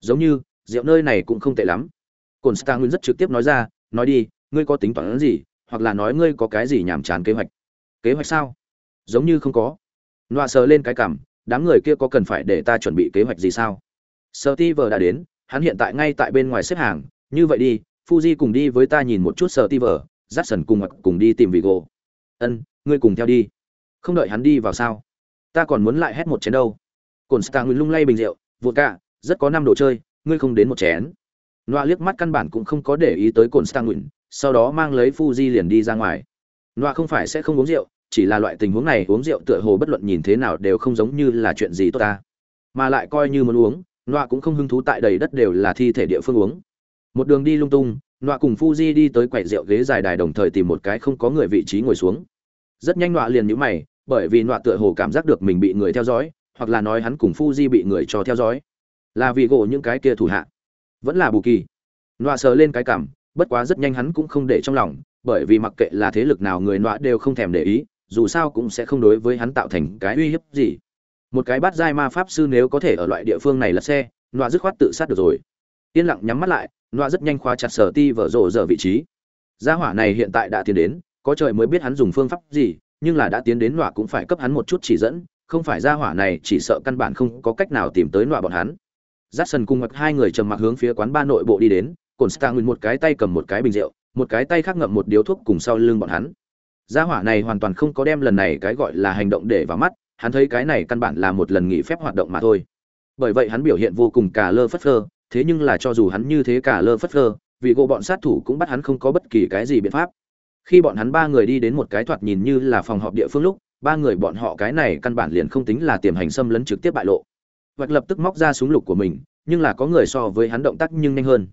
giống như, rượu nơi này cũng không tệ lắm. Cồn star nguyên rất trực tiếp nói ra, nói đi, ngươi có tính toán gì, hoặc là nói ngươi có cái gì nhàm chán kế hoạch? Kế hoạch sao? Giống như không có. Nọa sờ lên cái cảm, đám người kia có cần phải để ta chuẩn bị kế hoạch gì sao? Sơ ti vờ đã đến, hắn hiện tại ngay tại bên ngoài xếp hàng, như vậy đi, fuji cùng đi với ta nhìn một chút sơ ti vờ dắt sần cùng hoặc cùng đi tìm vị gỗ ân, ngươi cùng theo đi. Không đợi hắn đi vào sao? Ta còn muốn lại hét một chén đâu. Cồn star nguyên lung lay bình rượu vụt cả rất có năm đồ chơi, ngươi không đến một chén. Loa liếc mắt căn bản cũng không có để ý tới cồn stang nguyện, sau đó mang lấy fuji liền đi ra ngoài. Loa không phải sẽ không uống rượu, chỉ là loại tình huống này uống rượu tựa hồ bất luận nhìn thế nào đều không giống như là chuyện gì tốt ta. Mà lại coi như muốn uống loa cũng không hứng thú tại đầy đất đều là thi thể địa phương uống. Một đường đi lung tung loa cùng fuji đi tới quầy rượu ghế dài đài đồng thời tìm một cái không có người vị trí ngồi xuống. Rất nhanh loa liền nhíu mày, bởi vì loa tựa hồ cảm giác được mình bị người theo dõi, hoặc là nói hắn cùng fuji bị người cho theo dõi là vì gỗ những cái kia thủ hạ. Vẫn là bù kỳ. Nọa sờ lên cái cảm, bất quá rất nhanh hắn cũng không để trong lòng, bởi vì mặc kệ là thế lực nào người nọa đều không thèm để ý, dù sao cũng sẽ không đối với hắn tạo thành cái uy hiếp gì. Một cái bát giai ma pháp sư nếu có thể ở loại địa phương này là xe, nọa dứt khoát tự sát được rồi. Yên lặng nhắm mắt lại, nọa rất nhanh khóa chặt sở ti vở rộ giờ vị trí. Gia hỏa này hiện tại đã tiến đến, có trời mới biết hắn dùng phương pháp gì, nhưng là đã tiến đến nọa cũng phải cấp hắn một chút chỉ dẫn, không phải gia hỏa này chỉ sợ căn bản không có cách nào tìm tới nọa bọn hắn. Jackson a cùng mặc hai người trầm mặc hướng phía quán ba nội bộ đi đến cồn stang một cái tay cầm một cái bình rượu, một cái tay khác ngậm một điếu thuốc cùng sau lưng bọn hắn. Gia hỏa này hoàn toàn không có đem lần này cái gọi là hành động để vào mắt, hắn thấy cái này căn bản là một lần nghỉ phép hoạt động mà thôi. Bởi vậy hắn biểu hiện vô cùng cả lơ phất phơ, thế nhưng là cho dù hắn như thế cả lơ phất phơ, vì gộ bọn sát thủ cũng bắt hắn không có bất kỳ cái gì biện pháp. Khi bọn hắn ba người đi đến một cái thoạt nhìn như là phòng họp địa phương lúc, ba người bọn họ cái này căn bản liền không tính là tiềm hành xâm lấn trực tiếp bại lộ vạch lập tức móc ra súng lục của mình, nhưng là có người so với hắn động tác nhưng nhanh hơn.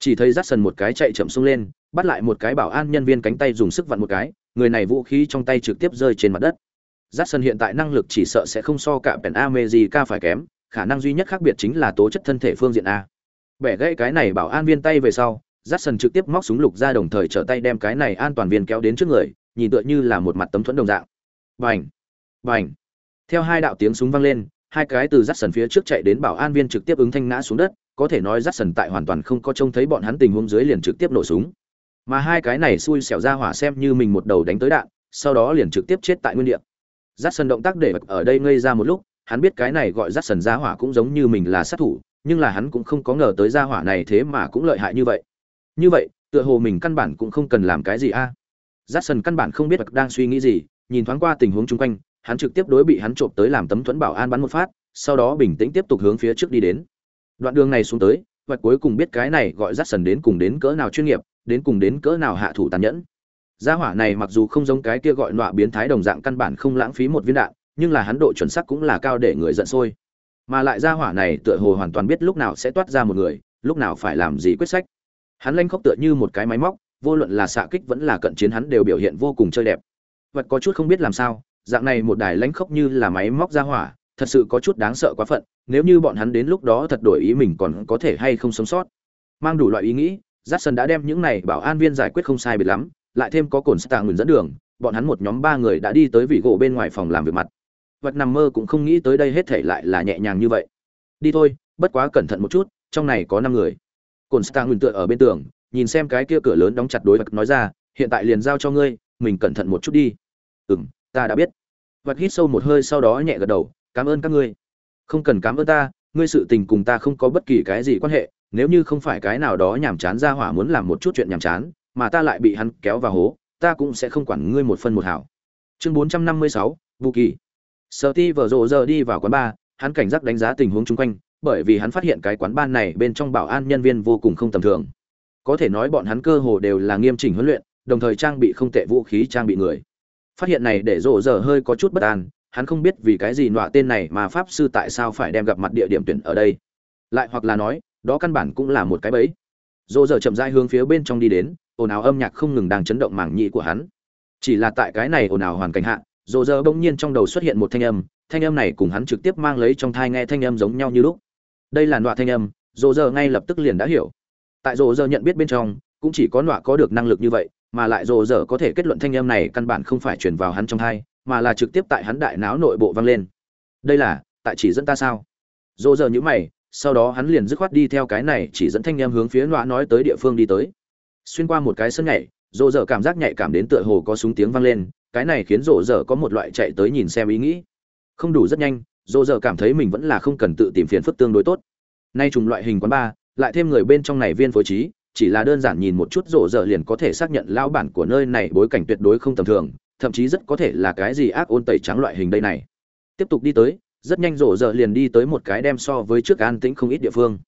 Chỉ thấy rát sần một cái chạy chậm xông lên, bắt lại một cái bảo an nhân viên cánh tay dùng sức vặn một cái, người này vũ khí trong tay trực tiếp rơi trên mặt đất. Rát sần hiện tại năng lực chỉ sợ sẽ không so cả pèn amejica phải kém, khả năng duy nhất khác biệt chính là tố chất thân thể phương diện a. Bẻ gãy cái này bảo an viên tay về sau, rát sần trực tiếp móc súng lục ra đồng thời trở tay đem cái này an toàn viên kéo đến trước người, nhìn tựa như là một mặt tấm thuẫn đồng dạng. Bành! Bành! Theo hai đạo tiếng súng vang lên hai cái từ rát sần phía trước chạy đến bảo an viên trực tiếp ứng thanh ngã xuống đất, có thể nói rát sần tại hoàn toàn không có trông thấy bọn hắn tình huống dưới liền trực tiếp nổ súng. Mà hai cái này xui xẻo ra hỏa xem như mình một đầu đánh tới đạn, sau đó liền trực tiếp chết tại nguyên địa. Rát sần động tác để ở đây ngây ra một lúc, hắn biết cái này gọi rát sần ra hỏa cũng giống như mình là sát thủ, nhưng là hắn cũng không có ngờ tới ra hỏa này thế mà cũng lợi hại như vậy. Như vậy, tựa hồ mình căn bản cũng không cần làm cái gì a. À. sần căn bản không biết đang suy nghĩ gì, nhìn thoáng qua tình huống chung quanh hắn trực tiếp đối bị hắn trộm tới làm tấm thuẫn bảo an bắn một phát, sau đó bình tĩnh tiếp tục hướng phía trước đi đến. Đoạn đường này xuống tới, và cuối cùng biết cái này gọi rát sần đến cùng đến cỡ nào chuyên nghiệp, đến cùng đến cỡ nào hạ thủ tàn nhẫn. Gia hỏa này mặc dù không giống cái kia gọi nọa biến thái đồng dạng căn bản không lãng phí một viên đạn, nhưng là hắn độ chuẩn xác cũng là cao để người giận sôi. Mà lại gia hỏa này tựa hồ hoàn toàn biết lúc nào sẽ toát ra một người, lúc nào phải làm gì quyết sách. Hắn lanh khóc tựa như một cái máy móc, vô luận là xạ kích vẫn là cận chiến hắn đều biểu hiện vô cùng chơi đẹp. Vật có chút không biết làm sao dạng này một đài lanh khóc như là máy móc ra hỏa thật sự có chút đáng sợ quá phận nếu như bọn hắn đến lúc đó thật đổi ý mình còn có thể hay không sống sót mang đủ loại ý nghĩ Jackson đã đem những này bảo an viên giải quyết không sai biệt lắm, lại thêm có cồn Star dẫn đường, bọn hắn một nhóm ba người đã đi tới vị gỗ bên ngoài phòng làm việc mặt. Vật nằm mơ cũng không nghĩ tới đây hết thảy lại là nhẹ nhàng như vậy. Đi thôi, bất quá cẩn thận một chút, trong này có năm người. Cồn Star tựa ở bên tường, nhìn xem cái kia cửa lớn đóng chặt đối vật nói ra, hiện tại liền giao cho ngươi, mình cẩn thận một chút đi. Ừm, ta đã biết. Vật hít sâu một hơi sau đó nhẹ gật đầu, cảm ơn các ngươi. Không cần cảm ơn ta, ngươi sự tình cùng ta không có bất kỳ cái gì quan hệ, nếu như không phải cái nào đó nhàm chán ra hỏa muốn làm một chút chuyện nhàm chán, mà ta lại bị hắn kéo vào hố, ta cũng sẽ không quản ngươi một phân một hảo. Chương 456, Vũ Kỳ. sợ Ti vở rộ giờ đi vào quán bar, hắn cảnh giác đánh giá tình huống chung quanh, bởi vì hắn phát hiện cái quán bar này bên trong bảo an nhân viên vô cùng không tầm thường. Có thể nói bọn hắn cơ hồ đều là nghiêm chỉnh huấn luyện, đồng thời trang bị không tệ vũ khí trang bị người. Phát hiện này để rộ giờ hơi có chút bất an, hắn không biết vì cái gì nọa tên này mà pháp sư tại sao phải đem gặp mặt địa điểm tuyển ở đây. Lại hoặc là nói, đó căn bản cũng là một cái bẫy. Rộ giờ chậm rãi hướng phía bên trong đi đến ồn ào âm nhạc không ngừng đang chấn động mảng nhị của hắn. Chỉ là tại cái này ồn ào hoàn cảnh hạ rộ giờ bỗng nhiên trong đầu xuất hiện một thanh âm thanh âm này cùng hắn trực tiếp mang lấy trong thai nghe thanh âm giống nhau như lúc. Đây là nọa thanh âm rộ giờ ngay lập tức liền đã hiểu. Tại rộ giờ nhận biết bên trong cũng chỉ có nọa có được năng lực như vậy mà lại rồ rỡ có thể kết luận thanh âm này căn bản không phải truyền vào hắn trong thai, mà là trực tiếp tại hắn đại não nội bộ vang lên. Đây là, tại chỉ dẫn ta sao? Rồ rỡ nhữ mày, sau đó hắn liền dứt khoát đi theo cái này chỉ dẫn thanh em hướng phía nọa nói tới địa phương đi tới. Xuyên qua một cái sân nhảy, rồ rỡ cảm giác nhạy cảm đến tựa hồ có súng tiếng vang lên, cái này khiến rồ rỡ có một loại chạy tới nhìn xem ý nghĩ. Không đủ rất nhanh, rồ rỡ cảm thấy mình vẫn là không cần tự tìm phiền phức tương đối tốt. Nay trùng loại hình quán ba lại thêm người bên trong này viên phối trí chỉ là đơn giản nhìn một chút rổ rợ liền có thể xác nhận lão bản của nơi này bối cảnh tuyệt đối không tầm thường, thậm chí rất có thể là cái gì ác ôn tẩy trắng loại hình đây này. Tiếp tục đi tới, rất nhanh rổ rợ liền đi tới một cái đem so với trước an tĩnh không ít địa phương.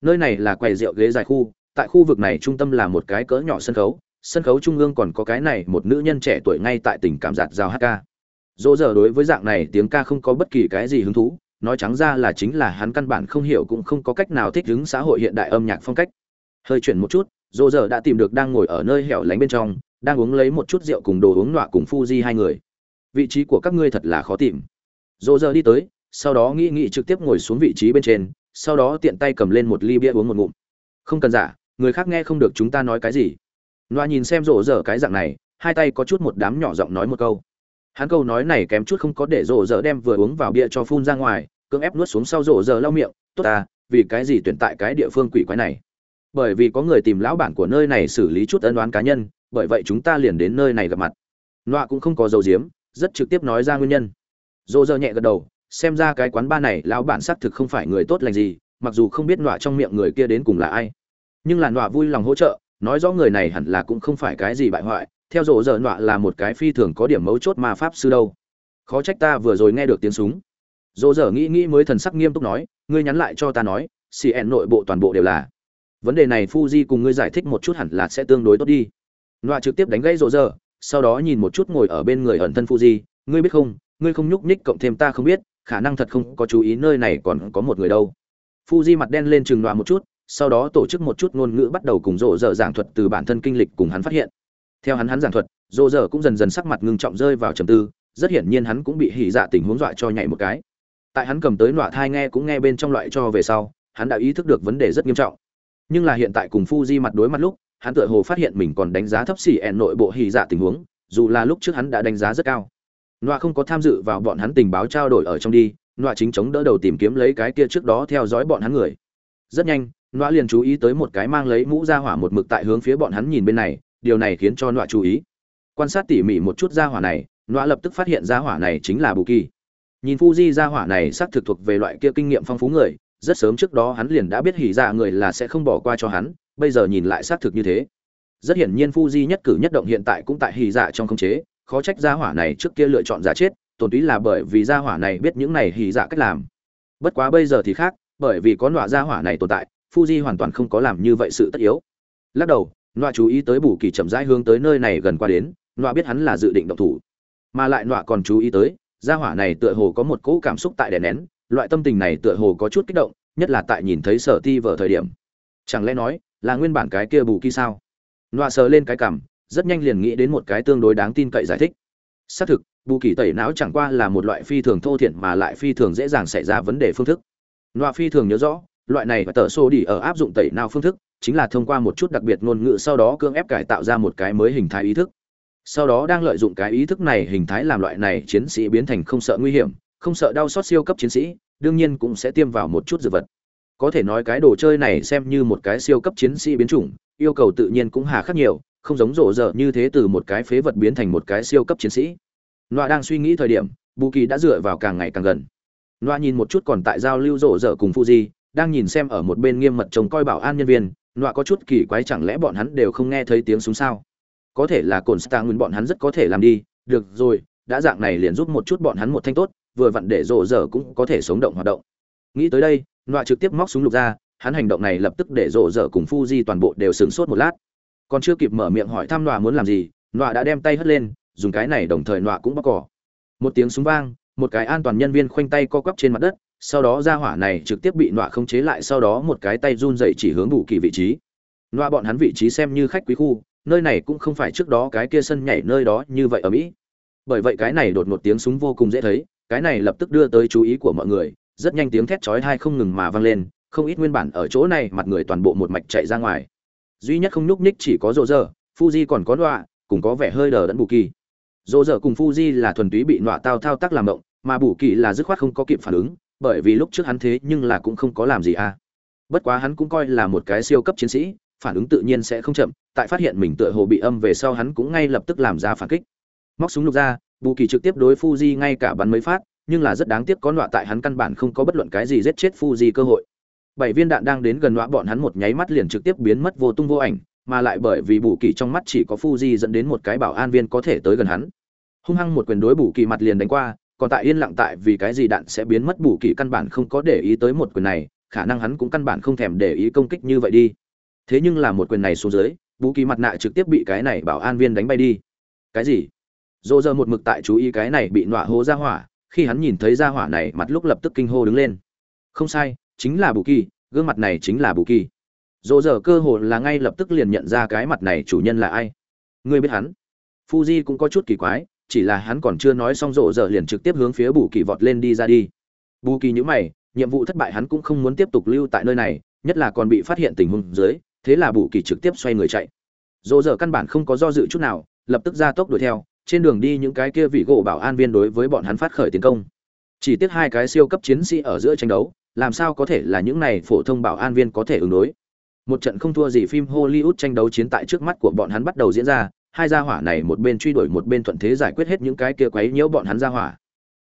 Nơi này là quầy rượu ghế dài khu, tại khu vực này trung tâm là một cái cỡ nhỏ sân khấu sân khấu trung ương còn có cái này một nữ nhân trẻ tuổi ngay tại tỉnh cảm giạt giao hát ca. Dỗ giờ đối với dạng này tiếng ca không có bất kỳ cái gì hứng thú, nói trắng ra là chính là hắn căn bản không hiểu cũng không có cách nào thích ứng xã hội hiện đại âm nhạc phong cách hơi chuyển một chút, dô giờ đã tìm được đang ngồi ở nơi hẻo lánh bên trong, đang uống lấy một chút rượu cùng đồ uống nọa cùng Fuji hai người. Vị trí của các ngươi thật là khó tìm. Dô giờ đi tới, sau đó nghĩ nghĩ trực tiếp ngồi xuống vị trí bên trên, sau đó tiện tay cầm lên một ly bia uống một ngụm. Không cần giả, người khác nghe không được chúng ta nói cái gì. Loa nhìn xem rộ rỡ cái dạng này, hai tay có chút một đám nhỏ giọng nói một câu. Hắn câu nói này kém chút không có để rộ rỡ đem vừa uống vào bia cho phun ra ngoài, cưỡng ép nuốt xuống sau rộ rỡ lau miệng. Tốt ta, vì cái gì tuyển tại cái địa phương quỷ quái này? Bởi vì có người tìm lão bản của nơi này xử lý chút ân đoán cá nhân, bởi vậy chúng ta liền đến nơi này gặp mặt. Nọa cũng không có dầu diếm, rất trực tiếp nói ra nguyên nhân. Rộ rỡ nhẹ gật đầu, xem ra cái quán ba này lão bản xác thực không phải người tốt lành gì, mặc dù không biết nọa trong miệng người kia đến cùng là ai. Nhưng là nọa vui lòng hỗ trợ, nói rõ người này hẳn là cũng không phải cái gì bại hoại, theo rộ dơ nọa là một cái phi thường có điểm mấu chốt ma pháp sư đâu. Khó trách ta vừa rồi nghe được tiếng súng. Rộ giờ nghĩ nghĩ mới thần sắc nghiêm túc nói, ngươi nhắn lại cho ta nói cn nội bộ toàn bộ đều là vấn đề này fuji cùng ngươi giải thích một chút hẳn là sẽ tương đối tốt đi nọa trực tiếp đánh gãy rộ giờ sau đó nhìn một chút ngồi ở bên người ẩn thân fuji ngươi biết không ngươi không nhúc nhích cộng thêm ta không biết khả năng thật không có chú ý nơi này còn có một người đâu Fuji mặt đen lên chừng loạn một chút, sau đó tổ chức một chút ngôn ngữ bắt đầu cùng rộ dở giảng thuật từ bản thân kinh lịch cùng hắn phát hiện. Theo hắn hắn giảng thuật, rộ dở cũng dần dần sắc mặt ngưng trọng rơi vào trầm tư, rất hiển nhiên hắn cũng bị hỉ dạ tình huống dọa cho nhảy một cái. Tại hắn cầm tới nọa thai nghe cũng nghe bên trong loại cho về sau, hắn đã ý thức được vấn đề rất nghiêm trọng. Nhưng là hiện tại cùng Fuji mặt đối mặt lúc, hắn tựa hồ phát hiện mình còn đánh giá thấp xỉ ẻn nội bộ hy dạ tình huống, dù là lúc trước hắn đã đánh giá rất cao. Nọa không có tham dự vào bọn hắn tình báo trao đổi ở trong đi, nọa chính chống đỡ đầu tìm kiếm lấy cái kia trước đó theo dõi bọn hắn người. Rất nhanh nọa liền chú ý tới một cái mang lấy mũ ra hỏa một mực tại hướng phía bọn hắn nhìn bên này điều này khiến cho nọa chú ý. Quan sát tỉ mỉ một chút ra hỏa này nọa lập tức phát hiện ra hỏa này chính là bù kỳ nhìn Fuji ra hỏa này xác thực thuộc về loại kia kinh nghiệm phong phú người rất sớm trước đó hắn liền đã biết hỉ dạ người là sẽ không bỏ qua cho hắn, bây giờ nhìn lại xác thực như thế. Rất hiển nhiên Fuji nhất cử nhất động hiện tại cũng tại hỉ dạ trong khống chế, khó trách gia hỏa này trước kia lựa chọn giả chết, tổn túy là bởi vì gia hỏa này biết những này hỉ dạ cách làm. Bất quá bây giờ thì khác, bởi vì có nọa gia hỏa này tồn tại, fuji hoàn toàn không có làm như vậy sự tất yếu. Lắc đầu, nọa chú ý tới bù kỳ chậm rãi hướng tới nơi này gần qua đến, nọa biết hắn là dự định động thủ. Mà lại nọa còn chú ý tới, gia hỏa này tựa hồ có một cỗ cảm xúc tại đè nén loại tâm tình này tựa hồ có chút kích động, nhất là tại nhìn thấy sở ti vở thời điểm. Chẳng lẽ nói, là nguyên bản cái kia bù kỳ sao? Nọa sờ lên cái cảm, rất nhanh liền nghĩ đến một cái tương đối đáng tin cậy giải thích. Xác thực, bù kỳ tẩy não chẳng qua là một loại phi thường thô thiển mà lại phi thường dễ dàng xảy ra vấn đề phương thức. Loa phi thường nhớ rõ, loại này và tờ xô đi ở áp dụng tẩy não phương thức, chính là thông qua một chút đặc biệt ngôn ngữ sau đó cưỡng ép cải tạo ra một cái mới hình thái ý thức. Sau đó đang lợi dụng cái ý thức này hình thái làm loại này chiến sĩ biến thành không sợ nguy hiểm không sợ đau xót siêu cấp chiến sĩ đương nhiên cũng sẽ tiêm vào một chút dược vật có thể nói cái đồ chơi này xem như một cái siêu cấp chiến sĩ biến chủng yêu cầu tự nhiên cũng hà khắc nhiều không giống rộ rợ như thế từ một cái phế vật biến thành một cái siêu cấp chiến sĩ Loa đang suy nghĩ thời điểm, Bù Kỳ đã dựa vào càng ngày càng gần. Loa nhìn một chút còn tại giao lưu rộ rợ cùng Fuji, đang nhìn xem ở một bên nghiêm mật trông coi bảo an nhân viên, Loa có chút kỳ quái chẳng lẽ bọn hắn đều không nghe thấy tiếng súng sao? Có thể là cồn Star nguyên bọn hắn rất có thể làm đi, được rồi, đã dạng này liền giúp một chút bọn hắn một thanh tốt, vừa vặn để rộ giờ cũng có thể sống động hoạt động. Nghĩ tới đây, nọa trực tiếp móc súng lục ra, hắn hành động này lập tức để rộ giờ cùng Fuji toàn bộ đều sửng sốt một lát. Còn chưa kịp mở miệng hỏi thăm nọa muốn làm gì, nọa đã đem tay hất lên, dùng cái này đồng thời nọa cũng bóc cỏ một tiếng súng vang một cái an toàn nhân viên khoanh tay co quắp trên mặt đất sau đó ra hỏa này trực tiếp bị nọa khống chế lại sau đó một cái tay run dậy chỉ hướng đủ kỳ vị trí nọa bọn hắn vị trí xem như khách quý khu nơi này cũng không phải trước đó cái kia sân nhảy nơi đó như vậy ở mỹ bởi vậy cái này đột một tiếng súng vô cùng dễ thấy cái này lập tức đưa tới chú ý của mọi người, rất nhanh tiếng thét chói tai không ngừng mà vang lên, không ít nguyên bản ở chỗ này mặt người toàn bộ một mạch chạy ra ngoài. Duy nhất không nhúc nhích chỉ có rộ rơ, fuji còn có đọa cùng có vẻ hơi đờ đẫn bù kỳ rộ rơ cùng fuji là thuần túy bị nọa tao thao tác làm động, mà bù kỳ là dứt khoát không có kịp phản ứng, bởi vì lúc trước hắn thế nhưng là cũng không có làm gì à. Bất quá hắn cũng coi là một cái siêu cấp chiến sĩ, phản ứng tự nhiên sẽ không chậm, tại phát hiện mình tựa hồ bị âm về sau hắn cũng ngay lập tức làm ra phản kích. Móc súng lục ra bù kỳ trực tiếp đối fuji ngay cả bắn mấy phát, nhưng là rất đáng tiếc có nọa tại hắn căn bản không có bất luận cái gì giết chết fuji cơ hội. Bảy viên đạn đang đến gần nọa bọn hắn một nháy mắt liền trực tiếp biến mất vô tung vô ảnh, mà lại bởi vì bù kỳ trong mắt chỉ có fuji dẫn đến một cái bảo an viên có thể tới gần hắn. Hung hăng một quyền đối bù kỳ mặt liền đánh qua, còn tại yên lặng tại vì cái gì đạn sẽ biến mất bù kỳ căn bản không có để ý tới một quyền này, khả năng hắn cũng căn bản không thèm để ý công kích như vậy đi. Thế nhưng là một quyền này xuống dưới, bù kỳ mặt nạ trực tiếp bị cái này bảo an viên đánh bay đi. Cái gì? Dỗ dơ một mực tại chú ý cái này bị nọa hố ra hỏa, khi hắn nhìn thấy ra hỏa này, mặt lúc lập tức kinh hô đứng lên. Không sai, chính là bù kỳ, gương mặt này chính là bù kỳ. Dỗ dơ cơ hồ là ngay lập tức liền nhận ra cái mặt này chủ nhân là ai. Ngươi biết hắn? Fuji cũng có chút kỳ quái, chỉ là hắn còn chưa nói xong rộ giờ liền trực tiếp hướng phía bù kỳ vọt lên đi ra đi. Bù kỳ nhữ mày, nhiệm vụ thất bại hắn cũng không muốn tiếp tục lưu tại nơi này, nhất là còn bị phát hiện tình huống dưới, thế là bù kỳ trực tiếp xoay người chạy. Rộ giờ căn bản không có do dự chút nào, lập tức ra tốc đuổi theo trên đường đi những cái kia vị gỗ bảo an viên đối với bọn hắn phát khởi tiến công. Chỉ tiếc hai cái siêu cấp chiến sĩ ở giữa tranh đấu, làm sao có thể là những này phổ thông bảo an viên có thể ứng đối? Một trận không thua gì phim hollywood tranh đấu chiến tại trước mắt của bọn hắn bắt đầu diễn ra, hai gia hỏa này một bên truy đuổi một bên thuận thế giải quyết hết những cái kia quấy nhiễu bọn hắn gia hỏa.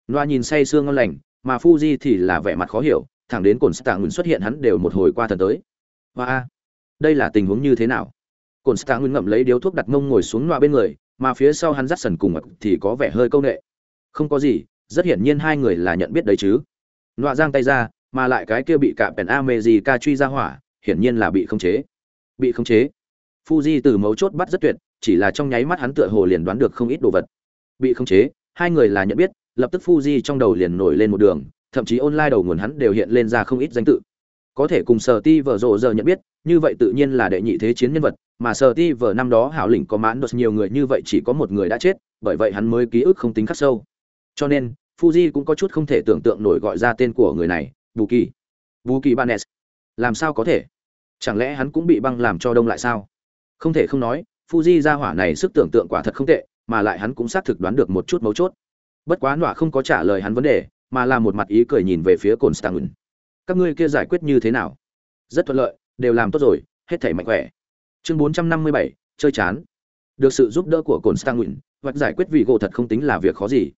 Loa nhìn say sương ngon lành, mà fuji thì là vẻ mặt khó hiểu, thẳng đến cồn stạng xuất hiện hắn đều một hồi qua thần tới. Hoa, đây là tình huống như thế nào? Cồn stạng ngậm lấy điếu thuốc đặt mông ngồi xuống loa bên người mà phía sau hắn dắt sần cùng thì có vẻ hơi câu nệ. Không có gì, rất hiển nhiên hai người là nhận biết đấy chứ. Loa giang tay ra, mà lại cái kia bị cả pèn ame gì ca truy ra hỏa, hiển nhiên là bị khống chế. Bị khống chế. Fuji từ mấu chốt bắt rất tuyệt, chỉ là trong nháy mắt hắn tựa hồ liền đoán được không ít đồ vật. Bị khống chế, hai người là nhận biết, lập tức fuji trong đầu liền nổi lên một đường, thậm chí online đầu nguồn hắn đều hiện lên ra không ít danh tự có thể cùng sở ti vở rộ giờ nhận biết, như vậy tự nhiên là đệ nhị thế chiến nhân vật, mà sở ti vở năm đó hảo lĩnh có mãn đột nhiều người như vậy chỉ có một người đã chết, bởi vậy hắn mới ký ức không tính khắc sâu. Cho nên, fuji cũng có chút không thể tưởng tượng nổi gọi ra tên của người này bù kỳ bù kỳ banes làm sao có thể? Chẳng lẽ hắn cũng bị băng làm cho đông lại sao? Không thể không nói, fuji ra hỏa này sức tưởng tượng quả thật không tệ, mà lại hắn cũng xác thực đoán được một chút mấu chốt. Bất quá nọa không có trả lời hắn vấn đề, mà là một mặt ý cười nhìn về phía cồn stangin các ngươi kia giải quyết như thế nào? Rất thuận lợi đều làm tốt rồi hết thảy mạnh khỏe. Chương 457, chơi chán. Được sự giúp đỡ của cồn stangin hoặc giải quyết vị gỗ thật không tính là việc khó gì.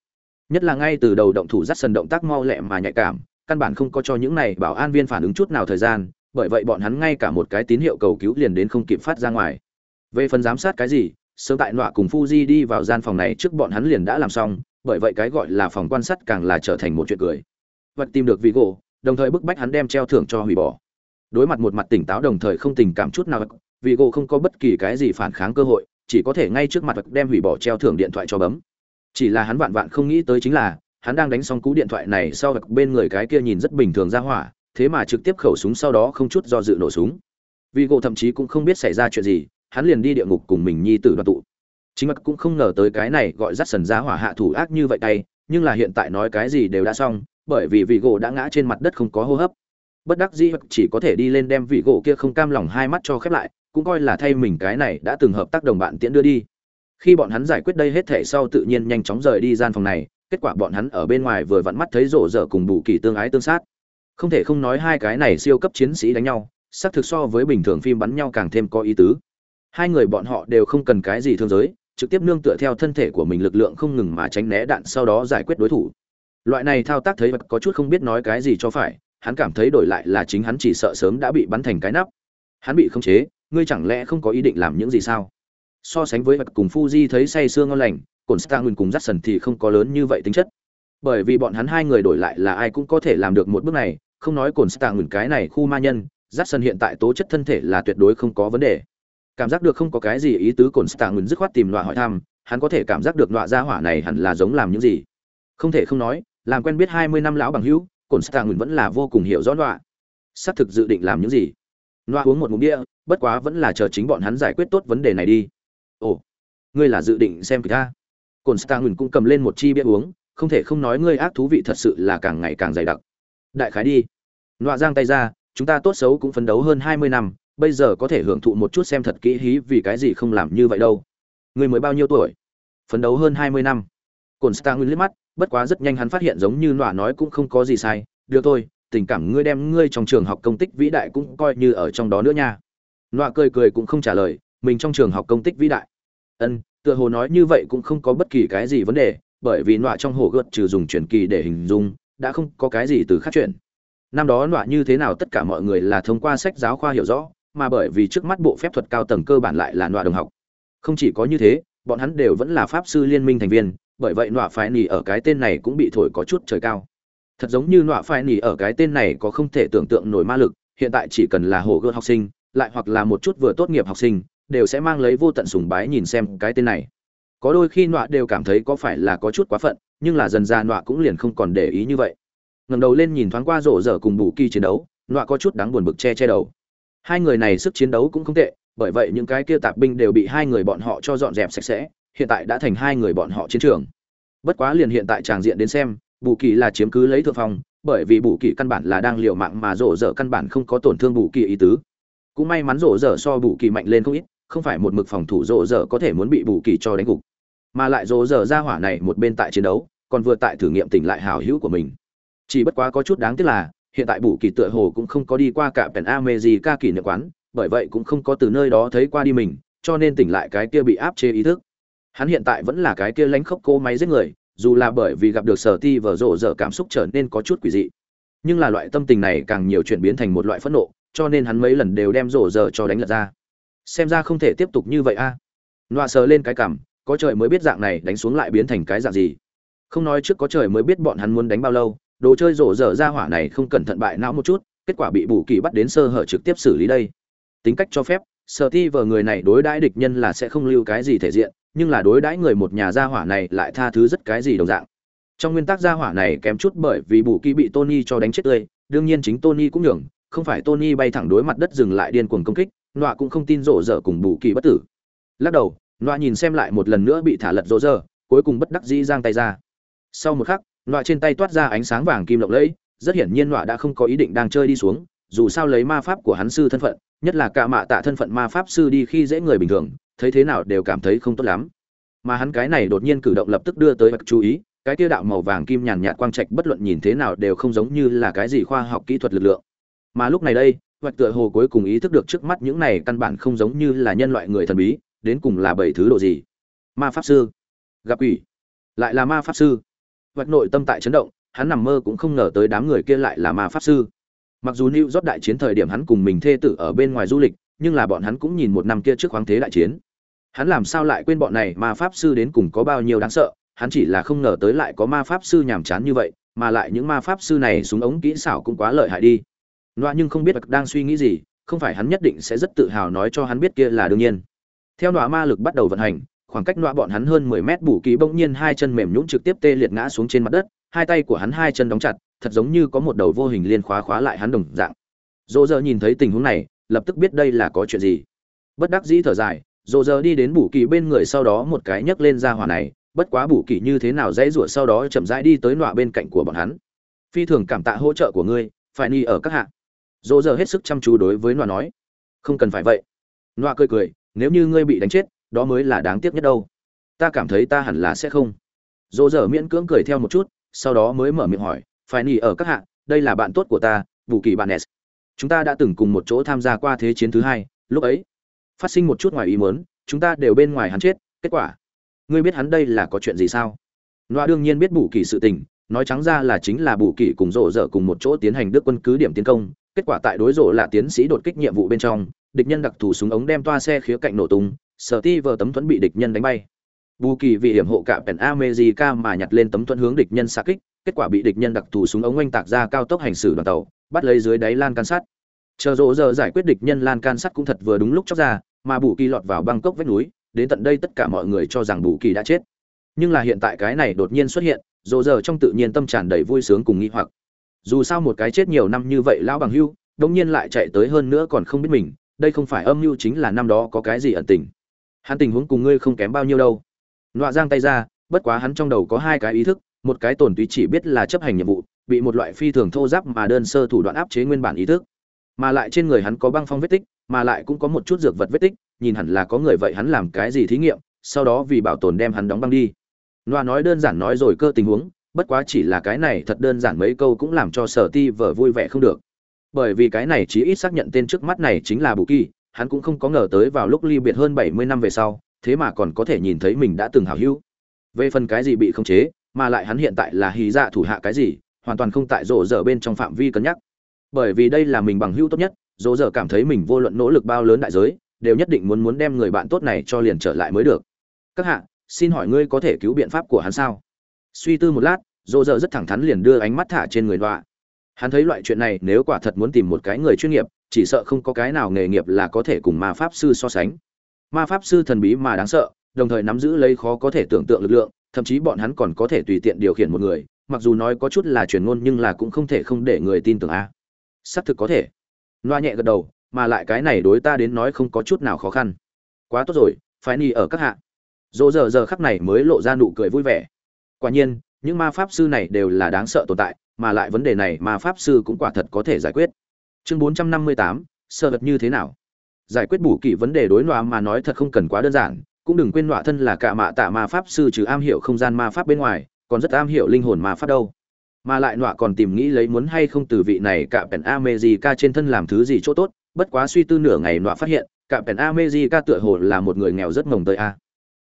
Nhất là ngay từ đầu động thủ dắt sân động tác mau lẹ mà nhạy cảm căn bản không có cho những này bảo an viên phản ứng chút nào thời gian bởi vậy bọn hắn ngay cả một cái tín hiệu cầu cứu liền đến không kịp phát ra ngoài. Về phần giám sát cái gì sớm tại nọa cùng fuji đi vào gian phòng này trước bọn hắn liền đã làm xong bởi vậy cái gọi là phòng quan sát càng là trở thành một chuyện cười. Vật tìm được vị gỗ đồng thời bức bách hắn đem treo thưởng cho hủy bỏ. Đối mặt một mặt tỉnh táo đồng thời không tình cảm chút nào vì gỗ không có bất kỳ cái gì phản kháng cơ hội, chỉ có thể ngay trước mặt đem hủy bỏ treo thưởng điện thoại cho bấm. Chỉ là hắn vạn vạn không nghĩ tới chính là, hắn đang đánh xong cú điện thoại này sau bên người cái kia nhìn rất bình thường ra hỏa, thế mà trực tiếp khẩu súng sau đó không chút do dự nổ súng. Vì gỗ thậm chí cũng không biết xảy ra chuyện gì, hắn liền đi địa ngục cùng mình nhi tử đoàn tụ. Chính mặt cũng không ngờ tới cái này gọi rắt sần ra hỏa hạ thủ ác như vậy tay, nhưng là hiện tại nói cái gì đều đã xong bởi vì vị gỗ đã ngã trên mặt đất không có hô hấp. Bất đắc dĩ chỉ có thể đi lên đem vị gỗ kia không cam lòng hai mắt cho khép lại, cũng coi là thay mình cái này đã từng hợp tác đồng bạn tiễn đưa đi. Khi bọn hắn giải quyết đây hết thể sau tự nhiên nhanh chóng rời đi gian phòng này, kết quả bọn hắn ở bên ngoài vừa vặn mắt thấy rổ dở cùng bù kỳ tương ái tương sát. Không thể không nói hai cái này siêu cấp chiến sĩ đánh nhau, xác thực so với bình thường phim bắn nhau càng thêm có ý tứ. Hai người bọn họ đều không cần cái gì thương giới, trực tiếp nương tựa theo thân thể của mình lực lượng không ngừng mà tránh né đạn sau đó giải quyết đối thủ loại này thao tác thấy vật có chút không biết nói cái gì cho phải, hắn cảm thấy đổi lại là chính hắn chỉ sợ sớm đã bị bắn thành cái nắp. Hắn bị khống chế, ngươi chẳng lẽ không có ý định làm những gì sao? So sánh với vật cùng fuji thấy say sương ngon lành cồn stang cùng dắt sần thì không có lớn như vậy tính chất. Bởi vì bọn hắn hai người đổi lại là ai cũng có thể làm được một bước này, không nói cồn stang cái này khu ma nhân dắt sần hiện tại tố chất thân thể là tuyệt đối không có vấn đề. Cảm giác được không có cái gì ý tứ cồn stạng dứt khoát tìm loại hỏi thăm, hắn có thể cảm giác được loại gia hỏa này hẳn là giống làm những gì. Không thể không nói làm quen biết hai mươi năm lão bằng hữu cồn stạng vẫn là vô cùng hiểu rõ nọa. Xác thực dự định làm những gì? Nọa uống một mục đĩa bất quá vẫn là chờ chính bọn hắn giải quyết tốt vấn đề này đi. Ồ, ngươi là dự định xem kịch ta? Cồn stạng cũng cầm lên một chi bia uống, không thể không nói ngươi ác thú vị thật sự là càng ngày càng dày đặc. Đại khái đi. Nọa giang tay ra, chúng ta tốt xấu cũng phấn đấu hơn hai mươi năm, bây giờ có thể hưởng thụ một chút xem thật kỹ hí vì cái gì không làm như vậy đâu. Người mới bao nhiêu tuổi? Phấn đấu hơn hai mươi năm. Cồn stạng liếc mắt bất quá rất nhanh hắn phát hiện giống như nọa nói cũng không có gì sai, được thôi, tình cảm ngươi đem ngươi trong trường học công tích vĩ đại cũng coi như ở trong đó nữa nha. Nọa cười cười cũng không trả lời, mình trong trường học công tích vĩ đại. Ân, tựa hồ nói như vậy cũng không có bất kỳ cái gì vấn đề, bởi vì nọa trong hồ gợt trừ dùng truyền kỳ để hình dung, đã không có cái gì từ khác chuyện. Năm đó nọa như thế nào tất cả mọi người là thông qua sách giáo khoa hiểu rõ, mà bởi vì trước mắt bộ phép thuật cao tầng cơ bản lại là nọa đồng học. Không chỉ có như thế bọn hắn đều vẫn là pháp sư liên minh thành viên, bởi vậy nọa phái nỉ ở cái tên này cũng bị thổi có chút trời cao. Thật giống như nọa phái nỉ ở cái tên này có không thể tưởng tượng nổi ma lực, hiện tại chỉ cần là hồ gươm học sinh, lại hoặc là một chút vừa tốt nghiệp học sinh, đều sẽ mang lấy vô tận sùng bái nhìn xem cái tên này. Có đôi khi nọa đều cảm thấy có phải là có chút quá phận, nhưng là dần ra nọa cũng liền không còn để ý như vậy. Ngẩng đầu lên nhìn thoáng qua rổ dở cùng bù kỳ chiến đấu, nọa có chút đáng buồn bực che che đầu. Hai người này sức chiến đấu cũng không tệ bởi vậy những cái kia tạp binh đều bị hai người bọn họ cho dọn dẹp sạch sẽ, hiện tại đã thành hai người bọn họ chiến trường. Bất quá liền hiện tại tràng diện đến xem, bù kỳ là chiếm cứ lấy thượng phong, bởi vì bù kỳ căn bản là đang liều mạng mà rổ dở căn bản không có tổn thương bù kỳ ý tứ. Cũng may mắn rổ dở so bù kỳ mạnh lên không ít, không phải một mực phòng thủ rổ dở có thể muốn bị bù kỳ cho đánh gục. Mà lại rổ dở ra hỏa này một bên tại chiến đấu, còn vừa tại thử nghiệm tỉnh lại hào hữu của mình. Chỉ bất quá có chút đáng tiếc là, hiện tại bù kỳ tựa hồ cũng không có đi qua cả pèn a mê gì ca kỳ niệm quán bởi vậy cũng không có từ nơi đó thấy qua đi mình, cho nên tỉnh lại cái kia bị áp chế ý thức. Hắn hiện tại vẫn là cái kia lánh khốc cô máy giết người, dù là bởi vì gặp được sở ti vở rộ dở cảm xúc trở nên có chút quỷ dị. Nhưng là loại tâm tình này càng nhiều chuyển biến thành một loại phẫn nộ, cho nên hắn mấy lần đều đem rộ dở cho đánh lật ra. Xem ra không thể tiếp tục như vậy a. À. nọa sờ lên cái cảm, có trời mới biết dạng này đánh xuống lại biến thành cái dạng gì. Không nói trước có trời mới biết bọn hắn muốn đánh bao lâu, đồ chơi rộ dở ra hỏa này không cẩn thận bại não một chút, kết quả bị bù kỳ bắt đến sơ hở trực tiếp xử lý đây tính cách cho phép sở ti vờ người này đối đãi địch nhân là sẽ không lưu cái gì thể diện nhưng là đối đãi người một nhà gia hỏa này lại tha thứ rất cái gì đồng dạng. Trong nguyên tắc gia hỏa này kém chút bởi vì bù kỳ bị tony cho đánh chết tươi đương nhiên chính tony cũng nhường không phải tony bay thẳng đối mặt đất dừng lại điên cuồng công kích nọa cũng không tin rộ dở cùng bù kỳ bất tử. Lắc đầu nọa nhìn xem lại một lần nữa bị thả lật rộ dở, cuối cùng bất đắc dĩ giang tay ra. Sau một khắc nọa trên tay toát ra ánh sáng vàng kim lộng lẫy rất hiển nhiên nọa đã không có ý định đang chơi đi xuống dù sao lấy ma pháp của hắn sư thân phận nhất là cả mạ tạ thân phận ma pháp sư đi khi dễ người bình thường, thấy thế nào đều cảm thấy không tốt lắm. Mà hắn cái này đột nhiên cử động lập tức đưa tới bậc chú ý, cái tiêu đạo màu vàng kim nhàn nhạt quang trạch bất luận nhìn thế nào đều không giống như là cái gì khoa học kỹ thuật lực lượng. Mà lúc này đây hoạch tựa hồ cuối cùng ý thức được trước mắt những này căn bản không giống như là nhân loại người thần bí, đến cùng là bảy thứ độ gì. Ma pháp sư. Gặp ủy lại là ma pháp sư. Hoạch nội tâm tại chấn động, hắn nằm mơ cũng không ngờ tới đám người kia lại là ma pháp sư mặc dù new York đại chiến thời điểm hắn cùng mình thê tử ở bên ngoài du lịch, nhưng là bọn hắn cũng nhìn một năm kia trước khoáng thế đại chiến. Hắn làm sao lại quên bọn này, ma pháp sư đến cùng có bao nhiêu đáng sợ, hắn chỉ là không ngờ tới lại có ma pháp sư nhàm chán như vậy, mà lại những ma pháp sư này súng ống kỹ xảo cũng quá lợi hại đi. Loa nhưng không biết đang suy nghĩ gì, không phải hắn nhất định sẽ rất tự hào nói cho hắn biết kia là đương nhiên. Theo nọa ma lực bắt đầu vận hành, khoảng cách nọa bọn hắn hơn mười mét bù kỳ bỗng nhiên hai chân mềm nhũn trực tiếp tê liệt ngã xuống trên mặt đất, hai tay của hắn hai chân đóng chặt thật giống như có một đầu vô hình liên khóa khóa lại hắn đồng dạng. Dỗ dơ nhìn thấy tình huống này, lập tức biết đây là có chuyện gì. Bất đắc dĩ thở dài dỗ dơ đi đến bù kỳ bên người sau đó một cái nhấc lên ra hỏa này, bất quá bù kỳ như thế nào dãy rủa sau đó chậm rãi đi tới nọa bên cạnh của bọn hắn. Phi thường cảm tạ hỗ trợ của ngươi, phải đi ở các hạ. Dỗ dơ hết sức chăm chú đối với nọa nói. Không cần phải vậy. Nọa cười cười, nếu như ngươi bị đánh chết, đó mới là đáng tiếc nhất đâu. Ta cảm thấy ta hẳn là sẽ không. Dỗ dơ miễn cưỡng cười theo một chút, sau đó mới mở miệng hỏi phải nỉ ở các hạ, đây là bạn tốt của ta bù kỳ bạn s chúng ta đã từng cùng một chỗ tham gia qua thế chiến thứ hai, lúc ấy phát sinh một chút ngoài ý muốn, chúng ta đều bên ngoài hắn chết, kết quả, ngươi biết hắn đây là có chuyện gì sao? Loa đương nhiên biết bù kỳ sự tình, nói trắng ra là chính là bù kỳ cùng rộ rợ cùng một chỗ tiến hành đức quân cứ điểm tiến công, kết quả tại đối rộ là tiến sĩ đột kích nhiệm vụ bên trong, địch nhân đặc thù súng ống đem toa xe khía cạnh nổ tung sở ti vờ tấm thuẫn bị địch nhân đánh bay. Bù kỳ vì hiểm hộ cả pèn amejica mà nhặt lên tấm thuẫn hướng địch nhân xa kích kết quả bị địch nhân đặc thù súng ống oanh tạc ra cao tốc hành xử đoàn tàu, bắt lấy dưới đáy lan can sắt. Chờ rộ giờ giải quyết địch nhân lan can sắt cũng thật vừa đúng lúc chóc ra, mà bù kỳ lọt vào băng cốc vách núi, đến tận đây tất cả mọi người cho rằng bù kỳ đã chết. Nhưng là hiện tại cái này đột nhiên xuất hiện rộ giờ trong tự nhiên tâm tràn đầy vui sướng cùng nghĩ hoặc. Dù sao một cái chết nhiều năm như vậy lão bằng hưu đông nhiên lại chạy tới hơn nữa còn không biết mình, đây không phải âm mưu chính là năm đó có cái gì ẩn tình. Hắn tình huống cùng ngươi không kém bao nhiêu đâu. Nọa giang tay ra, bất quá hắn trong đầu có hai cái ý thức một cái tổn túy chỉ biết là chấp hành nhiệm vụ, bị một loại phi thường thô giáp mà đơn sơ thủ đoạn áp chế nguyên bản ý thức. Mà lại trên người hắn có băng phong vết tích, mà lại cũng có một chút dược vật vết tích, nhìn hẳn là có người vậy hắn làm cái gì thí nghiệm, sau đó vì bảo tồn đem hắn đóng băng đi. Loa nói đơn giản nói rồi cơ tình huống, bất quá chỉ là cái này thật đơn giản mấy câu cũng làm cho sở ti vở vui vẻ không được. Bởi vì cái này chí ít xác nhận tên trước mắt này chính là bù kỳ, hắn cũng không có ngờ tới vào lúc ly biệt hơn bảy mươi năm về sau, thế mà còn có thể nhìn thấy mình đã từng hảo hữu. Về phần cái gì bị khống chế mà lại hắn hiện tại là hí dạ thủ hạ cái gì, hoàn toàn không tại rổ dở bên trong phạm vi cân nhắc. Bởi vì đây là mình bằng hữu tốt nhất rổ dở cảm thấy mình vô luận nỗ lực bao lớn đại giới, đều nhất định muốn muốn đem người bạn tốt này cho liền trở lại mới được. Các hạ, xin hỏi ngươi có thể cứu biện pháp của hắn sao? Suy tư một lát rổ dở rất thẳng thắn liền đưa ánh mắt thả trên người đọa. Hắn thấy loại chuyện này, nếu quả thật muốn tìm một cái người chuyên nghiệp, chỉ sợ không có cái nào nghề nghiệp là có thể cùng ma pháp sư so sánh. Ma pháp sư thần bí mà đáng sợ, đồng thời nắm giữ lấy khó có thể tưởng tượng lực lượng thậm chí bọn hắn còn có thể tùy tiện điều khiển một người, mặc dù nói có chút là truyền ngôn nhưng là cũng không thể không để người tin tưởng a. Xác thực có thể. Loa nhẹ gật đầu, mà lại cái này đối ta đến nói không có chút nào khó khăn. Quá tốt rồi, phải ni ở các hạ. Dỗ giờ giờ khắc này mới lộ ra nụ cười vui vẻ. Quả nhiên, những ma pháp sư này đều là đáng sợ tồn tại, mà lại vấn đề này ma pháp sư cũng quả thật có thể giải quyết. Chương bốn trăm năm mươi tám, sơ vật như thế nào? Giải quyết bù kỳ vấn đề đối loa mà nói thật không cần quá đơn giản cũng đừng quên nọa thân là cả mạ tạ ma pháp sư trừ am hiểu không gian ma pháp bên ngoài, còn rất am hiểu linh hồn ma pháp đâu. Mà lại nọa còn tìm nghĩ lấy muốn hay không từ vị này cả pèn amejica trên thân làm thứ gì chỗ tốt, bất quá suy tư nửa ngày nọa phát hiện, cả pèn amejica tựa hồ là một người nghèo rất mồng tới a.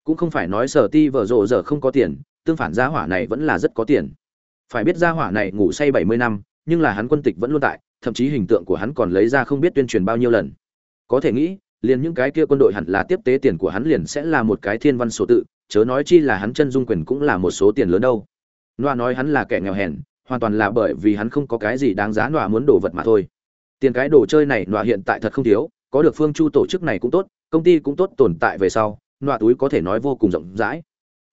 Cũng không phải nói sở ti vợ rộ giờ không có tiền, tương phản gia hỏa này vẫn là rất có tiền. Phải biết gia hỏa này ngủ say bảy mươi năm, nhưng là hắn quân tịch vẫn luôn tại, thậm chí hình tượng của hắn còn lấy ra không biết tuyên truyền bao nhiêu lần. Có thể nghĩ liền những cái kia quân đội hẳn là tiếp tế tiền của hắn liền sẽ là một cái thiên văn số tự, chớ nói chi là hắn chân dung quyền cũng là một số tiền lớn đâu. Noa nói hắn là kẻ nghèo hèn, hoàn toàn là bởi vì hắn không có cái gì đáng giá noa muốn đổ vật mà thôi. Tiền cái đồ chơi này noa hiện tại thật không thiếu, có được phương chu tổ chức này cũng tốt, công ty cũng tốt tồn tại về sau noa túi có thể nói vô cùng rộng rãi.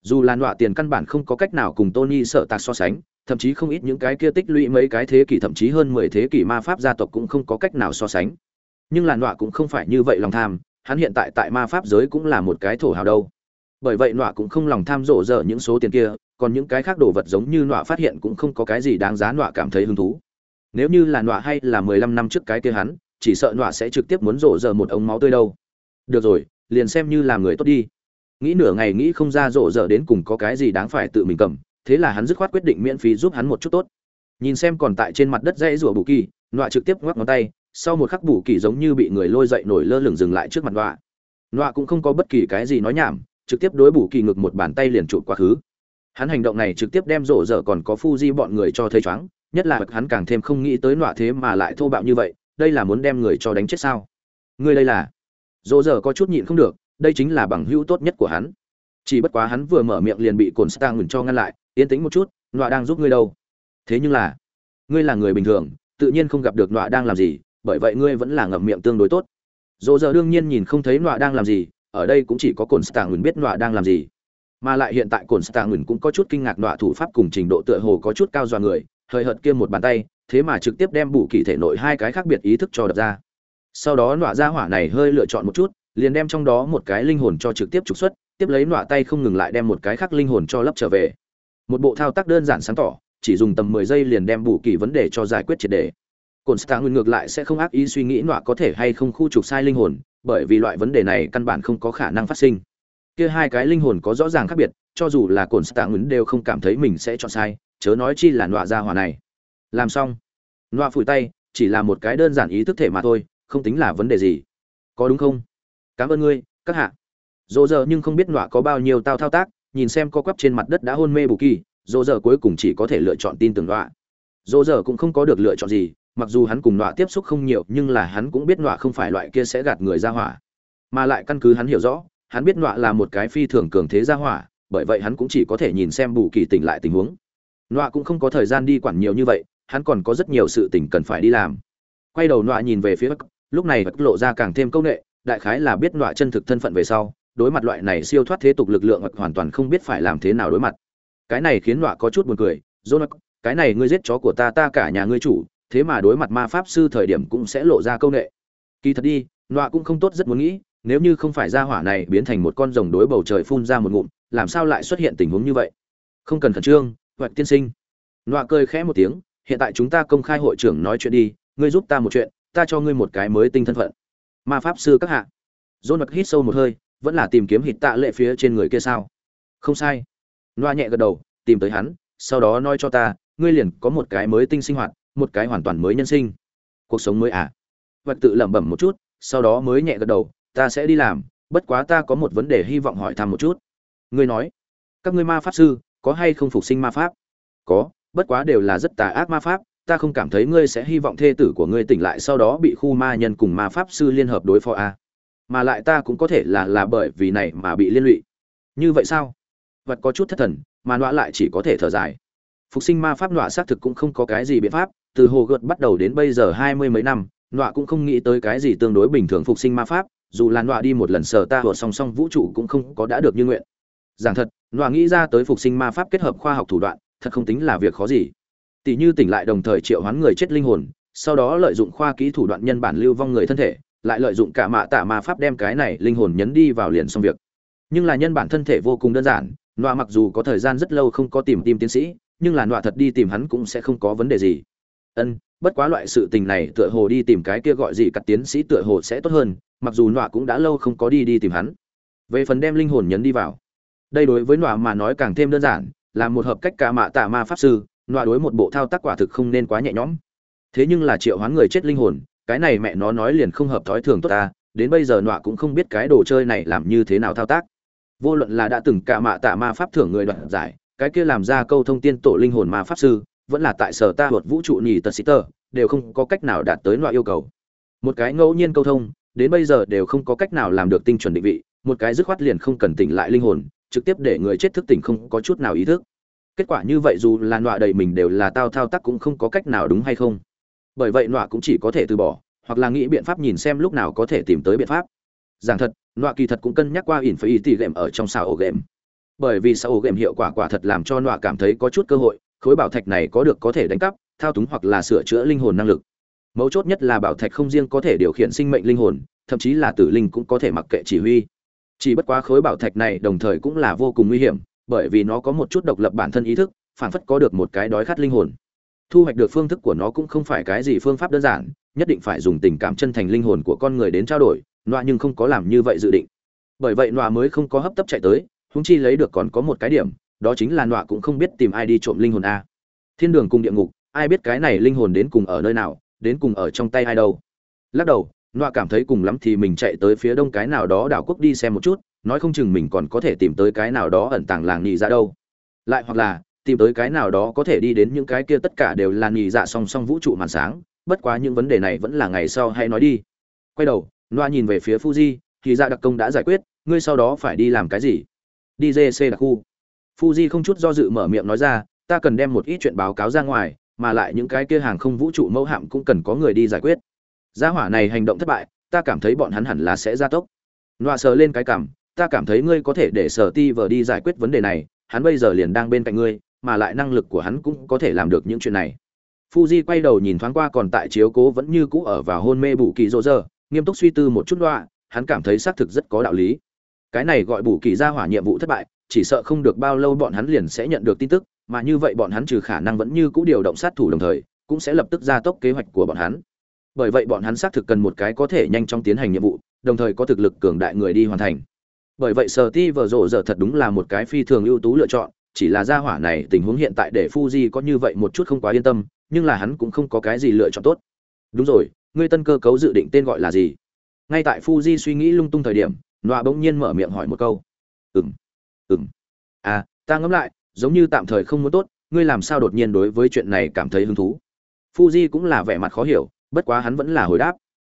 Dù là noa tiền căn bản không có cách nào cùng tony sợ tạc so sánh, thậm chí không ít những cái kia tích lũy mấy cái thế kỷ thậm chí hơn mười thế kỷ ma pháp gia tộc cũng không có cách nào so sánh nhưng là nọa cũng không phải như vậy lòng tham, hắn hiện tại tại ma pháp giới cũng là một cái thổ hào đâu. Bởi vậy nọa cũng không lòng tham rộ rỡ những số tiền kia, còn những cái khác đồ vật giống như nọa phát hiện cũng không có cái gì đáng giá nọa cảm thấy hứng thú. Nếu như là nọa hay là mười lăm năm trước cái kia hắn, chỉ sợ nọa sẽ trực tiếp muốn rộ rỡ một ống máu tươi đâu. Được rồi, liền xem như làm người tốt đi. Nghĩ nửa ngày nghĩ không ra rộ rỡ đến cùng có cái gì đáng phải tự mình cầm, thế là hắn dứt khoát quyết định miễn phí giúp hắn một chút tốt. Nhìn xem còn tại trên mặt đất dãy rủa bù kỳ, nọa trực tiếp ngoắc ngón tay sau một khắc bù kỳ giống như bị người lôi dậy nổi lơ lửng dừng lại trước mặt nọa. Nọa cũng không có bất kỳ cái gì nói nhảm trực tiếp đối bù kỳ ngực một bàn tay liền chụp quá khứ. Hắn hành động này trực tiếp đem rổ dở còn có phu di bọn người cho thấy choáng, nhất là hắn càng thêm không nghĩ tới nọa thế mà lại thô bạo như vậy đây là muốn đem người cho đánh chết sao? Ngươi đây là? Rổ dở có chút nhịn không được đây chính là bằng hữu tốt nhất của hắn. Chỉ bất quá hắn vừa mở miệng liền bị cồn stang ngừng cho ngăn lại yên tĩnh một chút nọa đang giúp ngươi đâu. Thế nhưng là ngươi là người bình thường tự nhiên không gặp được nọa đang làm gì bởi vậy ngươi vẫn là ngậm miệng tương đối tốt. Dỗ giờ đương nhiên nhìn không thấy nọa đang làm gì, ở đây cũng chỉ có cồn Stạng Ngẩn biết nọa đang làm gì. Mà lại hiện tại cồn Stạng Ngẩn cũng có chút kinh ngạc nọa thủ pháp cùng trình độ tựa hồ có chút cao dọa người, hơi hợt kia một bàn tay, thế mà trực tiếp đem bù kỳ thể nội hai cái khác biệt ý thức cho đập ra. Sau đó nọa ra hỏa này hơi lựa chọn một chút, liền đem trong đó một cái linh hồn cho trực tiếp trục xuất, tiếp lấy nọa tay không ngừng lại đem một cái khác linh hồn cho lấp trở về. Một bộ thao tác đơn giản sáng tỏ, chỉ dùng tầm mười giây liền đem bù kỳ vấn đề cho giải quyết triệt đề cồn stạng nguyên ngược lại sẽ không ác ý suy nghĩ nọa có thể hay không khu trục sai linh hồn, bởi vì loại vấn đề này căn bản không có khả năng phát sinh. Kia hai cái linh hồn có rõ ràng khác biệt, cho dù là cồn stạng nguyên đều không cảm thấy mình sẽ chọn sai, chớ nói chi là nọa ra hòa này. Làm xong, nọa phủi tay, chỉ là một cái đơn giản ý thức thể mà thôi, không tính là vấn đề gì. Có đúng không? Cảm ơn ngươi, các hạ. Dỗ giờ nhưng không biết nọa có bao nhiêu tao thao tác, nhìn xem co quắp trên mặt đất đã hôn mê bù kỳ dỗ giờ cuối cùng chỉ có thể lựa chọn tin tưởng nọa. Dỗ giờ cũng không có được lựa chọn gì mặc dù hắn cùng nọa tiếp xúc không nhiều, nhưng là hắn cũng biết nọa không phải loại kia sẽ gạt người ra hỏa. Mà lại căn cứ hắn hiểu rõ, hắn biết nọa là một cái phi thường cường thế ra hỏa, bởi vậy hắn cũng chỉ có thể nhìn xem bù kỳ tỉnh lại tình huống. Nọa cũng không có thời gian đi quản nhiều như vậy, hắn còn có rất nhiều sự tình cần phải đi làm. Quay đầu nọa nhìn về phía bắc lúc này bắc lộ ra càng thêm công nghệ, đại khái là biết nọa chân thực thân phận về sau, đối mặt loại này siêu thoát thế tục lực lượng hoàn toàn không biết phải làm thế nào đối mặt. Cái này khiến nọa có chút buồn cười jonas cái này ngươi giết chó của ta ta cả nhà ngươi chủ thế mà đối mặt ma pháp sư thời điểm cũng sẽ lộ ra câu nệ. Kỳ thật đi, nọa cũng không tốt rất muốn nghĩ, nếu như không phải ra hỏa này biến thành một con rồng đối bầu trời phun ra một ngụm, làm sao lại xuất hiện tình huống như vậy? Không cần khẩn trương hoặc tiên sinh. Nọa cười khẽ một tiếng, hiện tại chúng ta công khai hội trưởng nói chuyện đi, ngươi giúp ta một chuyện, ta cho ngươi một cái mới tinh thân phận. Ma pháp sư các hạ. Dôn hít sâu một hơi, vẫn là tìm kiếm hít tạ lệ phía trên người kia sao? Không sai. Loa nhẹ gật đầu, tìm tới hắn, sau đó nói cho ta, ngươi liền có một cái mới tinh sinh hoạt một cái hoàn toàn mới nhân sinh. Cuộc sống mới à? Vật tự lẩm bẩm một chút, sau đó mới nhẹ gật đầu, ta sẽ đi làm, bất quá ta có một vấn đề hy vọng hỏi thăm một chút. Ngươi nói, các ngươi ma pháp sư, có hay không phục sinh ma pháp? Có, bất quá đều là rất tà ác ma pháp, ta không cảm thấy ngươi sẽ hy vọng thê tử của ngươi tỉnh lại sau đó bị khu ma nhân cùng ma pháp sư liên hợp đối phó a à. mà lại ta cũng có thể là là bởi vì này mà bị liên lụy. Như vậy sao? Vật có chút thất thần, mà nọa lại chỉ có thể thở dài. Phục sinh ma pháp nọa xác thực cũng không có cái gì biện pháp từ hồ gợt bắt đầu đến bây giờ hai mươi mấy năm, nọa cũng không nghĩ tới cái gì tương đối bình thường phục sinh ma pháp, dù là nọa đi một lần sờ ta vượt song song vũ trụ cũng không có đã được như nguyện. Giảng thật, nọa nghĩ ra tới phục sinh ma pháp kết hợp khoa học thủ đoạn, thật không tính là việc khó gì. Tỷ như tỉnh lại đồng thời triệu hoán người chết linh hồn, sau đó lợi dụng khoa kỹ thủ đoạn nhân bản lưu vong người thân thể, lại lợi dụng cả mạ tạ ma pháp đem cái này linh hồn nhấn đi vào liền xong việc. Nhưng là nhân bản thân thể vô cùng đơn giản, nọa mặc dù có thời gian rất lâu không có tìm tìm tiến sĩ, nhưng là nọa thật đi tìm hắn cũng sẽ không có vấn đề gì ân, bất quá loại sự tình này tựa hồ đi tìm cái kia gọi gì cắt tiến sĩ tựa hồ sẽ tốt hơn, mặc dù nọa cũng đã lâu không có đi đi tìm hắn. Về phần đem linh hồn nhấn đi vào. Đây đối với nọa mà nói càng thêm đơn giản, là một hợp cách cả mạ tạ ma pháp sư, nọa đối một bộ thao tác quả thực không nên quá nhẹ nhõm. Thế nhưng là triệu hoán người chết linh hồn, cái này mẹ nó nói liền không hợp thói thường tốt ta, đến bây giờ nọa cũng không biết cái đồ chơi này làm như thế nào thao tác. Vô luận là đã từng cả mạ tạ ma pháp thưởng người đoạt giải, cái kia làm ra câu thông tiên tổ linh hồn ma pháp sư vẫn là tại sở ta luật vũ trụ nhì tật sĩ tờ, đều không có cách nào đạt tới loại yêu cầu. Một cái ngẫu nhiên câu thông, đến bây giờ đều không có cách nào làm được tinh chuẩn định vị, một cái dứt khoát liền không cần tỉnh lại linh hồn, trực tiếp để người chết thức tỉnh không có chút nào ý thức. Kết quả như vậy dù là nọa đầy mình đều là tao thao tác cũng không có cách nào đúng hay không. Bởi vậy nọa cũng chỉ có thể từ bỏ, hoặc là nghĩ biện pháp nhìn xem lúc nào có thể tìm tới biện pháp. Giảng thật, nọa kỳ thật cũng cân nhắc qua ỉn phải ý tỉ game ở trong xào ổ game bởi vì xào ổ game hiệu quả quả thật làm cho nọa cảm thấy có chút cơ hội khối bảo thạch này có được có thể đánh cắp, thao túng hoặc là sửa chữa linh hồn năng lực. Mấu chốt nhất là bảo thạch không riêng có thể điều khiển sinh mệnh linh hồn, thậm chí là tử linh cũng có thể mặc kệ chỉ huy. Chỉ bất quá khối bảo thạch này đồng thời cũng là vô cùng nguy hiểm, bởi vì nó có một chút độc lập bản thân ý thức, phản phất có được một cái đói khát linh hồn. Thu hoạch được phương thức của nó cũng không phải cái gì phương pháp đơn giản, nhất định phải dùng tình cảm chân thành linh hồn của con người đến trao đổi, nọa nhưng không có làm như vậy dự định. Bởi vậy nọa mới không có hấp tấp chạy tới húng chi lấy được còn có một cái điểm đó chính là nọa cũng không biết tìm ai đi trộm linh hồn a. Thiên đường cùng địa ngục, ai biết cái này linh hồn đến cùng ở nơi nào, đến cùng ở trong tay ai đâu. Lắc đầu, nọa cảm thấy cùng lắm thì mình chạy tới phía đông cái nào đó đảo quốc đi xem một chút, nói không chừng mình còn có thể tìm tới cái nào đó ẩn tàng làng nhị ra dạ đâu. Lại hoặc là, tìm tới cái nào đó có thể đi đến những cái kia tất cả đều là nhị dạ song song vũ trụ màn sáng, bất quá những vấn đề này vẫn là ngày sau hay nói đi. Quay đầu, nọa nhìn về phía fuji, thì ra đặc công đã giải quyết, ngươi sau đó phải đi làm cái gì? Đi dc đặc khu fuji không chút do dự mở miệng nói ra ta cần đem một ít chuyện báo cáo ra ngoài mà lại những cái kia hàng không vũ trụ mẫu hạm cũng cần có người đi giải quyết. Gia hỏa này hành động thất bại ta cảm thấy bọn hắn hẳn là sẽ gia tốc. Nọa sờ lên cái cảm ta cảm thấy ngươi có thể để sở ti vờ đi giải quyết vấn đề này hắn bây giờ liền đang bên cạnh ngươi mà lại năng lực của hắn cũng có thể làm được những chuyện này. Fuji quay đầu nhìn thoáng qua còn tại chiếu cố vẫn như cũ ở vào hôn mê bù kỳ rộ rơ nghiêm túc suy tư một chút đoạn, hắn cảm thấy xác thực rất có đạo lý. Cái này gọi bù kỳ gia hỏa nhiệm vụ thất bại chỉ sợ không được bao lâu bọn hắn liền sẽ nhận được tin tức, mà như vậy bọn hắn trừ khả năng vẫn như cũ điều động sát thủ đồng thời, cũng sẽ lập tức gia tốc kế hoạch của bọn hắn. Bởi vậy bọn hắn xác thực cần một cái có thể nhanh chóng tiến hành nhiệm vụ, đồng thời có thực lực cường đại người đi hoàn thành. Bởi vậy sở ti vở rộ giờ thật đúng là một cái phi thường ưu tú lựa chọn, chỉ là gia hỏa này tình huống hiện tại để Fuji có như vậy một chút không quá yên tâm, nhưng là hắn cũng không có cái gì lựa chọn tốt. Đúng rồi, ngươi tân cơ cấu dự định tên gọi là gì? Ngay tại Fuji suy nghĩ lung tung thời điểm nọa bỗng nhiên mở miệng hỏi một câu. Ừm ừm. À ta ngẫm lại, giống như tạm thời không muốn tốt, ngươi làm sao đột nhiên đối với chuyện này cảm thấy hứng thú? Fuji cũng là vẻ mặt khó hiểu, bất quá hắn vẫn là hồi đáp.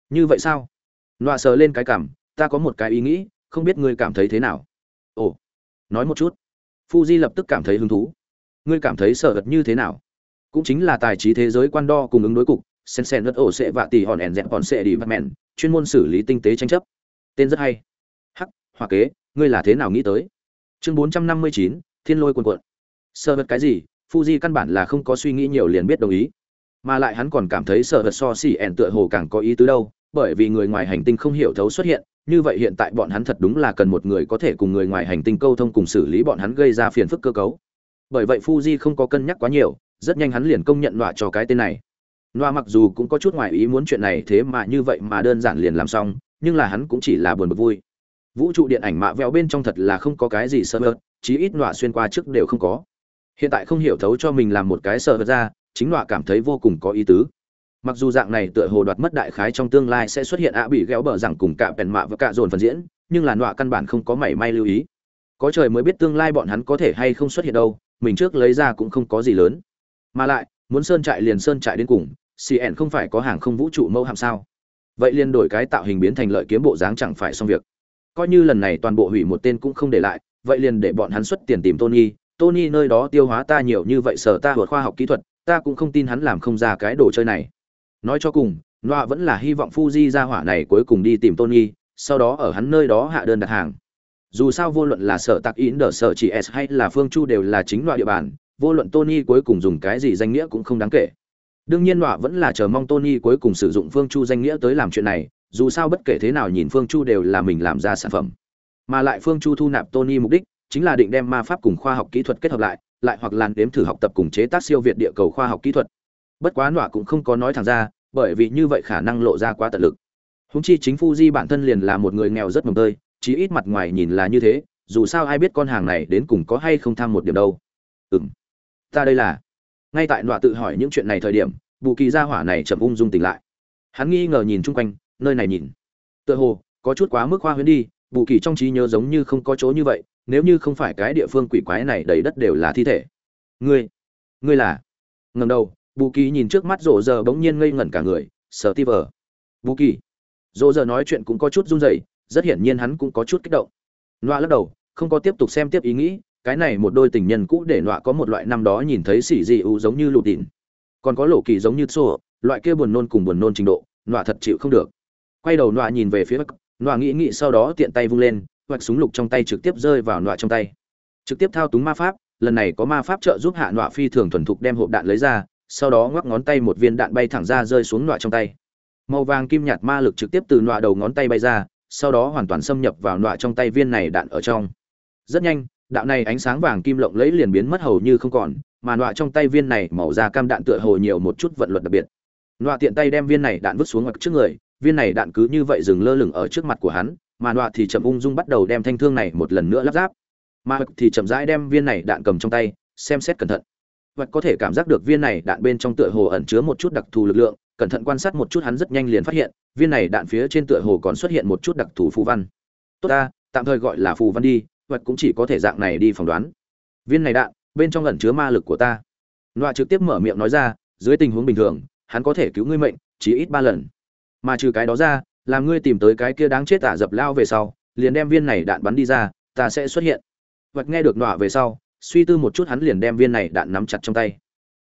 Như vậy sao? Nọa sờ lên cái cảm, ta có một cái ý nghĩ, không biết ngươi cảm thấy thế nào. Ồ, nói một chút. Fuji lập tức cảm thấy hứng thú. Ngươi cảm thấy sợ vật như thế nào? Cũng chính là tài trí thế giới quan đo cùng ứng đối cục, sen sen đất ổ sệ vạ tỷ hòn ẻn dẹn hòn sệ đi vật mẹn, chuyên môn xử lý tinh tế tranh chấp. Tên rất hay. Hắc hòa kế, ngươi là thế nào nghĩ tới? Chương bốn trăm năm mươi chín, thiên lôi cuồn cuộn sợ vật cái gì? Fuji căn bản là không có suy nghĩ nhiều liền biết đồng ý. Mà lại hắn còn cảm thấy sợ vật so xỉ ẻn tựa hồ càng có ý tứ đâu, bởi vì người ngoài hành tinh không hiểu thấu xuất hiện, như vậy hiện tại bọn hắn thật đúng là cần một người có thể cùng người ngoài hành tinh câu thông cùng xử lý bọn hắn gây ra phiền phức cơ cấu. Bởi vậy Fuji không có cân nhắc quá nhiều, rất nhanh hắn liền công nhận nọa cho cái tên này. Nọa mặc dù cũng có chút ngoài ý muốn chuyện này thế mà như vậy mà đơn giản liền làm xong, nhưng là hắn cũng chỉ là buồn bực vui vũ trụ điện ảnh mạ vẹo bên trong thật là không có cái gì sơ hớt, chí ít nọa xuyên qua trước đều không có. Hiện tại không hiểu thấu cho mình làm một cái sợ hớt ra chính nọa cảm thấy vô cùng có ý tứ. Mặc dù dạng này tựa hồ đoạt mất đại khái trong tương lai sẽ xuất hiện ạ bị ghéo bở rằng cùng cả bèn mạ và cả dồn phần diễn nhưng là nọa căn bản không có mảy may lưu ý. Có trời mới biết tương lai bọn hắn có thể hay không xuất hiện đâu mình trước lấy ra cũng không có gì lớn. Mà lại muốn sơn trại liền sơn trại đến cùng cn không phải có hàng không vũ trụ mẫu hạm sao? Vậy liền đổi cái tạo hình biến thành lợi kiếm bộ dáng chẳng phải xong việc coi như lần này toàn bộ hủy một tên cũng không để lại vậy liền để bọn hắn xuất tiền tìm tony. Tony nơi đó tiêu hóa ta nhiều như vậy sở ta vượt khoa học kỹ thuật ta cũng không tin hắn làm không ra cái đồ chơi này. Nói cho cùng Noa vẫn là hy vọng fuji ra hỏa này cuối cùng đi tìm tony sau đó ở hắn nơi đó hạ đơn đặt hàng. Dù sao vô luận là sở tạc Yến, đỡ sở chỉ s hay là phương chu đều là chính loại địa bàn vô luận tony cuối cùng dùng cái gì danh nghĩa cũng không đáng kể. Đương nhiên Noa vẫn là chờ mong tony cuối cùng sử dụng phương chu danh nghĩa tới làm chuyện này dù sao bất kể thế nào nhìn phương chu đều là mình làm ra sản phẩm. Mà lại phương chu thu nạp tony mục đích chính là định đem ma pháp cùng khoa học kỹ thuật kết hợp lại lại hoặc làn đếm thử học tập cùng chế tác siêu việt địa cầu khoa học kỹ thuật. Bất quá nọa cũng không có nói thẳng ra, bởi vì như vậy khả năng lộ ra quá tận lực. Húng chi chính phu di bản thân liền là một người nghèo rất mồm tơi, chí ít mặt ngoài nhìn là như thế, dù sao ai biết con hàng này đến cùng có hay không tham một điểm đâu. Ừ m ta đây là. Ngay tại nọa tự hỏi những chuyện này thời điểm, bù kỳ gia hỏa này chậm ung dung tỉnh lại. Hắn nghi ngờ nhìn chung quanh nơi này nhìn. Tựa hồ, có chút quá mức hoa huyễn đi, bù kỳ trong trí nhớ giống như không có chỗ như vậy, nếu như không phải cái địa phương quỷ quái này đầy đất đều là thi thể. Ngươi ngươi là? Ngầm đầu, bù kỳ nhìn trước mắt rộ giờ bỗng nhiên ngây ngẩn cả người sờ ti vờ. Bù kỳ rộ giờ nói chuyện cũng có chút run rẩy, rất hiển nhiên hắn cũng có chút kích động. Loa lắc đầu, không có tiếp tục xem tiếp ý nghĩ, cái này một đôi tình nhân cũ để loa có một loại năm đó nhìn thấy xỉ dị ưu giống như lụt đỉn còn có lộ kỳ giống như xô loại kia buồn nôn cùng buồn nôn trình độ loa thật chịu không được quay đầu nọa nhìn về phía bắc nọa nghĩ nghĩ sau đó tiện tay vung lên hoặc súng lục trong tay trực tiếp rơi vào nọa trong tay. Trực tiếp thao túng ma pháp, lần này có ma pháp trợ giúp hạ nọa phi thường thuần thục đem hộp đạn lấy ra, sau đó ngoắc ngón tay một viên đạn bay thẳng ra rơi xuống nọa trong tay. Màu vàng kim nhạt ma lực trực tiếp từ nọa đầu ngón tay bay ra, sau đó hoàn toàn xâm nhập vào nọa trong tay viên này đạn ở trong. Rất nhanh, đạo này ánh sáng vàng kim lộng lẫy liền biến mất hầu như không còn, mà nọa trong tay viên này màu da cam đạn tựa hồ nhiều một chút vận luật đặc biệt. Nọa tiện tay đem viên này đạn vứt xuống hoặc trước người viên này đạn cứ như vậy dừng lơ lửng ở trước mặt của hắn, mà nọa thì chậm ung dung bắt đầu đem thanh thương này một lần nữa lắp ráp. Mà thì chậm rãi đem viên này đạn cầm trong tay, xem xét cẩn thận. Và có thể cảm giác được viên này đạn bên trong tựa hồ ẩn chứa một chút đặc thù lực lượng, cẩn thận quan sát một chút hắn rất nhanh liền phát hiện, viên này đạn phía trên tựa hồ còn xuất hiện một chút đặc thù phù văn. Tốt ta, tạm thời gọi là phù văn đi, vật cũng chỉ có thể dạng này đi phỏng đoán. Viên này đạn, bên trong ẩn chứa ma lực của ta. Loa trực tiếp mở miệng nói ra, dưới tình huống bình thường, hắn có thể cứu ngươi mệnh chỉ ít ba lần mà trừ cái đó ra, làm ngươi tìm tới cái kia đáng chết tả dập lao về sau, liền đem viên này đạn bắn đi ra, ta sẽ xuất hiện. Vật nghe được nọa về sau, suy tư một chút hắn liền đem viên này đạn nắm chặt trong tay.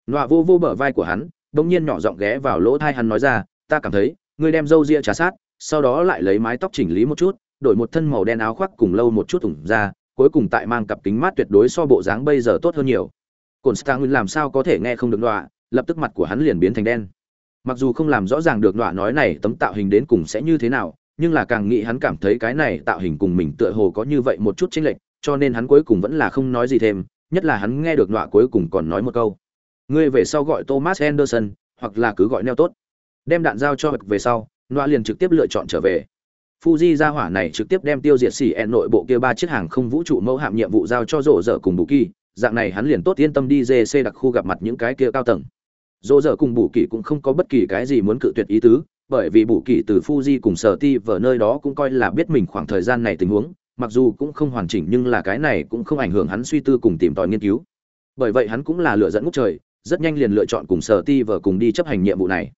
Nọa vô vô bờ vai của hắn, bỗng nhiên nhỏ giọng ghé vào lỗ thai hắn nói ra, ta cảm thấy, ngươi đem râu ria trà sát, sau đó lại lấy mái tóc chỉnh lý một chút, đổi một thân màu đen áo khoác cùng lâu một chút ủng ra, cuối cùng tại mang cặp kính mát tuyệt đối so bộ dáng bây giờ tốt hơn nhiều. Cồn stang làm sao có thể nghe không được đọa lập tức mặt của hắn liền biến thành đen mặc dù không làm rõ ràng được đọa nói này tấm tạo hình đến cùng sẽ như thế nào, nhưng là càng nghĩ hắn cảm thấy cái này tạo hình cùng mình tựa hồ có như vậy một chút chênh lệch, cho nên hắn cuối cùng vẫn là không nói gì thêm, nhất là hắn nghe được đọa cuối cùng còn nói một câu. Ngươi về sau gọi thomas anderson hoặc là cứ gọi neo tốt. Đem đạn giao cho về sau noa liền trực tiếp lựa chọn trở về. Fuji ra hỏa này trực tiếp đem tiêu diệt xỉ ẹn nội bộ kia ba chiếc hàng không vũ trụ mẫu hạm nhiệm vụ giao cho rổ dở cùng bù kỳ dạng này hắn liền tốt yên tâm đi DC đặc khu gặp mặt những cái kia cao tầng dỗ dở cùng bù kỳ cũng không có bất kỳ cái gì muốn cự tuyệt ý tứ, bởi vì bù kỳ từ fuji cùng sở ti vở nơi đó cũng coi là biết mình khoảng thời gian này tình huống, mặc dù cũng không hoàn chỉnh nhưng là cái này cũng không ảnh hưởng hắn suy tư cùng tìm tòi nghiên cứu. Bởi vậy hắn cũng là lựa dẫn ngút trời, rất nhanh liền lựa chọn cùng sở ti vở cùng đi chấp hành nhiệm vụ này.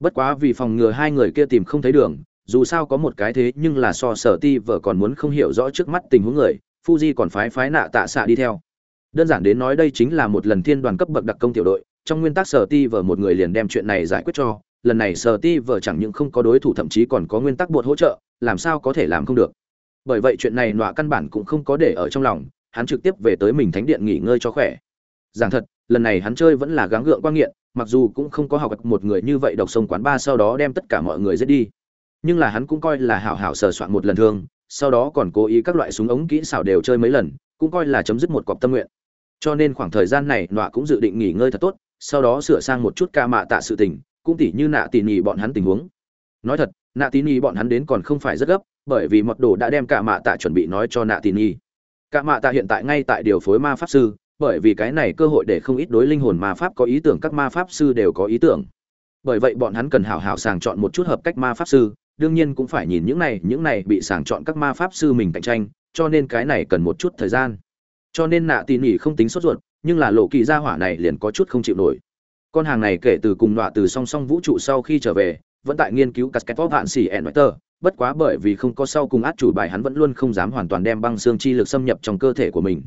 Bất quá vì phòng ngừa hai người kia tìm không thấy đường, dù sao có một cái thế nhưng là so sở ti vợ còn muốn không hiểu rõ trước mắt tình huống người, fuji còn phái phái nạ tạ xạ đi theo. Đơn giản đến nói đây chính là một lần thiên đoàn cấp bậc đặc công tiểu đội trong nguyên tắc sở ti vợ một người liền đem chuyện này giải quyết cho, lần này sở ti vợ chẳng những không có đối thủ, thậm chí còn có nguyên tắc bột hỗ trợ, làm sao có thể làm không được. Bởi vậy chuyện này nọa căn bản cũng không có để ở trong lòng, hắn trực tiếp về tới mình thánh điện nghỉ ngơi cho khỏe. Giảng thật, lần này hắn chơi vẫn là gắng gượng quan nghiện, mặc dù cũng không có học một người như vậy độc sông quán ba sau đó đem tất cả mọi người giết đi. Nhưng là hắn cũng coi là hảo hảo sờ soạn một lần thương, sau đó còn cố ý các loại súng ống kỹ xảo đều chơi mấy lần, cũng coi là chấm dứt một cọc tâm nguyện. Cho nên khoảng thời gian này nọa cũng dự định nghỉ ngơi thật tốt sau đó sửa sang một chút ca mạ tạ sự tình, cũng tỉ như nạ tỉ nhì bọn hắn tình huống. Nói thật, nạ tỉ nhì bọn hắn đến còn không phải rất gấp, bởi vì mật đồ đã đem ca mạ tạ chuẩn bị nói cho nạ tỉ nhì ca mạ tạ hiện tại ngay tại điều phối ma pháp sư, bởi vì cái này cơ hội để không ít đối linh hồn ma pháp có ý tưởng, các ma pháp sư đều có ý tưởng. Bởi vậy bọn hắn cần hảo hảo sàng chọn một chút hợp cách ma pháp sư, đương nhiên cũng phải nhìn những này những này bị sàng chọn các ma pháp sư mình cạnh tranh, cho nên cái này cần một chút thời gian. Cho nên nạ tỉ nỉ không tính sốt ruột nhưng là lộ kỳ gia hỏa này liền có chút không chịu nổi. Con hàng này kể từ cùng nọa từ song song vũ trụ sau khi trở về, vẫn tại nghiên cứu casket pop hạn xỉ ẻn tơ bất quá bởi vì không có sau cùng át chủ bài hắn vẫn luôn không dám hoàn toàn đem băng xương chi lực xâm nhập trong cơ thể của mình.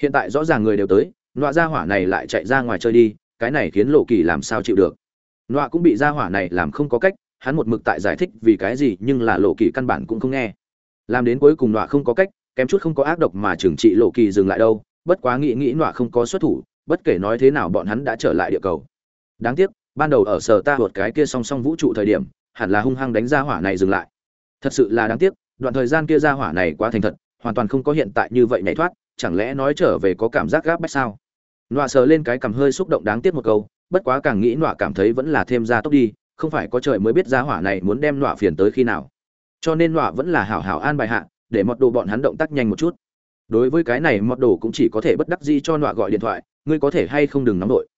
Hiện tại rõ ràng người đều tới, nọa gia hỏa này lại chạy ra ngoài chơi đi, cái này khiến lộ kỳ làm sao chịu được. Nọa cũng bị gia hỏa này làm không có cách, hắn một mực tại giải thích vì cái gì nhưng là lộ kỳ căn bản cũng không nghe. Làm đến cuối cùng nọa không có cách, kém chút không có ác độc mà trừng trị lộ kỳ dừng lại đâu bất quá nghĩ nghĩ nọa không có xuất thủ, bất kể nói thế nào bọn hắn đã trở lại địa cầu. Đáng tiếc, ban đầu ở sở ta hột cái kia song song vũ trụ thời điểm, hẳn là hung hăng đánh ra hỏa này dừng lại. Thật sự là đáng tiếc, đoạn thời gian kia ra hỏa này quá thành thật, hoàn toàn không có hiện tại như vậy nhảy thoát, chẳng lẽ nói trở về có cảm giác gáp bách sao? Nọa sờ lên cái cằm hơi xúc động đáng tiếc một câu, bất quá càng nghĩ nọa cảm thấy vẫn là thêm ra tốc đi, không phải có trời mới biết ra hỏa này muốn đem nọa phiền tới khi nào. Cho nên nọa vẫn là hảo hảo an bài hạ, để mọt đồ bọn hắn động tác nhanh một chút đối với cái này mọt đồ cũng chỉ có thể bất đắc dĩ cho nọa gọi điện thoại, ngươi có thể hay không đừng nóng đội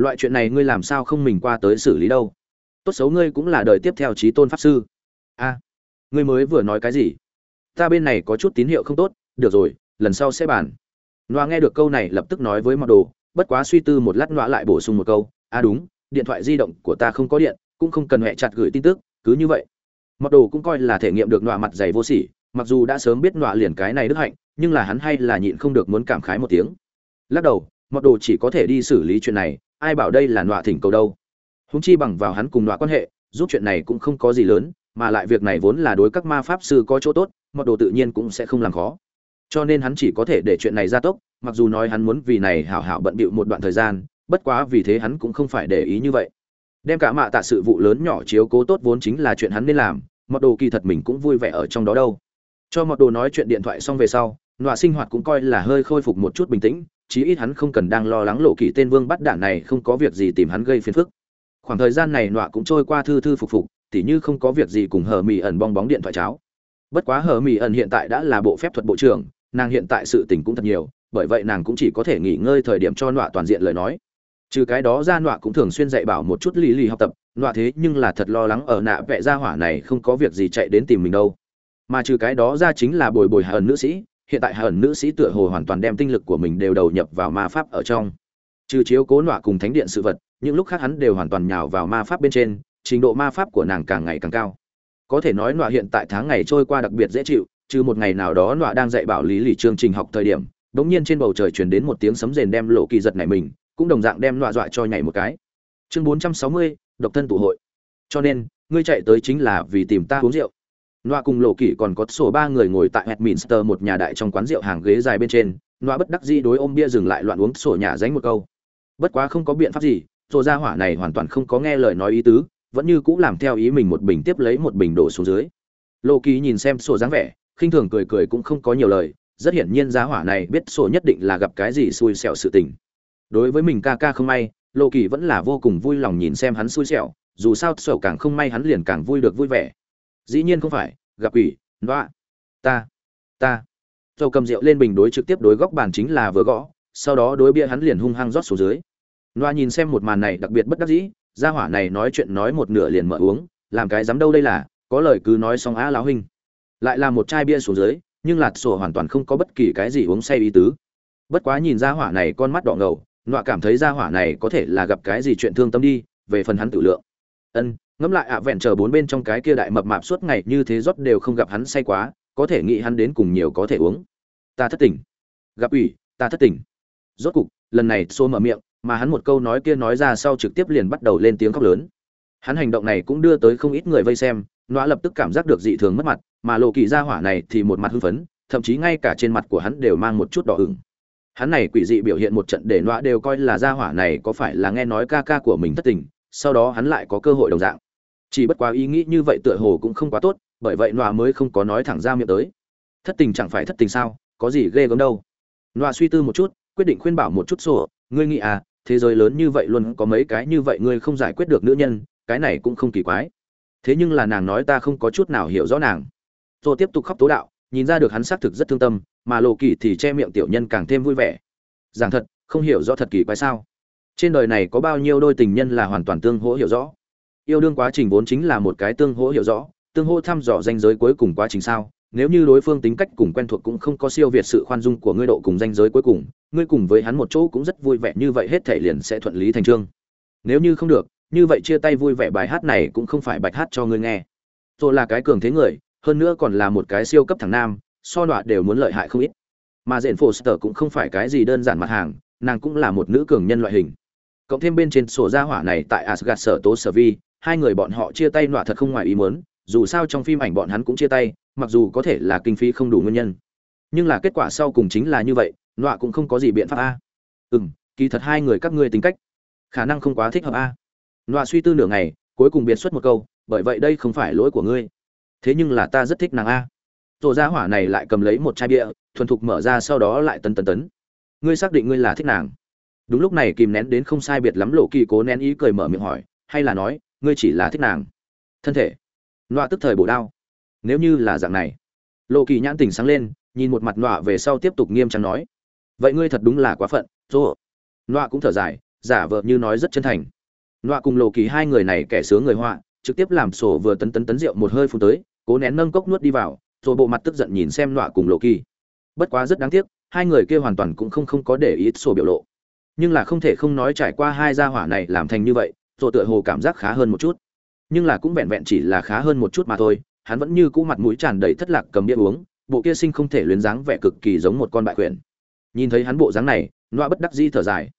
loại chuyện này ngươi làm sao không mình qua tới xử lý đâu. Tốt xấu ngươi cũng là đời tiếp theo trí tôn pháp sư. A, ngươi mới vừa nói cái gì? Ta bên này có chút tín hiệu không tốt, được rồi, lần sau sẽ bàn. Nọa nghe được câu này lập tức nói với mọt đồ, bất quá suy tư một lát nọa lại bổ sung một câu, a, đúng, điện thoại di động của ta không có điện, cũng không cần hẹ chặt gửi tin tức, cứ như vậy. Mọt đồ cũng coi là thể nghiệm được nọa mặt dày vô sỉ mặc dù đã sớm biết nọa liền cái này đức hạnh, nhưng là hắn hay là nhịn không được muốn cảm khái một tiếng. Lắc đầu mặc đồ chỉ có thể đi xử lý chuyện này, ai bảo đây là nọa thỉnh cầu đâu. Húng chi bằng vào hắn cùng nọa quan hệ, giúp chuyện này cũng không có gì lớn, mà lại việc này vốn là đối các ma pháp sư có chỗ tốt mặc đồ tự nhiên cũng sẽ không làm khó. Cho nên hắn chỉ có thể để chuyện này ra tốc, mặc dù nói hắn muốn vì này hảo hảo bận bịu một đoạn thời gian, bất quá vì thế hắn cũng không phải để ý như vậy. Đem cả mạ tạ sự vụ lớn nhỏ chiếu cố tốt vốn chính là chuyện hắn nên làm mặc đồ kỳ thật mình cũng vui vẻ ở trong đó đâu cho mọt đồ nói chuyện điện thoại xong về sau, nọa sinh hoạt cũng coi là hơi khôi phục một chút bình tĩnh, chí ít hắn không cần đang lo lắng lộ kỳ tên vương bắt đạn này không có việc gì tìm hắn gây phiền phức. Khoảng thời gian này nọa cũng trôi qua thư thư phục phục, tỉ như không có việc gì cùng hờ mỹ ẩn bong bóng điện thoại cháo. Bất quá hờ mỹ ẩn hiện tại đã là bộ phép thuật bộ trưởng, nàng hiện tại sự tình cũng thật nhiều, bởi vậy nàng cũng chỉ có thể nghỉ ngơi thời điểm cho nọa toàn diện lời nói. Trừ cái đó ra nọa cũng thường xuyên dạy bảo một chút lì lì học tập, nọa thế nhưng là thật lo lắng ở nạ vẽ ra hỏa này không có việc gì chạy đến tìm mình đâu mà trừ cái đó ra chính là bồi bồi hà ẩn nữ sĩ, hiện tại hà ẩn nữ sĩ tựa hồ hoàn toàn đem tinh lực của mình đều đầu nhập vào ma pháp ở trong. Trừ chiếu cố nọa cùng thánh điện sự vật, những lúc khác hắn đều hoàn toàn nhào vào ma pháp bên trên, trình độ ma pháp của nàng càng ngày càng cao. Có thể nói nọa hiện tại tháng ngày trôi qua đặc biệt dễ chịu, trừ một ngày nào đó nọa đang dạy bảo lý lì chương trình học thời điểm, đống nhiên trên bầu trời truyền đến một tiếng sấm rền đem lộ kỳ giật này mình, cũng đồng dạng đem nọa dọa cho nhảy một cái. Chương bốn trăm sáu mươi, độc thân tụ hội. Cho nên, ngươi chạy tới chính là vì tìm ta uống rượu. Noa cùng Lộ Kỷ còn có sổ ba người ngồi tại Westminster một nhà đại trong quán rượu hàng ghế dài bên trên, Noa bất đắc dĩ đối ôm bia dừng lại loạn uống sổ nhà dánh một câu. Bất quá không có biện pháp gì, Tô gia hỏa này hoàn toàn không có nghe lời nói ý tứ, vẫn như cũng làm theo ý mình một bình tiếp lấy một bình đổ xuống dưới. Lộ Kỷ nhìn xem sổ dáng vẻ, khinh thường cười cười cũng không có nhiều lời, rất hiển nhiên gia hỏa này biết sổ nhất định là gặp cái gì xui xẻo sự tình. Đối với mình ca ca không may, Lộ Kỷ vẫn là vô cùng vui lòng nhìn xem hắn xui xẻo, dù sao sổ càng không may hắn liền càng vui được vui vẻ dĩ nhiên không phải, gặp quỷ đoạ ta ta. Dầu cầm rượu lên bình đối trực tiếp đối góc bàn chính là vừa gõ, sau đó đối bia hắn liền hung hăng rót xuống dưới. Loa nhìn xem một màn này đặc biệt bất đắc dĩ, gia hỏa này nói chuyện nói một nửa liền mở uống, làm cái dám đâu đây là, có lời cứ nói xong á láo hình lại là một chai bia xuống dưới, nhưng lạt sổ hoàn toàn không có bất kỳ cái gì uống say ý tứ. Bất quá nhìn gia hỏa này con mắt đỏ ngầu, nọa cảm thấy gia hỏa này có thể là gặp cái gì chuyện thương tâm đi, về phần hắn tự lượng. Ân ngẫm lại ạ, vẹn chờ bốn bên trong cái kia đại mập mạp suốt ngày như thế rót đều không gặp hắn say quá, có thể nghĩ hắn đến cùng nhiều có thể uống. Ta thất tình. Gặp ủy, ta thất tình. Rốt cục, lần này xô mở miệng, mà hắn một câu nói kia nói ra sau trực tiếp liền bắt đầu lên tiếng khóc lớn. Hắn hành động này cũng đưa tới không ít người vây xem nọa lập tức cảm giác được dị thường mất mặt, mà lộ kỳ ra hỏa này thì một mặt hưng phấn, thậm chí ngay cả trên mặt của hắn đều mang một chút đỏ ửng. Hắn này quỷ dị biểu hiện một trận để nọa đều coi là ra hỏa này có phải là nghe nói ca ca của mình thất tình, sau đó hắn lại có cơ hội đồng dạng chỉ bất quá ý nghĩ như vậy tựa hồ cũng không quá tốt, bởi vậy nọa mới không có nói thẳng ra miệng tới. Thất tình chẳng phải thất tình sao, có gì ghê gớm đâu. Nọa suy tư một chút, quyết định khuyên bảo một chút sổ, ngươi nghĩ à thế giới lớn như vậy luôn có mấy cái như vậy ngươi không giải quyết được nữ nhân, cái này cũng không kỳ quái. Thế nhưng là nàng nói ta không có chút nào hiểu rõ nàng. Rồi tiếp tục khóc tố đạo, nhìn ra được hắn xác thực rất thương tâm, mà lộ kỳ thì che miệng tiểu nhân càng thêm vui vẻ. Giảng thật, không hiểu rõ thật kỳ quái sao? Trên đời này có bao nhiêu đôi tình nhân là hoàn toàn tương hỗ hiểu rõ? Yêu đương quá trình vốn chính là một cái tương hỗ hiểu rõ, tương hỗ thăm dò danh giới cuối cùng quá trình sao? Nếu như đối phương tính cách cùng quen thuộc cũng không có siêu việt sự khoan dung của ngươi độ cùng danh giới cuối cùng, ngươi cùng với hắn một chỗ cũng rất vui vẻ, như vậy hết thể liền sẽ thuận lý thành trương nếu như không được, như vậy chia tay vui vẻ bài hát này cũng không phải bạch hát cho ngươi nghe. Tôi là cái cường thế người, hơn nữa còn là một cái siêu cấp thằng nam, so đọa đều muốn lợi hại không ít. Mà dện foster cũng không phải cái gì đơn giản mặt hàng, nàng cũng là một nữ cường nhân loại hình. Cộng thêm bên trên sổ gia hỏa này tại asgard sở tố sở vi hai người bọn họ chia tay nọa thật không ngoài ý muốn, dù sao trong phim ảnh bọn hắn cũng chia tay, mặc dù có thể là kinh phí không đủ nguyên nhân. Nhưng là kết quả sau cùng chính là như vậy, nọa cũng không có gì biện pháp a. Ừ m kỳ thật hai người các ngươi tính cách, khả năng không quá thích hợp a. Nọa suy tư nửa ngày, cuối cùng biệt xuất một câu, bởi vậy đây không phải lỗi của ngươi. Thế nhưng là ta rất thích nàng a. Tổ gia hỏa này lại cầm lấy một chai bia, thuần thục mở ra sau đó lại tấn tấn tấn. Ngươi xác định ngươi là thích nàng. Đúng lúc này kìm nén đến không sai biệt lắm, lộ kỳ cố nén ý cười mở miệng hỏi, hay là nói ngươi chỉ là thích nàng. Thân thể. Nọa tức thời bổ đao. Nếu như là dạng này. Lộ kỳ nhãn tình sáng lên, nhìn một mặt nọa về sau tiếp tục nghiêm trang nói. Vậy ngươi thật đúng là quá phận, dô. Nọa cũng thở dài, giả vợ như nói rất chân thành. Nọa cùng lộ kỳ hai người này kẻ sướng người họa, trực tiếp làm sổ vừa tấn tấn tấn rượu một hơi phun tới, cố nén nâng cốc nuốt đi vào, rồi bộ mặt tức giận nhìn xem nọa cùng lộ kỳ. Bất quá rất đáng tiếc, hai người kia hoàn toàn cũng không không có để ý sổ biểu lộ. Nhưng là không thể không nói trải qua hai gia hỏa này làm thành như vậy rồi tựa hồ cảm giác khá hơn một chút. Nhưng là cũng vẹn vẹn chỉ là khá hơn một chút mà thôi, hắn vẫn như cũ mặt mũi tràn đầy thất lạc cầm bia uống, bộ kia sinh không thể luyến dáng vẻ cực kỳ giống một con bại quyển nhìn thấy hắn bộ dáng này loa bất đắc di thở dài.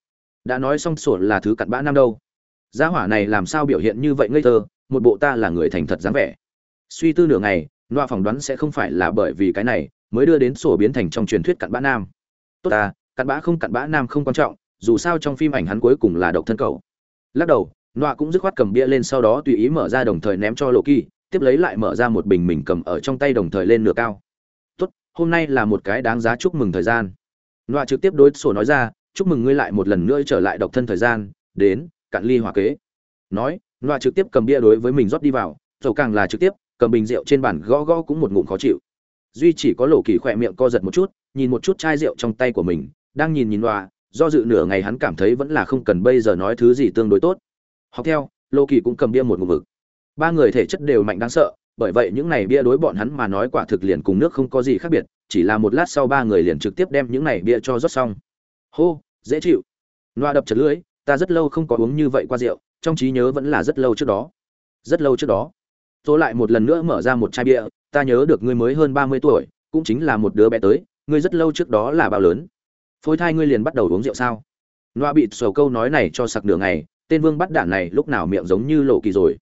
Đã nói xong sổ là thứ cặn bã năm đâu? Gia hỏa này làm sao biểu hiện như vậy ngây thơ, một bộ ta là người thành thật dáng vẻ. Suy tư nửa ngày loa phỏng đoán sẽ không phải là bởi vì cái này, mới đưa đến sổ biến thành trong truyền thuyết cặn bã nam. Tốt ta, cặn bã không cặn bã nam không quan trọng, dù sao trong phim ảnh hắn cuối cùng là độc thân cầu lắc đầu nọa cũng dứt khoát cầm bia lên sau đó tùy ý mở ra đồng thời ném cho lộ kỳ, tiếp lấy lại mở ra một bình mình cầm ở trong tay đồng thời lên nửa cao. Tốt, hôm nay là một cái đáng giá chúc mừng thời gian. Nọa trực tiếp đối sổ nói ra, chúc mừng ngươi lại một lần nữa trở lại độc thân thời gian, đến, cạn ly hòa kế. Nói, nọa trực tiếp cầm bia đối với mình rót đi vào, dầu càng là trực tiếp, cầm bình rượu trên bàn gõ gõ cũng một ngụm khó chịu. Duy chỉ có lộ kỳ khỏe miệng co giật một chút, nhìn một chút chai rượu trong tay của mình, đang nhìn nhìn nọa, do dự nửa ngày hắn cảm thấy vẫn là không cần bây giờ nói thứ gì tương đối tốt học theo Lô kỳ cũng cầm bia một ngụm vực ba người thể chất đều mạnh đáng sợ, bởi vậy những này bia đối bọn hắn mà nói quả thực liền cùng nước không có gì khác biệt, chỉ là một lát sau ba người liền trực tiếp đem những này bia cho rót xong. Hô, dễ chịu. Loa đập chật lưỡi, ta rất lâu không có uống như vậy qua rượu, trong trí nhớ vẫn là rất lâu trước đó. Rất lâu trước đó. Tôi lại một lần nữa mở ra một chai bia, ta nhớ được ngươi mới hơn ba mươi tuổi, cũng chính là một đứa bé tới, ngươi rất lâu trước đó là bao lớn. Phôi thai ngươi liền bắt đầu uống rượu sao? Loa bị sầu câu nói này cho sặc nửa ngày tên vương bắt đạn này lúc nào miệng giống như lộ kỳ rồi.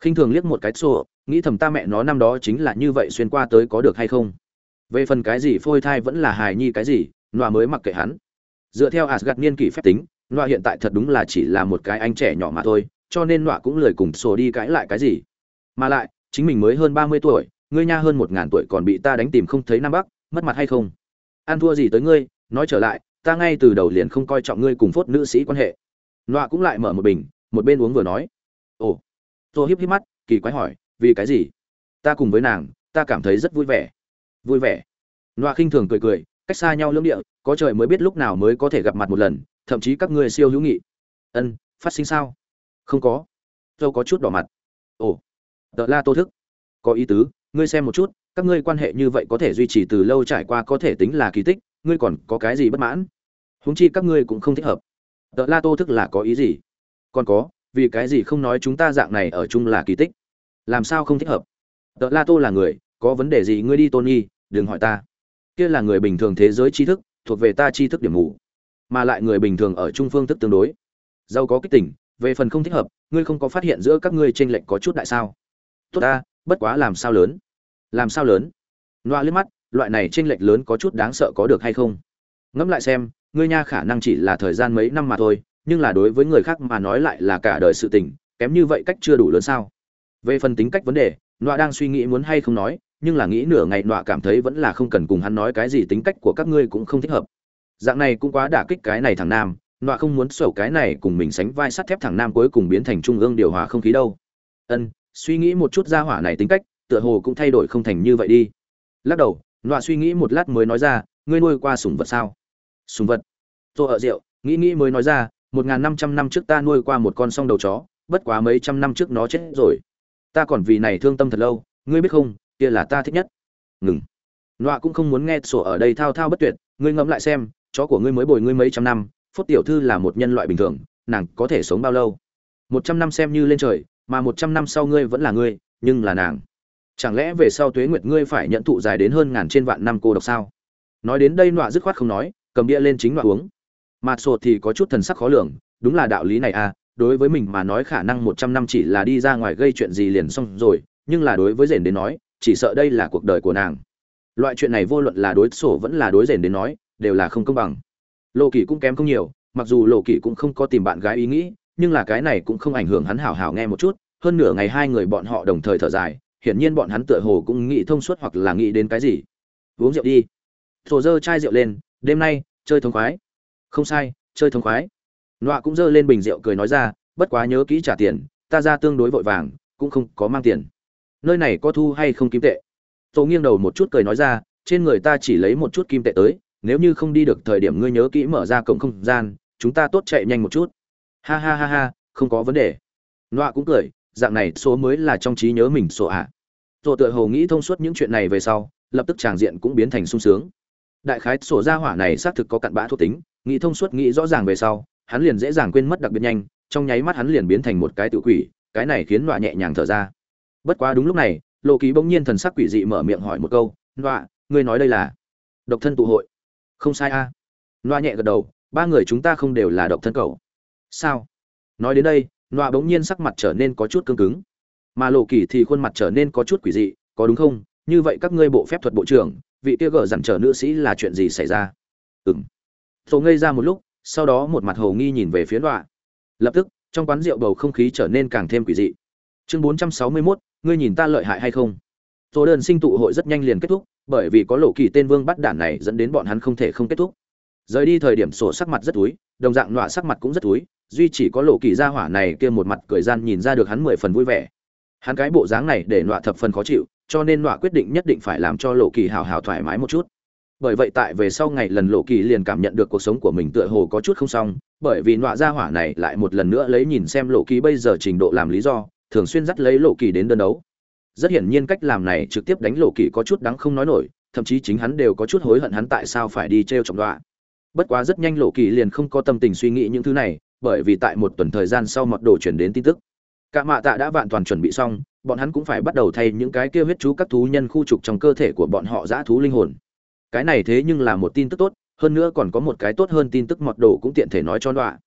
Khinh thường liếc một cái sổ nghĩ thầm ta mẹ nó năm đó chính là như vậy xuyên qua tới có được hay không. Về phần cái gì phôi thai vẫn là hài nhi cái gì, nọa mới mặc kệ hắn. Dựa theo asgad niên kỷ phép tính, nọa hiện tại thật đúng là chỉ là một cái anh trẻ nhỏ mà thôi, cho nên nọa cũng lười cùng sổ đi cãi lại cái gì. Mà lại, chính mình mới hơn ba mươi tuổi, ngươi nha hơn một ngàn tuổi còn bị ta đánh tìm không thấy nam bắc, mất mặt hay không? Ăn thua gì tới ngươi, nói trở lại, ta ngay từ đầu liền không coi trọng ngươi cùng phốt nữ sĩ quan hệ loa cũng lại mở một bình, một bên uống vừa nói. Ồ. Tôi hiếp hiếp mắt, kỳ quái hỏi, vì cái gì? Ta cùng với nàng, ta cảm thấy rất vui vẻ. Vui vẻ. Loa khinh thường cười cười, cách xa nhau lưỡng địa, có trời mới biết lúc nào mới có thể gặp mặt một lần, thậm chí các ngươi siêu hữu nghị. Ân, phát sinh sao? Không có. Tôi có chút đỏ mặt. Ồ. Tợ la tô thức. Có ý tứ, ngươi xem một chút, các ngươi quan hệ như vậy có thể duy trì từ lâu trải qua có thể tính là kỳ tích, ngươi còn có cái gì bất mãn? Húng chi các ngươi cũng không thích hợp tờ la tô thức là có ý gì? Còn có, vì cái gì không nói chúng ta dạng này ở chung là kỳ tích? Làm sao không thích hợp? Tờ la tô là người, có vấn đề gì ngươi đi tôn đừng hỏi ta. Kia là người bình thường thế giới tri thức, thuộc về ta tri thức điểm mù. Mà lại người bình thường ở trung phương thức tương đối. Giàu có kích tỉnh về phần không thích hợp, ngươi không có phát hiện giữa các ngươi tranh lệch có chút đại sao? Tốt ta, bất quá làm sao lớn? Làm sao lớn? Loa liếc mắt, loại này tranh lệch lớn có chút đáng sợ có được hay không? Ngẫm lại xem ngươi nha khả năng chỉ là thời gian mấy năm mà thôi, nhưng là đối với người khác mà nói lại là cả đời sự tình, kém như vậy cách chưa đủ lớn sao? Về phần tính cách vấn đề, nọa đang suy nghĩ muốn hay không nói, nhưng là nghĩ nửa ngày nọa cảm thấy vẫn là không cần cùng hắn nói cái gì tính cách của các ngươi cũng không thích hợp. Dạng này cũng quá đả kích cái này thằng nam, nọa không muốn sổ cái này cùng mình sánh vai sắt thép thằng nam cuối cùng biến thành trung ương điều hòa không khí đâu. Ân, suy nghĩ một chút ra hỏa này tính cách, tựa hồ cũng thay đổi không thành như vậy đi. Lắc đầu, nọa suy nghĩ một lát mới nói ra, ngươi nuôi qua sủng vật sao? Sùng vật. Tôi ở rượu nghĩ nghĩ mới nói ra, một n g h n năm trăm năm trước ta nuôi qua một con song đầu chó, bất quá mấy trăm năm trước nó chết rồi. Ta còn vì này thương tâm thật lâu, ngươi biết không, kia là ta thích nhất. Ngừng. Nọa cũng không muốn nghe sổ ở đây thao thao bất tuyệt, ngươi ngẫm lại xem, chó của ngươi mới bồi ngươi mấy trăm năm, phốt tiểu thư là một nhân loại bình thường, nàng có thể sống bao lâu? Một trăm năm xem như lên trời, mà một trăm năm sau ngươi vẫn là ngươi, nhưng là nàng. Chẳng lẽ về sau tuế nguyệt ngươi phải nhận thụ dài đến hơn ngàn trên vạn năm cô độc sao? Nói đến đây nọa dứt khoát không nói cầm bia lên chính loại uống. Mặt sột thì có chút thần sắc khó lường, đúng là đạo lý này à đối với mình mà nói khả năng một trăm năm chỉ là đi ra ngoài gây chuyện gì liền xong rồi, nhưng là đối với rền đến nói, chỉ sợ đây là cuộc đời của nàng. Loại chuyện này vô luận là đối sổ vẫn là đối rền đến nói, đều là không công bằng. Lộ kỳ cũng kém không nhiều, mặc dù lộ kỳ cũng không có tìm bạn gái ý nghĩ, nhưng là cái này cũng không ảnh hưởng hắn hảo hảo nghe một chút, hơn nửa ngày hai người bọn họ đồng thời thở dài, hiển nhiên bọn hắn tựa hồ cũng nghĩ thông suốt hoặc là nghĩ đến cái gì. Uống rượu đi. Thổ dơ chai rượu lên đêm nay, chơi thống khoái. Không sai, chơi thống khoái. Nọa cũng dơ lên bình rượu cười nói ra, bất quá nhớ kỹ trả tiền, ta ra tương đối vội vàng, cũng không có mang tiền. Nơi này có thu hay không kim tệ? Tổ nghiêng đầu một chút cười nói ra, trên người ta chỉ lấy một chút kim tệ tới, nếu như không đi được thời điểm ngươi nhớ kỹ mở ra cổng không gian, chúng ta tốt chạy nhanh một chút. Ha ha ha ha, không có vấn đề. Nọa cũng cười, dạng này số mới là trong trí nhớ mình sổ ạ. À. rồi tựa hồ nghĩ thông suốt những chuyện này về sau, lập tức tràng diện cũng biến thành sung sướng đại khái sổ ra hỏa này xác thực có cặn bã thuộc tính, nghĩ thông suốt nghĩ rõ ràng về sau, hắn liền dễ dàng quên mất đặc biệt nhanh, trong nháy mắt hắn liền biến thành một cái tự quỷ, cái này khiến nọa nhẹ nhàng thở ra. Bất quá đúng lúc này, lộ ký bỗng nhiên thần sắc quỷ dị mở miệng hỏi một câu, nọa, ngươi nói đây là độc thân tụ hội? Không sai a. À. nọa nhẹ gật đầu, ba người chúng ta không đều là độc thân cầu sao? Nói đến đây, nọa bỗng nhiên sắc mặt trở nên có chút cứng cứng. Mà lộ kỳ thì khuôn mặt trở nên có chút quỷ dị, có đúng không? Như vậy các ngươi bộ phép thuật bộ trưởng vị kia gở dằn trở nữ sĩ là chuyện gì xảy ra? Ừ m ngây ra một lúc, sau đó một mặt hồ nghi nhìn về phía đọa lập tức, trong quán rượu bầu không khí trở nên càng thêm quỷ dị. Chương bốn trăm sáu mươi mốt, ngươi nhìn ta lợi hại hay không? Tô đơn sinh tụ hội rất nhanh liền kết thúc, bởi vì có lộ kỳ tên vương bắt đản này dẫn đến bọn hắn không thể không kết thúc. Rời đi thời điểm sổ sắc mặt rất túi, đồng dạng nọa sắc mặt cũng rất túi, duy chỉ có lộ kỳ gia hỏa này kia một mặt cười gian nhìn ra được hắn mười phần vui vẻ. Hắn cái bộ dáng này để nọa thập phần khó chịu cho nên nọa quyết định nhất định phải làm cho lộ kỳ hào hào thoải mái một chút. Bởi vậy tại về sau ngày lần lộ kỳ liền cảm nhận được cuộc sống của mình tựa hồ có chút không xong, bởi vì nọa gia hỏa này lại một lần nữa lấy nhìn xem lộ kỳ bây giờ trình độ làm lý do, thường xuyên dắt lấy lộ kỳ đến đơn đấu. Rất hiển nhiên cách làm này trực tiếp đánh lộ kỳ có chút đáng không nói nổi, thậm chí chính hắn đều có chút hối hận hắn tại sao phải đi t r e o trọng đọa bất quá rất nhanh lộ kỳ liền không có tâm tình suy nghĩ những thứ này, bởi vì tại một tuần thời gian sau mật đồ chuyển đến tin tức cả mạ tạ đã vạn toàn chuẩn bị xong, bọn hắn cũng phải bắt đầu thay những cái kia huyết chú các thú nhân khu trục trong cơ thể của bọn họ dã thú linh hồn. Cái này thế nhưng là một tin tức tốt, hơn nữa còn có một cái tốt hơn tin tức mọt đồ cũng tiện thể nói cho đọa.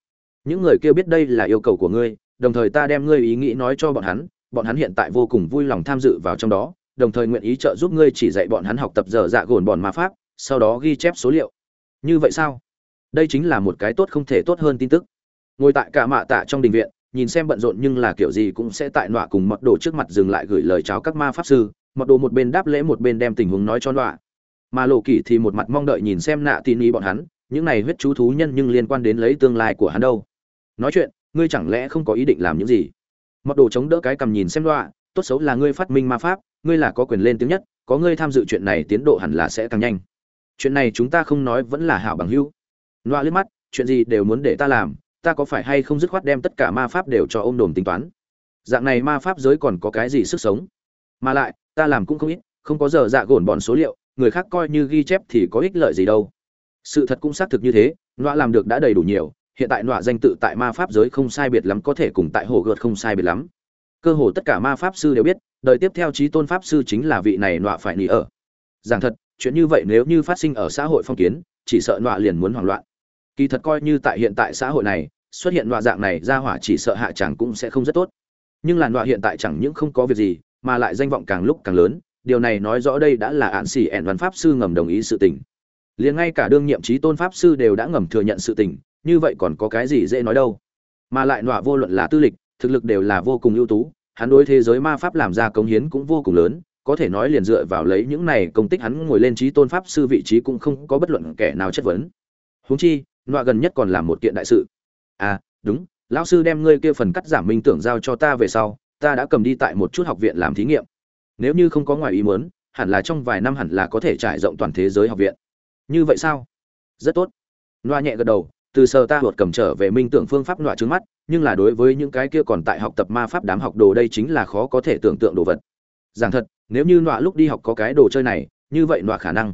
Những người kia biết đây là yêu cầu của ngươi, đồng thời ta đem ngươi ý nghĩ nói cho bọn hắn bọn hắn hiện tại vô cùng vui lòng tham dự vào trong đó, đồng thời nguyện ý trợ giúp ngươi chỉ dạy bọn hắn học tập dở dạ gồn bọn ma pháp, sau đó ghi chép số liệu. Như vậy sao? Đây chính là một cái tốt không thể tốt hơn tin tức. Ngồi tại cả mạ tạ trong đình viện nhìn xem bận rộn nhưng là kiểu gì cũng sẽ tại nọa cùng mật đồ trước mặt dừng lại gửi lời chào các ma pháp sư, mật đồ một bên đáp lễ một bên đem tình huống nói cho nọa. Mà lộ kỷ thì một mặt mong đợi nhìn xem nạ tin ý bọn hắn, những này huyết chú thú nhân nhưng liên quan đến lấy tương lai của hắn đâu. Nói chuyện, ngươi chẳng lẽ không có ý định làm những gì? Mật đồ chống đỡ cái cầm nhìn xem nọa, tốt xấu là ngươi phát minh ma pháp, ngươi là có quyền lên tiếng nhất, có ngươi tham dự chuyện này tiến độ hẳn là sẽ càng nhanh. Chuyện này chúng ta không nói vẫn là hảo bằng hữu. Nọa liếc mắt, chuyện gì đều muốn để ta làm ta có phải hay không dứt khoát đem tất cả ma pháp đều cho ôm đồm tính toán? Dạng này ma pháp giới còn có cái gì sức sống? Mà lại, ta làm cũng không ít, không có giờ dạ gồn bọn số liệu, người khác coi như ghi chép thì có ích lợi gì đâu. Sự thật cũng xác thực như thế, nọa làm được đã đầy đủ nhiều, hiện tại nọa danh tự tại ma pháp giới không sai biệt lắm có thể cùng tại hồ gợt không sai biệt lắm. Cơ hồ tất cả ma pháp sư đều biết, đời tiếp theo trí tôn pháp sư chính là vị này nọa phải nỉ ở. Giảng thật, chuyện như vậy nếu như phát sinh ở xã hội phong kiến, chỉ sợ nọa liền muốn hoảng loạn kỳ thật coi như tại hiện tại xã hội này, xuất hiện loại dạng này ra hỏa chỉ sợ hạ chẳng cũng sẽ không rất tốt. Nhưng là loại hiện tại chẳng những không có việc gì, mà lại danh vọng càng lúc càng lớn, điều này nói rõ đây đã là ạn xỉ ẻn văn pháp sư ngầm đồng ý sự tình. Liền ngay cả đương nhiệm trí tôn pháp sư đều đã ngầm thừa nhận sự tình, như vậy còn có cái gì dễ nói đâu. Mà lại nọa vô luận là tư lịch, thực lực đều là vô cùng ưu tú, hắn đối thế giới ma pháp làm ra công hiến cũng vô cùng lớn, có thể nói liền dựa vào lấy những này công tích hắn ngồi lên trí tôn pháp sư vị trí cũng không có bất luận kẻ nào chất vấn. Huống chi nọa gần nhất còn làm một kiện đại sự. À đúng, lão sư đem ngươi kia phần cắt giảm minh tưởng giao cho ta về sau, ta đã cầm đi tại một chút học viện làm thí nghiệm. Nếu như không có ngoài ý muốn, hẳn là trong vài năm hẳn là có thể trải rộng toàn thế giới học viện. Như vậy sao? Rất tốt. Nọa nhẹ gật đầu, từ sờ ta hột cầm trở về minh tưởng phương pháp nọa trước mắt, nhưng là đối với những cái kia còn tại học tập ma pháp đám học đồ đây chính là khó có thể tưởng tượng đồ vật. Giảng thật, nếu như nọa lúc đi học có cái đồ chơi này, như vậy nọa khả năng.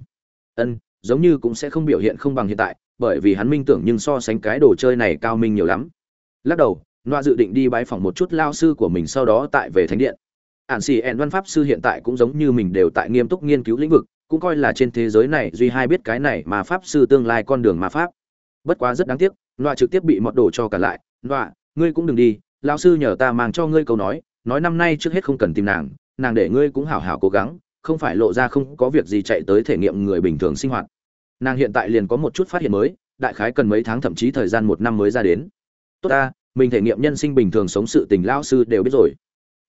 Ân, giống như cũng sẽ không biểu hiện không bằng hiện tại bởi vì hắn minh tưởng nhưng so sánh cái đồ chơi này cao minh nhiều lắm. Lắc đầu nọa dự định đi bái phỏng một chút lao sư của mình sau đó tại về thánh điện. Ản xì ẹn văn pháp sư hiện tại cũng giống như mình đều tại nghiêm túc nghiên cứu lĩnh vực, cũng coi là trên thế giới này duy hai biết cái này mà pháp sư tương lai con đường mà pháp. Bất quá rất đáng tiếc nọa trực tiếp bị mọt đồ cho cả lại. Nọa ngươi cũng đừng đi lao sư nhờ ta mang cho ngươi câu nói nói năm nay trước hết không cần tìm nàng nàng để ngươi cũng hảo hảo cố gắng, không phải lộ ra không có việc gì chạy tới thể nghiệm người bình thường sinh hoạt nàng hiện tại liền có một chút phát hiện mới, đại khái cần mấy tháng thậm chí thời gian một năm mới ra đến. Tốt ta, mình thể nghiệm nhân sinh bình thường sống sự tình lao sư đều biết rồi.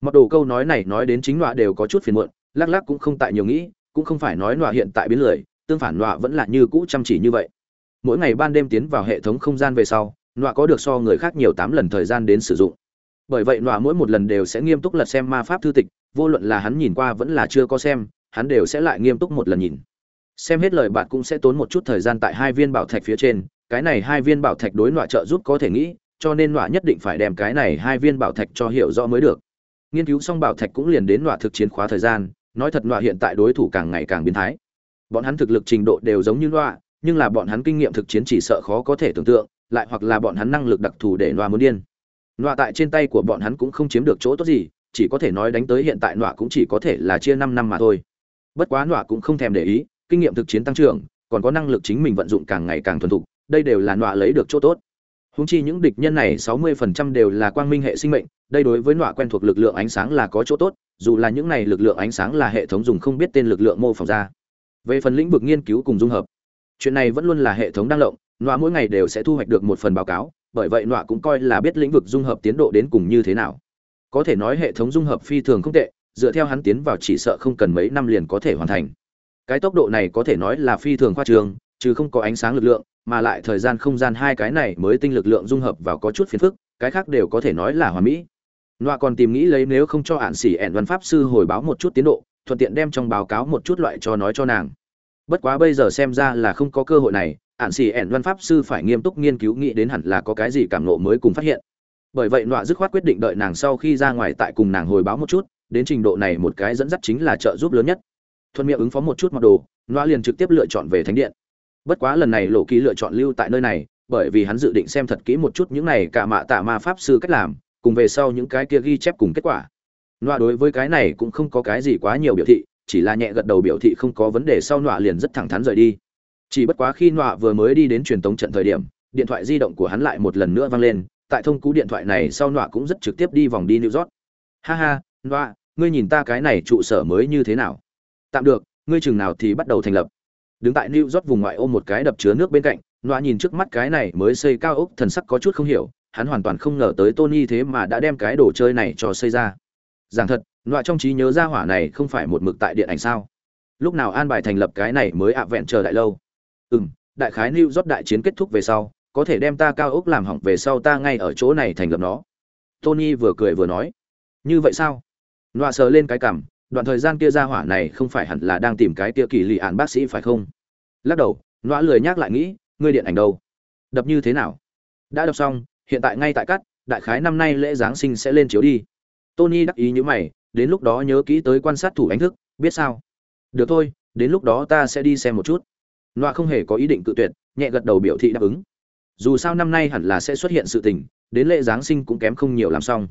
Mặc đồ câu nói này nói đến chính nọa đều có chút phiền muộn, lắc lắc cũng không tại nhiều nghĩ, cũng không phải nói nọa hiện tại biến lười, tương phản nọa vẫn là như cũ chăm chỉ như vậy. Mỗi ngày ban đêm tiến vào hệ thống không gian về sau, nọa có được so người khác nhiều tám lần thời gian đến sử dụng. Bởi vậy nọa mỗi một lần đều sẽ nghiêm túc lật xem ma pháp thư tịch, vô luận là hắn nhìn qua vẫn là chưa có xem, hắn đều sẽ lại nghiêm túc một lần nhìn xem hết lời bạn cũng sẽ tốn một chút thời gian tại hai viên bảo thạch phía trên, cái này hai viên bảo thạch đối nọa trợ giúp có thể nghĩ, cho nên nọa nhất định phải đem cái này hai viên bảo thạch cho hiểu rõ mới được. Nghiên cứu xong bảo thạch cũng liền đến nọa thực chiến khóa thời gian, nói thật nọa hiện tại đối thủ càng ngày càng biến thái. Bọn hắn thực lực trình độ đều giống như nọa, nhưng là bọn hắn kinh nghiệm thực chiến chỉ sợ khó có thể tưởng tượng, lại hoặc là bọn hắn năng lực đặc thù để nọa muốn điên. Nọa tại trên tay của bọn hắn cũng không chiếm được chỗ tốt gì, chỉ có thể nói đánh tới hiện tại nọa cũng chỉ có thể là chia năm năm mà thôi. Bất quá nọa cũng không thèm để ý kinh nghiệm thực chiến tăng trưởng, còn có năng lực chính mình vận dụng càng ngày càng thuần thục, đây đều là nọa lấy được chỗ tốt. Húng chi những địch nhân này sáu mươi phần trăm đều là quang minh hệ sinh mệnh, đây đối với nọa quen thuộc lực lượng ánh sáng là có chỗ tốt, dù là những này lực lượng ánh sáng là hệ thống dùng không biết tên lực lượng mô phỏng ra. Về phần lĩnh vực nghiên cứu cùng dung hợp, chuyện này vẫn luôn là hệ thống đang lộng, nọa mỗi ngày đều sẽ thu hoạch được một phần báo cáo, bởi vậy nọa cũng coi là biết lĩnh vực dung hợp tiến độ đến cùng như thế nào. Có thể nói hệ thống dung hợp phi thường không tệ, dựa theo hắn tiến vào chỉ sợ không cần mấy năm liền có thể hoàn thành cái tốc độ này có thể nói là phi thường khoa trường chứ không có ánh sáng lực lượng, mà lại thời gian không gian hai cái này mới tinh lực lượng dung hợp vào có chút phiền phức, cái khác đều có thể nói là hoàn mỹ. Nọa còn tìm nghĩ lấy nếu không cho ản xỉ ẹn văn pháp sư hồi báo một chút tiến độ, thuận tiện đem trong báo cáo một chút loại cho nói cho nàng. Bất quá bây giờ xem ra là không có cơ hội này ản xỉ ẻn văn pháp sư phải nghiêm túc nghiên cứu nghĩ đến hẳn là có cái gì cảm ngộ mới cùng phát hiện. Bởi vậy nọa dứt khoát quyết định đợi nàng sau khi ra ngoài tại cùng nàng hồi báo một chút, đến trình độ này một cái dẫn dắt chính là trợ giúp lớn nhất thuận miệng ứng phó một chút mặc đồ loa liền trực tiếp lựa chọn về thánh điện. Bất quá lần này lộ ký lựa chọn lưu tại nơi này, bởi vì hắn dự định xem thật kỹ một chút những này cả mạ tạ ma pháp sư cách làm, cùng về sau những cái kia ghi chép cùng kết quả. Loa đối với cái này cũng không có cái gì quá nhiều biểu thị, chỉ là nhẹ gật đầu biểu thị không có vấn đề sau loa liền rất thẳng thắn rời đi. Chỉ bất quá khi loa vừa mới đi đến truyền tống trận thời điểm, điện thoại di động của hắn lại một lần nữa vang lên, tại thông cú điện thoại này sau loa cũng rất trực tiếp đi vòng đi new york. Ha ha loa ngươi nhìn ta cái này trụ sở mới như thế nào? Tạm được, ngươi chừng nào thì bắt đầu thành lập. Đứng tại new york vùng ngoại ô một cái đập chứa nước bên cạnh nọa nhìn trước mắt cái này mới xây cao ốc thần sắc có chút không hiểu, hắn hoàn toàn không ngờ tới tony thế mà đã đem cái đồ chơi này cho xây ra. Giảng thật nọa trong trí nhớ ra hỏa này không phải một mực tại điện ảnh sao? Lúc nào an bài thành lập cái này mới ạ vẹn chờ đại lâu? Ừ m đại khái new york đại chiến kết thúc về sau, có thể đem ta cao ốc làm hỏng về sau ta ngay ở chỗ này thành lập nó. Tony vừa cười vừa nói. Như vậy sao? Nọa sờ lên cái cảm đoạn thời gian kia ra hỏa này không phải hẳn là đang tìm cái kia kỳ lì ạn bác sĩ phải không? Lắc đầu, nọa lười nhắc lại nghĩ, ngươi điện ảnh đâu? Đập như thế nào? Đã đọc xong, hiện tại ngay tại cắt, đại khái năm nay lễ giáng sinh sẽ lên chiếu đi. Tony đắc ý như mày, đến lúc đó nhớ kỹ tới quan sát thủ ánh thức, biết sao? Được thôi, đến lúc đó ta sẽ đi xem một chút. Nọa không hề có ý định cự tuyệt, nhẹ gật đầu biểu thị đáp ứng. Dù sao năm nay hẳn là sẽ xuất hiện sự tình, đến lễ giáng sinh cũng kém không nhiều làm xong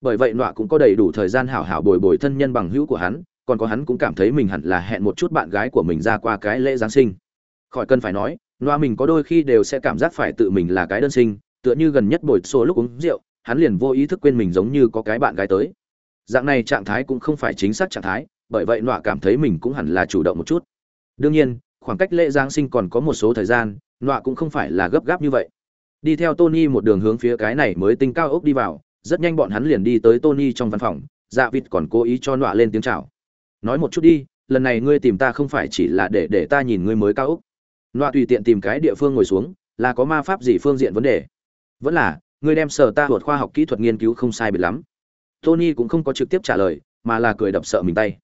bởi vậy nọa cũng có đầy đủ thời gian hảo hảo bồi bồi thân nhân bằng hữu của hắn, còn có hắn cũng cảm thấy mình hẳn là hẹn một chút bạn gái của mình ra qua cái lễ giáng sinh. Khỏi cần phải nói, nọa mình có đôi khi đều sẽ cảm giác phải tự mình là cái đơn sinh, tựa như gần nhất bồi xô lúc uống rượu, hắn liền vô ý thức quên mình giống như có cái bạn gái tới. Dạng này trạng thái cũng không phải chính xác trạng thái, bởi vậy nọa cảm thấy mình cũng hẳn là chủ động một chút. Đương nhiên, khoảng cách lễ giáng sinh còn có một số thời gian, nọa cũng không phải là gấp gáp như vậy. Đi theo tony một đường hướng phía cái này mới tinh cao ốc đi vào rất nhanh bọn hắn liền đi tới tony trong văn phòng dạ vịt còn cố ý cho nọa lên tiếng chào. Nói một chút đi lần này ngươi tìm ta không phải chỉ là để để ta nhìn ngươi mới cao ốc. Nọa tùy tiện tìm cái địa phương ngồi xuống là có ma pháp gì phương diện vấn đề? Vẫn là ngươi đem sở ta thuật khoa học kỹ thuật nghiên cứu không sai biệt lắm. Tony cũng không có trực tiếp trả lời mà là cười đập sợ mình tay.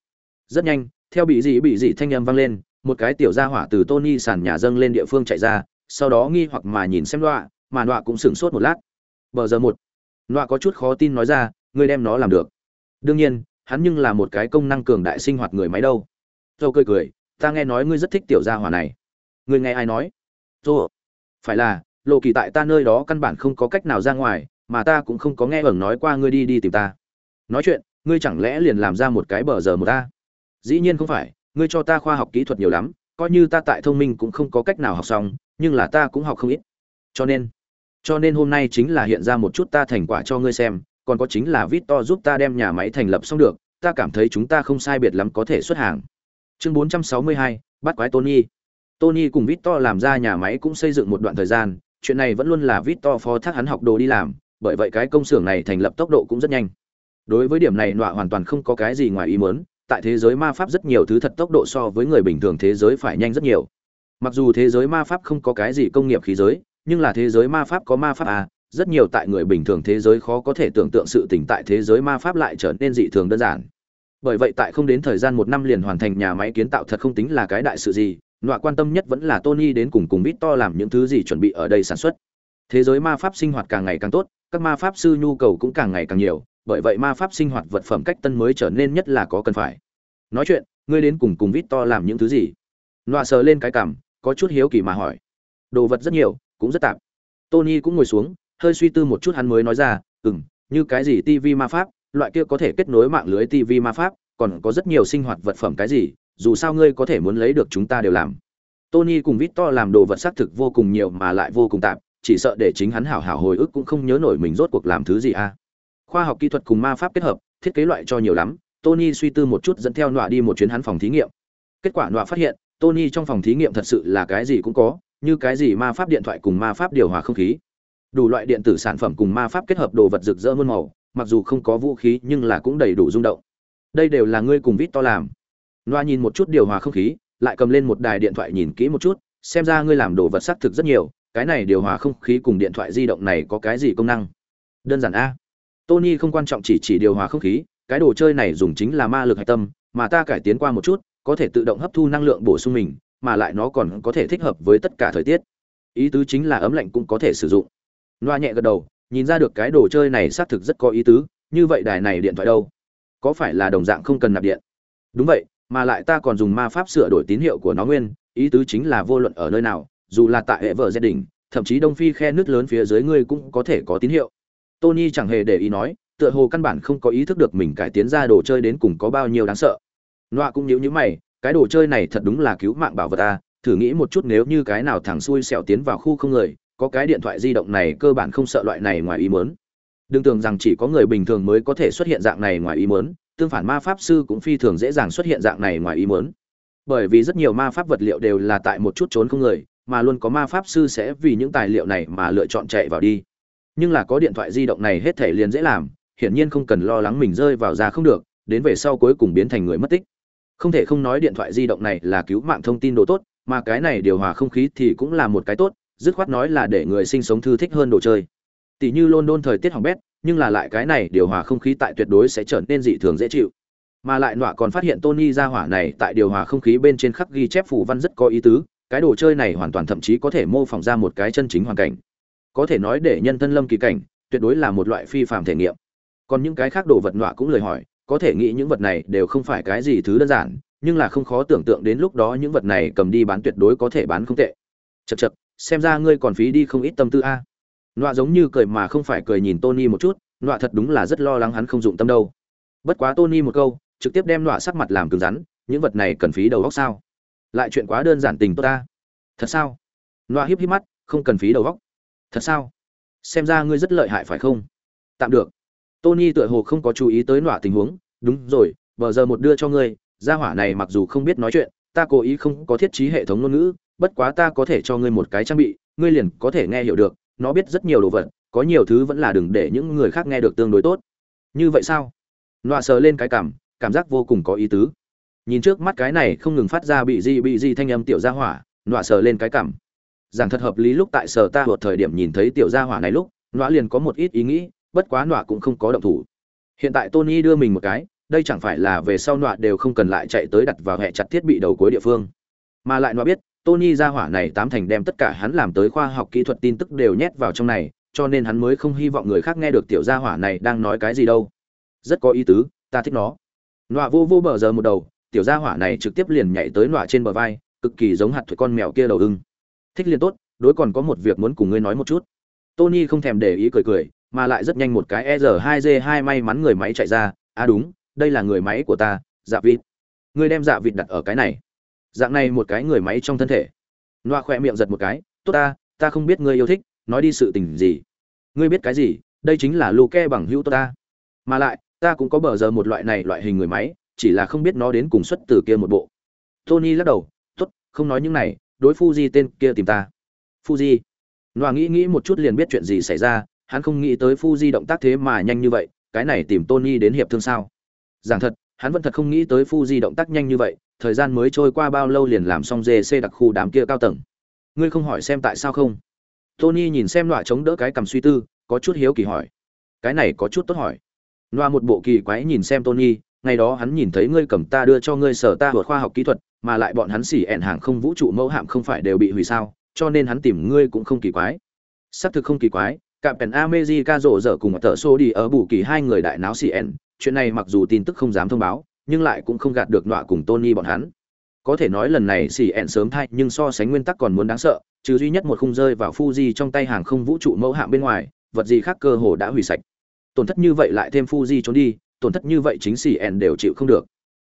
Rất nhanh theo bị gì bị gì thanh âm vang lên một cái tiểu gia hỏa từ tony sàn nhà dâng lên địa phương chạy ra sau đó nghi hoặc mà nhìn xem Nọa, mà Nọa cũng sửng sốt một lát. Bờ giờ một nọa có chút khó tin nói ra, ngươi đem nó làm được. Đương nhiên, hắn nhưng là một cái công năng cường đại sinh hoạt người máy đâu. Dâu cười cười, ta nghe nói ngươi rất thích tiểu gia hỏa này. Ngươi nghe ai nói? Dô phải là, lộ kỳ tại ta nơi đó căn bản không có cách nào ra ngoài, mà ta cũng không có nghe ẩn nói qua ngươi đi đi tìm ta. Nói chuyện, ngươi chẳng lẽ liền làm ra một cái bờ giờ một ta? Dĩ nhiên không phải, ngươi cho ta khoa học kỹ thuật nhiều lắm, coi như ta tại thông minh cũng không có cách nào học xong, nhưng là ta cũng học không ít. Cho nên cho nên hôm nay chính là hiện ra một chút ta thành quả cho ngươi xem còn có chính là Victor giúp ta đem nhà máy thành lập xong được, ta cảm thấy chúng ta không sai biệt lắm có thể xuất hàng. Chương 462, bắt quái Tony. Tony cùng Victor làm ra nhà máy cũng xây dựng một đoạn thời gian, chuyện này vẫn luôn là Victor phó thác hắn học đồ đi làm, bởi vậy cái công xưởng này thành lập tốc độ cũng rất nhanh. Đối với điểm này nọa hoàn toàn không có cái gì ngoài ý muốn, tại thế giới ma pháp rất nhiều thứ thật tốc độ so với người bình thường thế giới phải nhanh rất nhiều. Mặc dù thế giới ma pháp không có cái gì công nghiệp khí giới, nhưng là thế giới ma pháp có ma pháp à, rất nhiều tại người bình thường thế giới khó có thể tưởng tượng sự tình tại thế giới ma pháp lại trở nên dị thường đơn giản. Bởi vậy tại không đến thời gian một năm liền hoàn thành nhà máy kiến tạo thật không tính là cái đại sự gì nọa quan tâm nhất vẫn là tony đến cùng cùng Victor làm những thứ gì chuẩn bị ở đây sản xuất. Thế giới ma pháp sinh hoạt càng ngày càng tốt các ma pháp sư nhu cầu cũng càng ngày càng nhiều bởi vậy ma pháp sinh hoạt vật phẩm cách tân mới trở nên nhất là có cần phải. Nói chuyện ngươi đến cùng cùng Victor làm những thứ gì? Nọa sờ lên cái cằm, có chút hiếu kỳ mà hỏi. Đồ vật rất nhiều cũng rất tạp. Tony cũng ngồi xuống, hơi suy tư một chút hắn mới nói ra, ừm, như cái gì TV ma pháp, loại kia có thể kết nối mạng lưới TV ma pháp, còn có rất nhiều sinh hoạt vật phẩm cái gì, dù sao ngươi có thể muốn lấy được chúng ta đều làm. Tony cùng victor làm đồ vật xác thực vô cùng nhiều mà lại vô cùng tạp, chỉ sợ để chính hắn hảo hảo hồi ức cũng không nhớ nổi mình rốt cuộc làm thứ gì a. À. khoa học kỹ thuật cùng ma pháp kết hợp, thiết kế loại cho nhiều lắm, tony suy tư một chút dẫn theo nọa đi một chuyến hắn phòng thí nghiệm. Kết quả nọa phát hiện, tony trong phòng thí nghiệm thật sự là cái gì cũng có như cái gì ma pháp điện thoại cùng ma pháp điều hòa không khí. Đủ loại điện tử sản phẩm cùng ma pháp kết hợp đồ vật rực rỡ muôn màu, mặc dù không có vũ khí nhưng là cũng đầy đủ rung động. Đây đều là ngươi cùng vít to làm. Loa nhìn một chút điều hòa không khí, lại cầm lên một đài điện thoại nhìn kỹ một chút, xem ra ngươi làm đồ vật xác thực rất nhiều, cái này điều hòa không khí cùng điện thoại di động này có cái gì công năng? Đơn giản a. Tony không quan trọng chỉ chỉ điều hòa không khí, cái đồ chơi này dùng chính là ma lực hạch tâm, mà ta cải tiến qua một chút, có thể tự động hấp thu năng lượng bổ sung mình mà lại nó còn có thể thích hợp với tất cả thời tiết. Ý tứ chính là ấm lạnh cũng có thể sử dụng. Loa nhẹ gật đầu, nhìn ra được cái đồ chơi này xác thực rất có ý tứ, như vậy đài này điện thoại đâu? Có phải là đồng dạng không cần nạp điện? Đúng vậy, mà lại ta còn dùng ma pháp sửa đổi tín hiệu của nó nguyên, ý tứ chính là vô luận ở nơi nào, dù là tại hệ vợ gia đình thậm chí đông phi khe nước lớn phía dưới ngươi cũng có thể có tín hiệu. Tony chẳng hề để ý nói, tựa hồ căn bản không có ý thức được mình cải tiến ra đồ chơi đến cùng có bao nhiêu đáng sợ. Loa cũng nhíu nhíu mày cái đồ chơi này thật đúng là cứu mạng bảo vật ta thử nghĩ một chút nếu như cái nào thằng xui xẻo tiến vào khu không người có cái điện thoại di động này cơ bản không sợ loại này ngoài ý muốn. Đừng tưởng rằng chỉ có người bình thường mới có thể xuất hiện dạng này ngoài ý muốn, tương phản ma pháp sư cũng phi thường dễ dàng xuất hiện dạng này ngoài ý muốn. Bởi vì rất nhiều ma pháp vật liệu đều là tại một chút trốn không người, mà luôn có ma pháp sư sẽ vì những tài liệu này mà lựa chọn chạy vào đi. Nhưng là có điện thoại di động này hết thể liền dễ làm, hiển nhiên không cần lo lắng mình rơi vào ra không được, đến về sau cuối cùng biến thành người mất tích. Không thể không nói điện thoại di động này là cứu mạng thông tin đồ tốt, mà cái này điều hòa không khí thì cũng là một cái tốt, dứt khoát nói là để người sinh sống thư thích hơn đồ chơi. Tỷ như london thời tiết hỏng bét nhưng là lại cái này điều hòa không khí tại tuyệt đối sẽ trở nên dị thường dễ chịu. Mà lại nọa còn phát hiện tony ra hỏa này tại điều hòa không khí bên trên khắc ghi chép phủ văn rất có ý tứ cái đồ chơi này hoàn toàn thậm chí có thể mô phỏng ra một cái chân chính hoàn cảnh. Có thể nói để nhân thân lâm kỳ cảnh tuyệt đối là một loại phi phạm thể nghiệm. Còn những cái khác đồ vật nọa cũng lời hỏi có thể nghĩ những vật này đều không phải cái gì thứ đơn giản, nhưng là không khó tưởng tượng đến lúc đó những vật này cầm đi bán tuyệt đối có thể bán không tệ. Chật chật xem ra ngươi còn phí đi không ít tâm tư a. Nọa giống như cười mà không phải cười nhìn tony một chút, nọa thật đúng là rất lo lắng hắn không dụng tâm đâu. Bất quá tony một câu, trực tiếp đem nọa sắc mặt làm cứng rắn, những vật này cần phí đầu góc sao? Lại chuyện quá đơn giản tình tốt ta. Thật sao? Nọa híp híp mắt, không cần phí đầu góc thật sao? Xem ra ngươi rất lợi hại phải không? Tạm được tony tựa hồ không có chú ý tới nọa tình huống, đúng rồi, bờ giờ một đưa cho ngươi, gia hỏa này mặc dù không biết nói chuyện, ta cố ý không có thiết trí hệ thống ngôn ngữ, bất quá ta có thể cho ngươi một cái trang bị, ngươi liền có thể nghe hiểu được, nó biết rất nhiều đồ vật, có nhiều thứ vẫn là đừng để những người khác nghe được tương đối tốt. Như vậy sao? Nọa sờ lên cái cảm cảm giác vô cùng có ý tứ. Nhìn trước mắt cái này không ngừng phát ra bị gì bị gì thanh âm tiểu gia hỏa, nọa sờ lên cái cảm. Rằng thật hợp lý lúc tại sở ta một thời điểm nhìn thấy tiểu gia hỏa này lúc, nọa liền có một ít ý nghĩ bất quá nọa cũng không có động thủ hiện tại tony đưa mình một cái đây chẳng phải là về sau nọa đều không cần lại chạy tới đặt vào hệ chặt thiết bị đầu cuối địa phương mà lại nọa biết Tony ra hỏa này tám thành đem tất cả hắn làm tới khoa học kỹ thuật tin tức đều nhét vào trong này, cho nên hắn mới không hy vọng người khác nghe được tiểu gia hỏa này đang nói cái gì đâu. Rất có ý tứ, ta thích nó. Nọa vô vô bờ giờ một đầu, tiểu gia hỏa này trực tiếp liền nhảy tới nọa trên bờ vai, cực kỳ giống hạt thuốc con mèo kia đầu ưng. Thích liền tốt, đối còn có một việc muốn cùng ngươi nói một chút. Tony không thèm để ý cười cười, mà lại rất nhanh một cái ER2G2 may mắn người máy chạy ra, à đúng, đây là người máy của ta, Dạ Vịt. Ngươi đem Dạ Vịt đặt ở cái này. Dạng này một cái người máy trong thân thể. Loa khỏe miệng giật một cái, tốt ta, ta không biết ngươi yêu thích, nói đi sự tình gì. Ngươi biết cái gì? Đây chính là Luke bằng hữu ta. Mà lại, ta cũng có bờ giờ một loại này loại hình người máy, chỉ là không biết nó đến cùng xuất từ kia một bộ. Tony lắc đầu, tốt, không nói những này, đối Fuji tên kia tìm ta. Fuji. Loa nghĩ nghĩ một chút liền biết chuyện gì xảy ra, hắn không nghĩ tới Fuji động tác thế mà nhanh như vậy, cái này tìm Tony đến hiệp thương sao? Giảng thật, hắn vẫn thật không nghĩ tới Fuji động tác nhanh như vậy, thời gian mới trôi qua bao lâu liền làm xong JC đặc khu đám kia cao tầng. Ngươi không hỏi xem tại sao không? Tony nhìn xem loại chống đỡ cái cầm suy tư, có chút hiếu kỳ hỏi. Cái này có chút tốt hỏi. Loa một bộ kỳ quái nhìn xem Tony, ngày đó hắn nhìn thấy ngươi cầm ta đưa cho ngươi sở ta vượt khoa học kỹ thuật, mà lại bọn hắn xỉ ẹn hàng không vũ trụ mẫu hạm không phải đều bị hủy sao, cho nên hắn tìm ngươi cũng không kỳ quái. Xác thực không kỳ quái, cả Penn America rộ rỡ cùng tờ số đi ở bù kỳ hai người đại náo CN, chuyện này mặc dù tin tức không dám thông báo, nhưng lại cũng không gạt được nọa cùng Tony bọn hắn. Có thể nói lần này CN sớm thay, nhưng so sánh nguyên tắc còn muốn đáng sợ, trừ duy nhất một khung rơi vào Fuji trong tay hàng không vũ trụ mẫu hạm bên ngoài, vật gì khác cơ hồ đã hủy sạch. Tổn thất như vậy lại thêm Fuji trốn đi, tổn thất như vậy chính CN đều chịu không được.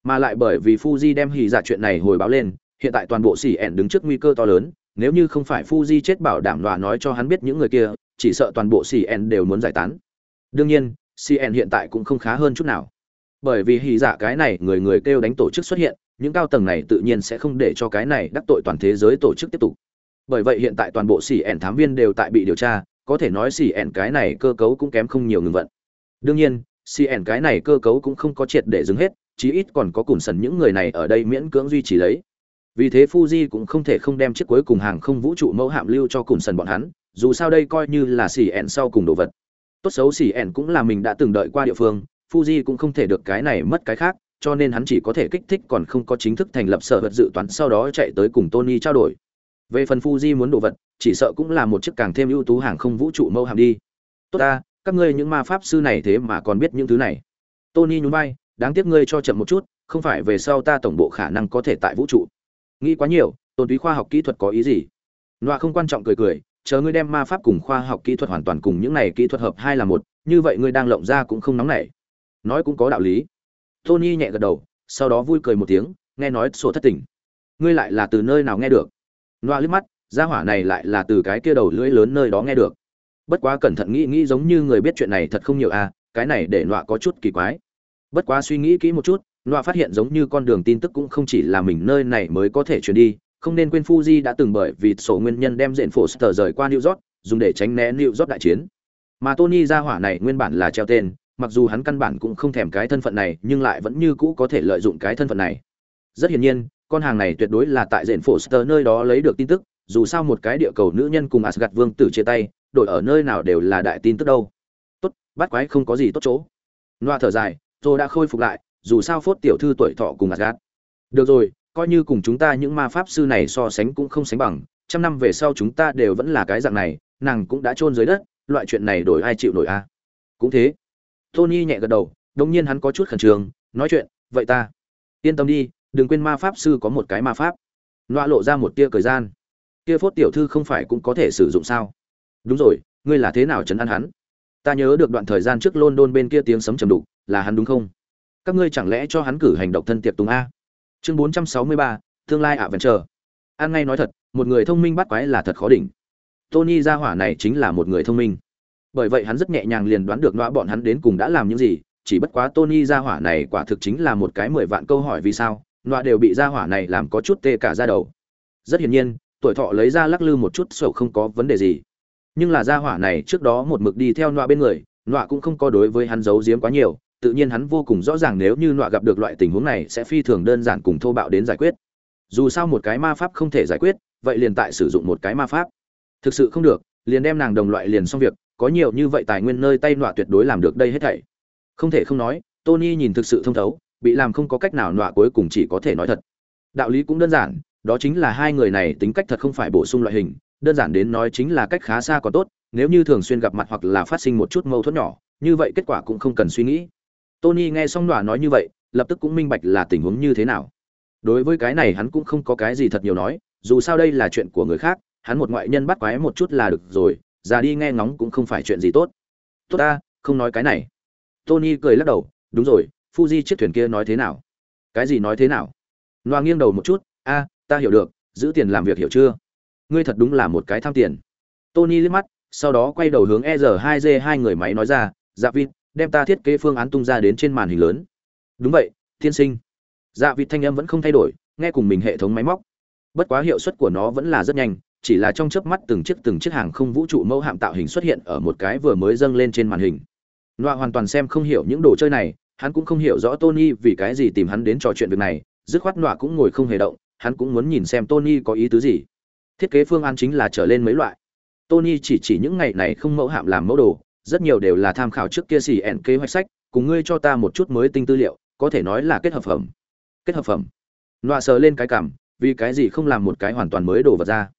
Mà lại bởi vì Fuji đem hỉ giả chuyện này hồi báo lên, hiện tại toàn bộ CN đứng trước nguy cơ to lớn, nếu như không phải Fuji chết bảo đảm nọa nói cho hắn biết những người kia, chỉ sợ toàn bộ CN đều muốn giải tán. Đương nhiên, CN hiện tại cũng không khá hơn chút nào. Bởi vì hỉ dạ cái này người người kêu đánh tổ chức xuất hiện, những cao tầng này tự nhiên sẽ không để cho cái này đắc tội toàn thế giới tổ chức tiếp tục. Bởi vậy hiện tại toàn bộ CN thám viên đều tại bị điều tra, có thể nói CN cái này cơ cấu cũng kém không nhiều ngừng vận. Đương nhiên, CN cái này cơ cấu cũng không có triệt để dừng hết, chí ít còn có cùng sần những người này ở đây miễn cưỡng duy trì lấy. Vì thế Fuji cũng không thể không đem chiếc cuối cùng hàng không vũ trụ mẫu hạm lưu cho cùng sần bọn hắn, dù sao đây coi như là xỉ ẹn sau cùng đồ vật. Tốt xấu xỉ ẹn cũng là mình đã từng đợi qua địa phương, fuji cũng không thể được cái này mất cái khác, cho nên hắn chỉ có thể kích thích còn không có chính thức thành lập sở vật dự toán sau đó chạy tới cùng tony trao đổi. Về phần fuji muốn đồ vật, chỉ sợ cũng là một chiếc càng thêm ưu tú hàng không vũ trụ mâu hàm đi. Tốt ta, các ngươi những ma pháp sư này thế mà còn biết những thứ này. Tony nhún vai, đáng tiếc ngươi cho chậm một chút, không phải về sau ta tổng bộ khả năng có thể tại vũ trụ. Nghĩ quá nhiều tôn túy khoa học kỹ thuật có ý gì? Loa không quan trọng cười cười chờ ngươi đem ma pháp cùng khoa học kỹ thuật hoàn toàn cùng những này kỹ thuật hợp hai là một, như vậy ngươi đang lộng ra cũng không nóng nảy. Nói cũng có đạo lý. Tony nhẹ gật đầu, sau đó vui cười một tiếng, nghe nói sổ thất tình ngươi lại là từ nơi nào nghe được? Loa liếc mắt, gia hỏa này lại là từ cái kia đầu lưỡi lớn nơi đó nghe được. Bất quá cẩn thận nghĩ nghĩ giống như người biết chuyện này thật không nhiều à cái này để loa có chút kỳ quái. Bất quá suy nghĩ kỹ một chút, loa phát hiện giống như con đường tin tức cũng không chỉ là mình nơi này mới có thể truyền đi không nên quên Fuji đã từng bởi vì sổ nguyên nhân đem diện Foster rời qua New York, dùng để tránh né New York đại chiến. Mà Tony ra hỏa này nguyên bản là treo tên, mặc dù hắn căn bản cũng không thèm cái thân phận này, nhưng lại vẫn như cũ có thể lợi dụng cái thân phận này. Rất hiển nhiên, con hàng này tuyệt đối là tại diện Foster nơi đó lấy được tin tức, dù sao một cái địa cầu nữ nhân cùng Asgard vương tử chia tay, đổi ở nơi nào đều là đại tin tức đâu. Tốt, bắt quái không có gì tốt chỗ. Loa thở dài, tôi đã khôi phục lại, dù sao phốt tiểu thư tuổi thọ cùng Asgard. Được rồi, coi như cùng chúng ta những ma pháp sư này so sánh cũng không sánh bằng, trăm năm về sau chúng ta đều vẫn là cái dạng này, nàng cũng đã chôn dưới đất, loại chuyện này đổi ai chịu nổi a? À? cũng thế. Tony nhẹ gật đầu đông nhiên hắn có chút khẩn trương, nói chuyện, vậy ta, yên tâm đi, đừng quên ma pháp sư có một cái ma pháp. Loa lộ ra một tia thời gian. Kia phốt tiểu thư không phải cũng có thể sử dụng sao? Đúng rồi, ngươi là thế nào chấn an hắn? Ta nhớ được đoạn thời gian trước london bên kia tiếng sấm trầm đục, là hắn đúng không? Các ngươi chẳng lẽ cho hắn cử hành động thân tiệc tùng a? Chương 463, tương lai ạ vẫn chờ an ngay nói thật một người thông minh bắt quái là thật khó đỉnh. Tony Ra hỏa này chính là một người thông minh. Bởi vậy hắn rất nhẹ nhàng liền đoán được nọa bọn hắn đến cùng đã làm những gì chỉ bất quá tony Ra hỏa này quả thực chính là một cái mười vạn câu hỏi vì sao nọa đều bị Ra hỏa này làm có chút tê cả ra đầu. Rất hiển nhiên tuổi thọ lấy ra lắc lư một chút sầu không có vấn đề gì. Nhưng là Ra hỏa này trước đó một mực đi theo nọa bên người nọa cũng không có đối với hắn giấu giếm quá nhiều tự nhiên hắn vô cùng rõ ràng nếu như nọa gặp được loại tình huống này sẽ phi thường đơn giản cùng thô bạo đến giải quyết. Dù sao một cái ma pháp không thể giải quyết, vậy liền tại sử dụng một cái ma pháp. Thực sự không được, liền đem nàng đồng loại liền xong việc, có nhiều như vậy tài nguyên nơi tay nọa tuyệt đối làm được đây hết thảy. Không thể không nói, tony nhìn thực sự thông thấu, bị làm không có cách nào nọa cuối cùng chỉ có thể nói thật. Đạo lý cũng đơn giản, đó chính là hai người này tính cách thật không phải bổ sung loại hình, đơn giản đến nói chính là cách khá xa còn tốt, nếu như thường xuyên gặp mặt hoặc là phát sinh một chút mâu thuẫn nhỏ, như vậy kết quả cũng không cần suy nghĩ tony nghe xong nọa nói như vậy lập tức cũng minh bạch là tình huống như thế nào. Đối với cái này hắn cũng không có cái gì thật nhiều nói dù sao đây là chuyện của người khác hắn một ngoại nhân bắt quái một chút là được rồi già đi nghe ngóng cũng không phải chuyện gì tốt. Tốt ta không nói cái này. Tony cười lắc đầu đúng rồi fuji chiếc thuyền kia nói thế nào? Cái gì nói thế nào? Loa nghiêng đầu một chút a ta hiểu được giữ tiền làm việc hiểu chưa? Ngươi thật đúng là một cái tham tiền. Tony liếc mắt sau đó quay đầu hướng ER2G hai người máy nói ra dạ Vin, đem ta thiết kế phương án tung ra đến trên màn hình lớn đúng vậy tiên sinh dạ vịt thanh âm vẫn không thay đổi nghe cùng mình hệ thống máy móc bất quá hiệu suất của nó vẫn là rất nhanh chỉ là trong chớp mắt từng chiếc từng chiếc hàng không vũ trụ mẫu hạm tạo hình xuất hiện ở một cái vừa mới dâng lên trên màn hình Noa hoàn toàn xem không hiểu những đồ chơi này, hắn cũng không hiểu rõ Tony vì cái gì tìm hắn đến trò chuyện việc này, dứt khoát Noa cũng ngồi không hề động, hắn cũng muốn nhìn xem Tony có ý tứ gì. Thiết kế phương án chính là trở lên mấy loại. Tony chỉ chỉ những ngày này không mẫu hạm làm mẫu đồ, rất nhiều đều là tham khảo trước kia xì ẹn kế hoạch sách, cùng ngươi cho ta một chút mới tinh tư liệu, có thể nói là kết hợp phẩm. Kết hợp phẩm. nọa sờ lên cái cằm, vì cái gì không làm một cái hoàn toàn mới đồ vật ra?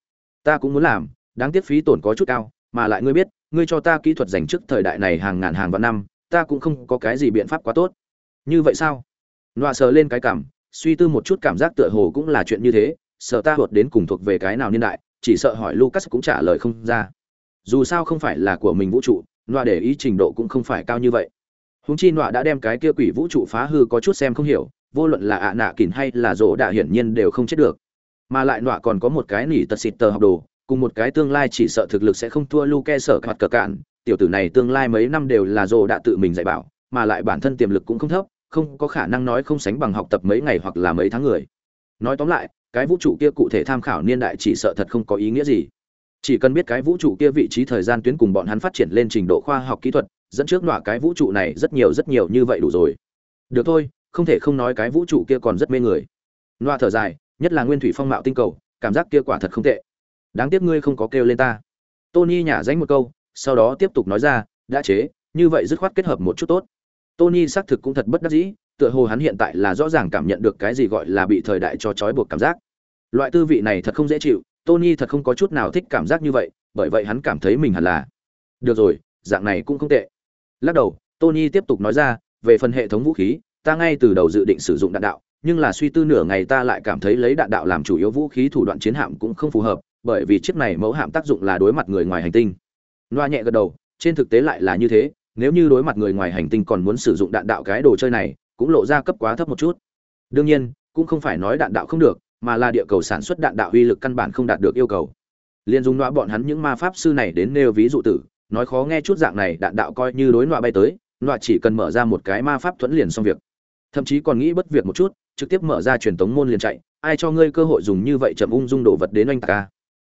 Ta cũng muốn làm, đáng tiếc phí tổn có chút cao, mà lại ngươi biết, ngươi cho ta kỹ thuật dành trước thời đại này hàng ngàn hàng vạn năm, ta cũng không có cái gì biện pháp quá tốt. Như vậy sao? Loa sờ lên cái cảm, suy tư một chút cảm giác tựa hồ cũng là chuyện như thế, sợ ta hụt đến cùng thuộc về cái nào niên đại, chỉ sợ hỏi Lucas cũng trả lời không ra. Dù sao không phải là của mình vũ trụ, nọa để ý trình độ cũng không phải cao như vậy. húng chi nọa đã đem cái kia quỷ vũ trụ phá hư có chút xem không hiểu, vô luận là ạ nạ kỉn hay là rỗ đạ hiển nhiên đều không chết được. Mà lại nọa còn có một cái nỉ tật xịt tờ học đồ, cùng một cái tương lai chỉ sợ thực lực sẽ không thua Luke sở mặt cờ cạn, tiểu tử này tương lai mấy năm đều là rỗ đạ tự mình dạy bảo, mà lại bản thân tiềm lực cũng không thấp, không có khả năng nói không sánh bằng học tập mấy ngày hoặc là mấy tháng người. Nói tóm lại, cái vũ trụ kia cụ thể tham khảo niên đại chỉ sợ thật không có ý nghĩa gì. Chỉ cần biết cái vũ trụ kia vị trí thời gian tuyến cùng bọn hắn phát triển lên trình độ khoa học kỹ thuật, dẫn trước nọa cái vũ trụ này rất nhiều rất nhiều như vậy đủ rồi. Được thôi, không thể không nói cái vũ trụ kia còn rất mê người. Nọa thở dài, nhất là nguyên thủy phong mạo tinh cầu, cảm giác kia quả thật không tệ đáng tiếc ngươi không có kêu lên ta tony nhả danh một câu sau đó tiếp tục nói ra đã chế như vậy dứt khoát kết hợp một chút tốt tony xác thực cũng thật bất đắc dĩ tựa hồ hắn hiện tại là rõ ràng cảm nhận được cái gì gọi là bị thời đại cho trói buộc cảm giác loại tư vị này thật không dễ chịu tony thật không có chút nào thích cảm giác như vậy, bởi vậy hắn cảm thấy mình hẳn là. Được rồi, dạng này cũng không tệ. Lắc đầu, tony tiếp tục nói ra, về phần hệ thống vũ khí, ta ngay từ đầu dự định sử dụng đạn đạo, nhưng là suy tư nửa ngày ta lại cảm thấy lấy đạn đạo làm chủ yếu vũ khí thủ đoạn chiến hạm cũng không phù hợp, bởi vì chiếc này mẫu hạm tác dụng là đối mặt người ngoài hành tinh. Loa nhẹ gật đầu, trên thực tế lại là như thế, nếu như đối mặt người ngoài hành tinh còn muốn sử dụng đạn đạo cái đồ chơi này, cũng lộ ra cấp quá thấp một chút. Đương nhiên, cũng không phải nói đạn đạo không được mà là địa cầu sản xuất đạn đạo uy lực căn bản không đạt được yêu cầu. Liên dung nọa bọn hắn những ma pháp sư này đến nêu ví dụ tử, nói khó nghe chút dạng này đạn đạo coi như đối nọa bay tới nọa chỉ cần mở ra một cái ma pháp thuẫn liền xong việc. Thậm chí còn nghĩ bất việc một chút, trực tiếp mở ra truyền tống môn liền chạy, ai cho ngươi cơ hội dùng như vậy chậm ung dung đồ vật đến oanh ta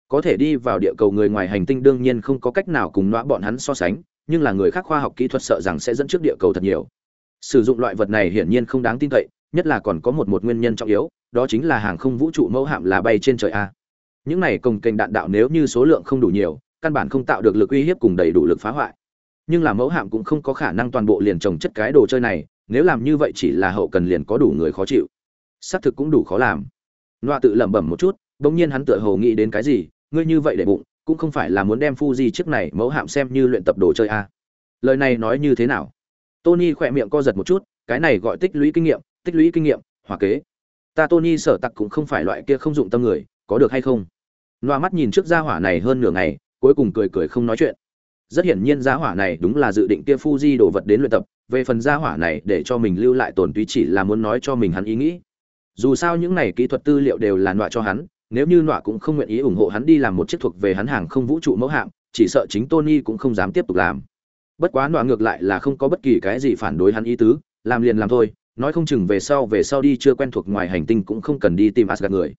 có thể đi vào địa cầu người ngoài hành tinh đương nhiên không có cách nào cùng nọa bọn hắn so sánh, nhưng là người khác khoa học kỹ thuật sợ rằng sẽ dẫn trước địa cầu thật nhiều. Sử dụng loại vật này hiển nhiên không đáng tin cậy nhất là còn có một một nguyên nhân trọng yếu đó chính là hàng không vũ trụ mẫu hạm là bay trên trời a những này công kênh đạn đạo nếu như số lượng không đủ nhiều căn bản không tạo được lực uy hiếp cùng đầy đủ lực phá hoại nhưng là mẫu hạm cũng không có khả năng toàn bộ liền trồng chất cái đồ chơi này nếu làm như vậy chỉ là hậu cần liền có đủ người khó chịu xác thực cũng đủ khó làm loa tự lẩm bẩm một chút bỗng nhiên hắn tựa hồ nghĩ đến cái gì ngươi như vậy để bụng cũng không phải là muốn đem Fuji chiếc này mẫu hạm xem như luyện tập đồ chơi a. Lời này nói như thế nào? Tony khỏe miệng co giật một chút, cái này gọi tích lũy kinh nghiệm, tích lũy kinh nghiệm, hòa kế. Ta Tony sở tặc cũng không phải loại kia không dụng tâm người, có được hay không? Loa mắt nhìn trước gia hỏa này hơn nửa ngày, cuối cùng cười cười không nói chuyện. Rất hiển nhiên gia hỏa này đúng là dự định kia Fuji đồ vật đến luyện tập, về phần gia hỏa này để cho mình lưu lại tổn túy chỉ là muốn nói cho mình hắn ý nghĩ. Dù sao những này kỹ thuật tư liệu đều là nọa cho hắn, nếu như nọa cũng không nguyện ý ủng hộ hắn đi làm một chiếc thuộc về hắn hàng không vũ trụ mẫu hạng, chỉ sợ chính tony cũng không dám tiếp tục làm bất quá nọa ngược lại là không có bất kỳ cái gì phản đối hắn ý tứ làm liền làm thôi nói không chừng về sau về sau đi chưa quen thuộc ngoài hành tinh cũng không cần đi tìm Asgard người.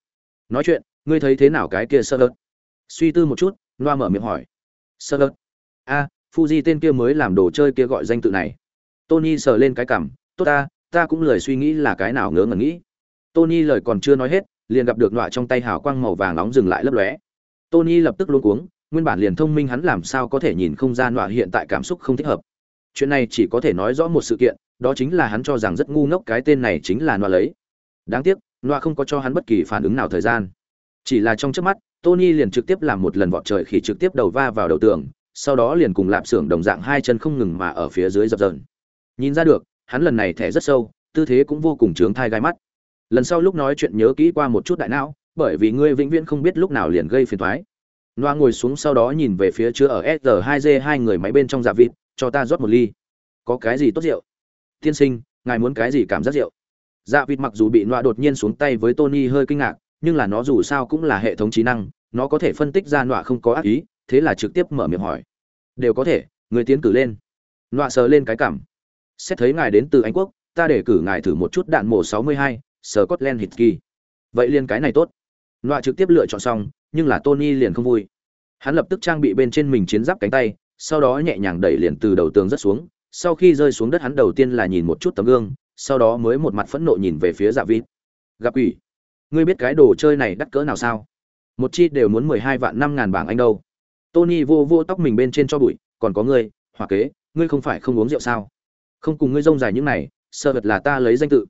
Nói chuyện, ngươi thấy thế nào cái kia sơ suy tư một chút noa mở miệng hỏi. Sơ a, fuji tên kia mới làm đồ chơi kia gọi danh tự này. Tony sờ lên cái cằm. Tốt ta ta cũng lười suy nghĩ là cái nào ngớ ngẩn nghĩ. Tony lời còn chưa nói hết, liền gặp được nọa trong tay hào quang màu vàng nóng dừng lại lấp lóe. Tony lập tức luống cuống, nguyên bản liền thông minh hắn làm sao có thể nhìn không ra nọa hiện tại cảm xúc không thích hợp. Chuyện này chỉ có thể nói rõ một sự kiện đó chính là hắn cho rằng rất ngu ngốc cái tên này chính là noa lấy. Đáng tiếc, noa không có cho hắn bất kỳ phản ứng nào thời gian. Chỉ là trong chớp mắt, tony liền trực tiếp làm một lần vọt trời khi trực tiếp đầu va vào đầu tường, sau đó liền cùng lạp xưởng đồng dạng hai chân không ngừng mà ở phía dưới dập dờn. Nhìn ra được, hắn lần này thẻ rất sâu, tư thế cũng vô cùng trướng thai gai mắt. Lần sau lúc nói chuyện nhớ kỹ qua một chút đại não, bởi vì ngươi vĩnh viễn không biết lúc nào liền gây phiền thoái noa ngồi xuống sau đó nhìn về phía chứa ở s 2 g hai người máy bên trong dạ vịt, cho ta rót một ly. Có cái gì tốt rượu? Tiên sinh ngài muốn cái gì cảm giác rượu dạ vịt mặc dù bị noa đột nhiên xuống tay với tony hơi kinh ngạc nhưng là nó dù sao cũng là hệ thống trí năng nó có thể phân tích ra noa không có ác ý thế là trực tiếp mở miệng hỏi đều có thể người tiến cử lên noa sờ lên cái cảm xét thấy ngài đến từ anh quốc ta để cử ngài thử một chút đạn mổ 62, Scotland Hitki. Vậy liền cái này tốt. Nọa trực tiếp lựa chọn xong, nhưng là Tony liền không vui. Hắn lập tức trang bị bên trên mình chiến giáp cánh tay, sau đó nhẹ nhàng đẩy liền từ đầu tường rất xuống, sau khi rơi xuống đất hắn đầu tiên là nhìn một chút tấm gương, sau đó mới một mặt phẫn nộ nhìn về phía Dạ Vịt. Gặp quỷ, ngươi biết cái đồ chơi này đắt cỡ nào sao? Một chi đều muốn 12 vạn năm ngàn bảng Anh đâu. Tony vô vô tóc mình bên trên cho bụi, còn có ngươi, hòa kế, ngươi không phải không uống rượu sao? Không cùng ngươi rông dài những này, sơ vật là ta lấy danh tự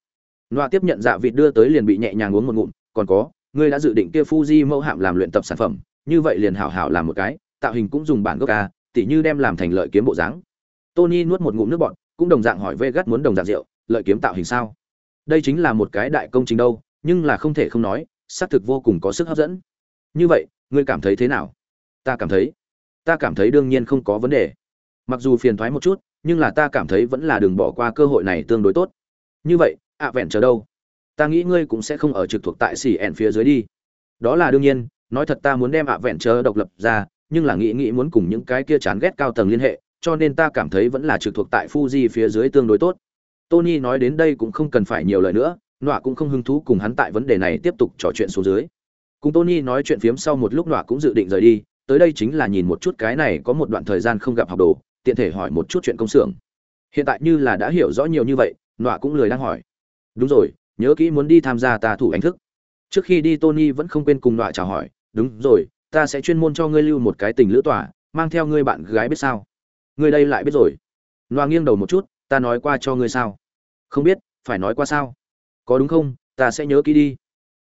loa tiếp nhận dạ vịt đưa tới liền bị nhẹ nhàng uống một ngụm, còn có, ngươi đã dự định kia Fuji mẫu hạm làm luyện tập sản phẩm, như vậy liền hảo hảo làm một cái, tạo hình cũng dùng bản gốc a, tỉ như đem làm thành lợi kiếm bộ dáng. Tony nuốt một ngụm nước bọt, cũng đồng dạng hỏi Vegas muốn đồng dạng rượu, lợi kiếm tạo hình sao? Đây chính là một cái đại công trình đâu, nhưng là không thể không nói, xác thực vô cùng có sức hấp dẫn. Như vậy, ngươi cảm thấy thế nào? Ta cảm thấy, ta cảm thấy đương nhiên không có vấn đề. Mặc dù phiền thoái một chút, nhưng là ta cảm thấy vẫn là đừng bỏ qua cơ hội này tương đối tốt. Như vậy, ạ vẹn chờ đâu ta nghĩ ngươi cũng sẽ không ở trực thuộc tại xỉ ẻn phía dưới đi đó là đương nhiên nói thật ta muốn đem ạ vẹn chờ độc lập ra nhưng là nghĩ nghĩ muốn cùng những cái kia chán ghét cao tầng liên hệ cho nên ta cảm thấy vẫn là trực thuộc tại Fuji phía dưới tương đối tốt. Tony nói đến đây cũng không cần phải nhiều lời nữa, Nọa cũng không hứng thú cùng hắn tại vấn đề này tiếp tục trò chuyện xuống dưới. Cùng Tony nói chuyện phiếm sau một lúc Nọa cũng dự định rời đi, tới đây chính là nhìn một chút cái này có một đoạn thời gian không gặp học đồ, tiện thể hỏi một chút chuyện công xưởng. Hiện tại như là đã hiểu rõ nhiều như vậy, Nọa cũng lười đang hỏi đúng rồi nhớ kỹ muốn đi tham gia tà thủ ánh thức trước khi đi tony vẫn không quên cùng nọa chào hỏi đúng rồi ta sẽ chuyên môn cho ngươi lưu một cái tình lữ tỏa mang theo ngươi bạn gái biết sao ngươi đây lại biết rồi. Loa nghiêng đầu một chút, ta nói qua cho ngươi sao? Không biết, phải nói qua sao? Có đúng không? Ta sẽ nhớ kỹ đi.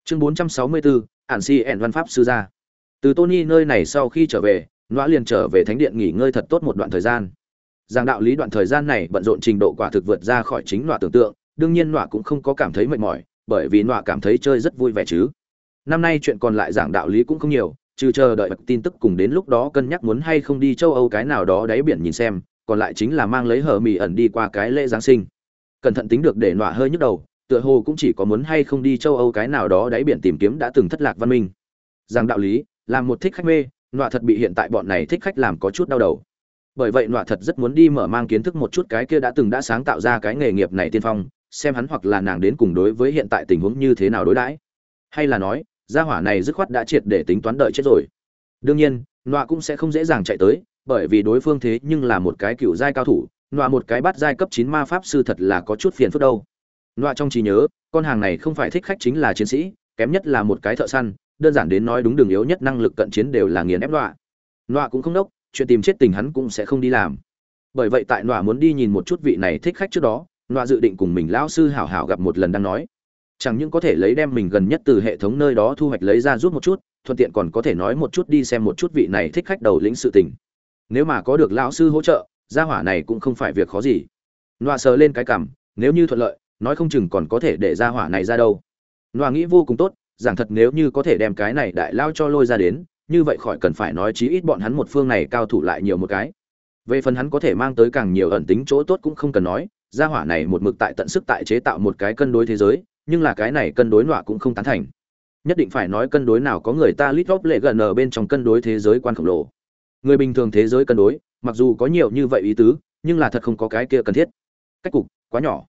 Chương bốn trăm sáu mươi bốn ản si ẻn văn pháp sư gia. Từ tony nơi này sau khi trở về, Loa liền trở về thánh điện nghỉ ngơi thật tốt một đoạn thời gian. Giảng đạo lý đoạn thời gian này bận rộn trình độ quả thực vượt ra khỏi chính Loa tưởng tượng, đương nhiên Loa cũng không có cảm thấy mệt mỏi, bởi vì Loa cảm thấy chơi rất vui vẻ chứ. Năm nay chuyện còn lại giảng đạo lý cũng không nhiều trừ chờ đợi tin tức cùng đến lúc đó cân nhắc muốn hay không đi châu âu cái nào đó đáy biển nhìn xem, còn lại chính là mang lấy hờ mì ẩn đi qua cái lễ giáng sinh. Cẩn thận tính được để nọa hơi nhức đầu, tựa hồ cũng chỉ có muốn hay không đi châu âu cái nào đó đáy biển tìm kiếm đã từng thất lạc văn minh. Rằng đạo lý, làm một thích khách mê, nọa thật bị hiện tại bọn này thích khách làm có chút đau đầu. Bởi vậy nọa thật rất muốn đi mở mang kiến thức một chút cái kia đã từng đã sáng tạo ra cái nghề nghiệp này tiên phong, xem hắn hoặc là nàng đến cùng đối với hiện tại tình huống như thế nào đối đãi. Hay là nói gia hỏa này dứt khoát đã triệt để tính toán đợi chết rồi. Đương nhiên, nọa cũng sẽ không dễ dàng chạy tới, bởi vì đối phương thế nhưng là một cái cựu giai cao thủ, nọa một cái bắt giai cấp chín ma pháp sư thật là có chút phiền phức đâu. Nọa trong trí nhớ, con hàng này không phải thích khách chính là chiến sĩ, kém nhất là một cái thợ săn, đơn giản đến nói đúng đường yếu nhất năng lực cận chiến đều là nghiền ép nọa. Nọa cũng không đốc, chuyện tìm chết tình hắn cũng sẽ không đi làm. Bởi vậy tại nọa muốn đi nhìn một chút vị này thích khách trước đó, nọa dự định cùng mình lão sư hảo hảo gặp một lần đang nói chẳng những có thể lấy đem mình gần nhất từ hệ thống nơi đó thu hoạch lấy ra rút một chút, thuận tiện còn có thể nói một chút đi xem một chút vị này thích khách đầu lĩnh sự tình. Nếu mà có được lão sư hỗ trợ, gia hỏa này cũng không phải việc khó gì. Nọa sờ lên cái cảm, nếu như thuận lợi, nói không chừng còn có thể để gia hỏa này ra đâu. Nọa nghĩ vô cùng tốt, giảng thật nếu như có thể đem cái này đại lao cho lôi ra đến, như vậy khỏi cần phải nói chí ít bọn hắn một phương này cao thủ lại nhiều một cái. Về phần hắn có thể mang tới càng nhiều ẩn tính chỗ tốt cũng không cần nói, gia hỏa này một mực tại tận sức tại chế tạo một cái cân đối thế giới nhưng là cái này cân đối nọa cũng không tán thành. Nhất định phải nói cân đối nào có người ta lít góp lệ gần ở bên trong cân đối thế giới quan khổng lồ. Người bình thường thế giới cân đối, mặc dù có nhiều như vậy ý tứ, nhưng là thật không có cái kia cần thiết. Cách cục, quá nhỏ.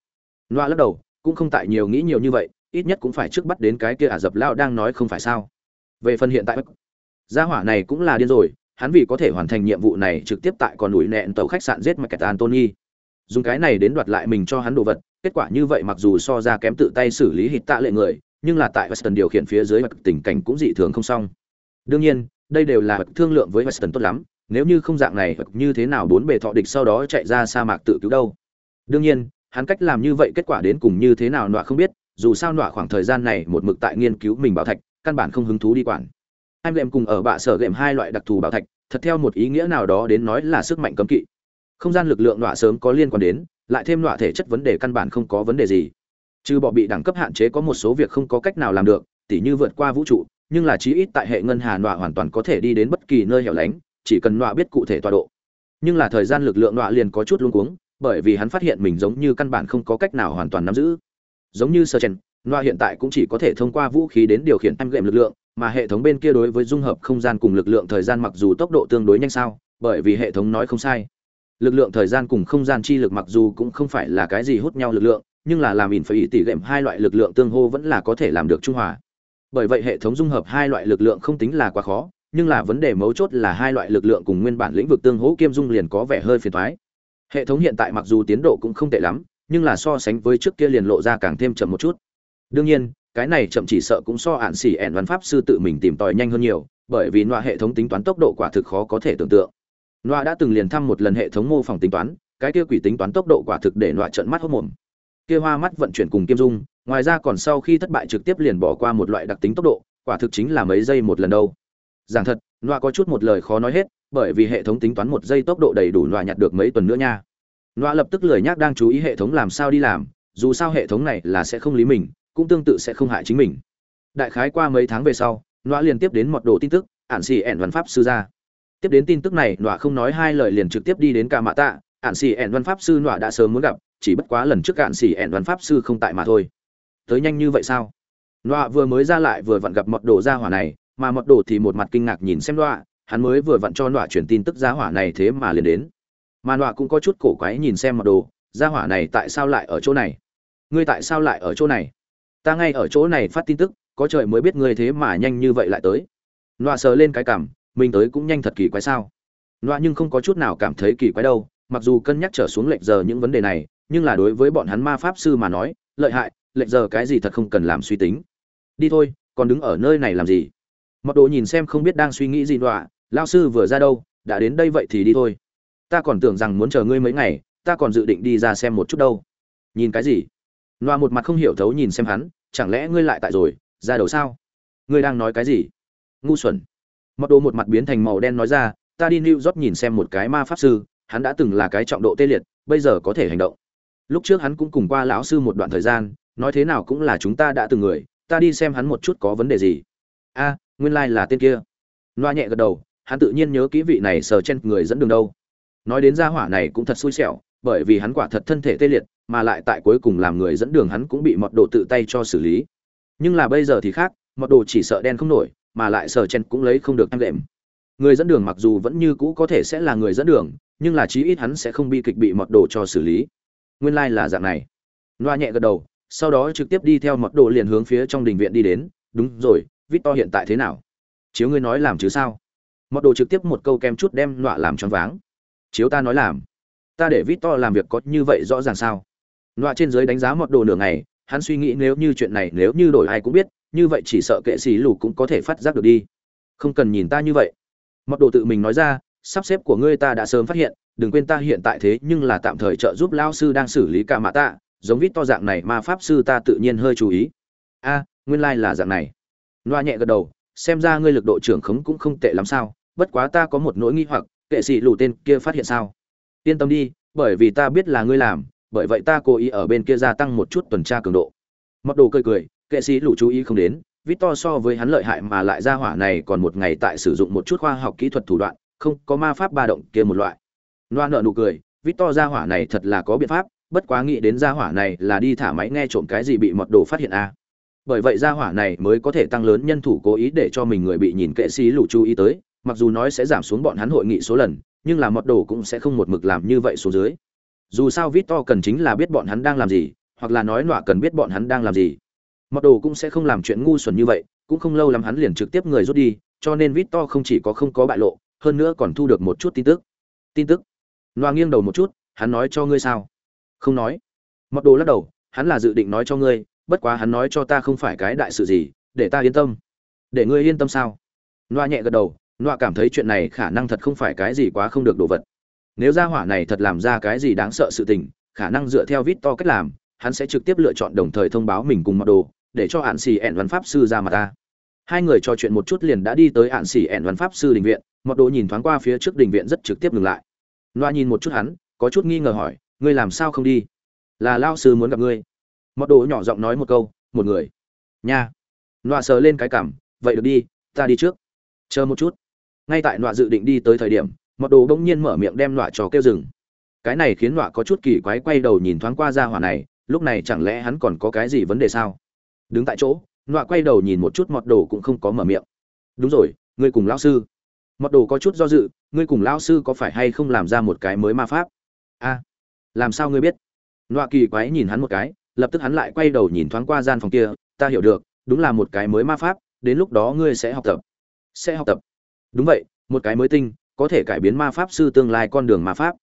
Nọa lắc đầu, cũng không tại nhiều nghĩ nhiều như vậy, ít nhất cũng phải trước bắt đến cái kia ả dập lao đang nói không phải sao. Về phần hiện tại, gia hỏa này cũng là điên rồi, hắn vì có thể hoàn thành nhiệm vụ này trực tiếp tại con núi nẹn tàu khách sạn giết mạch antony dùng cái này đến đoạt lại mình cho hắn đồ vật kết quả như vậy mặc dù so ra kém tự tay xử lý hít tạ lệ người, nhưng là tại weston điều khiển phía dưới mặt tình cảnh cũng dị thường không xong. Đương nhiên, đây đều là thương lượng với weston tốt lắm, nếu như không dạng này như thế nào bốn bề thọ địch sau đó chạy ra sa mạc tự cứu đâu? Đương nhiên, hắn cách làm như vậy kết quả đến cùng như thế nào nọa không biết, dù sao nọa khoảng thời gian này một mực tại nghiên cứu mình bảo thạch, căn bản không hứng thú đi quản. Anh lệm cùng ở bạ sở gệm hai loại đặc thù bảo thạch, thật theo một ý nghĩa nào đó đến nói là sức mạnh cấm kỵ. Không gian lực lượng nọa sớm có liên quan đến lại thêm loại thể chất vấn đề căn bản không có vấn đề gì. Trừ bỏ bị đẳng cấp hạn chế có một số việc không có cách nào làm được, tỉ như vượt qua vũ trụ, nhưng là chí ít tại hệ ngân hà nọa hoàn toàn có thể đi đến bất kỳ nơi hẻo lánh, chỉ cần nọa biết cụ thể tọa độ. Nhưng là thời gian lực lượng nọa liền có chút luống cuống, bởi vì hắn phát hiện mình giống như căn bản không có cách nào hoàn toàn nắm giữ. Giống như sơ chen, nọa hiện tại cũng chỉ có thể thông qua vũ khí đến điều khiển em gệm lực lượng, mà hệ thống bên kia đối với dung hợp không gian cùng lực lượng thời gian mặc dù tốc độ tương đối nhanh sao, bởi vì hệ thống nói không sai lực lượng thời gian cùng không gian chi lực mặc dù cũng không phải là cái gì hút nhau lực lượng, nhưng là làm ỉn phải ý tỷ lệm hai loại lực lượng tương hô vẫn là có thể làm được trung hòa. Bởi vậy hệ thống dung hợp hai loại lực lượng không tính là quá khó, nhưng là vấn đề mấu chốt là hai loại lực lượng cùng nguyên bản lĩnh vực tương hỗ kiêm dung liền có vẻ hơi phiền thoái hệ thống hiện tại mặc dù tiến độ cũng không tệ lắm, nhưng là so sánh với trước kia liền lộ ra càng thêm chậm một chút. Đương nhiên, cái này chậm chỉ sợ cũng so hạn xỉ ẻn văn pháp sư tự mình tìm tòi nhanh hơn nhiều, bởi vì loại hệ thống tính toán tốc độ quả thực khó có thể tưởng tượng loa đã từng liền thăm một lần hệ thống mô phỏng tính toán, cái kia quỷ tính toán tốc độ quả thực để loa trận mắt hốc mồm. Kia hoa mắt vận chuyển cùng kiêm dung, ngoài ra còn sau khi thất bại trực tiếp liền bỏ qua một loại đặc tính tốc độ, quả thực chính là mấy giây một lần đâu. Giảng thật loa có chút một lời khó nói hết, bởi vì hệ thống tính toán một giây tốc độ đầy đủ loa nhặt được mấy tuần nữa nha. Loa lập tức lười nhác đang chú ý hệ thống làm sao đi làm, dù sao hệ thống này là sẽ không lý mình, cũng tương tự sẽ không hại chính mình. Đại khái qua mấy tháng về sau loa liền tiếp đến một đồ tin tức, ản xì ẻn văn pháp sư ra tiếp đến tin tức này nọa không nói hai lời liền trực tiếp đi đến ca mạ tạ. Ạn xì ẻn văn pháp sư nọa đã sớm muốn gặp chỉ bất quá lần trước ạn xì ẻn văn pháp sư không tại mà thôi. Tới nhanh như vậy sao? Nọa vừa mới ra lại vừa vặn gặp Mọt đồ ra hỏa này mà Mọt đồ thì một mặt kinh ngạc nhìn xem nọa, hắn mới vừa vặn cho nọa chuyển tin tức ra hỏa này thế mà liền đến. Mà nọa cũng có chút cổ quái nhìn xem Mọt đồ ra hỏa này tại sao lại ở chỗ này? Ngươi tại sao lại ở chỗ này? Ta ngay ở chỗ này phát tin tức có trời mới biết ngươi thế mà nhanh như vậy lại tới. Nọa sờ lên cái cảm mình tới cũng nhanh thật kỳ quái sao? Loa nhưng không có chút nào cảm thấy kỳ quái đâu, mặc dù cân nhắc trở xuống lệnh giờ những vấn đề này, nhưng là đối với bọn hắn ma pháp sư mà nói, lợi hại lệnh giờ cái gì thật không cần làm suy tính. Đi thôi, còn đứng ở nơi này làm gì? Mọt đồ nhìn xem không biết đang suy nghĩ gì đọa lao sư vừa ra đâu? Đã đến đây vậy thì đi thôi. Ta còn tưởng rằng muốn chờ ngươi mấy ngày, ta còn dự định đi ra xem một chút đâu. Nhìn cái gì? Loa một mặt không hiểu thấu nhìn xem hắn, chẳng lẽ ngươi lại tại rồi? Ra đầu sao? Ngươi đang nói cái gì? Ngu xuẩn mặc đồ một mặt biến thành màu đen nói ra, ta đi new york nhìn xem một cái ma pháp sư, hắn đã từng là cái trọng độ tê liệt, bây giờ có thể hành động. Lúc trước hắn cũng cùng qua lão sư một đoạn thời gian, nói thế nào cũng là chúng ta đã từng người, ta đi xem hắn một chút có vấn đề gì. A, nguyên lai、like、là tên kia. Loa nhẹ gật đầu, hắn tự nhiên nhớ kỹ vị này sờ chen người dẫn đường đâu. Nói đến gia hỏa này cũng thật xui xẻo, bởi vì hắn quả thật thân thể tê liệt, mà lại tại cuối cùng làm người dẫn đường hắn cũng bị mọt đồ tự tay cho xử lý. Nhưng là bây giờ thì khác mọt đồ chỉ sợ đen không nổi mà lại sở chen cũng lấy không được em đệm người dẫn đường mặc dù vẫn như cũ có thể sẽ là người dẫn đường, nhưng là chí ít hắn sẽ không bị kịch bị mọt đồ cho xử lý. Nguyên lai、like、là dạng này. Loa nhẹ gật đầu, sau đó trực tiếp đi theo mọt đồ liền hướng phía trong đình viện đi đến. Đúng rồi vít to hiện tại thế nào? Chiếu ngươi nói làm chứ sao? Mọt đồ trực tiếp một câu kem chút đem loa làm choáng váng. Chiếu ta nói làm. Ta để vít to làm việc có như vậy rõ ràng sao? Loa trên giới đánh giá mọt đồ nửa ngày, hắn suy nghĩ nếu như chuyện này nếu như đổi ai cũng biết như vậy chỉ sợ kệ sĩ lù cũng có thể phát giác được đi. Không cần nhìn ta như vậy. Mọt đồ tự mình nói ra, sắp xếp của ngươi ta đã sớm phát hiện, đừng quên ta hiện tại thế nhưng là tạm thời trợ giúp lao sư đang xử lý cả mã tạ, giống vít to dạng này mà pháp sư ta tự nhiên hơi chú ý. A, nguyên lai、like、là dạng này. Loa nhẹ gật đầu, xem ra ngươi lực độ trưởng khống cũng không tệ lắm sao, bất quá ta có một nỗi nghi hoặc, kệ sĩ lù tên kia phát hiện sao? Yên tâm đi, bởi vì ta biết là ngươi làm, bởi vậy ta cố ý ở bên kia gia tăng một chút tuần tra cường độ. Mặc đồ cười cười kệ sĩ lù chú ý không đến Victor so với hắn lợi hại mà lại ra hỏa này còn một ngày tại sử dụng một chút khoa học kỹ thuật thủ đoạn, không có ma pháp ba động kia một loại. Loan nợ nụ cười, Victor ra hỏa này thật là có biện pháp, bất quá nghĩ đến ra hỏa này là đi thả máy nghe trộm cái gì bị mật đồ phát hiện a. À. Bởi vậy ra hỏa này mới có thể tăng lớn nhân thủ cố ý để cho mình người bị nhìn kệ sĩ lũ chú ý tới, mặc dù nói sẽ giảm xuống bọn hắn hội nghị số lần, nhưng là mật đồ cũng sẽ không một mực làm như vậy xuống dưới. Dù sao Victor cần chính là biết bọn hắn đang làm gì, hoặc là nói nọa cần biết bọn hắn đang làm gì. Mặc đồ cũng sẽ không làm chuyện ngu xuẩn như vậy, cũng không lâu lắm hắn liền trực tiếp người rút đi, cho nên Victor không chỉ có không có bại lộ, hơn nữa còn thu được một chút tin tức. Tin tức? Loa nghiêng đầu một chút, hắn nói cho ngươi sao? Không nói. Mặc đồ lắc đầu, hắn là dự định nói cho ngươi, bất quá hắn nói cho ta không phải cái đại sự gì, để ta yên tâm. Để ngươi yên tâm sao? Loa nhẹ gật đầu, Loa cảm thấy chuyện này khả năng thật không phải cái gì quá không được đồ vật. Nếu gia hỏa này thật làm ra cái gì đáng sợ sự tình, khả năng dựa theo Victor cách làm, hắn sẽ trực tiếp lựa chọn đồng thời thông báo mình cùng Mặc đồ, để cho hạn xì ẹn văn pháp sư ra mà ta. Hai người trò chuyện một chút liền đã đi tới hạn xì ẻn văn pháp sư đình viện mọt đồ nhìn thoáng qua phía trước đình viện rất trực tiếp ngừng lại. Loa nhìn một chút hắn, có chút nghi ngờ hỏi, ngươi làm sao không đi? Là lao sư muốn gặp ngươi. Mọt đồ nhỏ giọng nói một câu, một người. Nha. Loa sờ lên cái cảm, vậy được đi, ta đi trước. Chờ một chút. Ngay tại loa dự định đi tới thời điểm mọt đồ bỗng nhiên mở miệng đem loa trò kêu rừng cái này khiến loa có chút kỳ quái quay đầu nhìn thoáng qua ra hỏa này, lúc này chẳng lẽ hắn còn có cái gì vấn đề sao? Đứng tại chỗ, nọa quay đầu nhìn một chút mọt đồ cũng không có mở miệng. Đúng rồi, ngươi cùng lão sư. Mọt đồ có chút do dự, ngươi cùng lão sư có phải hay không làm ra một cái mới ma pháp? A, làm sao ngươi biết? Nọa kỳ quái nhìn hắn một cái, lập tức hắn lại quay đầu nhìn thoáng qua gian phòng kia, ta hiểu được, đúng là một cái mới ma pháp, đến lúc đó ngươi sẽ học tập. Sẽ học tập? Đúng vậy, một cái mới tinh, có thể cải biến ma pháp sư tương lai con đường ma pháp.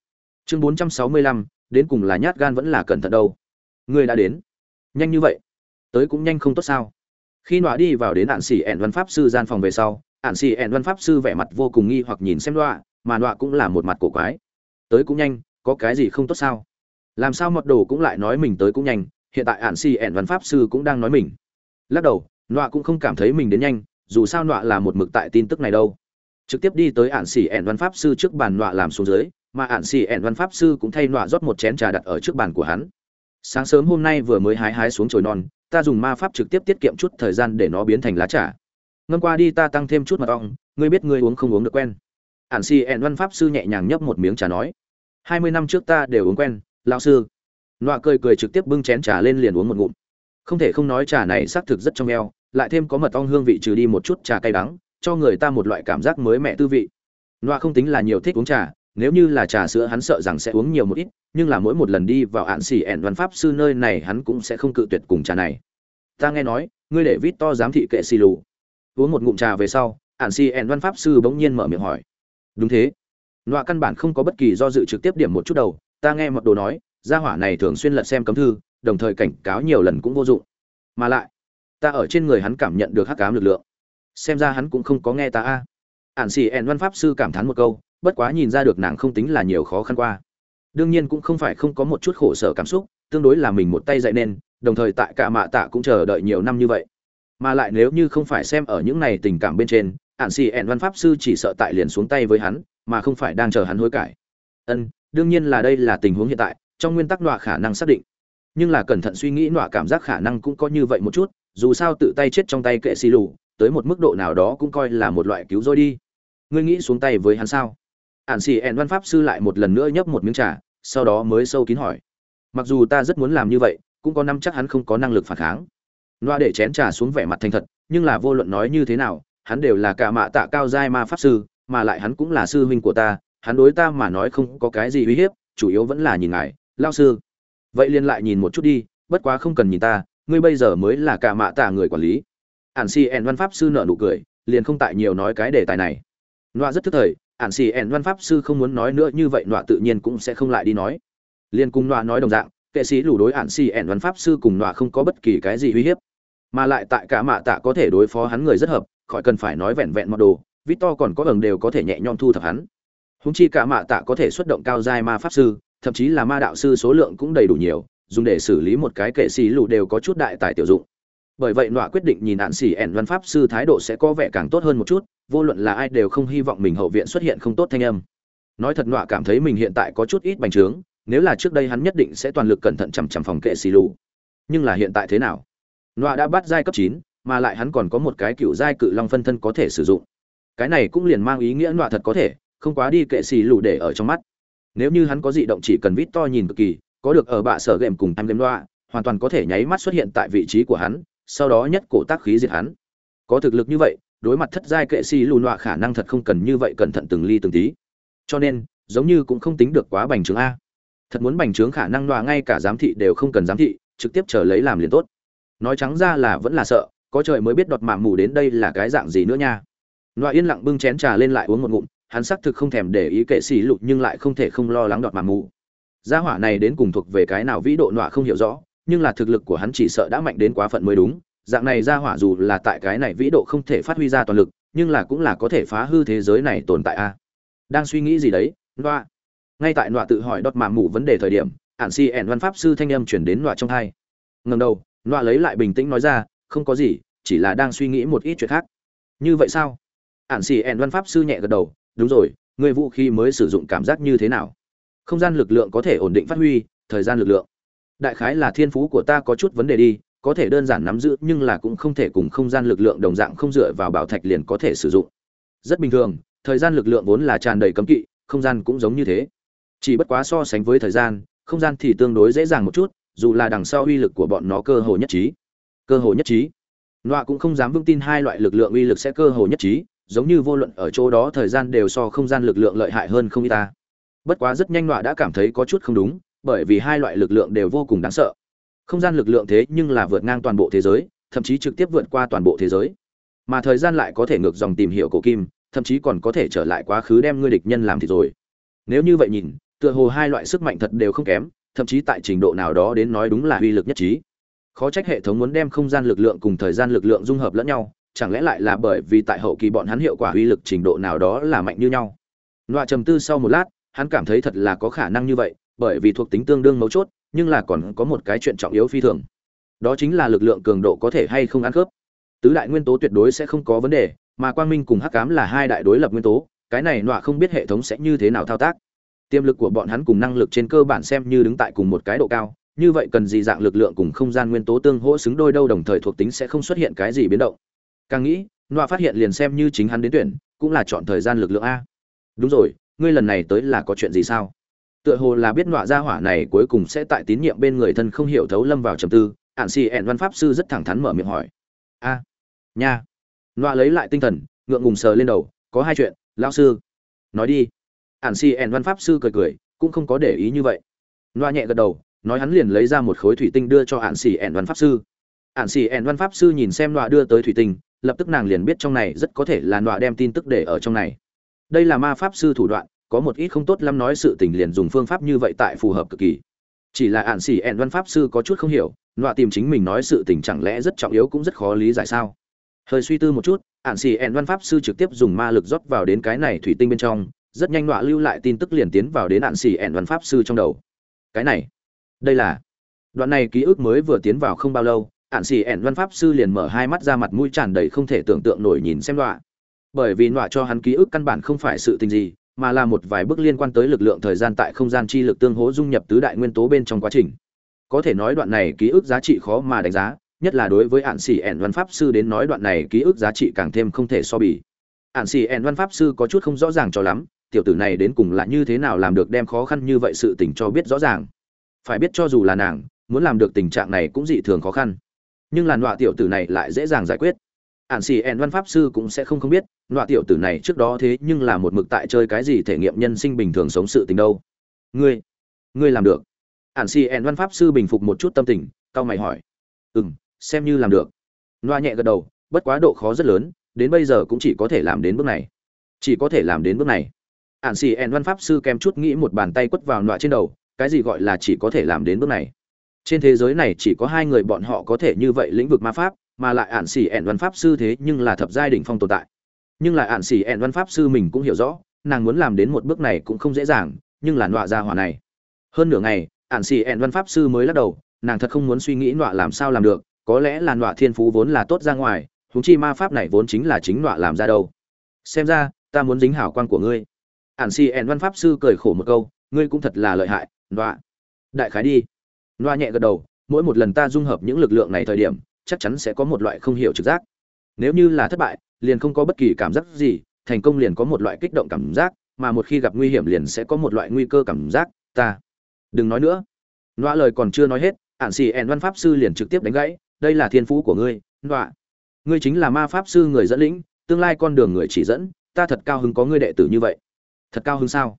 Chương bốn trăm sáu mươi lăm, đến cùng là nhát gan vẫn là cẩn thận đâu. Ngươi đã đến. Nhanh như vậy tới cũng nhanh không tốt sao. Khi nọa đi vào đến ạn xỉ ẹn văn pháp sư gian phòng về sau ạn xỉ ẹn văn pháp sư vẻ mặt vô cùng nghi hoặc nhìn xem nọa, mà nọa cũng là một mặt cổ quái. Tới cũng nhanh, có cái gì không tốt sao? Làm sao mật đồ cũng lại nói mình tới cũng nhanh, hiện tại ạn xỉ ẹn văn pháp sư cũng đang nói mình. Lắc đầu, nọa cũng không cảm thấy mình đến nhanh, dù sao nọa là một mực tại tin tức này đâu. Trực tiếp đi tới ạn xỉ ẹn văn pháp sư trước bàn nọa làm xuống dưới, mà ạn xỉ ẹn văn pháp sư cũng thay nọa rót một chén trà đặt ở trước bàn của hắn. Sáng sớm hôm nay vừa mới hái hái xuống chồi non ta dùng ma pháp trực tiếp tiết kiệm chút thời gian để nó biến thành lá trà. Ngâm qua đi ta tăng thêm chút mật ong, ngươi biết ngươi uống không uống được quen. Ản si ẹn văn pháp sư nhẹ nhàng nhấp một miếng trà nói. Hai mươi năm trước ta đều uống quen lao sư. Nọa cười cười trực tiếp bưng chén trà lên liền uống một ngụm. Không thể không nói trà này xác thực rất trong eo, lại thêm có mật ong hương vị trừ đi một chút trà cay đắng, cho người ta một loại cảm giác mới mẻ tư vị. Nọa không tính là nhiều thích uống trà nếu như là trà sữa hắn sợ rằng sẽ uống nhiều một ít, nhưng là mỗi một lần đi vào ạn xỉ ẻn văn pháp sư nơi này hắn cũng sẽ không cự tuyệt cùng trà này. Ta nghe nói, ngươi để vít to giám thị kệ xì lù. Uống một ngụm trà về sau ạn xỉ ẻn văn pháp sư bỗng nhiên mở miệng hỏi. Đúng thế. Nọa căn bản không có bất kỳ do dự trực tiếp điểm một chút đầu, ta nghe mật đồ nói, gia hỏa này thường xuyên lật xem cấm thư, đồng thời cảnh cáo nhiều lần cũng vô dụng. Mà lại, ta ở trên người hắn cảm nhận được hắc cám lực lượng. Xem ra hắn cũng không có nghe ta a. Ạn xỉ ẻn văn pháp sư cảm thán một câu bất quá nhìn ra được nàng không tính là nhiều khó khăn qua. Đương nhiên cũng không phải không có một chút khổ sở cảm xúc, tương đối là mình một tay dạy nên, đồng thời tại cả mạ tạ cũng chờ đợi nhiều năm như vậy. Mà lại nếu như không phải xem ở những này tình cảm bên trên, ạn xì ẹn văn pháp sư chỉ sợ tại liền xuống tay với hắn, mà không phải đang chờ hắn hối cải. Ân, đương nhiên là đây là tình huống hiện tại, trong nguyên tắc nọa khả năng xác định. Nhưng là cẩn thận suy nghĩ nọa cảm giác khả năng cũng có như vậy một chút, dù sao tự tay chết trong tay kệ xì lù, tới một mức độ nào đó cũng coi là một loại cứu rỗi đi. Ngươi nghĩ xuống tay với hắn sao? Ạn xì ẹn văn pháp sư lại một lần nữa nhấp một miếng trà, sau đó mới sâu kín hỏi. Mặc dù ta rất muốn làm như vậy, cũng có năm chắc hắn không có năng lực phản kháng. Loa để chén trà xuống vẻ mặt thành thật, nhưng là vô luận nói như thế nào, hắn đều là cả mạ tạ cao giai ma pháp sư, mà lại hắn cũng là sư huynh của ta, hắn đối ta mà nói không có cái gì uy hiếp, chủ yếu vẫn là nhìn ngài, lao sư. Vậy liền lại nhìn một chút đi, bất quá không cần nhìn ta, ngươi bây giờ mới là cả mạ tạ người quản lý. Ản si ẻn văn pháp sư nợ nụ cười, liền không tại nhiều nói cái đề tài này. Loa rất thức thời ản xì ẻn văn pháp sư không muốn nói nữa như vậy, nọa tự nhiên cũng sẽ không lại đi nói. Liên cung nọa nói đồng dạng, kệ sĩ lù đối ản xì ẻn văn pháp sư cùng nọa không có bất kỳ cái gì uy hiếp. Mà lại tại cả mạ tạ có thể đối phó hắn người rất hợp, khỏi cần phải nói vẹn vẹn mọt đồ vít to còn có ẩn đều có thể nhẹ nhõm thu thập hắn. Húng chi cả mạ tạ có thể xuất động cao giai ma pháp sư, thậm chí là ma đạo sư số lượng cũng đầy đủ nhiều, dùng để xử lý một cái kệ sĩ lù đều có chút đại tài tiểu dụng bởi vậy nọa quyết định nhìn nạn xỉ ẻn văn pháp sư thái độ sẽ có vẻ càng tốt hơn một chút, vô luận là ai đều không hy vọng mình hậu viện xuất hiện không tốt thanh âm. Nói thật nọa cảm thấy mình hiện tại có chút ít bành trướng, nếu là trước đây hắn nhất định sẽ toàn lực cẩn thận chằm chằm phòng kệ xì lù. Nhưng là hiện tại thế nào? Nọa đã bắt giai cấp chín, mà lại hắn còn có một cái cựu giai cự long phân thân có thể sử dụng. Cái này cũng liền mang ý nghĩa nọa thật có thể, không quá đi kệ xì lù để ở trong mắt. Nếu như hắn có dị động chỉ cần vít to nhìn cực kỳ, có được ở bạ sở game cùng em game nọa, hoàn toàn có thể nháy mắt xuất hiện tại vị trí của hắn sau đó nhất cổ tác khí diệt hắn. Có thực lực như vậy, đối mặt thất giai kệ si lùn nọa khả năng thật không cần như vậy cẩn thận từng ly từng tí. Cho nên, giống như cũng không tính được quá bành trướng a. Thật muốn bành trướng khả năng nọa ngay cả giám thị đều không cần giám thị, trực tiếp chờ lấy làm liền tốt. Nói trắng ra là vẫn là sợ, có trời mới biết đọt mạm mù đến đây là cái dạng gì nữa nha. Nọa yên lặng bưng chén trà lên lại uống một ngụm, hắn xác thực không thèm để ý kệ xì lụt nhưng lại không thể không lo lắng đọt mạm mù. Gia hỏa này đến cùng thuộc về cái nào vĩ độ nọa không hiểu rõ nhưng là thực lực của hắn chỉ sợ đã mạnh đến quá phận mới đúng. Dạng này ra hỏa dù là tại cái này vĩ độ không thể phát huy ra toàn lực, nhưng là cũng là có thể phá hư thế giới này tồn tại a. Đang suy nghĩ gì đấy? Loa ngay tại loa tự hỏi đọt mà mủ vấn đề thời điểm ạn si ẻn văn pháp sư thanh âm chuyển đến loa trong hai. Ngầm đầu loa lấy lại bình tĩnh nói ra, không có gì, chỉ là đang suy nghĩ một ít chuyện khác. Như vậy sao? Ản si ẻn văn pháp sư nhẹ gật đầu, đúng rồi người vũ khí mới sử dụng cảm giác như thế nào? Không gian lực lượng có thể ổn định phát huy, thời gian lực lượng đại khái là thiên phú của ta có chút vấn đề đi, có thể đơn giản nắm giữ, nhưng là cũng không thể cùng không gian lực lượng đồng dạng không dựa vào bảo thạch liền có thể sử dụng. Rất bình thường, thời gian lực lượng vốn là tràn đầy cấm kỵ, không gian cũng giống như thế. Chỉ bất quá so sánh với thời gian, không gian thì tương đối dễ dàng một chút, dù là đằng sau uy lực của bọn nó cơ hồ nhất trí. Cơ hồ nhất trí. Nọa cũng không dám vững tin hai loại lực lượng uy lực sẽ cơ hồ nhất trí, giống như vô luận ở chỗ đó thời gian đều so không gian lực lượng lợi hại hơn không y ta. Bất quá rất nhanh nọa đã cảm thấy có chút không đúng bởi vì hai loại lực lượng đều vô cùng đáng sợ. Không gian lực lượng thế nhưng là vượt ngang toàn bộ thế giới, thậm chí trực tiếp vượt qua toàn bộ thế giới. Mà thời gian lại có thể ngược dòng tìm hiểu cổ kim, thậm chí còn có thể trở lại quá khứ đem ngươi địch nhân làm thì rồi. Nếu như vậy nhìn, tựa hồ hai loại sức mạnh thật đều không kém, thậm chí tại trình độ nào đó đến nói đúng là uy lực nhất trí. Khó trách hệ thống muốn đem không gian lực lượng cùng thời gian lực lượng dung hợp lẫn nhau, chẳng lẽ lại là bởi vì tại hậu kỳ bọn hắn hiệu quả uy lực trình độ nào đó là mạnh như nhau? Loại trầm tư sau một lát, hắn cảm thấy thật là có khả năng như vậy bởi vì thuộc tính tương đương mấu chốt, nhưng là còn có một cái chuyện trọng yếu phi thường. Đó chính là lực lượng cường độ có thể hay không ăn khớp. Tứ đại nguyên tố tuyệt đối sẽ không có vấn đề, mà quang minh cùng hắc ám là hai đại đối lập nguyên tố, cái này nọa không biết hệ thống sẽ như thế nào thao tác. Tiềm lực của bọn hắn cùng năng lực trên cơ bản xem như đứng tại cùng một cái độ cao, như vậy cần gì dạng lực lượng cùng không gian nguyên tố tương hỗ xứng đôi đâu đồng thời thuộc tính sẽ không xuất hiện cái gì biến động. Càng nghĩ, nọa phát hiện liền xem như chính hắn đến tuyển, cũng là chọn thời gian lực lượng a. Đúng rồi, ngươi lần này tới là có chuyện gì sao? Tựa hồ là biết nọa gia hỏa này cuối cùng sẽ tại tín nhiệm bên người thân không hiểu thấu lâm vào trầm tư. Ạn xì ẹn văn pháp sư rất thẳng thắn mở miệng hỏi. A, nha. Nọa lấy lại tinh thần, ngượng ngùng sờ lên đầu. Có hai chuyện, lão sư. Nói đi. Ạn xì ẹn văn pháp sư cười cười, cũng không có để ý như vậy. Nọa nhẹ gật đầu, nói hắn liền lấy ra một khối thủy tinh đưa cho ạn xì ẹn văn pháp sư. Ạn xì ẹn văn pháp sư nhìn xem nọa đưa tới thủy tinh, lập tức nàng liền biết trong này rất có thể là nọa đem tin tức để ở trong này. Đây là ma pháp sư thủ đoạn có một ít không tốt lắm nói sự tình liền dùng phương pháp như vậy tại phù hợp cực kỳ. Chỉ là ạn xỉ ẹn văn pháp sư có chút không hiểu, nọa tìm chính mình nói sự tình chẳng lẽ rất trọng yếu cũng rất khó lý giải sao? Hơi suy tư một chút, ạn xỉ ẹn văn pháp sư trực tiếp dùng ma lực rót vào đến cái này thủy tinh bên trong, rất nhanh nọa lưu lại tin tức liền tiến vào đến ạn xỉ ẹn văn pháp sư trong đầu. Cái này, đây là, đoạn này ký ức mới vừa tiến vào không bao lâu, ạn xỉ ẹn văn pháp sư liền mở hai mắt ra mặt mũi tràn đầy không thể tưởng tượng nổi nhìn xem đoạn bởi vì nọa cho hắn ký ức căn bản không phải sự tình gì mà là một vài bước liên quan tới lực lượng thời gian tại không gian chi lực tương hỗ dung nhập tứ đại nguyên tố bên trong quá trình. Có thể nói đoạn này ký ức giá trị khó mà đánh giá, nhất là đối với ạn xỉ ẻn văn pháp sư đến nói đoạn này ký ức giá trị càng thêm không thể so bì. Ạn xỉ ẻn văn pháp sư có chút không rõ ràng cho lắm, tiểu tử này đến cùng là như thế nào làm được đem khó khăn như vậy sự tình cho biết rõ ràng. Phải biết cho dù là nàng, muốn làm được tình trạng này cũng dị thường khó khăn. Nhưng làn đọa tiểu tử này lại dễ dàng giải quyết ạn xì ẹn văn pháp sư cũng sẽ không không biết loại tiểu tử này trước đó thế nhưng là một mực tại chơi cái gì thể nghiệm nhân sinh bình thường sống sự tình đâu. Ngươi ngươi làm được. Ạn xì ẹn văn pháp sư bình phục một chút tâm tình cao mày hỏi. Ừ m xem như làm được. Loa nhẹ gật đầu, bất quá độ khó rất lớn, đến bây giờ cũng chỉ có thể làm đến bước này. Chỉ có thể làm đến bước này. Ạn xì ẹn văn pháp sư kèm chút nghĩ một bàn tay quất vào loa trên đầu, cái gì gọi là chỉ có thể làm đến bước này? Trên thế giới này chỉ có hai người bọn họ có thể như vậy lĩnh vực ma pháp mà lại ạn xỉ ẹn văn pháp sư thế nhưng là thập giai đỉnh phong tồn tại. Nhưng lại ạn xỉ ẹn văn pháp sư mình cũng hiểu rõ, nàng muốn làm đến một bước này cũng không dễ dàng, nhưng là nọa ra hỏa này. Hơn nửa ngày, ạn xỉ ẹn văn pháp sư mới lắc đầu, nàng thật không muốn suy nghĩ nọa làm sao làm được, có lẽ là nọa thiên phú vốn là tốt ra ngoài húng chi ma pháp này vốn chính là chính nọa làm ra đâu. Xem ra, ta muốn dính hảo quan của ngươi. Ạn xỉ ẹn văn pháp sư cười khổ một câu, ngươi cũng thật là lợi hại, nọa. Đại khái đi. Nọa nhẹ gật đầu, mỗi một lần ta dung hợp những lực lượng này thời điểm chắc chắn sẽ có một loại không hiểu trực giác. Nếu như là thất bại, liền không có bất kỳ cảm giác gì, thành công liền có một loại kích động cảm giác, mà một khi gặp nguy hiểm liền sẽ có một loại nguy cơ cảm giác, ta. Đừng nói nữa. Nọa lời còn chưa nói hết ạn xì ẻn văn pháp sư liền trực tiếp đánh gãy, đây là thiên phú của ngươi, nọa. Ngươi chính là ma pháp sư người dẫn lĩnh, tương lai con đường người chỉ dẫn, ta thật cao hứng có ngươi đệ tử như vậy. Thật cao hứng sao?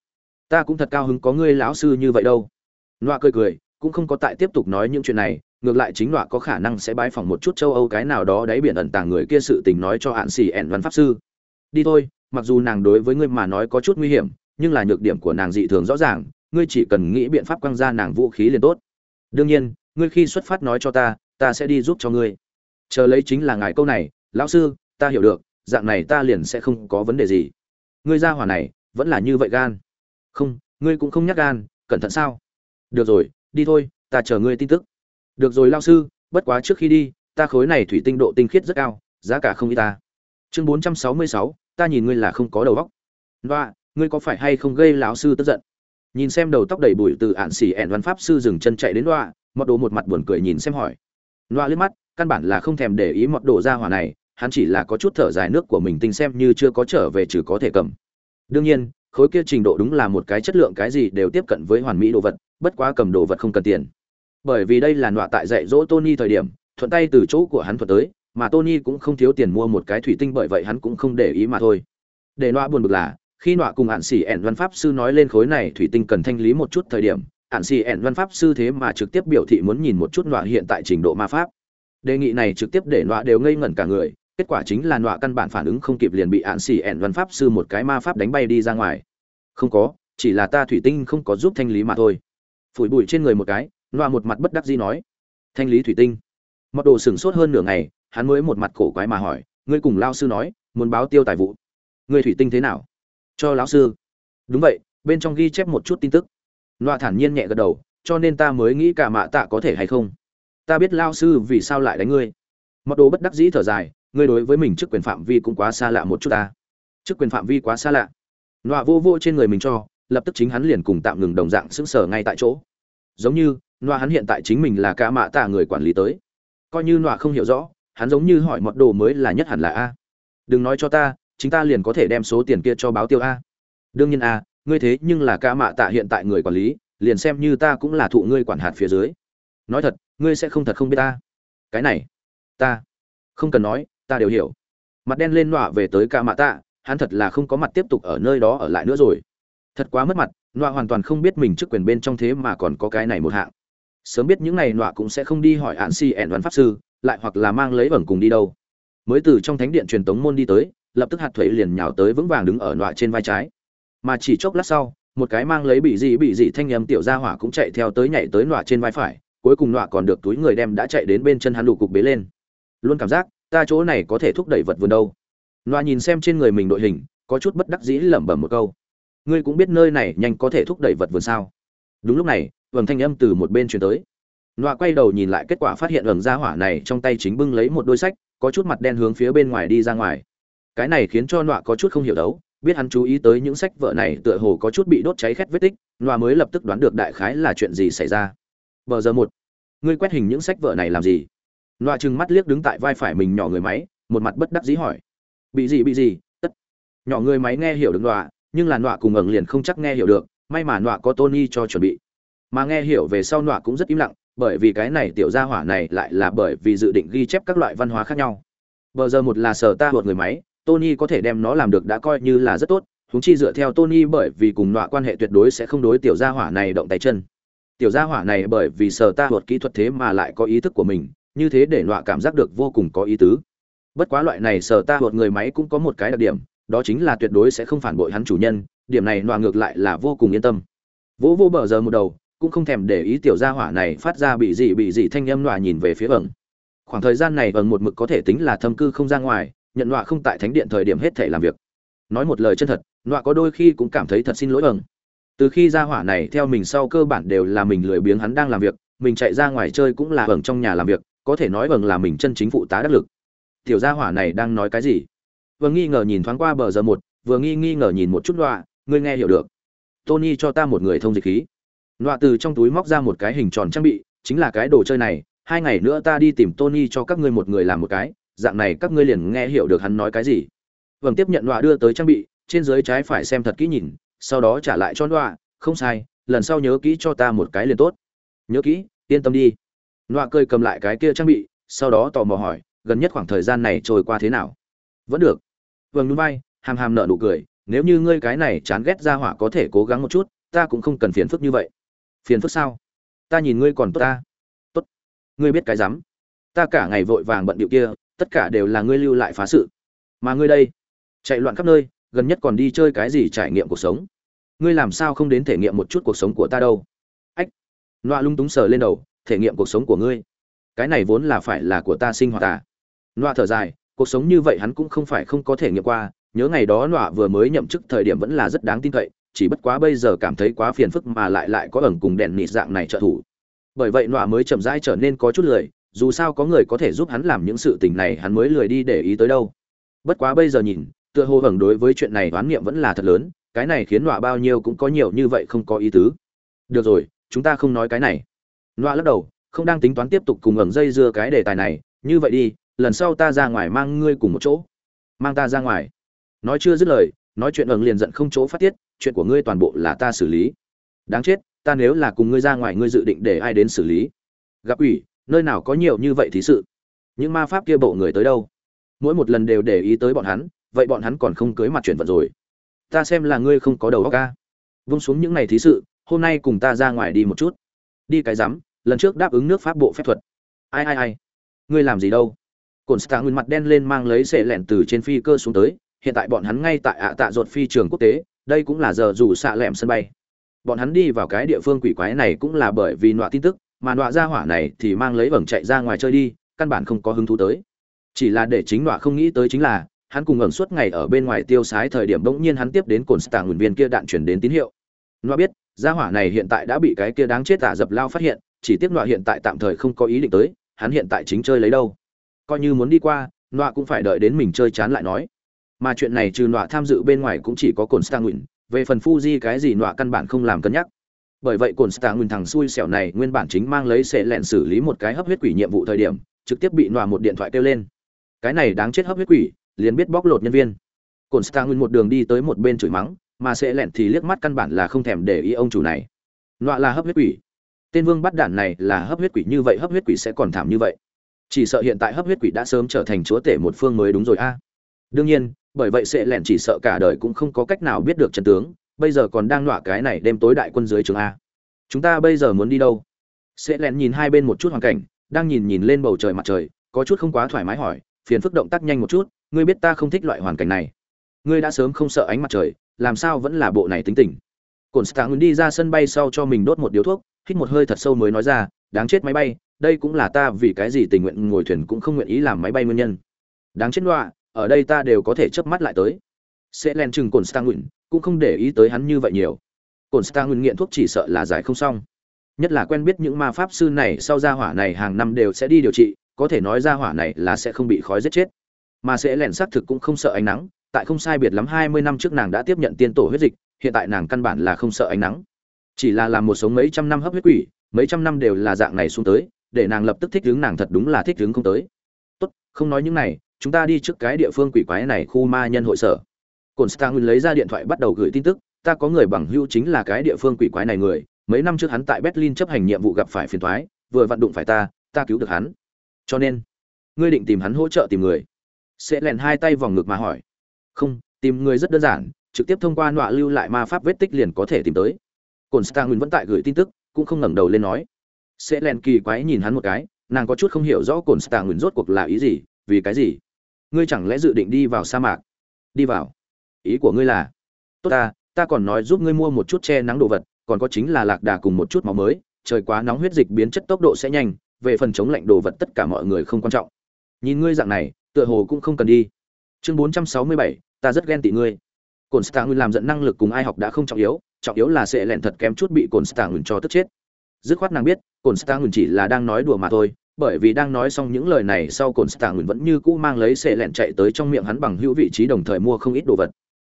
Ta cũng thật cao hứng có ngươi lão sư như vậy đâu. Nọa cười cười, cũng không có tại tiếp tục nói những chuyện này ngược lại chính loại có khả năng sẽ bái phỏng một chút châu âu cái nào đó đáy biển ẩn tàng người kia sự tình nói cho hạn xì ẻn văn pháp sư. Đi thôi, mặc dù nàng đối với ngươi mà nói có chút nguy hiểm, nhưng là nhược điểm của nàng dị thường rõ ràng, ngươi chỉ cần nghĩ biện pháp quăng ra nàng vũ khí liền tốt. Đương nhiên, ngươi khi xuất phát nói cho ta ta sẽ đi giúp cho ngươi. Chờ lấy chính là ngài câu này, lão sư, ta hiểu được, dạng này ta liền sẽ không có vấn đề gì. Ngươi ra hỏa này, vẫn là như vậy gan. Không, ngươi cũng không nhắc gan, cẩn thận sao? Được rồi, đi thôi, ta chờ ngươi tin tức được rồi lao sư, bất quá trước khi đi, ta khối này thủy tinh độ tinh khiết rất cao, giá cả không y ta. Chương bốn trăm sáu mươi sáu, ta nhìn ngươi là không có đầu óc. Loa, ngươi có phải hay không gây lão sư tức giận? Nhìn xem đầu tóc đầy bụi từ ạn xỉ ẻn văn pháp sư dừng chân chạy đến loa, mọt đồ một mặt buồn cười nhìn xem hỏi. Loa liếc mắt, căn bản là không thèm để ý mọt đồ ra hỏa này, hắn chỉ là có chút thở dài nước của mình tinh xem như chưa có trở về trừ có thể cầm. Đương nhiên, khối kia trình độ đúng là một cái chất lượng cái gì đều tiếp cận với hoàn mỹ đồ vật, bất quá cầm đồ vật không cần tiền bởi vì đây là nọa tại dạy dỗ tony thời điểm, thuận tay từ chỗ của hắn thuật tới, mà tony cũng không thiếu tiền mua một cái thủy tinh bởi vậy hắn cũng không để ý mà thôi. Để nọa buồn bực là, khi nọa cùng ạn xỉ ẻn văn pháp sư nói lên khối này thủy tinh cần thanh lý một chút thời điểm, ạn xỉ ẻn văn pháp sư thế mà trực tiếp biểu thị muốn nhìn một chút nọa hiện tại trình độ ma pháp. Đề nghị này trực tiếp để nọa đều ngây ngẩn cả người, kết quả chính là nọa căn bản phản ứng không kịp liền bị ạn xỉ ẻn văn pháp sư một cái ma pháp đánh bay đi ra ngoài. Không có, chỉ là ta thủy tinh không có giúp thanh lý mà thôi. Phủi bụi trên người một cái Loa một mặt bất đắc dĩ nói. Thanh lý thủy tinh. Mọt đồ sửng sốt hơn nửa ngày, hắn mới một mặt cổ quái mà hỏi, ngươi cùng lao sư nói, muốn báo tiêu tài vụ. Ngươi thủy tinh thế nào? Cho lão sư. Đúng vậy, bên trong ghi chép một chút tin tức. Loa thản nhiên nhẹ gật đầu, cho nên ta mới nghĩ cả mạ tạ có thể hay không? Ta biết lao sư vì sao lại đánh ngươi. Mọt đồ bất đắc dĩ thở dài, ngươi đối với mình chức quyền phạm vi cũng quá xa lạ một chút ta. Chức quyền phạm vi quá xa lạ. Loa vô vô trên người mình cho, lập tức chính hắn liền cùng tạm ngừng đồng dạng sững sờ ngay tại chỗ. Giống như loa hắn hiện tại chính mình là cả mạ tạ người quản lý tới. Coi như loa không hiểu rõ, hắn giống như hỏi mọt đồ mới là nhất hẳn là a. Đừng nói cho ta chúng ta liền có thể đem số tiền kia cho báo tiêu a. Đương nhiên a, ngươi thế nhưng là ca mạ tạ hiện tại người quản lý, liền xem như ta cũng là thụ ngươi quản hạt phía dưới. Nói thật, ngươi sẽ không thật không biết ta. Cái này, ta không cần nói, ta đều hiểu. Mặt đen lên nọa về tới ca mạ tạ, hắn thật là không có mặt tiếp tục ở nơi đó ở lại nữa rồi. Thật quá mất mặt, nọa hoàn toàn không biết mình chức quyền bên trong thế mà còn có cái này một hạng sớm biết những này nọa cũng sẽ không đi hỏi hạn si ẻn đoán pháp sư, lại hoặc là mang lấy vẩn cùng đi đâu. Mới từ trong thánh điện truyền tống môn đi tới, lập tức hạt thuế liền nhào tới vững vàng đứng ở nọa trên vai trái. Mà chỉ chốc lát sau, một cái mang lấy bị gì bị gì thanh nhầm tiểu gia hỏa cũng chạy theo tới nhảy tới nọa trên vai phải, cuối cùng nọa còn được túi người đem đã chạy đến bên chân hắn đủ cục bế lên. Luôn cảm giác, ta chỗ này có thể thúc đẩy vật vườn đâu. Nọa nhìn xem trên người mình đội hình, có chút bất đắc dĩ lẩm bẩm một câu. Ngươi cũng biết nơi này nhanh có thể thúc đẩy vật vườn sao? Đúng lúc này, vầng thanh âm từ một bên truyền tới. Nọa quay đầu nhìn lại kết quả phát hiện vầng gia hỏa này trong tay chính bưng lấy một đôi sách, có chút mặt đen hướng phía bên ngoài đi ra ngoài. Cái này khiến cho nọa có chút không hiểu đấu, biết hắn chú ý tới những sách vợ này tựa hồ có chút bị đốt cháy khét vết tích, nọa mới lập tức đoán được đại khái là chuyện gì xảy ra. Bờ giờ một, ngươi quét hình những sách vợ này làm gì? Nọa trừng mắt liếc đứng tại vai phải mình nhỏ người máy, một mặt bất đắc dĩ hỏi. Bị gì bị gì? Tất. Nhỏ người máy nghe hiểu được nọa, nhưng là nọa cùng ẩn liền không chắc nghe hiểu được may mà nọa có tony cho chuẩn bị mà nghe hiểu về sau nọa cũng rất im lặng bởi vì cái này tiểu gia hỏa này lại là bởi vì dự định ghi chép các loại văn hóa khác nhau bờ giờ một là sở ta huột người máy Tony có thể đem nó làm được đã coi như là rất tốt, huống chi dựa theo Tony bởi vì cùng nọa quan hệ tuyệt đối sẽ không đối tiểu gia hỏa này động tay chân. Tiểu gia hỏa này bởi vì sở ta thuật kỹ thuật thế mà lại có ý thức của mình, như thế để nọa cảm giác được vô cùng có ý tứ. Bất quá loại này sở ta thuật người máy cũng có một cái đặc điểm, đó chính là tuyệt đối sẽ không phản bội hắn chủ nhân, điểm này nọa ngược lại là vô cùng yên tâm. Vỗ vô bờ giờ một đầu, cũng không thèm để ý tiểu gia hỏa này phát ra bị gì bị gì thanh âm nọa nhìn về phía ẩn Khoảng thời gian này ẩn một mực có thể tính là thâm cư không ra ngoài, nhận nọa không tại thánh điện thời điểm hết thể làm việc. Nói một lời chân thật nọa có đôi khi cũng cảm thấy thật xin lỗi ẩn từ khi gia hỏa này theo mình sau cơ bản đều là mình lười biếng hắn đang làm việc mình chạy ra ngoài chơi cũng là ẩn trong nhà làm việc có thể nói ẩn là mình chân chính phụ tá đắc lực. Tiểu gia hỏa này đang nói cái gì? Vừa nghi ngờ nhìn thoáng qua bờ giờ một, vừa nghi nghi ngờ nhìn một chút loạ ngươi nghe hiểu được. Tony cho ta một người thông dịch khí. Loạ từ trong túi móc ra một cái hình tròn trang bị, chính là cái đồ chơi này, hai ngày nữa ta đi tìm tony cho các ngươi một người làm một cái, dạng này các ngươi liền nghe hiểu được hắn nói cái gì. Vâng tiếp nhận loạ đưa tới trang bị, trên dưới trái phải xem thật kỹ nhìn, sau đó trả lại cho loạ không sai, lần sau nhớ kỹ cho ta một cái liền tốt. Nhớ kỹ, yên tâm đi. Loạ cười cầm lại cái kia trang bị, sau đó tò mò hỏi, gần nhất khoảng thời gian này trôi qua thế nào? Vẫn được. Vâng núi bay hàm hàm nợ nụ cười, nếu như ngươi cái này chán ghét ra hỏa có thể cố gắng một chút, ta cũng không cần phiền phức như vậy. Phiền phức sao? Ta nhìn ngươi còn tốt ta. Tốt. Ngươi biết cái rắm. Ta cả ngày vội vàng bận điệu kia, tất cả đều là ngươi lưu lại phá sự. Mà ngươi đây, chạy loạn khắp nơi, gần nhất còn đi chơi cái gì trải nghiệm cuộc sống? Ngươi làm sao không đến thể nghiệm một chút cuộc sống của ta đâu? Ách. Loa lung túng sờ lên đầu, thể nghiệm cuộc sống của ngươi. Cái này vốn là phải là của ta sinh hoạt à? Loa thở dài cuộc sống như vậy hắn cũng không phải không có thể nghiệm qua, nhớ ngày đó nọa vừa mới nhậm chức thời điểm vẫn là rất đáng tin cậy, chỉ bất quá bây giờ cảm thấy quá phiền phức mà lại lại có ẩn cùng đèn nịt dạng này trợ thủ. Bởi vậy nọa mới chậm rãi trở nên có chút lười, dù sao có người có thể giúp hắn làm những sự tình này hắn mới lười đi để ý tới đâu. Bất quá bây giờ nhìn, tựa hồ hưởng đối với chuyện này đoán nghiệm vẫn là thật lớn, cái này khiến nọa bao nhiêu cũng có nhiều như vậy không có ý tứ. Được rồi, chúng ta không nói cái này. Nọa lắc đầu, không đang tính toán tiếp tục cùng ẩn dây dưa cái đề tài này, như vậy đi lần sau ta ra ngoài mang ngươi cùng một chỗ. Mang ta ra ngoài? Nói chưa dứt lời, nói chuyện ẩn liền giận không chỗ phát tiết, chuyện của ngươi toàn bộ là ta xử lý. Đáng chết, ta nếu là cùng ngươi ra ngoài, ngươi dự định để ai đến xử lý? Gặp ủy nơi nào có nhiều như vậy thí sự? Những ma pháp kia bộ người tới đâu? Mỗi một lần đều để ý tới bọn hắn, vậy bọn hắn còn không cưới mặt chuyển vận rồi. Ta xem là ngươi không có đầu óc ca vung xuống những ngày thí sự, hôm nay cùng ta ra ngoài đi một chút. Đi cái rắm, lần trước đáp ứng nước pháp bộ phép thuật. Ai ai ai? Ngươi làm gì đâu? Cồn stạ nguyên mặt đen lên mang lấy sệ lẹn từ trên phi cơ xuống tới, hiện tại bọn hắn ngay tại ạ tạ ruột phi trường quốc tế, đây cũng là giờ dù xạ lẹm sân bay. Bọn hắn đi vào cái địa phương quỷ quái này cũng là bởi vì nọa tin tức, mà nọa ra hỏa này thì mang lấy vầng chạy ra ngoài chơi đi, căn bản không có hứng thú tới. Chỉ là để chính nọa không nghĩ tới chính là, hắn cùng ẩn suốt ngày ở bên ngoài tiêu sái thời điểm bỗng nhiên hắn tiếp đến cồn stạ nguyên viên kia đạn chuyển đến tín hiệu. Nọa biết, gia hỏa này hiện tại đã bị cái kia đáng chết tả dập lao phát hiện, chỉ tiếc nọa hiện tại tạm thời không có ý định tới, hắn hiện tại chính chơi lấy đâu coi như muốn đi qua, nọa cũng phải đợi đến mình chơi chán lại nói. Mà chuyện này trừ nọa tham dự bên ngoài cũng chỉ có cồn stang về phần fuji, cái gì nọa căn bản không làm cân nhắc. Bởi vậy cồn stang thằng xui xẻo này nguyên bản chính mang lấy sẽ lẹn xử lý một cái hấp huyết quỷ nhiệm vụ thời điểm, trực tiếp bị nọa một điện thoại kêu lên. Cái này đáng chết hấp huyết quỷ, liền biết bóc lột nhân viên. Cồn stang một đường đi tới một bên chửi mắng, mà sẽ lẹn thì liếc mắt căn bản là không thèm để ý ông chủ này. Nọa là hấp huyết quỷ. Tên vương bắt đản này là hấp huyết quỷ như vậy, hấp huyết quỷ sẽ còn thảm như vậy chỉ sợ hiện tại hấp huyết quỷ đã sớm trở thành chúa tể một phương mới đúng rồi a. Đương nhiên, bởi vậy sẽ lẻn chỉ sợ cả đời cũng không có cách nào biết được chân tướng, bây giờ còn đang nọa cái này đêm tối đại quân dưới trường a. Chúng ta bây giờ muốn đi đâu? Sẽ lẻn nhìn hai bên một chút hoàn cảnh, đang nhìn nhìn lên bầu trời mặt trời, có chút không quá thoải mái hỏi, phiền phức động tác nhanh một chút, ngươi biết ta không thích loại hoàn cảnh này. Ngươi đã sớm không sợ ánh mặt trời, làm sao vẫn là bộ này tính tình? Cồn stạng đi ra sân bay sau cho mình đốt một điếu thuốc, hít một hơi thật sâu mới nói ra, đáng chết máy bay đây cũng là ta vì cái gì tình nguyện ngồi thuyền cũng không nguyện ý làm máy bay nguyên nhân. Đáng chết loạ, ở đây ta đều có thể chớp mắt lại tới. Sẽ len chừng cồn stang nguyện cũng không để ý tới hắn như vậy nhiều. Cồn stang nguyện nghiện thuốc chỉ sợ là giải không xong. Nhất là quen biết những ma pháp sư này, sau gia hỏa này hàng năm đều sẽ đi điều trị, có thể nói gia hỏa này là sẽ không bị khói giết chết. Mà sẽ lẻn xác thực cũng không sợ ánh nắng, tại không sai biệt lắm hai mươi năm trước nàng đã tiếp nhận tiên tổ huyết dịch, hiện tại nàng căn bản là không sợ ánh nắng. Chỉ là làm một sống mấy trăm năm hấp huyết quỷ, mấy trăm năm đều là dạng này xuống tới để nàng lập tức thích hướng nàng thật đúng là thích hướng không tới. Tốt, không nói những này, chúng ta đi trước cái địa phương quỷ quái này, khu ma nhân hội sở. Cồn stang lấy ra điện thoại bắt đầu gửi tin tức, ta có người bằng hữu chính là cái địa phương quỷ quái này người, mấy năm trước hắn tại berlin chấp hành nhiệm vụ gặp phải phiền thoái vừa vặn đụng phải ta ta cứu được hắn. Cho nên, ngươi định tìm hắn hỗ trợ tìm người? Sẽ lèn hai tay vòng ngực mà hỏi. Không, tìm người rất đơn giản, trực tiếp thông qua nọa lưu lại ma pháp vết tích liền có thể tìm tới. Cồn stang vẫn tại gửi tin tức, cũng không ngẩng đầu lên nói sẽ len kỳ quái nhìn hắn một cái, nàng có chút không hiểu rõ cồn stạng nguyền rốt cuộc là ý gì, vì cái gì? Ngươi chẳng lẽ dự định đi vào sa mạc? Đi vào. Ý của ngươi là, tốt ta ta còn nói giúp ngươi mua một chút che nắng đồ vật, còn có chính là lạc đà cùng một chút máu mới, trời quá nóng huyết dịch biến chất tốc độ sẽ nhanh, về phần chống lạnh đồ vật tất cả mọi người không quan trọng. Nhìn ngươi dạng này, tựa hồ cũng không cần đi. Chương bốn trăm sáu mươi bảy, ta rất ghen tị ngươi. Cồn stạng làm giận năng lực cùng ai học đã không trọng yếu trọng yếu là sẽ lẹn thật kém chút bị cồn stạng cho tức chết dứt khoát nàng biết cồn stang chỉ là đang nói đùa mà thôi, bởi vì đang nói xong những lời này sau cồn stang vẫn như cũ mang lấy xe lẹn chạy tới trong miệng hắn bằng hữu vị trí đồng thời mua không ít đồ vật.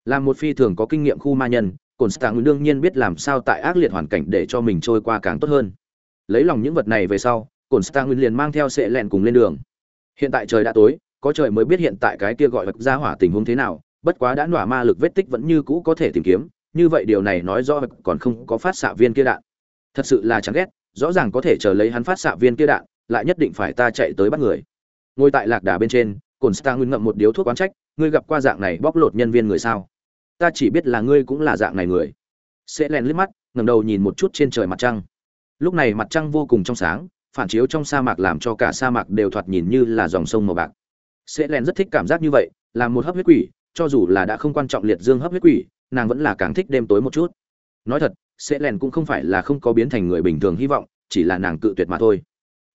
Là một phi thường có kinh nghiệm khu ma nhân cồn stang đương nhiên biết làm sao tại ác liệt hoàn cảnh để cho mình trôi qua càng tốt hơn. Lấy lòng những vật này về sau cồn stang liền mang theo xe lẹn cùng lên đường. Hiện tại trời đã tối, có trời mới biết hiện tại cái kia gọi vật ra hỏa tình huống thế nào, bất quá đã nỏa ma lực vết tích vẫn như cũ có thể tìm kiếm, như vậy điều này nói rõ còn không có phát xạ viên kia đạn thật sự là chán ghét, rõ ràng có thể chờ lấy hắn phát xạ viên kia đạn, lại nhất định phải ta chạy tới bắt người. Ngồi tại lạc đà bên trên cồn star nguyên ngậm một điếu thuốc quán trách, ngươi gặp qua dạng này bóc lột nhân viên người sao? Ta chỉ biết là ngươi cũng là dạng này người. Sẽ len liếc mắt, ngẩng đầu nhìn một chút trên trời mặt trăng. Lúc này mặt trăng vô cùng trong sáng, phản chiếu trong sa mạc làm cho cả sa mạc đều thoạt nhìn như là dòng sông màu bạc. Sẽ len rất thích cảm giác như vậy làm một hấp huyết quỷ, cho dù là đã không quan trọng liệt dương hấp huyết quỷ, nàng vẫn là càng thích đêm tối một chút. Nói thật sẽ lèn cũng không phải là không có biến thành người bình thường hy vọng, chỉ là nàng cự tuyệt mà thôi.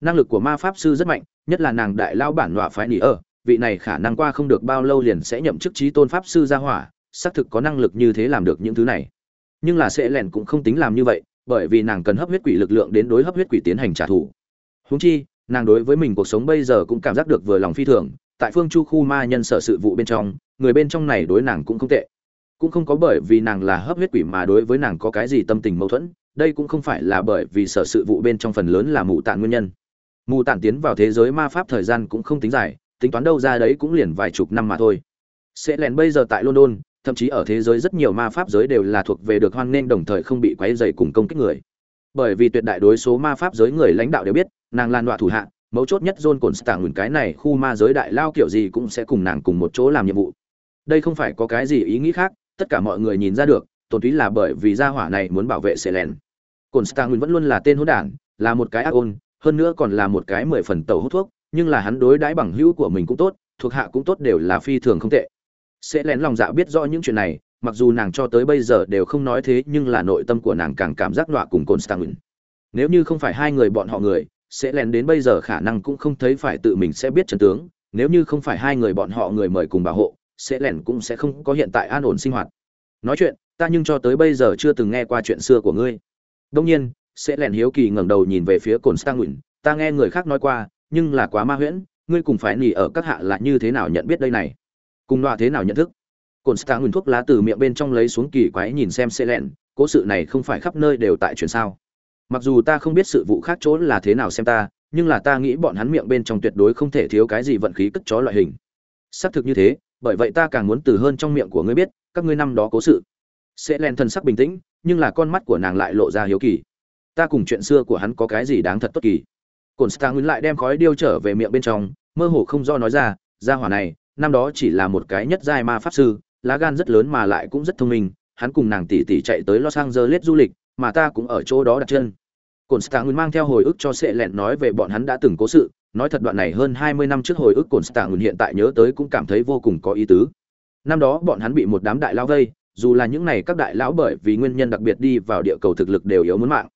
Năng lực của ma pháp sư rất mạnh, nhất là nàng đại lao bản đọa phái nỉ ở vị này khả năng qua không được bao lâu liền sẽ nhậm chức trí tôn pháp sư ra hỏa, xác thực có năng lực như thế làm được những thứ này. Nhưng là sẽ lèn cũng không tính làm như vậy, bởi vì nàng cần hấp huyết quỷ lực lượng đến đối hấp huyết quỷ tiến hành trả thù. Húng chi, nàng đối với mình cuộc sống bây giờ cũng cảm giác được vừa lòng phi thường, tại phương chu khu ma nhân sở sự vụ bên trong, người bên trong này đối nàng cũng không tệ cũng không có bởi vì nàng là hấp huyết quỷ mà đối với nàng có cái gì tâm tình mâu thuẫn, đây cũng không phải là bởi vì sở sự vụ bên trong phần lớn là mù tạn nguyên nhân. Mù tạn tiến vào thế giới ma pháp thời gian cũng không tính dài, tính toán đâu ra đấy cũng liền vài chục năm mà thôi. Sẽ lèn bây giờ tại london, thậm chí ở thế giới rất nhiều ma pháp giới đều là thuộc về được hoan nghênh đồng thời không bị quấy dày cùng công kích người. Bởi vì tuyệt đại đối số ma pháp giới người lãnh đạo đều biết, nàng lan đọa thủ hạ, mấu chốt nhất john cồn stạng ngừng cái này khu ma giới đại lao kiểu gì cũng sẽ cùng nàng cùng một chỗ làm nhiệm vụ. Đây không phải có cái gì ý nghĩ khác tất cả mọi người nhìn ra được, tổn túy là bởi vì gia hỏa này muốn bảo vệ sệ lèn cồn stạng vẫn luôn là tên hỗn đản, là một cái ác ôn, hơn nữa còn là một cái mười phần tàu hút thuốc, nhưng là hắn đối đãi bằng hữu của mình cũng tốt, thuộc hạ cũng tốt đều là phi thường không tệ. Sẽ lén lòng dạ biết rõ những chuyện này, mặc dù nàng cho tới bây giờ đều không nói thế, nhưng là nội tâm của nàng càng cảm giác đọa cùng cồn stạng nếu như không phải hai người bọn họ người sẽ lén đến bây giờ khả năng cũng không thấy phải tự mình sẽ biết trần tướng, nếu như không phải hai người bọn họ người mời cùng bảo hộ sẽ lẻn cũng sẽ không có hiện tại an ổn sinh hoạt. Nói chuyện ta nhưng cho tới bây giờ chưa từng nghe qua chuyện xưa của ngươi. Đông nhiên sẽ lẻn hiếu kỳ ngẩng đầu nhìn về phía cồn stang ta nghe người khác nói qua nhưng là quá ma huyễn ngươi cùng phải nỉ ở các hạ là như thế nào nhận biết đây này? Cùng loa thế nào nhận thức? Cồn stang thuốc lá từ miệng bên trong lấy xuống kỳ quái nhìn xem sẽ lẻn, cố sự này không phải khắp nơi đều tại chuyện sao? Mặc dù ta không biết sự vụ khác chỗ là thế nào xem ta nhưng là ta nghĩ bọn hắn miệng bên trong tuyệt đối không thể thiếu cái gì vận khí cất chó loại hình. Xác thực như thế bởi vậy ta càng muốn từ hơn trong miệng của ngươi biết, các ngươi năm đó cố sự. Sẽ len thân sắc bình tĩnh, nhưng là con mắt của nàng lại lộ ra hiếu kỳ. Ta cùng chuyện xưa của hắn có cái gì đáng thật tốt kỳ? Cồn star nguyên lại đem khói điêu trở về miệng bên trong, mơ hồ không do nói ra ra hỏa này, năm đó chỉ là một cái nhất giai ma pháp sư, lá gan rất lớn mà lại cũng rất thông minh, hắn cùng nàng tỷ tỷ chạy tới los angeles du lịch, mà ta cũng ở chỗ đó đặt chân. Cồn star nguyên mang theo hồi ức cho sệ lẹn nói về bọn hắn đã từng cố sự nói thật đoạn này hơn hai mươi năm trước hồi ức cồn stạng nguyên hiện tại nhớ tới cũng cảm thấy vô cùng có ý tứ. Năm đó bọn hắn bị một đám đại lao vây, dù là những này các đại lão bởi vì nguyên nhân đặc biệt đi vào địa cầu thực lực đều yếu muốn mạng.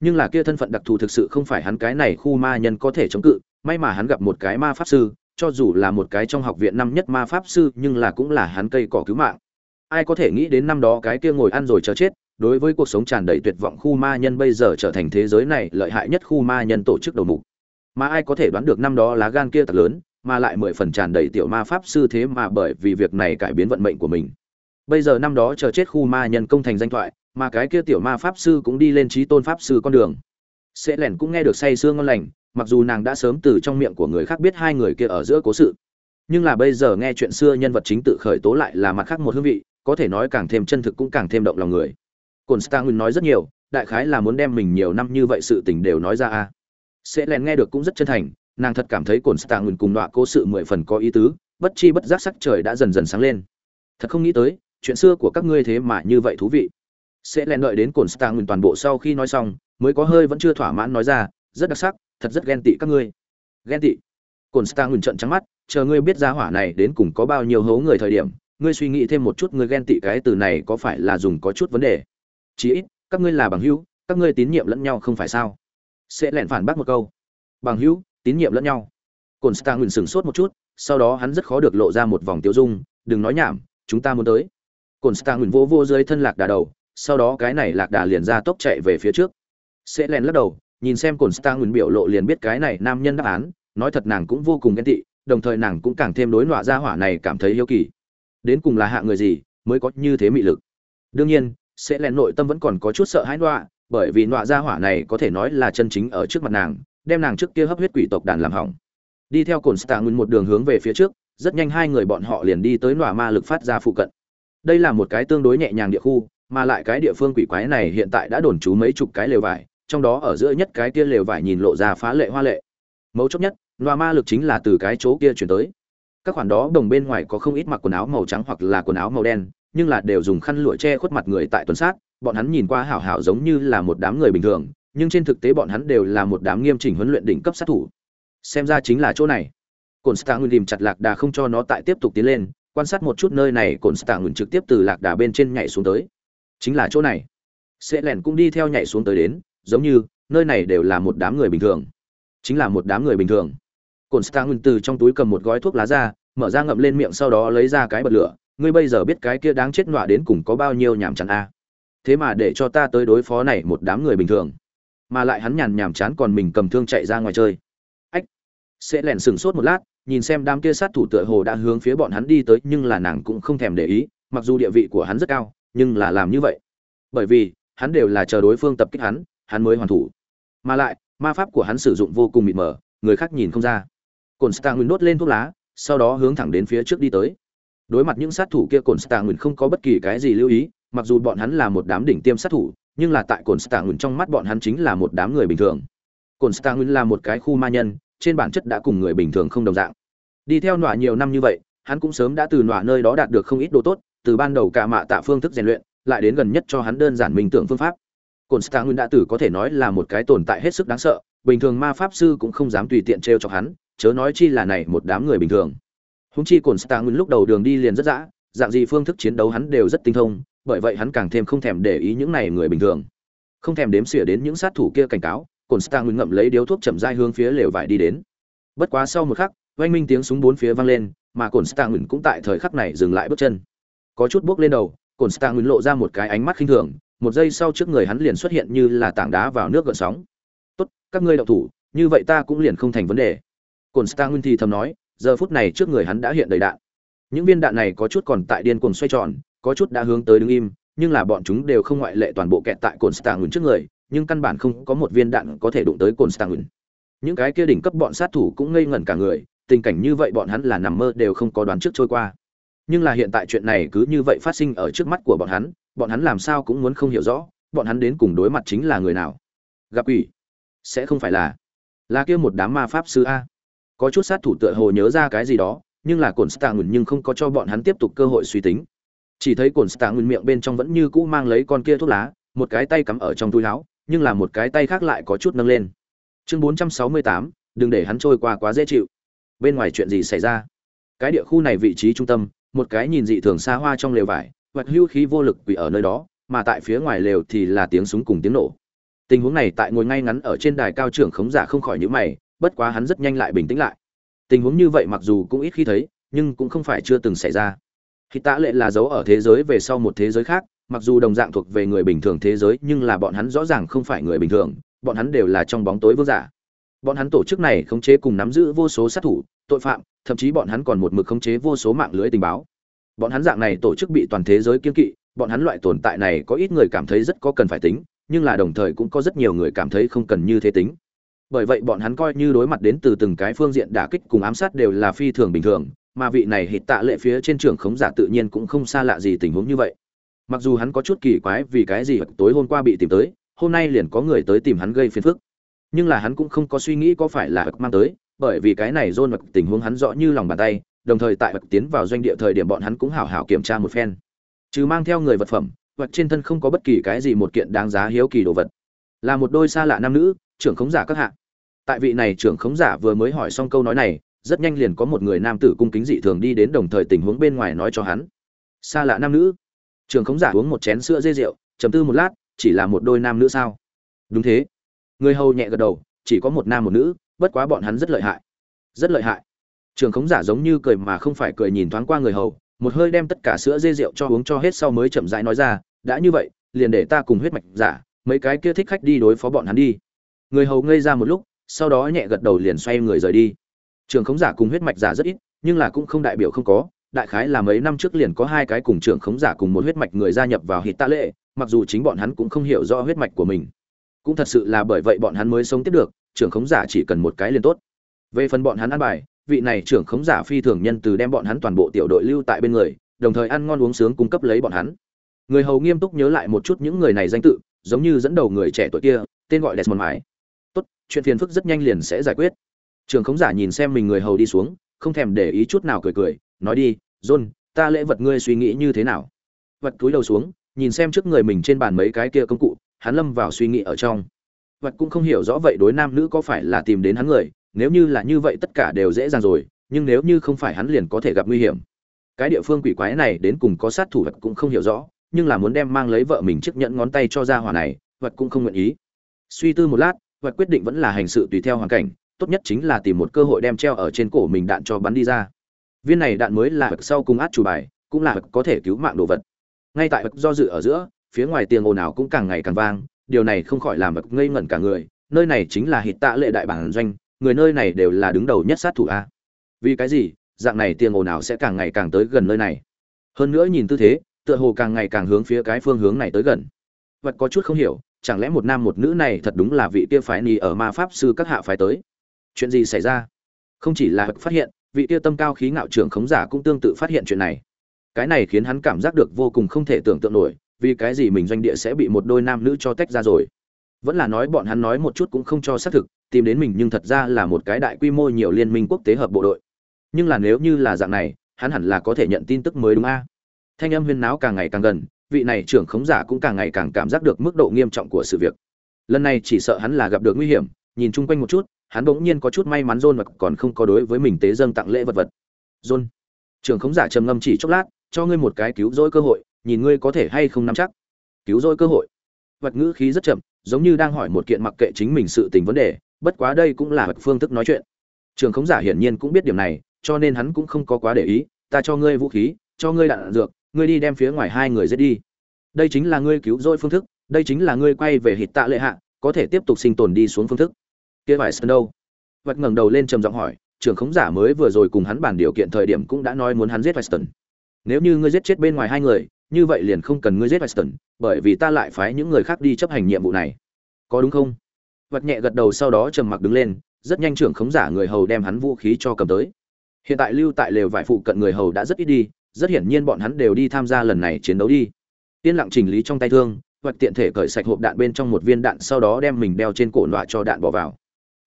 Nhưng là kia thân phận đặc thù thực sự không phải hắn cái này khu ma nhân có thể chống cự, may mà hắn gặp một cái ma pháp sư, cho dù là một cái trong học viện năm nhất ma pháp sư nhưng là cũng là hắn cây cỏ cứu mạng. Ai có thể nghĩ đến năm đó cái kia ngồi ăn rồi chờ chết, đối với cuộc sống tràn đầy tuyệt vọng khu ma nhân bây giờ trở thành thế giới này lợi hại nhất khu ma nhân tổ chức đầu mục mà ai có thể đoán được năm đó lá gan kia thật lớn, mà lại mười phần tràn đầy tiểu ma pháp sư thế mà bởi vì việc này cải biến vận mệnh của mình. Bây giờ năm đó chờ chết khu ma nhân công thành danh thoại, mà cái kia tiểu ma pháp sư cũng đi lên trí tôn pháp sư con đường. Sẽ lẻn cũng nghe được say sương ngon lành, mặc dù nàng đã sớm từ trong miệng của người khác biết hai người kia ở giữa cố sự. Nhưng là bây giờ nghe chuyện xưa nhân vật chính tự khởi tố lại là mặt khác một hương vị, có thể nói càng thêm chân thực cũng càng thêm động lòng người. Cồn stang nói rất nhiều, đại khái là muốn đem mình nhiều năm như vậy sự tình đều nói ra a sẽ len nghe được cũng rất chân thành, nàng thật cảm thấy cồn stang cùng đọa cố sự mười phần có ý tứ, bất chi bất giác sắc trời đã dần dần sáng lên. Thật không nghĩ tới, chuyện xưa của các ngươi thế mà như vậy thú vị. Sẽ len đợi đến cồn stang toàn bộ sau khi nói xong, mới có hơi vẫn chưa thỏa mãn nói ra, rất đặc sắc, thật rất ghen tị các ngươi. Ghen tị? Cồn stang trận trắng mắt, chờ ngươi biết ra hỏa này đến cùng có bao nhiêu hố người thời điểm, ngươi suy nghĩ thêm một chút ngươi ghen tị cái từ này có phải là dùng có chút vấn đề? Chí ít, các ngươi là bằng hữu, các ngươi tín nhiệm lẫn nhau không phải sao? Sẽ lẹn phản bác một câu. Bằng hữu, tín nhiệm lẫn nhau. Cồn star nguyền sửng sốt một chút, sau đó hắn rất khó được lộ ra một vòng tiêu dung, đừng nói nhảm, chúng ta muốn tới. Cồn star nguyền vô vô dưới thân lạc đà đầu, sau đó cái này lạc đà liền ra tốc chạy về phía trước. Sẽ lẹn lắc đầu, nhìn xem cồn star nguyền biểu lộ liền biết cái này nam nhân đáp án, nói thật nàng cũng vô cùng ghen tị, đồng thời nàng cũng càng thêm đối nọa ra hỏa này cảm thấy yêu kỳ. Đến cùng là hạ người gì, mới có như thế mị lực? Đương nhiên, sẽ lẹn nội tâm vẫn còn có chút sợ hãi nọa bởi vì nọa gia hỏa này có thể nói là chân chính ở trước mặt nàng, đem nàng trước kia hấp huyết quỷ tộc đàn làm hỏng. Đi theo cồn stạng một đường hướng về phía trước, rất nhanh hai người bọn họ liền đi tới nọa ma lực phát ra phụ cận. Đây là một cái tương đối nhẹ nhàng địa khu, mà lại cái địa phương quỷ quái này hiện tại đã đồn trú mấy chục cái lều vải, trong đó ở giữa nhất cái kia lều vải nhìn lộ ra phá lệ hoa lệ. Mấu chốt nhất, nọa ma lực chính là từ cái chỗ kia chuyển tới. Các khoản đó đồng bên ngoài có không ít mặc quần áo màu trắng hoặc là quần áo màu đen nhưng là đều dùng khăn lụa che khuất mặt người tại tuần sát, bọn hắn nhìn qua hảo hảo giống như là một đám người bình thường, nhưng trên thực tế bọn hắn đều là một đám nghiêm chỉnh huấn luyện đỉnh cấp sát thủ. Xem ra chính là chỗ này. Cồn stạng nguyên tìm chặt lạc đà không cho nó tại tiếp tục tiến lên, quan sát một chút nơi này cồn stạng nguyên trực tiếp từ lạc đà bên trên nhảy xuống tới. Chính là chỗ này. Sẽ lẻn cũng đi theo nhảy xuống tới đến, giống như, nơi này đều là một đám người bình thường. Chính là một đám người bình thường. Cồn stạng nguyên từ trong túi cầm một gói thuốc lá ra, mở ra ngậm lên miệng sau đó lấy ra cái bật lửa ngươi bây giờ biết cái kia đáng chết nọa đến cùng có bao nhiêu nhảm chán a thế mà để cho ta tới đối phó này một đám người bình thường. Mà lại hắn nhàn nhàm chán còn mình cầm thương chạy ra ngoài chơi. Ách! Sẽ lẻn sừng sốt một lát, nhìn xem đám kia sát thủ tựa hồ đã hướng phía bọn hắn đi tới, nhưng là nàng cũng không thèm để ý, mặc dù địa vị của hắn rất cao, nhưng là làm như vậy. Bởi vì, hắn đều là chờ đối phương tập kích hắn hắn mới hoàn thủ. Mà lại, ma pháp của hắn sử dụng vô cùng mịt mờ, người khác nhìn không ra. Cồn stang nguyên đốt lên thuốc lá, sau đó hướng thẳng đến phía trước đi tới đối mặt những sát thủ kia cồn stang nguyên không có bất kỳ cái gì lưu ý, mặc dù bọn hắn là một đám đỉnh tiêm sát thủ, nhưng là tại cồn stang nguyên trong mắt bọn hắn chính là một đám người bình thường. Cồn stang nguyên là một cái khu ma nhân, trên bản chất đã cùng người bình thường không đồng dạng. Đi theo nọa nhiều năm như vậy, hắn cũng sớm đã từ nọa nơi đó đạt được không ít đồ tốt, từ ban đầu cả mạ tạ phương thức rèn luyện, lại đến gần nhất cho hắn đơn giản minh tưởng phương pháp. Cồn stang nguyên đã tử có thể nói là một cái tồn tại hết sức đáng sợ, bình thường ma pháp sư cũng không dám tùy tiện trêu chọc hắn, chớ nói chi là này một đám người bình thường húng chi cồn stang nguyên lúc đầu đường đi liền rất dã, dạng gì phương thức chiến đấu hắn đều rất tinh thông, bởi vậy hắn càng thêm không thèm để ý những này người bình thường. Không thèm đếm xỉa đến những sát thủ kia cảnh cáo cồn stang nguyên ngậm lấy điếu thuốc chậm rãi hướng phía lều vải đi đến. Bất quá sau một khắc, oanh minh tiếng súng bốn phía vang lên, mà cồn stang nguyên cũng tại thời khắc này dừng lại bước chân. Có chút bước lên đầu cồn stang nguyên lộ ra một cái ánh mắt khinh thường, một giây sau trước người hắn liền xuất hiện như là tảng đá vào nước gợn sóng. Tốt, các ngươi đậu thủ, như vậy ta cũng liền không thành vấn đề. Cồn stang nguyên thì thầm nói giờ phút này trước người hắn đã hiện đầy đạn. Những viên đạn này có chút còn tại điên cuồng xoay tròn, có chút đã hướng tới đứng im, nhưng là bọn chúng đều không ngoại lệ toàn bộ kẹt tại cồn stạng trước người, nhưng căn bản không có một viên đạn có thể đụng tới cồn stạng những cái kia đỉnh cấp bọn sát thủ cũng ngây ngẩn cả người, tình cảnh như vậy bọn hắn là nằm mơ đều không có đoán trước trôi qua. Nhưng là hiện tại chuyện này cứ như vậy phát sinh ở trước mắt của bọn hắn bọn hắn làm sao cũng muốn không hiểu rõ, bọn hắn đến cùng đối mặt chính là người nào. Gặp ủy sẽ không phải là. Là kia một đám ma pháp sư a có chút sát thủ tựa hồ nhớ ra cái gì đó, nhưng là cồn stạng nhưng không có cho bọn hắn tiếp tục cơ hội suy tính. Chỉ thấy cồn stạng miệng bên trong vẫn như cũ mang lấy con kia thuốc lá, một cái tay cắm ở trong túi láo nhưng là một cái tay khác lại có chút nâng lên. Chương bốn trăm sáu mươi tám, đừng để hắn trôi qua quá dễ chịu. Bên ngoài chuyện gì xảy ra? Cái địa khu này vị trí trung tâm, một cái nhìn dị thường xa hoa trong lều vải, hoặc hưu khí vô lực quỷ ở nơi đó, mà tại phía ngoài lều thì là tiếng súng cùng tiếng nổ. Tình huống này tại ngồi ngay ngắn ở trên đài cao trưởng khống giả không khỏi nhíu mày bất quá hắn rất nhanh lại bình tĩnh lại. Tình huống như vậy mặc dù cũng ít khi thấy, nhưng cũng không phải chưa từng xảy ra. Khi tạ lệ là dấu ở thế giới về sau một thế giới khác, mặc dù đồng dạng thuộc về người bình thường thế giới, nhưng là bọn hắn rõ ràng không phải người bình thường, bọn hắn đều là trong bóng tối vương giả. Bọn hắn tổ chức này khống chế cùng nắm giữ vô số sát thủ, tội phạm, thậm chí bọn hắn còn một mực khống chế vô số mạng lưới tình báo. Bọn hắn dạng này tổ chức bị toàn thế giới kiên kỵ, bọn hắn loại tồn tại này có ít người cảm thấy rất có cần phải tính, nhưng là đồng thời cũng có rất nhiều người cảm thấy không cần như thế tính bởi vậy bọn hắn coi như đối mặt đến từ từng cái phương diện đả kích cùng ám sát đều là phi thường bình thường, mà vị này hít tạ lệ phía trên trường khống giả tự nhiên cũng không xa lạ gì tình huống như vậy. Mặc dù hắn có chút kỳ quái vì cái gì tối hôm qua bị tìm tới, hôm nay liền có người tới tìm hắn gây phiền phức. Nhưng là hắn cũng không có suy nghĩ có phải là mang tới, bởi vì cái này dôn mặc tình huống hắn rõ như lòng bàn tay, đồng thời tại vật tiến vào doanh địa thời điểm bọn hắn cũng hào hào kiểm tra một phen. Trừ mang theo người vật phẩm, vật trên thân không có bất kỳ cái gì một kiện đáng giá hiếu kỳ đồ vật. Là một đôi xa lạ nam nữ trưởng khống giả các hạ. Tại vị này trưởng khống giả vừa mới hỏi xong câu nói này, rất nhanh liền có một người nam tử cung kính dị thường đi đến đồng thời tình huống bên ngoài nói cho hắn. Xa lạ nam nữ. Trưởng khống giả uống một chén sữa dê rượu chấm tư một lát, chỉ là một đôi nam nữ sao? Đúng thế. Người hầu nhẹ gật đầu, chỉ có một nam một nữ, bất quá bọn hắn rất lợi hại. Rất lợi hại. Trường khống giả giống như cười mà không phải cười nhìn thoáng qua người hầu, một hơi đem tất cả sữa dê rượu cho uống cho hết sau mới chậm rãi nói ra, đã như vậy, liền để ta cùng huyết mạch giả, mấy cái kia thích khách đi đối phó bọn hắn đi người hầu ngây ra một lúc, sau đó nhẹ gật đầu liền xoay người rời đi. Trường khống giả cùng huyết mạch giả rất ít, nhưng là cũng không đại biểu không có. Đại khái là mấy năm trước liền có hai cái cùng trường khống giả cùng một huyết mạch người gia nhập vào hít tạ lệ, mặc dù chính bọn hắn cũng không hiểu rõ huyết mạch của mình. Cũng thật sự là bởi vậy bọn hắn mới sống tiếp được trưởng khống giả chỉ cần một cái liền tốt. Về phần bọn hắn ăn bài, vị này trưởng khống giả phi thường nhân từ đem bọn hắn toàn bộ tiểu đội lưu tại bên người, đồng thời ăn ngon uống sướng cung cấp lấy bọn hắn. Người hầu nghiêm túc nhớ lại một chút những người này danh tự, giống như dẫn đầu người trẻ tuổi kia, tên gọi desmond mãi tốt, chuyện phiền phức rất nhanh liền sẽ giải quyết. Trường khống giả nhìn xem mình người hầu đi xuống, không thèm để ý chút nào cười cười, nói đi, john, ta lễ vật ngươi suy nghĩ như thế nào? Vật túi đầu xuống, nhìn xem trước người mình trên bàn mấy cái kia công cụ, hắn lâm vào suy nghĩ ở trong. Vật cũng không hiểu rõ vậy đối nam nữ có phải là tìm đến hắn người, nếu như là như vậy tất cả đều dễ dàng rồi, nhưng nếu như không phải hắn liền có thể gặp nguy hiểm. Cái địa phương quỷ quái này đến cùng có sát thủ vật cũng không hiểu rõ, nhưng là muốn đem mang lấy vợ mình chiếc nhẫn ngón tay cho ra hỏa này, vật cũng không nguyện ý. Suy tư một lát vật quyết định vẫn là hành sự tùy theo hoàn cảnh, tốt nhất chính là tìm một cơ hội đem treo ở trên cổ mình đạn cho bắn đi ra. Viên này đạn mới là vật sau cùng át chủ bài, cũng là vật có thể cứu mạng đồ vật. Ngay tại vật do dự ở giữa, phía ngoài tiếng ồn ào cũng càng ngày càng vang, điều này không khỏi làm vật ngây ngẩn cả người, nơi này chính là hít tạ lệ đại bản doanh, người nơi này đều là đứng đầu nhất sát thủ a. Vì cái gì, dạng này tiền ồn nào sẽ càng ngày càng tới gần nơi này. Hơn nữa nhìn tư thế, tựa hồ càng ngày càng hướng phía cái phương hướng này tới gần. Vật có chút không hiểu chẳng lẽ một nam một nữ này thật đúng là vị kia phái ni ở ma pháp sư các hạ phái tới? Chuyện gì xảy ra? Không chỉ là phát hiện, vị kia tâm cao khí ngạo trưởng khống giả cũng tương tự phát hiện chuyện này. Cái này khiến hắn cảm giác được vô cùng không thể tưởng tượng nổi, vì cái gì mình doanh địa sẽ bị một đôi nam nữ cho tách ra rồi? Vẫn là nói bọn hắn nói một chút cũng không cho xác thực, tìm đến mình nhưng thật ra là một cái đại quy mô nhiều liên minh quốc tế hợp bộ đội. Nhưng là nếu như là dạng này, hắn hẳn là có thể nhận tin tức mới đúng a. Thanh âm huyên náo càng ngày càng gần vị này trưởng khống giả cũng càng ngày càng cảm giác được mức độ nghiêm trọng của sự việc lần này chỉ sợ hắn là gặp được nguy hiểm nhìn chung quanh một chút hắn bỗng nhiên có chút may mắn John mà còn không có đối với mình tế dâng tặng lễ vật vật. John, trưởng khống giả trầm ngâm chỉ chốc lát, cho ngươi một cái cứu rỗi cơ hội, nhìn ngươi có thể hay không nắm chắc. Cứu rỗi cơ hội. Vật ngữ khí rất chậm, giống như đang hỏi một kiện mặc kệ chính mình sự tình vấn đề, bất quá đây cũng là phương thức nói chuyện. Trưởng khống giả hiển nhiên cũng biết điểm này, cho nên hắn cũng không có quá để ý, ta cho ngươi vũ khí, cho ngươi đạn dược, ngươi đi đem phía ngoài hai người giết đi. Đây chính là ngươi cứu rỗi phương thức, đây chính là ngươi quay về hịt tạ lệ hạ, có thể tiếp tục sinh tồn đi xuống phương thức kia vải sơn đâu vật ngẩng đầu lên trầm giọng hỏi trưởng khống giả mới vừa rồi cùng hắn bàn điều kiện thời điểm cũng đã nói muốn hắn giết Weston. Nếu như ngươi giết chết bên ngoài hai người, như vậy liền không cần ngươi giết Weston, bởi vì ta lại phái những người khác đi chấp hành nhiệm vụ này. Có đúng không? Vật nhẹ gật đầu sau đó trầm mặc đứng lên, rất nhanh trưởng khống giả người hầu đem hắn vũ khí cho cầm tới. Hiện tại lưu tại lều vải phụ cận người hầu đã rất ít đi, rất hiển nhiên bọn hắn đều đi tham gia lần này chiến đấu đi. Tiên lặng chỉnh lý trong tay thương, vật tiện thể cởi sạch hộp đạn bên trong một viên đạn sau đó đem mình đeo trên cổ nọa cho đạn bỏ vào.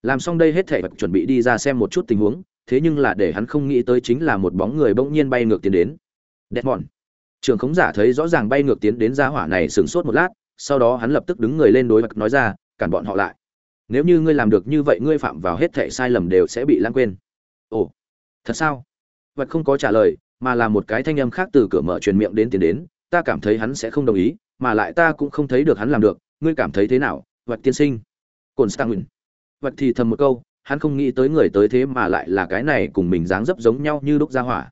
Làm xong đây hết thể vật chuẩn bị đi ra xem một chút tình huống thế nhưng là để hắn không nghĩ tới chính là một bóng người bỗng nhiên bay ngược tiến đến. Đẹp mòn trường khống giả thấy rõ ràng bay ngược tiến đến ra hỏa này sửng sốt một lát sau đó hắn lập tức đứng người lên đối mặt nói ra cản bọn họ lại. Nếu như ngươi làm được như vậy ngươi phạm vào hết thể sai lầm đều sẽ bị lãng quên. Ồ thật sao? Vật không có trả lời mà là một cái thanh âm khác từ cửa mở truyền miệng đến tiến đến, ta cảm thấy hắn sẽ không đồng ý, mà lại ta cũng không thấy được hắn làm được, ngươi cảm thấy thế nào vật tiên sinh? Cồn stangin vật thì thầm một câu, hắn không nghĩ tới người tới thế mà lại là cái này cùng mình dáng dấp giống nhau như đúc ra hỏa.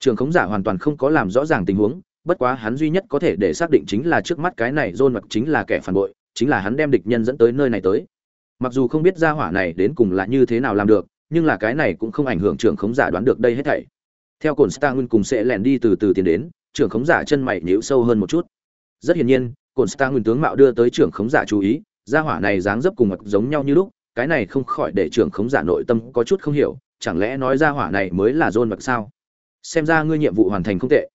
Trường khống giả hoàn toàn không có làm rõ ràng tình huống, bất quá hắn duy nhất có thể để xác định chính là trước mắt cái này dôn mặc chính là kẻ phản bội, chính là hắn đem địch nhân dẫn tới nơi này tới. Mặc dù không biết ra hỏa này đến cùng là như thế nào làm được, nhưng là cái này cũng không ảnh hưởng trưởng khống giả đoán được đây hết thảy theo cồn star nguyên cùng sẽ lẻn đi từ từ tiến đến, trưởng khống giả chân mày nhíu sâu hơn một chút. Rất hiển nhiên, cồn star nguyên tướng mạo đưa tới trưởng khống giả chú ý, gia hỏa này dáng dấp cùng mặt giống nhau như lúc, cái này không khỏi để trưởng khống giả nội tâm có chút không hiểu, chẳng lẽ nói ra hỏa này mới là john mặc sao? Xem ra ngươi nhiệm vụ hoàn thành không tệ.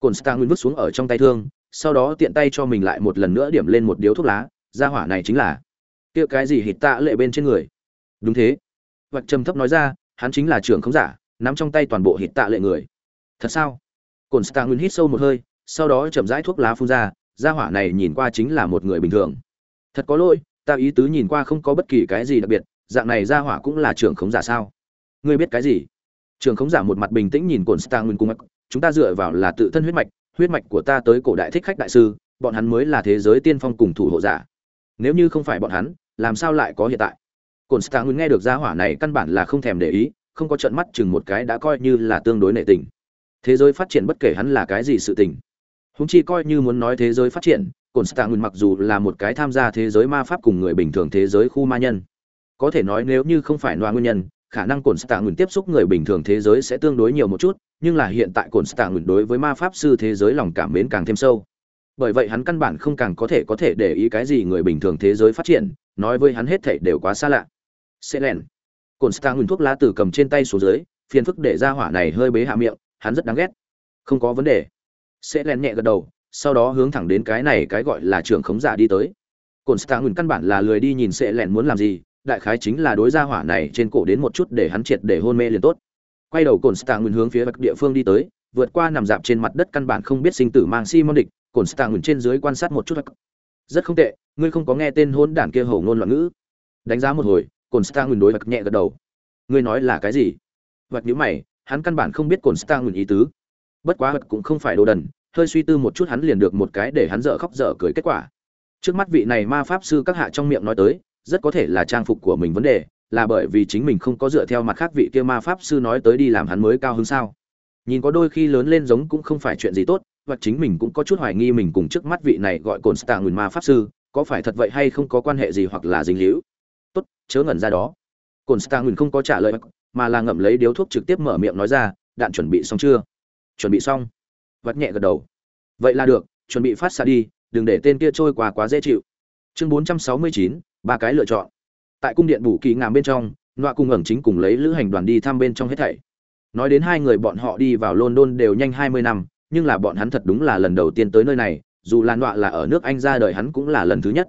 Cồn star nguyên vứt xuống ở trong tay thương, sau đó tiện tay cho mình lại một lần nữa điểm lên một điếu thuốc lá ra hỏa này chính là kia cái gì hít tạ lệ bên trên người. Đúng thế. Vật trầm thấp nói ra, hắn chính là trưởng khống giả nắm trong tay toàn bộ hít tạ lệ người. Thật sao? Cồn star nguyên hít sâu một hơi, sau đó chậm rãi thuốc lá phun ra ra hỏa này nhìn qua chính là một người bình thường. Thật có lỗi, ta ý tứ nhìn qua không có bất kỳ cái gì đặc biệt, dạng này ra hỏa cũng là trưởng khống giả sao? Ngươi biết cái gì? Trưởng khống giả một mặt bình tĩnh nhìn cồn star nguyên cung chúng ta dựa vào là tự thân huyết mạch huyết mạch của ta tới cổ đại thích khách đại sư, bọn hắn mới là thế giới tiên phong cùng thủ hộ giả. Nếu như không phải bọn hắn, làm sao lại có hiện tại? Cồn star nguyên nghe được ra hỏa này căn bản là không thèm để ý không có trận mắt chừng một cái đã coi như là tương đối nệ tình. Thế giới phát triển bất kể hắn là cái gì sự tình. Húng chi coi như muốn nói thế giới phát triển cồn stạng mặc dù là một cái tham gia thế giới ma pháp cùng người bình thường thế giới khu ma nhân. Có thể nói nếu như không phải loa nguyên nhân, khả năng cồn stạng tiếp xúc người bình thường thế giới sẽ tương đối nhiều một chút, nhưng là hiện tại cồn stạng đối với ma pháp sư thế giới lòng cảm mến càng thêm sâu. Bởi vậy hắn căn bản không càng có thể có thể để ý cái gì người bình thường thế giới phát triển, nói với hắn hết thảy đều quá xa lạ. Sẽ lẻn cồn nguyên thuốc lá từ cầm trên tay xuống dưới, phiền phức để ra hỏa này hơi bế hạ miệng, hắn rất đáng ghét. Không có vấn đề. Sẽ len nhẹ gật đầu, sau đó hướng thẳng đến cái này cái gọi là trưởng khống giả đi tới. Cồn stang nguyên căn bản là lười đi nhìn sẽ len muốn làm gì, đại khái chính là đối ra hỏa này trên cổ đến một chút để hắn triệt để hôn mê liền tốt. Quay đầu cồn stang nguyên hướng phía bắc địa phương đi tới, vượt qua nằm dạp trên mặt đất căn bản không biết sinh tử mang simon địch cồn stang nguyên trên dưới quan sát một chút. Rất không tệ, ngươi không có nghe tên hôn đản kia hầu ngôn loạn ngữ. Đánh giá một hồi cồn Stangun nguyên đối vật nhẹ gật đầu. Ngươi nói là cái gì? Vật nhíu mày, hắn căn bản không biết cồn Stangun nguyên ý tứ. Bất quá vật cũng không phải đồ đần, hơi suy tư một chút hắn liền được một cái để hắn dở khóc dở cười kết quả. Trước mắt vị này ma pháp sư các hạ trong miệng nói tới, rất có thể là trang phục của mình vấn đề, là bởi vì chính mình không có dựa theo mặt khác vị kia ma pháp sư nói tới đi làm hắn mới cao hơn sao. Nhìn có đôi khi lớn lên giống cũng không phải chuyện gì tốt và chính mình cũng có chút hoài nghi mình cùng trước mắt vị này gọi cồn Stangun nguyên ma pháp sư, có phải thật vậy hay không có quan hệ gì hoặc là dính líu tốt, chớ ngẩn ra đó. Cồn stang không có trả lời, mà là ngậm lấy điếu thuốc trực tiếp mở miệng nói ra, đạn chuẩn bị xong chưa? Chuẩn bị xong. Vắt nhẹ gật đầu. Vậy là được, chuẩn bị phát xạ đi, đừng để tên kia trôi qua quá dễ chịu. Chương bốn trăm sáu mươi chín, ba cái lựa chọn. Tại cung điện bù kỳ ngàm bên trong, nọa cùng ẩn chính cùng lấy lữ hành đoàn đi thăm bên trong hết thảy. Nói đến hai người bọn họ đi vào london đều nhanh hai mươi năm, nhưng là bọn hắn thật đúng là lần đầu tiên tới nơi này, dù là nọa là ở nước anh ra đời hắn cũng là lần thứ nhất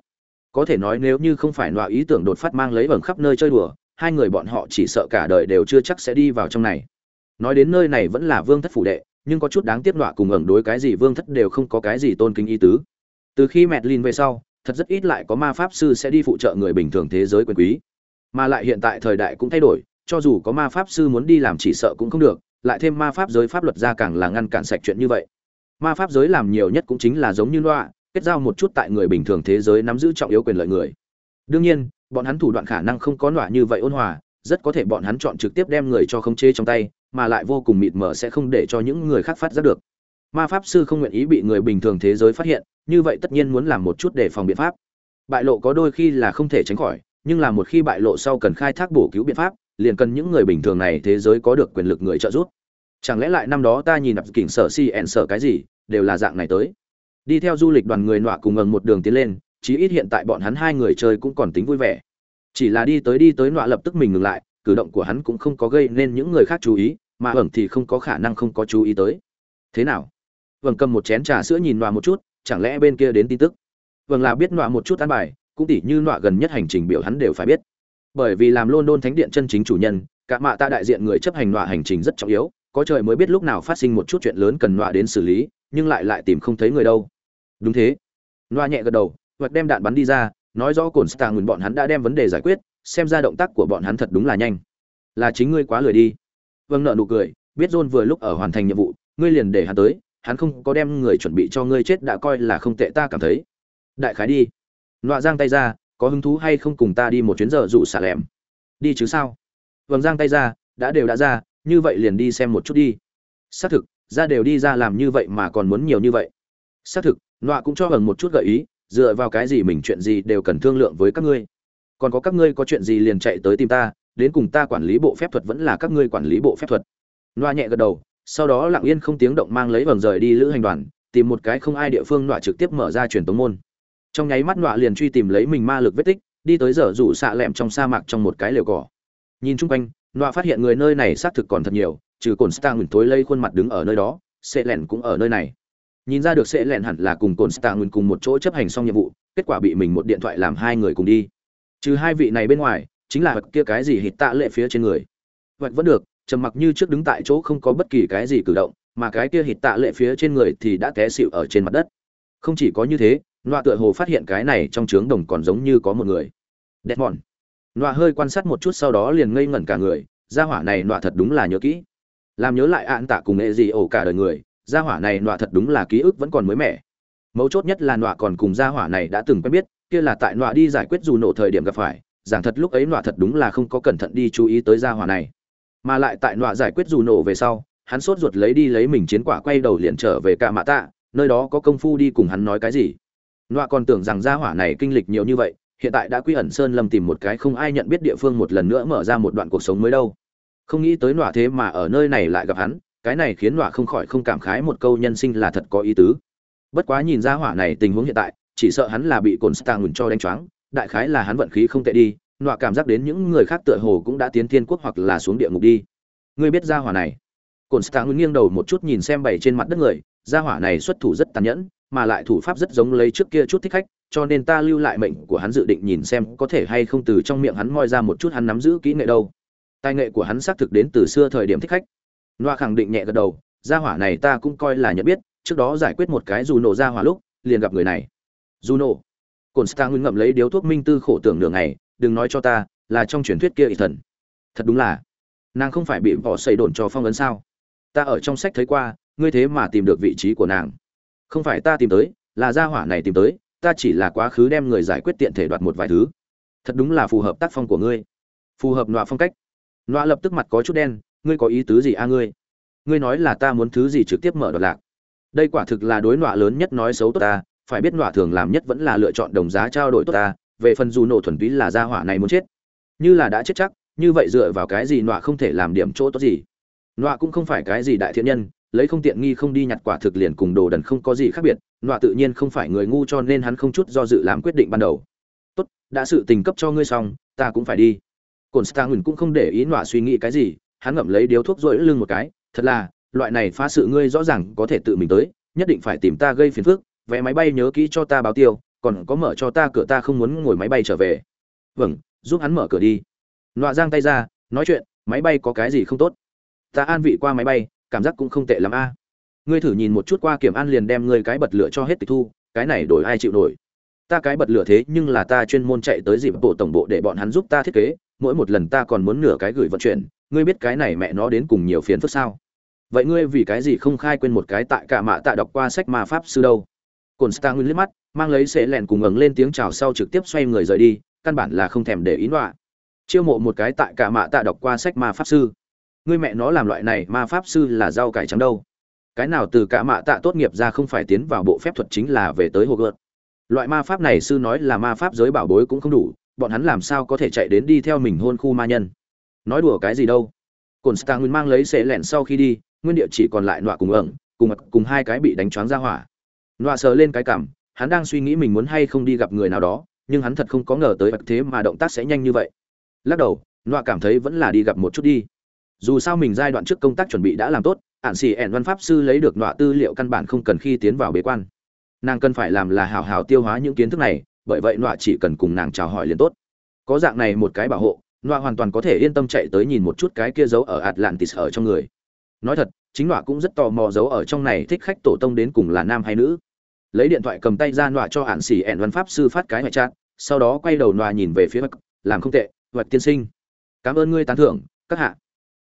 có thể nói nếu như không phải nọa ý tưởng đột phát mang lấy vầng khắp nơi chơi đùa, hai người bọn họ chỉ sợ cả đời đều chưa chắc sẽ đi vào trong này. Nói đến nơi này vẫn là vương thất phủ đệ, nhưng có chút đáng tiếc nọa cùng ẩn đối cái gì vương thất đều không có cái gì tôn kính ý tứ. Từ khi mẹt lin về sau, thật rất ít lại có ma pháp sư sẽ đi phụ trợ người bình thường thế giới quyền quý. Mà lại hiện tại thời đại cũng thay đổi, cho dù có ma pháp sư muốn đi làm chỉ sợ cũng không được, lại thêm ma pháp giới pháp luật ra càng là ngăn cản sạch chuyện như vậy. Ma pháp giới làm nhiều nhất cũng chính là giống như loa kết giao một chút tại người bình thường thế giới nắm giữ trọng yếu quyền lợi người. Đương nhiên, bọn hắn thủ đoạn khả năng không có nọa như vậy ôn hòa, rất có thể bọn hắn chọn trực tiếp đem người cho khống chế trong tay, mà lại vô cùng mịt mờ sẽ không để cho những người khác phát giác được. Ma pháp sư không nguyện ý bị người bình thường thế giới phát hiện, như vậy tất nhiên muốn làm một chút để phòng biện pháp. Bại lộ có đôi khi là không thể tránh khỏi, nhưng là một khi bại lộ sau cần khai thác bổ cứu biện pháp, liền cần những người bình thường này thế giới có được quyền lực người trợ giúp. Chẳng lẽ lại năm đó ta nhìn nạp kỉnh sở si ẹn sở cái gì, đều là dạng này tới? Đi theo du lịch đoàn người nọa cùng ngần một đường tiến lên, chí ít hiện tại bọn hắn hai người chơi cũng còn tính vui vẻ. Chỉ là đi tới đi tới nọa lập tức mình ngừng lại, cử động của hắn cũng không có gây nên những người khác chú ý, mà ẩn thì không có khả năng không có chú ý tới. Thế nào? Vâng cầm một chén trà sữa nhìn nọa một chút, chẳng lẽ bên kia đến tin tức? Vâng là biết nọa một chút ăn bài, cũng tỉ như nọa gần nhất hành trình biểu hắn đều phải biết. Bởi vì làm london thánh điện chân chính chủ nhân, cả mạ ta đại diện người chấp hành nọa hành trình rất trọng yếu, có trời mới biết lúc nào phát sinh một chút chuyện lớn cần nọa đến xử lý nhưng lại lại tìm không thấy người đâu. Đúng thế. Loa nhẹ gật đầu, hoặc đem đạn bắn đi ra, nói rõ cồn stang nguyền bọn hắn đã đem vấn đề giải quyết, xem ra động tác của bọn hắn thật đúng là nhanh. Là chính ngươi quá lười đi. Vâng nợ nụ cười, biết john vừa lúc ở hoàn thành nhiệm vụ, ngươi liền để hắn tới, hắn không có đem người chuẩn bị cho ngươi chết đã coi là không tệ ta cảm thấy. Đại khái đi. Loa giang tay ra, có hứng thú hay không cùng ta đi một chuyến giờ dụ xả lẻm? Đi chứ sao? Vâng giang tay ra, đã đều đã ra, như vậy liền đi xem một chút đi. Xác thực ra đều đi ra làm như vậy mà còn muốn nhiều như vậy. Xác thực, nọa cũng cho hờn một chút gợi ý, dựa vào cái gì mình chuyện gì đều cần thương lượng với các ngươi. Còn có các ngươi có chuyện gì liền chạy tới tìm ta, đến cùng ta quản lý bộ phép thuật vẫn là các ngươi quản lý bộ phép thuật. Nọa nhẹ gật đầu, sau đó lặng yên không tiếng động mang lấy vầng rời đi lữ hành đoàn, tìm một cái không ai địa phương nọa trực tiếp mở ra truyền tống môn. Trong nháy mắt nọa liền truy tìm lấy mình ma lực vết tích, đi tới giờ rủ xạ lẹm trong sa mạc trong một cái lều cỏ. Nhìn chung quanh, nọa phát hiện người nơi này xác thực còn thật nhiều trừ cồn stang nguyên tối lây khuôn mặt đứng ở nơi đó sệ lẻn cũng ở nơi này. Nhìn ra được sệ lẻn hẳn là cùng cồn stang nguyên cùng một chỗ chấp hành xong nhiệm vụ, kết quả bị mình một điện thoại làm hai người cùng đi. Trừ hai vị này bên ngoài, chính là vật kia cái gì hít tạ lệ phía trên người. Vật vẫn được, trầm mặc như trước đứng tại chỗ không có bất kỳ cái gì cử động, mà cái kia hít tạ lệ phía trên người thì đã té xịu ở trên mặt đất. Không chỉ có như thế loa tựa hồ phát hiện cái này trong trướng đồng còn giống như có một người. Đẹp mòn loa hơi quan sát một chút sau đó liền ngây ngẩn cả người, gia hỏa này loa thật đúng là nhớ kỹ làm nhớ lại ạn tạ cùng nghệ gì ổ cả đời người gia hỏa này nọa thật đúng là ký ức vẫn còn mới mẻ. Mấu chốt nhất là nọa còn cùng gia hỏa này đã từng quen biết kia là tại nọa đi giải quyết dù nổ thời điểm gặp phải giảng thật lúc ấy nọa thật đúng là không có cẩn thận đi chú ý tới gia hỏa này. Mà lại tại nọa giải quyết dù nổ về sau hắn sốt ruột lấy đi lấy mình chiến quả quay đầu liền trở về cả mạ tạ nơi đó có công phu đi cùng hắn nói cái gì. Nọa còn tưởng rằng gia hỏa này kinh lịch nhiều như vậy, hiện tại đã quy ẩn sơn lâm tìm một cái không ai nhận biết địa phương một lần nữa mở ra một đoạn cuộc sống mới đâu. Không nghĩ tới nọa thế mà ở nơi này lại gặp hắn, cái này khiến nọa không khỏi không cảm khái một câu nhân sinh là thật có ý tứ. Bất quá nhìn ra hỏa này tình huống hiện tại, chỉ sợ hắn là bị cồn Stang cho đánh choáng, đại khái là hắn vận khí không tệ đi, nọa cảm giác đến những người khác tựa hồ cũng đã tiến thiên quốc hoặc là xuống địa ngục đi. Ngươi biết ra hỏa này? Cồn Stang nghiêng đầu một chút nhìn xem bảy trên mặt đất người, ra hỏa này xuất thủ rất tàn nhẫn, mà lại thủ pháp rất giống lấy trước kia chút thích khách, cho nên ta lưu lại mệnh của hắn dự định nhìn xem có thể hay không từ trong miệng hắn moi ra một chút hắn nắm giữ kỹ nghệ đâu. Tài nghệ của hắn xác thực đến từ xưa thời điểm thích khách. Noa khẳng định nhẹ gật đầu, gia hỏa này ta cũng coi là nhận biết, trước đó giải quyết một cái dù nổ ra hỏa lúc, liền gặp người này. dù nổ cồn Juno. ngưng ngậm lấy điếu thuốc minh tư khổ tưởng nửa ngày, đừng nói cho ta, là trong truyền thuyết kia ỷ thần. Thật đúng là, nàng không phải bị vỏ xây đồn cho phong ấn sao? Ta ở trong sách thấy qua, ngươi thế mà tìm được vị trí của nàng không phải ta tìm tới là gia hỏa này tìm tới ta chỉ là quá khứ đem người giải quyết tiện thể đoạt một vài thứ thật đúng là phù hợp tác phong của ngươi phù hợp nọa phong cách nọa lập tức mặt có chút đen, ngươi có ý tứ gì a ngươi? Ngươi nói là ta muốn thứ gì trực tiếp mở đoạt lạc. Đây quả thực là đối nọa lớn nhất nói xấu tốt ta, phải biết nọa thường làm nhất vẫn là lựa chọn đồng giá trao đổi tốt ta, về phần dù nổ thuần túy là gia hỏa này muốn chết. Như là đã chết chắc, như vậy dựa vào cái gì nọa không thể làm điểm chỗ tốt gì? Nọa cũng không phải cái gì đại thiện nhân, lấy không tiện nghi không đi nhặt quả thực liền cùng đồ đần không có gì khác biệt, nọa tự nhiên không phải người ngu cho nên hắn không chút do dự làm quyết định ban đầu. Tốt, đã sự tình cấp cho ngươi xong, ta cũng phải đi cồn stangun cũng không để ý nọa suy nghĩ cái gì, hắn ngậm lấy điếu thuốc rỗi lưng một cái, thật là, loại này phá sự ngươi rõ ràng có thể tự mình tới, nhất định phải tìm ta gây phiền phức, vé máy bay nhớ kỹ cho ta báo tiêu, còn có mở cho ta cửa ta không muốn ngồi máy bay trở về. Vâng giúp hắn mở cửa đi. Nọa giang tay ra, nói chuyện, máy bay có cái gì không tốt? Ta an vị qua máy bay, cảm giác cũng không tệ lắm a. Ngươi thử nhìn một chút qua kiểm an liền đem ngươi cái bật lửa cho hết tịch thu, cái này đổi ai chịu nổi? Ta cái bật lửa thế nhưng là ta chuyên môn chạy tới dịp bộ tổng bộ để bọn hắn giúp ta thiết kế mỗi một lần ta còn muốn nửa cái gửi vận chuyển, ngươi biết cái này mẹ nó đến cùng nhiều phiền phức sao? Vậy ngươi vì cái gì không khai quên một cái tại cả mạ tạ đọc qua sách ma pháp sư đâu? Cồn star nguyên liếc mắt, mang lấy sẽ lẹn cùng ẩn lên tiếng chào sau trực tiếp xoay người rời đi, căn bản là không thèm để ý nọa. Chiêu mộ một cái tại cả mạ tạ đọc qua sách ma pháp sư. Ngươi mẹ nó làm loại này, ma pháp sư là rau cải trắng đâu? Cái nào từ cả mạ tạ tốt nghiệp ra không phải tiến vào bộ phép thuật chính là về tới hồ gợt loại ma pháp này sư nói là ma pháp giới bảo bối cũng không đủ bọn hắn làm sao có thể chạy đến đi theo mình hôn khu ma nhân? Nói đùa cái gì đâu? Cồn star nguyên mang lấy xệ lẻn sau khi đi, nguyên địa chỉ còn lại nọa cùng ẩn, cùng cùng hai cái bị đánh choáng ra hỏa. Nọa sờ lên cái cảm, hắn đang suy nghĩ mình muốn hay không đi gặp người nào đó, nhưng hắn thật không có ngờ tới thế mà động tác sẽ nhanh như vậy. Lắc đầu, nọa cảm thấy vẫn là đi gặp một chút đi. Dù sao mình giai đoạn trước công tác chuẩn bị đã làm tốt ạn xì ẻn văn pháp sư lấy được nọa tư liệu căn bản không cần khi tiến vào bế quan. Nàng cần phải làm là hào hào tiêu hóa những kiến thức này bởi vậy nọa chỉ cần cùng nàng chào hỏi liền tốt. Có dạng này một cái bảo hộ, nọa hoàn toàn có thể yên tâm chạy tới nhìn một chút cái kia giấu ở atlantis ở trong người. Nói thật, chính nọa cũng rất tò mò giấu ở trong này thích khách tổ tông đến cùng là nam hay nữ. Lấy điện thoại cầm tay ra nọa cho hạn xỉ ẻn văn pháp sư phát cái ngoại trạng sau đó quay đầu nọa nhìn về phía vật làm không tệ vật tiên sinh. Cảm ơn ngươi tán thưởng, các hạ.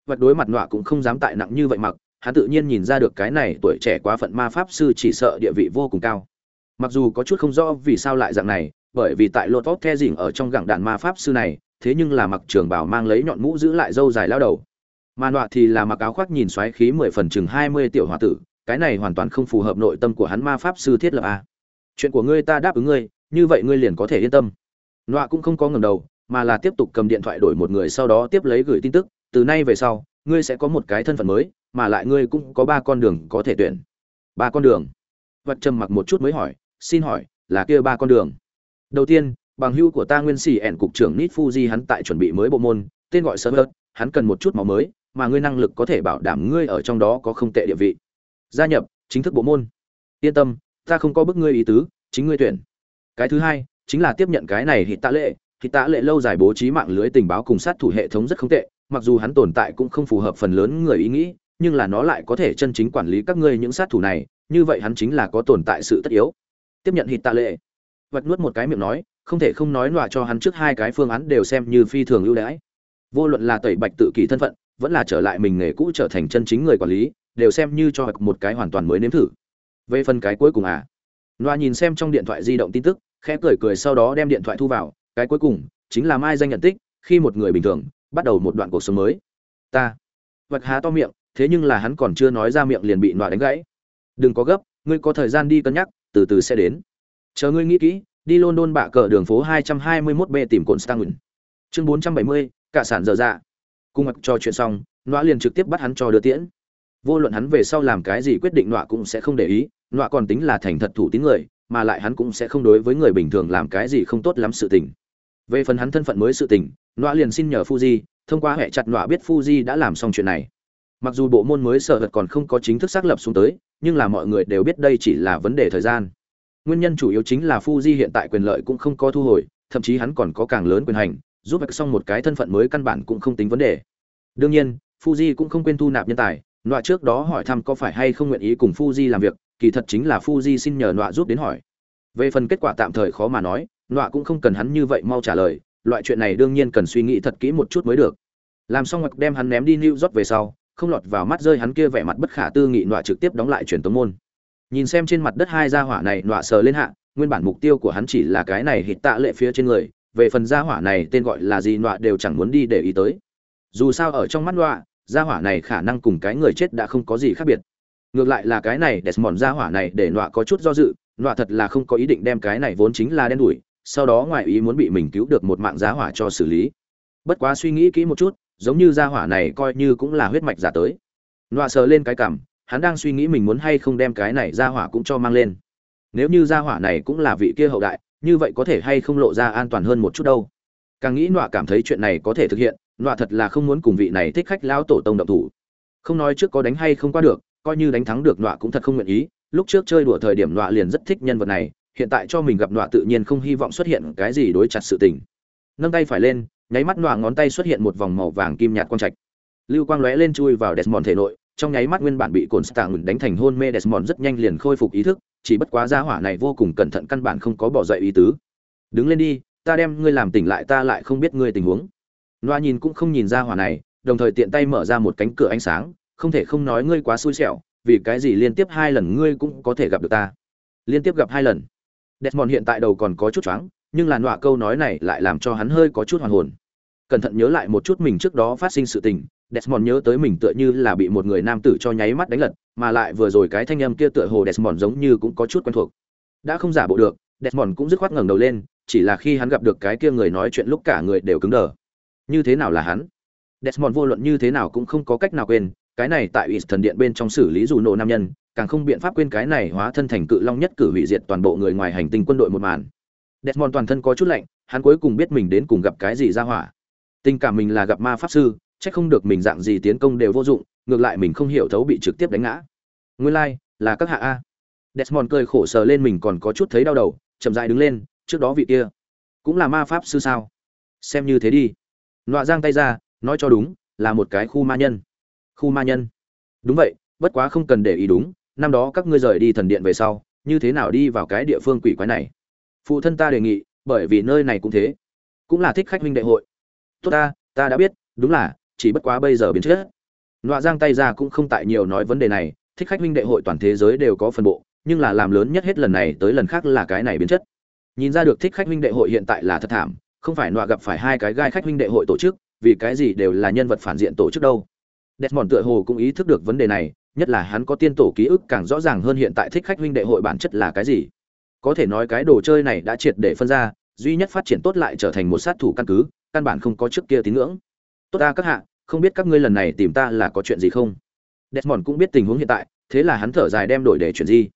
Vật đối mặt nọa cũng không dám tại nặng như vậy mặc, hắn tự nhiên nhìn ra được cái này tuổi trẻ quá phận ma pháp sư chỉ sợ địa vị vô cùng cao mặc dù có chút không rõ vì sao lại dạng này, bởi vì tại lột vóc the dỉng ở trong gẳng đàn ma pháp sư này, thế nhưng là mặc trường bảo mang lấy nhọn mũ giữ lại dâu dài lao đầu. Mà nọa thì là mặc áo khoác nhìn xoáy khí mười phần chừng hai mươi tiểu hòa tử, cái này hoàn toàn không phù hợp nội tâm của hắn ma pháp sư thiết lập a. Chuyện của ngươi ta đáp ứng ngươi, như vậy ngươi liền có thể yên tâm. Nọa cũng không có ngầm đầu, mà là tiếp tục cầm điện thoại đổi một người sau đó tiếp lấy gửi tin tức, từ nay về sau, ngươi sẽ có một cái thân phận mới, mà lại ngươi cũng có ba con đường có thể tuyển. Ba con đường? Vật trầm mặc một chút mới hỏi xin hỏi, là kia ba con đường. Đầu tiên, bằng hưu của ta nguyên sĩ ẻn cục trưởng nít fuji hắn tại chuẩn bị mới bộ môn, tên gọi server hắn cần một chút máu mới, mà ngươi năng lực có thể bảo đảm ngươi ở trong đó có không tệ địa vị. Gia nhập, chính thức bộ môn. Yên tâm, ta không có bức ngươi ý tứ, chính ngươi tuyển. Cái thứ hai, chính là tiếp nhận cái này hít tạ lệ. Hít tạ lệ lâu dài bố trí mạng lưới tình báo cùng sát thủ hệ thống rất không tệ, mặc dù hắn tồn tại cũng không phù hợp phần lớn người ý nghĩ, nhưng là nó lại có thể chân chính quản lý các ngươi những sát thủ này, như vậy hắn chính là có tồn tại sự tất yếu tiếp nhận hít tạ lệ. Vật nuốt một cái miệng nói, không thể không nói nọa cho hắn trước hai cái phương án đều xem như phi thường ưu đãi. Vô luận là tẩy bạch tự kỷ thân phận, vẫn là trở lại mình nghề cũ trở thành chân chính người quản lý, đều xem như cho một cái hoàn toàn mới nếm thử. Về phần cái cuối cùng à? Nọa nhìn xem trong điện thoại di động tin tức, khẽ cười cười sau đó đem điện thoại thu vào, cái cuối cùng chính là mai danh nhận tích, khi một người bình thường, bắt đầu một đoạn cuộc sống mới. Ta. Vật há to miệng, thế nhưng là hắn còn chưa nói ra miệng liền bị nọa đánh gãy. Đừng có gấp, ngươi có thời gian đi cân nhắc từ từ sẽ đến. Chờ ngươi nghĩ kỹ đi london bạ cờ đường phố 221 b tìm cồn stangun chương 470, cả sản dở dạ. Cung mặc cho chuyện xong nọa liền trực tiếp bắt hắn cho đưa tiễn. Vô luận hắn về sau làm cái gì quyết định nọa cũng sẽ không để ý nọa còn tính là thành thật thủ tín người mà lại hắn cũng sẽ không đối với người bình thường làm cái gì không tốt lắm sự tình. Về phần hắn thân phận mới sự tình nọa liền xin nhờ fuji thông qua hệ chặt nọa biết fuji đã làm xong chuyện này mặc dù bộ môn mới sở hật còn không có chính thức xác lập xuống tới, nhưng là mọi người đều biết đây chỉ là vấn đề thời gian. Nguyên nhân chủ yếu chính là fuji hiện tại quyền lợi cũng không có thu hồi, thậm chí hắn còn có càng lớn quyền hành, giúp bạch xong một cái thân phận mới căn bản cũng không tính vấn đề. Đương nhiên, fuji cũng không quên thu nạp nhân tài, nọa trước đó hỏi thăm có phải hay không nguyện ý cùng fuji làm việc, kỳ thật chính là fuji xin nhờ nọa giúp đến hỏi. Về phần kết quả tạm thời khó mà nói, nọa cũng không cần hắn như vậy mau trả lời, loại chuyện này đương nhiên cần suy nghĩ thật kỹ một chút mới được. Làm xong hoặc đem hắn ném đi new york về sau không lọt vào mắt rơi hắn kia vẻ mặt bất khả tư nghị nọa trực tiếp đóng lại truyền tống môn. Nhìn xem trên mặt đất hai gia hỏa này nọa sờ lên hạ, nguyên bản mục tiêu của hắn chỉ là cái này hít tạ lệ phía trên người, về phần gia hỏa này tên gọi là gì nọa đều chẳng muốn đi để ý tới. Dù sao ở trong mắt nọa, gia hỏa này khả năng cùng cái người chết đã không có gì khác biệt. Ngược lại là cái này desmond gia hỏa này để nọa có chút do dự, nọa thật là không có ý định đem cái này vốn chính là đen đủi, sau đó ngoài ý muốn bị mình cứu được một mạng giá hỏa cho xử lý. Bất quá suy nghĩ kỹ một chút giống như gia hỏa này coi như cũng là huyết mạch giả tới. Nọa sờ lên cái cảm, hắn đang suy nghĩ mình muốn hay không đem cái này gia hỏa cũng cho mang lên. Nếu như gia hỏa này cũng là vị kia hậu đại, như vậy có thể hay không lộ ra an toàn hơn một chút đâu? Càng nghĩ nọa cảm thấy chuyện này có thể thực hiện, nọa thật là không muốn cùng vị này thích khách lão tổ tông động thủ. Không nói trước có đánh hay không qua được, coi như đánh thắng được nọa cũng thật không nguyện ý. Lúc trước chơi đùa thời điểm nọa liền rất thích nhân vật này, hiện tại cho mình gặp nọa tự nhiên không hy vọng xuất hiện cái gì đối chặt sự tình. Nâng tay phải lên nháy mắt nọa ngón tay xuất hiện một vòng màu vàng kim nhạt quang trạch. Lưu quang lóe lên chui vào desmond thể nội, trong nháy mắt nguyên bản bị cồn stạng đánh thành hôn mê desmond rất nhanh liền khôi phục ý thức, chỉ bất quá gia hỏa này vô cùng cẩn thận căn bản không có bỏ dậy ý tứ. Đứng lên đi, ta đem ngươi làm tỉnh lại, ta lại không biết ngươi tình huống. Loa nhìn cũng không nhìn ra hỏa này, đồng thời tiện tay mở ra một cánh cửa ánh sáng, không thể không nói ngươi quá xui xẻo, vì cái gì liên tiếp hai lần ngươi cũng có thể gặp được ta? Liên tiếp gặp hai lần. Desmond hiện tại đầu còn có chút choáng nhưng làn nọa câu nói này lại làm cho hắn hơi có chút hoàn hồn. Cẩn thận nhớ lại một chút mình trước đó phát sinh sự tình, desmond nhớ tới mình tựa như là bị một người nam tử cho nháy mắt đánh lật, mà lại vừa rồi cái thanh âm kia tựa hồ desmond giống như cũng có chút quen thuộc. Đã không giả bộ được, desmond cũng dứt khoát ngẩng đầu lên, chỉ là khi hắn gặp được cái kia người nói chuyện lúc cả người đều cứng đờ. Như thế nào là hắn? Desmond vô luận như thế nào cũng không có cách nào quên, cái này tại ủy thần điện bên trong xử lý dù nổ nam nhân, càng không biện pháp quên cái này hóa thân thành cự long nhất cử hủy diệt toàn bộ người ngoài hành tinh quân đội một màn desmond toàn thân có chút lạnh hắn cuối cùng biết mình đến cùng gặp cái gì ra hỏa. Tình cảm mình là gặp ma pháp sư chắc không được mình dạng gì tiến công đều vô dụng ngược lại mình không hiểu thấu bị trực tiếp đánh ngã. Nguyên lai、like, là các hạ a. Desmond cười khổ sờ lên mình còn có chút thấy đau đầu chậm rãi đứng lên trước đó vị kia cũng là ma pháp sư sao? Xem như thế đi. Nọa giang tay ra nói cho đúng là một cái khu ma nhân. Khu ma nhân. Đúng vậy bất quá không cần để ý đúng năm đó các ngươi rời đi thần điện về sau như thế nào đi vào cái địa phương quỷ quái này? Phụ thân ta đề nghị, bởi vì nơi này cũng thế. Cũng là thích khách huynh đệ hội. Tốt ta ta đã biết, đúng là, chỉ bất quá bây giờ biến chết nọa giang tay ra cũng không tại nhiều nói vấn đề này, thích khách huynh đệ hội toàn thế giới đều có phân bộ, nhưng là làm lớn nhất hết lần này tới lần khác là cái này biến chất. Nhìn ra được thích khách huynh đệ hội hiện tại là thật thảm, không phải nọa gặp phải hai cái gai khách huynh đệ hội tổ chức, vì cái gì đều là nhân vật phản diện tổ chức đâu. Desmond tựa hồ cũng ý thức được vấn đề này, nhất là hắn có tiên tổ ký ức càng rõ ràng hơn hiện tại thích khách huynh đệ hội bản chất là cái gì có thể nói cái đồ chơi này đã triệt để phân ra duy nhất phát triển tốt lại trở thành một sát thủ căn cứ căn bản không có trước kia tín ngưỡng tốt ta các hạ không biết các ngươi lần này tìm ta là có chuyện gì không desmond cũng biết tình huống hiện tại thế là hắn thở dài đem đổi để chuyện gì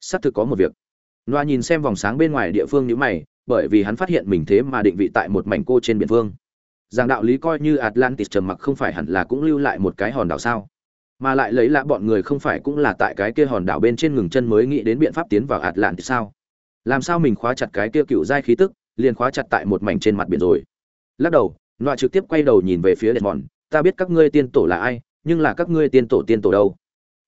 xác thực có một việc Noa nhìn xem vòng sáng bên ngoài địa phương như mày, bởi vì hắn phát hiện mình thế mà định vị tại một mảnh cô trên biển phương. Giang đạo lý coi như Atlantis trầm mặc không phải hẳn là cũng lưu lại một cái hòn đảo sao? Mà lại lấy lạ bọn người không phải cũng là tại cái kia hòn đảo bên trên ngừng chân mới nghĩ đến biện pháp tiến vào Atlantis sao? Làm sao mình khóa chặt cái kia cựu giai khí tức, liền khóa chặt tại một mảnh trên mặt biển rồi? Lắc đầu, loại trực tiếp quay đầu nhìn về phía Desmond, ta biết các ngươi tiên tổ là ai, nhưng là các ngươi tiên tổ tiên tổ đâu?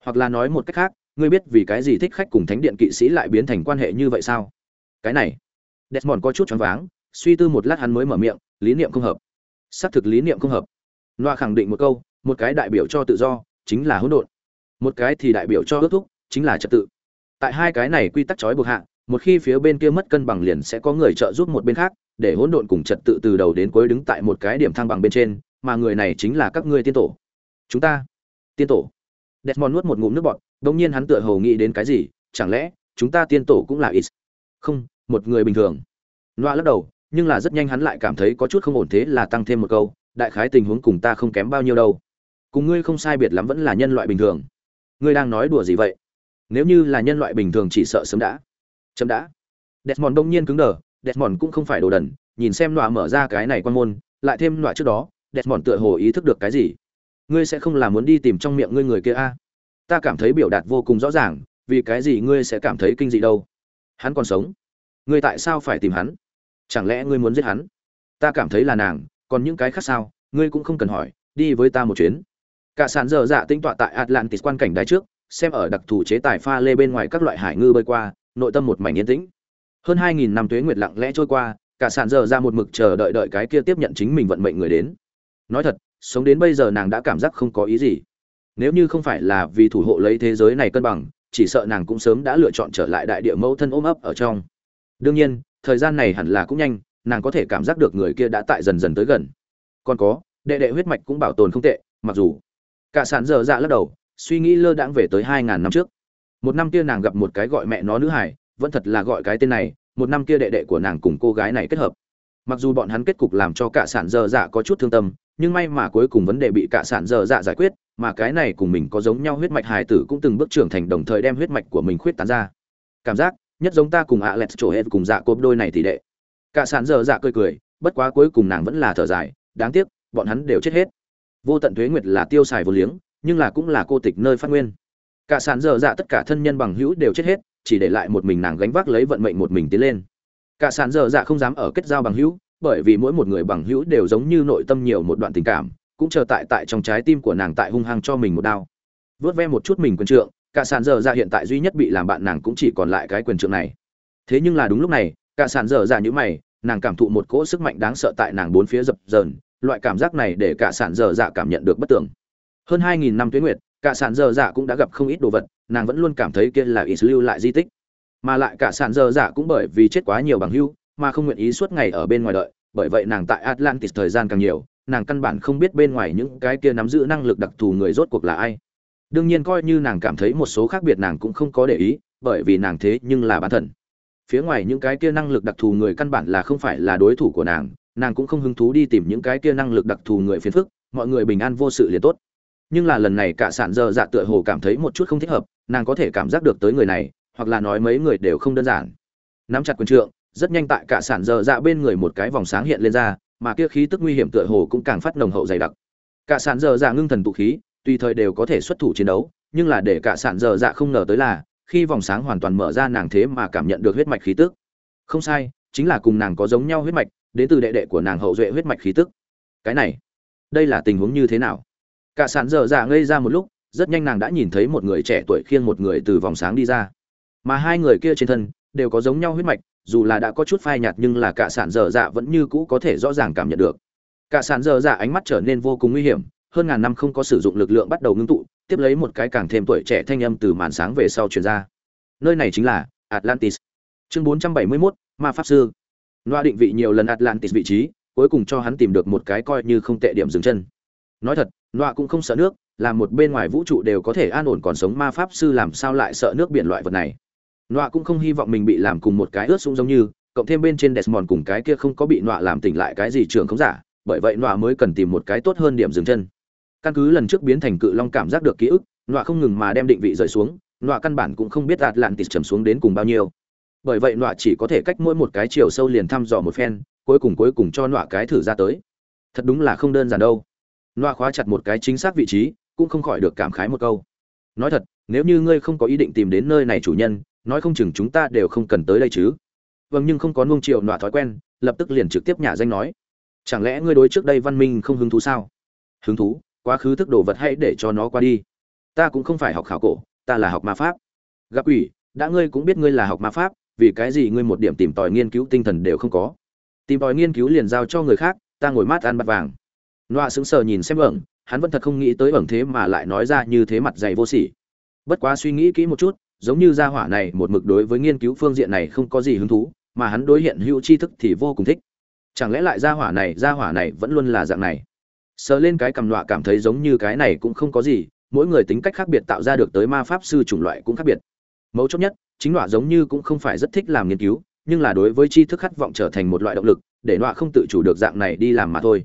Hoặc là nói một cách khác, ngươi biết vì cái gì thích khách cùng thánh điện kỵ sĩ lại biến thành quan hệ như vậy sao? Cái này desmond có chút choáng váng suy tư một lát hắn mới mở miệng lý niệm không hợp. Xác thực lý niệm không hợp. Loa khẳng định một câu một cái đại biểu cho tự do chính là hỗn độn. Một cái thì đại biểu cho ước thúc chính là trật tự. Tại hai cái này quy tắc trói buộc hạ một khi phía bên kia mất cân bằng liền sẽ có người trợ giúp một bên khác để hỗn độn cùng trật tự từ đầu đến cuối đứng tại một cái điểm thăng bằng bên trên mà người này chính là các ngươi tiên tổ chúng ta tiên tổ desmond nuốt một ngụm nước bọt Đống nhiên hắn tựa hồ nghĩ đến cái gì, chẳng lẽ chúng ta tiên tổ cũng là ít? Không, một người bình thường. Noa lắc đầu, nhưng là rất nhanh hắn lại cảm thấy có chút không ổn thế là tăng thêm một câu, đại khái tình huống cùng ta không kém bao nhiêu đâu. Cùng ngươi không sai biệt lắm vẫn là nhân loại bình thường. Ngươi đang nói đùa gì vậy? Nếu như là nhân loại bình thường chỉ sợ sớm đã. Chấm đã. Desmond đông nhiên cứng đờ, Desmond cũng không phải đồ đần, nhìn xem nọa mở ra cái này quan môn, lại thêm nọa trước đó, Desmond tựa hồ ý thức được cái gì. Ngươi sẽ không là muốn đi tìm trong miệng ngươi người kia a? ta cảm thấy biểu đạt vô cùng rõ ràng vì cái gì ngươi sẽ cảm thấy kinh dị đâu hắn còn sống ngươi tại sao phải tìm hắn chẳng lẽ ngươi muốn giết hắn ta cảm thấy là nàng còn những cái khác sao ngươi cũng không cần hỏi đi với ta một chuyến cả sàn dở dạ tinh tọa tại atlantis quan cảnh đáy trước xem ở đặc thù chế tài pha lê bên ngoài các loại hải ngư bơi qua nội tâm một mảnh yên tĩnh. Hơn hai nghìn năm tuế nguyệt lặng lẽ trôi qua, cả sàn dở ra một mực chờ đợi đợi cái kia tiếp nhận chính mình vận mệnh người đến. Nói thật, sống đến bây giờ nàng đã cảm giác không có ý gì. Nếu như không phải là vì thủ hộ lấy thế giới này cân bằng, chỉ sợ nàng cũng sớm đã lựa chọn trở lại đại địa mẫu thân ôm ấp ở trong. Đương nhiên, thời gian này hẳn là cũng nhanh, nàng có thể cảm giác được người kia đã tại dần dần tới gần. Còn có, đệ đệ huyết mạch cũng bảo tồn không tệ, mặc dù cả sản dở dạ lắc đầu, suy nghĩ lơ đãng về tới hai ngàn năm trước một năm kia nàng gặp một cái gọi mẹ nó nữ hải vẫn thật là gọi cái tên này, một năm kia đệ đệ của nàng cùng cô gái này kết hợp. Mặc dù bọn hắn kết cục làm cho cả sản dơ dạ có chút thương tâm, nhưng may mà cuối cùng vấn đề bị cả sản dơ dạ giải quyết, mà cái này cùng mình có giống nhau huyết mạch hài tử cũng từng bước trưởng thành đồng thời đem huyết mạch của mình khuyết tán ra. Cảm giác, nhất giống ta cùng ạ lẹt trổ hết cùng dạ cốp đôi này thì đệ. Cả sản dơ dạ cười cười, bất quá cuối cùng nàng vẫn là thở dài, đáng tiếc, bọn hắn đều chết hết. Vô tận thuế nguyệt là tiêu xài vô liếng, nhưng là cũng là cô tịch nơi phát nguyên cả sàn dở dạ tất cả thân nhân bằng hữu đều chết hết, chỉ để lại một mình nàng gánh vác lấy vận mệnh một mình tiến lên. Cả sàn dở dạ không dám ở kết giao bằng hữu, bởi vì mỗi một người bằng hữu đều giống như nội tâm nhiều một đoạn tình cảm, cũng chờ tại tại trong trái tim của nàng tại hung hăng cho mình một đao. Vớt ve một chút mình quyền trượng, cả sàn dở dạ hiện tại duy nhất bị làm bạn nàng cũng chỉ còn lại cái quyền trượng này. Thế nhưng là đúng lúc này, cả sàn dở dạ như mày, nàng cảm thụ một cỗ sức mạnh đáng sợ tại nàng bốn phía dập dờn, loại cảm giác này để cả sàn dở dạ cảm nhận được bất tưởng hơn hai nghìn năm tuyến nguyệt cả sản dơ dạ cũng đã gặp không ít đồ vật, nàng vẫn luôn cảm thấy kia là ít lưu lại di tích. Mà lại cả sản dơ dạ cũng bởi vì chết quá nhiều bằng hưu, mà không nguyện ý suốt ngày ở bên ngoài đợi, bởi vậy nàng tại atlantis thời gian càng nhiều, nàng căn bản không biết bên ngoài những cái kia nắm giữ năng lực đặc thù người rốt cuộc là ai. Đương nhiên coi như nàng cảm thấy một số khác biệt nàng cũng không có để ý, bởi vì nàng thế nhưng là bán thần phía ngoài những cái kia năng lực đặc thù người căn bản là không phải là đối thủ của nàng nàng cũng không hứng thú đi tìm những cái kia năng lực đặc thù người phiền phức, mọi người bình an vô sự liền tốt nhưng là lần này cả sản dơ dạ tựa hồ cảm thấy một chút không thích hợp, nàng có thể cảm giác được tới người này, hoặc là nói mấy người đều không đơn giản. Nắm chặt quyền trượng, rất nhanh tại cả sản dơ dạ bên người một cái vòng sáng hiện lên ra, mà kia khí tức nguy hiểm tựa hồ cũng càng phát nồng hậu dày đặc. Cả sản dơ dạ ngưng thần tụ khí, tùy thời đều có thể xuất thủ chiến đấu, nhưng là để cả sản dơ dạ không ngờ tới là, khi vòng sáng hoàn toàn mở ra nàng thế mà cảm nhận được huyết mạch khí tức. Không sai, chính là cùng nàng có giống nhau huyết mạch, đến từ đệ đệ của nàng hậu duệ huyết mạch khí tức. Cái này, đây là tình huống như thế nào? Cả sản dở dạ ngây ra một lúc rất nhanh nàng đã nhìn thấy một người trẻ tuổi khiêng một người từ vòng sáng đi ra. Mà hai người kia trên thân đều có giống nhau huyết mạch dù là đã có chút phai nhạt nhưng là cả sản dở dạ vẫn như cũ có thể rõ ràng cảm nhận được. Cả sản dở dạ ánh mắt trở nên vô cùng nguy hiểm hơn ngàn năm không có sử dụng lực lượng bắt đầu ngưng tụ tiếp lấy một cái càng thêm tuổi trẻ thanh âm từ màn sáng về sau truyền ra. Nơi này chính là atlantis. Chương 471, ma pháp sư. Loa định vị nhiều lần atlantis vị trí cuối cùng cho hắn tìm được một cái coi như không tệ điểm dừng chân nói thật, nọa cũng không sợ nước làm một bên ngoài vũ trụ đều có thể an ổn còn sống ma pháp sư làm sao lại sợ nước biển loại vật này. Nọa cũng không hy vọng mình bị làm cùng một cái ướt sũng giống như, cộng thêm bên trên desmond cùng cái kia không có bị nọa làm tỉnh lại cái gì trường không giả, bởi vậy nọa mới cần tìm một cái tốt hơn điểm dừng chân. Căn cứ lần trước biến thành cự long cảm giác được ký ức, nọa không ngừng mà đem định vị rời xuống, nọa căn bản cũng không biết atlantis trầm xuống đến cùng bao nhiêu. Bởi vậy nọa chỉ có thể cách mỗi một cái chiều sâu liền thăm dò một phen, cuối cùng cuối cùng cho nọa cái thử ra tới. Thật đúng là không đơn giản đâu. Loa khóa chặt một cái chính xác vị trí, cũng không khỏi được cảm khái một câu. Nói thật, nếu như ngươi không có ý định tìm đến nơi này chủ nhân, nói không chừng chúng ta đều không cần tới đây chứ. Vâng nhưng không có nung triệu nọa thói quen, lập tức liền trực tiếp nhà danh nói. Chẳng lẽ ngươi đối trước đây văn minh không hứng thú sao? Hứng thú, quá khứ thức đồ vật hay để cho nó qua đi. Ta cũng không phải học khảo cổ, ta là học ma pháp. Gặp ủy, đã ngươi cũng biết ngươi là học ma pháp, vì cái gì ngươi một điểm tìm tòi nghiên cứu tinh thần đều không có? Tìm tòi nghiên cứu liền giao cho người khác, ta ngồi mát ăn bát vàng nọa sững sờ nhìn xem ẩn, hắn vẫn thật không nghĩ tới ẩn thế mà lại nói ra như thế mặt dày vô sỉ. Bất quá suy nghĩ kỹ một chút, giống như gia hỏa này một mực đối với nghiên cứu phương diện này không có gì hứng thú, mà hắn đối hiện hữu tri thức thì vô cùng thích. Chẳng lẽ lại gia hỏa này, gia hỏa này vẫn luôn là dạng này? Sờ lên cái cầm đọa cảm thấy giống như cái này cũng không có gì, mỗi người tính cách khác biệt tạo ra được tới ma pháp sư chủng loại cũng khác biệt. Mấu chốt nhất, chính đọa giống như cũng không phải rất thích làm nghiên cứu, nhưng là đối với tri thức khát vọng trở thành một loại động lực, để đọa không tự chủ được dạng này đi làm mà thôi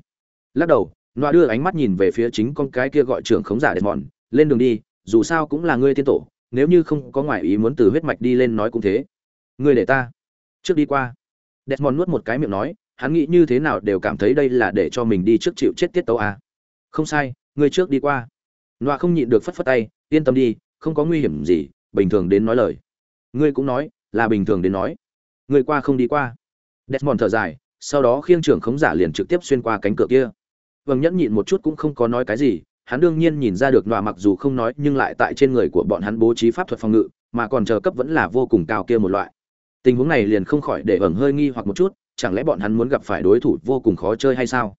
lắc đầu loa đưa ánh mắt nhìn về phía chính con cái kia gọi trưởng khống giả đẹp mòn lên đường đi, dù sao cũng là ngươi tiên tổ, nếu như không có ngoại ý muốn từ huyết mạch đi lên nói cũng thế. Ngươi để ta. Trước đi qua, desmond nuốt một cái miệng nói, hắn nghĩ như thế nào đều cảm thấy đây là để cho mình đi trước chịu chết tiết tấu à. không sai, ngươi trước đi qua. Nọa không nhịn được phất phất tay, yên tâm đi, không có nguy hiểm gì, bình thường đến nói lời. Ngươi cũng nói, là bình thường đến nói. Ngươi qua không đi qua. Desmond thở dài, sau đó khiêng trưởng khống giả liền trực tiếp xuyên qua cánh cửa kia vâng nhẫn nhịn một chút cũng không có nói cái gì, hắn đương nhiên nhìn ra được nọa mặc dù không nói nhưng lại tại trên người của bọn hắn bố trí pháp thuật phòng ngự, mà còn chờ cấp vẫn là vô cùng cao kia một loại. Tình huống này liền không khỏi để ẩn hơi nghi hoặc một chút, chẳng lẽ bọn hắn muốn gặp phải đối thủ vô cùng khó chơi hay sao?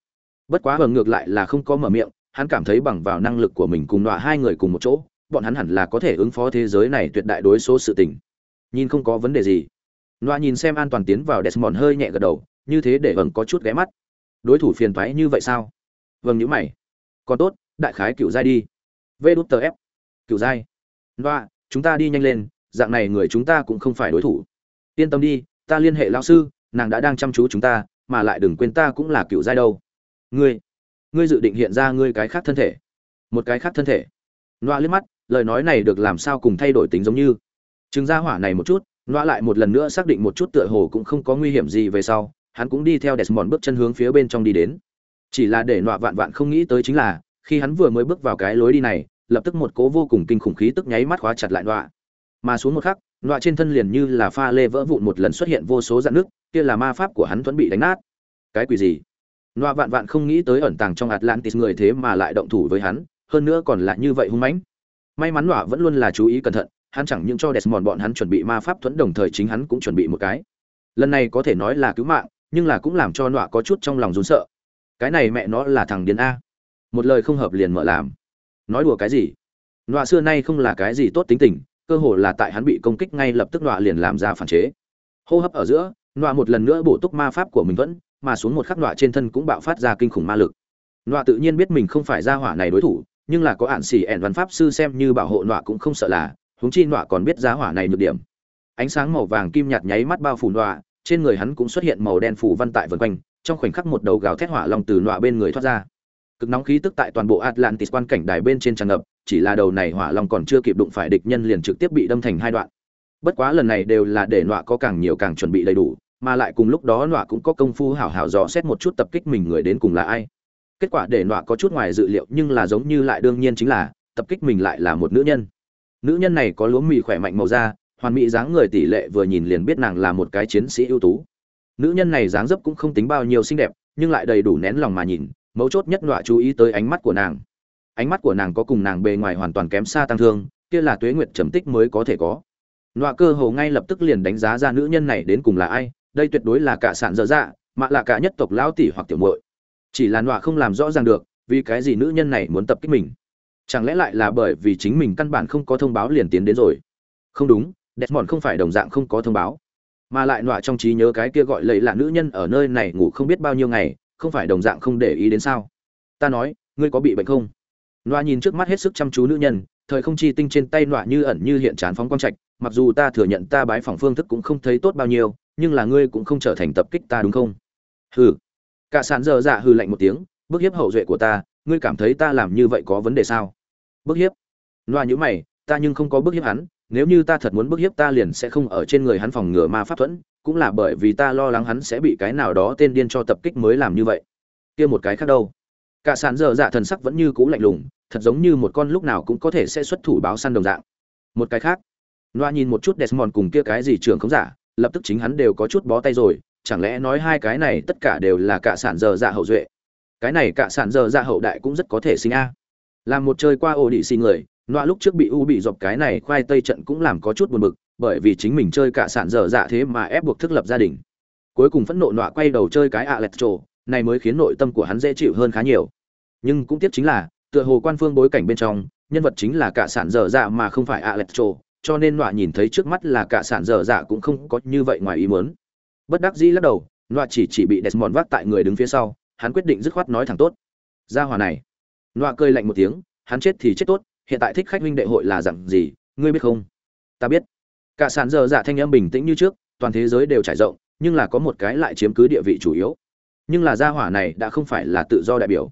Bất quá ẩn ngược lại là không có mở miệng, hắn cảm thấy bằng vào năng lực của mình cùng nọa hai người cùng một chỗ, bọn hắn hẳn là có thể ứng phó thế giới này tuyệt đại đối số sự tình. Nhìn không có vấn đề gì. Nọa nhìn xem an toàn tiến vào desmond hơi nhẹ gật đầu, như thế để ẩn có chút ghé mắt. Đối thủ phiền toái như vậy sao? Vâng nhữ mày. Còn tốt, đại khái cựu giai đi. Vê đút tờ ép. Cựu giai loa, chúng ta đi nhanh lên, dạng này người chúng ta cũng không phải đối thủ. Yên tâm đi, ta liên hệ lão sư, nàng đã đang chăm chú chúng ta, mà lại đừng quên ta cũng là cựu giai đâu. Ngươi ngươi dự định hiện ra ngươi cái khác thân thể. Một cái khác thân thể. Loa liếc mắt, lời nói này được làm sao cùng thay đổi tính giống như. Chứng ra hỏa này một chút, loa lại một lần nữa xác định một chút tựa hồ cũng không có nguy hiểm gì về sau, hắn cũng đi theo desmond bước chân hướng phía bên trong đi đến chỉ là để nọa vạn vạn không nghĩ tới chính là, khi hắn vừa mới bước vào cái lối đi này, lập tức một cố vô cùng kinh khủng khí tức nháy mắt khóa chặt lại nọa. mà xuống một khắc, nọa trên thân liền như là pha lê vỡ vụn một lần xuất hiện vô số dạn nước kia là ma pháp của hắn vẫn bị đánh nát. Cái quỷ gì? Nọa vạn vạn không nghĩ tới ẩn tàng trong atlantis người thế mà lại động thủ với hắn, hơn nữa còn lại như vậy hung mãnh. May mắn nọa vẫn luôn là chú ý cẩn thận, hắn chẳng những cho desmond bọn hắn chuẩn bị ma pháp thuẫn đồng thời chính hắn cũng chuẩn bị một cái. Lần này có thể nói là cứu mạng, nhưng là cũng làm cho nọa có chút trong lòng rún sợ cái này mẹ nó là thằng điên a. Một lời không hợp liền mở làm. Nói đùa cái gì? Nọa xưa nay không là cái gì tốt tính tình, cơ hồ là tại hắn bị công kích ngay lập tức nọa liền làm ra phản chế. Hô hấp ở giữa, nọa một lần nữa bổ túc ma pháp của mình vẫn, mà xuống một khắc nọa trên thân cũng bạo phát ra kinh khủng ma lực. Nọa tự nhiên biết mình không phải ra hỏa này đối thủ, nhưng là có ạn xỉ ẻn văn pháp sư xem như bảo hộ nọa cũng không sợ là, huống chi nọa còn biết giá hỏa này nhược điểm. Ánh sáng màu vàng kim nhạt nháy mắt bao phủ nọa, trên người hắn cũng xuất hiện màu đen phủ văn tại vân quanh trong khoảnh khắc một đầu gào thét hỏa long từ nọa bên người thoát ra. Cực nóng khí tức tại toàn bộ atlantis quan cảnh đài bên trên tràn ngập, chỉ là đầu này hỏa long còn chưa kịp đụng phải địch nhân liền trực tiếp bị đâm thành hai đoạn. Bất quá lần này đều là để nọa có càng nhiều càng chuẩn bị đầy đủ, mà lại cùng lúc đó nọa cũng có công phu hảo hảo dò xét một chút tập kích mình người đến cùng là ai. Kết quả để nọa có chút ngoài dự liệu nhưng là giống như lại đương nhiên chính là, tập kích mình lại là một nữ nhân. Nữ nhân này có lúa mì khỏe mạnh màu da, hoàn mỹ dáng người tỷ lệ vừa nhìn liền biết nàng là một cái chiến sĩ ưu tú nữ nhân này dáng dấp cũng không tính bao nhiêu xinh đẹp, nhưng lại đầy đủ nén lòng mà nhìn, mấu chốt nhất nọa chú ý tới ánh mắt của nàng. Ánh mắt của nàng có cùng nàng bề ngoài hoàn toàn kém xa tăng thương, kia là tuế nguyệt trầm tích mới có thể có. Nọa cơ hồ ngay lập tức liền đánh giá ra nữ nhân này đến cùng là ai, đây tuyệt đối là cả sản dở dạ mà là cả nhất tộc lão tỷ hoặc tiểu muội. Chỉ là nọa không làm rõ ràng được, vì cái gì nữ nhân này muốn tập kích mình. Chẳng lẽ lại là bởi vì chính mình căn bản không có thông báo liền tiến đến rồi? Không đúng đẹp mòn không phải đồng dạng không có thông báo mà lại nọa trong trí nhớ cái kia gọi lấy là nữ nhân ở nơi này ngủ không biết bao nhiêu ngày, không phải đồng dạng không để ý đến sao? Ta nói, ngươi có bị bệnh không? Nọa nhìn trước mắt hết sức chăm chú nữ nhân, thời không chi tinh trên tay nọa như ẩn như hiện chán phóng quang trạch, mặc dù ta thừa nhận ta bái phỏng phương thức cũng không thấy tốt bao nhiêu, nhưng là ngươi cũng không trở thành tập kích ta đúng không? Hừ. Cả sàn dơ dạ hừ lạnh một tiếng, bức hiếp hậu duệ của ta, ngươi cảm thấy ta làm như vậy có vấn đề sao? Bức hiếp. Loa nhữ mày, ta nhưng không có bức hiếp hắn nếu như ta thật muốn bức hiếp ta liền sẽ không ở trên người hắn phòng ngừa ma pháp thuẫn, cũng là bởi vì ta lo lắng hắn sẽ bị cái nào đó tên điên cho tập kích mới làm như vậy. Kia một cái khác đâu? Cả sàn dở dạ thần sắc vẫn như cũ lạnh lùng, thật giống như một con lúc nào cũng có thể sẽ xuất thủ báo săn đồng dạng. Một cái khác. Loa nhìn một chút desmond cùng kia cái gì trường không giả, lập tức chính hắn đều có chút bó tay rồi, chẳng lẽ nói hai cái này tất cả đều là cả sản giờ dạ hậu duệ? Cái này cả sản giờ dạ hậu đại cũng rất có thể sinh a. Làm một chơi qua ổ đĩ xì người loa lúc trước bị u bị dọc cái này khoai tây trận cũng làm có chút buồn bực, bởi vì chính mình chơi cả sản dở dạ thế mà ép buộc thức lập gia đình. Cuối cùng phẫn nộ nọa quay đầu chơi cái electro này mới khiến nội tâm của hắn dễ chịu hơn khá nhiều. Nhưng cũng tiếc chính là, tựa hồ quan phương bối cảnh bên trong, nhân vật chính là cả sản dở dạ mà không phải electro cho nên nọa nhìn thấy trước mắt là cả sản dở dạ cũng không có như vậy ngoài ý muốn. Bất đắc dĩ lắc đầu nọa chỉ chỉ bị desmond vác tại người đứng phía sau, hắn quyết định dứt khoát nói thẳng tốt. Ra hòa này. Nọa cơi lạnh một tiếng, hắn chết thì chết tốt hiện tại thích khách huynh đệ hội là dặn gì, ngươi biết không? Ta biết. Cả sản giờ dạ thanh âm bình tĩnh như trước, toàn thế giới đều trải rộng, nhưng là có một cái lại chiếm cứ địa vị chủ yếu. Nhưng là gia hỏa này đã không phải là tự do đại biểu.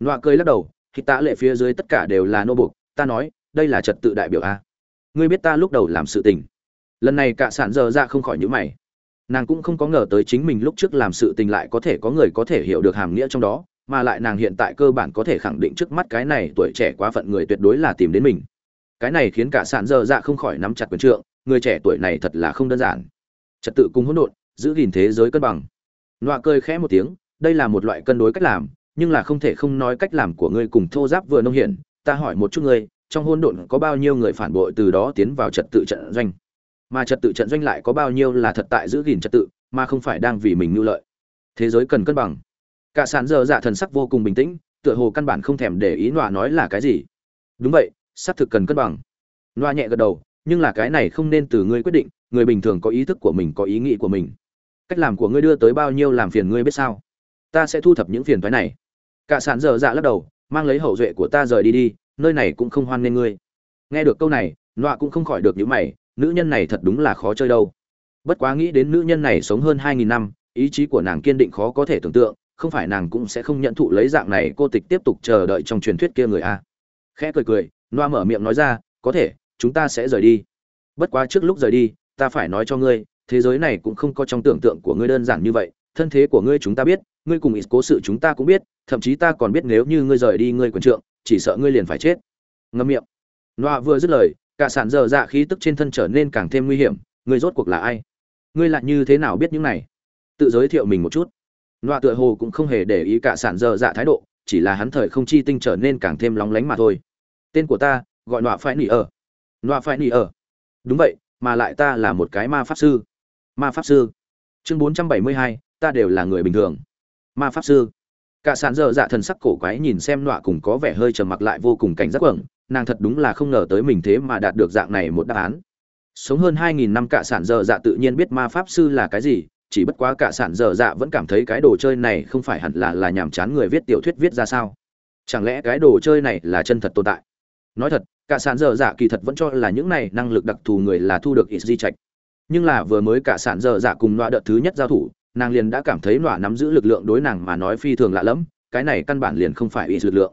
Nọa cười lắc đầu, khi tạ lệ phía dưới tất cả đều là nô buộc, ta nói, đây là trật tự đại biểu a. Ngươi biết ta lúc đầu làm sự tình. Lần này cả sản giờ ra không khỏi nhữ mày. Nàng cũng không có ngờ tới chính mình lúc trước làm sự tình lại có thể có người có thể hiểu được hàm nghĩa trong đó mà lại nàng hiện tại cơ bản có thể khẳng định trước mắt cái này tuổi trẻ quá phận người tuyệt đối là tìm đến mình. Cái này khiến cả sản dơ dạ không khỏi nắm chặt quyền trượng, người trẻ tuổi này thật là không đơn giản. Trật tự cùng hỗn độn, giữ gìn thế giới cân bằng. Nọa cơi khẽ một tiếng, đây là một loại cân đối cách làm, nhưng là không thể không nói cách làm của ngươi cùng thô giáp vừa nông hiển ta hỏi một chút ngươi, trong hỗn độn có bao nhiêu người phản bội từ đó tiến vào trật tự trận doanh? Mà trật tự trận doanh lại có bao nhiêu là thật tại giữ gìn trật tự, mà không phải đang vì mình mưu lợi? Thế giới cần cân bằng cả sàn dơ dạ thần sắc vô cùng bình tĩnh, tựa hồ căn bản không thèm để ý nọa nói là cái gì. Đúng vậy, xác thực cần cân bằng. Nọa nhẹ gật đầu, nhưng là cái này không nên từ ngươi quyết định, người bình thường có ý thức của mình có ý nghĩ của mình. Cách làm của ngươi đưa tới bao nhiêu làm phiền ngươi biết sao? Ta sẽ thu thập những phiền thoái này. Cả sàn dơ dạ lắc đầu, mang lấy hậu duệ của ta rời đi đi, nơi này cũng không hoan nghênh ngươi. Nghe được câu này, nọa cũng không khỏi được những mày, nữ nhân này thật đúng là khó chơi đâu. Bất quá nghĩ đến nữ nhân này sống hơn hai nghìn năm, ý chí của nàng kiên định khó có thể tưởng tượng không phải nàng cũng sẽ không nhận thụ lấy dạng này cô tịch tiếp tục chờ đợi trong truyền thuyết kia người a. Khẽ cười cười, noa mở miệng nói ra, có thể, chúng ta sẽ rời đi. Bất quá trước lúc rời đi, ta phải nói cho ngươi, thế giới này cũng không có trong tưởng tượng của ngươi đơn giản như vậy. Thân thế của ngươi chúng ta biết, ngươi cùng ít cố sự chúng ta cũng biết, thậm chí ta còn biết nếu như ngươi rời đi ngươi quần trượng, chỉ sợ ngươi liền phải chết. Ngâm miệng. Noa vừa dứt lời, cả sản dở dạ khí tức trên thân trở nên càng thêm nguy hiểm, ngươi rốt cuộc là ai? Ngươi lại như thế nào biết những này? Tự giới thiệu mình một chút noa tựa hồ cũng không hề để ý cả sản dở dạ thái độ, chỉ là hắn thời không chi tinh trở nên càng thêm lóng lánh mà thôi. Tên của ta, gọi noa phải nỉ ở. Noa phải nỉ ở. Đúng vậy, mà lại ta là một cái ma pháp sư. Ma pháp sư. Chương bốn trăm bảy mươi hai, ta đều là người bình thường. Ma pháp sư. Cả sàn dơ dạ thần sắc cổ quái nhìn xem nọa cùng có vẻ hơi trầm mặc lại vô cùng cảnh giác quẩn, nàng thật đúng là không ngờ tới mình thế mà đạt được dạng này một đáp án. Sống hơn hai nghìn năm, cả sản dơ dạ tự nhiên biết ma pháp sư là cái gì chỉ bất quá cả sản dở dạ vẫn cảm thấy cái đồ chơi này không phải hẳn là là nhàm chán người viết tiểu thuyết viết ra sao. Chẳng lẽ cái đồ chơi này là chân thật tồn tại? Nói thật, cả sản dở dạ kỳ thật vẫn cho là những này năng lực đặc thù người là thu được ít di trạch. Nhưng là vừa mới cả sản dở dạ cùng nọa đợt thứ nhất giao thủ, nàng liền đã cảm thấy nọa nắm giữ lực lượng đối nàng mà nói phi thường lạ lẫm, cái này căn bản liền không phải ít lực lượng.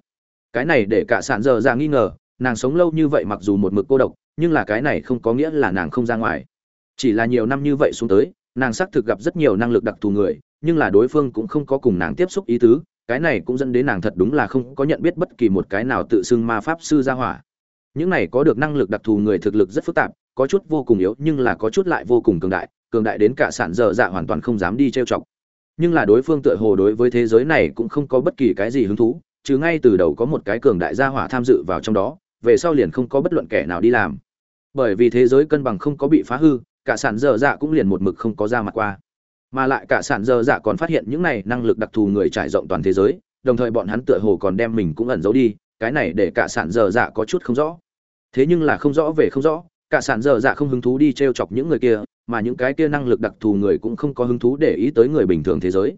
Cái này để cả sản dở dạ nghi ngờ, nàng sống lâu như vậy mặc dù một mực cô độc, nhưng là cái này không có nghĩa là nàng không ra ngoài. Chỉ là nhiều năm như vậy xuống tới nàng xác thực gặp rất nhiều năng lực đặc thù người, nhưng là đối phương cũng không có cùng nàng tiếp xúc ý tứ, cái này cũng dẫn đến nàng thật đúng là không có nhận biết bất kỳ một cái nào tự xưng ma pháp sư gia hỏa. Những này có được năng lực đặc thù người thực lực rất phức tạp, có chút vô cùng yếu nhưng là có chút lại vô cùng cường đại cường đại đến cả sản dở dạ hoàn toàn không dám đi trêu chọc. Nhưng là đối phương tựa hồ đối với thế giới này cũng không có bất kỳ cái gì hứng thú chứ ngay từ đầu có một cái cường đại gia hỏa tham dự vào trong đó, về sau liền không có bất luận kẻ nào đi làm. Bởi vì thế giới cân bằng không có bị phá hư cả sản dở dạ cũng liền một mực không có ra mặt qua. Mà lại cả sản dở dạ còn phát hiện những này năng lực đặc thù người trải rộng toàn thế giới, đồng thời bọn hắn tựa hồ còn đem mình cũng ẩn giấu đi, cái này để cả sản dở dạ có chút không rõ. Thế nhưng là không rõ về không rõ, cả sản dở dạ không hứng thú đi t r e o chọc những người kia, mà những cái kia năng lực đặc thù người cũng không có hứng thú để ý tới người bình thường thế giới.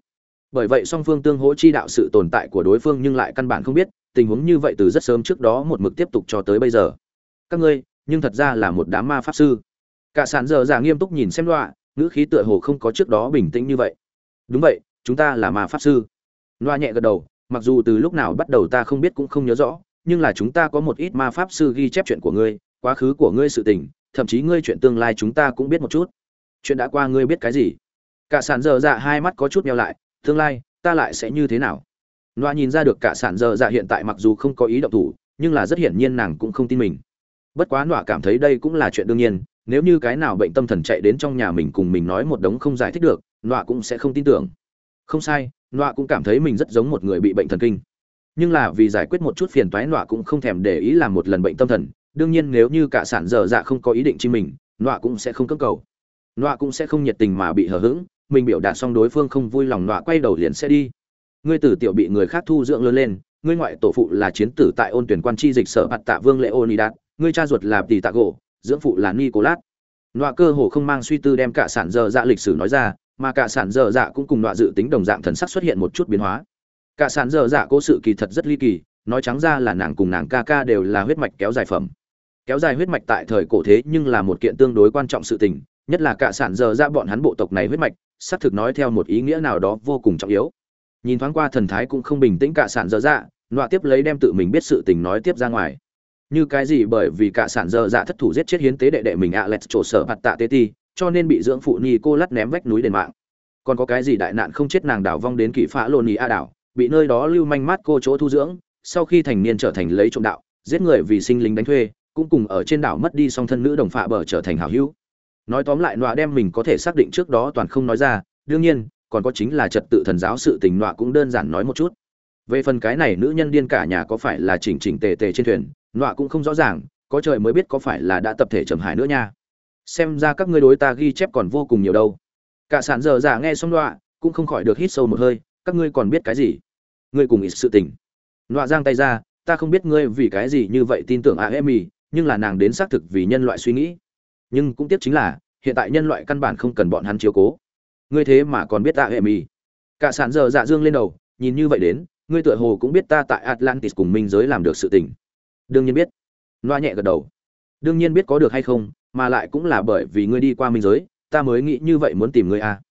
Bởi vậy song phương tương hỗ chi đạo sự tồn tại của đối phương nhưng lại căn bản không biết, tình huống như vậy từ rất sớm trước đó một mực tiếp tục cho tới bây giờ. Các ngươi, nhưng thật ra là một đám ma pháp sư cả sản dở già nghiêm túc nhìn xem đọa ngữ khí tựa hồ không có trước đó bình tĩnh như vậy. Đúng vậy, chúng ta là ma pháp sư. Loa nhẹ gật đầu, mặc dù từ lúc nào bắt đầu ta không biết cũng không nhớ rõ, nhưng là chúng ta có một ít ma pháp sư ghi chép chuyện của ngươi, quá khứ của ngươi sự tình, thậm chí ngươi chuyện tương lai chúng ta cũng biết một chút. Chuyện đã qua ngươi biết cái gì? Cả sản dở dạ hai mắt có chút meo lại, tương lai, ta lại sẽ như thế nào? Loa nhìn ra được cả sản dở dạ hiện tại mặc dù không có ý động thủ, nhưng là rất hiển nhiên nàng cũng không tin mình. Bất quá loa cảm thấy đây cũng là chuyện đương nhiên nếu như cái nào bệnh tâm thần chạy đến trong nhà mình cùng mình nói một đống không giải thích được, nọa cũng sẽ không tin tưởng. Không sai, nọa cũng cảm thấy mình rất giống một người bị bệnh thần kinh. Nhưng là vì giải quyết một chút phiền toái, nọa cũng không thèm để ý làm một lần bệnh tâm thần. Đương nhiên nếu như cả sản dở dạ không có ý định chi mình, nọa cũng sẽ không cưỡng cầu. Nọa cũng sẽ không nhiệt tình mà bị hờ hững. Mình biểu đạt xong đối phương không vui lòng, nọa quay đầu liền sẽ đi. Ngươi tử tiểu bị người khác thu dưỡng lớn lên, ngươi ngoại tổ phụ là chiến tử tại ôn tuyển quan tri dịch sở bạt tạ vương lệ ôn đạt, ngươi cha ruột là tỷ tạ gỗ dưỡng phụ là nicolas. Nọa cơ hồ không mang suy tư đem cả sản dở dạ lịch sử nói ra, mà cả sản dở dạ cũng cùng nọa dự tính đồng dạng thần sắc xuất hiện một chút biến hóa. Cả sản dở dạ cố sự kỳ thật rất ly kỳ, nói trắng ra là nàng cùng nàng ca ca đều là huyết mạch kéo dài phẩm. Kéo dài huyết mạch tại thời cổ thế nhưng là một kiện tương đối quan trọng sự tình, nhất là cả sản dở dạ bọn hắn bộ tộc này huyết mạch, xác thực nói theo một ý nghĩa nào đó vô cùng trọng yếu. Nhìn thoáng qua thần thái cũng không bình tĩnh cả sản dở dạ nọa tiếp lấy đem tự mình biết sự tình nói tiếp ra ngoài như cái gì bởi vì cả sản dơ dạ thất thủ giết chết hiến tế đệ đệ mình Alex trổ sở mặt tạ tế ti, cho nên bị dưỡng phụ ni cô lắt ném vách núi đền mạng. Còn có cái gì đại nạn không chết nàng đảo vong đến kỷ phá lô ni a đảo, bị nơi đó lưu manh mát cô chỗ thu dưỡng, sau khi thành niên trở thành lấy trộm đạo, giết người vì sinh lính đánh thuê, cũng cùng ở trên đảo mất đi song thân nữ đồng phạ bờ trở thành hảo hữu. Nói tóm lại nọa đem mình có thể xác định trước đó toàn không nói ra, đương nhiên, còn có chính là trật tự thần giáo sự tình nọa cũng đơn giản nói một chút. Về phần cái này nữ nhân điên cả nhà có phải là chỉnh chỉnh tề tề trên thuyền nọa cũng không rõ ràng, có trời mới biết có phải là đã tập thể trầm hải nữa nha. Xem ra các ngươi đối ta ghi chép còn vô cùng nhiều đâu. Cả sản giờ giả nghe xong nọa, cũng không khỏi được hít sâu một hơi, các ngươi còn biết cái gì? Ngươi cùng ít sự tình. Nọa giang tay ra, ta không biết ngươi vì cái gì như vậy tin tưởng a nhưng là nàng đến xác thực vì nhân loại suy nghĩ. Nhưng cũng tiếc chính là, hiện tại nhân loại căn bản không cần bọn hắn chiếu cố. Ngươi thế mà còn biết a emi cả sản giờ dạ dương lên đầu, nhìn như vậy đến, ngươi tựa hồ cũng biết ta tại atlantis cùng minh giới làm được sự tình đương nhiên biết. Loa nhẹ gật đầu. Đương nhiên biết có được hay không, mà lại cũng là bởi vì ngươi đi qua minh giới, ta mới nghĩ như vậy muốn tìm ngươi a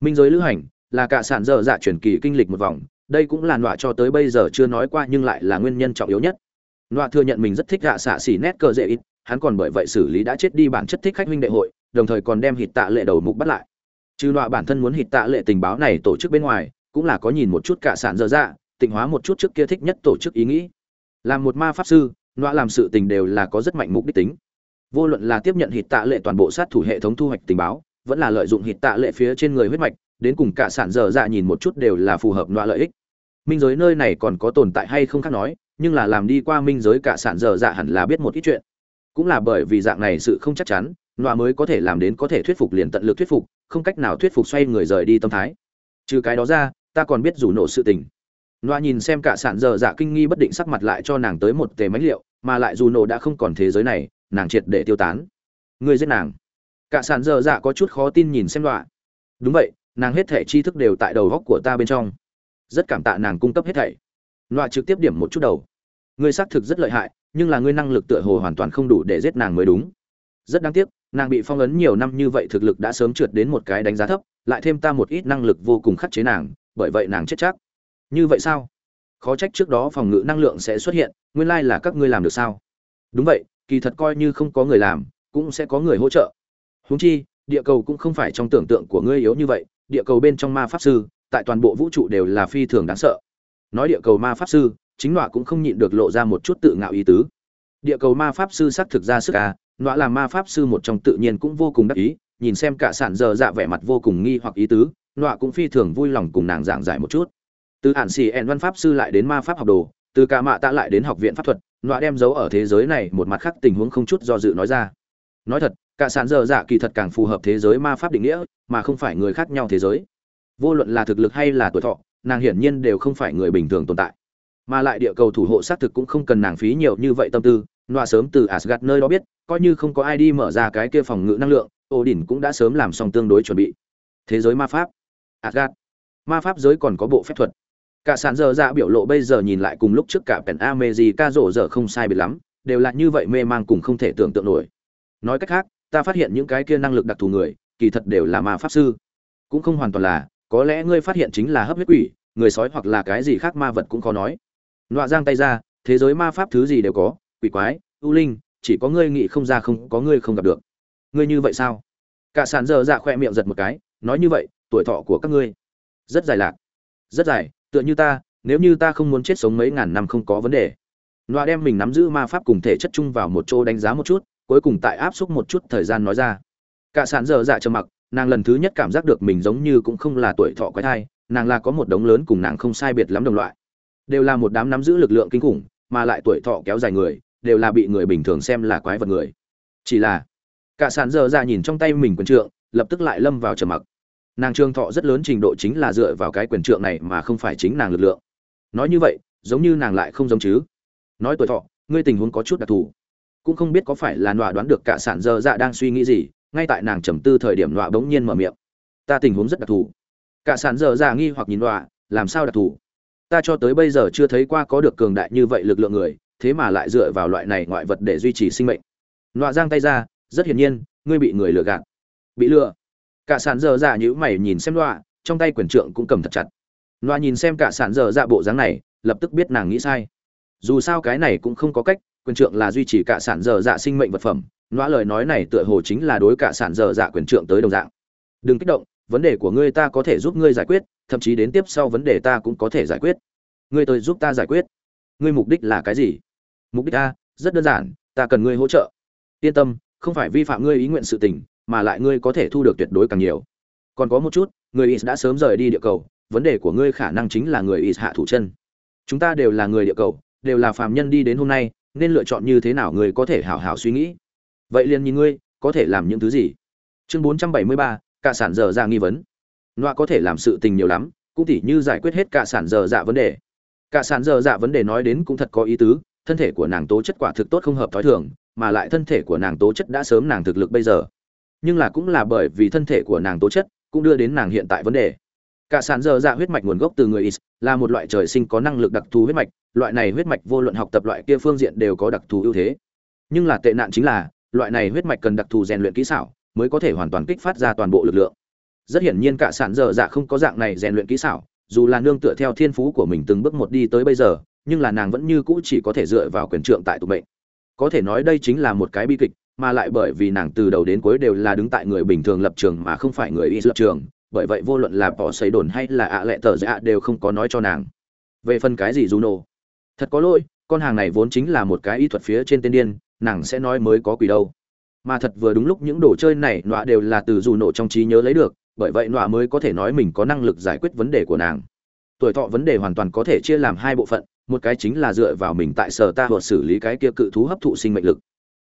minh giới lữ hành, là cả sản dở dạ truyền kỳ kinh lịch một vòng, đây cũng là nọa cho tới bây giờ chưa nói qua nhưng lại là nguyên nhân trọng yếu nhất. Nọa thừa nhận mình rất thích gạ xạ xỉ nét cơ dễ ít, hắn còn bởi vậy xử lý đã chết đi bản chất thích khách huynh đệ hội, đồng thời còn đem hịt tạ lệ đầu mục bắt lại. Trừ nọa bản thân muốn hịt tạ lệ tình báo này tổ chức bên ngoài, cũng là có nhìn một chút cả sản dở dạ tịnh hóa một chút trước kia thích nhất tổ chức ý nghĩ. Làm một ma pháp sư nọa làm sự tình đều là có rất mạnh mục đích tính. Vô luận là tiếp nhận hịt tạ lệ toàn bộ sát thủ hệ thống thu hoạch tình báo, vẫn là lợi dụng hịt tạ lệ phía trên người huyết mạch, đến cùng cả sản dở dạ nhìn một chút đều là phù hợp nọa lợi ích. Minh giới nơi này còn có tồn tại hay không khác nói, nhưng là làm đi qua minh giới cả sản dở dạ hẳn là biết một ít chuyện. Cũng là bởi vì dạng này sự không chắc chắn, nọa mới có thể làm đến có thể thuyết phục liền tận lực thuyết phục, không cách nào thuyết phục xoay người rời đi tâm thái. Trừ cái đó ra, ta còn biết rủ nổ sự tình. Loa nhìn xem cả sản dở dạ kinh nghi bất định sắc mặt lại cho nàng tới một tề máy liệu, mà lại dù nổ đã không còn thế giới này, nàng triệt để tiêu tán. Người giết nàng. Cả sản dở dạ có chút khó tin nhìn xem loa. đúng vậy, nàng hết thảy tri thức đều tại đầu góc của ta bên trong. Rất cảm tạ nàng cung cấp hết thảy. Loa trực tiếp điểm một chút đầu. Ngươi xác thực rất lợi hại, nhưng là ngươi năng lực tựa hồ hoàn toàn không đủ để giết nàng mới đúng. Rất đáng tiếc, nàng bị phong ấn nhiều năm như vậy thực lực đã sớm trượt đến một cái đánh giá thấp, lại thêm ta một ít năng lực vô cùng khắc chế nàng, bởi vậy nàng chết chắc như vậy sao? Khó trách trước đó phòng ngự năng lượng sẽ xuất hiện, nguyên lai là các ngươi làm được sao? Đúng vậy, kỳ thật coi như không có người làm, cũng sẽ có người hỗ trợ. Huống chi, địa cầu cũng không phải trong tưởng tượng của ngươi yếu như vậy, địa cầu bên trong ma pháp sư, tại toàn bộ vũ trụ đều là phi thường đáng sợ. Nói địa cầu ma pháp sư, chính nọa cũng không nhịn được lộ ra một chút tự ngạo ý tứ. Địa cầu ma pháp sư xác thực ra sức à nọa là ma pháp sư một trong tự nhiên cũng vô cùng đắc ý, nhìn xem cả sản giờ dạ vẻ mặt vô cùng nghi hoặc ý tứ, nọa cũng phi thường vui lòng cùng nàng giảng giải một chút từ ản xì ẹn văn pháp sư lại đến ma pháp học đồ, từ cả mạ tạ lại đến học viện pháp thuật, nọa đem giấu ở thế giới này một mặt khác tình huống không chút do dự nói ra. Nói thật, cả sản dơ dạ kỳ thật càng phù hợp thế giới ma pháp định nghĩa, mà không phải người khác nhau thế giới. Vô luận là thực lực hay là tuổi thọ, nàng hiển nhiên đều không phải người bình thường tồn tại. Mà lại địa cầu thủ hộ xác thực cũng không cần nàng phí nhiều như vậy tâm tư, nọa sớm từ asgad nơi đó biết, coi như không có ai đi mở ra cái kia phòng ngự năng lượng ô đỉnh cũng đã sớm làm xong tương đối chuẩn bị. Thế giới ma pháp. Asgad ma pháp giới còn có bộ phép thuật cả sàn giờ dạ biểu lộ bây giờ nhìn lại cùng lúc trước cả pèn a mê gì ca rổ dở không sai biệt lắm, đều là như vậy mê mang cùng không thể tưởng tượng nổi. Nói cách khác, ta phát hiện những cái kia năng lực đặc thù người, kỳ thật đều là ma pháp sư. Cũng không hoàn toàn là, có lẽ ngươi phát hiện chính là hấp huyết quỷ, người sói hoặc là cái gì khác ma vật cũng khó nói. Nọa giang tay ra, thế giới ma pháp thứ gì đều có, quỷ quái, ưu linh, chỉ có ngươi nghĩ không ra không, có ngươi không gặp được. Ngươi như vậy sao? Cả sàn dơ dạ khoe miệng giật một cái, nói như vậy, tuổi thọ của các ngươi rất dài lạc. Rất dài tựa như ta, nếu như ta không muốn chết sống mấy ngàn năm không có vấn đề. Nọa đem mình nắm giữ ma pháp cùng thể chất chung vào một chỗ đánh giá một chút, cuối cùng tại áp xúc một chút thời gian nói ra. Cả sản dở dạ trầm mặc, nàng lần thứ nhất cảm giác được mình giống như cũng không là tuổi thọ quái thai, nàng là có một đống lớn cùng nàng không sai biệt lắm đồng loại. Đều là một đám nắm giữ lực lượng kinh khủng, mà lại tuổi thọ kéo dài người, đều là bị người bình thường xem là quái vật người. Chỉ là, cả sản dở dạ nhìn trong tay mình quyền trượng, lập tức lại lâm vào trầm mặc nàng trương thọ rất lớn trình độ chính là dựa vào cái quyền trượng này mà không phải chính nàng lực lượng. Nói như vậy, giống như nàng lại không giống chứ. Nói tuổi thọ, ngươi tình huống có chút đặc thù. Cũng không biết có phải là nọa đoán được cả sản dơ dạ đang suy nghĩ gì, ngay tại nàng trầm tư thời điểm nọa bỗng nhiên mở miệng. Ta tình huống rất đặc thù. Cả sản dơ dạ nghi hoặc nhìn nọa, làm sao đặc thù? Ta cho tới bây giờ chưa thấy qua có được cường đại như vậy lực lượng người, thế mà lại dựa vào loại này ngoại vật để duy trì sinh mệnh. Nọa giang tay ra, rất hiển nhiên, ngươi bị người lừa gạt. Bị lừa? Cả sản dở dạ nhữ mày nhìn xem loa, trong tay quyền trượng cũng cầm thật chặt. Loa nhìn xem cả sản dở dạ bộ dáng này lập tức biết nàng nghĩ sai. Dù sao cái này cũng không có cách quyền trượng là duy trì cả sản dở dạ sinh mệnh vật phẩm loa lời nói này tựa hồ chính là đối cả sản dở dạ quyền trượng tới đồng dạng. Đừng kích động vấn đề của ngươi ta có thể giúp ngươi giải quyết thậm chí đến tiếp sau vấn đề ta cũng có thể giải quyết. Ngươi tới giúp ta giải quyết. Ngươi mục đích là cái gì? Mục đích ta rất đơn giản ta cần ngươi hỗ trợ. Yên tâm không phải vi phạm ngươi ý nguyện sự tình mà lại ngươi có thể thu được tuyệt đối càng nhiều. Còn có một chút, người is đã sớm rời đi địa cầu, vấn đề của ngươi khả năng chính là người is hạ thủ chân. Chúng ta đều là người địa cầu, đều là phàm nhân đi đến hôm nay, nên lựa chọn như thế nào người có thể hảo hảo suy nghĩ. Vậy liền nhìn ngươi, có thể làm những thứ gì? Chương bốn trăm bảy mươi ba, cả sản dở ra nghi vấn. Nọa có thể làm sự tình nhiều lắm, cũng tỉ như giải quyết hết cả sản dở dạ vấn đề. Cả sản dở dạ vấn đề nói đến cũng thật có ý tứ, thân thể của nàng tố chất quả thực tốt không hợp thói thường, mà lại thân thể của nàng tố chất đã sớm nàng thực lực bây giờ nhưng là cũng là bởi vì thân thể của nàng tố chất, cũng đưa đến nàng hiện tại vấn đề. Cả sản dơ dạ huyết mạch nguồn gốc từ người is, là một loại trời sinh có năng lực đặc thù huyết mạch, loại này huyết mạch vô luận học tập loại kia phương diện đều có đặc thù ưu thế. Nhưng là tệ nạn chính là, loại này huyết mạch cần đặc thù rèn luyện kỹ xảo, mới có thể hoàn toàn kích phát ra toàn bộ lực lượng. Rất hiển nhiên cả sản dơ dạ không có dạng này rèn luyện kỹ xảo, dù là nương tựa theo thiên phú của mình từng bước một đi tới bây giờ, nhưng là nàng vẫn như cũ chỉ có thể dựa vào quyền trượng tại tụ mệnh. Có thể nói đây chính là một cái bi kịch mà lại bởi vì nàng từ đầu đến cuối đều là đứng tại người bình thường lập trường mà không phải người y lập trường, bởi vậy vô luận là bỏ xấy đồn hay là ạ lệ tờ dạ đều không có nói cho nàng. Về phần cái gì juno? Thật có lỗi, con hàng này vốn chính là một cái y thuật phía trên tên điên, nàng sẽ nói mới có quỷ đâu. Mà thật vừa đúng lúc những đồ chơi này nọa đều là từ dù nổ trong trí nhớ lấy được, bởi vậy nọa mới có thể nói mình có năng lực giải quyết vấn đề của nàng. Tuổi thọ vấn đề hoàn toàn có thể chia làm hai bộ phận, một cái chính là dựa vào mình tại sở ta hoặc xử lý cái kia cự thú hấp thụ sinh mệnh lực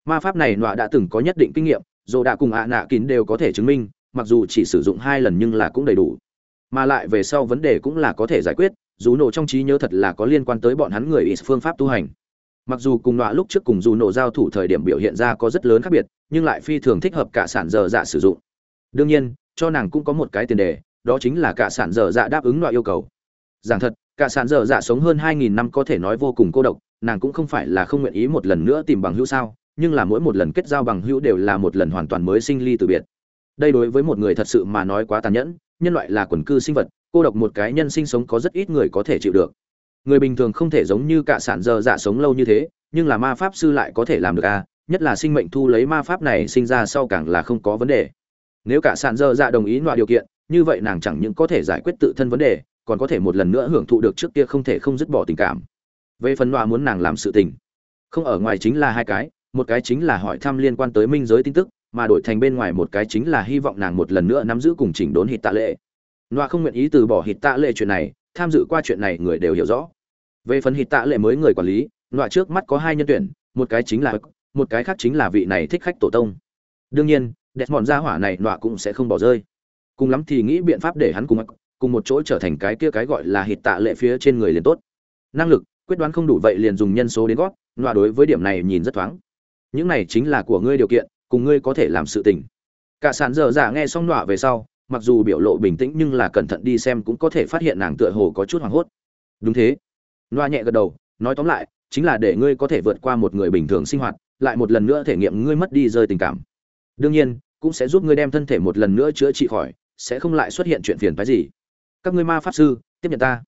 ma pháp này nọa đã từng có nhất định kinh nghiệm, dù đã cùng ạ nạ kín đều có thể chứng minh, mặc dù chỉ sử dụng hai lần nhưng là cũng đầy đủ. Mà lại về sau vấn đề cũng là có thể giải quyết, dù nổ trong trí nhớ thật là có liên quan tới bọn hắn người ít phương pháp tu hành. Mặc dù cùng nọa lúc trước cùng dù nổ giao thủ thời điểm biểu hiện ra có rất lớn khác biệt, nhưng lại phi thường thích hợp cả sản dở dạ sử dụng. Đương nhiên, cho nàng cũng có một cái tiền đề, đó chính là cả sản dở dạ đáp ứng nọa yêu cầu. Giảng thật, cả sản dở dạ sống hơn hai nghìn năm có thể nói vô cùng cô độc, nàng cũng không phải là không nguyện ý một lần nữa tìm bằng hữu sao? Nhưng là mỗi một lần kết giao bằng hữu đều là một lần hoàn toàn mới sinh ly từ biệt. Đây đối với một người thật sự mà nói quá tàn nhẫn, nhân loại là quần cư sinh vật, cô độc một cái nhân sinh sống có rất ít người có thể chịu được. Người bình thường không thể giống như cả sản dơ dạ sống lâu như thế, nhưng là ma pháp sư lại có thể làm được à nhất là sinh mệnh thu lấy ma pháp này sinh ra sau càng là không có vấn đề. Nếu cả sản dơ dạ đồng ý loại điều kiện, như vậy nàng chẳng những có thể giải quyết tự thân vấn đề, còn có thể một lần nữa hưởng thụ được trước kia không thể không dứt bỏ tình cảm. Về phần loại muốn nàng làm sự tình, không ở ngoài chính là hai cái một cái chính là hỏi thăm liên quan tới minh giới tin tức, mà đổi thành bên ngoài một cái chính là hy vọng nàng một lần nữa nắm giữ cùng chỉnh đốn hít tạ lệ. Noa không nguyện ý từ bỏ hít tạ lệ chuyện này, tham dự qua chuyện này người đều hiểu rõ. Về phần hít tạ lệ mới người quản lý, noa trước mắt có hai nhân tuyển, một cái chính là một cái khác chính là vị này thích khách tổ tông. Đương nhiên đẹp mòn gia hỏa này noa cũng sẽ không bỏ rơi. Cùng lắm thì nghĩ biện pháp để hắn cùng cùng một chỗ trở thành cái kia cái gọi là hít tạ lệ phía trên người liền tốt. Năng lực, quyết đoán không đủ vậy liền dùng nhân số đến gót noa đối với điểm này nhìn rất thoáng những này chính là của ngươi điều kiện, cùng ngươi có thể làm sự tình. Cả sản dở dạ nghe xong nọa về sau, mặc dù biểu lộ bình tĩnh nhưng là cẩn thận đi xem cũng có thể phát hiện nàng tựa hồ có chút hoảng hốt. Đúng thế. Nọa nhẹ gật đầu, nói tóm lại, chính là để ngươi có thể vượt qua một người bình thường sinh hoạt, lại một lần nữa thể nghiệm ngươi mất đi rơi tình cảm. Đương nhiên, cũng sẽ giúp ngươi đem thân thể một lần nữa chữa trị khỏi, sẽ không lại xuất hiện chuyện phiền phái gì. Các ngươi ma pháp sư, tiếp nhận ta.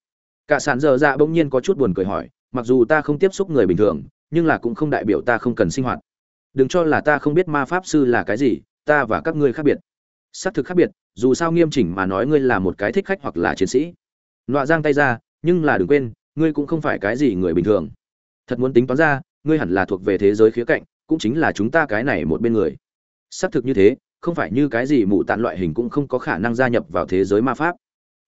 Cả sản dở dạ bỗng nhiên có chút buồn cười hỏi, mặc dù ta không tiếp xúc người bình thường, nhưng là cũng không đại biểu ta không cần sinh hoạt đừng cho là ta không biết ma pháp sư là cái gì, ta và các ngươi khác biệt. Xác thực khác biệt, dù sao nghiêm chỉnh mà nói ngươi là một cái thích khách hoặc là chiến sĩ. Nọa giang tay ra, nhưng là đừng quên, ngươi cũng không phải cái gì người bình thường. Thật muốn tính toán ra, ngươi hẳn là thuộc về thế giới khía cạnh, cũng chính là chúng ta cái này một bên người. Xác thực như thế, không phải như cái gì mụ tạn loại hình cũng không có khả năng gia nhập vào thế giới ma pháp.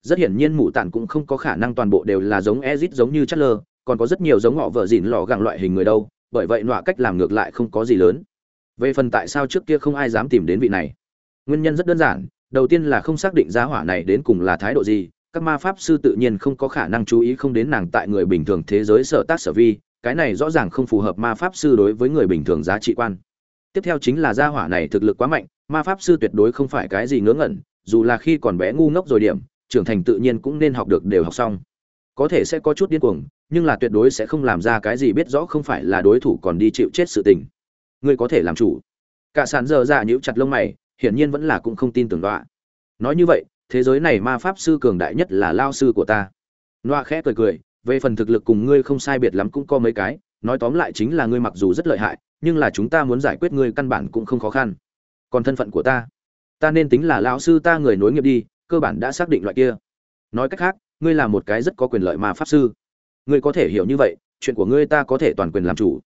Rất hiển nhiên mụ tạn cũng không có khả năng toàn bộ đều là giống ezit giống như chất lơ còn có rất nhiều giống họ vợ dịn lò gàng loại hình người đâu bởi vậy nọa cách làm ngược lại không có gì lớn. Về phần tại sao trước kia không ai dám tìm đến vị này? Nguyên nhân rất đơn giản, đầu tiên là không xác định giá hỏa này đến cùng là thái độ gì, các ma pháp sư tự nhiên không có khả năng chú ý không đến nàng tại người bình thường thế giới sở tác sở vi, cái này rõ ràng không phù hợp ma pháp sư đối với người bình thường giá trị quan. Tiếp theo chính là gia hỏa này thực lực quá mạnh, ma pháp sư tuyệt đối không phải cái gì ngớ ngẩn, dù là khi còn bé ngu ngốc rồi điểm, trưởng thành tự nhiên cũng nên học được đều học xong. Có thể sẽ có chút điên cuồng nhưng là tuyệt đối sẽ không làm ra cái gì biết rõ không phải là đối thủ còn đi chịu chết sự tình. Ngươi có thể làm chủ. Cả sàn giờ dạ nhíu chặt lông mày, hiển nhiên vẫn là cũng không tin tưởng đọa nói như vậy, thế giới này ma pháp sư cường đại nhất là lao sư của ta. Đoạ khẽ cười cười, về phần thực lực cùng ngươi không sai biệt lắm cũng có mấy cái, nói tóm lại chính là ngươi mặc dù rất lợi hại, nhưng là chúng ta muốn giải quyết ngươi căn bản cũng không khó khăn. Còn thân phận của ta? Ta nên tính là lão sư ta người nối nghiệp đi, cơ bản đã xác định loại kia. Nói cách khác, ngươi là một cái rất có quyền lợi ma pháp sư ngươi có thể hiểu như vậy, chuyện của ngươi ta có thể toàn quyền làm chủ.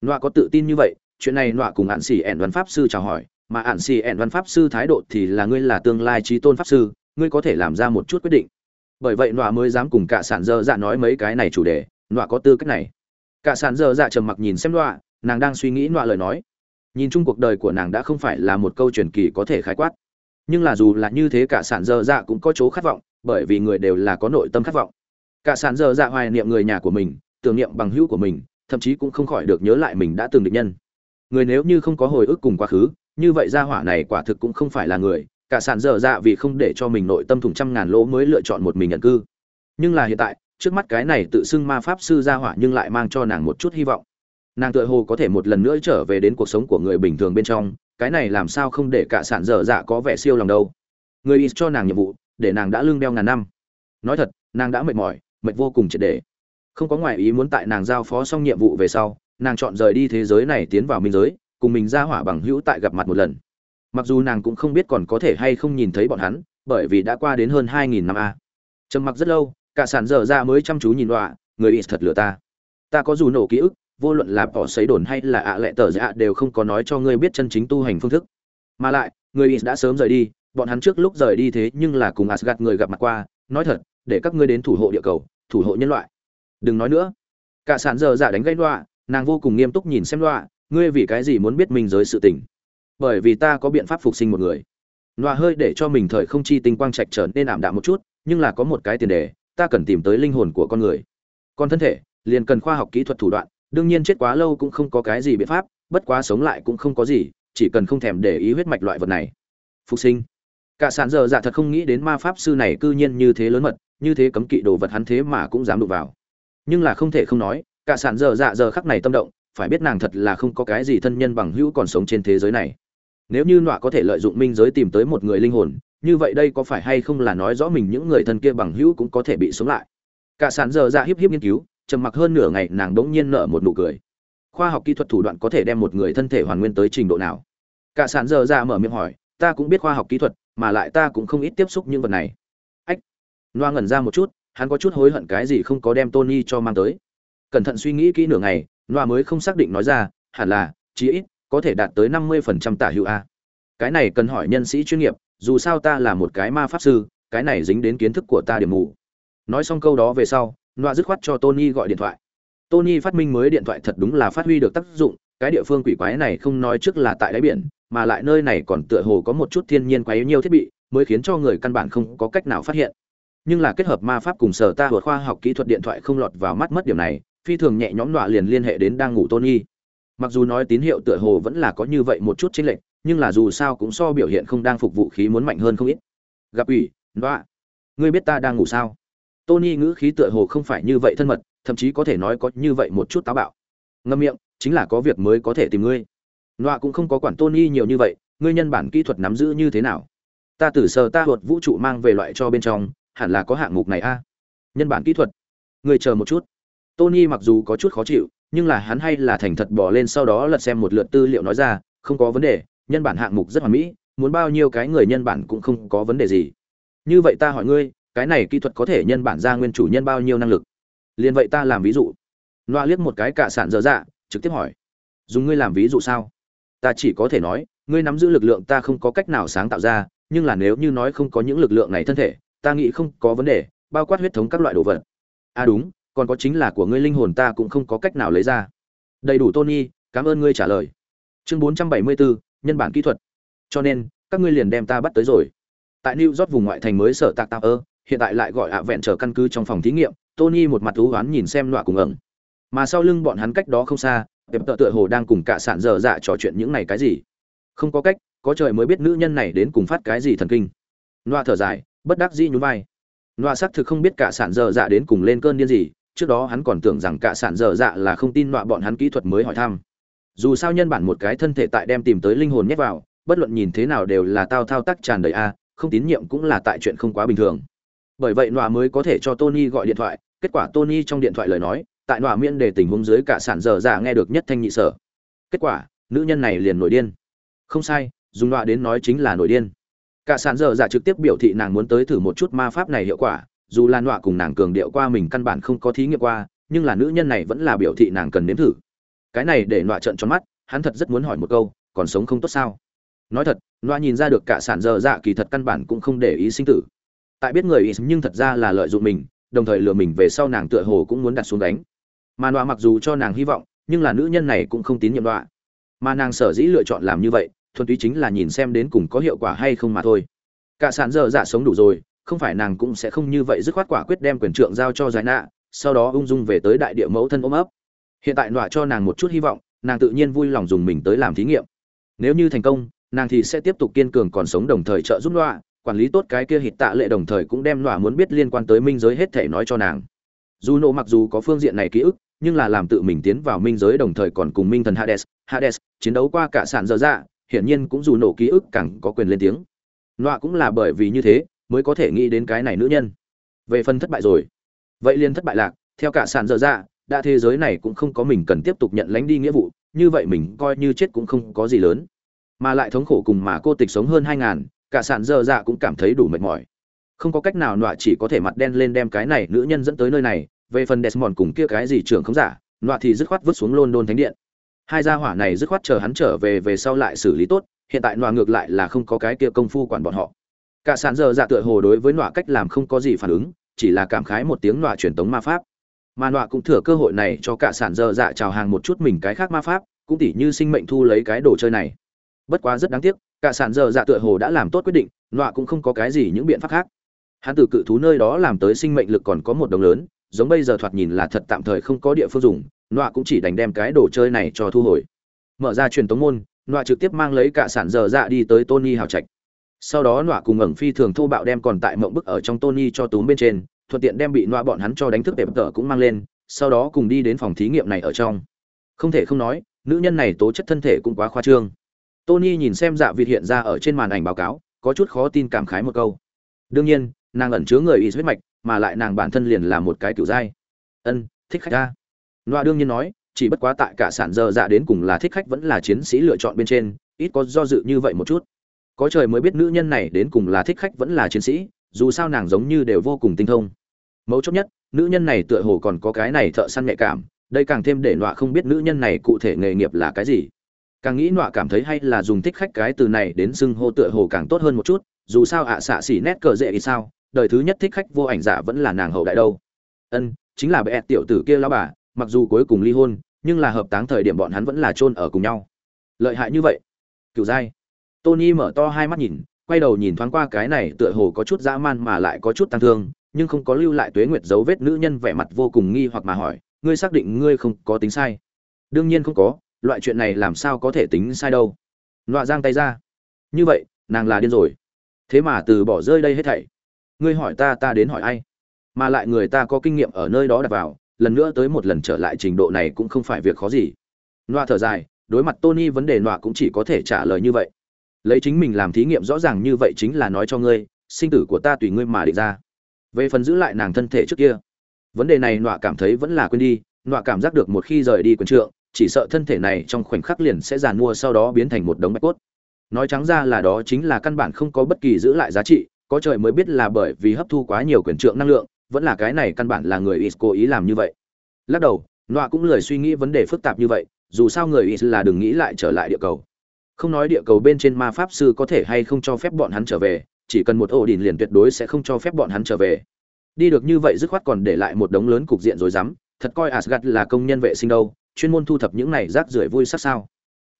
Nọa có tự tin như vậy, chuyện này nọa cùng ạn xỉ ẻn văn pháp sư chào hỏi, mà ạn xỉ ẻn văn pháp sư thái độ thì là ngươi là tương lai trí tôn pháp sư, ngươi có thể làm ra một chút quyết định. Bởi vậy nọa mới dám cùng cả sản dơ dạ nói mấy cái này chủ đề, nọa có tư cách này. Cả sản dơ dạ trầm mặc nhìn xem nọa, nàng đang suy nghĩ nọa lời nói. Nhìn chung cuộc đời của nàng đã không phải là một câu truyền kỳ có thể khái quát. Nhưng là dù là như thế cả sản dơ dạ cũng có chỗ khát vọng, bởi vì người đều là có nội tâm khát vọng cả sàn giờ dạ hoài niệm người nhà của mình, tưởng niệm bằng hữu của mình, thậm chí cũng không khỏi được nhớ lại mình đã từng địch nhân. Người nếu như không có hồi ức cùng quá khứ, như vậy gia hỏa này quả thực cũng không phải là người. Cả sàn dở dạ vì không để cho mình nội tâm thủng trăm ngàn lỗ mới lựa chọn một mình nhận cư. Nhưng là hiện tại, trước mắt cái này tự xưng ma pháp sư gia hỏa nhưng lại mang cho nàng một chút hy vọng. Nàng tựa hồ có thể một lần nữa trở về đến cuộc sống của người bình thường bên trong, cái này làm sao không để cả sản dở dạ có vẻ siêu lòng đâu. Người ít cho nàng nhiệm vụ, để nàng đã lương đeo ngàn năm. Nói thật, nàng đã mệt mỏi mệt vô cùng triệt để. Không có ngoại ý muốn tại nàng giao phó xong nhiệm vụ về sau, nàng chọn rời đi thế giới này tiến vào minh giới, cùng mình ra hỏa bằng hữu tại gặp mặt một lần. Mặc dù nàng cũng không biết còn có thể hay không nhìn thấy bọn hắn, bởi vì đã qua đến hơn hai nghìn năm a. Trầm mặc rất lâu, cả sản dở ra mới chăm chú nhìn đọa, người ít thật lừa ta. Ta có dù nổ ký ức, vô luận là bỏ xấy đồn hay là ạ lệ tờ dạ đều không có nói cho ngươi biết chân chính tu hành phương thức. Mà lại, người ít đã sớm rời đi, bọn hắn trước lúc rời đi thế nhưng là cùng asgad người gặp mặt qua, nói thật để các ngươi đến thủ hộ địa cầu, thủ hộ nhân loại. Đừng nói nữa. Cả sản giờ giả đánh gãy loạ nàng vô cùng nghiêm túc nhìn xem loạ ngươi vì cái gì muốn biết mình giới sự tình? Bởi vì ta có biện pháp phục sinh một người. Loạ hơi để cho mình thời không chi tinh quang trạch trở nên ảm đạm một chút, nhưng là có một cái tiền đề, ta cần tìm tới linh hồn của con người. Con thân thể, liền cần khoa học kỹ thuật thủ đoạn, đương nhiên chết quá lâu cũng không có cái gì biện pháp, bất quá sống lại cũng không có gì, chỉ cần không thèm để ý huyết mạch loại vật này. Phục sinh. Cả sản giờ dạ thật không nghĩ đến ma pháp sư này cư nhiên như thế lớn mật như thế cấm kỵ đồ vật hắn thế mà cũng dám đụng vào. Nhưng là không thể không nói, cả sản giờ dạ giờ khắc này tâm động, phải biết nàng thật là không có cái gì thân nhân bằng hữu còn sống trên thế giới này. Nếu như nọa có thể lợi dụng minh giới tìm tới một người linh hồn, như vậy đây có phải hay không là nói rõ mình những người thân kia bằng hữu cũng có thể bị sống lại? Cả sản giờ dạ hiếp hiếp nghiên cứu, trầm mặc hơn nửa ngày nàng đống nhiên nở một nụ cười. Khoa học kỹ thuật thủ đoạn có thể đem một người thân thể hoàn nguyên tới trình độ nào? Cả sản giờ dạ mở miệng hỏi, ta cũng biết khoa học kỹ thuật, mà lại ta cũng không ít tiếp xúc những vật này. Noa ngẩn ra một chút, hắn có chút hối hận cái gì không có đem tony cho mang tới. Cẩn thận suy nghĩ kỹ nửa ngày, Noa mới không xác định nói ra, hẳn là, chí ít, có thể đạt tới năm mươi phần trăm tả hữu a. Cái này cần hỏi nhân sĩ chuyên nghiệp, dù sao ta là một cái ma pháp sư, cái này dính đến kiến thức của ta điểm mù. Nói xong câu đó về sau, Noa dứt khoát cho tony gọi điện thoại. Tony phát minh mới điện thoại thật đúng là phát huy được tác dụng, cái địa phương quỷ quái này không nói trước là tại đáy biển, mà lại nơi này còn tựa hồ có một chút thiên nhiên quái nhiều thiết bị, mới khiến cho người căn bản không có cách nào phát hiện nhưng là kết hợp ma pháp cùng sở ta vượt khoa học kỹ thuật điện thoại không lọt vào mắt mất điểm này, phi thường nhẹ nhõm đọa liền liên hệ đến đang ngủ tony. Mặc dù nói tín hiệu tựa hồ vẫn là có như vậy một chút chênh lệch, nhưng là dù sao cũng so biểu hiện không đang phục vụ khí muốn mạnh hơn không ít. Gặp ủy đọa ngươi biết ta đang ngủ sao? Tony ngữ khí tựa hồ không phải như vậy thân mật, thậm chí có thể nói có như vậy một chút táo bạo. Ngâm miệng, chính là có việc mới có thể tìm ngươi. Nọa cũng không có quản tony nhiều như vậy, ngươi nhân bản kỹ thuật nắm giữ như thế nào? Ta từ sờ ta thuật vũ trụ mang về loại cho bên trong hẳn là có hạng mục này a. Nhân bản kỹ thuật. Người chờ một chút. Tony mặc dù có chút khó chịu, nhưng là hắn hay là thành thật bỏ lên sau đó lật xem một lượt tư liệu nói ra, không có vấn đề, nhân bản hạng mục rất hoàn mỹ, muốn bao nhiêu cái người nhân bản cũng không có vấn đề gì. Như vậy ta hỏi ngươi, cái này kỹ thuật có thể nhân bản ra nguyên chủ nhân bao nhiêu năng lực? Liền vậy ta làm ví dụ. Loa liếc một cái cả sản dở dạ trực tiếp hỏi. Dùng ngươi làm ví dụ sao? Ta chỉ có thể nói, ngươi nắm giữ lực lượng ta không có cách nào sáng tạo ra, nhưng là nếu như nói không có những lực lượng này thân thể ta nghĩ không có vấn đề bao quát huyết thống các loại đồ vật. À đúng còn có chính là của ngươi linh hồn ta cũng không có cách nào lấy ra. Đầy đủ tony cảm ơn ngươi trả lời. Chương 474, nhân bản kỹ thuật. Cho nên các ngươi liền đem ta bắt tới rồi. Tại new york vùng ngoại thành mới sở tạc tạo ơ hiện tại lại gọi ạ vẹn trở căn cứ trong phòng thí nghiệm tony một mặt thú oán nhìn xem loạ cùng ẩn. Mà sau lưng bọn hắn cách đó không xa tiệm tợ tựa hồ đang cùng cả sản dở dạ trò chuyện những này cái gì. Không có cách có trời mới biết nữ nhân này đến cùng phát cái gì thần kinh. Loa thở dài bất đắc dĩ nhún vai. Loa xác thực không biết cả sản dở dạ đến cùng lên cơn điên gì, trước đó hắn còn tưởng rằng cả sản dở dạ là không tin loa bọn hắn kỹ thuật mới hỏi thăm. Dù sao nhân bản một cái thân thể tại đem tìm tới linh hồn nhét vào, bất luận nhìn thế nào đều là tao thao tác tràn đầy a, không tín nhiệm cũng là tại chuyện không quá bình thường. Bởi vậy loa mới có thể cho tony gọi điện thoại, kết quả tony trong điện thoại lời nói, tại nọa miễn để tình huống dưới cả sản dở dạ nghe được nhất thanh nhị sở. Kết quả, nữ nhân này liền nổi điên. Không sai, dùng nọa đến nói chính là nổi điên cả sàn dở dạ trực tiếp biểu thị nàng muốn tới thử một chút ma pháp này hiệu quả, dù là họa cùng nàng cường điệu qua mình căn bản không có thí nghiệm qua, nhưng là nữ nhân này vẫn là biểu thị nàng cần nếm thử. Cái này để nọa trận tròn mắt, hắn thật rất muốn hỏi một câu, còn sống không tốt sao? Nói thật, nọa nhìn ra được cả sản dở dạ kỳ thật căn bản cũng không để ý sinh tử. Tại biết người ý nhưng thật ra là lợi dụng mình, đồng thời lừa mình về sau nàng tựa hồ cũng muốn đặt xuống đánh. Mà nọa mặc dù cho nàng hy vọng, nhưng là nữ nhân này cũng không tín nhiệm nọa. Mà nàng sở dĩ lựa chọn làm như vậy thuần túy chính là nhìn xem đến cùng có hiệu quả hay không mà thôi. Cả sản dở dạ sống đủ rồi không phải nàng cũng sẽ không như vậy dứt khoát quả quyết đem quyền trượng giao cho giải nạ sau đó ung dung về tới đại địa mẫu thân ôm ấp. Hiện tại nọa cho nàng một chút hy vọng nàng tự nhiên vui lòng dùng mình tới làm thí nghiệm. Nếu như thành công nàng thì sẽ tiếp tục kiên cường còn sống đồng thời trợ giúp nọa quản lý tốt cái kia hít tạ lệ đồng thời cũng đem nọa muốn biết liên quan tới minh giới hết thể nói cho nàng. Dù nộ mặc dù có phương diện này ký ức nhưng là làm tự mình tiến vào minh giới đồng thời còn cùng minh thần Hades, Hades chiến đấu qua cả sản dở dạ, hiển nhiên cũng dù nổ ký ức càng có quyền lên tiếng. nọa cũng là bởi vì như thế mới có thể nghĩ đến cái này nữ nhân. Về phần thất bại rồi. Vậy liền thất bại lạc, theo cả sàn dở dạ đã thế giới này cũng không có mình cần tiếp tục nhận lánh đi nghĩa vụ, như vậy mình coi như chết cũng không có gì lớn. Mà lại thống khổ cùng mà cô tịch sống hơn hai ngàn, cả sàn dở dạ cũng cảm thấy đủ mệt mỏi. Không có cách nào nọa chỉ có thể mặt đen lên đem cái này nữ nhân dẫn tới nơi này, về phần desmond cùng kia cái gì trưởng không giả, nọa thì dứt khoát vứt xuống london thánh điện hai gia hỏa này dứt khoát chờ hắn trở về về sau lại xử lý tốt, hiện tại nọa ngược lại là không có cái kia công phu quản bọn họ. Cả sàn dở dạ tựa hồ đối với nọa cách làm không có gì phản ứng, chỉ là cảm khái một tiếng nọa truyền tống ma pháp. Mà nọa cũng thừa cơ hội này cho cả sàn giờ dạ chào hàng một chút mình cái khác ma pháp, cũng tỉ như sinh mệnh thu lấy cái đồ chơi này. Bất quá rất đáng tiếc, cả sàn giờ dạ tựa hồ đã làm tốt quyết định, nọa cũng không có cái gì những biện pháp khác. Hắn từ cự thú nơi đó làm tới sinh mệnh lực còn có một đồng lớn, giống bây giờ thoạt nhìn là thật tạm thời không có địa phương dùng nọa cũng chỉ đành đem cái đồ chơi này cho thu hồi. Mở ra truyền tống môn, nọa trực tiếp mang lấy cả sản dở dạ đi tới tony hào trạch. Sau đó nọa cùng ẩn phi thường thô bạo đem còn tại mộng bức ở trong tony cho túm bên trên, thuận tiện đem bị nọa bọn hắn cho đánh thức đẹp tở cũng mang lên, sau đó cùng đi đến phòng thí nghiệm này ở trong. Không thể không nói, nữ nhân này tố chất thân thể cũng quá khoa trương. Tony nhìn xem dạ vịt hiện ra ở trên màn ảnh báo cáo, có chút khó tin cảm khái một câu. Đương nhiên, nàng ẩn chứa người y huyết mạch, mà lại nàng bản thân liền là một cái kiểu giai ân, thích khách ta. Loa đương nhiên nói, chỉ bất quá tại cả sản giờ dạ đến cùng là thích khách vẫn là chiến sĩ lựa chọn bên trên, ít có do dự như vậy một chút. Có trời mới biết nữ nhân này đến cùng là thích khách vẫn là chiến sĩ, dù sao nàng giống như đều vô cùng tinh thông. Mấu chốt nhất, nữ nhân này tựa hồ còn có cái này thợ săn nhạy cảm, đây càng thêm để nọa không biết nữ nhân này cụ thể nghề nghiệp là cái gì. Càng nghĩ nọa cảm thấy hay là dùng thích khách cái từ này đến xưng hô tựa hồ càng tốt hơn một chút, dù sao ạ xạ xỉ nét cờ dễ thì sao, đời thứ nhất thích khách vô ảnh giả vẫn là nàng hậu đại đâu. Ân, chính là bé tiểu tử kia lão bà mặc dù cuối cùng ly hôn, nhưng là hợp táng thời điểm bọn hắn vẫn là chôn ở cùng nhau. Lợi hại như vậy. Cựu giai tony mở to hai mắt nhìn, quay đầu nhìn thoáng qua cái này tựa hồ có chút dã man mà lại có chút tăng thương, nhưng không có lưu lại tuế nguyệt dấu vết nữ nhân vẻ mặt vô cùng nghi hoặc mà hỏi, ngươi xác định ngươi không có tính sai? Đương nhiên không có, loại chuyện này làm sao có thể tính sai đâu. Nọa giang tay ra. Như vậy, nàng là điên rồi. Thế mà từ bỏ rơi đây hết thảy. Ngươi hỏi ta ta đến hỏi ai? Mà lại người ta có kinh nghiệm ở nơi đó đặt vào lần nữa tới một lần trở lại trình độ này cũng không phải việc khó gì. Nọa thở dài, đối mặt tony vấn đề nọa cũng chỉ có thể trả lời như vậy. Lấy chính mình làm thí nghiệm rõ ràng như vậy chính là nói cho ngươi, sinh tử của ta tùy ngươi mà định ra. Về phần giữ lại nàng thân thể trước kia, vấn đề này nọa cảm thấy vẫn là quên đi, nọa cảm giác được một khi rời đi quần trượng, chỉ sợ thân thể này trong khoảnh khắc liền sẽ giàn mua sau đó biến thành một đống bạch cốt. Nói trắng ra là đó chính là căn bản không có bất kỳ giữ lại giá trị, có trời mới biết là bởi vì hấp thu quá nhiều quyền trượng năng lượng vẫn là cái này căn bản là người is cố ý làm như vậy. Lắc đầu, nọa cũng lười suy nghĩ vấn đề phức tạp như vậy, dù sao người is là đừng nghĩ lại trở lại địa cầu. Không nói địa cầu bên trên ma pháp sư có thể hay không cho phép bọn hắn trở về, chỉ cần một ổ đình liền tuyệt đối sẽ không cho phép bọn hắn trở về. Đi được như vậy dứt khoát còn để lại một đống lớn cục diện rồi dám thật coi asgad là công nhân vệ sinh đâu, chuyên môn thu thập những này rác rưởi vui sát sao.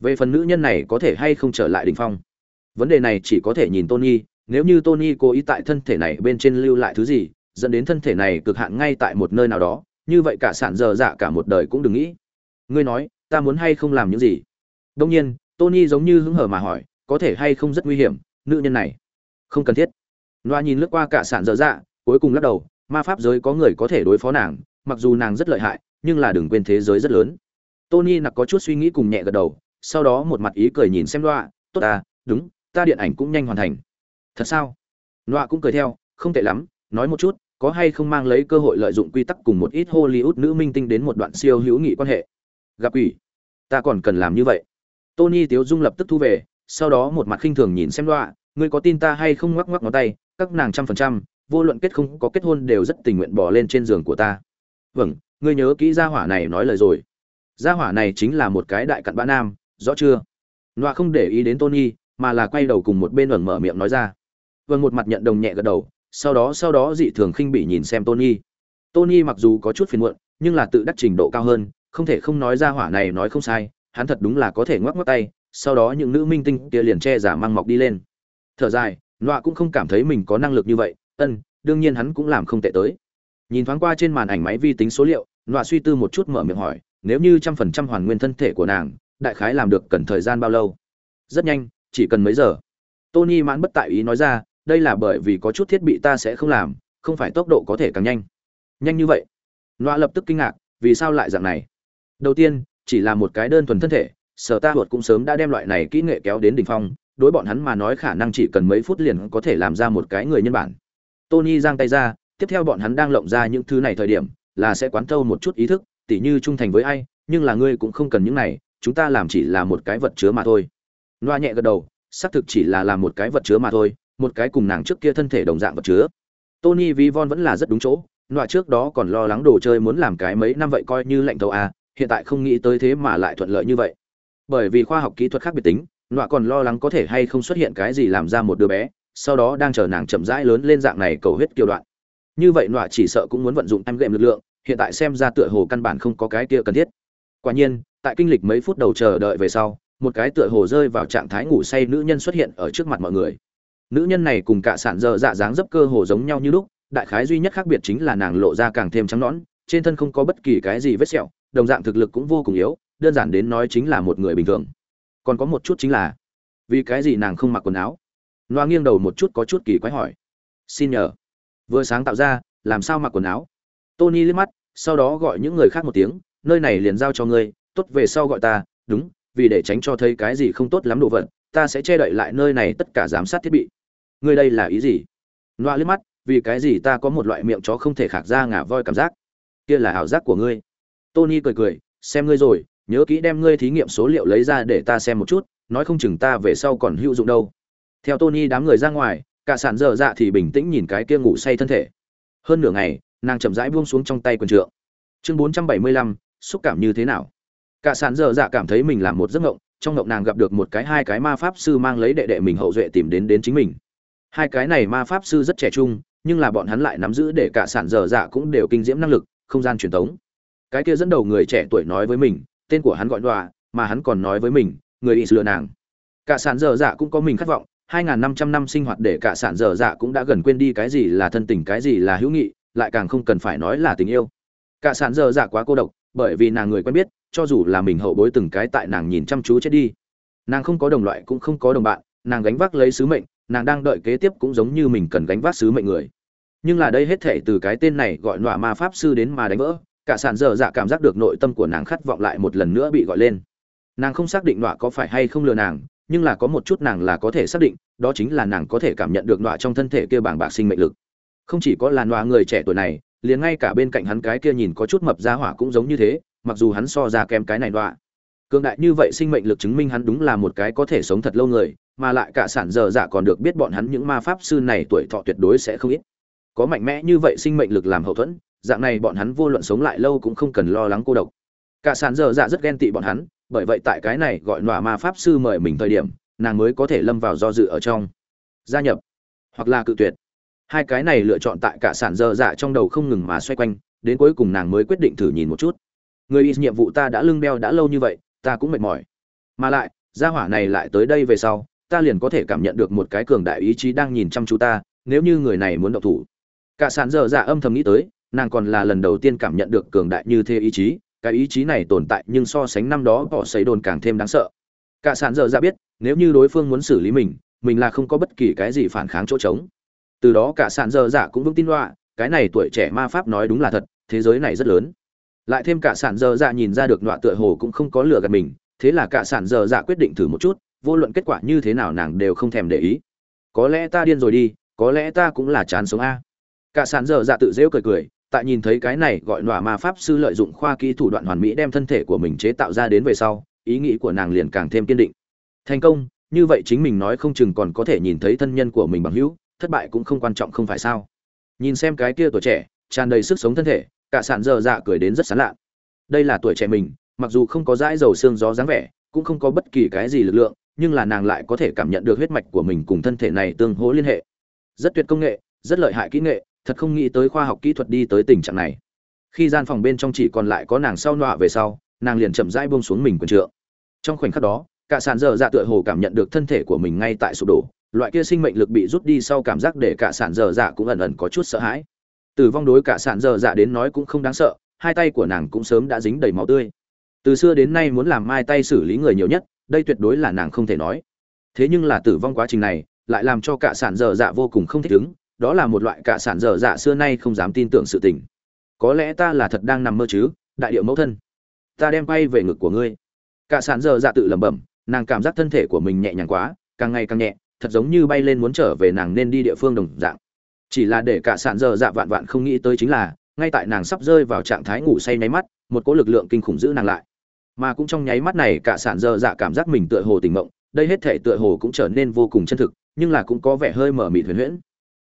Về phần nữ nhân này có thể hay không trở lại đỉnh phong? Vấn đề này chỉ có thể nhìn Tony, nếu như Tony cố ý tại thân thể này bên trên lưu lại thứ gì dẫn đến thân thể này cực hạn ngay tại một nơi nào đó, như vậy cả sản dở dạ cả một đời cũng đừng nghĩ. Ngươi nói, ta muốn hay không làm những gì? Đông nhiên, tony giống như hứng hở mà hỏi, có thể hay không rất nguy hiểm, nữ nhân này. Không cần thiết. Loa nhìn lướt qua cả sản dở dạ cuối cùng lắc đầu, ma pháp giới có người có thể đối phó nàng, mặc dù nàng rất lợi hại, nhưng là đừng quên thế giới rất lớn. Tony nặc có chút suy nghĩ cùng nhẹ gật đầu, sau đó một mặt ý cười nhìn xem loa, tốt à đúng, ta điện ảnh cũng nhanh hoàn thành. Thật sao? Loa cũng cười theo, không tệ lắm, nói một chút có hay không mang lấy cơ hội lợi dụng quy tắc cùng một ít hollywood nữ minh tinh đến một đoạn siêu hữu nghị quan hệ gặp ủy ta còn cần làm như vậy Tony Tiếu Dung lập tức thu về, sau đó một mặt khinh thường nhìn xem Loa, ngươi có tin ta hay không ngoắc ngoắc ngón tay, các nàng trăm phần trăm, vô luận kết không có kết hôn đều rất tình nguyện bỏ lên trên giường của ta. Vâng, ngươi nhớ kỹ gia hỏa này nói lời rồi. Gia hỏa này chính là một cái đại cặn bã nam, rõ chưa? Loa không để ý đến Tony, mà là quay đầu cùng một bên ẩn mở miệng nói ra. Vâng một mặt nhận đồng nhẹ gật đầu, sau đó sau đó dị thường khinh bị nhìn xem Tony. Tony mặc dù có chút phiền muộn, nhưng là tự đắc trình độ cao hơn, không thể không nói ra hỏa này nói không sai, hắn thật đúng là có thể ngoắc ngoắc tay sau đó những nữ minh tinh kia liền che giả mang mọc đi lên. Thở dài nọa cũng không cảm thấy mình có năng lực như vậy ân đương nhiên hắn cũng làm không tệ tới. Nhìn thoáng qua trên màn ảnh máy vi tính số liệu nọa suy tư một chút mở miệng hỏi nếu như trăm phần trăm hoàn nguyên thân thể của nàng đại khái làm được cần thời gian bao lâu? Rất nhanh chỉ cần mấy giờ? Tony mãn bất tại ý nói ra đây là bởi vì có chút thiết bị ta sẽ không làm, không phải tốc độ có thể càng nhanh. Nhanh như vậy? Loa lập tức kinh ngạc, vì sao lại dạng này? Đầu tiên, chỉ là một cái đơn thuần thân thể, sở ta huột cũng sớm đã đem loại này kỹ nghệ kéo đến đỉnh phong, đối bọn hắn mà nói khả năng chỉ cần mấy phút liền có thể làm ra một cái người nhân bản. Tony giang tay ra, tiếp theo bọn hắn đang lộng ra những thứ này thời điểm, là sẽ quán thâu một chút ý thức, tỉ như trung thành với ai, nhưng là ngươi cũng không cần những này, chúng ta làm chỉ là một cái vật chứa mà thôi. Loa nhẹ gật đầu, xác thực chỉ là làm một cái vật chứa mà thôi một cái cùng nàng trước kia thân thể đồng dạng vật chứa. Tony vi von vẫn là rất đúng chỗ, Loại trước đó còn lo lắng đồ chơi muốn làm cái mấy năm vậy coi như lạnh thầu à hiện tại không nghĩ tới thế mà lại thuận lợi như vậy. Bởi vì khoa học kỹ thuật khác biệt tính, loại còn lo lắng có thể hay không xuất hiện cái gì làm ra một đứa bé, sau đó đang chờ nàng chậm rãi lớn lên dạng này cầu huyết kiều đoạn. Như vậy loại chỉ sợ cũng muốn vận dụng em gệm lực lượng, hiện tại xem ra tựa hồ căn bản không có cái kia cần thiết. Quả nhiên, tại kinh lịch mấy phút đầu chờ đợi về sau, một cái tựa hồ rơi vào trạng thái ngủ say nữ nhân xuất hiện ở trước mặt mọi người nữ nhân này cùng cả sản dơ dạ dáng dấp cơ hồ giống nhau như lúc, đại khái duy nhất khác biệt chính là nàng lộ ra càng thêm trắng nõn, trên thân không có bất kỳ cái gì vết sẹo, đồng dạng thực lực cũng vô cùng yếu, đơn giản đến nói chính là một người bình thường. Còn có một chút chính là, vì cái gì nàng không mặc quần áo? Loa nghiêng đầu một chút có chút kỳ quái hỏi. Xin nhờ. Vừa sáng tạo ra, làm sao mặc quần áo? Tony liếc mắt, sau đó gọi những người khác một tiếng, nơi này liền giao cho ngươi, tốt về sau gọi ta, đúng, vì để tránh cho thấy cái gì không tốt lắm đồ vật, ta sẽ che đậy lại nơi này tất cả giám sát thiết bị ngươi đây là ý gì? Loa liếc mắt, vì cái gì ta có một loại miệng chó không thể khạc ra ngả voi cảm giác? Kia là ảo giác của ngươi. Tony cười cười, xem ngươi rồi, nhớ kỹ đem ngươi thí nghiệm số liệu lấy ra để ta xem một chút, nói không chừng ta về sau còn hữu dụng đâu. Theo tony đám người ra ngoài, cả sản dở dạ thì bình tĩnh nhìn cái kia ngủ say thân thể. Hơn nửa ngày, nàng chậm rãi buông xuống trong tay quần trượng. Chương bốn trăm bảy mươi lăm, xúc cảm như thế nào? Cả sản dở dạ cảm thấy mình làm một giấc ngộng trong ngộng nàng gặp được một cái hai cái ma pháp sư mang lấy đệ đệ mình hậu duệ tìm đến đến chính mình hai cái này ma pháp sư rất trẻ trung, nhưng là bọn hắn lại nắm giữ để cả sản dở dạ cũng đều kinh diễm năng lực, không gian truyền thống. Cái kia dẫn đầu người trẻ tuổi nói với mình, tên của hắn gọi đọa mà hắn còn nói với mình, người y lừa nàng. Cả sản dở dạ cũng có mình khát vọng 2.500 năm sinh hoạt để cả sản dở dạ cũng đã gần quên đi cái gì là thân tình, cái gì là hữu nghị, lại càng không cần phải nói là tình yêu. Cả sản dở dạ quá cô độc, bởi vì nàng người quen biết, cho dù là mình hậu bối từng cái tại nàng nhìn chăm chú chết đi. Nàng không có đồng loại cũng không có đồng bạn, nàng gánh vác lấy sứ mệnh nàng đang đợi kế tiếp cũng giống như mình cần gánh vác sứ mệnh người. Nhưng là đây hết thể từ cái tên này gọi nọa ma pháp sư đến mà đánh vỡ, cả sàn dở dạ cảm giác được nội tâm của nàng khát vọng lại một lần nữa bị gọi lên. Nàng không xác định nọa có phải hay không lừa nàng, nhưng là có một chút nàng là có thể xác định, đó chính là nàng có thể cảm nhận được nọa trong thân thể kia bảng bạc sinh mệnh lực. Không chỉ có là nọa người trẻ tuổi này, liền ngay cả bên cạnh hắn cái kia nhìn có chút mập ra hỏa cũng giống như thế, mặc dù hắn so ra kém cái này nọa. Cường đại như vậy sinh mệnh lực chứng minh hắn đúng là một cái có thể sống thật lâu người mà lại cả sản dở dạ còn được biết bọn hắn những ma pháp sư này tuổi thọ tuyệt đối sẽ không ít. Có mạnh mẽ như vậy sinh mệnh lực làm hậu thuẫn, dạng này bọn hắn vô luận sống lại lâu cũng không cần lo lắng cô độc. Cả sản dở dạ rất ghen tị bọn hắn, bởi vậy tại cái này gọi nọa ma pháp sư mời mình thời điểm, nàng mới có thể lâm vào do dự ở trong. Gia nhập, hoặc là cự tuyệt. Hai cái này lựa chọn tại cả sản dơ dạ trong đầu không ngừng mà xoay quanh, đến cuối cùng nàng mới quyết định thử nhìn một chút. Người y nhiệm vụ ta đã lưng beo đã lâu như vậy, ta cũng mệt mỏi. Mà lại, gia hỏa này lại tới đây về sau ta liền có thể cảm nhận được một cái cường đại ý chí đang nhìn chăm chú ta, nếu như người này muốn động thủ. Cả sàn dở dạ âm thầm nghĩ tới, nàng còn là lần đầu tiên cảm nhận được cường đại như thế ý chí, cái ý chí này tồn tại nhưng so sánh năm đó bỏ xấy đồn càng thêm đáng sợ. Cả sàn dở dạ biết, nếu như đối phương muốn xử lý mình mình là không có bất kỳ cái gì phản kháng chỗ trống. Từ đó cả sàn dở dạ cũng vững tin loạ cái này tuổi trẻ ma pháp nói đúng là thật, thế giới này rất lớn. Lại thêm cả sản dơ dạ nhìn ra được nọa tựa hồ cũng không có lừa gạt mình, thế là cả sản dơ dạ quyết định thử một chút vô luận kết quả như thế nào nàng đều không thèm để ý. Có lẽ ta điên rồi đi, có lẽ ta cũng là chán sống a. Cả sàn dở dạ tự dễu cười cười, tại nhìn thấy cái này gọi nọa ma pháp sư lợi dụng khoa kỹ thủ đoạn hoàn mỹ đem thân thể của mình chế tạo ra đến về sau, ý nghĩ của nàng liền càng thêm kiên định. Thành công, như vậy chính mình nói không chừng còn có thể nhìn thấy thân nhân của mình bằng hữu, thất bại cũng không quan trọng không phải sao. Nhìn xem cái kia tuổi trẻ, tràn đầy sức sống thân thể, cả sàn dở dạ cười đến rất sán lạ. Đây là tuổi trẻ mình, mặc dù không có dãi dầu xương gió dáng vẻ, cũng không có bất kỳ cái gì lực lượng nhưng là nàng lại có thể cảm nhận được huyết mạch của mình cùng thân thể này tương hỗ liên hệ. Rất tuyệt công nghệ, rất lợi hại kỹ nghệ, thật không nghĩ tới khoa học kỹ thuật đi tới tình trạng này. Khi gian phòng bên trong chỉ còn lại có nàng sau nọa về sau, nàng liền chậm rãi buông xuống mình quần trượng. Trong khoảnh khắc đó, cả sản dở dạ tựa hồ cảm nhận được thân thể của mình ngay tại sụp đổ, loại kia sinh mệnh lực bị rút đi sau cảm giác để cả sản dở dạ cũng ẩn ẩn có chút sợ hãi. Tử vong đối cả sản dở dạ đến nói cũng không đáng sợ, hai tay của nàng cũng sớm đã dính đầy máu tươi. Từ xưa đến nay muốn làm mai tay xử lý người nhiều nhất đây tuyệt đối là nàng không thể nói. Thế nhưng là tử vong quá trình này, lại làm cho cả sản dở dạ vô cùng không thích ứng, đó là một loại cả sản dở dạ xưa nay không dám tin tưởng sự tình. Có lẽ ta là thật đang nằm mơ chứ, đại điệu mẫu thân. Ta đem quay về ngực của ngươi. Cả sản dở dạ tự lẩm bẩm, nàng cảm giác thân thể của mình nhẹ nhàng quá, càng ngày càng nhẹ, thật giống như bay lên muốn trở về nàng nên đi địa phương đồng dạng. Chỉ là để cả sản dở dạ vạn vạn không nghĩ tới chính là, ngay tại nàng sắp rơi vào trạng thái ngủ say nháy mắt, một cỗ lực lượng kinh khủng giữ nàng lại mà cũng trong nháy mắt này cả sạn dơ dạ cảm giác mình tựa hồ tỉnh mộng đây hết thể tựa hồ cũng trở nên vô cùng chân thực, nhưng là cũng có vẻ hơi mở mịt huyền huyễn.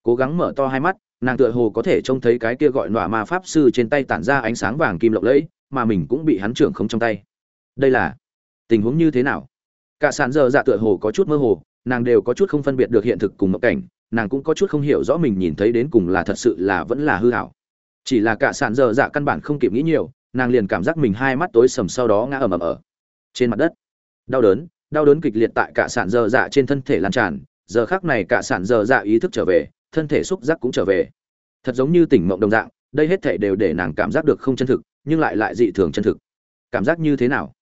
Cố gắng mở to hai mắt, nàng tựa hồ có thể trông thấy cái kia gọi nọa ma pháp sư trên tay tản ra ánh sáng vàng kim lộng lẫy, mà mình cũng bị hắn trưởng không trong tay. Đây là tình huống như thế nào? Cả sản dơ dạ tựa hồ có chút mơ hồ, nàng đều có chút không phân biệt được hiện thực cùng mộng cảnh, nàng cũng có chút không hiểu rõ mình nhìn thấy đến cùng là thật sự là vẫn là hư hảo chỉ là cả sản dơ dạ căn bản không kịp nghĩ nhiều nàng liền cảm giác mình hai mắt tối sầm sau đó ngã ầm ầm ở trên mặt đất. Đau đớn đau đớn kịch liệt tại cả sàn dơ dạ trên thân thể lan tràn, giờ khác này cả sàn dơ dạ ý thức trở về, thân thể xúc giác cũng trở về. Thật giống như tỉnh mộng đồng dạng, đây hết thể đều để nàng cảm giác được không chân thực, nhưng lại lại dị thường chân thực. Cảm giác như thế nào?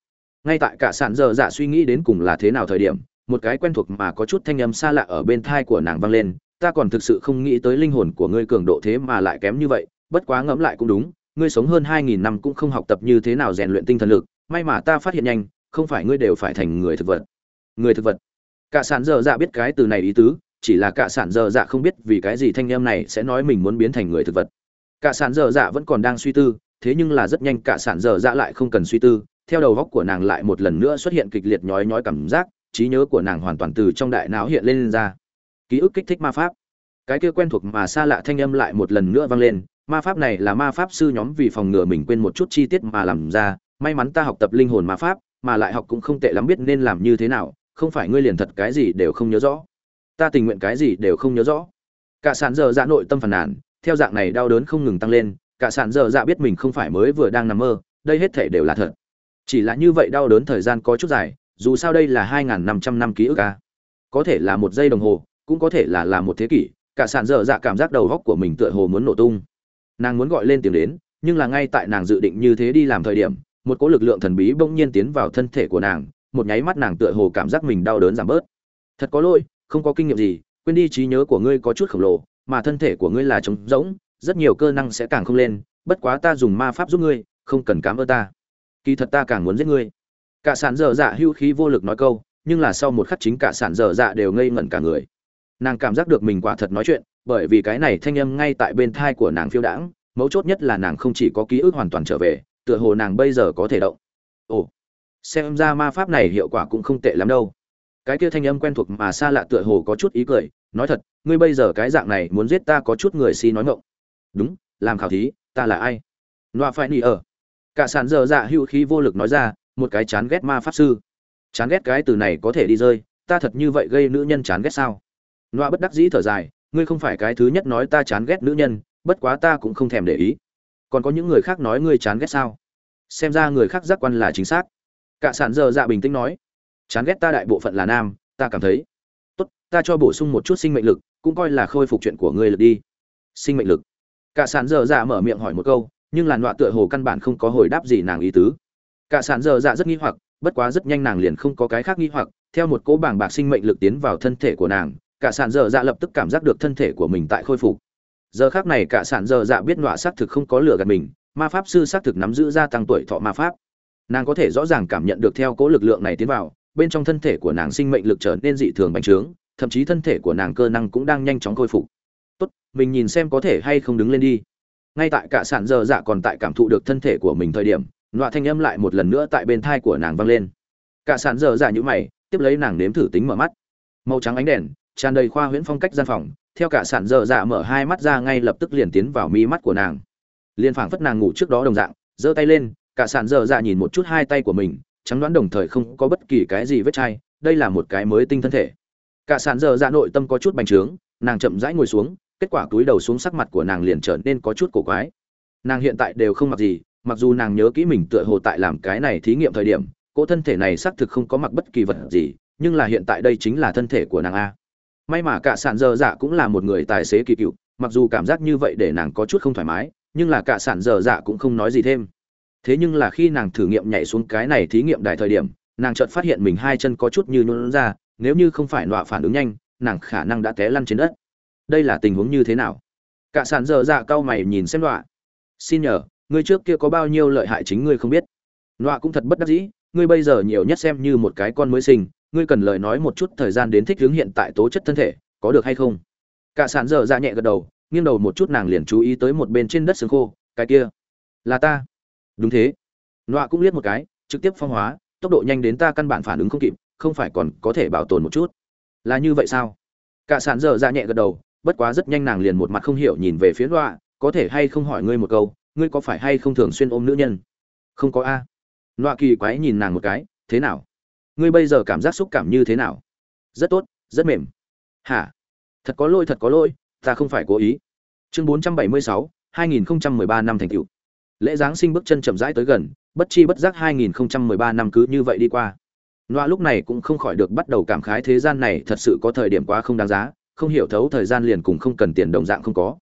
Ngay tại cả sàn dơ dạ suy nghĩ đến cùng là thế nào thời điểm, một cái quen thuộc mà có chút thanh âm xa lạ ở bên thai của nàng vang lên, ta còn thực sự không nghĩ tới linh hồn của ngươi cường độ thế mà lại kém như vậy, bất quá ngẫm lại cũng đúng ngươi sống hơn hai nghìn năm cũng không học tập như thế nào rèn luyện tinh thần lực may mà ta phát hiện nhanh không phải ngươi đều phải thành người thực vật. Người thực vật. Cả sản dở dạ biết cái từ này ý tứ chỉ là cả sản dở dạ không biết vì cái gì thanh em này sẽ nói mình muốn biến thành người thực vật. Cả sản dở dạ vẫn còn đang suy tư thế nhưng là rất nhanh cả sản dở dạ lại không cần suy tư theo đầu góc của nàng lại một lần nữa xuất hiện kịch liệt nhói nhói cảm giác trí nhớ của nàng hoàn toàn từ trong đại não hiện lên, lên ra. Ký ức kích thích ma pháp. Cái kia quen thuộc mà xa lạ thanh âm lại một lần nữa vang lên ma pháp này là ma pháp sư nhóm vì phòng ngừa mình quên một chút chi tiết mà làm ra. May mắn ta học tập linh hồn ma pháp, mà lại học cũng không tệ lắm biết nên làm như thế nào. Không phải ngươi liền thật cái gì đều không nhớ rõ. Ta tình nguyện cái gì đều không nhớ rõ. Cả sàn giờ dạ nội tâm phàn nàn, theo dạng này đau đớn không ngừng tăng lên, cả sàn giờ dạ biết mình không phải mới vừa đang nằm mơ, đây hết thể đều là thật. Chỉ là như vậy đau đớn thời gian có chút dài, dù sao đây là hai n năm trăm năm ký ức a có thể là một giây đồng hồ, cũng có thể là là một thế kỷ, cả sàn dở dạ cảm giác đầu góc của mình tựa hồ muốn nổ tung nàng muốn gọi lên tiếng đến, nhưng là ngay tại nàng dự định như thế đi làm thời điểm, một cỗ lực lượng thần bí bỗng nhiên tiến vào thân thể của nàng, một nháy mắt nàng tựa hồ cảm giác mình đau đớn giảm bớt. Thật có lỗi, không có kinh nghiệm gì, quên đi trí nhớ của ngươi có chút khổng lồ, mà thân thể của ngươi là trống rỗng, rất nhiều cơ năng sẽ càng không lên, bất quá ta dùng ma pháp giúp ngươi, không cần cám ơn ta. Kỳ thật ta càng muốn giết ngươi. Cả sản dở dạ hưu khí vô lực nói câu, nhưng là sau một khắc chính cả sản dở dạ đều ngây ngẩn cả người nàng cảm giác được mình quả thật nói chuyện, bởi vì cái này thanh âm ngay tại bên thai của nàng phiêu đãng, mấu chốt nhất là nàng không chỉ có ký ức hoàn toàn trở về, tựa hồ nàng bây giờ có thể động. Ồ, xem ra ma pháp này hiệu quả cũng không tệ lắm đâu. Cái kia thanh âm quen thuộc mà xa lạ tựa hồ có chút ý cười, nói thật, ngươi bây giờ cái dạng này muốn giết ta có chút người si nói ngộng đúng, làm khảo thí, ta là ai? Loa phải nỉ ở. Cả sàn dở dạ hữu khí vô lực nói ra, một cái chán ghét ma pháp sư. Chán ghét cái từ này có thể đi rơi, ta thật như vậy gây nữ nhân chán ghét sao? Loa bất đắc dĩ thở dài, ngươi không phải cái thứ nhất nói ta chán ghét nữ nhân, bất quá ta cũng không thèm để ý. Còn có những người khác nói ngươi chán ghét sao? Xem ra người khác giác quan là chính xác. Cả sản giờ dạ bình tĩnh nói, chán ghét ta đại bộ phận là nam, ta cảm thấy. Tốt, ta cho bổ sung một chút sinh mệnh lực, cũng coi là khôi phục chuyện của ngươi lực đi. Sinh mệnh lực. Cả sản giờ dạ mở miệng hỏi một câu, nhưng làn đọa tựa hồ căn bản không có hồi đáp gì nàng ý tứ. Cả sản giờ dạ rất nghi hoặc, bất quá rất nhanh nàng liền không có cái khác nghi hoặc, theo một cỗ bảng bạc sinh mệnh lực tiến vào thân thể của nàng cả sản dở dạ lập tức cảm giác được thân thể của mình tại khôi phục. Giờ khác này cả sản dở dạ biết nọa xác thực không có lửa gạt mình, ma pháp sư xác thực nắm giữ gia tăng tuổi thọ ma pháp. Nàng có thể rõ ràng cảm nhận được theo cố lực lượng này tiến vào, bên trong thân thể của nàng sinh mệnh lực trở nên dị thường bành trướng, thậm chí thân thể của nàng cơ năng cũng đang nhanh chóng khôi phục. Tốt, mình nhìn xem có thể hay không đứng lên đi. Ngay tại cả sản dở dạ còn tại cảm thụ được thân thể của mình thời điểm nọa thanh âm lại một lần nữa tại bên thai của nàng vang lên. Cả sản dở dạ nhũ mày, tiếp lấy nàng nếm thử tính mở mắt. Màu trắng ánh đèn tràn đầy khoa huyễn phong cách gian phòng, theo cả sản dở dạ mở hai mắt ra ngay lập tức liền tiến vào mi mắt của nàng. Liền phảng phất nàng ngủ trước đó đồng dạng, giơ tay lên, cả sản dở dạ nhìn một chút hai tay của mình, trắng đoán đồng thời không có bất kỳ cái gì vết chai, đây là một cái mới tinh thân thể. Cả sản dở dạ nội tâm có chút bành trướng, nàng chậm rãi ngồi xuống, kết quả túi đầu xuống sắc mặt của nàng liền trở nên có chút cổ quái. Nàng hiện tại đều không mặc gì, mặc dù nàng nhớ kỹ mình tựa hồ tại làm cái này thí nghiệm thời điểm, cỗ thân thể này xác thực không có mặc bất kỳ vật gì, nhưng là hiện tại đây chính là thân thể của nàng a may mà cả sản dơ dạ cũng là một người tài xế kỳ cựu, mặc dù cảm giác như vậy để nàng có chút không thoải mái, nhưng là cả sản dơ dạ cũng không nói gì thêm. Thế nhưng là khi nàng thử nghiệm nhảy xuống cái này thí nghiệm đài thời điểm, nàng chợt phát hiện mình hai chân có chút như nôn ra, nếu như không phải nọa phản ứng nhanh, nàng khả năng đã té lăn trên đất. Đây là tình huống như thế nào? Cả sản dơ dạ cau mày nhìn xem nọa. Xin nhờ, ngươi trước kia có bao nhiêu lợi hại chính ngươi không biết. Nọa cũng thật bất đắc dĩ, ngươi bây giờ nhiều nhất xem như một cái con mới sinh ngươi cần lời nói một chút thời gian đến thích hướng hiện tại tố chất thân thể, có được hay không? Cả sản dở ra nhẹ gật đầu, nghiêng đầu một chút nàng liền chú ý tới một bên trên đất xương khô, cái kia là ta. Đúng thế. Nọa cũng liếc một cái, trực tiếp phong hóa, tốc độ nhanh đến ta căn bản phản ứng không kịp, không phải còn có thể bảo tồn một chút. Là như vậy sao? Cả sản dở ra nhẹ gật đầu, bất quá rất nhanh nàng liền một mặt không hiểu nhìn về phía nọa, có thể hay không hỏi ngươi một câu, ngươi có phải hay không thường xuyên ôm nữ nhân? Không có a. Nọa kỳ quái nhìn nàng một cái, thế nào? Ngươi bây giờ cảm giác xúc cảm như thế nào? Rất tốt rất mềm. Hả? Thật có lỗi thật có lỗi ta không phải cố ý. Chương 476, 2013 năm thành tựu. Lễ giáng sinh bước chân chậm rãi tới gần bất chi bất giác 2013 năm cứ như vậy đi qua. Noa lúc này cũng không khỏi được bắt đầu cảm khái thế gian này thật sự có thời điểm quá không đáng giá, không hiểu thấu thời gian liền cùng không cần tiền đồng dạng không có.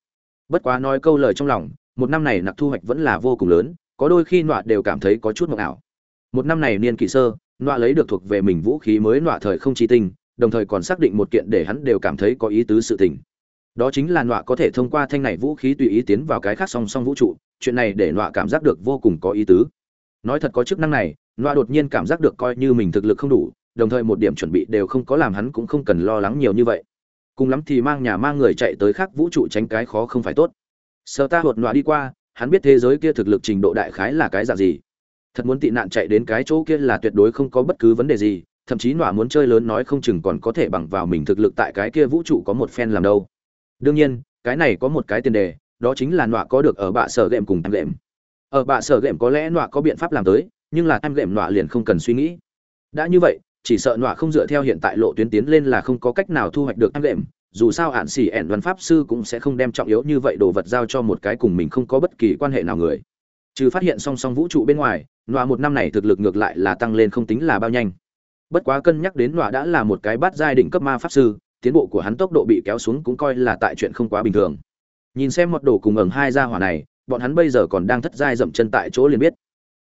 Bất quá nói câu lời trong lòng, một năm này nặc thu hoạch vẫn là vô cùng lớn, có đôi khi Noa đều cảm thấy có chút mộng ảo. Một năm này niên kỳ sơ, nọa lấy được thuộc về mình vũ khí mới nọa thời không chi tinh, đồng thời còn xác định một kiện để hắn đều cảm thấy có ý tứ sự tình. Đó chính là nọa có thể thông qua thanh này vũ khí tùy ý tiến vào cái khác song song vũ trụ, chuyện này để nọa cảm giác được vô cùng có ý tứ. Nói thật có chức năng này, nọa đột nhiên cảm giác được coi như mình thực lực không đủ, đồng thời một điểm chuẩn bị đều không có làm hắn cũng không cần lo lắng nhiều như vậy. Cùng lắm thì mang nhà mang người chạy tới khác vũ trụ tránh cái khó không phải tốt. Sợ ta hột nọa đi qua, hắn biết thế giới kia thực lực trình độ đại khái là cái dạng gì. Thật muốn tị nạn chạy đến cái chỗ kia là tuyệt đối không có bất cứ vấn đề gì, thậm chí nọa muốn chơi lớn nói không chừng còn có thể bằng vào mình thực lực tại cái kia vũ trụ có một phen làm đâu. Đương nhiên, cái này có một cái tiền đề, đó chính là nọa có được ở bạ sở game cùng em game. Ở bạ sở game có lẽ nọa có biện pháp làm tới, nhưng là em gệm nọa liền không cần suy nghĩ đã như vậy chỉ sợ nọa không dựa theo hiện tại lộ tuyến tiến lên là không có cách nào thu hoạch được em gệm dù sao hạn xỉ ẻn văn pháp sư cũng sẽ không đem trọng yếu như vậy đồ vật giao cho một cái cùng mình không có bất kỳ quan hệ nào người trừ phát hiện song song vũ trụ bên ngoài, nọa một năm này thực lực ngược lại là tăng lên không tính là bao nhanh. Bất quá cân nhắc đến nọa đã là một cái bát giai đỉnh cấp ma pháp sư, tiến bộ của hắn tốc độ bị kéo xuống cũng coi là tại chuyện không quá bình thường. Nhìn xem một đồ cùng ẩn hai gia hỏa này, bọn hắn bây giờ còn đang thất giai dậm chân tại chỗ liền biết.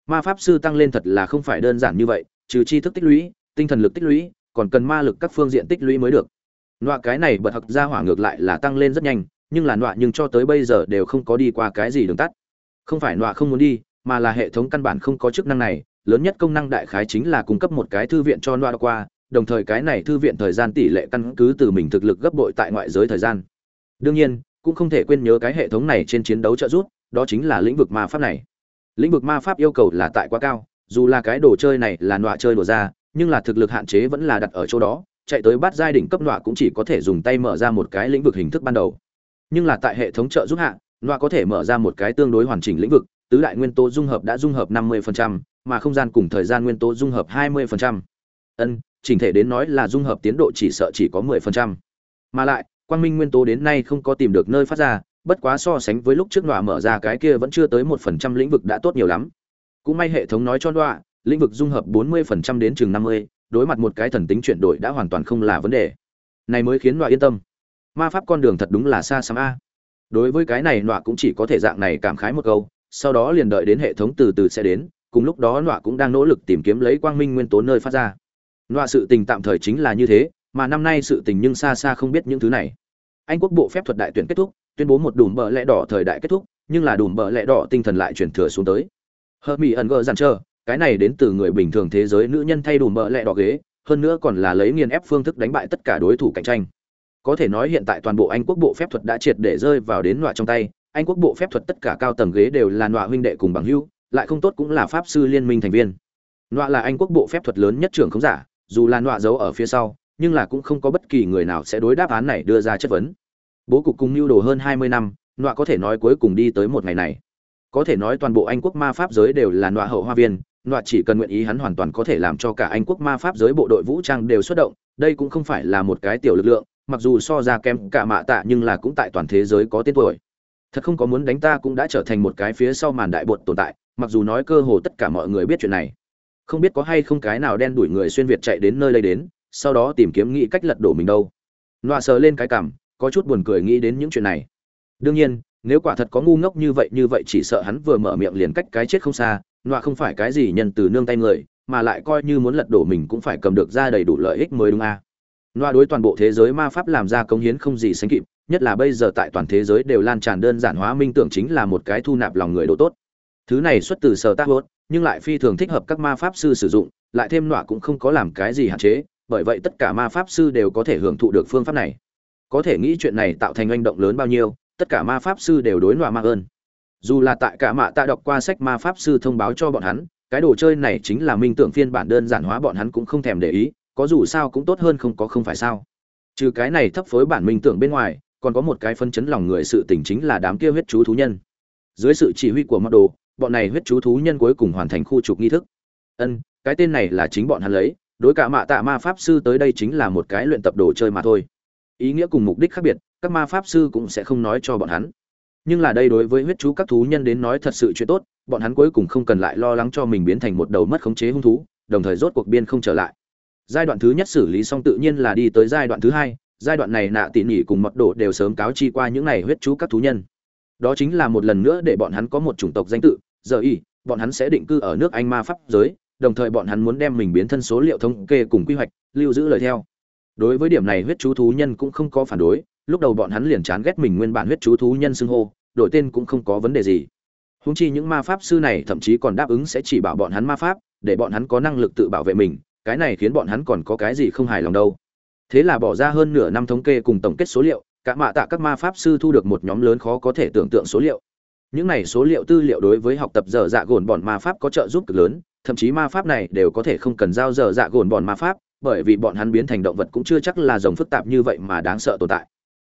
Ma pháp sư tăng lên thật là không phải đơn giản như vậy, trừ tri thức tích lũy, tinh thần lực tích lũy, còn cần ma lực các phương diện tích lũy mới được. Nọa cái này bật học ra hỏa ngược lại là tăng lên rất nhanh, nhưng là nọa nhưng cho tới bây giờ đều không có đi qua cái gì đường tắt không phải nọa không muốn đi, mà là hệ thống căn bản không có chức năng này, lớn nhất công năng đại khái chính là cung cấp một cái thư viện cho nọa qua, đồng thời cái này thư viện thời gian tỷ lệ căn cứ từ mình thực lực gấp bội tại ngoại giới thời gian. Đương nhiên, cũng không thể quên nhớ cái hệ thống này trên chiến đấu trợ giúp, đó chính là lĩnh vực ma pháp này. Lĩnh vực ma pháp yêu cầu là tại quá cao, dù là cái đồ chơi này là nọa chơi đổ ra, nhưng là thực lực hạn chế vẫn là đặt ở chỗ đó, chạy tới bắt giai đỉnh cấp nọa cũng chỉ có thể dùng tay mở ra một cái lĩnh vực hình thức ban đầu. Nhưng là tại hệ thống trợ giúp hạ Loa có thể mở ra một cái tương đối hoàn chỉnh lĩnh vực tứ đại nguyên tố dung hợp đã dung hợp 50%, mà không gian cùng thời gian nguyên tố dung hợp 20%. ân chỉnh thể đến nói là dung hợp tiến độ chỉ sợ chỉ có 10%. mà lại quang minh nguyên tố đến nay không có tìm được nơi phát ra bất quá so sánh với lúc trước loa mở ra cái kia vẫn chưa tới một phần trăm lĩnh vực đã tốt nhiều lắm cũng may hệ thống nói cho loa, lĩnh vực dung hợp bốn mươi phần trăm đến chừng năm mươi đối mặt một cái thần tính chuyển đổi đã hoàn toàn không là vấn đề này mới khiến loa yên tâm ma pháp con đường thật đúng là xa xăm a đối với cái này nọa cũng chỉ có thể dạng này cảm khái một câu, sau đó liền đợi đến hệ thống từ từ sẽ đến, cùng lúc đó nọa cũng đang nỗ lực tìm kiếm lấy quang minh nguyên tố nơi phát ra. Nọa sự tình tạm thời chính là như thế, mà năm nay sự tình nhưng xa xa không biết những thứ này. Anh quốc bộ phép thuật đại tuyển kết thúc, tuyên bố một đùm bờ lẽ đỏ thời đại kết thúc, nhưng là đùm bờ lẽ đỏ tinh thần lại chuyển thừa xuống tới. Hơ mỹ ẩn gờ dằn trơ cái này đến từ người bình thường thế giới nữ nhân thay đùm bờ lẽ đỏ ghế, hơn nữa còn là lấy nghiền ép phương thức đánh bại tất cả đối thủ cạnh tranh có thể nói hiện tại toàn bộ anh quốc bộ phép thuật đã triệt để rơi vào đến nọa trong tay. Anh quốc bộ phép thuật tất cả cao tầng ghế đều là nọa huynh đệ cùng bằng hưu lại không tốt cũng là pháp sư liên minh thành viên. Nọa là anh quốc bộ phép thuật lớn nhất trưởng không giả, dù là nọa giấu ở phía sau, nhưng là cũng không có bất kỳ người nào sẽ đối đáp án này đưa ra chất vấn. Bố cục cùng mưu đồ hơn hai mươi năm, nọa có thể nói cuối cùng đi tới một ngày này. Có thể nói toàn bộ anh quốc ma pháp giới đều là nọa hậu hoa viên, nọa chỉ cần nguyện ý hắn hoàn toàn có thể làm cho cả anh quốc ma pháp giới bộ đội vũ trang đều xuất động, đây cũng không phải là một cái tiểu lực lượng mặc dù so ra kém cả mạ tạ nhưng là cũng tại toàn thế giới có tên tuổi. Thật không có muốn đánh ta cũng đã trở thành một cái phía sau màn đại bột tồn tại, mặc dù nói cơ hồ tất cả mọi người biết chuyện này. Không biết có hay không cái nào đen đuổi người xuyên việt chạy đến nơi đây đến, sau đó tìm kiếm nghĩ cách lật đổ mình đâu. Nọa sờ lên cái cảm có chút buồn cười nghĩ đến những chuyện này. Đương nhiên, nếu quả thật có ngu ngốc như vậy như vậy chỉ sợ hắn vừa mở miệng liền cách cái chết không xa, nọa không phải cái gì nhân từ nương tay người, mà lại coi như muốn lật đổ mình cũng phải cầm được ra đầy đủ lợi ích mới đúng a. à nọa đối toàn bộ thế giới ma pháp làm ra công hiến không gì sánh kịp, nhất là bây giờ tại toàn thế giới đều lan tràn đơn giản hóa minh tưởng chính là một cái thu nạp lòng người độ tốt. Thứ này xuất từ sở tác hốt, nhưng lại phi thường thích hợp các ma pháp sư sử dụng, lại thêm nọa cũng không có làm cái gì hạn chế, bởi vậy tất cả ma pháp sư đều có thể hưởng thụ được phương pháp này. Có thể nghĩ chuyện này tạo thành hành động lớn bao nhiêu, tất cả ma pháp sư đều đối loạ ma ơn. Dù là tại cả mạ ta đọc qua sách ma pháp sư thông báo cho bọn hắn, cái đồ chơi này chính là minh tưởng phiên bản đơn giản hóa bọn hắn cũng không thèm để ý có dù sao cũng tốt hơn không có không phải sao. Trừ cái này thấp phối bản minh tưởng bên ngoài, còn có một cái phân chấn lòng người sự tình chính là đám kia huyết chú thú nhân. Dưới sự chỉ huy của mặc đồ, bọn này huyết chú thú nhân cuối cùng hoàn thành khu trục nghi thức. Ân, cái tên này là chính bọn hắn lấy, đối cả mạ tạ ma pháp sư tới đây chính là một cái luyện tập đồ chơi mà thôi. Ý nghĩa cùng mục đích khác biệt, các ma pháp sư cũng sẽ không nói cho bọn hắn. Nhưng là đây đối với huyết chú các thú nhân đến nói thật sự chuyện tốt, bọn hắn cuối cùng không cần lại lo lắng cho mình biến thành một đầu mất khống chế hung thú, đồng thời rốt cuộc biên không trở lại giai đoạn thứ nhất xử lý xong tự nhiên là đi tới giai đoạn thứ hai, giai đoạn này nạ tỉ nỉ cùng mật độ đều sớm cáo chi qua những này huyết chú các thú nhân. Đó chính là một lần nữa để bọn hắn có một chủng tộc danh tự, giờ y, bọn hắn sẽ định cư ở nước anh ma pháp giới, đồng thời bọn hắn muốn đem mình biến thân số liệu thống kê cùng quy hoạch, lưu giữ lời theo. Đối với điểm này huyết chú thú nhân cũng không có phản đối, lúc đầu bọn hắn liền chán ghét mình nguyên bản huyết chú thú nhân xưng hô, đổi tên cũng không có vấn đề gì. Húng chi những ma pháp sư này thậm chí còn đáp ứng sẽ chỉ bảo bọn hắn ma pháp, để bọn hắn có năng lực tự bảo vệ mình cái này khiến bọn hắn còn có cái gì không hài lòng đâu. Thế là bỏ ra hơn nửa năm thống kê cùng tổng kết số liệu, cả mạ tạ các ma pháp sư thu được một nhóm lớn khó có thể tưởng tượng số liệu. Những này số liệu tư liệu đối với học tập dở dạ gồn bọn ma pháp có trợ giúp cực lớn, thậm chí ma pháp này đều có thể không cần giao dở dạ gồn bọn ma pháp, bởi vì bọn hắn biến thành động vật cũng chưa chắc là rồng phức tạp như vậy mà đáng sợ tồn tại.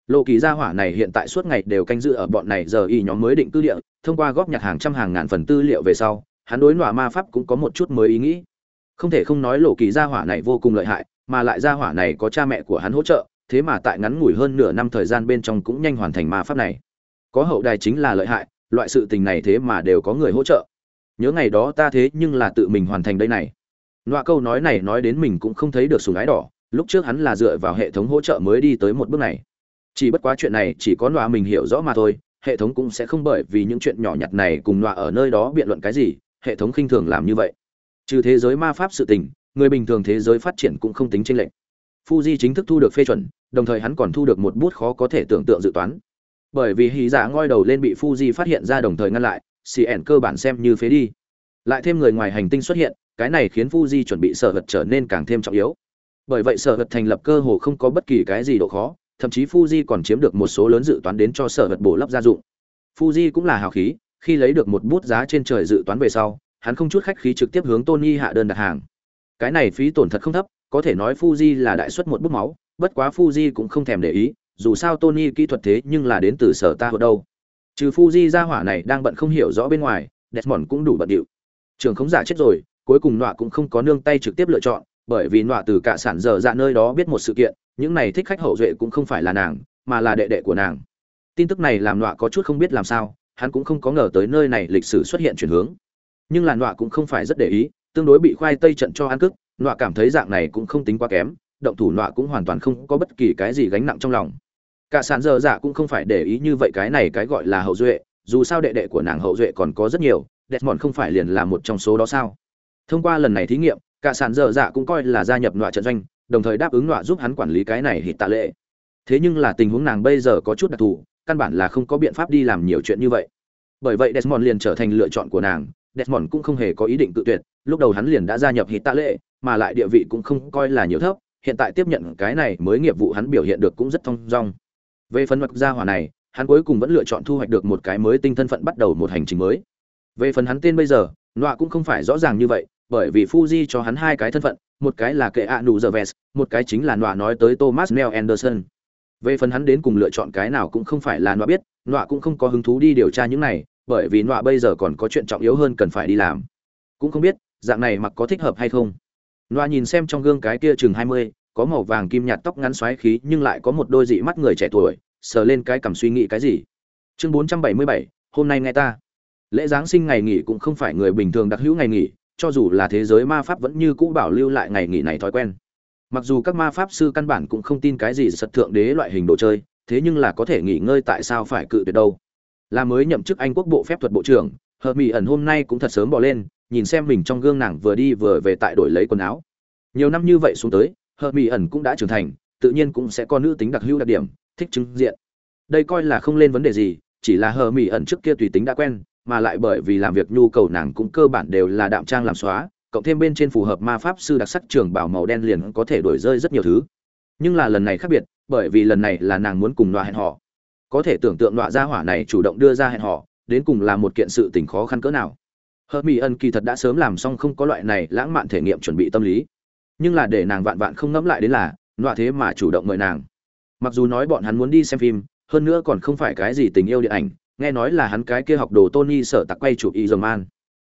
Lộ kỳ gia hỏa này hiện tại suốt ngày đều canh giữ ở bọn này giờ y nhóm mới định tư liệu thông qua góp nhặt hàng trăm hàng ngàn phần tư liệu về sau, hắn đối nọa ma pháp cũng có một chút mới ý nghĩ không thể không nói lộ kỳ gia hỏa này vô cùng lợi hại, mà lại gia hỏa này có cha mẹ của hắn hỗ trợ, thế mà tại ngắn ngủi hơn nửa năm thời gian bên trong cũng nhanh hoàn thành ma pháp này. Có hậu đài chính là lợi hại, loại sự tình này thế mà đều có người hỗ trợ. Nhớ ngày đó ta thế nhưng là tự mình hoàn thành đây này. Nọa câu nói này nói đến mình cũng không thấy được sùng ái đỏ, lúc trước hắn là dựa vào hệ thống hỗ trợ mới đi tới một bước này. Chỉ bất quá chuyện này chỉ có nọa mình hiểu rõ mà thôi, hệ thống cũng sẽ không bởi vì những chuyện nhỏ nhặt này cùng nọa ở nơi đó biện luận cái gì, hệ thống khinh thường làm như vậy trừ thế giới ma pháp sự tình, người bình thường thế giới phát triển cũng không tính chênh lệch. Fuji chính thức thu được phê chuẩn, đồng thời hắn còn thu được một bút khó có thể tưởng tượng dự toán. Bởi vì hí giả dạ ngoi đầu lên bị fuji phát hiện ra đồng thời ngăn lại cn cơ bản xem như phế đi. Lại thêm người ngoài hành tinh xuất hiện, cái này khiến fuji chuẩn bị sở vật trở nên càng thêm trọng yếu. Bởi vậy sở vật thành lập cơ hồ không có bất kỳ cái gì độ khó, thậm chí fuji còn chiếm được một số lớn dự toán đến cho sở vật bổ lắp gia dụng. Fuji cũng là hào khí, khi lấy được một bút giá trên trời dự toán về sau hắn không chút khách khí trực tiếp hướng tony hạ đơn đặt hàng. Cái này phí tổn thật không thấp, có thể nói fuji là đại suất một bút máu, bất quá fuji cũng không thèm để ý, dù sao tony kỹ thuật thế nhưng là đến từ sở ta ở đâu. Trừ fuji ra hỏa này đang bận không hiểu rõ bên ngoài, desmond cũng đủ bận điệu. Trường không giả chết rồi, cuối cùng nọa cũng không có nương tay trực tiếp lựa chọn, bởi vì nọa từ cả sản dở dạ nơi đó biết một sự kiện, những này thích khách hậu duệ cũng không phải là nàng, mà là đệ đệ của nàng. Tin tức này làm nọa có chút không biết làm sao, hắn cũng không có ngờ tới nơi này lịch sử xuất hiện chuyển hướng nhưng là nọa cũng không phải rất để ý, tương đối bị khoai tây trận cho ăn cức, nọa cảm thấy dạng này cũng không tính quá kém, động thủ nọa cũng hoàn toàn không có bất kỳ cái gì gánh nặng trong lòng. Cả sàn dở dạ cũng không phải để ý như vậy cái này cái gọi là hậu duệ, dù sao đệ đệ của nàng hậu duệ còn có rất nhiều đẹp mòn không phải liền là một trong số đó sao? Thông qua lần này thí nghiệm, cả sàn dở dạ cũng coi là gia nhập nọa trận doanh, đồng thời đáp ứng nọa giúp hắn quản lý cái này hít tạ lệ. Thế nhưng là tình huống nàng bây giờ có chút đặc thù, căn bản là không có biện pháp đi làm nhiều chuyện như vậy. Bởi vậy desmond liền trở thành lựa chọn của nàng desmond cũng không hề có ý định tự tuyệt, lúc đầu hắn liền đã gia nhập hít tạ lệ mà lại địa vị cũng không coi là nhiều thấp, hiện tại tiếp nhận cái này mới nghiệp vụ hắn biểu hiện được cũng rất thông dong. Về phần mặt gia hỏa này, hắn cuối cùng vẫn lựa chọn thu hoạch được một cái mới tinh thân phận bắt đầu một hành trình mới. Về phần hắn tên bây giờ, nọa cũng không phải rõ ràng như vậy, bởi vì fuji cho hắn hai cái thân phận, một cái là kệ ạ nụ giờ vest, một cái chính là nọa nói tới thomas Neil anderson. Về phần hắn đến cùng lựa chọn cái nào cũng không phải là nọa biết, nọa cũng không có hứng thú đi điều tra những này bởi vì nọa bây giờ còn có chuyện trọng yếu hơn cần phải đi làm. Cũng không biết, dạng này mặc có thích hợp hay không. Nọa nhìn xem trong gương cái kia chừng hai mươi, có màu vàng kim nhạt tóc ngắn xoáy khí nhưng lại có một đôi dị mắt người trẻ tuổi, sờ lên cái cảm suy nghĩ cái gì. Chương bốn trăm bảy mươi bảy, hôm nay nghe ta. Lễ giáng sinh ngày nghỉ cũng không phải người bình thường đặc hữu ngày nghỉ, cho dù là thế giới ma pháp vẫn như cũ bảo lưu lại ngày nghỉ này thói quen. Mặc dù các ma pháp sư căn bản cũng không tin cái gì sật thượng đế loại hình đồ chơi, thế nhưng là có thể nghỉ ngơi tại sao phải cự tuyệt đâu là mới nhậm chức anh quốc bộ phép thuật bộ trưởng. Hờ mỹ ẩn hôm nay cũng thật sớm bỏ lên, nhìn xem mình trong gương nàng vừa đi vừa về tại đổi lấy quần áo. Nhiều năm như vậy xuống tới hờ mỹ ẩn cũng đã trưởng thành, tự nhiên cũng sẽ có nữ tính đặc hữu đặc điểm, thích chứng diện. Đây coi là không lên vấn đề gì, chỉ là hờ mỹ ẩn trước kia tùy tính đã quen, mà lại bởi vì làm việc nhu cầu nàng cũng cơ bản đều là đạm trang làm xóa, cộng thêm bên trên phù hợp ma pháp sư đặc sắc trường bảo màu đen liền có thể đổi rơi rất nhiều thứ. Nhưng là lần này khác biệt, bởi vì lần này là nàng muốn cùng loa hẹn họ có thể tưởng tượng loại gia hỏa này chủ động đưa ra hẹn họ đến cùng là một kiện sự tình khó khăn cỡ nào. Hờ mỹ Ân kỳ thật đã sớm làm xong không có loại này lãng mạn thể nghiệm chuẩn bị tâm lý. Nhưng là để nàng vạn vạn không ngẫm lại đến là, loại thế mà chủ động mời nàng. Mặc dù nói bọn hắn muốn đi xem phim, hơn nữa còn không phải cái gì tình yêu điện ảnh, nghe nói là hắn cái kia học đồ tony sở tặc quay chụp y dòng man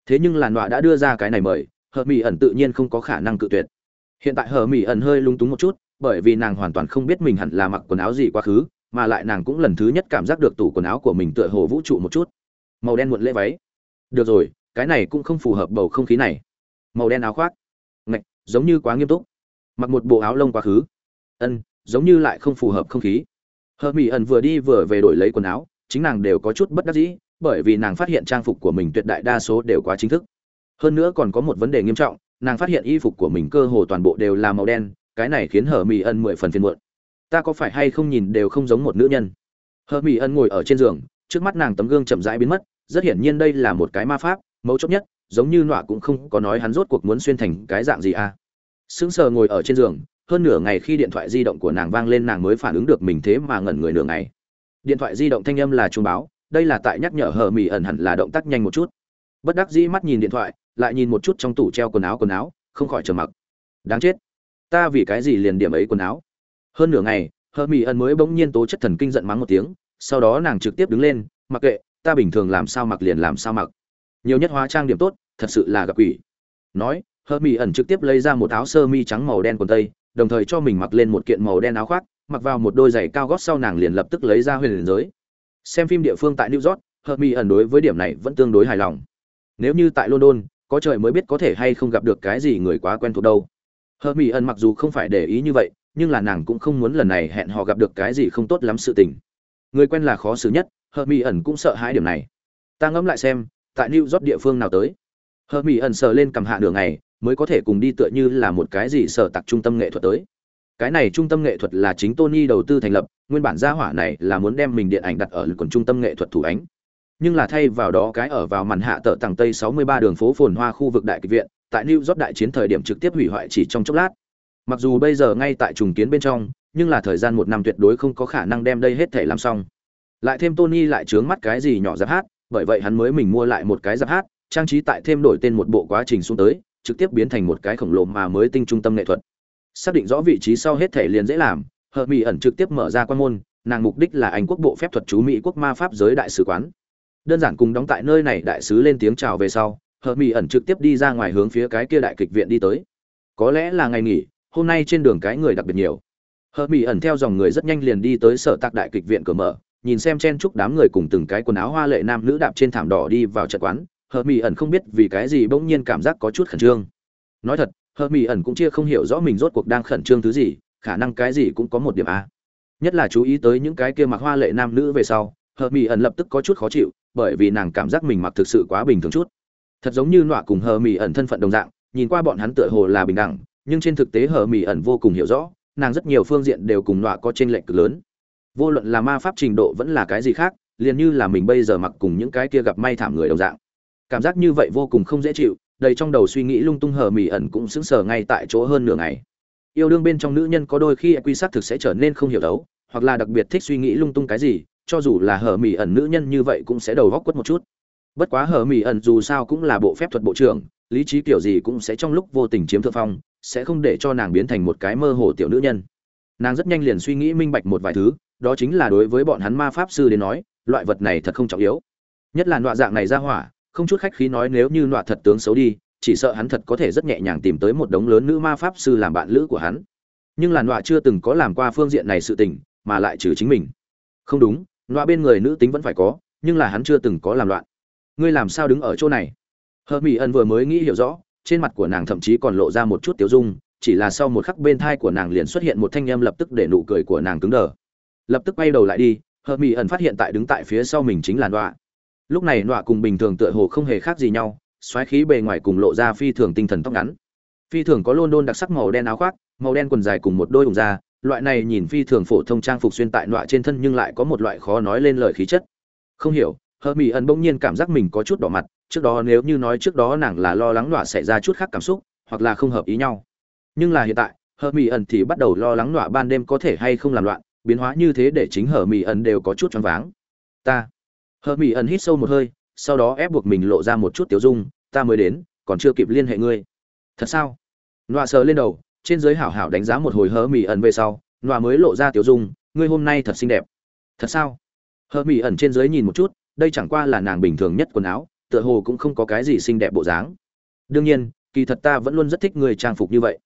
thế nhưng là nọa đã đưa ra cái này mời hờ mỹ ẩn tự nhiên không có khả năng cự tuyệt. Hiện tại hờ mỹ ẩn hơi lung túng một chút, bởi vì nàng hoàn toàn không biết mình hẳn là mặc quần áo gì quá khứ mà lại nàng cũng lần thứ nhất cảm giác được tủ quần áo của mình tựa hồ vũ trụ một chút. Màu đen muộn lễ váy. Được rồi, cái này cũng không phù hợp bầu không khí này. Màu đen áo khoác. Ngạch, giống như quá nghiêm túc. Mặc một bộ áo lông quá khứ. Ân, giống như lại không phù hợp không khí. Hờ mỹ ẩn vừa đi vừa về đổi lấy quần áo, chính nàng đều có chút bất đắc dĩ, bởi vì nàng phát hiện trang phục của mình tuyệt đại đa số đều quá chính thức. Hơn nữa còn có một vấn đề nghiêm trọng, nàng phát hiện y phục của mình cơ hồ toàn bộ đều là màu đen, cái này khiến hờ mỹ ẩn mười phần phiền muộn ta có phải hay không nhìn đều không giống một nữ nhân? Hờ mỹ Ân ngồi ở trên giường, trước mắt nàng tấm gương chậm rãi biến mất, rất hiển nhiên đây là một cái ma pháp, mấu chốt nhất, giống như nọa cũng không có nói hắn rốt cuộc muốn xuyên thành cái dạng gì à. Sững sờ ngồi ở trên giường, hơn nửa ngày khi điện thoại di động của nàng vang lên nàng mới phản ứng được mình thế mà ngẩn người nửa ngày. Điện thoại di động thanh âm là trung báo, đây là tại nhắc nhở hờ mỹ ẩn hẳn là động tác nhanh một chút. Bất đắc dĩ mắt nhìn điện thoại, lại nhìn một chút trong tủ treo quần áo quần áo, không khỏi trầm mặc. Đáng chết, ta vì cái gì liền điểm ấy quần áo? Hơn nửa ngày hơ mỹ ẩn mới bỗng nhiên tố chất thần kinh giận mắng một tiếng, sau đó nàng trực tiếp đứng lên, mặc kệ, ta bình thường làm sao mặc liền làm sao mặc. Nhiều nhất hóa trang điểm tốt, thật sự là gặp quỷ. Nói hơ mỹ ẩn trực tiếp lấy ra một áo sơ mi trắng màu đen quần tây, đồng thời cho mình mặc lên một kiện màu đen áo khoác, mặc vào một đôi giày cao gót sau nàng liền lập tức lấy ra huyền liền giới. Xem phim địa phương tại new york hơ mỹ ẩn đối với điểm này vẫn tương đối hài lòng. Nếu như tại london, có trời mới biết có thể hay không gặp được cái gì người quá quen thuộc đâu. Hơ mỹ ẩn mặc dù không phải để ý như vậy nhưng là nàng cũng không muốn lần này hẹn họ gặp được cái gì không tốt lắm sự tình. Người quen là khó xử nhất hờ mỹ ẩn cũng sợ hãi điểm này. Ta ngẫm lại xem, tại new york địa phương nào tới? Hờ mỹ ẩn sờ lên cầm hạ đường này mới có thể cùng đi tựa như là một cái gì sở tặc trung tâm nghệ thuật tới. Cái này trung tâm nghệ thuật là chính tony đầu tư thành lập, nguyên bản gia hỏa này là muốn đem mình điện ảnh đặt ở quần trung tâm nghệ thuật thủ ánh. Nhưng là thay vào đó cái ở vào màn hạ tờ tầng tây 63 đường phố phồn hoa khu vực đại kịch viện, tại new york đại chiến thời điểm trực tiếp hủy hoại chỉ trong chốc lát mặc dù bây giờ ngay tại trùng kiến bên trong, nhưng là thời gian một năm tuyệt đối không có khả năng đem đây hết thể làm xong. Lại thêm tony lại trướng mắt cái gì nhỏ giáp hát, bởi vậy hắn mới mình mua lại một cái giáp hát, trang trí tại thêm đổi tên một bộ quá trình xuống tới, trực tiếp biến thành một cái khổng lồ mà mới tinh trung tâm nghệ thuật. Xác định rõ vị trí sau hết thể liền dễ làm hờ mỹ ẩn trực tiếp mở ra quan môn, nàng mục đích là anh quốc bộ phép thuật chú mỹ quốc ma pháp giới đại sứ quán. Đơn giản cùng đóng tại nơi này đại sứ lên tiếng chào về sau hờ mỹ ẩn trực tiếp đi ra ngoài hướng phía cái kia đại kịch viện đi tới. Có lẽ là ngày nghỉ hôm nay trên đường cái người đặc biệt nhiều. Hờ mỹ ẩn theo dòng người rất nhanh liền đi tới sở tạc đại kịch viện cửa mở, nhìn xem chen chúc đám người cùng từng cái quần áo hoa lệ nam nữ đạp trên thảm đỏ đi vào trận quán. Hờ mỹ ẩn không biết vì cái gì bỗng nhiên cảm giác có chút khẩn trương. Nói thật, hờ mỹ ẩn cũng chia không hiểu rõ mình rốt cuộc đang khẩn trương thứ gì, khả năng cái gì cũng có một điểm a. Nhất là chú ý tới những cái kia mặc hoa lệ nam nữ về sau, hờ mỹ ẩn lập tức có chút khó chịu, bởi vì nàng cảm giác mình mặc thực sự quá bình thường chút. Thật giống như nọa cùng hờ mỹ ẩn thân phận đồng dạng, nhìn qua bọn hắn tựa hồ là bình đẳng nhưng trên thực tế hờ mỹ ẩn vô cùng hiểu rõ, nàng rất nhiều phương diện đều cùng nọa có t r ê n lệch cực lớn. Vô luận là ma pháp trình độ vẫn là cái gì khác, liền như là mình bây giờ mặc cùng những cái kia gặp may thảm người đồng dạng. Cảm giác như vậy vô cùng không dễ chịu, đầy trong đầu suy nghĩ lung tung hờ mỹ ẩn cũng sững sờ ngay tại chỗ hơn nửa ngày. Yêu đương bên trong nữ nhân có đôi khi quy sát thực sẽ trở nên không hiểu đấu, hoặc là đặc biệt thích suy nghĩ lung tung cái gì, cho dù là hờ mỹ ẩn nữ nhân như vậy cũng sẽ đầu góc quất một chút. Bất quá hờ mỹ ẩn dù sao cũng là bộ phép thuật bộ trưởng, lý trí kiểu gì cũng sẽ trong lúc vô tình chiếm thượng phong sẽ không để cho nàng biến thành một cái mơ hồ tiểu nữ nhân. Nàng rất nhanh liền suy nghĩ minh bạch một vài thứ, đó chính là đối với bọn hắn ma pháp sư đến nói, loại vật này thật không trọng yếu. Nhất là nọa dạng này ra hỏa, không chút khách khí nói nếu như nọa thật tướng xấu đi, chỉ sợ hắn thật có thể rất nhẹ nhàng tìm tới một đống lớn nữ ma pháp sư làm bạn lữ của hắn. Nhưng là nọa chưa từng có làm qua phương diện này sự tình, mà lại trừ chính mình. Không đúng, nọa bên người nữ tính vẫn phải có, nhưng là hắn chưa từng có làm loạn. Ngươi làm sao đứng ở chỗ này? Hờ mỹ ẩn vừa mới nghĩ hiểu rõ trên mặt của nàng thậm chí còn lộ ra một chút tiếu dung, chỉ là sau một khắc bên thai của nàng liền xuất hiện một thanh âm lập tức để nụ cười của nàng cứng đờ. Lập tức quay đầu lại đi hờ mỹ ẩn phát hiện tại đứng tại phía sau mình chính là nọa. Lúc này nọa cùng bình thường tựa hồ không hề khác gì nhau, xoáy khí bề ngoài cùng lộ ra phi thường tinh thần tóc ngắn. Phi thường có lôn đôn đặc sắc màu đen áo khoác, màu đen quần dài cùng một đôi ủng da, loại này nhìn phi thường phổ thông trang phục xuyên tại nọa trên thân nhưng lại có một loại khó nói lên lời khí chất. Không hiểu hờ mỹ ẩn bỗng nhiên cảm giác mình có chút đỏ mặt trước đó nếu như nói trước đó nàng là lo lắng nọa xảy ra chút khác cảm xúc, hoặc là không hợp ý nhau. Nhưng là hiện tại, hờ mỹ ẩn thì bắt đầu lo lắng nọa ban đêm có thể hay không làm loạn, biến hóa như thế để chính hờ mỹ ẩn đều có chút choáng váng. Ta. Hờ mỹ ẩn hít sâu một hơi, sau đó ép buộc mình lộ ra một chút tiểu dung, ta mới đến, còn chưa kịp liên hệ ngươi. Thật sao? Nọa sờ lên đầu, trên giới hảo hảo đánh giá một hồi hờ mỹ ẩn về sau, nọa mới lộ ra tiểu dung, ngươi hôm nay thật xinh đẹp. Thật sao? Hờ mỹ ẩn trên giới nhìn một chút, đây chẳng qua là nàng bình thường nhất quần áo tựa hồ cũng không có cái gì xinh đẹp bộ dáng. Đương nhiên, kỳ thật ta vẫn luôn rất thích người trang phục như vậy.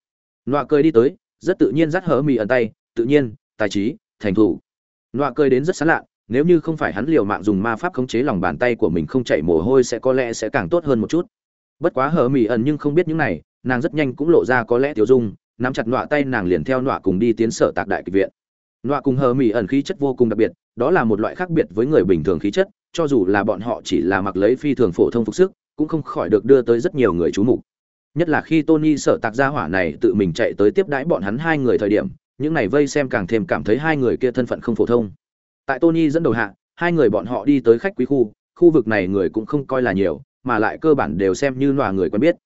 Nọa cười đi tới, rất tự nhiên dắt hờ mì ẩn tay, tự nhiên, tài trí, thành thủ nọa cười đến rất sán lạ, nếu như không phải hắn liều mạng dùng ma pháp khống chế lòng bàn tay của mình không chảy mồ hôi sẽ có lẽ sẽ càng tốt hơn một chút. Bất quá hờ mì ẩn nhưng không biết những này, nàng rất nhanh cũng lộ ra có lẽ tiểu dung, nắm chặt nọa tay nàng liền theo nọa cùng đi tiến sở tạc đại kịch viện. Nọa cùng hờ mỹ ẩn khí chất vô cùng đặc biệt đó là một loại khác biệt với người bình thường khí chất cho dù là bọn họ chỉ là mặc lấy phi thường phổ thông phục sức cũng không khỏi được đưa tới rất nhiều người chú mục. Nhất là khi tony sở tạc gia hỏa này tự mình chạy tới tiếp đãi bọn hắn hai người thời điểm những này vây xem càng thêm cảm thấy hai người kia thân phận không phổ thông. Tại tony dẫn đầu hạ hai người bọn họ đi tới khách quý khu khu vực này người cũng không coi là nhiều mà lại cơ bản đều xem như loà người quen biết.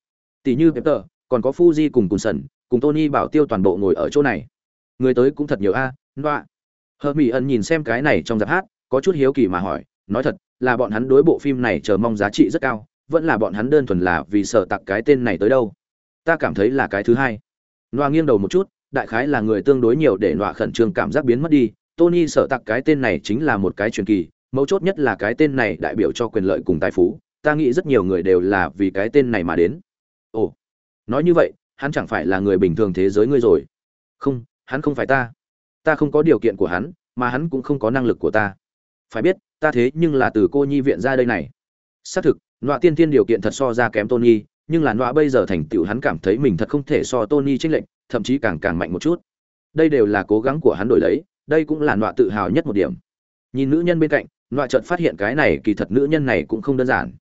Tỷ như pepper còn có fuji cùng cùng sần cùng tony bảo tiêu toàn bộ ngồi ở chỗ này. Người tới cũng thật nhiều a à, hờ mỹ ẩn nhìn xem cái này trong giáp hát, có chút hiếu kỳ mà hỏi, nói thật, là bọn hắn đối bộ phim này chờ mong giá trị rất cao, vẫn là bọn hắn đơn thuần là vì sợ tặc cái tên này tới đâu. Ta cảm thấy là cái thứ hai. Loa nghiêng đầu một chút, đại khái là người tương đối nhiều để loa khẩn trương cảm giác biến mất đi. Tony sợ tặc cái tên này chính là một cái truyền kỳ, mấu chốt nhất là cái tên này đại biểu cho quyền lợi cùng tài phú. Ta nghĩ rất nhiều người đều là vì cái tên này mà đến. Ồ, nói như vậy, hắn chẳng phải là người bình thường thế giới ngươi rồi. Không, hắn không phải ta ta không có điều kiện của hắn, mà hắn cũng không có năng lực của ta. Phải biết, ta thế nhưng là từ cô nhi viện ra đây này. Xác thực, nọa tiên tiên điều kiện thật so ra kém tony, nhưng là nọa bây giờ thành tựu hắn cảm thấy mình thật không thể so tony tranh lệnh thậm chí càng càng mạnh một chút. Đây đều là cố gắng của hắn đổi lấy, đây cũng là nọa tự hào nhất một điểm. Nhìn nữ nhân bên cạnh, nọa chợt phát hiện cái này kỳ thật nữ nhân này cũng không đơn giản.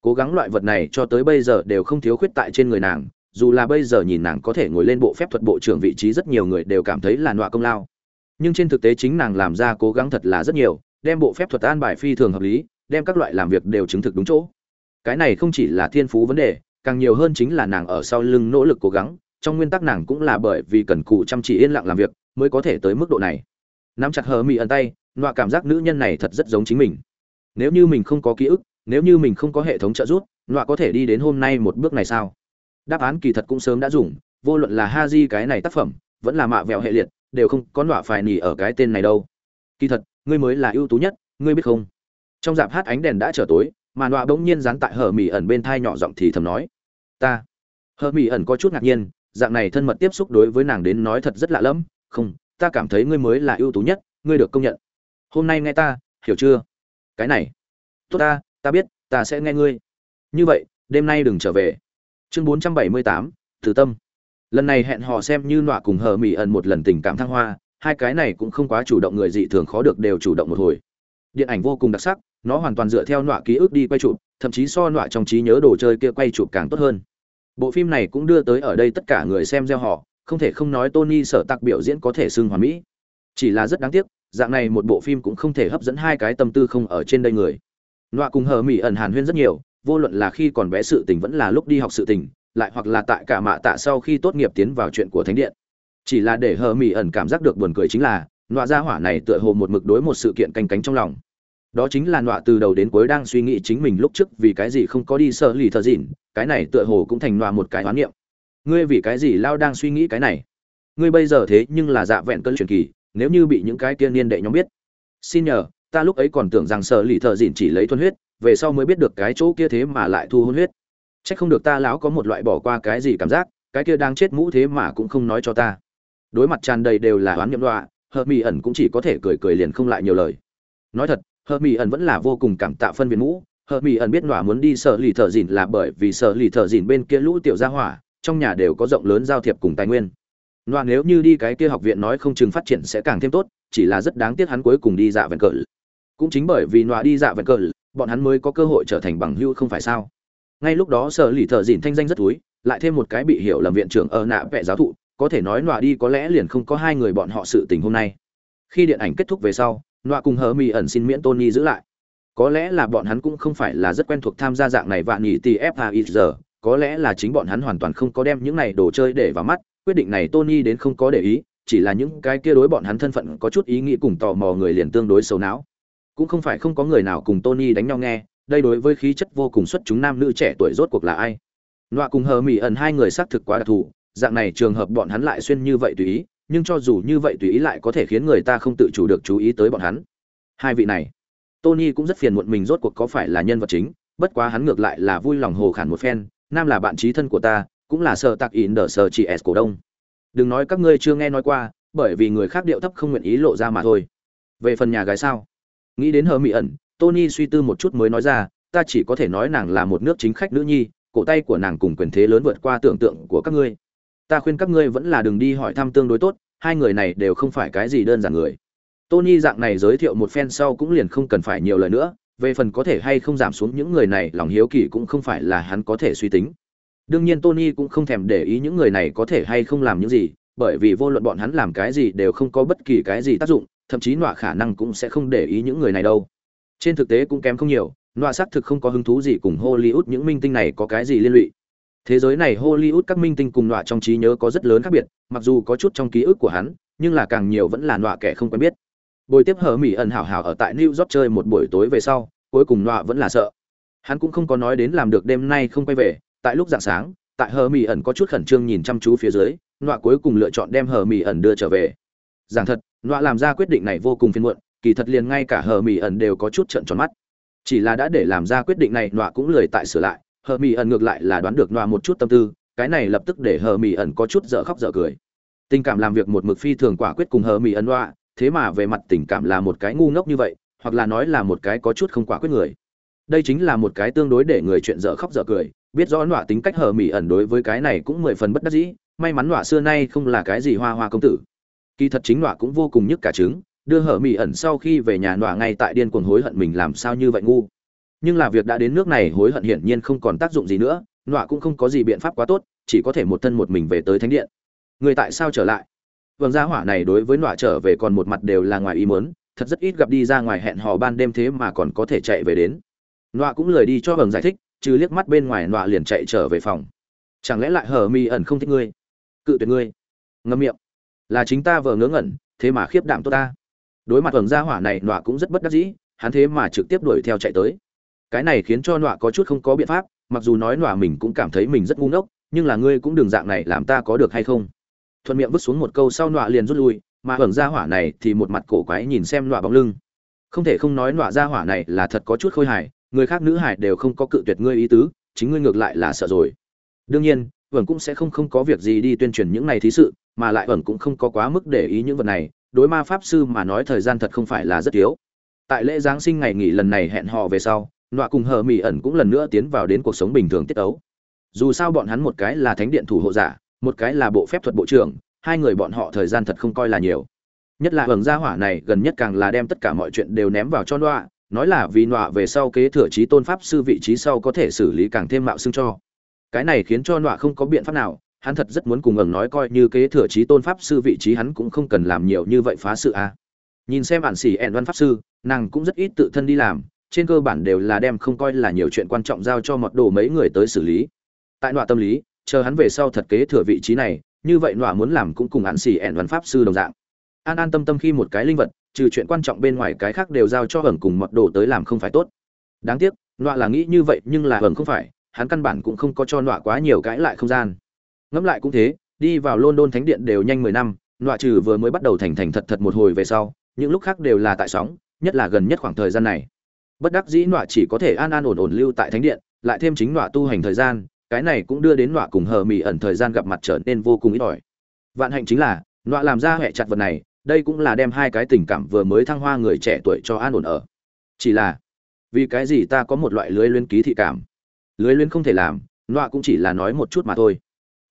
Cố gắng loại vật này cho tới bây giờ đều không thiếu khuyết tại trên người nàng, dù là bây giờ nhìn nàng có thể ngồi lên bộ phép thuật bộ trưởng vị trí rất nhiều người đều cảm thấy là nọa công lao nhưng trên thực tế chính nàng làm ra cố gắng thật là rất nhiều, đem bộ phép thuật an bài phi thường hợp lý, đem các loại làm việc đều chứng thực đúng chỗ. Cái này không chỉ là thiên phú vấn đề, càng nhiều hơn chính là nàng ở sau lưng nỗ lực cố gắng, trong nguyên tắc nàng cũng là bởi vì cần cù chăm chỉ yên lặng làm việc mới có thể tới mức độ này. Nắm chặt hờ mị ẩn tay, nọa cảm giác nữ nhân này thật rất giống chính mình. Nếu như mình không có ký ức, nếu như mình không có hệ thống trợ giúp, nọa có thể đi đến hôm nay một bước này sao? Đáp án kỳ thật cũng sớm đã dùng, vô luận là ha di cái này tác phẩm, vẫn là mạ vẹo hệ liệt đều không có nọa phải nỉ ở cái tên này đâu. Kỳ thật, ngươi mới là ưu tú nhất, ngươi biết không? Trong dạp hát ánh đèn đã trở tối, mà nọa bỗng nhiên dán tại hờ mỹ ẩn bên thai nhỏ giọng thì thầm nói. Ta. Hờ mỹ ẩn có chút ngạc nhiên, dạng này thân mật tiếp xúc đối với nàng đến nói thật rất lạ lẫm. Không, ta cảm thấy ngươi mới là ưu tú nhất, ngươi được công nhận. Hôm nay nghe ta, hiểu chưa? Cái này. Tốt ta ta biết, ta sẽ nghe ngươi. Như vậy, đêm nay đừng trở về. Chương bốn trăm bảy mươi tám từ tâm lần này hẹn hò xem như nọa cùng hờ mỹ ẩn một lần tình cảm thăng hoa, hai cái này cũng không quá chủ động người dị thường khó được đều chủ động một hồi. Điện ảnh vô cùng đặc sắc, nó hoàn toàn dựa theo nọa ký ức đi quay chụp, thậm chí so nọa trong trí nhớ đồ chơi kia quay chụp càng tốt hơn. Bộ phim này cũng đưa tới ở đây tất cả người xem gieo họ, không thể không nói tony sở tặc biểu diễn có thể xưng hoàn mỹ. Chỉ là rất đáng tiếc, dạng này một bộ phim cũng không thể hấp dẫn hai cái tâm tư không ở trên đây người. Nọa cùng hờ mỹ ẩn hàn huyên rất nhiều, vô luận là khi còn bé sự tình vẫn là lúc đi học sự tình lại hoặc là tại cả mạ tạ sau khi tốt nghiệp tiến vào chuyện của thánh điện. Chỉ là để hờ mỹ ẩn cảm giác được buồn cười chính là, nọa gia hỏa này tựa hồ một mực đối một sự kiện canh cánh trong lòng. Đó chính là nọa từ đầu đến cuối đang suy nghĩ chính mình lúc trước vì cái gì không có đi sợ lì thờ dịn, cái này tựa hồ cũng thành nọa một cái hoán niệm. Ngươi vì cái gì lao đang suy nghĩ cái này? Ngươi bây giờ thế nhưng là dạ vẹn cơn truyền kỳ, nếu như bị những cái tiên niên đệ nhóm biết. Xin nhờ, ta lúc ấy còn tưởng rằng sợ lì thợ dịn chỉ lấy thuần huyết, về sau mới biết được cái chỗ kia thế mà lại thu hôn huyết. Chắc không được ta lão có một loại bỏ qua cái gì cảm giác cái kia đang chết mũ thế mà cũng không nói cho ta đối mặt tràn đầy đều là oán niệm đọa hợp Mị ẩn cũng chỉ có thể cười cười liền không lại nhiều lời nói thật hợp Mị ẩn vẫn là vô cùng cảm tạ phân viện mũ hợp Mị ẩn biết đọa muốn đi sợ lì thợ dịn là bởi vì sợ lì thợ dịn bên kia lũ tiểu gia hỏa trong nhà đều có rộng lớn giao thiệp cùng tài nguyên Loa nếu như đi cái kia học viện nói không chừng phát triển sẽ càng thêm tốt, chỉ là rất đáng tiếc hắn cuối cùng đi dạ vẹn cỡ. Cũng chính bởi vì loa đi dạ vẹn cỡ, bọn hắn mới có cơ hội trở thành bằng hữu không phải sao? Ngay lúc đó sở lì thợ dìn thanh danh rất túi, lại thêm một cái bị hiểu lầm viện trưởng ở nạ vẽ giáo thụ, có thể nói nọa đi có lẽ liền không có hai người bọn họ sự tình hôm nay. Khi điện ảnh kết thúc về sau, nọa cùng hờ mi ẩn xin miễn Tony giữ lại. có lẽ là bọn hắn cũng không phải là rất quen thuộc tham gia dạng này vạn nhị tỷ à giờ có lẽ là chính bọn hắn hoàn toàn không có đem những này đồ chơi để vào mắt quyết định này tony đến không có để ý chỉ là những cái kia đối bọn hắn thân phận có chút ý nghĩ cùng tò mò người liền tương đối xấu não cũng không phải không có người nào cùng tony đánh nhau nghe đây đối với khí chất vô cùng xuất chúng nam nữ trẻ tuổi rốt cuộc là ai? Nọa cùng hờ mỹ ẩn hai người xác thực quá đặc thù, dạng này trường hợp bọn hắn lại xuyên như vậy tùy ý, nhưng cho dù như vậy tùy ý lại có thể khiến người ta không tự chủ được chú ý tới bọn hắn. Hai vị này, tony cũng rất phiền muộn mình rốt cuộc có phải là nhân vật chính, bất quá hắn ngược lại là vui lòng hồ khản một phen, nam là bạn trí thân của ta, cũng là sợ tạc in đờ sợ chị s cổ đông. Đừng nói các ngươi chưa nghe nói qua, bởi vì người khác điệu thấp không nguyện ý lộ ra mà thôi. Về phần nhà gái sao? Nghĩ đến hờ mỹ ẩn tony suy tư một chút mới nói ra, ta chỉ có thể nói nàng là một nước chính khách nữ nhi, cổ tay của nàng cùng quyền thế lớn vượt qua tưởng tượng của các ngươi. Ta khuyên các ngươi vẫn là đừng đi hỏi thăm tương đối tốt, hai người này đều không phải cái gì đơn giản người. Tony dạng này giới thiệu một phen sau cũng liền không cần phải nhiều lời nữa, về phần có thể hay không giảm xuống những người này lòng hiếu kỳ cũng không phải là hắn có thể suy tính. Đương nhiên tony cũng không thèm để ý những người này có thể hay không làm những gì, bởi vì vô luận bọn hắn làm cái gì đều không có bất kỳ cái gì tác dụng, thậm chí nọa khả năng cũng sẽ không để ý những người này đâu trên thực tế cũng kém không nhiều nọa xác thực không có hứng thú gì cùng hollywood những minh tinh này có cái gì liên lụy thế giới này hollywood các minh tinh cùng nọa trong trí nhớ có rất lớn khác biệt mặc dù có chút trong ký ức của hắn nhưng là càng nhiều vẫn là nọa kẻ không quen biết Buổi tiếp hở Mỹ ẩn hảo hảo ở tại New York chơi một buổi tối về sau, cuối cùng nọa vẫn là sợ. Hắn cũng không có nói đến làm được đêm nay không quay về, tại lúc dạng sáng, tại hờ Mỹ ẩn có chút khẩn trương nhìn chăm chú phía dưới, nọa cuối cùng lựa chọn đem hờ Mỹ ẩn đưa trở về. Giảng thật, nọa làm ra quyết định này vô cùng phiền muộn, kỳ thật liền ngay cả Hờ Mỹ ẩn đều có chút trợn tròn mắt. Chỉ là đã để làm ra quyết định này, nọa cũng lười tại sửa lại, Hờ Mỹ ẩn ngược lại là đoán được nọa một chút tâm tư, cái này lập tức để Hờ Mỹ ẩn có chút dở khóc dở cười. Tình cảm làm việc một mực phi thường quả quyết cùng Hờ Mỹ ẩn nọa, thế mà về mặt tình cảm là một cái ngu ngốc như vậy hoặc là nói là một cái có chút không quả quyết người. Đây chính là một cái tương đối để người chuyện dở khóc dở cười. Biết rõ nọa tính cách hờ mỹ ẩn đối với cái này cũng mười phần bất đắc dĩ may mắn nọa xưa nay không là cái gì hoa hoa công tử. Kỳ thật chính nọa cũng vô cùng nhức cả trứng đưa hở mỹ ẩn sau khi về nhà nọa ngay tại điên cuồng hối hận mình làm sao như vậy ngu. Nhưng là việc đã đến nước này hối hận hiển nhiên không còn tác dụng gì nữa, nọa cũng không có gì biện pháp quá tốt, chỉ có thể một thân một mình về tới thánh điện. Người tại sao trở lại? Vâng gia hỏa này đối với nọa trở về còn một mặt đều là ngoài ý muốn, thật rất ít gặp đi ra ngoài hẹn hò ban đêm thế mà còn có thể chạy về đến. Nọa cũng lời đi cho vâng giải thích chứ liếc mắt bên ngoài nọa liền chạy trở về phòng. Chẳng lẽ lại hở mi ẩn không thích ngươi? Cự tuyệt ngươi. Ngâm miệng. Là chính ta vờ ngớ ngẩn, thế mà khiếp đảm tốt ta đối mặt vầng gia hỏa này, nọa cũng rất bất đắc dĩ, hắn thế mà trực tiếp đuổi theo chạy tới. Cái này khiến cho nọa có chút không có biện pháp, mặc dù nói nọa mình cũng cảm thấy mình rất ngu ngốc, nhưng là ngươi cũng đừng dạng này, làm ta có được hay không? Thuận miệng vứt xuống một câu sau nọa liền rút lui, mà hưởng ra hỏa này thì một mặt cổ quái nhìn xem nọa bóng lưng. Không thể không nói nọa ra hỏa này là thật có chút khôi hài, người khác nữ hải đều không có cự tuyệt ngươi ý tứ, chính ngươi ngược lại là sợ rồi. Đương nhiên vẩn cũng sẽ không không có việc gì đi tuyên truyền những này thí sự, mà lại vẩn cũng không có quá mức để ý những vật này đối ma pháp sư mà nói thời gian thật không phải là rất yếu tại lễ giáng sinh ngày nghỉ lần này hẹn hò về sau, nọa cùng hờ mỹ ẩn cũng lần nữa tiến vào đến cuộc sống bình thường tiết ấu. Dù sao bọn hắn một cái là thánh điện thủ hộ giả, một cái là bộ phép thuật bộ trưởng, hai người bọn họ thời gian thật không coi là nhiều. Nhất là hưởng gia hỏa này gần nhất càng là đem tất cả mọi chuyện đều ném vào cho nọa, nói là vì nọa về sau kế thừa trí tôn pháp sư vị trí sau có thể xử lý càng thêm mạo xưng cho. Cái này khiến cho nọa không có biện pháp nào hắn thật rất muốn cùng ẩn nói coi như kế thừa trí tôn pháp sư vị trí hắn cũng không cần làm nhiều như vậy phá sự a à. nhìn xem bản xỉ ẹn văn pháp sư, nàng cũng rất ít tự thân đi làm, trên cơ bản đều là đem không coi là nhiều chuyện quan trọng giao cho mọt đồ mấy người tới xử lý. Tại nọa tâm lý, chờ hắn về sau thật kế thừa vị trí này, như vậy nọa muốn làm cũng cùng hạn xỉ ẻn văn pháp sư đồng dạng. An an tâm tâm khi một cái linh vật, trừ chuyện quan trọng bên ngoài cái khác đều giao cho ẩn cùng mọt đồ tới làm không phải tốt. Đáng tiếc, nọa là nghĩ như vậy nhưng là ẩn không phải, hắn căn bản cũng không có cho nọa quá nhiều cãi lại không gian ngẫm lại cũng thế, đi vào london thánh điện đều nhanh mười năm, nọa trừ vừa mới bắt đầu thành thành thật thật một hồi về sau, những lúc khác đều là tại sóng, nhất là gần nhất khoảng thời gian này. Bất đắc dĩ nọa chỉ có thể an an ổn ổn lưu tại thánh điện, lại thêm chính nọa tu hành thời gian, cái này cũng đưa đến nọa cùng hờ mỹ ẩn thời gian gặp mặt trở nên vô cùng ít ỏi. Vạn hạnh chính là, nọa làm ra hệ chặt vật này, đây cũng là đem hai cái tình cảm vừa mới thăng hoa người trẻ tuổi cho an ổn ở. Chỉ là, vì cái gì ta có một loại lưới luyến ký thị cảm? Lưới luyến không thể làm, nọa cũng chỉ là nói một chút mà thôi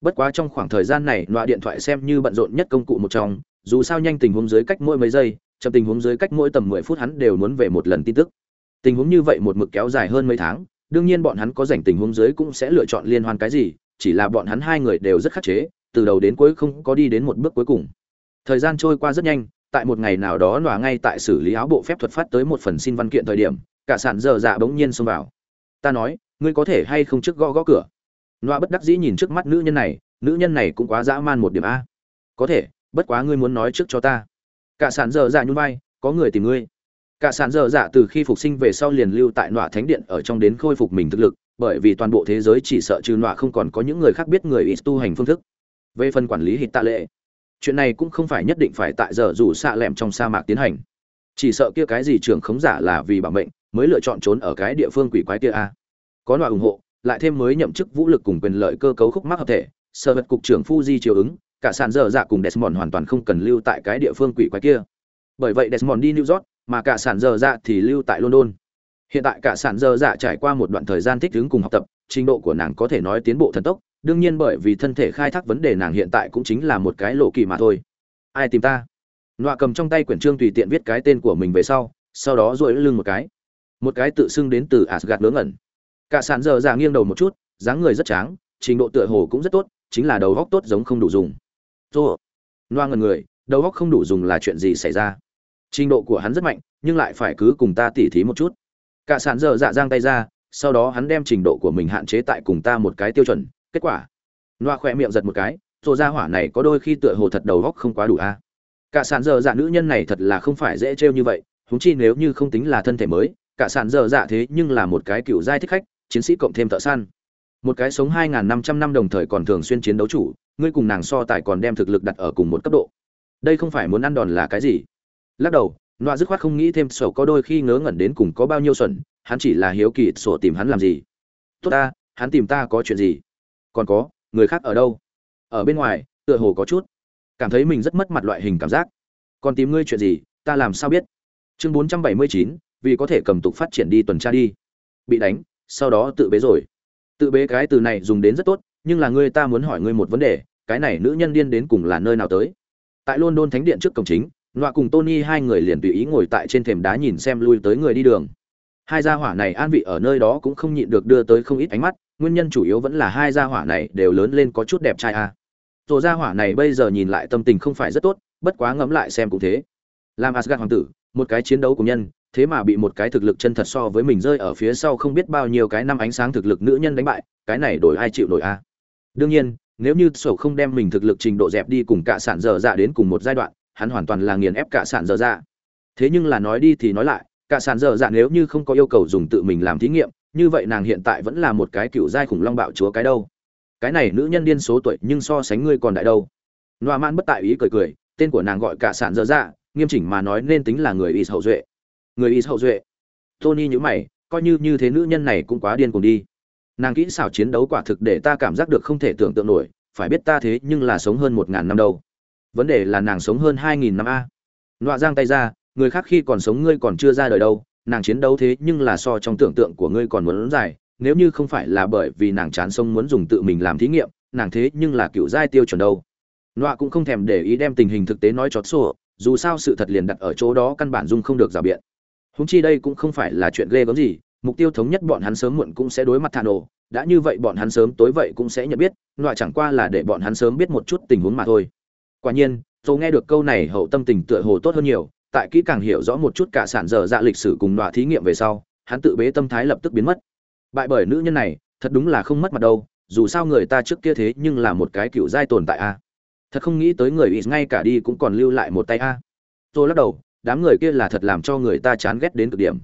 bất quá trong khoảng thời gian này loại điện thoại xem như bận rộn nhất công cụ một trong dù sao nhanh tình huống dưới cách mỗi mấy giây chậm tình huống dưới cách mỗi tầm mười phút hắn đều muốn về một lần tin tức. Tình huống như vậy một mực kéo dài hơn mấy tháng đương nhiên bọn hắn có rảnh tình huống dưới cũng sẽ lựa chọn liên hoan cái gì, chỉ là bọn hắn hai người đều rất khắc chế, từ đầu đến cuối không có đi đến một bước cuối cùng. Thời gian trôi qua rất nhanh, tại một ngày nào đó loa ngay tại xử lý áo bộ phép thuật phát tới một phần xin văn kiện thời điểm, cả sản dở dạ bỗng nhiên xông vào. Ta nói ngươi có thể hay không trước gõ gõ cửa? Loa bất đắc dĩ nhìn trước mắt nữ nhân này, nữ nhân này cũng quá dã man một điểm a. Có thể, bất quá ngươi muốn nói trước cho ta. Cả sản dở dạ nhún vai, có người tìm ngươi. Cả sản dở dạ từ khi phục sinh về sau liền lưu tại nọa thánh điện ở trong đến khôi phục mình thực lực, bởi vì toàn bộ thế giới chỉ sợ trừ nọa không còn có những người khác biết người ít tu hành phương thức. Về phần quản lý hít tạ lệ, chuyện này cũng không phải nhất định phải tại giờ dù xạ lẹm trong sa mạc tiến hành. Chỉ sợ kia cái gì trưởng khống giả là vì bảo mệnh, mới lựa chọn trốn ở cái địa phương quỷ quái kia a. Có nọa ủng hộ lại thêm mới nhậm chức vũ lực cùng quyền lợi cơ cấu khúc mắc hợp thể, sở vật cục trưởng Fuji chiều ứng, cả sàn dở dạ cùng Desmond hoàn toàn không cần lưu tại cái địa phương quỷ quái kia. Bởi vậy Desmond đi New York, mà cả sàn dở dạ thì lưu tại London. Hiện tại cả sàn dở dạ trải qua một đoạn thời gian thích ứng cùng học tập, trình độ của nàng có thể nói tiến bộ thần tốc, đương nhiên bởi vì thân thể khai thác vấn đề nàng hiện tại cũng chính là một cái lộ kỳ mà thôi. Ai tìm ta? Nọa cầm trong tay quyển trương tùy tiện viết cái tên của mình về sau sau đó dội lưng một cái. Một cái tự xưng đến từ asgad ngớ ngẩn cả sàn giờ già nghiêng đầu một chút, dáng người rất tráng, trình độ tựa hồ cũng rất tốt, chính là đầu góc tốt giống không đủ dùng. Tô, loa ngần người, đầu góc không đủ dùng là chuyện gì xảy ra? Trình độ của hắn rất mạnh, nhưng lại phải cứ cùng ta tỉ thí một chút. Cả sàn giờ dạ giang tay ra, sau đó hắn đem trình độ của mình hạn chế tại cùng ta một cái tiêu chuẩn, kết quả. Loa khỏe miệng giật một cái, tô ra hỏa này có đôi khi tựa hồ thật đầu góc không quá đủ a. Cả sàn giờ dạ nữ nhân này thật là không phải dễ trêu như vậy húng chi nếu như không tính là thân thể mới, cả sàn giờ dạ thế nhưng là một cái cựu giai thích khách chiến sĩ cộng thêm thợ săn. Một cái sống hai năm trăm năm đồng thời còn thường xuyên chiến đấu chủ, ngươi cùng nàng so tài còn đem thực lực đặt ở cùng một cấp độ. Đây không phải muốn ăn đòn là cái gì? Lắc đầu, nọa dứt khoát không nghĩ thêm sổ có đôi khi ngớ ngẩn đến cùng có bao nhiêu xuẩn, hắn chỉ là hiếu kỳ sổ tìm hắn làm gì. Tốt ta, hắn tìm ta có chuyện gì? Còn có, người khác ở đâu? Ở bên ngoài, tựa hồ có chút. Cảm thấy mình rất mất mặt loại hình cảm giác. Còn tìm ngươi chuyện gì, ta làm sao biết? Chương bốn trăm bảy mươi chín, vì có thể cầm tục phát triển đi tuần tra đi. Bị đánh sau đó tự bế rồi. Tự bế cái từ này dùng đến rất tốt, nhưng là ngươi ta muốn hỏi ngươi một vấn đề, cái này nữ nhân điên đến cùng là nơi nào tới? Tại london thánh điện trước cổng chính, nọa cùng tony hai người liền tùy ý ngồi tại trên thềm đá nhìn xem lui tới người đi đường. Hai gia hỏa này an vị ở nơi đó cũng không nhịn được đưa tới không ít ánh mắt, nguyên nhân chủ yếu vẫn là hai gia hỏa này đều lớn lên có chút đẹp trai a à. rồi gia hỏa này bây giờ nhìn lại tâm tình không phải rất tốt, bất quá ngẫm lại xem cũng thế. Làm asgad hoàng tử, một cái chiến đấu của nhân thế mà bị một cái thực lực chân thật so với mình rơi ở phía sau không biết bao nhiêu cái năm ánh sáng thực lực nữ nhân đánh bại, cái này đổi ai chịu nổi a? Đương nhiên, nếu như sổ không đem mình thực lực trình độ dẹp đi cùng cả sản dở dạ đến cùng một giai đoạn, hắn hoàn toàn là nghiền ép cả sản dở dạ. Thế nhưng là nói đi thì nói lại cả sản dở dạ nếu như không có yêu cầu dùng tự mình làm thí nghiệm, như vậy nàng hiện tại vẫn là một cái cựu giai khủng long bạo chúa cái đâu. Cái này nữ nhân điên số tuổi nhưng so sánh ngươi còn đại đâu. Loa man bất tại ý cười cười, tên của nàng gọi cả sản dở dạ nghiêm chỉnh mà nói nên tính là người ít hậu duệ người y hậu duệ. Tony nhữ mày, coi như như thế nữ nhân này cũng quá điên cùng đi. Nàng kỹ xảo chiến đấu quả thực để ta cảm giác được không thể tưởng tượng nổi, phải biết ta thế nhưng là sống hơn một ngàn năm đâu. Vấn đề là nàng sống hơn hai nghìn năm a. Nọa giang tay ra, người khác khi còn sống ngươi còn chưa ra đời đâu, nàng chiến đấu thế nhưng là so trong tưởng tượng của ngươi còn muốn dài, nếu như không phải là bởi vì nàng chán sống muốn dùng tự mình làm thí nghiệm, nàng thế nhưng là cựu giai tiêu chuẩn đâu. Nọa cũng không thèm để ý đem tình hình thực tế nói chót sổ, dù sao sự thật liền đặt ở chỗ đó căn bản dung không được rào biện húng chi đây cũng không phải là chuyện ghê gớm gì, mục tiêu thống nhất bọn hắn sớm muộn cũng sẽ đối mặt thà đã như vậy bọn hắn sớm tối vậy cũng sẽ nhận biết loại chẳng qua là để bọn hắn sớm biết một chút tình huống mà thôi. Quả nhiên tôi nghe được câu này, hậu tâm tình tựa hồ tốt hơn nhiều, tại kỹ càng hiểu rõ một chút cả sản dở dạ lịch sử cùng loại thí nghiệm về sau, hắn tự bế tâm thái lập tức biến mất. Bại bởi nữ nhân này, thật đúng là không mất mặt đâu, dù sao người ta trước kia thế nhưng là một cái cựu giai tồn tại a. Thật không nghĩ tới người ít ngay cả đi cũng còn lưu lại một tay a. Tôi lắc đầu đám người kia là thật làm cho người ta chán ghét đến cực điểm.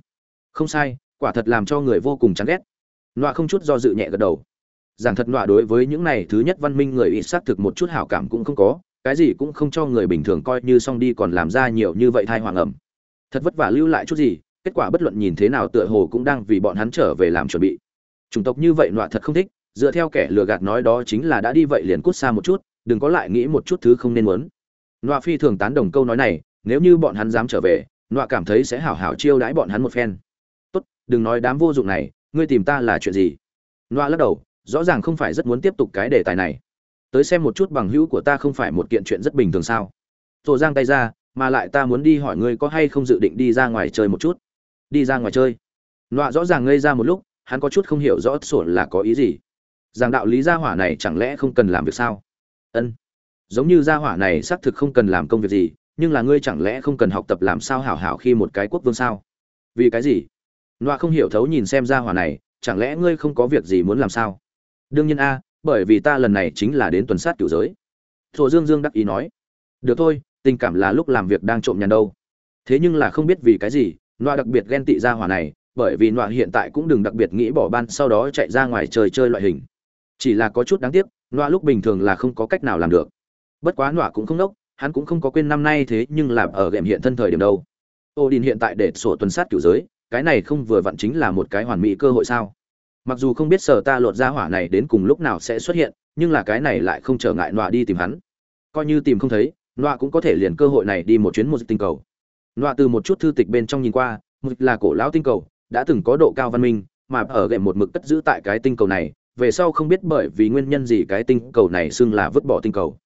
Không sai, quả thật làm cho người vô cùng chán ghét. Nọa không chút do dự nhẹ gật đầu. Giảng thật nọa đối với những này thứ nhất văn minh người ít xác thực một chút hảo cảm cũng không có, cái gì cũng không cho người bình thường coi như xong đi còn làm ra nhiều như vậy thai hoàng ẩm. Thật vất vả lưu lại chút gì, kết quả bất luận nhìn thế nào tựa hồ cũng đang vì bọn hắn trở về làm chuẩn bị. Chủng tộc như vậy nọa thật không thích, dựa theo kẻ lừa gạt nói đó chính là đã đi vậy liền cút xa một chút, đừng có lại nghĩ một chút thứ không nên muốn. Nọa phi thường tán đồng câu nói này nếu như bọn hắn dám trở về, nọa cảm thấy sẽ hảo hảo chiêu đãi bọn hắn một phen. Tốt, đừng nói đám vô dụng này, ngươi tìm ta là chuyện gì? Nọa lắc đầu, rõ ràng không phải rất muốn tiếp tục cái đề tài này. Tới xem một chút bằng hữu của ta không phải một kiện chuyện rất bình thường sao? Rồi giang tay ra, mà lại ta muốn đi hỏi ngươi có hay không dự định đi ra ngoài chơi một chút. Đi ra ngoài chơi. Nọa rõ ràng ngây ra một lúc, hắn có chút không hiểu rõ sổ là có ý gì. Rằng đạo lý gia hỏa này chẳng lẽ không cần làm việc sao? Ân. Giống như gia hỏa này xác thực không cần làm công việc gì nhưng là ngươi chẳng lẽ không cần học tập làm sao hảo hảo khi một cái quốc vương sao? Vì cái gì? Nọa không hiểu thấu nhìn xem ra hỏa này, chẳng lẽ ngươi không có việc gì muốn làm sao? Đương nhiên a, bởi vì ta lần này chính là đến tuần sát cửu giới. Thổ dương dương đắc ý nói. Được thôi, tình cảm là lúc làm việc đang trộm nhàn đâu. Thế nhưng là không biết vì cái gì, nọa đặc biệt ghen tị ra hỏa này, bởi vì nọa hiện tại cũng đừng đặc biệt nghĩ bỏ ban sau đó chạy ra ngoài trời chơi loại hình. Chỉ là có chút đáng tiếc, nọa lúc bình thường là không có cách nào làm được. Bất quá nọa cũng không đốc hắn cũng không có quên năm nay thế nhưng làm ở gệm hiện thân thời điểm đâu. Ô đình hiện tại để sổ tuần sát cửu giới, cái này không vừa vặn chính là một cái hoàn mỹ cơ hội sao? Mặc dù không biết sở ta lột ra hỏa này đến cùng lúc nào sẽ xuất hiện, nhưng là cái này lại không trở ngại nọa đi tìm hắn. Coi như tìm không thấy, nọa cũng có thể liền cơ hội này đi một chuyến một tinh cầu. Nọa từ một chút thư tịch bên trong nhìn qua một là cổ lão tinh cầu, đã từng có độ cao văn minh, mà ở gệm một mực cất giữ tại cái tinh cầu này, về sau không biết bởi vì nguyên nhân gì cái tinh cầu này xưng là vứt bỏ tinh cầu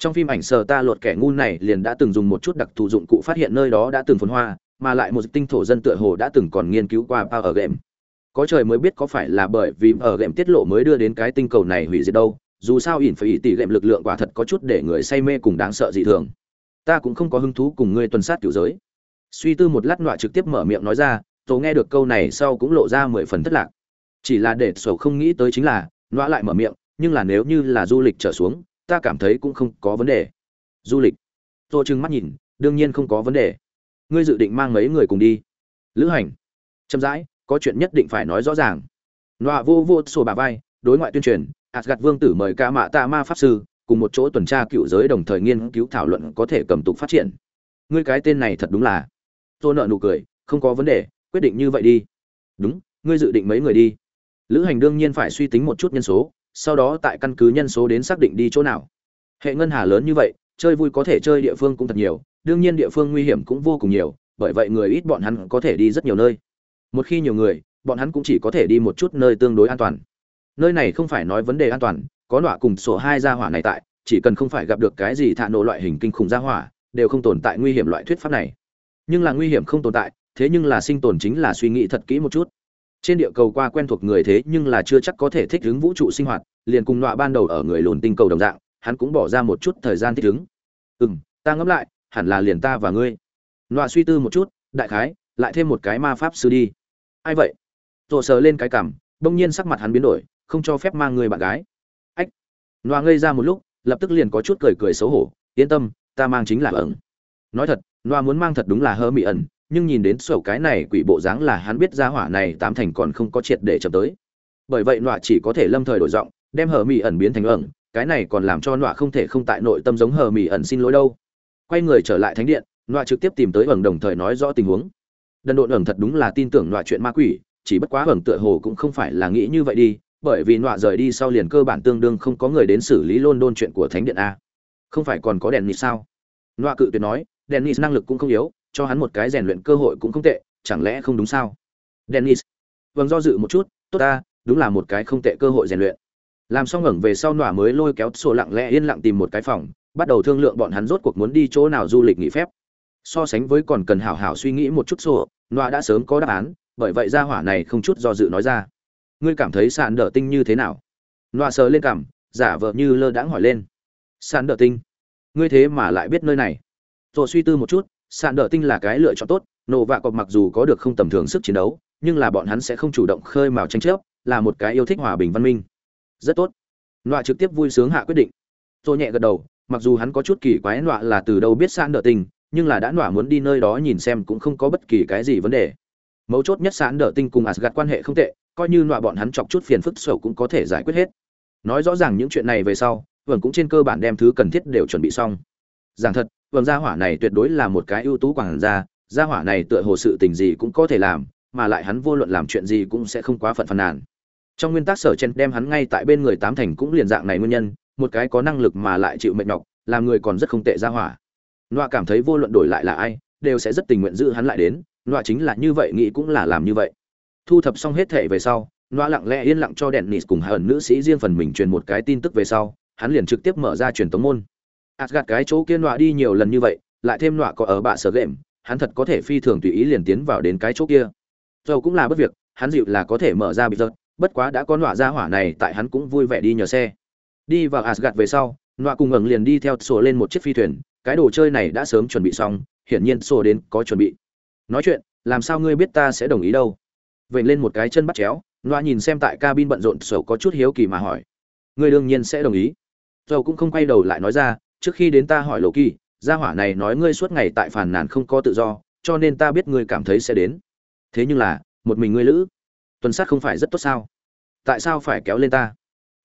trong phim ảnh sờ ta lột kẻ ngu này liền đã từng dùng một chút đặc thù dụng cụ phát hiện nơi đó đã từng phồn hoa, mà lại một tinh thổ dân tựa hồ đã từng còn nghiên cứu qua bao ở game. Có trời mới biết có phải là bởi vì ở game tiết lộ mới đưa đến cái tinh cầu này hủy diệt đâu, dù sao ỉn phải ý tỷ game lực lượng quả thật có chút để người say mê cùng đáng sợ dị thường. Ta cũng không có hứng thú cùng ngươi tuần sát kiểu giới. Suy tư một lát nọa trực tiếp mở miệng nói ra, tố nghe được câu này sau cũng lộ ra mười phần thất lạc. Chỉ là để sổ không nghĩ tới chính là, nọa lại mở miệng, nhưng là nếu như là du lịch trở xuống ta cảm thấy cũng không có vấn đề. Du lịch. Tôi trừng mắt nhìn, đương nhiên không có vấn đề. Ngươi dự định mang mấy người cùng đi? Lữ hành. Chậm rãi, có chuyện nhất định phải nói rõ ràng. Nọa vô vô sổ bà vai, đối ngoại tuyên truyền, Asgard vương tử mời ca mạ tạ ma pháp sư, cùng một chỗ tuần tra cựu giới đồng thời nghiên cứu thảo luận có thể cầm tục phát triển. Ngươi cái tên này thật đúng là. Tôi nợ nụ cười, không có vấn đề, quyết định như vậy đi. Đúng, ngươi dự định mấy người đi? Lữ hành đương nhiên phải suy tính một chút nhân số sau đó tại căn cứ nhân số đến xác định đi chỗ nào. Hệ ngân hà lớn như vậy, chơi vui có thể chơi địa phương cũng thật nhiều, đương nhiên địa phương nguy hiểm cũng vô cùng nhiều, bởi vậy người ít bọn hắn có thể đi rất nhiều nơi. Một khi nhiều người, bọn hắn cũng chỉ có thể đi một chút nơi tương đối an toàn. Nơi này không phải nói vấn đề an toàn, có nọa cùng sổ hai gia hỏa này tại, chỉ cần không phải gặp được cái gì thạ nổ loại hình kinh khủng gia hỏa, đều không tồn tại nguy hiểm loại thuyết pháp này. Nhưng là nguy hiểm không tồn tại, thế nhưng là sinh tồn chính là suy nghĩ thật kỹ một chút. Trên địa cầu qua quen thuộc người thế nhưng là chưa chắc có thể thích ứng vũ trụ sinh hoạt liền cùng nọa ban đầu ở người lùn tinh cầu đồng dạng, hắn cũng bỏ ra một chút thời gian thích ứng. Ừ m ta ngẫm lại, hẳn là liền ta và ngươi. Nọa suy tư một chút, đại khái, lại thêm một cái ma pháp sư đi. Ai vậy? Rộ sờ lên cái cằm bỗng nhiên sắc mặt hắn biến đổi, không cho phép mang người bạn gái. Ách. Nọa ngây ra một lúc, lập tức liền có chút cười cười xấu hổ, yên tâm, ta mang chính là ẩn. Nói thật, nọa muốn mang thật đúng là hơ mị ẩn, nhưng nhìn đến sổ cái này quỷ bộ dáng là hắn biết ra hỏa này tám thành còn không có triệt để chậm tới. Bởi vậy nọa chỉ có thể lâm thời đổi giọng đem hờ mị ẩn biến thành ẩn, cái này còn làm cho nọa không thể không tại nội tâm giống hờ mị ẩn xin lỗi đâu. Quay người trở lại thánh điện, nọa trực tiếp tìm tới ẩn đồng thời nói rõ tình huống. Đần độn ẩn thật đúng là tin tưởng nọa chuyện ma quỷ, chỉ bất quá ẩn tựa hồ cũng không phải là nghĩ như vậy đi, bởi vì nọa rời đi sau liền cơ bản tương đương không có người đến xử lý lôn đôn chuyện của thánh điện a. Không phải còn có đèn nịt sao? Nọa cự tuyệt nói đèn nịt năng lực cũng không yếu, cho hắn một cái rèn luyện cơ hội cũng không tệ, chẳng lẽ không đúng sao? Dennis vâng do dự một chút, tốt ta, đúng là một cái không tệ cơ hội rèn luyện làm xong ngẩng về sau nọa mới lôi kéo sổ lặng lẽ yên lặng tìm một cái phòng, bắt đầu thương lượng bọn hắn rốt cuộc muốn đi chỗ nào du lịch nghỉ phép. So sánh với còn cần hảo hảo suy nghĩ một chút sổ, nọa đã sớm có đáp án, bởi vậy ra hỏa này không chút do dự nói ra. Ngươi cảm thấy sàn đỡ tinh như thế nào? Nọa sờ lên cảm giả vờ như lơ đãng hỏi lên. Sàn đỡ tinh? Ngươi thế mà lại biết nơi này? Rồi suy tư một chút sàn đỡ tinh là cái lựa chọn tốt, nổ vạ cọp mặc dù có được không tầm thường sức chiến đấu, nhưng là bọn hắn sẽ không chủ động khơi mào tranh chấp, là một cái yêu thích hòa bình văn minh rất tốt. Nọa trực tiếp vui sướng hạ quyết định. Tôi nhẹ gật đầu, mặc dù hắn có chút kỳ quái nọa là từ đâu biết sạn đỡ tinh, nhưng là đã nọa muốn đi nơi đó nhìn xem cũng không có bất kỳ cái gì vấn đề. Mấu chốt nhất sạn đỡ tinh cùng asgad quan hệ không tệ, coi như nọa bọn hắn chọc chút phiền phức sầu cũng có thể giải quyết hết. Nói rõ ràng những chuyện này về sau vườn cũng trên cơ bản đem thứ cần thiết đều chuẩn bị xong. Giảng thật vườn gia hỏa này tuyệt đối là một cái ưu tú quảng gia gia hỏa này tựa hồ sự tình gì cũng có thể làm, mà lại hắn vô luận làm chuyện gì cũng sẽ không quá phận phàn nàn trong nguyên tắc sở chen đem hắn ngay tại bên người tám thành cũng liền dạng này nguyên nhân một cái có năng lực mà lại chịu mệt nhọc làm người còn rất không tệ gia hỏa. Loa cảm thấy vô luận đổi lại là ai đều sẽ rất tình nguyện giữ hắn lại đến loa chính là như vậy nghĩ cũng là làm như vậy. Thu thập xong hết thể về sau loa lặng lẽ yên lặng cho đèn nịt cùng hờn nữ sĩ riêng phần mình truyền một cái tin tức về sau hắn liền trực tiếp mở ra truyền tống môn. Gạt cái chỗ kia loa đi nhiều lần như vậy, lại thêm loa có ở bạ sở game, hắn thật có thể phi thường tùy ý liền tiến vào đến cái chỗ kia. Dầu cũng là bất việc, hắn dịu là có thể mở ra bị giật, bất quá đã có nọa ra hỏa này tại hắn cũng vui vẻ đi nhờ xe. Đi vào Asgard về sau, nọa cùng ngẩng liền đi theo sổ lên một chiếc phi thuyền, cái đồ chơi này đã sớm chuẩn bị xong, hiển nhiên sổ đến có chuẩn bị. Nói chuyện, làm sao ngươi biết ta sẽ đồng ý đâu? vậy lên một cái chân bắt chéo nọa nhìn xem tại cabin bận rộn sổ có chút hiếu kỳ mà hỏi ngươi đương nhiên sẽ đồng ý dầu cũng không quay đầu lại nói ra trước khi đến ta hỏi lộ kỳ gia hỏa này nói ngươi suốt ngày tại phàn nàn không có tự do cho nên ta biết ngươi cảm thấy sẽ đến thế nhưng là một mình ngươi lữ tuần sát không phải rất tốt sao? Tại sao phải kéo lên ta?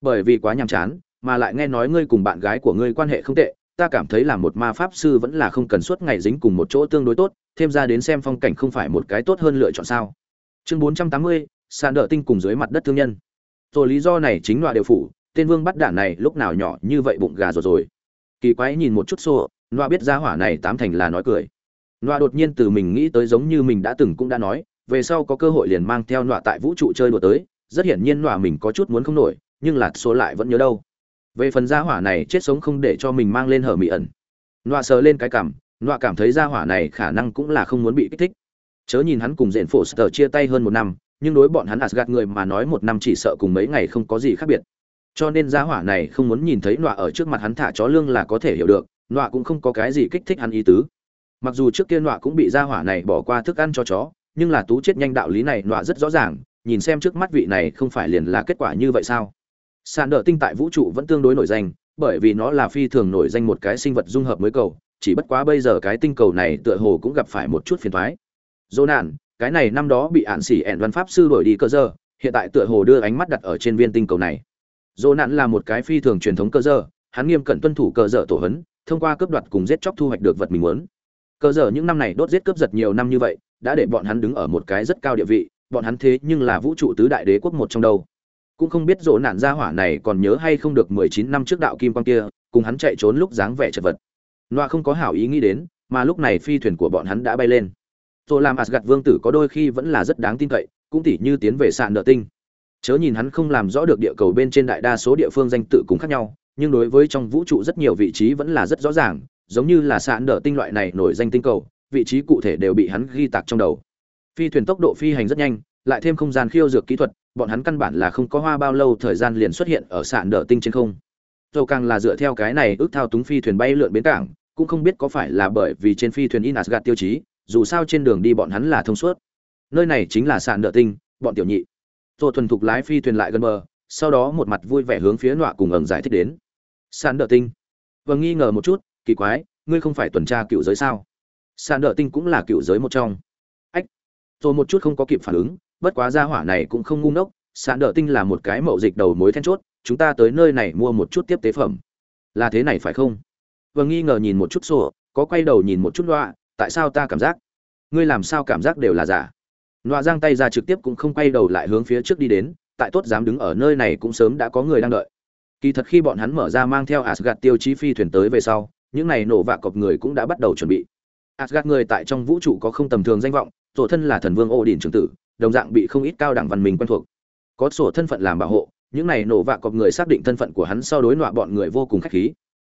Bởi vì quá nhàm chán, mà lại nghe nói ngươi cùng bạn gái của ngươi quan hệ không tệ, ta cảm thấy là một ma pháp sư vẫn là không cần suốt ngày dính cùng một chỗ tương đối tốt, thêm ra đến xem phong cảnh không phải một cái tốt hơn lựa chọn sao? Chương bốn trăm tám mươi, sàn đỡ tinh cùng dưới mặt đất thương nhân. Rồi lý do này chính loại đều phủ, tên vương bắt đản này lúc nào nhỏ như vậy bụng gà rồi rồi. Kỳ quái nhìn một chút xô loa biết ra hỏa này tám thành là nói cười. Loa đột nhiên từ mình nghĩ tới giống như mình đã từng cũng đã nói về sau có cơ hội liền mang theo loa tại vũ trụ chơi đùa tới, rất hiển nhiên loa mình có chút muốn không nổi, nhưng là số lại vẫn nhớ đâu. Về phần gia hỏa này chết sống không để cho mình mang lên hở mị ẩn. Loa sờ lên cái cảm loa cảm thấy gia hỏa này khả năng cũng là không muốn bị kích thích. Chớ nhìn hắn cùng diện phổ sờ chia tay hơn một năm, nhưng đối bọn hắn asgad người mà nói một năm chỉ sợ cùng mấy ngày không có gì khác biệt. Cho nên gia hỏa này không muốn nhìn thấy nọa ở trước mặt hắn thả chó lương là có thể hiểu được, nọa cũng không có cái gì kích thích hắn ý tứ. Mặc dù trước kia nọa cũng bị gia hỏa này bỏ qua thức ăn cho chó nhưng là tú chết nhanh đạo lý này nọa rất rõ ràng, nhìn xem trước mắt vị này không phải liền là kết quả như vậy sao? Sàn đỡ tinh tại vũ trụ vẫn tương đối nổi danh, bởi vì nó là phi thường nổi danh một cái sinh vật dung hợp mới cầu, chỉ bất quá bây giờ cái tinh cầu này tựa hồ cũng gặp phải một chút phiền thoái dỗ nạn cái này năm đó bị ạn xỉ ẹn văn pháp sư đổi đi cơ giờ, hiện tại tựa hồ đưa ánh mắt đặt ở trên viên tinh cầu này. Dỗ nạn là một cái phi thường truyền thống cơ giờ, hắn nghiêm cẩn tuân thủ cơ giờ tổ hấn thông qua cướp đoạt cùng giết chóc thu hoạch được vật mình muốn cơ giờ những năm này đốt giết cướp giật nhiều năm như vậy, đã để bọn hắn đứng ở một cái rất cao địa vị, bọn hắn thế nhưng là vũ trụ tứ đại đế quốc một trong đâu. Cũng không biết rỗ nạn gia hỏa này còn nhớ hay không được mười chín năm trước đạo kim quang kia, cùng hắn chạy trốn lúc dáng vẻ chật vật. Loa không có hảo ý nghĩ đến, mà lúc này phi thuyền của bọn hắn đã bay lên. Rồi làm asgad vương tử có đôi khi vẫn là rất đáng tin cậy, cũng tỉ như tiến về sạn nợ tinh. Chớ nhìn hắn không làm rõ được địa cầu bên trên đại đa số địa phương danh tự cũng khác nhau, nhưng đối với trong vũ trụ rất nhiều vị trí vẫn là rất rõ ràng giống như là sạn đỡ tinh loại này nổi danh tinh cầu, vị trí cụ thể đều bị hắn ghi tạc trong đầu. Phi thuyền tốc độ phi hành rất nhanh, lại thêm không gian khiêu dược kỹ thuật, bọn hắn căn bản là không có hoa bao lâu thời gian liền xuất hiện ở sạn đỡ tinh trên không. Dầu càng là dựa theo cái này ước thao túng phi thuyền bay lượn bến cảng, cũng không biết có phải là bởi vì trên phi thuyền in asgad tiêu chí, dù sao trên đường đi bọn hắn là thông suốt. Nơi này chính là sạn đỡ tinh, bọn tiểu nhị. Rồi thuần thục lái phi thuyền lại gần bờ, sau đó một mặt vui vẻ hướng phía nọa cùng ẩn giải thích đến. Sạn đỡ tinh. Và nghi ngờ một chút kỳ quái, ngươi không phải tuần tra cựu giới sao? Sàn đỡ tinh cũng là cựu giới một trong. Ách, rồi một chút không có kịp phản ứng, bất quá gia hỏa này cũng không ngu ngốc, sàn đỡ tinh là một cái mậu dịch đầu mối then chốt, chúng ta tới nơi này mua một chút tiếp tế phẩm. Là thế này phải không? Vừa nghi ngờ nhìn một chút sổ, có quay đầu nhìn một chút loa, tại sao ta cảm giác? Ngươi làm sao cảm giác đều là giả? Loa giang tay ra trực tiếp cũng không quay đầu lại hướng phía trước đi đến, tại tốt dám đứng ở nơi này cũng sớm đã có người đang đợi. Kỳ thật khi bọn hắn mở ra mang theo asgad tiêu chí phi thuyền tới về sau những này nổ vạ cọp người cũng đã bắt đầu chuẩn bị. Asgad người tại trong vũ trụ có không tầm thường danh vọng, tổ thân là thần vương ô đình trường tử, đồng dạng bị không ít cao đẳng văn minh quen thuộc. Có sổ thân phận làm bảo hộ, những này nổ vạ cọp người xác định thân phận của hắn sau đối nọa bọn người vô cùng khách khí.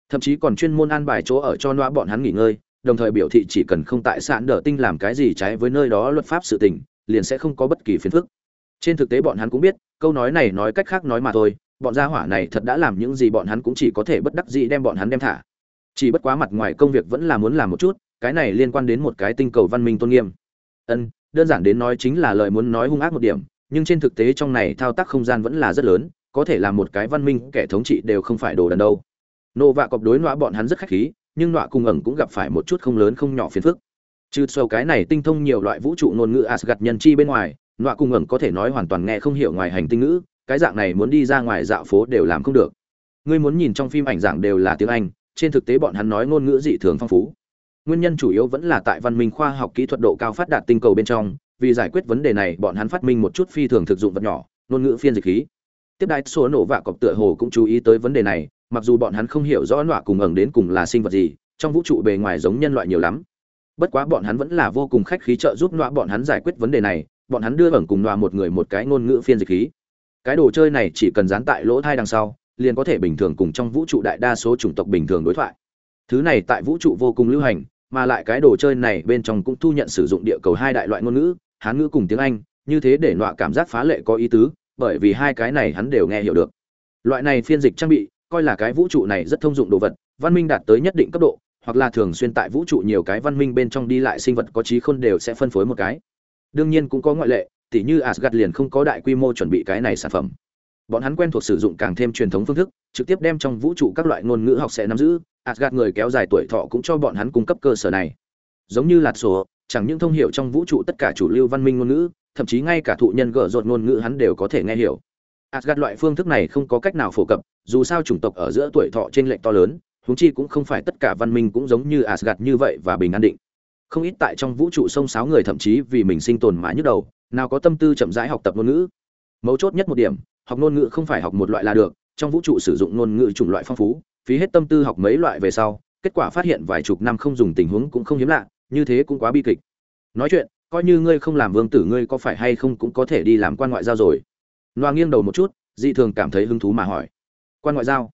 Thậm chí còn chuyên môn an bài chỗ ở cho nọa bọn hắn nghỉ ngơi, đồng thời biểu thị chỉ cần không tại sạn đỡ tinh làm cái gì trái với nơi đó luật pháp sự tình, liền sẽ không có bất kỳ phiền phức. Trên thực tế bọn hắn cũng biết, câu nói này nói cách khác nói mà thôi, bọn gia hỏa này thật đã làm những gì bọn hắn cũng chỉ có thể bất đắc dĩ đem bọn hắn đem thả chỉ bất quá mặt ngoài công việc vẫn là muốn làm một chút, cái này liên quan đến một cái tinh cầu văn minh tôn nghiêm. Ân, đơn giản đến nói chính là lời muốn nói hung ác một điểm, nhưng trên thực tế trong này thao tác không gian vẫn là rất lớn, có thể là một cái văn minh kẻ thống trị đều không phải đồ đần đâu. Nộ vạ cọp đối nọa bọn hắn rất khách khí, nhưng nọa cùng ẩn cũng gặp phải một chút không lớn không nhỏ phiền phức. Trừ sâu cái này tinh thông nhiều loại vũ trụ ngôn ngữ asgad nhân chi bên ngoài, nọa cùng ẩn có thể nói hoàn toàn nghe không hiểu ngoài hành tinh ngữ, cái dạng này muốn đi ra ngoài dạo phố đều làm không được. Ngươi muốn nhìn trong phim ảnh dạng đều là tiếng anh trên thực tế bọn hắn nói ngôn ngữ dị thường phong phú. Nguyên nhân chủ yếu vẫn là tại văn minh khoa học kỹ thuật độ cao phát đạt tinh cầu bên trong, vì giải quyết vấn đề này, bọn hắn phát minh một chút phi thường thực dụng vật nhỏ, ngôn ngữ phiên dịch khí. Tiếp đại số nổ vạ cọp tựa hồ cũng chú ý tới vấn đề này, mặc dù bọn hắn không hiểu rõ nọa cùng ẩn đến cùng là sinh vật gì, trong vũ trụ bề ngoài giống nhân loại nhiều lắm. Bất quá bọn hắn vẫn là vô cùng khách khí trợ giúp nọa bọn hắn giải quyết vấn đề này, bọn hắn đưa ẩn cùng nọa một người một cái ngôn ngữ phiên dịch khí. Cái đồ chơi này chỉ cần dán tại lỗ thai đằng sau liền có thể bình thường cùng trong vũ trụ đại đa số chủng tộc bình thường đối thoại. Thứ này tại vũ trụ vô cùng lưu hành, mà lại cái đồ chơi này bên trong cũng thu nhận sử dụng địa cầu hai đại loại ngôn ngữ, hán ngữ cùng tiếng anh, như thế để nọa cảm giác phá lệ có ý tứ, bởi vì hai cái này hắn đều nghe hiểu được. Loại này phiên dịch trang bị, coi là cái vũ trụ này rất thông dụng đồ vật, văn minh đạt tới nhất định cấp độ, hoặc là thường xuyên tại vũ trụ nhiều cái văn minh bên trong đi lại sinh vật có trí khôn đều sẽ phân phối một cái. Đương nhiên cũng có ngoại lệ, tỉ như Asgard liền không có đại quy mô chuẩn bị cái này sản phẩm. Bọn hắn quen thuộc sử dụng càng thêm truyền thống phương thức, trực tiếp đem trong vũ trụ các loại ngôn ngữ học sẽ nắm giữ, gạt người kéo dài tuổi thọ cũng cho bọn hắn cung cấp cơ sở này. Giống như lạt sổ, chẳng những thông hiểu trong vũ trụ tất cả chủ lưu văn minh ngôn ngữ, thậm chí ngay cả thụ nhân gở rột ngôn ngữ hắn đều có thể nghe hiểu. gạt loại phương thức này không có cách nào phổ cập, dù sao chủng tộc ở giữa tuổi thọ trên lệnh to lớn, huống chi cũng không phải tất cả văn minh cũng giống như gạt như vậy và bình an định. Không ít tại trong vũ trụ sông sáo người thậm chí vì mình sinh tồn mà nhức đầu, nào có tâm tư chậm rãi học tập ngôn ngữ. Mấu chốt nhất một điểm, học ngôn ngữ không phải học một loại là được, trong vũ trụ sử dụng ngôn ngữ chủng loại phong phú, phí hết tâm tư học mấy loại về sau, kết quả phát hiện vài chục năm không dùng tình huống cũng không hiếm lạ, như thế cũng quá bi kịch. Nói chuyện, coi như ngươi không làm vương tử ngươi có phải hay không cũng có thể đi làm quan ngoại giao rồi. Loa nghiêng đầu một chút, dị thường cảm thấy hứng thú mà hỏi. Quan ngoại giao?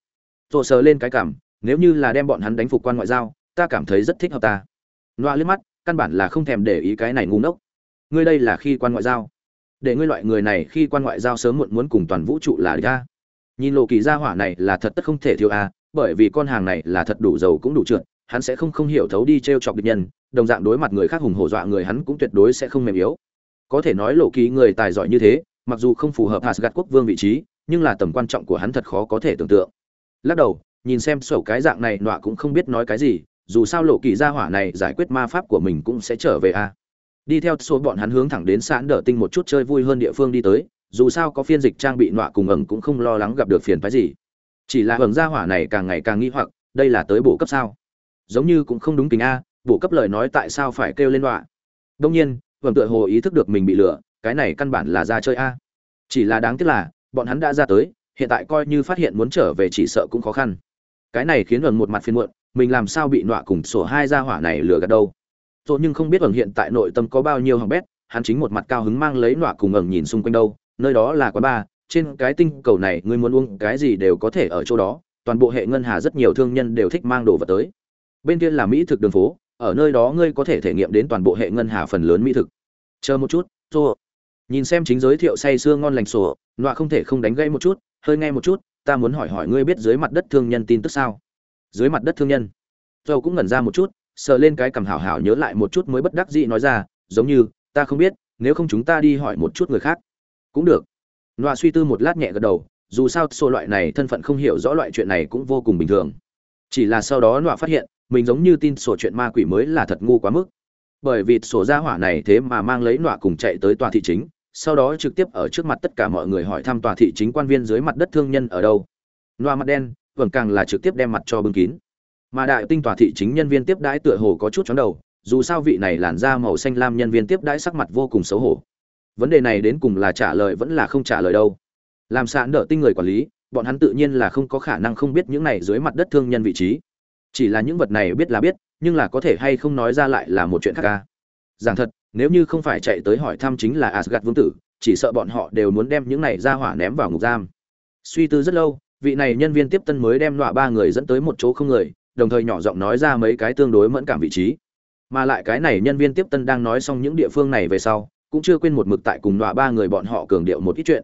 Tô sờ lên cái cảm, nếu như là đem bọn hắn đánh phục quan ngoại giao, ta cảm thấy rất thích hợp ta. Loa liếc mắt, căn bản là không thèm để ý cái này ngu ngốc. Ngươi đây là khi quan ngoại giao. Để ngươi loại người này khi quan ngoại giao sớm muộn muốn cùng toàn vũ trụ là ra. Nhìn lộ kỳ gia hỏa này là thật tất không thể thiếu a, bởi vì con hàng này là thật đủ giàu cũng đủ trượt, hắn sẽ không không hiểu thấu đi treo chọc địch nhân, đồng dạng đối mặt người khác hùng hổ dọa người hắn cũng tuyệt đối sẽ không mềm yếu. Có thể nói lộ kỳ người tài giỏi như thế, mặc dù không phù hợp Asgard quốc vương vị trí, nhưng là tầm quan trọng của hắn thật khó có thể tưởng tượng. Lắc đầu, nhìn xem sổ cái dạng này nọa cũng không biết nói cái gì, dù sao lộ kỳ gia hỏa này giải quyết ma pháp của mình cũng sẽ trở về a. Đi theo số bọn hắn hướng thẳng đến sạn đỡ tinh một chút chơi vui hơn địa phương đi tới, dù sao có phiên dịch trang bị nọa cùng ẩn cũng không lo lắng gặp được phiền phức gì. Chỉ là ẩn gia hỏa này càng ngày càng nghi hoặc, đây là tới bổ cấp sao? Giống như cũng không đúng tình a, bổ cấp lời nói tại sao phải kêu lên nọa? Đương nhiên, ẩn tựa hồ ý thức được mình bị lừa, cái này căn bản là ra chơi a. Chỉ là đáng tiếc là, bọn hắn đã ra tới, hiện tại coi như phát hiện muốn trở về chỉ sợ cũng khó khăn. Cái này khiến ẩn một mặt phiền muộn, mình làm sao bị nọa cùng sổ hai gia hỏa này lừa gạt đâu? Rồi nhưng không biết ẩn hiện tại nội tâm có bao nhiêu hỏng bét, hắn chính một mặt cao hứng mang lấy nọa cùng ẩn nhìn xung quanh đâu, nơi đó là quán bar, trên cái tinh cầu này ngươi muốn uống cái gì đều có thể ở chỗ đó, toàn bộ hệ ngân hà rất nhiều thương nhân đều thích mang đồ vật tới. Bên kia là mỹ thực đường phố, ở nơi đó ngươi có thể thể nghiệm đến toàn bộ hệ ngân hà phần lớn mỹ thực. Chờ một chút, Tô. Nhìn xem chính giới thiệu say sưa ngon lành sổ, nọa không thể không đánh gãy một chút, hơi nghe một chút, ta muốn hỏi hỏi ngươi biết dưới mặt đất thương nhân tin tức sao? Dưới mặt đất thương nhân. Dầu cũng ngẩn ra một chút, sờ lên cái cằm hảo hảo nhớ lại một chút mới bất đắc dĩ nói ra, giống như, ta không biết, nếu không chúng ta đi hỏi một chút người khác. Cũng được nọa suy tư một lát nhẹ gật đầu, dù sao số loại này thân phận không hiểu rõ loại chuyện này cũng vô cùng bình thường. Chỉ là sau đó nọa phát hiện, mình giống như tin sổ chuyện ma quỷ mới là thật ngu quá mức. Bởi vì sổ gia hỏa này thế mà mang lấy nọa cùng chạy tới tòa thị chính, sau đó trực tiếp ở trước mặt tất cả mọi người hỏi thăm tòa thị chính quan viên dưới mặt đất thương nhân ở đâu. nọa mặt đen, vẫn càng là trực tiếp đem mặt cho bưng kín. Mà đại tinh tòa thị chính nhân viên tiếp đãi tựa hồ có chút chóng đầu, dù sao vị này làn da màu xanh lam nhân viên tiếp đãi sắc mặt vô cùng xấu hổ. Vấn đề này đến cùng là trả lời vẫn là không trả lời đâu. Làm sạn nợ tinh người quản lý bọn hắn tự nhiên là không có khả năng không biết những này dưới mặt đất thương nhân vị trí. Chỉ là những vật này biết là biết nhưng là có thể hay không nói ra lại là một chuyện khác ca giảng thật nếu như không phải chạy tới hỏi thăm chính là asgad vương tử chỉ sợ bọn họ đều muốn đem những này ra hỏa ném vào ngục giam. Suy tư rất lâu vị này nhân viên tiếp tân mới đem đọa ba người dẫn tới một chỗ không người đồng thời nhỏ giọng nói ra mấy cái tương đối mẫn cảm vị trí. Mà lại cái này nhân viên tiếp tân đang nói xong những địa phương này về sau cũng chưa quên một mực tại cùng đọa ba người bọn họ cường điệu một ít chuyện.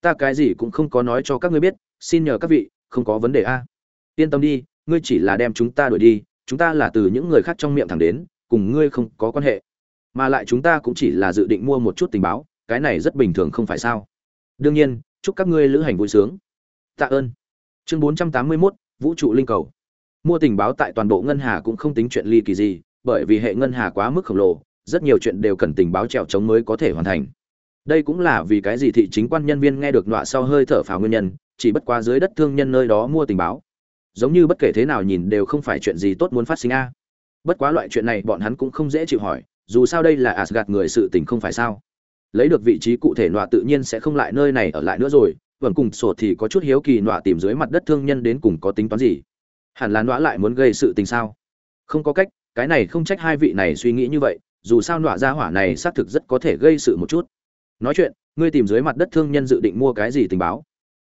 Ta cái gì cũng không có nói cho các ngươi biết xin nhờ các vị không có vấn đề a. Yên tâm đi ngươi chỉ là đem chúng ta đuổi đi chúng ta là từ những người khác trong miệng thẳng đến cùng ngươi không có quan hệ. Mà lại chúng ta cũng chỉ là dự định mua một chút tình báo cái này rất bình thường không phải sao. Đương nhiên chúc các ngươi lữ hành vui sướng. Tạ ơn. Chương 481, vũ trụ linh cầu mua tình báo tại toàn bộ ngân hà cũng không tính chuyện ly kỳ gì, bởi vì hệ ngân hà quá mức khổng lồ, rất nhiều chuyện đều cần tình báo trèo chống mới có thể hoàn thành. Đây cũng là vì cái gì thị chính quan nhân viên nghe được nọa sau hơi thở phào nguyên nhân, chỉ bất quá dưới đất thương nhân nơi đó mua tình báo. Giống như bất kể thế nào nhìn đều không phải chuyện gì tốt muốn phát sinh a. Bất quá loại chuyện này bọn hắn cũng không dễ chịu hỏi, dù sao đây là asgad người sự tình không phải sao. Lấy được vị trí cụ thể nọa tự nhiên sẽ không lại nơi này ở lại nữa rồi, vẫn cùng sổ thì có chút hiếu kỳ nọa tìm dưới mặt đất thương nhân đến cùng có tính toán gì hẳn là nọa lại muốn gây sự tình sao? Không có cách, cái này không trách hai vị này suy nghĩ như vậy, dù sao nọa ra hỏa này xác thực rất có thể gây sự một chút. Nói chuyện, ngươi tìm dưới mặt đất thương nhân dự định mua cái gì tình báo?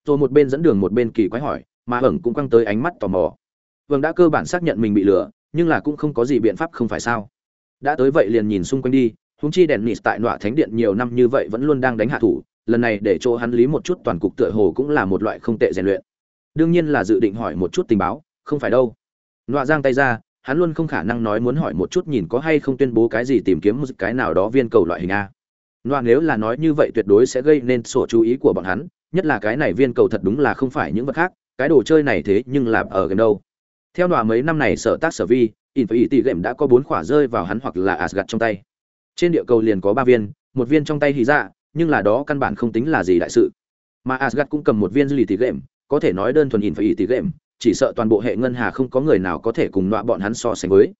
Rồi một bên dẫn đường một bên kỳ quái hỏi, mà ẩn cũng quăng tới ánh mắt tò mò. Vâng đã cơ bản xác nhận mình bị lừa, nhưng là cũng không có gì biện pháp không phải sao? Đã tới vậy liền nhìn xung quanh đi húng chi đèn nịt tại nọa thánh điện nhiều năm như vậy vẫn luôn đang đánh hạ thủ, lần này để chỗ hắn lý một chút toàn cục tựa hồ cũng là một loại không tệ rèn luyện. Đương nhiên là dự định hỏi một chút tình báo không phải đâu nọa giang tay ra hắn luôn không khả năng nói muốn hỏi một chút nhìn có hay không tuyên bố cái gì tìm kiếm một cái nào đó viên cầu loại hình a nọa nếu là nói như vậy tuyệt đối sẽ gây nên sổ chú ý của bọn hắn, nhất là cái này viên cầu thật đúng là không phải những vật khác, cái đồ chơi này thế nhưng là ở gần đâu. Theo nọa mấy năm này sở tác sở vi, Infinity Game đã có bốn quả rơi vào hắn hoặc là Asgard trong tay. Trên địa cầu liền có ba viên, một viên trong tay thì ra, nhưng là đó căn bản không tính là gì đại sự. Mà Asgard cũng cầm một viên Infinity Game, có thể nói đơn thuần Infinity Game, chỉ sợ toàn bộ hệ ngân hà không có người nào có thể cùng nọa bọn hắn so sánh với.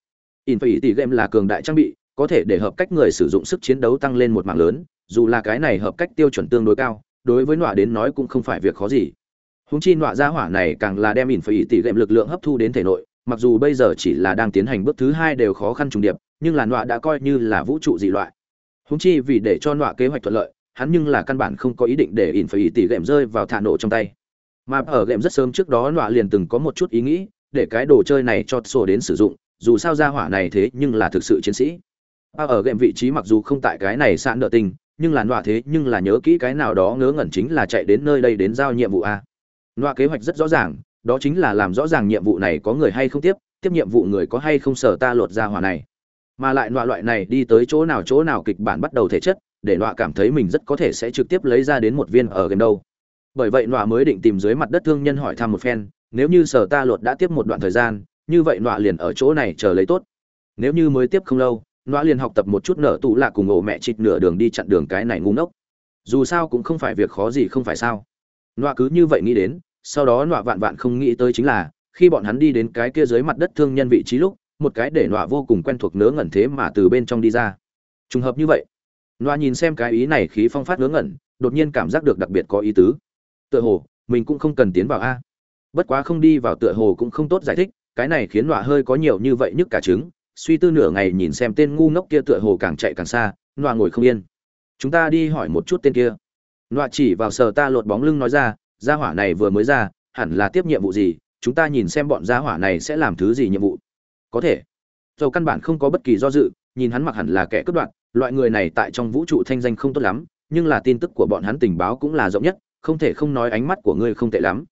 Infinity Game là cường đại trang bị, có thể để hợp cách người sử dụng sức chiến đấu tăng lên một mạng lớn, dù là cái này hợp cách tiêu chuẩn tương đối cao, đối với nọa đến nói cũng không phải việc khó gì. Húng chi nọa gia hỏa này càng là đem Infinity Game lực lượng hấp thu đến thể nội, mặc dù bây giờ chỉ là đang tiến hành bước thứ hai đều khó khăn trùng điệp, nhưng là nọa đã coi như là vũ trụ dị loại. Húng chi vì để cho nọa kế hoạch thuận lợi, hắn nhưng là căn bản không có ý định để Infinity Game rơi vào thả nổ trong tay mà ở game rất sớm trước đó nọa liền từng có một chút ý nghĩ để cái đồ chơi này cho sổ đến sử dụng dù sao ra hỏa này thế nhưng là thực sự chiến sĩ. À, ở game vị trí mặc dù không tại cái này sạn nợ tình nhưng là nọa thế nhưng là nhớ kỹ cái nào đó ngớ ngẩn chính là chạy đến nơi đây đến giao nhiệm vụ a nọa kế hoạch rất rõ ràng đó chính là làm rõ ràng nhiệm vụ này có người hay không tiếp tiếp nhiệm vụ người có hay không sở ta lột ra hỏa này. Mà lại nọa loại này đi tới chỗ nào chỗ nào kịch bản bắt đầu thể chất để nọa cảm thấy mình rất có thể sẽ trực tiếp lấy ra đến một viên ở game đâu bởi vậy nọa mới định tìm dưới mặt đất thương nhân hỏi thăm một phen, nếu như sở ta luật đã tiếp một đoạn thời gian, như vậy nọa liền ở chỗ này chờ lấy tốt. Nếu như mới tiếp không lâu, nọa liền học tập một chút nở tụ lạ cùng ổ mẹ chịt nửa đường đi chặn đường cái này ngu ngốc. Dù sao cũng không phải việc khó gì không phải sao. Nọa cứ như vậy nghĩ đến, sau đó nọa vạn vạn không nghĩ tới chính là, khi bọn hắn đi đến cái kia dưới mặt đất thương nhân vị trí lúc, một cái để nọa vô cùng quen thuộc nớ ngẩn thế mà từ bên trong đi ra. Trùng hợp như vậy, nọa nhìn xem cái ý này khí phong phát nớ ngẩn, đột nhiên cảm giác được đặc biệt có ý tứ tựa hồ, mình cũng không cần tiến vào a. Bất quá không đi vào tựa hồ cũng không tốt giải thích, cái này khiến nọa hơi có nhiều như vậy nhức cả trứng, suy tư nửa ngày nhìn xem tên ngu ngốc kia tựa hồ càng chạy càng xa, nọa ngồi không yên. Chúng ta đi hỏi một chút tên kia. Nọa chỉ vào sờ ta lột bóng lưng nói ra, gia hỏa này vừa mới ra, hẳn là tiếp nhiệm vụ gì, chúng ta nhìn xem bọn gia hỏa này sẽ làm thứ gì nhiệm vụ. Có thể. Dầu căn bản không có bất kỳ do dự, nhìn hắn mặc hẳn là kẻ cướp đoạn loại người này tại trong vũ trụ thanh danh không tốt lắm, nhưng là tin tức của bọn hắn tình báo cũng là rộng nhất không thể không nói ánh mắt của ngươi không tệ lắm.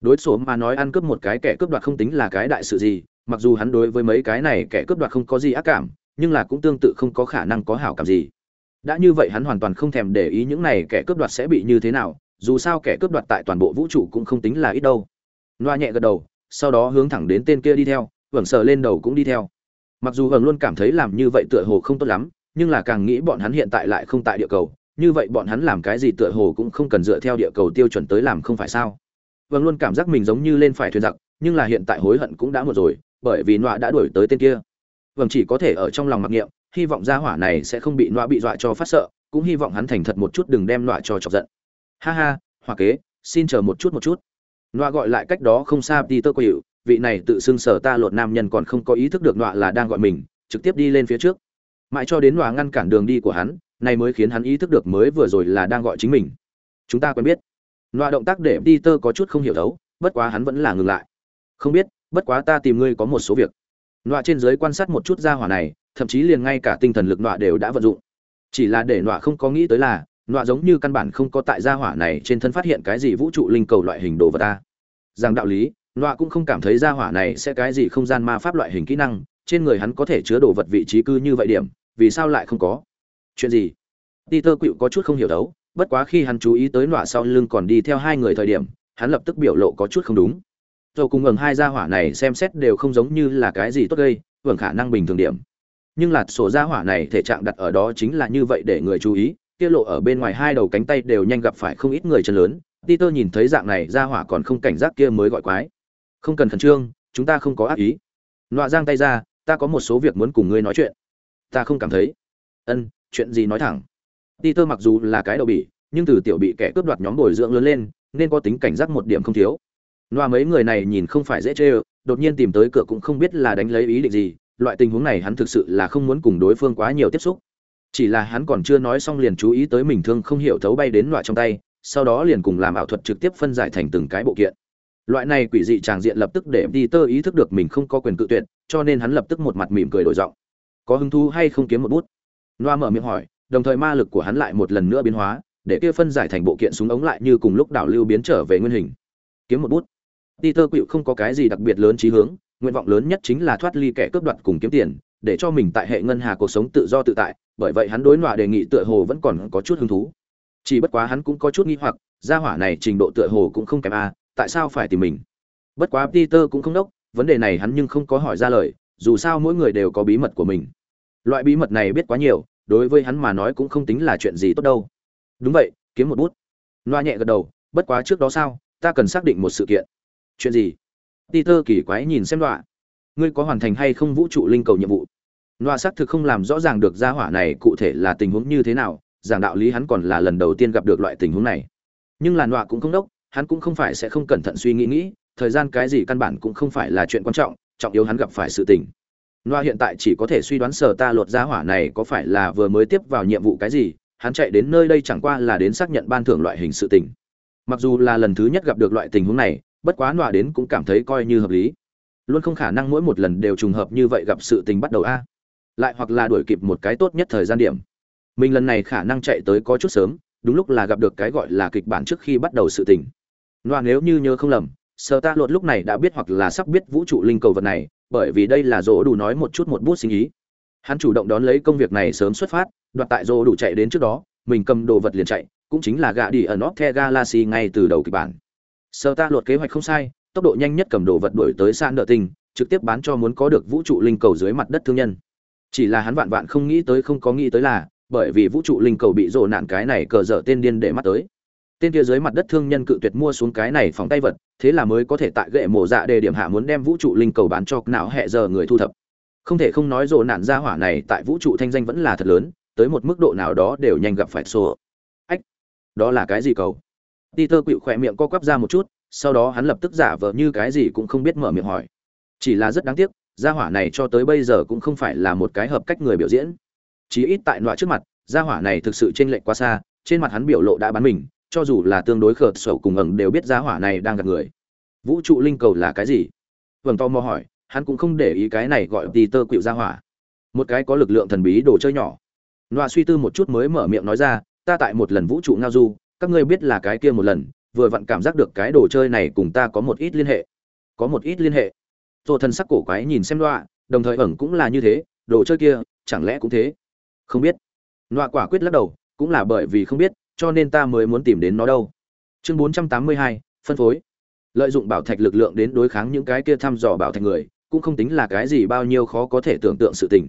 Đối số mà nói ăn cướp một cái kẻ cướp đoạt không tính là cái đại sự gì, mặc dù hắn đối với mấy cái này kẻ cướp đoạt không có gì ác cảm, nhưng là cũng tương tự không có khả năng có hảo cảm gì. Đã như vậy hắn hoàn toàn không thèm để ý những này kẻ cướp đoạt sẽ bị như thế nào, dù sao kẻ cướp đoạt tại toàn bộ vũ trụ cũng không tính là ít đâu. Loa nhẹ gật đầu, sau đó hướng thẳng đến tên kia đi theo, vẩn sờ lên đầu cũng đi theo. Mặc dù vẩn luôn cảm thấy làm như vậy tựa hồ không tốt lắm, nhưng là càng nghĩ bọn hắn hiện tại lại không tại địa cầu như vậy bọn hắn làm cái gì tựa hồ cũng không cần dựa theo địa cầu tiêu chuẩn tới làm không phải sao? Vâng luôn cảm giác mình giống như lên phải thuyền giặc, nhưng là hiện tại hối hận cũng đã một rồi, bởi vì nọa đã đuổi tới tên kia. Vâng chỉ có thể ở trong lòng mặc niệm, hy vọng gia hỏa này sẽ không bị nọa bị dọa cho phát sợ, cũng hy vọng hắn thành thật một chút đừng đem nọa cho chọc giận. Ha ha, hoa kế, xin chờ một chút một chút. Nọa gọi lại cách đó không xa đi tơ quỷ vị này tự xưng sở ta lột nam nhân còn không có ý thức được nọa là đang gọi mình, trực tiếp đi lên phía trước. Mãi cho đến nọa ngăn cản đường đi của hắn này mới khiến hắn ý thức được mới vừa rồi là đang gọi chính mình. Chúng ta quen biết. Loa động tác để peter có chút không hiểu thấu bất quá hắn vẫn là ngừng lại. Không biết, bất quá ta tìm ngươi có một số việc. Loa trên dưới quan sát một chút gia hỏa này, thậm chí liền ngay cả tinh thần lực loa đều đã vận dụng. Chỉ là để loa không có nghĩ tới là, loa giống như căn bản không có tại gia hỏa này trên thân phát hiện cái gì vũ trụ linh cầu loại hình đồ vật ta. Rằng đạo lý, loa cũng không cảm thấy gia hỏa này sẽ cái gì không gian ma pháp loại hình kỹ năng, trên người hắn có thể chứa đồ vật vị trí cư như vậy điểm, vì sao lại không có? Chuyện gì? Peter quỵu có chút không hiểu đấu, bất quá khi hắn chú ý tới nọa sau lưng còn đi theo hai người thời điểm, hắn lập tức biểu lộ có chút không đúng. Rồi cùng ngẩng hai gia hỏa này xem xét đều không giống như là cái gì tốt gây vâng khả năng bình thường điểm. Nhưng là sổ gia hỏa này thể trạng đặt ở đó chính là như vậy để người chú ý, kia lộ ở bên ngoài hai đầu cánh tay đều nhanh gặp phải không ít người chân lớn, peter nhìn thấy dạng này gia hỏa còn không cảnh giác kia mới gọi quái. Không cần khẩn trương, chúng ta không có ác ý. Nọa giang tay ra, ta có một số việc muốn cùng ngươi nói chuyện. Ta không cảm thấy. Ân chuyện gì nói thẳng Peter mặc dù là cái đầu bỉ, nhưng từ tiểu bị kẻ cướp đoạt nhóm bồi dưỡng lớn lên, nên có tính cảnh giác một điểm không thiếu. Loa mấy người này nhìn không phải dễ chơi, đột nhiên tìm tới cửa cũng không biết là đánh lấy ý định gì, loại tình huống này hắn thực sự là không muốn cùng đối phương quá nhiều tiếp xúc. Chỉ là hắn còn chưa nói xong liền chú ý tới mình thương không hiểu thấu bay đến loại trong tay, sau đó liền cùng làm ảo thuật trực tiếp phân giải thành từng cái bộ kiện. Loại này quỷ dị tràng diện lập tức để Peter ý thức được mình không có quyền cự tuyệt, cho nên hắn lập tức một mặt mỉm cười đổi giọng. Có hứng thú hay không kiếm một bút? Loa mở miệng hỏi, đồng thời ma lực của hắn lại một lần nữa biến hóa, để kia phân giải thành bộ kiện súng ống lại như cùng lúc đảo lưu biến trở về nguyên hình. Kiếm một bút. Peter Quỷ không có cái gì đặc biệt lớn chí hướng, nguyện vọng lớn nhất chính là thoát ly kẻ cướp đoạt cùng kiếm tiền, để cho mình tại hệ ngân hà cuộc sống tự do tự tại, bởi vậy hắn đối Noa đề nghị tựa hồ vẫn còn có chút hứng thú chỉ bất quá hắn cũng có chút nghi hoặc gia hỏa này trình độ tựa hồ cũng không kém a tại sao phải tìm mình bất quá peter cũng không đốc vấn đề này hắn nhưng không có hỏi ra lời dù sao mỗi người đều có bí mật của mình loại bí mật này biết quá nhiều đối với hắn mà nói cũng không tính là chuyện gì tốt đâu. Đúng vậy, kiếm một bút. Loa nhẹ gật đầu, bất quá trước đó sao, ta cần xác định một sự kiện. Chuyện gì? Peter kỳ quái nhìn xem loa. Ngươi có hoàn thành hay không vũ trụ linh cầu nhiệm vụ? Loa xác thực không làm rõ ràng được gia hỏa này cụ thể là tình huống như thế nào, giảng đạo lý hắn còn là lần đầu tiên gặp được loại tình huống này. Nhưng là loa cũng không đốc, hắn cũng không phải sẽ không cẩn thận suy nghĩ nghĩ, thời gian cái gì căn bản cũng không phải là chuyện quan trọng trọng yếu hắn gặp phải sự tình. Noa hiện tại chỉ có thể suy đoán sở ta lột gia hỏa này có phải là vừa mới tiếp vào nhiệm vụ cái gì, hắn chạy đến nơi đây chẳng qua là đến xác nhận ban thưởng loại hình sự tình. Mặc dù là lần thứ nhất gặp được loại tình huống này, bất quá Noa đến cũng cảm thấy coi như hợp lý. Luôn không khả năng mỗi một lần đều trùng hợp như vậy gặp sự tình bắt đầu a. Lại hoặc là đuổi kịp một cái tốt nhất thời gian điểm. Mình lần này khả năng chạy tới có chút sớm, đúng lúc là gặp được cái gọi là kịch bản trước khi bắt đầu sự tình. Noa nếu như nhớ không lầm, sở ta lột lúc này đã biết hoặc là sắp biết vũ trụ linh cầu vật này bởi vì đây là rỗ đủ nói một chút một bút sinh ý. Hắn chủ động đón lấy công việc này sớm xuất phát, đoạt tại rỗ đủ chạy đến trước đó, mình cầm đồ vật liền chạy, cũng chính là gạ đi ở nóc the galaxy ngay từ đầu kịch bản. Sở ta luật kế hoạch không sai, tốc độ nhanh nhất cầm đồ vật đuổi tới san nợ tinh trực tiếp bán cho muốn có được vũ trụ linh cầu dưới mặt đất thương nhân. Chỉ là hắn vạn vạn không nghĩ tới không có nghĩ tới là, bởi vì vũ trụ linh cầu bị rộ nạn cái này cờ dở tên điên để mắt tới tên kia dưới mặt đất thương nhân cự tuyệt mua xuống cái này phòng tay vật, thế là mới có thể tại gậy mổ dạ đề điểm hạ muốn đem vũ trụ linh cầu bán cho não hẹ giờ người thu thập. Không thể không nói rộ nạn gia hỏa này tại vũ trụ thanh danh vẫn là thật lớn, tới một mức độ nào đó đều nhanh gặp phải xô. Ách, đó là cái gì cầu? Peter quỵ khỏe miệng co quắp ra một chút, sau đó hắn lập tức giả vờ như cái gì cũng không biết mở miệng hỏi. Chỉ là rất đáng tiếc, gia hỏa này cho tới bây giờ cũng không phải là một cái hợp cách người biểu diễn. Chí ít tại loại trước mặt, gia hỏa này thực sự chênh lệch quá xa, trên mặt hắn biểu lộ đã bắn mình cho dù là tương đối khợt sầu cùng ẩn đều biết gia hỏa này đang gặp người. Vũ trụ linh cầu là cái gì? Vầng to mò hỏi, hắn cũng không để ý cái này gọi tì tơ quỵu gia hỏa. Một cái có lực lượng thần bí đồ chơi nhỏ. Loa suy tư một chút mới mở miệng nói ra, ta tại một lần vũ trụ ngao du, các ngươi biết là cái kia một lần, vừa vặn cảm giác được cái đồ chơi này cùng ta có một ít liên hệ. Có một ít liên hệ? Tô thân sắc cổ quái nhìn xem loa đồng thời ẩn cũng là như thế, đồ chơi kia, chẳng lẽ cũng thế? Không biết. Loa quả quyết lắc đầu, cũng là bởi vì không biết cho nên ta mới muốn tìm đến nó đâu. Chương 482, phân phối. Lợi dụng bảo thạch lực lượng đến đối kháng những cái kia thăm dò bảo thạch người cũng không tính là cái gì bao nhiêu khó có thể tưởng tượng sự tình.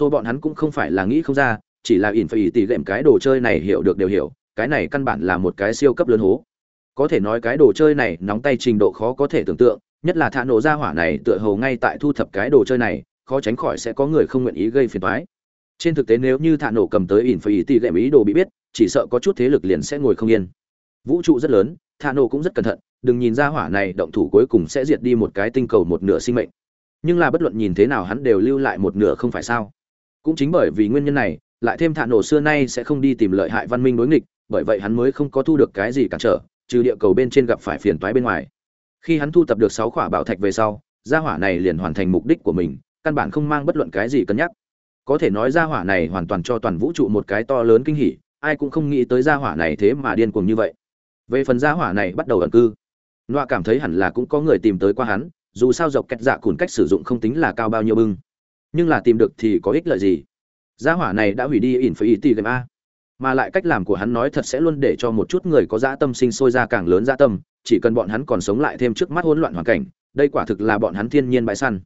Rồi bọn hắn cũng không phải là nghĩ không ra chỉ là ỉn phải tỉ lệm cái đồ chơi này hiểu được đều hiểu cái này căn bản là một cái siêu cấp lớn hố. Có thể nói cái đồ chơi này nóng tay trình độ khó có thể tưởng tượng nhất là thả nổ ra hỏa này tựa hồ ngay tại thu thập cái đồ chơi này khó tránh khỏi sẽ có người không nguyện ý gây phiền toái. Trên thực tế nếu như thả nổ cầm tới ỉn phải tỉ lệm ý đồ bị biết chỉ sợ có chút thế lực liền sẽ ngồi không yên. Vũ trụ rất lớn thạ nổ cũng rất cẩn thận, đừng nhìn ra hỏa này động thủ cuối cùng sẽ diệt đi một cái tinh cầu một nửa sinh mệnh. Nhưng là bất luận nhìn thế nào hắn đều lưu lại một nửa không phải sao? Cũng chính bởi vì nguyên nhân này, lại thêm thạ nổ xưa nay sẽ không đi tìm lợi hại văn minh đối nghịch, bởi vậy hắn mới không có thu được cái gì cản trở, trừ địa cầu bên trên gặp phải phiền toái bên ngoài. Khi hắn thu tập được sáu khỏa bảo thạch về sau, gia hỏa này liền hoàn thành mục đích của mình, căn bản không mang bất luận cái gì cân nhắc. Có thể nói gia hỏa này hoàn toàn cho toàn vũ trụ một cái to lớn kinh hỉ ai cũng không nghĩ tới gia hỏa này thế mà điên cuồng như vậy. Về phần gia hỏa này bắt đầu ẩn cư loa cảm thấy hẳn là cũng có người tìm tới qua hắn, dù sao dọc kẹt dạ cùn cách sử dụng không tính là cao bao nhiêu bưng. Nhưng là tìm được thì có ích lợi gì? Gia hỏa này đã hủy đi ỉn phải ý tì game a. Mà lại cách làm của hắn nói thật sẽ luôn để cho một chút người có dã tâm sinh sôi ra càng lớn dã tâm, chỉ cần bọn hắn còn sống lại thêm trước mắt hỗn loạn hoàn cảnh, đây quả thực là bọn hắn thiên nhiên bãi săn.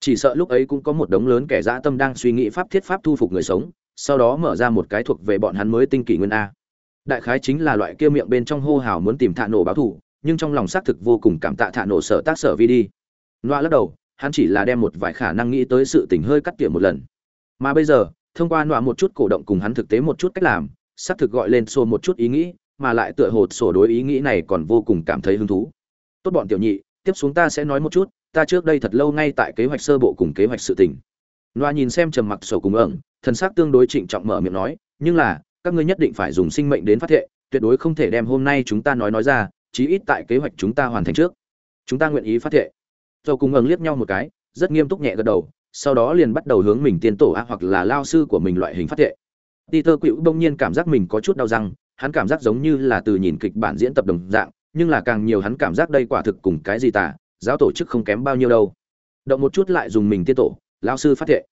Chỉ sợ lúc ấy cũng có một đống lớn kẻ dã tâm đang suy nghĩ pháp thiết pháp thu phục người sống sau đó mở ra một cái thuộc về bọn hắn mới tinh kỷ nguyên a. Đại khái chính là loại kia miệng bên trong hô hào muốn tìm thạ nổ báo thù, nhưng trong lòng xác thực vô cùng cảm tạ thạ nổ sở tác sở vi đi. Loa lắc đầu, hắn chỉ là đem một vài khả năng nghĩ tới sự tình hơi cắt tỉa một lần. Mà bây giờ, thông qua loa một chút cổ động cùng hắn thực tế một chút cách làm, xác thực gọi lên xô một chút ý nghĩ, mà lại tựa hồ sổ đối ý nghĩ này còn vô cùng cảm thấy hứng thú. Tốt bọn tiểu nhị, tiếp xuống ta sẽ nói một chút, ta trước đây thật lâu ngay tại kế hoạch sơ bộ cùng kế hoạch sự tình loa nhìn xem trầm mặc sổ cùng ẩn thần sắc tương đối trịnh trọng mở miệng nói nhưng là các ngươi nhất định phải dùng sinh mệnh đến phát thệ tuyệt đối không thể đem hôm nay chúng ta nói nói ra chí ít tại kế hoạch chúng ta hoàn thành trước. Chúng ta nguyện ý phát thệ. Sổ cùng ẩn liếc nhau một cái rất nghiêm túc nhẹ gật đầu sau đó liền bắt đầu hướng mình tiên tổ a hoặc là lao sư của mình loại hình phát thệ. Peter Quỷ bỗng nhiên cảm giác mình có chút đau răng, hắn cảm giác giống như là từ nhìn kịch bản diễn tập đồng dạng, nhưng là càng nhiều hắn cảm giác đây quả thực cùng cái gì tả, giáo tổ chức không kém bao nhiêu đâu. Động một chút lại dùng mình tiên tổ, lão sư phát thệ.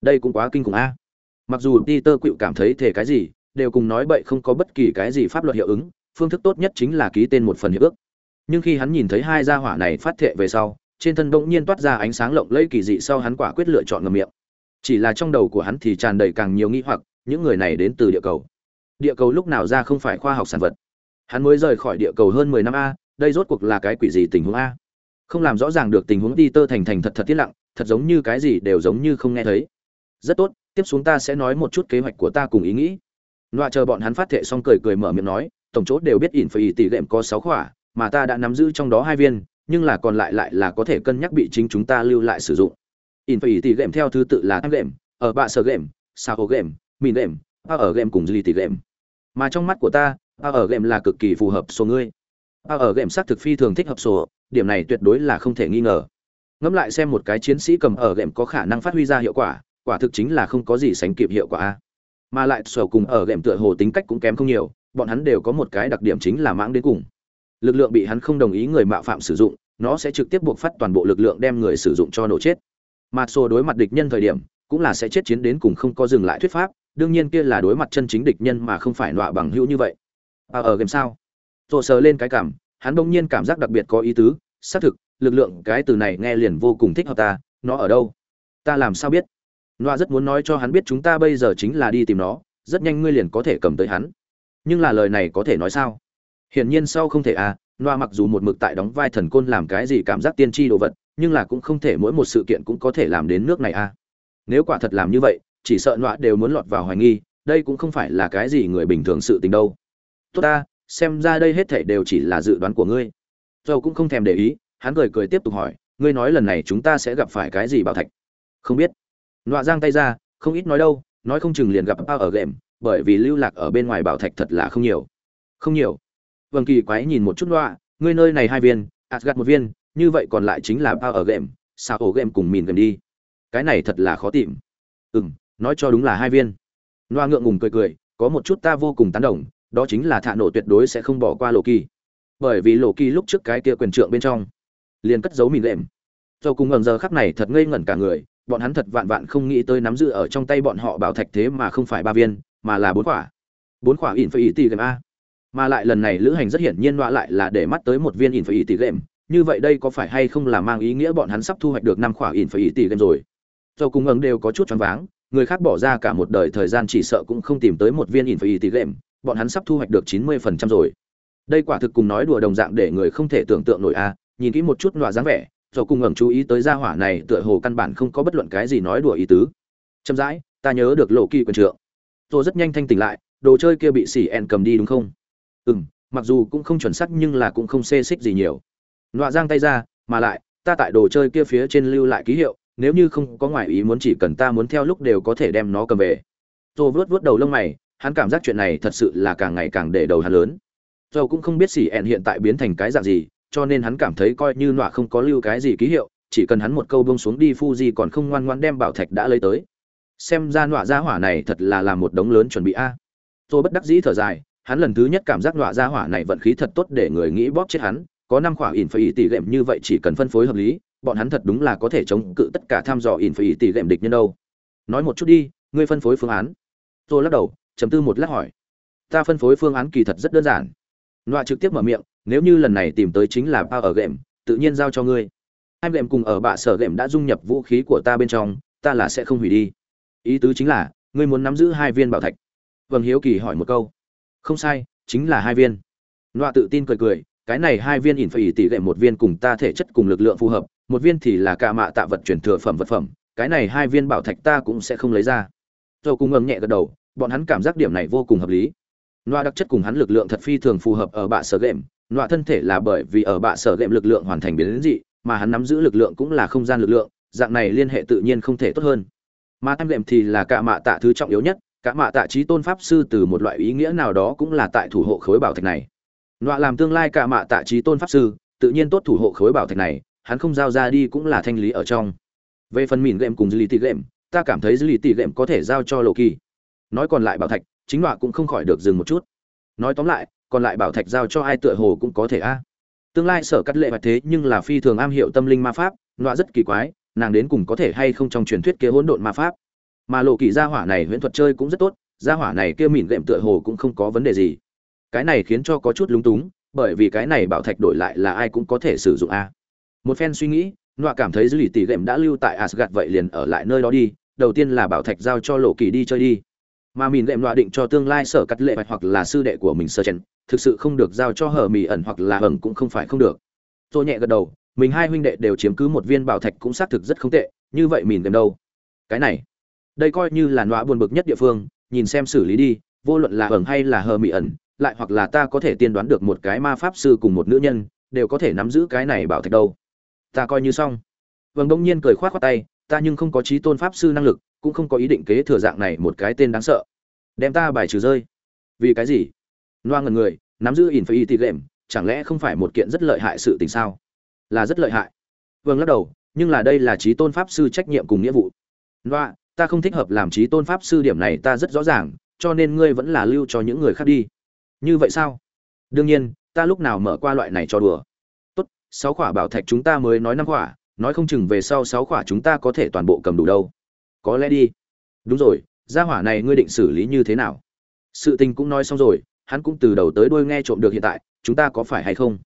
Đây cũng quá kinh khủng a. mặc dù peter quỵu cảm thấy thể cái gì, đều cùng nói bậy không có bất kỳ cái gì pháp luật hiệu ứng, phương thức tốt nhất chính là ký tên một phần hiệp ước. Nhưng khi hắn nhìn thấy hai gia hỏa này phát thệ về sau, trên thân bỗng nhiên toát ra ánh sáng lộng lẫy kỳ dị sau hắn quả quyết lựa chọn ngầm miệng. Chỉ là trong đầu của hắn thì tràn đầy càng nhiều nghi hoặc, những người này đến từ địa cầu. Địa cầu lúc nào ra không phải khoa học sản vật. Hắn mới rời khỏi địa cầu hơn mười năm a, đây rốt cuộc là cái quỷ gì tình huống a? Không làm rõ ràng được tình huống đi tơ thành thành thật thật tiết lặng thật giống như cái gì đều giống như không nghe thấy. Rất tốt tiếp xuống ta sẽ nói một chút kế hoạch của ta cùng ý nghĩ. Nọa chờ bọn hắn phát thệ xong cười cười mở miệng nói tổng chốt đều biết ỉn phải tỷ lệm có sáu khỏa mà ta đã nắm giữ trong đó hai viên nhưng là còn lại lại là có thể cân nhắc bị chính chúng ta lưu lại sử dụng. Ỉn phải tỷ lệm theo thứ tự là time lệm ở bạ sở game sao mìn lệm, ba ở lệm cùng dì tỷ lệm. Mà trong mắt của ta ở lệm là cực kỳ phù hợp số ngươi. Ở lệm xác thực phi thường thích hợp số điểm này tuyệt đối là không thể nghi ngờ ngẫm lại xem một cái chiến sĩ cầm ở gệm có khả năng phát huy ra hiệu quả quả thực chính là không có gì sánh kịp hiệu quả mà lại sở cùng ở gệm tựa hồ tính cách cũng kém không nhiều bọn hắn đều có một cái đặc điểm chính là mãng đến cùng. Lực lượng bị hắn không đồng ý người mạo phạm sử dụng nó sẽ trực tiếp buộc phát toàn bộ lực lượng đem người sử dụng cho nổ chết. Mà sổ đối mặt địch nhân thời điểm cũng là sẽ chết chiến đến cùng không có dừng lại thuyết pháp đương nhiên kia là đối mặt chân chính địch nhân mà không phải nọa bằng hữu như vậy. À, ở game sao? Rồi sờ lên cái cảm hắn bỗng nhiên cảm giác đặc biệt có ý tứ xác thực lực lượng cái từ này nghe liền vô cùng thích hợp ta, nó ở đâu? Ta làm sao biết? Noa rất muốn nói cho hắn biết chúng ta bây giờ chính là đi tìm nó, rất nhanh ngươi liền có thể cầm tới hắn. Nhưng là lời này có thể nói sao? Hiển nhiên sau không thể à noa mặc dù một mực tại đóng vai thần côn làm cái gì cảm giác tiên tri đồ vật, nhưng là cũng không thể mỗi một sự kiện cũng có thể làm đến nước này à. Nếu quả thật làm như vậy, chỉ sợ noa đều muốn lọt vào hoài nghi, đây cũng không phải là cái gì người bình thường sự tình đâu. Tốt ta, xem ra đây hết thể đều chỉ là dự đoán của ngươi. Dầu cũng không thèm để ý hắn cười cười tiếp tục hỏi ngươi nói lần này chúng ta sẽ gặp phải cái gì bảo thạch? Không biết. Nọa giang tay ra không ít nói đâu nói không chừng liền gặp bao ở game bởi vì lưu lạc ở bên ngoài bảo thạch thật là không nhiều. Không nhiều. Vâng kỳ quái nhìn một chút Nọa, ngươi nơi này hai viên asgad một viên như vậy còn lại chính là bao ở game sao ổ game cùng mìn gần đi? Cái này thật là khó tìm. Ừ m nói cho đúng là hai viên. Nọa ngượng ngùng cười cười có một chút ta vô cùng tán đồng đó chính là thạ nổ tuyệt đối sẽ không bỏ qua lộ kỳ. Bởi vì lộ kỳ lúc trước cái kia quyền trượng bên trong liền cất giấu mìn lệm. Dầu cùng ngần giờ khắc này thật ngây ngẩn cả người, bọn hắn thật vạn vạn không nghĩ tới nắm giữ ở trong tay bọn họ bảo thạch thế mà không phải ba viên, mà là bốn quả. Bốn quả ỉn phải ỉ tỷ lệm a. Mà lại lần này lữ hành rất hiển nhiên loạ lại là để mắt tới một viên ỉn phải ỉ tỷ lệm. Như vậy đây có phải hay không là mang ý nghĩa bọn hắn sắp thu hoạch được năm quả ỉn phải ỉ tỷ lệm rồi? Châu cùng ấn đều có chút choáng váng, người khác bỏ ra cả một đời thời gian chỉ sợ cũng không tìm tới một viên ỉn phải ỉ tỷ lệm, bọn hắn sắp thu hoạch được chín mươi phần trăm rồi. Đây quả thực cùng nói đùa đồng dạng để người không thể tưởng tượng nổi a nhìn kỹ một chút nọa dáng vẻ do cùng ngẩng chú ý tới gia hỏa này tựa hồ căn bản không có bất luận cái gì nói đùa ý tứ. Chậm rãi, ta nhớ được lộ kỳ quyền trượng. Tôi rất nhanh thanh tỉnh lại, đồ chơi kia bị xỉ ẹn cầm đi đúng không? Ừ m mặc dù cũng không chuẩn xác nhưng là cũng không xê xích gì nhiều. Nọa giang tay ra, mà lại, ta tại đồ chơi kia phía trên lưu lại ký hiệu, nếu như không có ngoại ý muốn chỉ cần ta muốn theo lúc đều có thể đem nó cầm về. Tôi vớt vớt đầu lông mày, hắn cảm giác chuyện này thật sự là càng ngày càng để đầu hắn lớn. Dầu cũng không biết xỉ ẹn hiện tại biến thành cái dạng gì cho nên hắn cảm thấy coi như nọa không có lưu cái gì ký hiệu, chỉ cần hắn một câu bông xuống đi Fuji còn không ngoan ngoan đem bảo thạch đã lấy tới. Xem ra nọa gia hỏa này thật là làm một đống lớn chuẩn bị a. Tôi bất đắc dĩ thở dài, hắn lần thứ nhất cảm giác nọa gia hỏa này vận khí thật tốt để người nghĩ bóp chết hắn, có năm khỏa ỉn phải tỷ lệm như vậy chỉ cần phân phối hợp lý, bọn hắn thật đúng là có thể chống cự tất cả tham dò ỉn phải tỷ lệm địch nhân đâu. Nói một chút đi, ngươi phân phối phương án. Tôi lắc đầu chấm tư một lát hỏi. Ta phân phối phương án kỳ thật rất đơn giản. Nọa trực tiếp mở miệng nếu như lần này tìm tới chính là bao ở game, tự nhiên giao cho ngươi. Hai game cùng ở bạ sở game đã dung nhập vũ khí của ta bên trong, ta là sẽ không hủy đi. Ý tứ chính là, ngươi muốn nắm giữ hai viên bảo thạch. Vâng hiếu kỳ hỏi một câu. Không sai, chính là hai viên. Loa tự tin cười cười, cái này hai viên ỉn phải tỷ lệ một viên cùng ta thể chất cùng lực lượng phù hợp, một viên thì là cả mạ tạ vật chuyển thừa phẩm vật phẩm, cái này hai viên bảo thạch ta cũng sẽ không lấy ra. Dầu cùng ngầm nhẹ gật đầu, bọn hắn cảm giác điểm này vô cùng hợp lý. Loa đặc chất cùng hắn lực lượng thật phi thường phù hợp ở bạ sở game Nọa thân thể là bởi vì ở bạ sở game lực lượng hoàn thành biến dị, mà hắn nắm giữ lực lượng cũng là không gian lực lượng, dạng này liên hệ tự nhiên không thể tốt hơn. Mà tam lệm thì là cả mạ tạ thứ trọng yếu nhất, cả mạ tạ trí tôn pháp sư từ một loại ý nghĩa nào đó cũng là tại thủ hộ khối bảo thạch này. Nọa làm tương lai cả mạ tạ trí tôn pháp sư, tự nhiên tốt thủ hộ khối bảo thạch này, hắn không giao ra đi cũng là thanh lý ở trong. Về phần mìn lệm cùng dư lý tỷ lệm ta cảm thấy dư lý tỷ lệm có thể giao cho lộ kỳ nói còn lại bảo thạch, chính nọa cũng không khỏi được dừng một chút. Nói tóm lại còn lại bảo thạch giao cho ai tựa hồ cũng có thể a. Tương lai sở cắt lệ hoạch thế nhưng là phi thường am hiểu tâm linh ma pháp, nọa rất kỳ quái, nàng đến cùng có thể hay không trong truyền thuyết kia hỗn độn ma pháp. Mà lộ kỳ gia hỏa này huyễn thuật chơi cũng rất tốt, gia hỏa này kia mỉn gệm tựa hồ cũng không có vấn đề gì. Cái này khiến cho có chút lúng túng, bởi vì cái này bảo thạch đổi lại là ai cũng có thể sử dụng a. Một phen suy nghĩ, nọa cảm thấy dư lì tỷ gệm đã lưu tại asgad vậy liền ở lại nơi đó đi, đầu tiên là bảo thạch giao cho lộ kỳ đi chơi đi. Mà mìn gệm nọa định cho tương lai sở cắt lệ hoặc là sư đệ của mình sơ chen thực sự không được giao cho hờ mì ẩn hoặc là ẩn cũng không phải không được. Tôi nhẹ gật đầu, mình hai huynh đệ đều chiếm cứ một viên bảo thạch cũng xác thực rất không tệ, như vậy mìn gần đâu? Cái này, đây coi như là nọa buồn bực nhất địa phương, nhìn xem xử lý đi, vô luận là ẩn hay là hờ mị ẩn, lại hoặc là ta có thể tiên đoán được một cái ma pháp sư cùng một nữ nhân, đều có thể nắm giữ cái này bảo thạch đâu. Ta coi như xong. Vâng đông nhiên cười khoát khoát tay, ta nhưng không có trí tôn pháp sư năng lực, cũng không có ý định kế thừa dạng này một cái tên đáng sợ. Đem ta bài trừ rơi. Vì cái gì? Loa ngần người, nắm giữ ẩn phải y tị lệm, chẳng lẽ không phải một kiện rất lợi hại sự tình sao? Là rất lợi hại. Vâng lắc đầu, nhưng là đây là trí tôn pháp sư trách nhiệm cùng nghĩa vụ. Loa ta không thích hợp làm trí tôn pháp sư điểm này ta rất rõ ràng, cho nên ngươi vẫn là lưu cho những người khác đi. Như vậy sao? Đương nhiên, ta lúc nào mở qua loại này cho đùa. Tốt, sáu khỏa bảo thạch chúng ta mới nói năm khỏa, nói không chừng về sau sáu khỏa chúng ta có thể toàn bộ cầm đủ đâu. Có lẽ đi. Đúng rồi, gia hỏa này ngươi định xử lý như thế nào? Sự tình cũng nói xong rồi hắn cũng từ đầu tới đuôi nghe trộm được hiện tại, chúng ta có phải hay không?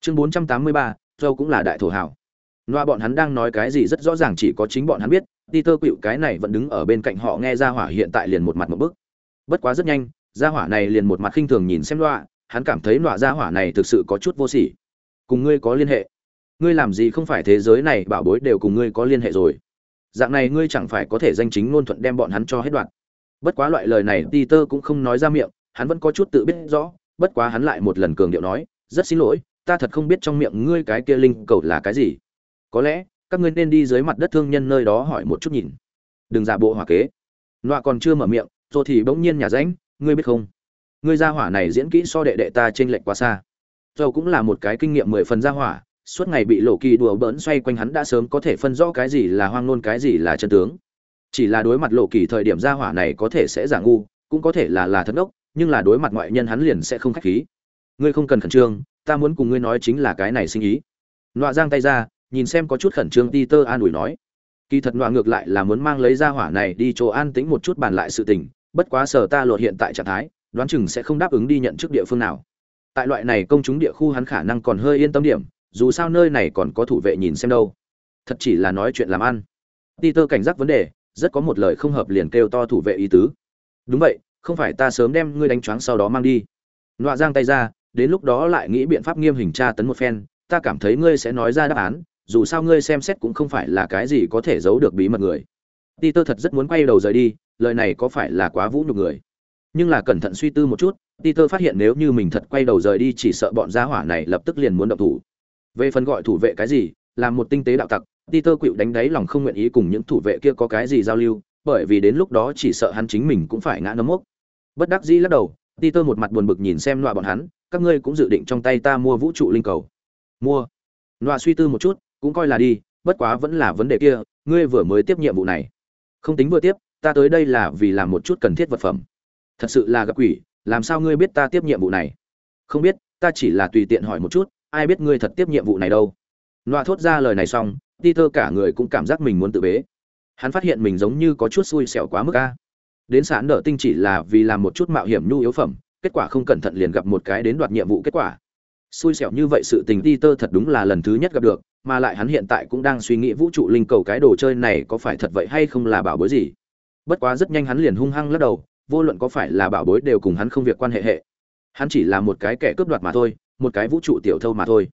Chương bốn trăm tám mươi ba, dâu cũng là đại thổ hảo. Loa bọn hắn đang nói cái gì rất rõ ràng chỉ có chính bọn hắn biết, peter cựu cái này vẫn đứng ở bên cạnh họ nghe gia hỏa hiện tại liền một mặt một bức. Bất quá rất nhanh gia hỏa này liền một mặt khinh thường nhìn xem loa, hắn cảm thấy loa gia hỏa này thực sự có chút vô sỉ. Cùng ngươi có liên hệ. Ngươi làm gì không phải thế giới này, bảo bối đều cùng ngươi có liên hệ rồi. Dạng này ngươi chẳng phải có thể danh chính ngôn thuận đem bọn hắn cho hết đoạn. Bất quá loại lời này peter cũng không nói ra miệng hắn vẫn có chút tự biết rõ, bất quá hắn lại một lần cường điệu nói, rất xin lỗi, ta thật không biết trong miệng ngươi cái kia linh cầu là cái gì. Có lẽ, các ngươi nên đi dưới mặt đất thương nhân nơi đó hỏi một chút nhìn. Đừng giả bộ hỏa kế. Nọa còn chưa mở miệng rồi thì bỗng nhiên nhà ránh, ngươi biết không? Ngươi gia hỏa này diễn kỹ so đệ đệ ta trên lệch quá xa. Dầu cũng là một cái kinh nghiệm mười phần gia hỏa, suốt ngày bị lộ kỳ đùa bỡn xoay quanh hắn đã sớm có thể phân rõ cái gì là hoang nôn cái gì là chân tướng. Chỉ là đối mặt lộ kỳ thời điểm gia hỏa này có thể sẽ giả ngu, cũng có thể là là thất ốc nhưng là đối mặt ngoại nhân hắn liền sẽ không khách khí. Ngươi không cần khẩn trương, ta muốn cùng ngươi nói chính là cái này sinh ý. Nọa giang tay ra, nhìn xem có chút khẩn trương ti tơ an ủi nói. Kỳ thật nọa ngược lại là muốn mang lấy ra hỏa này đi chỗ an tĩnh một chút bàn lại sự tình, bất quá sở ta lột hiện tại trạng thái, đoán chừng sẽ không đáp ứng đi nhận chức địa phương nào. Tại loại này công chúng địa khu hắn khả năng còn hơi yên tâm điểm, dù sao nơi này còn có thủ vệ nhìn xem đâu. Thật chỉ là nói chuyện làm ăn. Peter cảnh giác vấn đề, rất có một lời không hợp liền kêu to thủ vệ ý tứ. Đúng vậy không phải ta sớm đem ngươi đánh choáng sau đó mang đi. Nọa giang tay ra, đến lúc đó lại nghĩ biện pháp nghiêm hình tra tấn một phen, ta cảm thấy ngươi sẽ nói ra đáp án, dù sao ngươi xem xét cũng không phải là cái gì có thể giấu được bí mật người. Ti Tơ thật rất muốn quay đầu rời đi, lời này có phải là quá vũ nhục người? Nhưng là cẩn thận suy tư một chút Ti Tơ phát hiện nếu như mình thật quay đầu rời đi chỉ sợ bọn gia hỏa này lập tức liền muốn động thủ. Về phần gọi thủ vệ cái gì làm một tinh tế đạo tặc Ti Tơ quỵu đánh đáy lòng không nguyện ý cùng những thủ vệ kia có cái gì giao lưu, bởi vì đến lúc đó chỉ sợ hắn chính mình cũng phải ngã nấm mốc bất đắc dĩ lắc đầu ti tơ một mặt buồn bực nhìn xem loại bọn hắn, các ngươi cũng dự định trong tay ta mua vũ trụ linh cầu. Mua. Loại suy tư một chút, cũng coi là đi, bất quá vẫn là vấn đề kia, ngươi vừa mới tiếp nhiệm vụ này. Không tính vừa tiếp, ta tới đây là vì làm một chút cần thiết vật phẩm. Thật sự là gặp quỷ, làm sao ngươi biết ta tiếp nhiệm vụ này? Không biết, ta chỉ là tùy tiện hỏi một chút, ai biết ngươi thật tiếp nhiệm vụ này đâu? Loa thốt ra lời này xong ti tơ cả người cũng cảm giác mình muốn tự bế. Hắn phát hiện mình giống như có chút xui xẻo quá mức ca đến sản nợ tinh chỉ là vì làm một chút mạo hiểm nhu yếu phẩm, kết quả không cẩn thận liền gặp một cái đến đoạt nhiệm vụ kết quả. Xui xẻo như vậy sự tình đi tơ thật đúng là lần thứ nhất gặp được, mà lại hắn hiện tại cũng đang suy nghĩ vũ trụ linh cầu cái đồ chơi này có phải thật vậy hay không là bảo bối gì. Bất quá rất nhanh hắn liền hung hăng lắc đầu, vô luận có phải là bảo bối đều cùng hắn không việc quan hệ hệ. Hắn chỉ là một cái kẻ cướp đoạt mà thôi, một cái vũ trụ tiểu thâu mà thôi.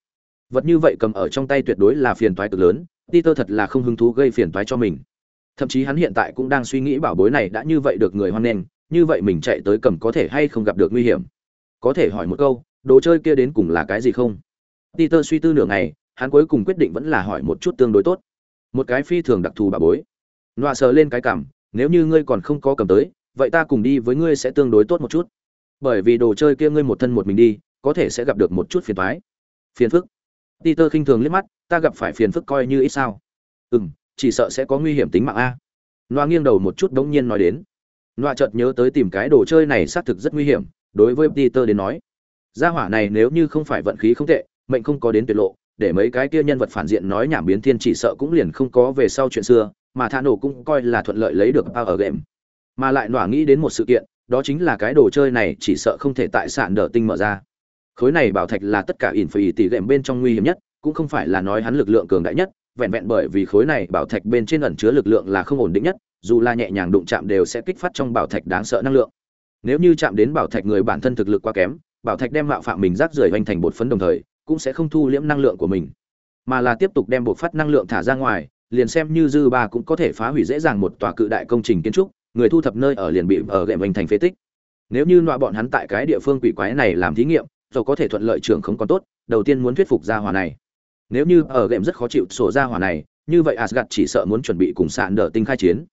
Vật như vậy cầm ở trong tay tuyệt đối là phiền toái cực lớn, peter thật là không hứng thú gây phiền toái cho mình thậm chí hắn hiện tại cũng đang suy nghĩ bảo bối này đã như vậy được người hoan nghênh, như vậy mình chạy tới cầm có thể hay không gặp được nguy hiểm. Có thể hỏi một câu, đồ chơi kia đến cùng là cái gì không? Peter suy tư nửa ngày, hắn cuối cùng quyết định vẫn là hỏi một chút tương đối tốt. Một cái phi thường đặc thù bảo bối. Nọa sờ lên cái cảm, nếu như ngươi còn không có cầm tới, vậy ta cùng đi với ngươi sẽ tương đối tốt một chút. Bởi vì đồ chơi kia ngươi một thân một mình đi, có thể sẽ gặp được một chút phiền thoái phiền phức. Peter khinh thường liếc mắt, ta gặp phải phiền phức coi như ít sao. Ừm chỉ sợ sẽ có nguy hiểm tính mạng a. Loa nghiêng đầu một chút đống nhiên nói đến. Loa chợt nhớ tới tìm cái đồ chơi này xác thực rất nguy hiểm, đối với peter đến nói. Gia hỏa này nếu như không phải vận khí không tệ, mệnh không có đến tuyệt lộ, để mấy cái kia nhân vật phản diện nói nhảm biến thiên chỉ sợ cũng liền không có về sau chuyện xưa, mà thả nổ cũng coi là thuận lợi lấy được bao ở game. Mà lại nỏa nghĩ đến một sự kiện, đó chính là cái đồ chơi này chỉ sợ không thể tại sạn đỡ tinh mở ra. Khối này bảo thạch là tất cả ỉn phải tỷ game bên trong nguy hiểm nhất, cũng không phải là nói hắn lực lượng cường đại nhất vẹn vẹn bởi vì khối này bảo thạch bên trên ẩn chứa lực lượng là không ổn định nhất, dù là nhẹ nhàng đụng chạm đều sẽ kích phát trong bảo thạch đáng sợ năng lượng. Nếu như chạm đến bảo thạch người bản thân thực lực quá kém, bảo thạch đem mạo phạm mình rác rưởi hoành thành bột phấn đồng thời, cũng sẽ không thu liễm năng lượng của mình. Mà là tiếp tục đem bộ phát năng lượng thả ra ngoài, liền xem như dư ba cũng có thể phá hủy dễ dàng một tòa cự đại công trình kiến trúc, người thu thập nơi ở liền bị ở gệm hoành thành phế tích. Nếu như loại bọn hắn tại cái địa phương quỷ quái này làm thí nghiệm, rồi có thể thuận lợi trưởng không còn tốt, đầu tiên muốn thuyết phục gia hỏa này nếu như ở game rất khó chịu sổ ra hỏa này, như vậy asgad chỉ sợ muốn chuẩn bị cùng sạn đỡ tinh khai chiến.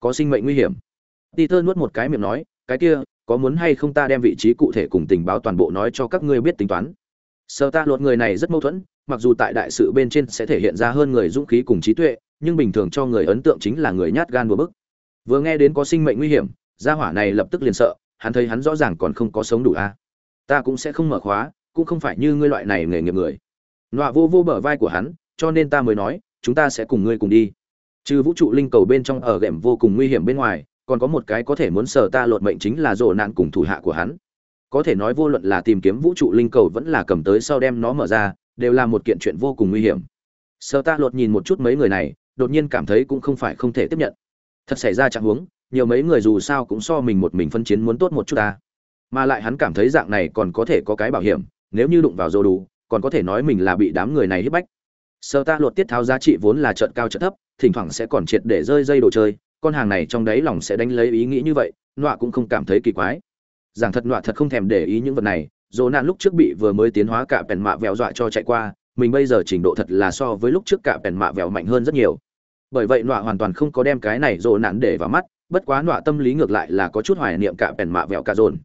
Có sinh mệnh nguy hiểm. Peter nuốt một cái miệng nói, cái kia, có muốn hay không ta đem vị trí cụ thể cùng tình báo toàn bộ nói cho các ngươi biết tính toán? Sợ ta luật người này rất mâu thuẫn, mặc dù tại đại sự bên trên sẽ thể hiện ra hơn người dũng khí cùng trí tuệ, nhưng bình thường cho người ấn tượng chính là người nhát gan đùa bức. Vừa nghe đến có sinh mệnh nguy hiểm, gia hỏa này lập tức liền sợ, hắn thấy hắn rõ ràng còn không có sống đủ a. Ta cũng sẽ không mở khóa, cũng không phải như ngươi loại này nghề nghiệp người nọa vô vô bờ vai của hắn, cho nên ta mới nói, chúng ta sẽ cùng ngươi cùng đi. Trừ vũ trụ linh cầu bên trong ở ghẻm vô cùng nguy hiểm bên ngoài, còn có một cái có thể muốn sở ta lột mệnh chính là rộ nạn cùng thủ hạ của hắn. Có thể nói vô luận là tìm kiếm vũ trụ linh cầu vẫn là cầm tới sau đem nó mở ra, đều là một kiện chuyện vô cùng nguy hiểm. Sở ta lột nhìn một chút mấy người này, đột nhiên cảm thấy cũng không phải không thể tiếp nhận. Thật xảy ra trạng huống, nhiều mấy người dù sao cũng so mình một mình phân chiến muốn tốt một chút ta. Mà lại hắn cảm thấy dạng này còn có thể có cái bảo hiểm, nếu như đụng vào rô đủ còn có thể nói mình là bị đám người này hiếp bách. Sơ ta luật tiết tháo giá trị vốn là trận cao trận thấp, thỉnh thoảng sẽ còn triệt để rơi dây đồ chơi, con hàng này trong đấy lòng sẽ đánh lấy ý nghĩ như vậy, nọa cũng không cảm thấy kỳ quái. Giảng thật nọa thật không thèm để ý những vật này dồ nạn lúc trước bị vừa mới tiến hóa cả bèn mạ vẹo dọa cho chạy qua, mình bây giờ trình độ thật là so với lúc trước cả bèn mạ vẹo mạnh hơn rất nhiều. Bởi vậy nọa hoàn toàn không có đem cái này dồ nạn để vào mắt, bất quá nọa tâm lý ngược lại là có chút hoài niệm cả bèn mạ vẹo cả dồn.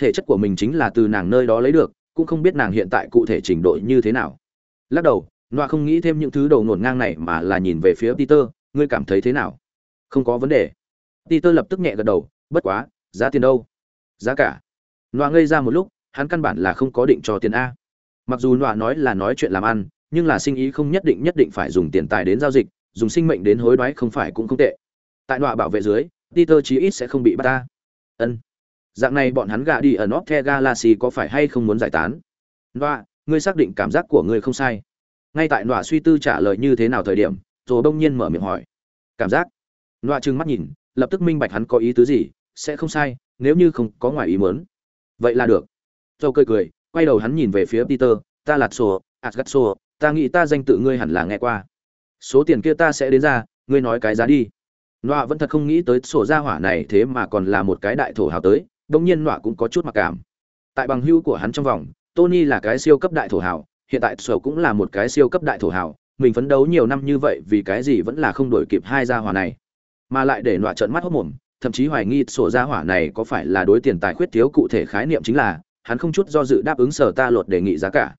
Thể chất của mình chính là từ nàng nơi đó lấy được cũng không biết nàng hiện tại cụ thể trình độ như thế nào. Lắc đầu, noa không nghĩ thêm những thứ đầu ngổn ngang này mà là nhìn về phía peter, ngươi cảm thấy thế nào? Không có vấn đề. Peter lập tức nhẹ gật đầu, bất quá, giá tiền đâu? Giá cả. Noa ngây ra một lúc, hắn căn bản là không có định cho tiền a. Mặc dù noa nói là nói chuyện làm ăn, nhưng là sinh ý không nhất định nhất định phải dùng tiền tài đến giao dịch, dùng sinh mệnh đến hối đoái không phải cũng không tệ. Tại noa bảo vệ dưới, peter chí ít sẽ không bị bắt ta ân dạng này bọn hắn gạ đi ở North Galaxy có phải hay không muốn giải tán? Nọa, ngươi xác định cảm giác của ngươi không sai. Ngay tại Nọa suy tư trả lời như thế nào thời điểm, rồi đông nhiên mở miệng hỏi. Cảm giác? Nọa trừng mắt nhìn, lập tức minh bạch hắn có ý tứ gì, sẽ không sai, nếu như không có ngoài ý muốn. Vậy là được. Rồi cười cười, quay đầu hắn nhìn về phía Peter, ta là Sô, Asgatso, à, ta nghĩ ta danh tự ngươi hẳn là nghe qua. Số tiền kia ta sẽ đến ra, ngươi nói cái giá đi. Nọa vẫn thật không nghĩ tới sổ gia hỏa này thế mà còn là một cái đại thổ hào tới, đông nhiên nọa cũng có chút mặc cảm. Tại bằng hưu của hắn trong vòng, tony là cái siêu cấp đại thổ hào hiện tại sở cũng là một cái siêu cấp đại thổ hào mình phấn đấu nhiều năm như vậy vì cái gì vẫn là không đổi kịp hai gia hỏa này. Mà lại để nọa trợn mắt hốt mồm, thậm chí hoài nghi sổ gia hỏa này có phải là đối tiền tài khuyết thiếu cụ thể khái niệm chính là, hắn không chút do dự đáp ứng sở ta luật đề nghị giá cả.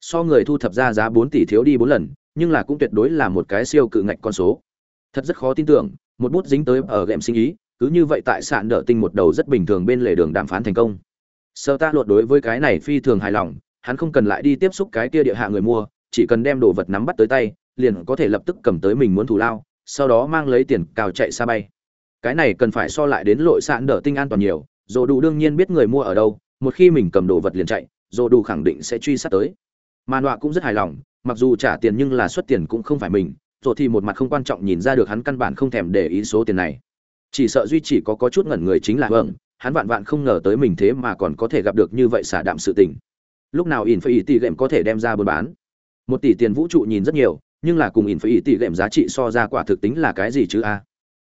So người thu thập ra giá bốn tỷ thiếu đi bốn lần, nhưng là cũng tuyệt đối là một cái siêu cự ngạch con số. Thật rất khó tin tưởng, một bút dính tới ở game sinh ý cứ như vậy tại sạn đỡ tinh một đầu rất bình thường bên lề đường đàm phán thành công. Sơ ta luật đối với cái này phi thường hài lòng, hắn không cần lại đi tiếp xúc cái kia địa hạ người mua, chỉ cần đem đồ vật nắm bắt tới tay, liền có thể lập tức cầm tới mình muốn thủ lao, sau đó mang lấy tiền cào chạy xa bay. Cái này cần phải so lại đến lội sạn đỡ tinh an toàn nhiều, dồ đủ đương nhiên biết người mua ở đâu, một khi mình cầm đồ vật liền chạy, dồ đủ khẳng định sẽ truy sát tới. Mà nọa cũng rất hài lòng, mặc dù trả tiền nhưng là xuất tiền cũng không phải mình rồi thì một mặt không quan trọng nhìn ra được hắn căn bản không thèm để ý số tiền này chỉ sợ duy chỉ có có chút ngẩn người chính là vâng hắn vạn vạn không ngờ tới mình thế mà còn có thể gặp được như vậy xả đạm sự tình. Lúc nào in phải ý tỷ lệm có thể đem ra buôn bán? Một tỷ tiền vũ trụ nhìn rất nhiều, nhưng là cùng in phải ý tỷ lệm giá trị so ra quả thực tính là cái gì chứ a?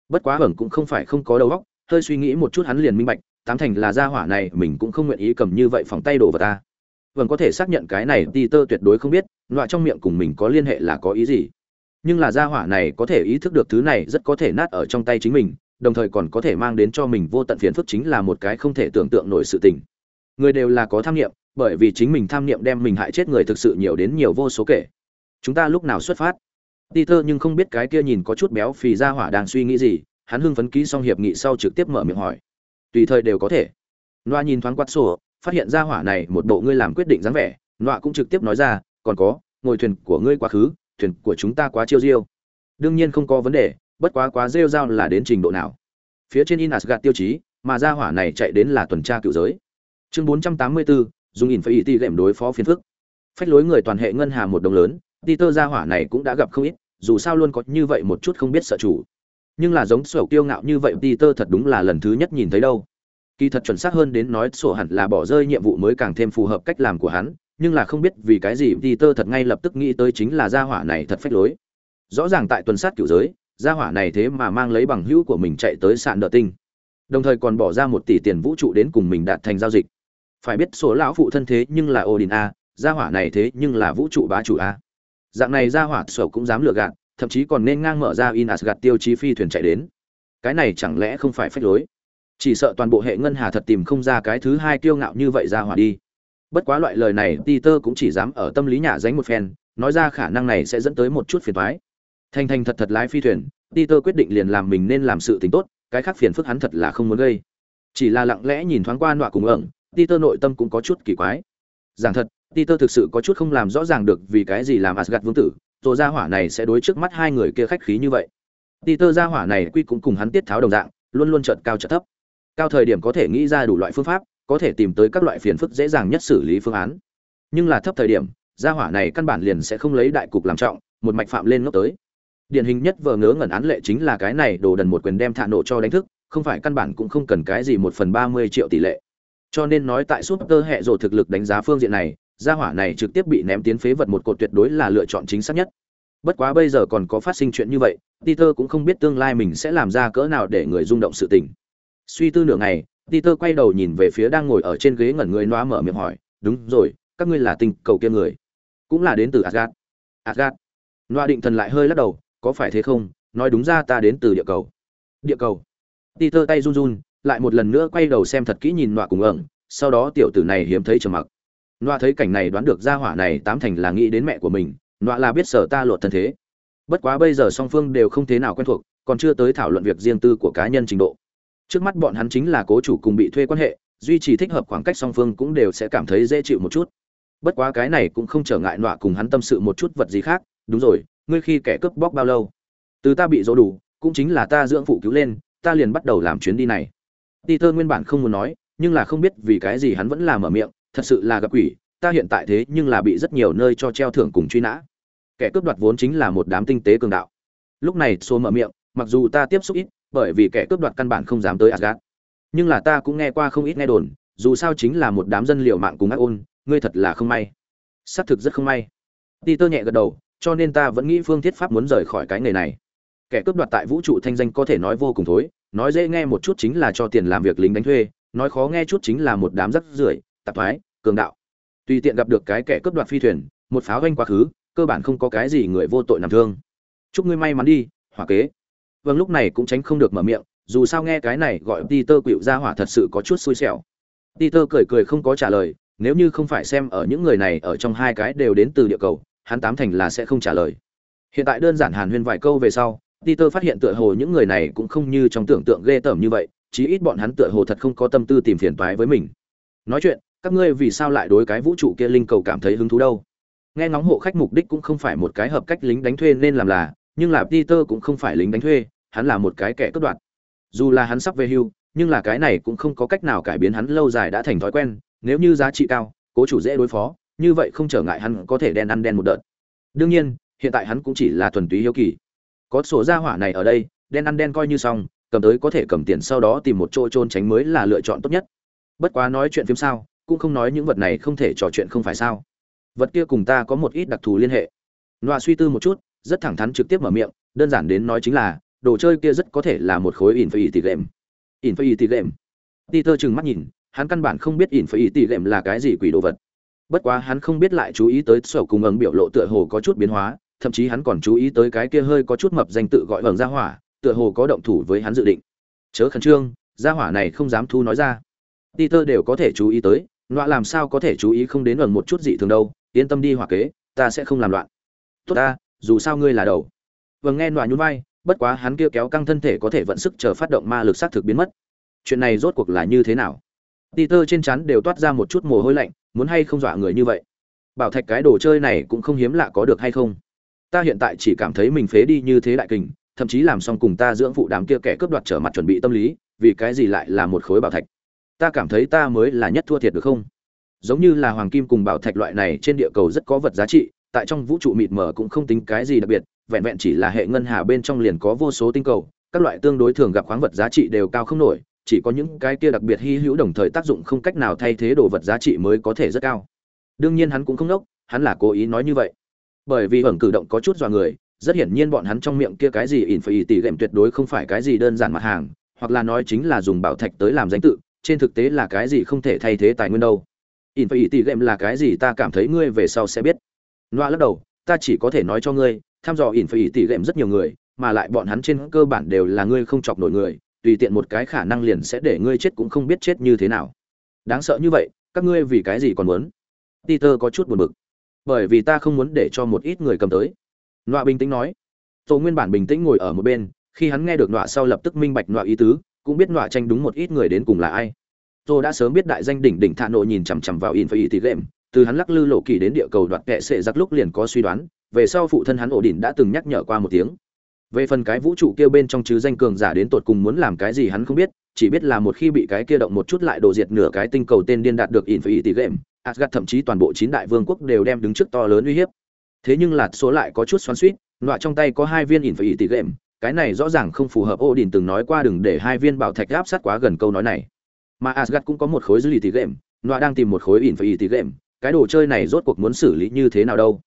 Bất quá hưởng cũng không phải không có đầu óc, hơi suy nghĩ một chút hắn liền minh bạch, tám thành là gia hỏa này mình cũng không nguyện ý cầm như vậy phòng tay đồ vào ta vẫn vâng có thể xác nhận cái này ti tơ tuyệt đối không biết, loại trong miệng cùng mình có liên hệ là có ý gì. Nhưng là gia hỏa này có thể ý thức được thứ này rất có thể nát ở trong tay chính mình đồng thời còn có thể mang đến cho mình vô tận phiền phức chính là một cái không thể tưởng tượng nổi sự tình. Người đều là có tham niệm, bởi vì chính mình tham niệm đem mình hại chết người thực sự nhiều đến nhiều vô số kể. Chúng ta lúc nào xuất phát? Peter nhưng không biết cái kia nhìn có chút béo phì ra hỏa đang suy nghĩ gì, hắn hưng phấn ký xong hiệp nghị sau trực tiếp mở miệng hỏi. Tùy thời đều có thể. Loa nhìn thoáng quát sổ, phát hiện ra hỏa này một bộ ngươi làm quyết định dáng vẻ, Loa cũng trực tiếp nói ra, còn có, ngồi thuyền của ngươi quá khứ, thuyền của chúng ta quá chiêu diêu. Đương nhiên không có vấn đề, bất quá quá rêu dao là đến trình độ nào. Phía trên in asgad tiêu chí mà ra hỏa này chạy đến là tuần tra cựu giới. Chương 484, dùng in phải ý ti lệm đối phó phiến phức. Phách lối người toàn hệ ngân hà một đồng lớn peter ra hỏa này cũng đã gặp không ít dù sao luôn có như vậy một chút không biết sợ chủ. Nhưng là giống sổ kiêu ngạo như vậy peter thật đúng là lần thứ nhất nhìn thấy đâu. Kỳ thật chuẩn xác hơn đến nói sổ hẳn là bỏ rơi nhiệm vụ mới càng thêm phù hợp cách làm của hắn nhưng là không biết vì cái gì peter thật ngay lập tức nghĩ tới chính là gia hỏa này thật phách lối. Rõ ràng tại tuần sát cựu giới gia hỏa này thế mà mang lấy bằng hữu của mình chạy tới sạn đợt tinh. Đồng thời còn bỏ ra một tỷ tiền vũ trụ đến cùng mình đạt thành giao dịch. Phải biết số lão phụ thân thế nhưng là odin a, gia hỏa này thế nhưng là vũ trụ bá chủ a. Dạng này gia hỏa sở cũng dám lừa gạt, thậm chí còn nên ngang mở ra in gạt tiêu chí phi thuyền chạy đến. Cái này chẳng lẽ không phải phách lối? Chỉ sợ toàn bộ hệ ngân hà thật tìm không ra cái thứ hai kiêu ngạo như vậy ra hỏa đi. Bất quá loại lời này peter cũng chỉ dám ở tâm lý nhà dánh một phen, nói ra khả năng này sẽ dẫn tới một chút phiền toái thành thành thật thật lái phi thuyền, peter quyết định liền làm mình nên làm sự tình tốt, cái khác phiền phức hắn thật là không muốn gây. Chỉ là lặng lẽ nhìn thoáng qua nọa cùng ẩn, peter nội tâm cũng có chút kỳ quái. Giảng thật, peter thực sự có chút không làm rõ ràng được vì cái gì làm asgad vương tử rồi ra hỏa này sẽ đối trước mắt hai người kia khách khí như vậy. Peter ra hỏa này quy cũng cùng hắn tiết tháo đồng dạng, luôn luôn trợt cao trợt thấp. Cao thời điểm có thể nghĩ ra đủ loại phương pháp, có thể tìm tới các loại phiền phức dễ dàng nhất xử lý phương án. Nhưng là thấp thời điểm, gia hỏa này căn bản liền sẽ không lấy đại cục làm trọng, một mạch phạm lên ngốc tới điển hình nhất vờ ngớ ngẩn án lệ chính là cái này đồ đần một quyền đem thạ nộ cho đánh thức, không phải căn bản cũng không cần cái gì một phần ba mươi triệu tỷ lệ. Cho nên nói tại suốt tơ hệ rồi thực lực đánh giá phương diện này, gia hỏa này trực tiếp bị ném tiến phế vật một cột tuyệt đối là lựa chọn chính xác nhất. Bất quá bây giờ còn có phát sinh chuyện như vậy, peter cũng không biết tương lai mình sẽ làm ra cỡ nào để người rung động sự tình. Suy tư nửa ngày, peter quay đầu nhìn về phía đang ngồi ở trên ghế ngẩn người noa mở miệng hỏi, đúng rồi, các ngươi là tình cầu kia người? Cũng là đến từ asgad asgad noa định thần lại hơi lắc đầu có phải thế không? Nói đúng ra ta đến từ địa cầu. Địa cầu? Peter tay run run, lại một lần nữa quay đầu xem thật kỹ nhìn nọa cùng ẩn, sau đó tiểu tử này hiếm thấy trầm mặc. Nọa thấy cảnh này đoán được ra hỏa này tám thành là nghĩ đến mẹ của mình, nọa là biết sở ta luật thân thế. Bất quá bây giờ song phương đều không thế nào quen thuộc, còn chưa tới thảo luận việc riêng tư của cá nhân trình độ. Trước mắt bọn hắn chính là cố chủ cùng bị thuê quan hệ, duy trì thích hợp khoảng cách song phương cũng đều sẽ cảm thấy dễ chịu một chút. Bất quá cái này cũng không trở ngại nọa cùng hắn tâm sự một chút vật gì khác, đúng rồi ngươi khi kẻ cướp bóc bao lâu? Từ ta bị dỗ đủ cũng chính là ta dưỡng phụ cứu lên ta liền bắt đầu làm chuyến đi này. Peter nguyên bản không muốn nói nhưng là không biết vì cái gì hắn vẫn làm ở miệng thật sự là gặp quỷ ta hiện tại thế nhưng là bị rất nhiều nơi cho treo thưởng cùng truy nã. Kẻ cướp đoạt vốn chính là một đám tinh tế cường đạo. Lúc này số mở miệng mặc dù ta tiếp xúc ít bởi vì kẻ cướp đoạt căn bản không dám tới asgad Nhưng là ta cũng nghe qua không ít nghe đồn, dù sao chính là một đám dân liều mạng cùng ác ôn, ngươi thật là không may. Xác thực rất không may. Peter nhẹ gật đầu, cho nên ta vẫn nghĩ phương thiết pháp muốn rời khỏi cái nghề này. Kẻ cướp đoạt tại vũ trụ thanh danh có thể nói vô cùng thối, nói dễ nghe một chút chính là cho tiền làm việc lính đánh thuê, nói khó nghe chút chính là một đám rắc rưởi, tạp thoái, cường đạo. Tùy tiện gặp được cái kẻ cướp đoạt phi thuyền, một pháo ganh quá khứ, cơ bản không có cái gì người vô tội nằm thương. Chúc ngươi may mắn đi, hỏa kế vâng lúc này cũng tránh không được mở miệng dù sao nghe cái này gọi peter quỵu ra hỏa thật sự có chút xui xẻo peter cười cười không có trả lời nếu như không phải xem ở những người này ở trong hai cái đều đến từ địa cầu hắn tám thành là sẽ không trả lời. Hiện tại đơn giản hàn huyên vài câu về sau peter phát hiện tựa hồ những người này cũng không như trong tưởng tượng ghê tởm như vậy chí ít bọn hắn tựa hồ thật không có tâm tư tìm phiền toái với mình. Nói chuyện các ngươi vì sao lại đối cái vũ trụ kia linh cầu cảm thấy hứng thú đâu? Nghe ngóng hộ khách mục đích cũng không phải một cái hợp cách lính đánh thuê nên làm là nhưng là Peter cũng không phải lính đánh thuê, hắn là một cái kẻ cướp đoạt. Dù là hắn sắp về hưu, nhưng là cái này cũng không có cách nào cải biến hắn lâu dài đã thành thói quen, nếu như giá trị cao, cố chủ dễ đối phó, như vậy không trở ngại hắn có thể đen ăn đen một đợt. Đương nhiên, hiện tại hắn cũng chỉ là thuần túy hiếu kỳ. Có sổ gia hỏa này ở đây, đen ăn đen coi như xong, cầm tới có thể cầm tiền sau đó tìm một chỗ trôn tránh mới là lựa chọn tốt nhất. Bất quá nói chuyện phim sao, cũng không nói những vật này không thể trò chuyện không phải sao? Vật kia cùng ta có một ít đặc thù liên hệ. loa suy tư một chút, rất thẳng thắn trực tiếp mở miệng đơn giản đến nói chính là đồ chơi kia rất có thể là một khối in phải tỷ lệm in phải tỷ lệm peter trừng mắt nhìn hắn căn bản không biết in phải tỷ lệm là cái gì quỷ đồ vật bất quá hắn không biết lại chú ý tới sổ cùng ứng biểu lộ tựa hồ có chút biến hóa, thậm chí hắn còn chú ý tới cái kia hơi có chút mập danh tự gọi vầng ra hỏa, tựa hồ có động thủ với hắn dự định. Chớ khẩn trương, gia hỏa này không dám thu nói ra. Peter đều có thể chú ý tới, nọa làm sao có thể chú ý không đến ẩn một chút gì thường đâu, yên tâm đi hỏa kế, ta sẽ không làm loạn. Tốt ta, dù sao ngươi là đầu. Vâng nghe nọa nhún vai, bất quá hắn kia kéo căng thân thể có thể vận sức chờ phát động ma lực sát thực biến mất. Chuyện này rốt cuộc là như thế nào? Peter trên trán đều toát ra một chút mồ hôi lạnh, muốn hay không dọa người như vậy? Bảo thạch cái đồ chơi này cũng không hiếm lạ có được hay không? Ta hiện tại chỉ cảm thấy mình phế đi như thế đại kình, thậm chí làm xong cùng ta dưỡng phụ đám kia kẻ cướp đoạt trở mặt chuẩn bị tâm lý, vì cái gì lại là một khối bảo thạch? Ta cảm thấy ta mới là nhất thua thiệt được không? Giống như là hoàng kim cùng bảo thạch loại này trên địa cầu rất có vật giá trị, tại trong vũ trụ mịt mờ cũng không tính cái gì đặc biệt, vẹn vẹn chỉ là hệ ngân hà bên trong liền có vô số tinh cầu, các loại tương đối thường gặp khoáng vật giá trị đều cao không nổi chỉ có những cái kia đặc biệt hy hữu đồng thời tác dụng không cách nào thay thế đồ vật giá trị mới có thể rất cao. Đương nhiên hắn cũng không nốc, hắn là cố ý nói như vậy. Bởi vì ẩn cử động có chút dọa người, rất hiển nhiên bọn hắn trong miệng kia cái gì ỉn phải tỷ gệm tuyệt đối không phải cái gì đơn giản mặt hàng, hoặc là nói chính là dùng bảo thạch tới làm danh tự, trên thực tế là cái gì không thể thay thế tài nguyên đâu. Ỉn phải tỷ gệm là cái gì ta cảm thấy ngươi về sau sẽ biết. Loa lắc đầu, ta chỉ có thể nói cho ngươi thăm dò ỉn phải tỷ gệm rất nhiều người, mà lại bọn hắn trên cơ bản đều là ngươi không chọc nổi người tùy tiện một cái khả năng liền sẽ để ngươi chết cũng không biết chết như thế nào. Đáng sợ như vậy, các ngươi vì cái gì còn muốn? Peter có chút buồn bực. Bởi vì ta không muốn để cho một ít người cầm tới. Nọa bình tĩnh nói. Tô nguyên bản bình tĩnh ngồi ở một bên, khi hắn nghe được nọa sau lập tức minh bạch nọa ý tứ, cũng biết nọa tranh đúng một ít người đến cùng là ai. Tô đã sớm biết đại danh đỉnh đỉnh thạ nộ nhìn chằm chằm vào in phải ý tỷ game từ hắn lắc lư lộ kỳ đến địa cầu đoạt kệ sệ giặc lúc liền có suy đoán, về sau phụ thân hắn ổ đỉnh đã từng nhắc nhở qua một tiếng về phần cái vũ trụ kia bên trong chứ danh cường giả đến tột cùng muốn làm cái gì hắn không biết chỉ biết là một khi bị cái kia động một chút lại đổ diệt nửa cái tinh cầu tên điên đạt được in phải tỷ game asgad thậm chí toàn bộ chín đại vương quốc đều đem đứng trước to lớn uy hiếp. Thế nhưng là số lại có chút xoắn xuýt, nọa trong tay có hai viên ỉn tỷ game cái này rõ ràng không phù hợp Ô đình từng nói qua đừng để hai viên bảo thạch áp sát quá gần câu nói này. Mà asgad cũng có một khối dư lì tỷ game nọa đang tìm một khối ỉn tỷ game cái đồ chơi này rốt cuộc muốn xử lý như thế nào đâu.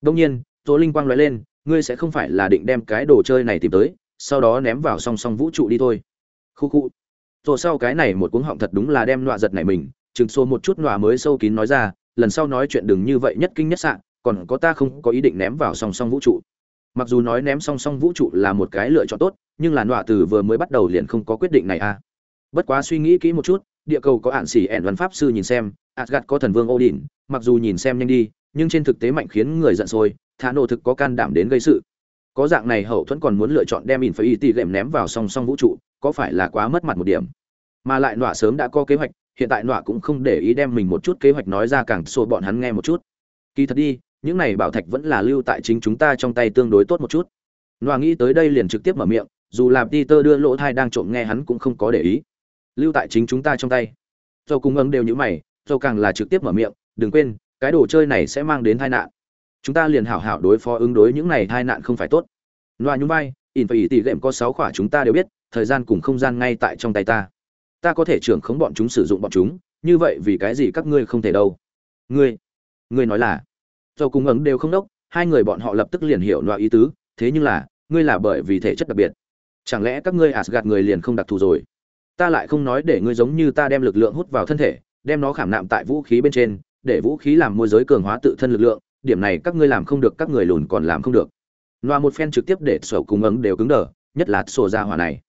Đông nhiên, số Linh quang lóe lên, ngươi sẽ không phải là định đem cái đồ chơi này tìm tới, sau đó ném vào song song vũ trụ đi thôi. Khu khu. Rồi sau cái này một cuống họng thật đúng là đem nọa giật này mình, chừng xô một chút nọa mới sâu kín nói ra lần sau nói chuyện đừng như vậy nhất kinh nhất sạn còn có ta không có ý định ném vào song song vũ trụ mặc dù nói ném song song vũ trụ là một cái lựa chọn tốt nhưng là nọa từ vừa mới bắt đầu liền không có quyết định này à bất quá suy nghĩ kỹ một chút địa cầu có ạn xỉ ẻn văn pháp sư nhìn xem ạt gặt có thần vương odin mặc dù nhìn xem nhanh đi nhưng trên thực tế mạnh khiến người giận sôi thả nổ thực có can đảm đến gây sự. Có dạng này hậu thuẫn còn muốn lựa chọn đem in phải y tỉ gệm ném vào song song vũ trụ, có phải là quá mất mặt một điểm? Mà lại nọa sớm đã có kế hoạch, hiện tại nọa cũng không để ý đem mình một chút kế hoạch nói ra càng xô bọn hắn nghe một chút. Kỳ thật đi, những này bảo thạch vẫn là lưu tại chính chúng ta trong tay tương đối tốt một chút. Nọa nghĩ tới đây liền trực tiếp mở miệng, dù làm peter đưa lỗ thai đang trộm nghe hắn cũng không có để ý. Lưu tại chính chúng ta trong tay. Dầu cùng ấm đều như mày, dầu càng là trực tiếp mở miệng, đừng quên, cái đồ chơi này sẽ mang đến tai nạn chúng ta liền hảo hảo đối phó ứng đối những này tai nạn không phải tốt. Loa nhún vai in phải tỷ gệm có sáu khỏa chúng ta đều biết, thời gian cùng không gian ngay tại trong tay ta. Ta có thể trưởng khống bọn chúng sử dụng bọn chúng, như vậy vì cái gì các ngươi không thể đâu? Ngươi ngươi nói là do cùng ứng đều không đốc, hai người bọn họ lập tức liền hiểu loại ý tứ, thế nhưng là, ngươi là bởi vì thể chất đặc biệt. Chẳng lẽ các ngươi gạt người liền không đặc thù rồi? Ta lại không nói để ngươi giống như ta đem lực lượng hút vào thân thể, đem nó khảm nạm tại vũ khí bên trên, để vũ khí làm môi giới cường hóa tự thân lực lượng điểm này các ngươi làm không được, các người lùn còn làm không được. Loa một phen trực tiếp để sổ cùng ứng đều cứng đờ, nhất là sổ ra hỏa này.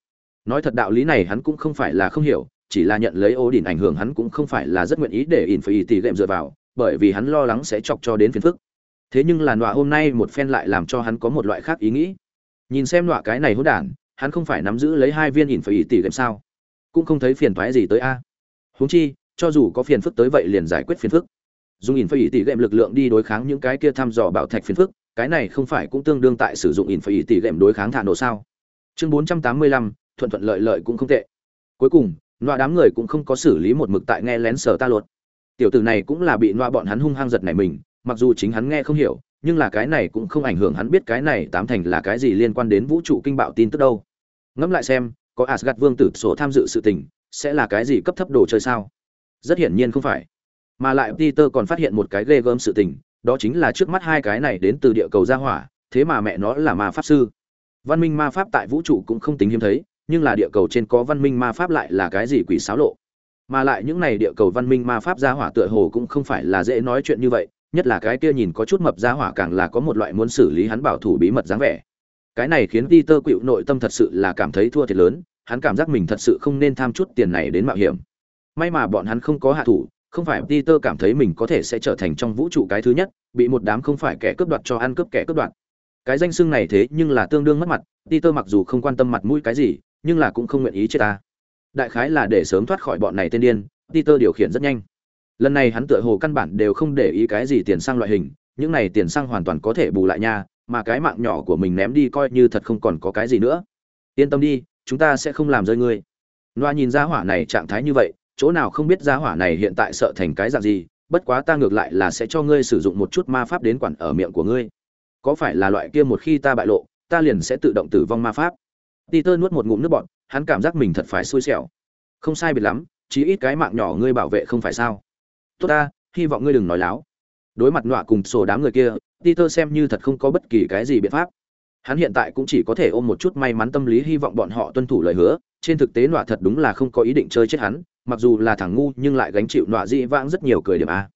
Nói thật đạo lý này hắn cũng không phải là không hiểu, chỉ là nhận lấy ô đỉnh ảnh hưởng hắn cũng không phải là rất nguyện ý để in phải tỷ lệm dựa vào, bởi vì hắn lo lắng sẽ chọc cho đến phiền phức. Thế nhưng là nọa hôm nay một phen lại làm cho hắn có một loại khác ý nghĩ. Nhìn xem nọa cái này hỗn đản, hắn không phải nắm giữ lấy hai viên in phải tỷ lệm sao? Cũng không thấy phiền toái gì tới a. Huống chi, cho dù có phiền phức tới vậy liền giải quyết phiền phức dùng in phải tỷ gệm lực lượng đi đối kháng những cái kia thăm dò bảo thạch phiền phức, cái này không phải cũng tương đương tại sử dụng in phải tỷ gệm đối kháng thả nổ sao? Chương bốn trăm tám mươi lăm, thuận thuận lợi lợi cũng không tệ. Cuối cùng loa đám người cũng không có xử lý một mực tại nghe lén sở ta luật. Tiểu tử này cũng là bị loa bọn hắn hung hăng giật này mình, mặc dù chính hắn nghe không hiểu, nhưng là cái này cũng không ảnh hưởng hắn biết cái này tám thành là cái gì liên quan đến vũ trụ kinh bạo tin tức đâu. Ngẫm lại xem, có asgad vương tử sổ tham dự sự tình, sẽ là cái gì cấp thấp đồ chơi sao? Rất hiển nhiên không phải mà lại peter còn phát hiện một cái ghê gớm sự tình đó chính là trước mắt hai cái này đến từ địa cầu gia hỏa thế mà mẹ nó là ma pháp sư. Văn minh ma pháp tại vũ trụ cũng không tính hiếm thấy nhưng là địa cầu trên có văn minh ma pháp lại là cái gì quỷ xáo lộ. Mà lại những này địa cầu văn minh ma pháp gia hỏa tựa hồ cũng không phải là dễ nói chuyện như vậy nhất là cái kia nhìn có chút mập gia hỏa càng là có một loại muốn xử lý hắn bảo thủ bí mật dáng vẻ. Cái này khiến Peter Quựu nội tâm thật sự là cảm thấy thua thiệt lớn, hắn cảm giác mình thật sự không nên tham chút tiền này đến mạo hiểm. May mà bọn hắn không có hạ thủ, không phải Peter cảm thấy mình có thể sẽ trở thành trong vũ trụ cái thứ nhất, bị một đám không phải kẻ cướp đoạt cho ăn cướp kẻ cướp đoạt. Cái danh xưng này thế nhưng là tương đương mất mặt, Peter mặc dù không quan tâm mặt mũi cái gì, nhưng là cũng không nguyện ý chết ta. Đại khái là để sớm thoát khỏi bọn này tên điên peter điều khiển rất nhanh. Lần này hắn tựa hồ căn bản đều không để ý cái gì tiền xăng loại hình những này tiền xăng hoàn toàn có thể bù lại nha mà cái mạng nhỏ của mình ném đi coi như thật không còn có cái gì nữa. Yên tâm đi chúng ta sẽ không làm rơi ngươi. Loa nhìn ra hỏa này trạng thái như vậy chỗ nào không biết gia hỏa này hiện tại sợ thành cái dạng gì, bất quá ta ngược lại là sẽ cho ngươi sử dụng một chút ma pháp đến quản ở miệng của ngươi. Có phải là loại kia một khi ta bại lộ, ta liền sẽ tự động tử vong ma pháp? Peter nuốt một ngụm nước bọt, hắn cảm giác mình thật phải xui xẻo. Không sai biệt lắm, chí ít cái mạng nhỏ ngươi bảo vệ không phải sao? Tốt ta, hy vọng ngươi đừng nói láo. Đối mặt nọa cùng sổ đám người kia, peter xem như thật không có bất kỳ cái gì biện pháp hắn hiện tại cũng chỉ có thể ôm một chút may mắn tâm lý hy vọng bọn họ tuân thủ lời hứa trên thực tế nọa thật đúng là không có ý định chơi chết hắn mặc dù là thằng ngu nhưng lại gánh chịu nọa dị vãng rất nhiều cười điểm a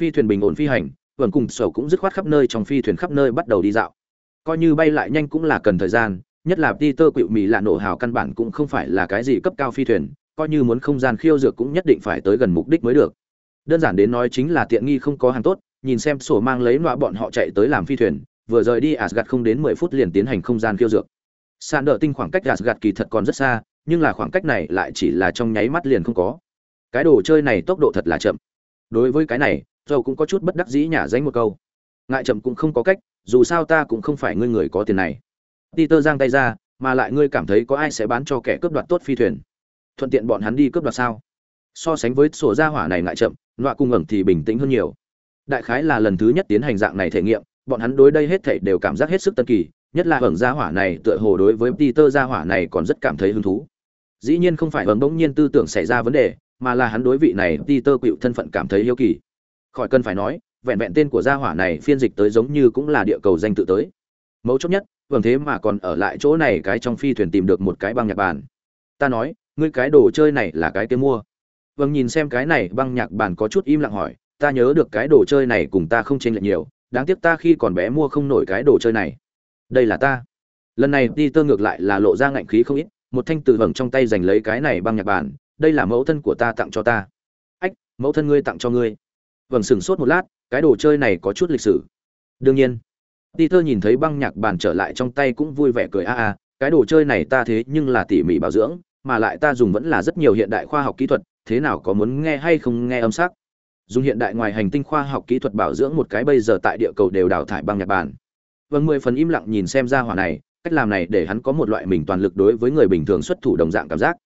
phi thuyền bình ổn phi hành vườn cùng sổ cũng dứt khoát khắp nơi trong phi thuyền khắp nơi bắt đầu đi dạo coi như bay lại nhanh cũng là cần thời gian nhất là Peter quỵu mì lạ nổ hào căn bản cũng không phải là cái gì cấp cao phi thuyền, coi như muốn không gian khiêu dược cũng nhất định phải tới gần mục đích mới được. Đơn giản đến nói chính là tiện nghi không có hàng tốt, nhìn xem sổ mang lấy nọa bọn họ chạy tới làm phi thuyền, vừa rời đi Asgard không đến 10 phút liền tiến hành không gian khiêu dược. Sàn đỡ tinh khoảng cách Asgard kỳ thật còn rất xa, nhưng là khoảng cách này lại chỉ là trong nháy mắt liền không có. Cái đồ chơi này tốc độ thật là chậm. Đối với cái này, Dầu cũng có chút bất đắc dĩ nhả danh một câu. Ngại chậm cũng không có cách, dù sao ta cũng không phải ngươi người có tiền này. Peter giang tay ra, mà lại ngươi cảm thấy có ai sẽ bán cho kẻ cướp đoạt tốt phi thuyền? Thuận tiện bọn hắn đi cướp đoạt sao? So sánh với sổ gia hỏa này ngại chậm, nọa cung ẩn thì bình tĩnh hơn nhiều. Đại khái là lần thứ nhất tiến hành dạng này thể nghiệm, bọn hắn đối đây hết thảy đều cảm giác hết sức tân kỳ, nhất là ẩn gia hỏa này tựa hồ đối với Peter gia hỏa này còn rất cảm thấy hứng thú. Dĩ nhiên không phải ẩn bỗng nhiên tư tưởng xảy ra vấn đề, mà là hắn đối vị này Peter quỷ thân phận cảm thấy yêu kỳ. Khỏi cần phải nói, vẹn vẹn tên của gia hỏa này phiên dịch tới giống như cũng là địa cầu danh tự tới. Mấu chốt nhất, vâng thế mà còn ở lại chỗ này cái trong phi thuyền tìm được một cái băng nhạc bản ta nói ngươi cái đồ chơi này là cái kia mua vâng nhìn xem cái này băng nhạc bản có chút im lặng hỏi ta nhớ được cái đồ chơi này cùng ta không chênh lệch nhiều đáng tiếc ta khi còn bé mua không nổi cái đồ chơi này. Đây là ta. Lần này đi tơ ngược lại là lộ ra ngạnh khí không ít một thanh từ vầng trong tay giành lấy cái này băng nhạc bản đây là mẫu thân của ta tặng cho ta. Ách mẫu thân ngươi tặng cho ngươi. Vầng sửng sốt một lát cái đồ chơi này có chút lịch sử. Đương nhiên đi tơ nhìn thấy băng nhạc bản trở lại trong tay cũng vui vẻ cười a a, cái đồ chơi này ta thế nhưng là tỉ mỉ bảo dưỡng, mà lại ta dùng vẫn là rất nhiều hiện đại khoa học kỹ thuật, thế nào có muốn nghe hay không nghe âm sắc. Dùng hiện đại ngoài hành tinh khoa học kỹ thuật bảo dưỡng một cái bây giờ tại địa cầu đều đào thải bằng nhật bản Vâng mười phần im lặng nhìn xem ra hỏa này, cách làm này để hắn có một loại mình toàn lực đối với người bình thường xuất thủ đồng dạng cảm giác.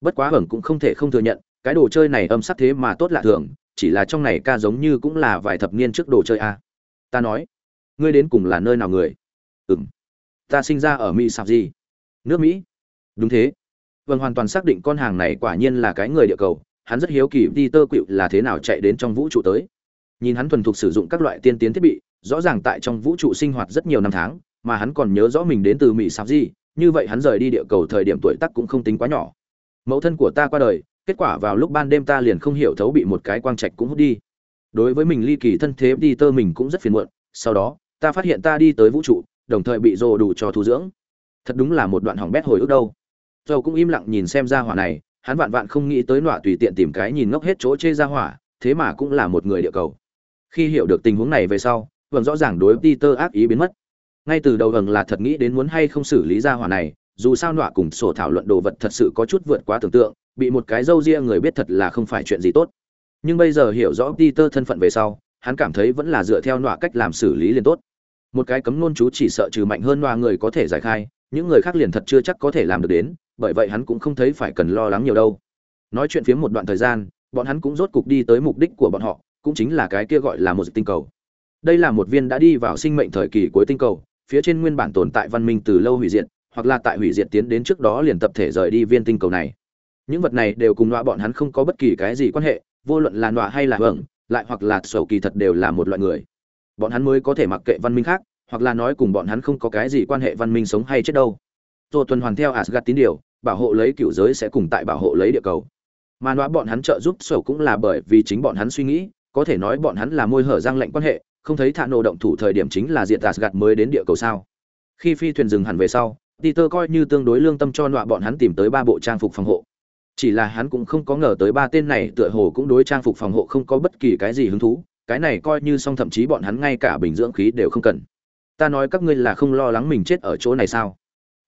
Bất quá hưởng cũng không thể không thừa nhận, cái đồ chơi này âm sắc thế mà tốt lạ thường, chỉ là trong này ca giống như cũng là vài thập niên trước đồ chơi a. Ta nói, ngươi đến cùng là nơi nào người ừ m ta sinh ra ở mỹ sạp gì nước mỹ đúng thế vâng hoàn toàn xác định con hàng này quả nhiên là cái người địa cầu hắn rất hiếu kỳ đi tơ là thế nào chạy đến trong vũ trụ tới. Nhìn hắn thuần thục sử dụng các loại tiên tiến thiết bị, rõ ràng tại trong vũ trụ sinh hoạt rất nhiều năm tháng, mà hắn còn nhớ rõ mình đến từ mỹ sạp gì như vậy hắn rời đi địa cầu thời điểm tuổi tác cũng không tính quá nhỏ. Mẫu thân của ta qua đời, kết quả vào lúc ban đêm ta liền không hiểu thấu bị một cái quang trạch cũng hút đi. Đối với mình ly kỳ thân thế đi tơ mình cũng rất phiền muộn, sau đó, ta phát hiện ta đi tới vũ trụ, đồng thời bị rồ đủ cho thu dưỡng. Thật đúng là một đoạn hỏng bét hồi ức đâu. Dầu cũng im lặng nhìn xem ra hỏa này hắn vạn vạn không nghĩ tới nọa tùy tiện tìm cái nhìn ngốc hết chỗ chê ra hỏa, thế mà cũng là một người địa cầu. Khi hiểu được tình huống này về sau vâng rõ ràng đối peter ác ý biến mất. Ngay từ đầu vầng là thật nghĩ đến muốn hay không xử lý ra hỏa này, dù sao nọa cùng sổ thảo luận đồ vật thật sự có chút vượt quá tưởng tượng, bị một cái dâu ria người biết thật là không phải chuyện gì tốt. Nhưng bây giờ hiểu rõ peter thân phận về sau, hắn cảm thấy vẫn là dựa theo nọa cách làm xử lý liền tốt. Một cái cấm nôn chú chỉ sợ trừ mạnh hơn nọa người có thể giải khai, những người khác liền thật chưa chắc có thể làm được đến bởi vậy hắn cũng không thấy phải cần lo lắng nhiều đâu. Nói chuyện phía một đoạn thời gian, bọn hắn cũng rốt cục đi tới mục đích của bọn họ, cũng chính là cái kia gọi là một tinh cầu. Đây là một viên đã đi vào sinh mệnh thời kỳ cuối tinh cầu, phía trên nguyên bản tồn tại văn minh từ lâu hủy diệt, hoặc là tại hủy diệt tiến đến trước đó liền tập thể rời đi viên tinh cầu này. Những vật này đều cùng nọa bọn hắn không có bất kỳ cái gì quan hệ, vô luận là nọa hay là hưởng, lại hoặc là sầu kỳ thật đều là một loại người. Bọn hắn mới có thể mặc kệ văn minh khác, hoặc là nói cùng bọn hắn không có cái gì quan hệ văn minh sống hay chết đâu tô tuần hoàn theo Asgard tín điều bảo hộ lấy cựu giới sẽ cùng tại bảo hộ lấy địa cầu. Mà nói bọn hắn trợ giúp sầu cũng là bởi vì chính bọn hắn suy nghĩ có thể nói bọn hắn là môi hở răng lệnh quan hệ không thấy thạ nổ động thủ thời điểm chính là diệt Asgard mới đến địa cầu sao. Khi phi thuyền dừng hẳn về sau Peter coi như tương đối lương tâm cho nọa bọn hắn tìm tới ba bộ trang phục phòng hộ. Chỉ là hắn cũng không có ngờ tới ba tên này tựa hồ cũng đối trang phục phòng hộ không có bất kỳ cái gì hứng thú, cái này coi như xong thậm chí bọn hắn ngay cả bình dưỡng khí đều không cần. Ta nói các ngươi là không lo lắng mình chết ở chỗ này sao?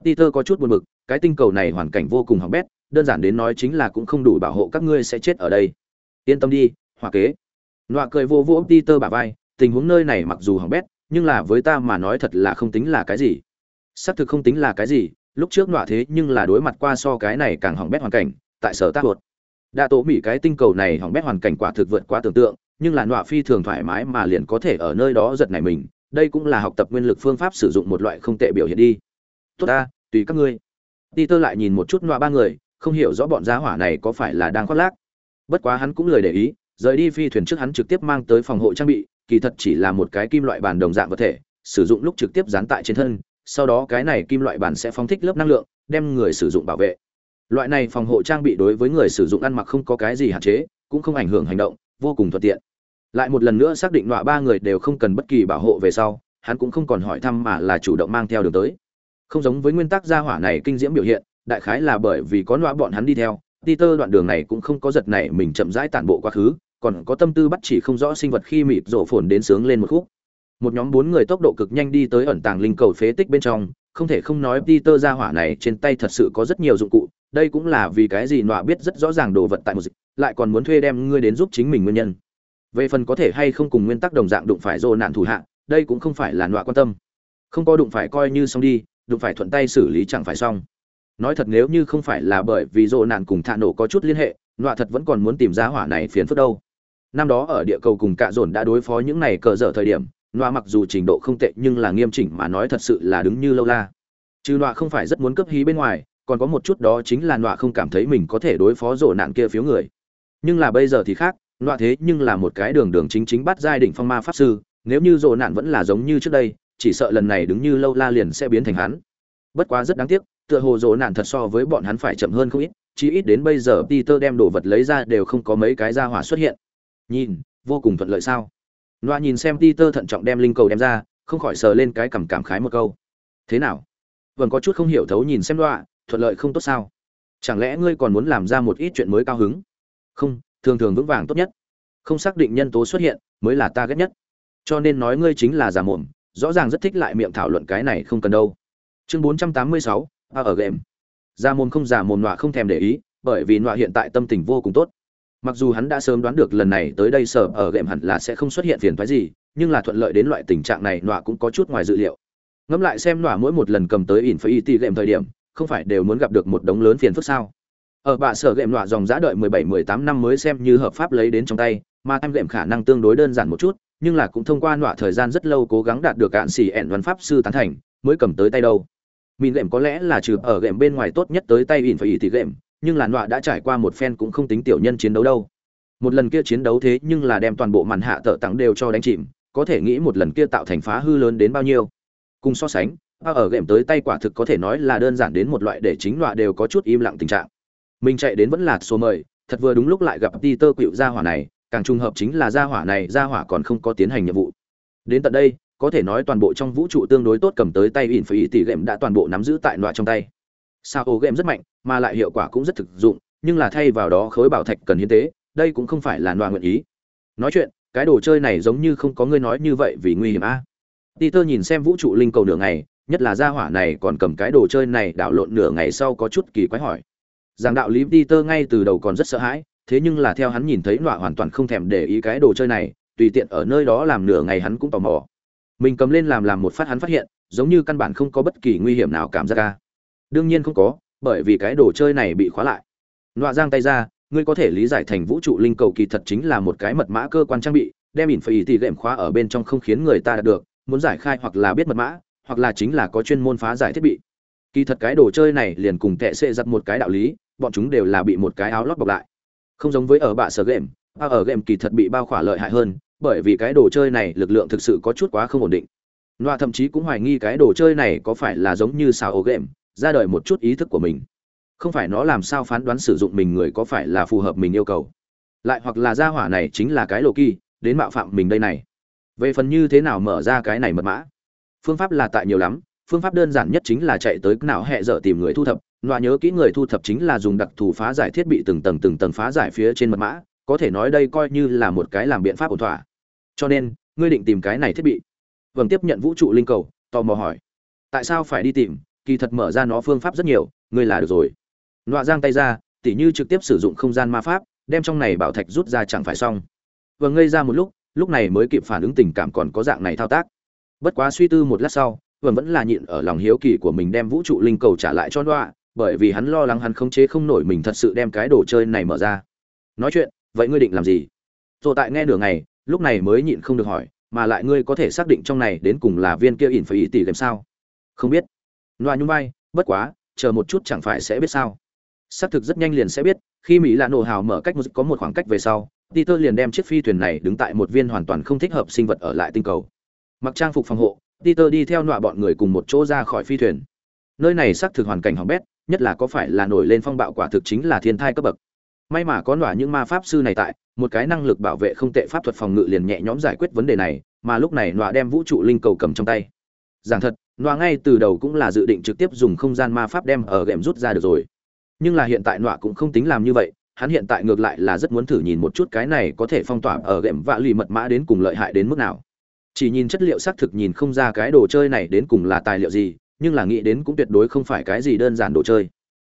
Peter có chút buồn bực, cái tinh cầu này hoàn cảnh vô cùng hỏng bét, đơn giản đến nói chính là cũng không đủ bảo hộ các ngươi sẽ chết ở đây. Yên tâm đi hòa kế. Nọa cười vô vô peter bả vai, tình huống nơi này mặc dù hỏng bét, nhưng là với ta mà nói thật là không tính là cái gì. Xác thực không tính là cái gì, lúc trước nọa thế nhưng là đối mặt qua so cái này càng hỏng bét hoàn cảnh, tại sở tác luật đa tổ mỹ cái tinh cầu này hỏng bét hoàn cảnh quả thực vượt qua tưởng tượng, nhưng là nọa phi thường thoải mái mà liền có thể ở nơi đó giật này mình, đây cũng là học tập nguyên lực phương pháp sử dụng một loại không tệ biểu hiện đi tốt ta, tùy các ngươi. Đi tơ lại nhìn một chút nọa ba người, không hiểu rõ bọn giá hỏa này có phải là đang khoác lác. Bất quá hắn cũng lời để ý, rời đi phi thuyền trước hắn trực tiếp mang tới phòng hộ trang bị, kỳ thật chỉ là một cái kim loại bàn đồng dạng vật thể, sử dụng lúc trực tiếp dán tại trên thân, sau đó cái này kim loại bàn sẽ phóng thích lớp năng lượng, đem người sử dụng bảo vệ. Loại này phòng hộ trang bị đối với người sử dụng ăn mặc không có cái gì hạn chế, cũng không ảnh hưởng hành động, vô cùng thuận tiện. Lại một lần nữa xác định loại ba người đều không cần bất kỳ bảo hộ về sau, hắn cũng không còn hỏi thăm mà là chủ động mang theo đường tới không giống với nguyên tắc gia hỏa này kinh diễm biểu hiện, đại khái là bởi vì có loa bọn hắn đi theo, Peter đoạn đường này cũng không có giật này mình chậm rãi tản bộ quá khứ, còn có tâm tư bắt chỉ không rõ sinh vật khi mịt rổ phồn đến sướng lên một khúc. Một nhóm bốn người tốc độ cực nhanh đi tới ẩn tàng linh cầu phế tích bên trong, không thể không nói Peter ra hỏa này trên tay thật sự có rất nhiều dụng cụ, đây cũng là vì cái gì nọa biết rất rõ ràng đồ vật tại một dịch, lại còn muốn thuê đem ngươi đến giúp chính mình nguyên nhân. Về phần có thể hay không cùng nguyên tắc đồng dạng đụng phải rồ nạn thủ hạ, đây cũng không phải là nọa quan tâm. Không có đụng phải coi như xong đi đụng phải thuận tay xử lý chẳng phải xong. Nói thật nếu như không phải là bởi vì dỗ nạn cùng thạ nổ có chút liên hệ, nọa thật vẫn còn muốn tìm ra hỏa này phiền phức đâu. Năm đó ở địa cầu cùng cạ dồn đã đối phó những này cờ dở thời điểm, nọa mặc dù trình độ không tệ nhưng là nghiêm chỉnh mà nói thật sự là đứng như lâu la. Chứ nọa không phải rất muốn cấp hí bên ngoài, còn có một chút đó chính là nọa không cảm thấy mình có thể đối phó dỗ nạn kia phiếu người. Nhưng là bây giờ thì khác, nọa thế nhưng là một cái đường đường chính chính bắt giai đỉnh phong ma pháp sư, nếu như dỗ nạn vẫn là giống như trước đây chỉ sợ lần này đứng như lâu la liền sẽ biến thành hắn. Bất quá rất đáng tiếc, tựa hồ rộ nạn thật so với bọn hắn phải chậm hơn không ít chỉ ít đến bây giờ peter đem đồ vật lấy ra đều không có mấy cái ra hỏa xuất hiện. Nhìn, vô cùng thuận lợi sao? Loa nhìn xem peter thận trọng đem linh cầu đem ra, không khỏi sờ lên cái cảm cảm khái một câu. Thế nào? Vẫn có chút không hiểu thấu nhìn xem loa, thuận lợi không tốt sao? Chẳng lẽ ngươi còn muốn làm ra một ít chuyện mới cao hứng? Không, thường thường vững vàng tốt nhất. Không xác định nhân tố xuất hiện, mới là ta ghét nhất. Cho nên nói ngươi chính là giả mồm rõ ràng rất thích lại miệng thảo luận cái này không cần đâu. Chương bốn trăm tám mươi sáu, a ở game. Ra mồm không giả mồm nọa không thèm để ý, bởi vì nọa hiện tại tâm tình vô cùng tốt. Mặc dù hắn đã sớm đoán được lần này tới đây sở ở game hẳn là sẽ không xuất hiện phiền phái gì, nhưng là thuận lợi đến loại tình trạng này nọa cũng có chút ngoài dự liệu. Ngẫm lại xem nọa mỗi một lần cầm tới ỉn phải y game thời điểm, không phải đều muốn gặp được một đống lớn phiền phức sao? Ở bạ sở game nọa dòng giá đợi 17-18 năm mới xem như hợp pháp lấy đến trong tay mà em gệm khả năng tương đối đơn giản một chút, nhưng là cũng thông qua nọa thời gian rất lâu cố gắng đạt được cạn xỉ ẹn văn pháp sư tán thành, mới cầm tới tay đâu. Mình gệm có lẽ là trừ ở gệm bên ngoài tốt nhất tới tay ỉn phải ỉ thì gệm nhưng là nọa đã trải qua một phen cũng không tính tiểu nhân chiến đấu đâu. Một lần kia chiến đấu thế nhưng là đem toàn bộ màn hạ tợ tặng đều cho đánh chìm, có thể nghĩ một lần kia tạo thành phá hư lớn đến bao nhiêu. Cùng so sánh a ở game tới tay quả thực có thể nói là đơn giản đến một loại để chính loại đều có chút im lặng tình trạng. Mình chạy đến vẫn là số mời, thật vừa đúng lúc lại gặp peter quỵu gia hỏa này càng trùng hợp chính là gia hỏa này, gia hỏa còn không có tiến hành nhiệm vụ. Đến tận đây, có thể nói toàn bộ trong vũ trụ tương đối tốt cầm tới tay in phải tỷ game đã toàn bộ nắm giữ tại nọa trong tay. Sao ô game rất mạnh, mà lại hiệu quả cũng rất thực dụng, nhưng là thay vào đó khối bảo thạch cần hiến tế, đây cũng không phải là nọa nguyện ý. Nói chuyện, cái đồ chơi này giống như không có ngươi nói như vậy vì nguy hiểm a. Peter nhìn xem vũ trụ linh cầu nửa ngày, nhất là gia hỏa này còn cầm cái đồ chơi này đảo lộn nửa ngày sau có chút kỳ quái hỏi. Giảng đạo lý peter ngay từ đầu còn rất sợ hãi thế nhưng là theo hắn nhìn thấy nọa hoàn toàn không thèm để ý cái đồ chơi này, tùy tiện ở nơi đó làm nửa ngày hắn cũng tò mò. Mình cầm lên làm làm một phát hắn phát hiện, giống như căn bản không có bất kỳ nguy hiểm nào cảm giác ra đương nhiên không có, bởi vì cái đồ chơi này bị khóa lại. Nọa giang tay ra, ngươi có thể lý giải thành vũ trụ linh cầu kỳ thật chính là một cái mật mã cơ quan trang bị, đem ỉn phải thì lệm khóa ở bên trong không khiến người ta đạt được, muốn giải khai hoặc là biết mật mã, hoặc là chính là có chuyên môn phá giải thiết bị. Kỳ thật cái đồ chơi này liền cùng tệ xệ giặt một cái đạo lý, bọn chúng đều là bị một cái áo lót bọc lại không giống với ở bạ sở game ở game kỳ thật bị bao khỏa lợi hại hơn bởi vì cái đồ chơi này lực lượng thực sự có chút quá không ổn định loa thậm chí cũng hoài nghi cái đồ chơi này có phải là giống như xào ổ game, ra đời một chút ý thức của mình. Không phải nó làm sao phán đoán sử dụng mình người có phải là phù hợp mình yêu cầu. Lại hoặc là gia hỏa này chính là cái lộ kỳ, đến mạo phạm mình đây này. Về phần như thế nào mở ra cái này mật mã, phương pháp là tại nhiều lắm phương pháp đơn giản nhất chính là chạy tới nào hẹ dở tìm người thu thập Loa nhớ kỹ người thu thập chính là dùng đặc thù phá giải thiết bị từng tầng từng tầng phá giải phía trên mật mã, có thể nói đây coi như là một cái làm biện pháp ổn thỏa. Cho nên, ngươi định tìm cái này thiết bị? Vâng tiếp nhận vũ trụ linh cầu, tò mò hỏi. Tại sao phải đi tìm? Kỳ thật mở ra nó phương pháp rất nhiều, ngươi là được rồi. Nọa giang tay ra, tỉ như trực tiếp sử dụng không gian ma pháp, đem trong này bảo thạch rút ra chẳng phải xong. Vâng ngây ra một lúc lúc này mới kịp phản ứng tình cảm còn có dạng này thao tác. Bất quá suy tư một lát sau vâng vẫn là nhịn ở lòng hiếu kỳ của mình đem vũ trụ linh cầu trả lại cho loa bởi vì hắn lo lắng hắn khống chế không nổi mình thật sự đem cái đồ chơi này mở ra. Nói chuyện, vậy ngươi định làm gì? Rồi tại nghe nửa ngày, lúc này mới nhịn không được hỏi, mà lại ngươi có thể xác định trong này đến cùng là viên kia ỉn phải ý tỷ làm sao? Không biết. Loa nhung vai, bất quá, chờ một chút chẳng phải sẽ biết sao. Xác thực rất nhanh liền sẽ biết, khi mỹ lạ nổ hào mở cách một có một khoảng cách về sau, peter liền đem chiếc phi thuyền này đứng tại một viên hoàn toàn không thích hợp sinh vật ở lại tinh cầu. Mặc trang phục phòng hộ, peter đi theo nọa bọn người cùng một chỗ ra khỏi phi thuyền. Nơi này xác thực hoàn cảnh hỏng bét nhất là có phải là nổi lên phong bạo quả thực chính là thiên thai cấp bậc. May mà có nọa những ma pháp sư này tại, một cái năng lực bảo vệ không tệ pháp thuật phòng ngự liền nhẹ nhõm giải quyết vấn đề này, mà lúc này nọa đem vũ trụ linh cầu cầm trong tay. Giảng thật, nọa ngay từ đầu cũng là dự định trực tiếp dùng không gian ma pháp đem ở ghẹm rút ra được rồi. Nhưng là hiện tại nọa cũng không tính làm như vậy, hắn hiện tại ngược lại là rất muốn thử nhìn một chút cái này có thể phong tỏa ở ghẹm vạ lì mật mã đến cùng lợi hại đến mức nào. Chỉ nhìn chất liệu xác thực nhìn không ra cái đồ chơi này đến cùng là tài liệu gì nhưng là nghĩ đến cũng tuyệt đối không phải cái gì đơn giản đồ chơi.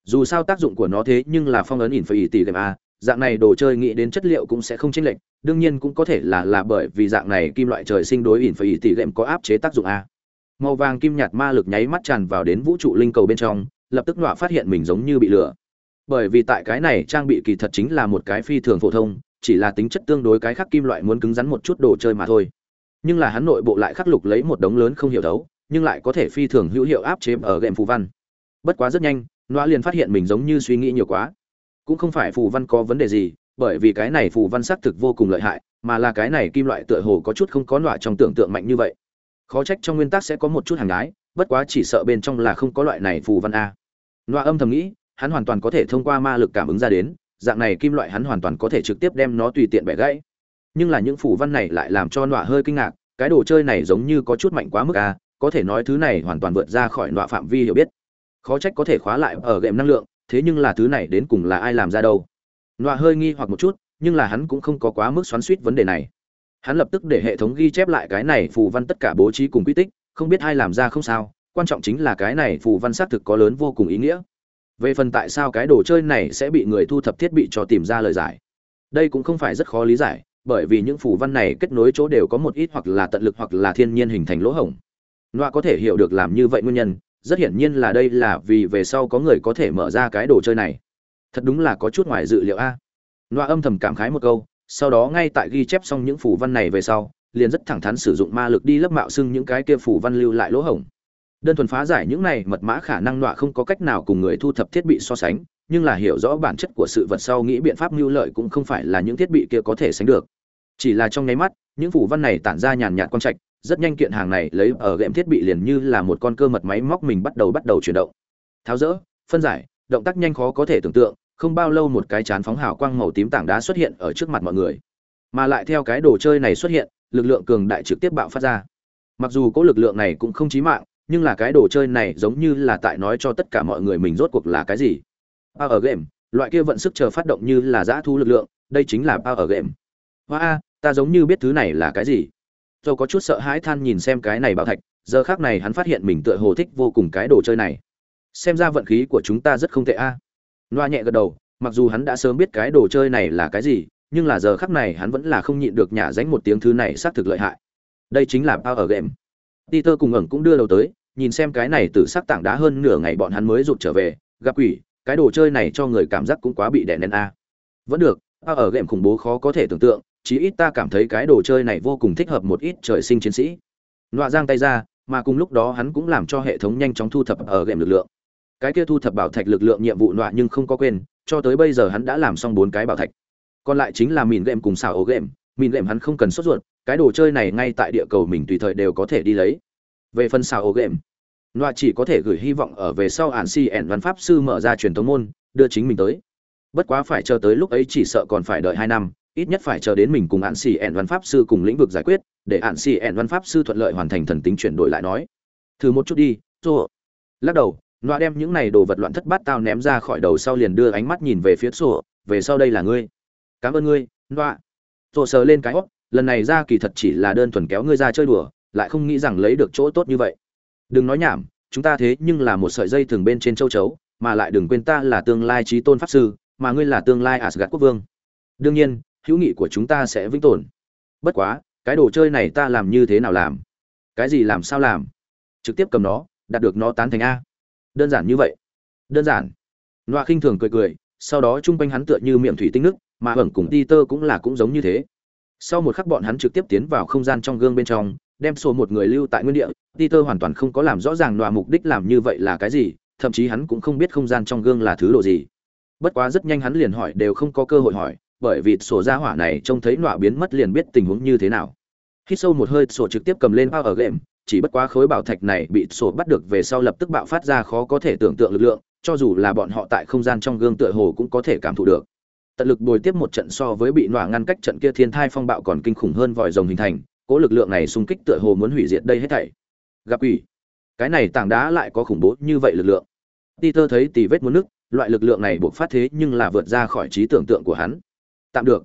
Dù sao tác dụng của nó thế nhưng là phong ấn ỉn phải tỷ đệm a, dạng này đồ chơi nghĩ đến chất liệu cũng sẽ không chênh lệch, đương nhiên cũng có thể là là bởi vì dạng này kim loại trời sinh đối ỉn phải tỷ đệm có áp chế tác dụng a. Màu vàng kim nhạt ma lực nháy mắt tràn vào đến vũ trụ linh cầu bên trong, lập tức nọa phát hiện mình giống như bị lửa. Bởi vì tại cái này trang bị kỳ thật chính là một cái phi thường phổ thông, chỉ là tính chất tương đối cái khác kim loại muốn cứng rắn một chút đồ chơi mà thôi. Nhưng là hắn nội bộ lại khắc lục lấy một đống lớn không hiểu thấu nhưng lại có thể phi thường hữu hiệu áp chế ở game phù văn. Bất quá rất nhanh nọa liền phát hiện mình giống như suy nghĩ nhiều quá. Cũng không phải phù văn có vấn đề gì, bởi vì cái này phù văn xác thực vô cùng lợi hại, mà là cái này kim loại tựa hồ có chút không có loại trong tưởng tượng mạnh như vậy. Khó trách trong nguyên tắc sẽ có một chút hàng ái bất quá chỉ sợ bên trong là không có loại này phù văn a. Nọa âm thầm nghĩ, hắn hoàn toàn có thể thông qua ma lực cảm ứng ra đến, dạng này kim loại hắn hoàn toàn có thể trực tiếp đem nó tùy tiện bẻ gãy. Nhưng là những phù văn này lại làm cho nọa hơi kinh ngạc, cái đồ chơi này giống như có chút mạnh quá mức a có thể nói thứ này hoàn toàn vượt ra khỏi nọa phạm vi hiểu biết. Khó trách có thể khóa lại ở gệm năng lượng, thế nhưng là thứ này đến cùng là ai làm ra đâu? Nọa hơi nghi hoặc một chút, nhưng là hắn cũng không có quá mức xoắn suýt vấn đề này. Hắn lập tức để hệ thống ghi chép lại cái này phù văn tất cả bố trí cùng quy tích, không biết ai làm ra không sao, quan trọng chính là cái này phù văn xác thực có lớn vô cùng ý nghĩa. Về phần tại sao cái đồ chơi này sẽ bị người thu thập thiết bị cho tìm ra lời giải, đây cũng không phải rất khó lý giải, bởi vì những phù văn này kết nối chỗ đều có một ít hoặc là tận lực hoặc là thiên nhiên hình thành lỗ hổng loa có thể hiểu được làm như vậy nguyên nhân, rất hiển nhiên là đây là vì về sau có người có thể mở ra cái đồ chơi này. Thật đúng là có chút ngoài dự liệu a. Loa âm thầm cảm khái một câu, sau đó ngay tại ghi chép xong những phù văn này về sau, liền rất thẳng thắn sử dụng ma lực đi lấp mạo xưng những cái kia phù văn lưu lại lỗ hổng. Đơn thuần phá giải những này mật mã khả năng nọa không có cách nào cùng người thu thập thiết bị so sánh, nhưng là hiểu rõ bản chất của sự vật sau nghĩ biện pháp mưu lợi cũng không phải là những thiết bị kia có thể sánh được. Chỉ là trong nháy mắt, những phủ văn này tản ra nhàn nhạt quang trạch rất nhanh kiện hàng này lấy ở game thiết bị liền như là một con cơ mật máy móc mình bắt đầu bắt đầu chuyển động. Tháo rỡ, phân giải, động tác nhanh khó có thể tưởng tượng, không bao lâu một cái chán phóng hào quang màu tím tảng đá xuất hiện ở trước mặt mọi người. Mà lại theo cái đồ chơi này xuất hiện, lực lượng cường đại trực tiếp bạo phát ra. Mặc dù có lực lượng này cũng không chí mạng, nhưng là cái đồ chơi này giống như là tại nói cho tất cả mọi người mình rốt cuộc là cái gì. Power game, loại kia vận sức chờ phát động như là giã thu lực lượng, đây chính là power game. Hoa a ta giống như biết thứ này là cái gì. Châu có chút sợ hãi than nhìn xem cái này bảo thạch, giờ khác này hắn phát hiện mình tựa hồ thích vô cùng cái đồ chơi này. Xem ra vận khí của chúng ta rất không tệ a. À. loa nhẹ gật đầu, mặc dù hắn đã sớm biết cái đồ chơi này là cái gì, nhưng là giờ khắc này hắn vẫn là không nhịn được nhả dánh một tiếng thứ này xác thực lợi hại. Đây chính là power game. Peter cùng ẩn cũng đưa đầu tới, nhìn xem cái này từ sắc tảng đá hơn nửa ngày bọn hắn mới rụt trở về, gặp quỷ, cái đồ chơi này cho người cảm giác cũng quá bị đè nén a. Vẫn được, power game khủng bố khó có thể tưởng tượng chí ít ta cảm thấy cái đồ chơi này vô cùng thích hợp một ít trời sinh chiến sĩ. Nọa giang tay ra, mà cùng lúc đó hắn cũng làm cho hệ thống nhanh chóng thu thập ở game lực lượng. Cái kia thu thập bảo thạch lực lượng nhiệm vụ nọa nhưng không có quên, cho tới bây giờ hắn đã làm xong bốn cái bảo thạch. Còn lại chính là mìn game cùng xào ấu game, mìn game hắn không cần sốt ruột, cái đồ chơi này ngay tại địa cầu mình tùy thời đều có thể đi lấy. Về phần xào ấu game, nọa chỉ có thể gửi hy vọng ở về sau ản si ẻn văn pháp sư mở ra truyền thống môn, đưa chính mình tới. Bất quá phải chờ tới lúc ấy chỉ sợ còn phải đợi hai năm ít nhất phải chờ đến mình cùng ạn xì ẻn văn pháp sư cùng lĩnh vực giải quyết, để ạn xì ẻn văn pháp sư thuận lợi hoàn thành thần tính chuyển đổi lại nói. Thử một chút đi xô lắc đầu, nọa đem những này đồ vật loạn thất bát tao ném ra khỏi đầu sau liền đưa ánh mắt nhìn về phía sổ về sau đây là ngươi. Cảm ơn ngươi, nọa. Xô sờ lên cái hót lần này ra kỳ thật chỉ là đơn thuần kéo ngươi ra chơi đùa, lại không nghĩ rằng lấy được chỗ tốt như vậy. Đừng nói nhảm, chúng ta thế nhưng là một sợi dây thường bên trên châu chấu, mà lại đừng quên ta là tương lai trí tôn pháp sư, mà ngươi là tương lai asgad quốc vương. Đương nhiên hữu nghị của chúng ta sẽ vĩnh tồn. Bất quá, cái đồ chơi này ta làm như thế nào làm? Cái gì làm sao làm? Trực tiếp cầm nó, đạt được nó tán thành a. Đơn giản như vậy. Đơn giản. Loa khinh thường cười cười, sau đó chung quanh hắn tựa như miệng thủy tinh nước, mà hưởng cùng ti tơ cũng là cũng giống như thế. Sau một khắc bọn hắn trực tiếp tiến vào không gian trong gương bên trong, đem số một người lưu tại nguyên địa ti tơ hoàn toàn không có làm rõ ràng loa mục đích làm như vậy là cái gì, thậm chí hắn cũng không biết không gian trong gương là thứ độ gì. Bất quá rất nhanh hắn liền hỏi đều không có cơ hội hỏi bởi vì sổ ra hỏa này trông thấy nọa biến mất liền biết tình huống như thế nào. Hít sâu một hơi, sổ trực tiếp cầm lên bao ở game, chỉ bất quá khối bảo thạch này bị sổ bắt được về sau lập tức bạo phát ra khó có thể tưởng tượng lực lượng, cho dù là bọn họ tại không gian trong gương tựa hồ cũng có thể cảm thụ được. Tận lực bồi tiếp một trận so với bị nọa ngăn cách trận kia thiên thai phong bạo còn kinh khủng hơn vòi rồng hình thành, cố lực lượng này xung kích tựa hồ muốn hủy diệt đây hết thảy. Gặp ủy cái này tảng đá lại có khủng bố như vậy lực lượng. Peter thấy tì vết muốn nước loại lực lượng này buộc phát thế nhưng là vượt ra khỏi trí tưởng tượng của hắn tạm được.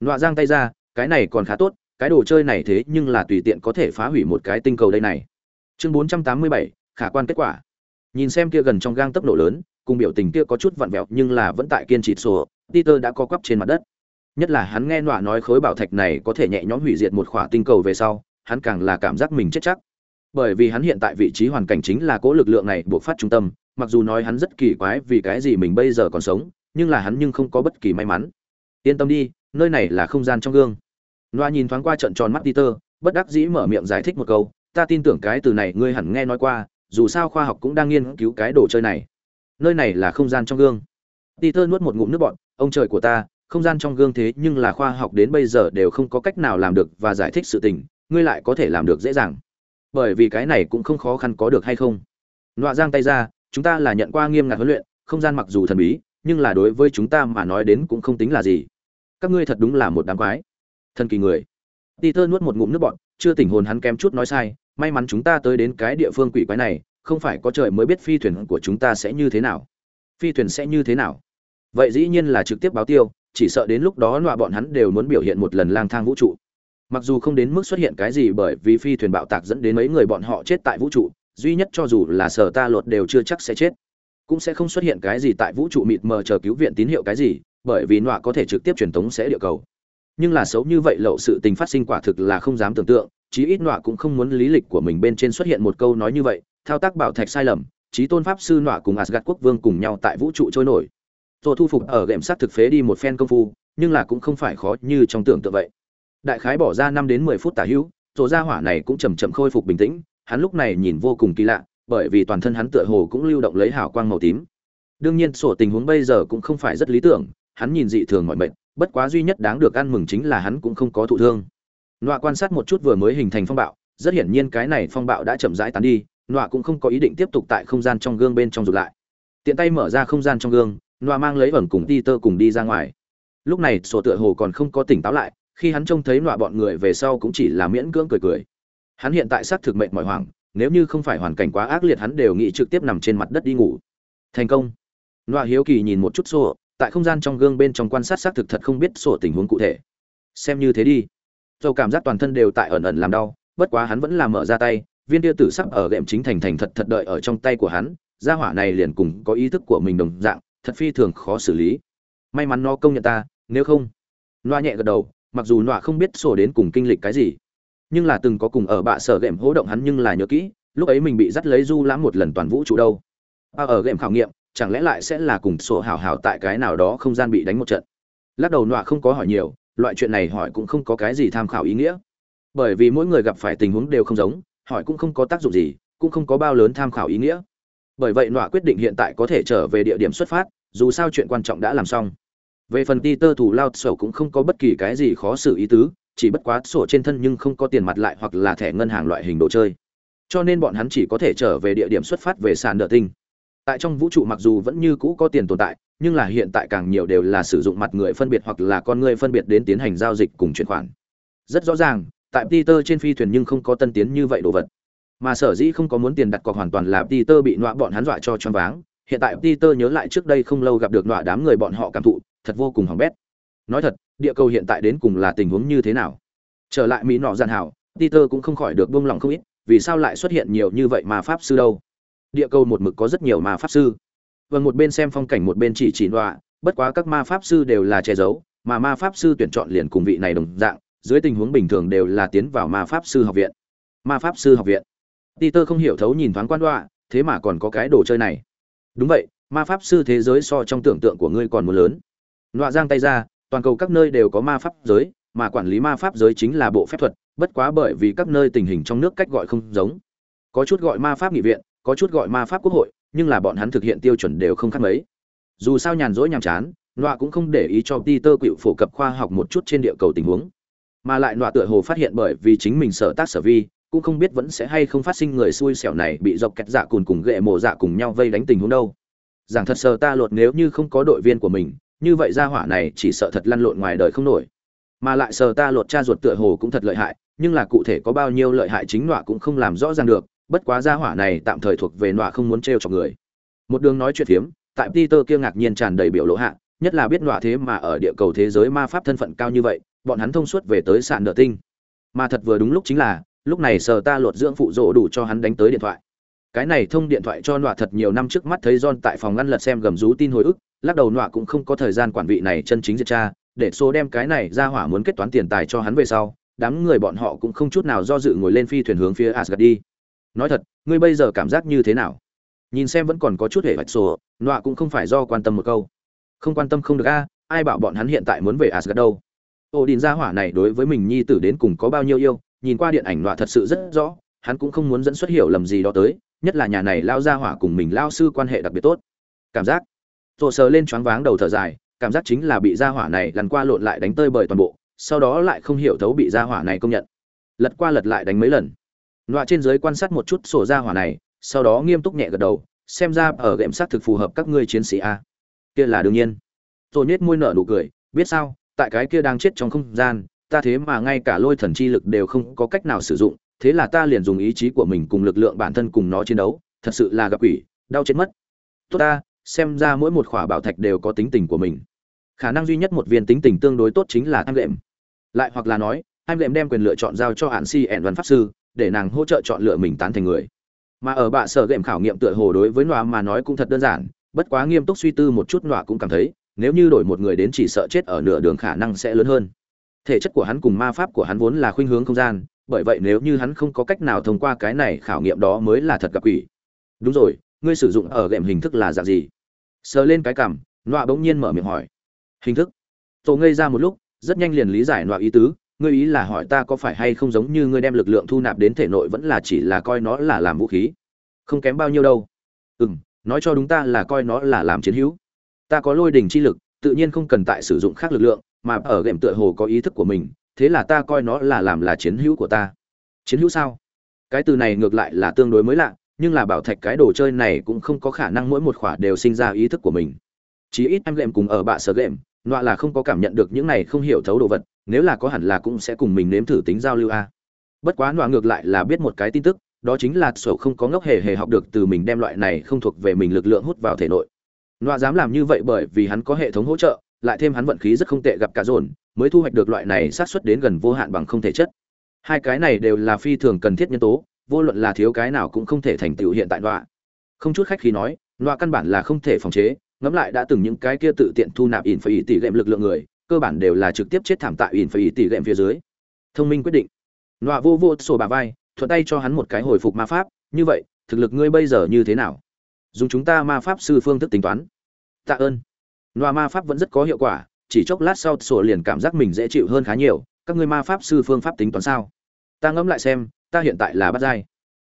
Nọa giang tay ra, cái này còn khá tốt, cái đồ chơi này thế nhưng là tùy tiện có thể phá hủy một cái tinh cầu đây này. Chương bốn trăm tám mươi bảy, khả quan kết quả. Nhìn xem kia gần trong gang tốc độ lớn, cùng biểu tình kia có chút vặn vẹo nhưng là vẫn tại kiên trì sổ, peter đã co quắp trên mặt đất. Nhất là hắn nghe nọa nói khối bảo thạch này có thể nhẹ nhõm hủy diệt một khỏa tinh cầu về sau, hắn càng là cảm giác mình chết chắc. Bởi vì hắn hiện tại vị trí hoàn cảnh chính là cố lực lượng này buộc phát trung tâm, mặc dù nói hắn rất kỳ quái vì cái gì mình bây giờ còn sống, nhưng là hắn nhưng không có bất kỳ may mắn yên tâm đi, nơi này là không gian trong gương. Loa nhìn thoáng qua trận tròn mắt peter, bất đắc dĩ mở miệng giải thích một câu, ta tin tưởng cái từ này ngươi hẳn nghe nói qua, dù sao khoa học cũng đang nghiên cứu cái đồ chơi này. Nơi này là không gian trong gương. Peter nuốt một ngụm nước bọt, ông trời của ta, không gian trong gương thế nhưng là khoa học đến bây giờ đều không có cách nào làm được và giải thích sự tình, ngươi lại có thể làm được dễ dàng. Bởi vì cái này cũng không khó khăn có được hay không? Loa giang tay ra, chúng ta là nhận qua nghiêm ngặt huấn luyện, không gian mặc dù thần bí nhưng là đối với chúng ta mà nói đến cũng không tính là gì. Các ngươi thật đúng là một đám quái. Thần kỳ người. Peter nuốt một ngụm nước bọt, chưa tỉnh hồn hắn kém chút nói sai, may mắn chúng ta tới đến cái địa phương quỷ quái này, không phải có trời mới biết phi thuyền của chúng ta sẽ như thế nào. Phi thuyền sẽ như thế nào? Vậy dĩ nhiên là trực tiếp báo tiêu, chỉ sợ đến lúc đó nọa bọn hắn đều muốn biểu hiện một lần lang thang vũ trụ. Mặc dù không đến mức xuất hiện cái gì bởi vì phi thuyền bạo tạc dẫn đến mấy người bọn họ chết tại vũ trụ, duy nhất cho dù là sở ta lột đều chưa chắc sẽ chết cũng sẽ không xuất hiện cái gì tại vũ trụ mịt mờ chờ cứu viện tín hiệu cái gì, bởi vì nọa có thể trực tiếp truyền tống sẽ địa cầu. Nhưng là xấu như vậy lậu sự tình phát sinh quả thực là không dám tưởng tượng, chí ít nọa cũng không muốn lý lịch của mình bên trên xuất hiện một câu nói như vậy, thao tác bảo thạch sai lầm, chí tôn pháp sư nọa cùng asgad quốc vương cùng nhau tại vũ trụ trôi nổi. Rồi thu phục ở gệm sát thực phế đi một phen công phu, nhưng là cũng không phải khó như trong tưởng tượng vậy. Đại khái bỏ ra năm đến mười phút tả hữu rồi ra hỏa này cũng chầm chậm khôi phục bình tĩnh, hắn lúc này nhìn vô cùng kỳ lạ bởi vì toàn thân hắn tựa hồ cũng lưu động lấy hào quang màu tím. Đương nhiên, sổ tình huống bây giờ cũng không phải rất lý tưởng, hắn nhìn dị thường mọi mệnh, bất quá duy nhất đáng được ăn mừng chính là hắn cũng không có thụ thương. Nọa quan sát một chút vừa mới hình thành phong bạo, rất hiển nhiên cái này phong bạo đã chậm rãi tán đi, nọa cũng không có ý định tiếp tục tại không gian trong gương bên trong rụt lại. Tiện tay mở ra không gian trong gương, nọa mang lấy ẩn cùng ti tơ cùng đi ra ngoài. Lúc này, sổ tựa hồ còn không có tỉnh táo lại, khi hắn trông thấy nọa bọn người về sau cũng chỉ là miễn cưỡng cười cười. Hắn hiện tại xác thực mệnh mọi hoảng nếu như không phải hoàn cảnh quá ác liệt hắn đều nghĩ trực tiếp nằm trên mặt đất đi ngủ. Thành công. Loa hiếu kỳ nhìn một chút sổ, tại không gian trong gương bên trong quan sát xác thực thật không biết sổ tình huống cụ thể. Xem như thế đi. Dầu cảm giác toàn thân đều tại ẩn ẩn làm đau, bất quá hắn vẫn làm mở ra tay, viên tia tử sắc ở ghệm chính thành thành thật thật đợi ở trong tay của hắn, gia hỏa này liền cùng có ý thức của mình đồng dạng, thật phi thường khó xử lý. May mắn nó công nhận ta, nếu không. Loa nhẹ gật đầu, mặc dù loa không biết sổ đến cùng kinh lịch cái gì nhưng là từng có cùng ở bạ sở gệm hỗ động hắn nhưng là nhớ kỹ lúc ấy mình bị dắt lấy du lãm một lần toàn vũ trụ đâu. À, ở gệm khảo nghiệm chẳng lẽ lại sẽ là cùng sổ hảo hảo tại cái nào đó không gian bị đánh một trận? Lắc đầu nọa không có hỏi nhiều loại chuyện này hỏi cũng không có cái gì tham khảo ý nghĩa. Bởi vì mỗi người gặp phải tình huống đều không giống hỏi cũng không có tác dụng gì cũng không có bao lớn tham khảo ý nghĩa. Bởi vậy nọa quyết định hiện tại có thể trở về địa điểm xuất phát dù sao chuyện quan trọng đã làm xong. Về phần ti tơ thủ lao sổ cũng không có bất kỳ cái gì khó xử ý tứ chỉ bất quá sổ trên thân nhưng không có tiền mặt lại hoặc là thẻ ngân hàng loại hình đồ chơi. Cho nên bọn hắn chỉ có thể trở về địa điểm xuất phát về sàn nợ tinh. Tại trong vũ trụ mặc dù vẫn như cũ có tiền tồn tại, nhưng là hiện tại càng nhiều đều là sử dụng mặt người phân biệt hoặc là con người phân biệt đến tiến hành giao dịch cùng chuyển khoản. Rất rõ ràng, tại peter trên phi thuyền nhưng không có tân tiến như vậy đồ vật. Mà sở dĩ không có muốn tiền đặt cọc hoàn toàn là peter bị nọa bọn hắn dọa cho choáng váng. Hiện tại peter nhớ lại trước đây không lâu gặp được nọa đám người bọn họ cảm thụ, thật vô cùng hỏng bét nói thật, địa cầu hiện tại đến cùng là tình huống như thế nào? Trở lại mỹ nọ gian hảo peter cũng không khỏi được buông lòng không ít, vì sao lại xuất hiện nhiều như vậy mà pháp sư đâu? Địa cầu một mực có rất nhiều ma pháp sư. Vâng một bên xem phong cảnh, một bên chỉ chỉ đọa bất quá các ma pháp sư đều là che giấu, mà ma pháp sư tuyển chọn liền cùng vị này đồng dạng, dưới tình huống bình thường đều là tiến vào ma pháp sư học viện. Ma pháp sư học viện. Peter không hiểu thấu nhìn thoáng quan đoạ thế mà còn có cái đồ chơi này. Đúng vậy, ma pháp sư thế giới so trong tưởng tượng của ngươi còn muốn lớn. Nọa giang tay ra toàn cầu các nơi đều có ma pháp giới, mà quản lý ma pháp giới chính là bộ phép thuật, bất quá bởi vì các nơi tình hình trong nước cách gọi không giống. Có chút gọi ma pháp nghị viện, có chút gọi ma pháp quốc hội, nhưng là bọn hắn thực hiện tiêu chuẩn đều không khác mấy. Dù sao nhàn rỗi nhàm chán, nọa cũng không để ý cho peter cựu phổ cập khoa học một chút trên địa cầu tình huống. Mà lại nọa tựa hồ phát hiện bởi vì chính mình sở tác sở vi, cũng không biết vẫn sẽ hay không phát sinh người xui xẻo này bị dọc kẹt dạ cùn cùng ghệ mộ dạ cùng nhau vây đánh tình huống đâu. Giảng thật sờ ta lột nếu như không có đội viên của mình như vậy ra hỏa này chỉ sợ thật lăn lộn ngoài đời không nổi. Mà lại sờ ta lột cha ruột tựa hồ cũng thật lợi hại, nhưng là cụ thể có bao nhiêu lợi hại chính nọa cũng không làm rõ ràng được, bất quá gia hỏa này tạm thời thuộc về nọa không muốn trêu cho người. Một đường nói chuyện phiếm tại peter kia ngạc nhiên tràn đầy biểu lộ hạ, nhất là biết nọa thế mà ở địa cầu thế giới ma pháp thân phận cao như vậy, bọn hắn thông suốt về tới sạn nợ tinh. Mà thật vừa đúng lúc chính là, lúc này sờ ta lột dưỡng phụ rỗ đủ cho hắn đánh tới điện thoại. Cái này thông điện thoại cho nọa thật nhiều năm trước mắt thấy john tại phòng ngăn lật xem gầm rú tin hồi ức lắc đầu nọa cũng không có thời gian quản vị này chân chính diệt cha, để số đem cái này ra hỏa muốn kết toán tiền tài cho hắn về sau, đám người bọn họ cũng không chút nào do dự ngồi lên phi thuyền hướng phía asgard đi. Nói thật, ngươi bây giờ cảm giác như thế nào? Nhìn xem vẫn còn có chút hệ vạch sổ, nọa cũng không phải do quan tâm một câu. Không quan tâm không được a, ai bảo bọn hắn hiện tại muốn về asgard đâu? Ổ đình gia hỏa này đối với mình nhi tử đến cùng có bao nhiêu yêu, nhìn qua điện ảnh nọa thật sự rất rõ, hắn cũng không muốn dẫn xuất hiểu lầm gì đó tới, nhất là nhà này lao gia hỏa cùng mình lao sư quan hệ đặc biệt tốt. Cảm giác rộ sờ lên choáng váng đầu thở dài, cảm giác chính là bị gia hỏa này lăn qua lộn lại đánh tơi bời toàn bộ, sau đó lại không hiểu thấu bị gia hỏa này công nhận. Lật qua lật lại đánh mấy lần. Loại trên dưới quan sát một chút sổ gia hỏa này, sau đó nghiêm túc nhẹ gật đầu, xem ra ở gệm sát thực phù hợp các ngươi chiến sĩ a. Kia là đương nhiên. Rồi nhếch môi nở nụ cười, biết sao, tại cái kia đang chết trong không gian, ta thế mà ngay cả lôi thần chi lực đều không có cách nào sử dụng, thế là ta liền dùng ý chí của mình cùng lực lượng bản thân cùng nó chiến đấu, thật sự là gặp quỷ, đau chết mất. Tốt ta xem ra mỗi một khỏa bảo thạch đều có tính tình của mình. Khả năng duy nhất một viên tính tình tương đối tốt chính là tham lệm. Lại hoặc là nói, tham lệm đem quyền lựa chọn giao cho hạn si ẻn văn pháp sư, để nàng hỗ trợ chọn lựa mình tán thành người. Mà ở bạ sở game khảo nghiệm tựa hồ đối với nọa mà nói cũng thật đơn giản, bất quá nghiêm túc suy tư một chút nọa cũng cảm thấy, nếu như đổi một người đến chỉ sợ chết ở nửa đường khả năng sẽ lớn hơn. Thể chất của hắn cùng ma pháp của hắn vốn là khuynh hướng không gian, bởi vậy nếu như hắn không có cách nào thông qua cái này khảo nghiệm đó mới là thật gặp quỷ. Đúng rồi, ngươi sử dụng ở game hình thức là dạng gì? Sờ lên cái cằm nọa bỗng nhiên mở miệng hỏi. Hình thức. Tổ ngây ra một lúc, rất nhanh liền lý giải nọa ý tứ, ngươi ý là hỏi ta có phải hay không giống như ngươi đem lực lượng thu nạp đến thể nội vẫn là chỉ là coi nó là làm vũ khí? Không kém bao nhiêu đâu. Ừ m nói cho đúng ta là coi nó là làm chiến hữu. Ta có lôi đình chi lực, tự nhiên không cần tại sử dụng khác lực lượng, mà ở gệm tựa hồ có ý thức của mình, thế là ta coi nó là làm là chiến hữu của ta. Chiến hữu sao? Cái từ này ngược lại là tương đối mới lạ nhưng là bảo thạch cái đồ chơi này cũng không có khả năng mỗi một khỏa đều sinh ra ý thức của mình. Chí ít em lệm cùng ở bạ sở lệm nọa là không có cảm nhận được những này không hiểu thấu đồ vật, nếu là có hẳn là cũng sẽ cùng mình nếm thử tính giao lưu a. Bất quá nọa ngược lại là biết một cái tin tức, đó chính là sổ không có ngốc hề hề học được từ mình đem loại này không thuộc về mình lực lượng hút vào thể nội. Nọa dám làm như vậy bởi vì hắn có hệ thống hỗ trợ, lại thêm hắn vận khí rất không tệ gặp cả dồn, mới thu hoạch được loại này sát xuất đến gần vô hạn bằng không thể chất. Hai cái này đều là phi thường cần thiết nhân tố vô luận là thiếu cái nào cũng không thể thành tựu hiện tại nọa. Không chút khách khí nói, nọa căn bản là không thể phòng chế, ngẫm lại đã từng những cái kia tự tiện thu nạp ỉn phải tỷ lệm lực lượng người, cơ bản đều là trực tiếp chết thảm tại ỉn phải tỷ lệm phía dưới. Thông minh quyết định. Nọa vô vô sổ bà vai, thuận tay cho hắn một cái hồi phục ma pháp, như vậy, thực lực ngươi bây giờ như thế nào? Dùng chúng ta ma pháp sư phương thức tính toán. Tạ ơn. Nọa ma pháp vẫn rất có hiệu quả, chỉ chốc lát sau sổ liền cảm giác mình dễ chịu hơn khá nhiều, các ngươi ma pháp sư phương pháp tính toán sao? Ta ngẫm lại xem ta hiện tại là bắt giai.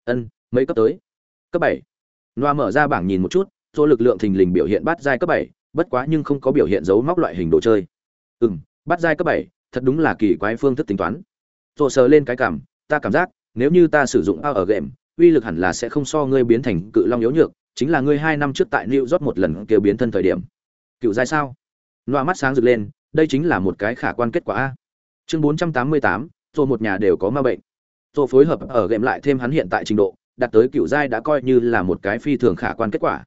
Ân, mấy cấp tới? Cấp bảy. Loa mở ra bảng nhìn một chút, số lực lượng thình lình biểu hiện bắt giai cấp bảy, bất quá nhưng không có biểu hiện dấu móc loại hình đồ chơi. Ừ m bắt giai cấp bảy, thật đúng là kỳ quái phương thức tính toán. Rộ sờ lên cái cảm, ta cảm giác, nếu như ta sử dụng ao ở game, uy lực hẳn là sẽ không so ngươi biến thành cự long yếu nhược, chính là ngươi hai năm trước tại new rót một lần kêu biến thân thời điểm. Cựu giai sao? Loa mắt sáng rực lên, đây chính là một cái khả quan kết quả a. Chương bốn trăm tám mươi tám, rồi một nhà đều có ma bệnh. Tôi phối hợp ở game lại thêm hắn hiện tại trình độ, đạt tới cựu giai đã coi như là một cái phi thường khả quan kết quả.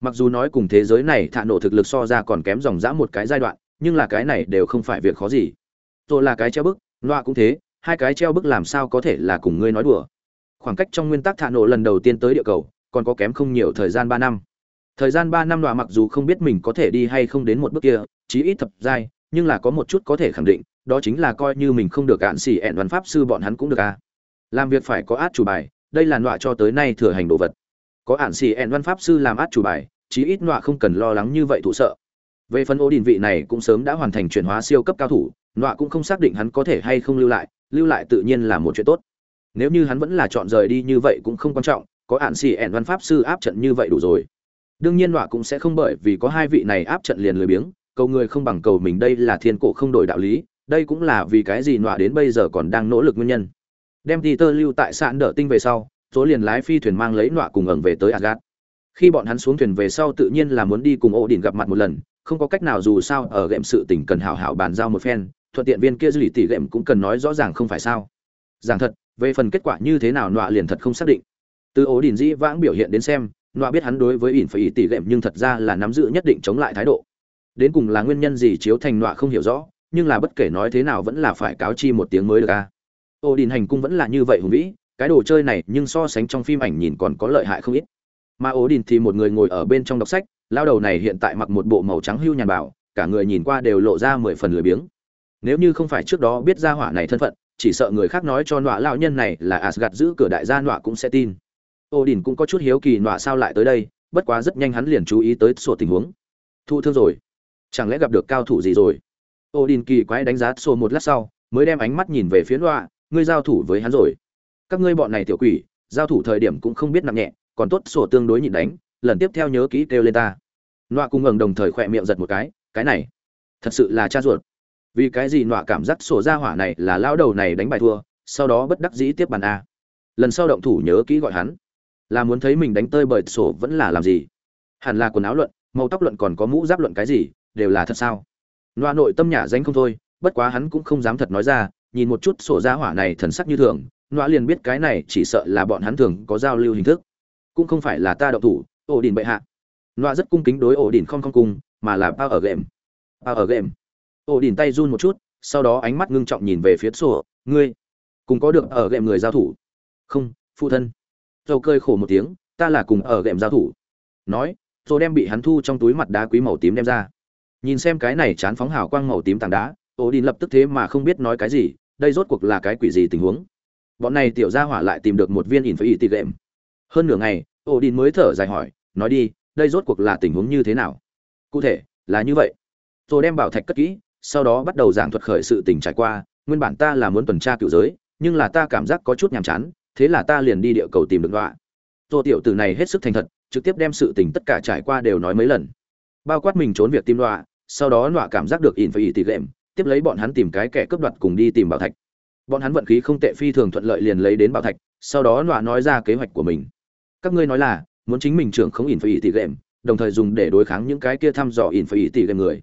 Mặc dù nói cùng thế giới này thạ nổ thực lực so ra còn kém dòng dã một cái giai đoạn, nhưng là cái này đều không phải việc khó gì. Tôi là cái treo bức, loa cũng thế, hai cái treo bức làm sao có thể là cùng ngươi nói đùa. Khoảng cách trong nguyên tắc thạ nổ lần đầu tiên tới địa cầu, còn có kém không nhiều thời gian ba năm. Thời gian ba năm loa mặc dù không biết mình có thể đi hay không đến một bước kia, chí ít thập giai, nhưng là có một chút có thể khẳng định, đó chính là coi như mình không được cạn xỉ ẹn văn pháp sư bọn hắn cũng được à làm việc phải có át chủ bài, đây là nọa cho tới nay thừa hành đồ vật. Có ản xì ẹn văn pháp sư làm át chủ bài, chí ít nọa không cần lo lắng như vậy thụ sợ. Về phần ô đình vị này cũng sớm đã hoàn thành chuyển hóa siêu cấp cao thủ, nọa cũng không xác định hắn có thể hay không lưu lại lưu lại tự nhiên là một chuyện tốt. Nếu như hắn vẫn là chọn rời đi như vậy cũng không quan trọng, có ản xì ẹn văn pháp sư áp trận như vậy đủ rồi. Đương nhiên nọa cũng sẽ không bởi vì có hai vị này áp trận liền lười biếng, cầu người không bằng cầu mình đây là thiên cổ không đổi đạo lý, đây cũng là vì cái gì nọa đến bây giờ còn đang nỗ lực nguyên nhân đem Peter lưu tại sạn đỡ tinh về sau số liền lái phi thuyền mang lấy nọa cùng ẩn về tới Asgard. Khi bọn hắn xuống thuyền về sau tự nhiên là muốn đi cùng ổ đỉnh gặp mặt một lần, không có cách nào dù sao ở gệm sự tình cần hảo hảo bàn giao một phen, thuận tiện viên kia dư lì tỷ gệm cũng cần nói rõ ràng không phải sao. Giảng thật, về phần kết quả như thế nào nọa liền thật không xác định. Từ ổ đỉnh dĩ vãng biểu hiện đến xem, nọa biết hắn đối với ỉn phải ý tỷ gệm nhưng thật ra là nắm giữ nhất định chống lại thái độ. Đến cùng là nguyên nhân gì chiếu thành nọa không hiểu rõ, nhưng là bất kể nói thế nào vẫn là phải cáo chi một tiếng mới được a ô đình hành cung vẫn là như vậy hùng vĩ cái đồ chơi này nhưng so sánh trong phim ảnh nhìn còn có lợi hại không ít mà ổ đình thì một người ngồi ở bên trong đọc sách lao đầu này hiện tại mặc một bộ màu trắng hưu nhàn bảo cả người nhìn qua đều lộ ra mười phần lười biếng nếu như không phải trước đó biết ra hỏa này thân phận chỉ sợ người khác nói cho nọa lão nhân này là Asgard giữ cửa đại gia nọa cũng sẽ tin. Odin cũng có chút hiếu kỳ nọa sao lại tới đây, bất quá rất nhanh hắn liền chú ý tới sổ tình huống. Thu thương rồi, chẳng lẽ gặp được cao thủ gì rồi? Odin kỳ quái đánh giá sổ một lát sau, mới đem ánh mắt nhìn về phía nọa, ngươi giao thủ với hắn rồi. Các ngươi bọn này tiểu quỷ, giao thủ thời điểm cũng không biết nặng nhẹ, còn tốt sổ tương đối nhịn đánh, lần tiếp theo nhớ kỹ kêu lên ta. Nọa cùng ngẩng đồng thời khỏe miệng giật một cái, cái này, thật sự là cha ruột. Vì cái gì nọa cảm giác sổ ra hỏa này là lão đầu này đánh bài thua sau đó bất đắc dĩ tiếp bàn a. Lần sau động thủ nhớ kỹ gọi hắn. Là muốn thấy mình đánh tơi bởi sổ vẫn là làm gì? Hẳn là quần áo luận màu tóc luận còn có mũ giáp luận cái gì đều là thật sao? Nọa nội tâm nhả danh không thôi bất quá hắn cũng không dám thật nói ra nhìn một chút sổ ra hỏa này thần sắc như thường, nọa liền biết cái này chỉ sợ là bọn hắn thường có giao lưu hình thức. Cũng không phải là ta động thủ, ổ đình bệ hạ. Nọa rất cung kính đối ổ đình không không cung mà là bao ở game. Bao ở game. Ổ đình tay run một chút, sau đó ánh mắt ngưng trọng nhìn về phía sổ, ngươi, cùng có được ở game người giao thủ? Không, phụ thân. Dầu cơi khổ một tiếng, ta là cùng ở game giao thủ. Nói rồi đem bị hắn thu trong túi mặt đá quý màu tím đem ra. Nhìn xem cái này chán phóng hào quang màu tím tảng đá, ổ đình lập tức thế mà không biết nói cái gì đây rốt cuộc là cái quỷ gì tình huống? Bọn này tiểu gia hỏa lại tìm được một viên ỉn phải ỉ tị gệm. Hơn nửa ngày ổ đỉnh mới thở dài hỏi, nói đi, đây rốt cuộc là tình huống như thế nào? Cụ thể, là như vậy. Tôi đem bảo thạch cất kỹ, sau đó bắt đầu giảng thuật khởi sự tình trải qua, nguyên bản ta là muốn tuần tra cựu giới, nhưng là ta cảm giác có chút nhàm chán, thế là ta liền đi địa cầu tìm được đọa. Tô tiểu tử này hết sức thành thật, trực tiếp đem sự tình tất cả trải qua đều nói mấy lần. Bao quát mình trốn việc tìm đọa, sau đó đọa cảm giác được ỉn phải ỉ tị lệm tiếp lấy bọn hắn tìm cái kẻ cướp đoạt cùng đi tìm bảo thạch. Bọn hắn vận khí không tệ phi thường thuận lợi liền lấy đến bảo thạch, sau đó nọa nói ra kế hoạch của mình. Các ngươi nói là, muốn chính mình trưởng không ỉn phải ỉ tỉ lệm đồng thời dùng để đối kháng những cái kia thăm dò ỉn phải ỉ tỉ lệm người.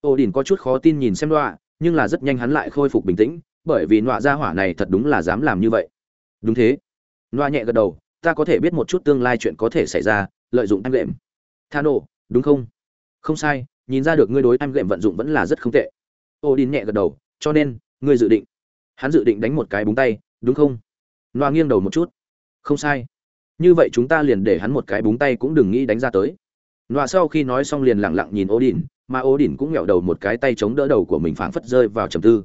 Ô đình có chút khó tin nhìn xem nọa, nhưng là rất nhanh hắn lại khôi phục bình tĩnh, bởi vì nọa gia hỏa này thật đúng là dám làm như vậy. Đúng thế. Nọa nhẹ gật đầu, ta có thể biết một chút tương lai chuyện có thể xảy ra, lợi dụng em lệm thano, đúng không? Không sai, nhìn ra được ngươi đối em lệm vận dụng vẫn là rất không tệ ô đình nhẹ gật đầu, cho nên, ngươi dự định. Hắn dự định đánh một cái búng tay, đúng không? Nọa nghiêng đầu một chút. Không sai. Như vậy chúng ta liền để hắn một cái búng tay cũng đừng nghĩ đánh ra tới. Nọa sau khi nói xong liền lẳng lặng nhìn ô đình mà ố đỉnh cũng nghẹo đầu một cái tay chống đỡ đầu của mình phảng phất rơi vào trầm tư.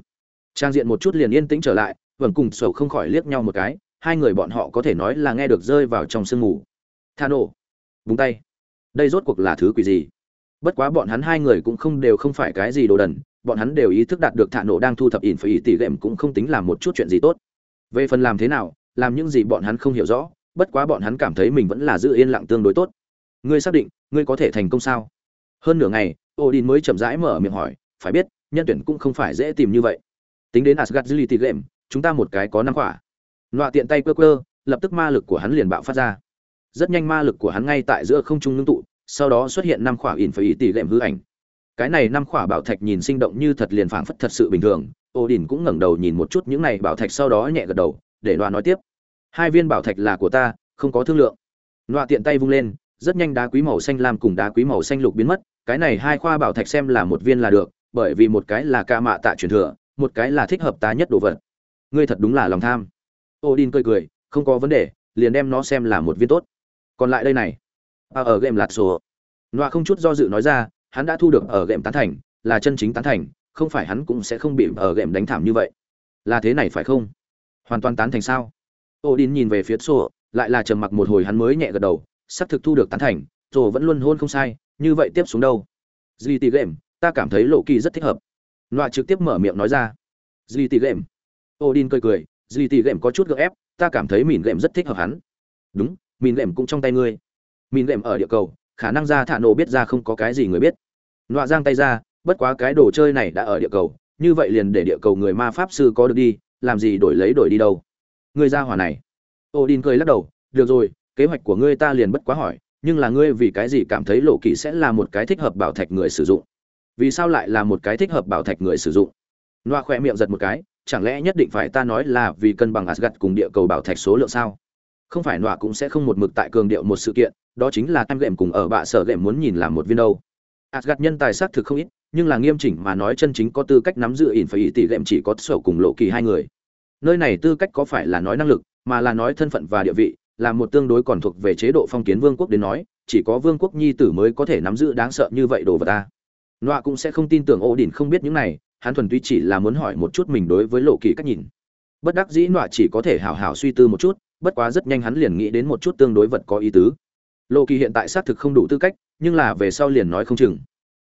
Trang diện một chút liền yên tĩnh trở lại vẫn cùng sầu không khỏi liếc nhau một cái, hai người bọn họ có thể nói là nghe được rơi vào trong sương mù. Tha nổ búng tay. Đây rốt cuộc là thứ quỷ gì? Bất quá bọn hắn hai người cũng không đều không phải cái gì đồ đần bọn hắn đều ý thức đạt được thả nổ đang thu thập ỉn phải ý tỷ lệm cũng không tính làm một chút chuyện gì tốt về phần làm thế nào làm những gì bọn hắn không hiểu rõ bất quá bọn hắn cảm thấy mình vẫn là giữ yên lặng tương đối tốt ngươi xác định ngươi có thể thành công sao hơn nửa ngày Odin mới chậm rãi mở miệng hỏi, phải biết, nhân tuyển cũng không phải dễ tìm như vậy. Tính đến Asgard Agility lệm chúng ta một cái có năm quả. Loạ tiện tay quơ quơ, lập tức ma lực của hắn liền bạo phát ra. Rất nhanh ma lực của hắn ngay tại giữa không trung ngưng tụ, sau đó xuất hiện năm quả ỉn phải ý tỷ lệm hư ảnh. Cái này năm khỏa bảo thạch nhìn sinh động như thật liền phảng phất thật sự bình thường, Odin cũng ngẩng đầu nhìn một chút những này bảo thạch sau đó nhẹ gật đầu, để Loa nói tiếp. Hai viên bảo thạch là của ta, không có thương lượng. Loa tiện tay vung lên, rất nhanh đá quý màu xanh lam cùng đá quý màu xanh lục biến mất, cái này hai khoa bảo thạch xem là một viên là được bởi vì một cái là ca mạ tạ truyền thừa một cái là thích hợp ta nhất đồ vật. Ngươi thật đúng là lòng tham. Odin cười cười không có vấn đề liền đem nó xem là một viên tốt. Còn lại đây này. À, ở game lạt sổ. Noa không chút do dự nói ra hắn đã thu được ở game tán thành, là chân chính tán thành, không phải hắn cũng sẽ không bị ở game đánh thảm như vậy. Là thế này phải không? Hoàn toàn tán thành sao? Odin nhìn về phía sổ lại là trầm mặc một hồi hắn mới nhẹ gật đầu, sắp thực thu được tán thành rồi vẫn luôn hôn không sai, như vậy tiếp xuống đâu? Duy tì game, ta cảm thấy lộ kỳ rất thích hợp. Loa trực tiếp mở miệng nói ra. Duy tì game. Odin cười cười duy tì game có chút gượng ép, ta cảm thấy mìn game rất thích hợp hắn. Đúng, mìn game cũng trong tay ngươi. Mìn game ở địa cầu, khả năng ra thả nổ biết ra không có cái gì người biết nọa giang tay ra, bất quá cái đồ chơi này đã ở địa cầu, như vậy liền để địa cầu người ma pháp sư có được đi, làm gì đổi lấy đổi đi đâu. Ngươi ra hỏa này. Odin cười lắc đầu, được rồi, kế hoạch của ngươi ta liền bất quá hỏi, nhưng là ngươi vì cái gì cảm thấy lộ kỳ sẽ là một cái thích hợp bảo thạch người sử dụng? Vì sao lại là một cái thích hợp bảo thạch người sử dụng? Loa khoe miệng giật một cái, chẳng lẽ nhất định phải ta nói là vì cân bằng asgad cùng địa cầu bảo thạch số lượng sao? Không phải loa cũng sẽ không một mực tại cường điệu một sự kiện, đó chính là tam lệm cùng ở bạ sở lệm muốn nhìn làm một viên đâu. Asgard nhân tài xác thực không ít, nhưng là nghiêm chỉnh mà nói chân chính có tư cách nắm giữ ỉn phải ý tỷ lệm chỉ có sổ cùng lộ kỳ hai người. Nơi này tư cách có phải là nói năng lực, mà là nói thân phận và địa vị, là một tương đối còn thuộc về chế độ phong kiến vương quốc đến nói, chỉ có vương quốc nhi tử mới có thể nắm giữ đáng sợ như vậy đồ vật ta. Nọa cũng sẽ không tin tưởng ô Đỉnh không biết những này, hắn thuần túy chỉ là muốn hỏi một chút mình đối với lộ kỳ cách nhìn. Bất đắc dĩ nọa chỉ có thể hào hào suy tư một chút, bất quá rất nhanh hắn liền nghĩ đến một chút tương đối vật có ý tứ. Lộ kỳ hiện tại xác thực không đủ tư cách nhưng là về sau liền nói không chừng.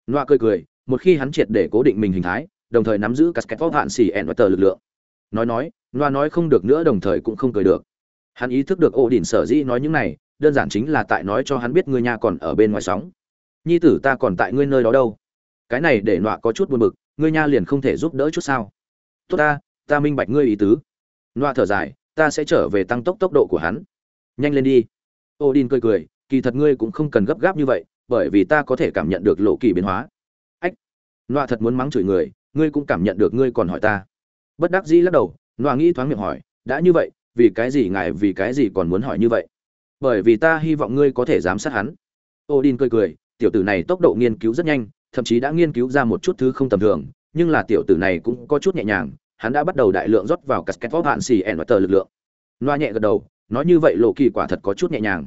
Noa cười cười, một khi hắn triệt để cố định mình hình thái, đồng thời nắm giữ casket vóc hạn xì ẻn và tờ lực lượng. Nói nói, noa nói không được nữa đồng thời cũng không cười được. Hắn ý thức được ổ đỉnh sở dĩ nói những này, đơn giản chính là tại nói cho hắn biết ngươi nhà còn ở bên ngoài sóng. Nhi tử ta còn tại ngươi nơi đó đâu? Cái này để nọa có chút buồn bực, ngươi nha liền không thể giúp đỡ chút sao? Tốt ta ta minh bạch ngươi ý tứ. Nọa thở dài, ta sẽ trở về tăng tốc tốc độ của hắn. Nhanh lên đi. Odin cười cười, kỳ thật ngươi cũng không cần gấp gáp như vậy bởi vì ta có thể cảm nhận được lộ kỳ biến hóa. Ách, nọa thật muốn mắng chửi người, ngươi cũng cảm nhận được ngươi còn hỏi ta. Bất đắc dĩ lắc đầu, nọa nghĩ thoáng miệng hỏi, đã như vậy, vì cái gì ngài vì cái gì còn muốn hỏi như vậy? Bởi vì ta hy vọng ngươi có thể giám sát hắn. Odin cười cười, tiểu tử này tốc độ nghiên cứu rất nhanh, thậm chí đã nghiên cứu ra một chút thứ không tầm thường, nhưng là tiểu tử này cũng có chút nhẹ nhàng, hắn đã bắt đầu đại lượng rót vào casket vóc hạn xì ẻn và tờ lực lượng. Loa nhẹ gật đầu, nói như vậy lộ kỳ quả thật có chút nhẹ nhàng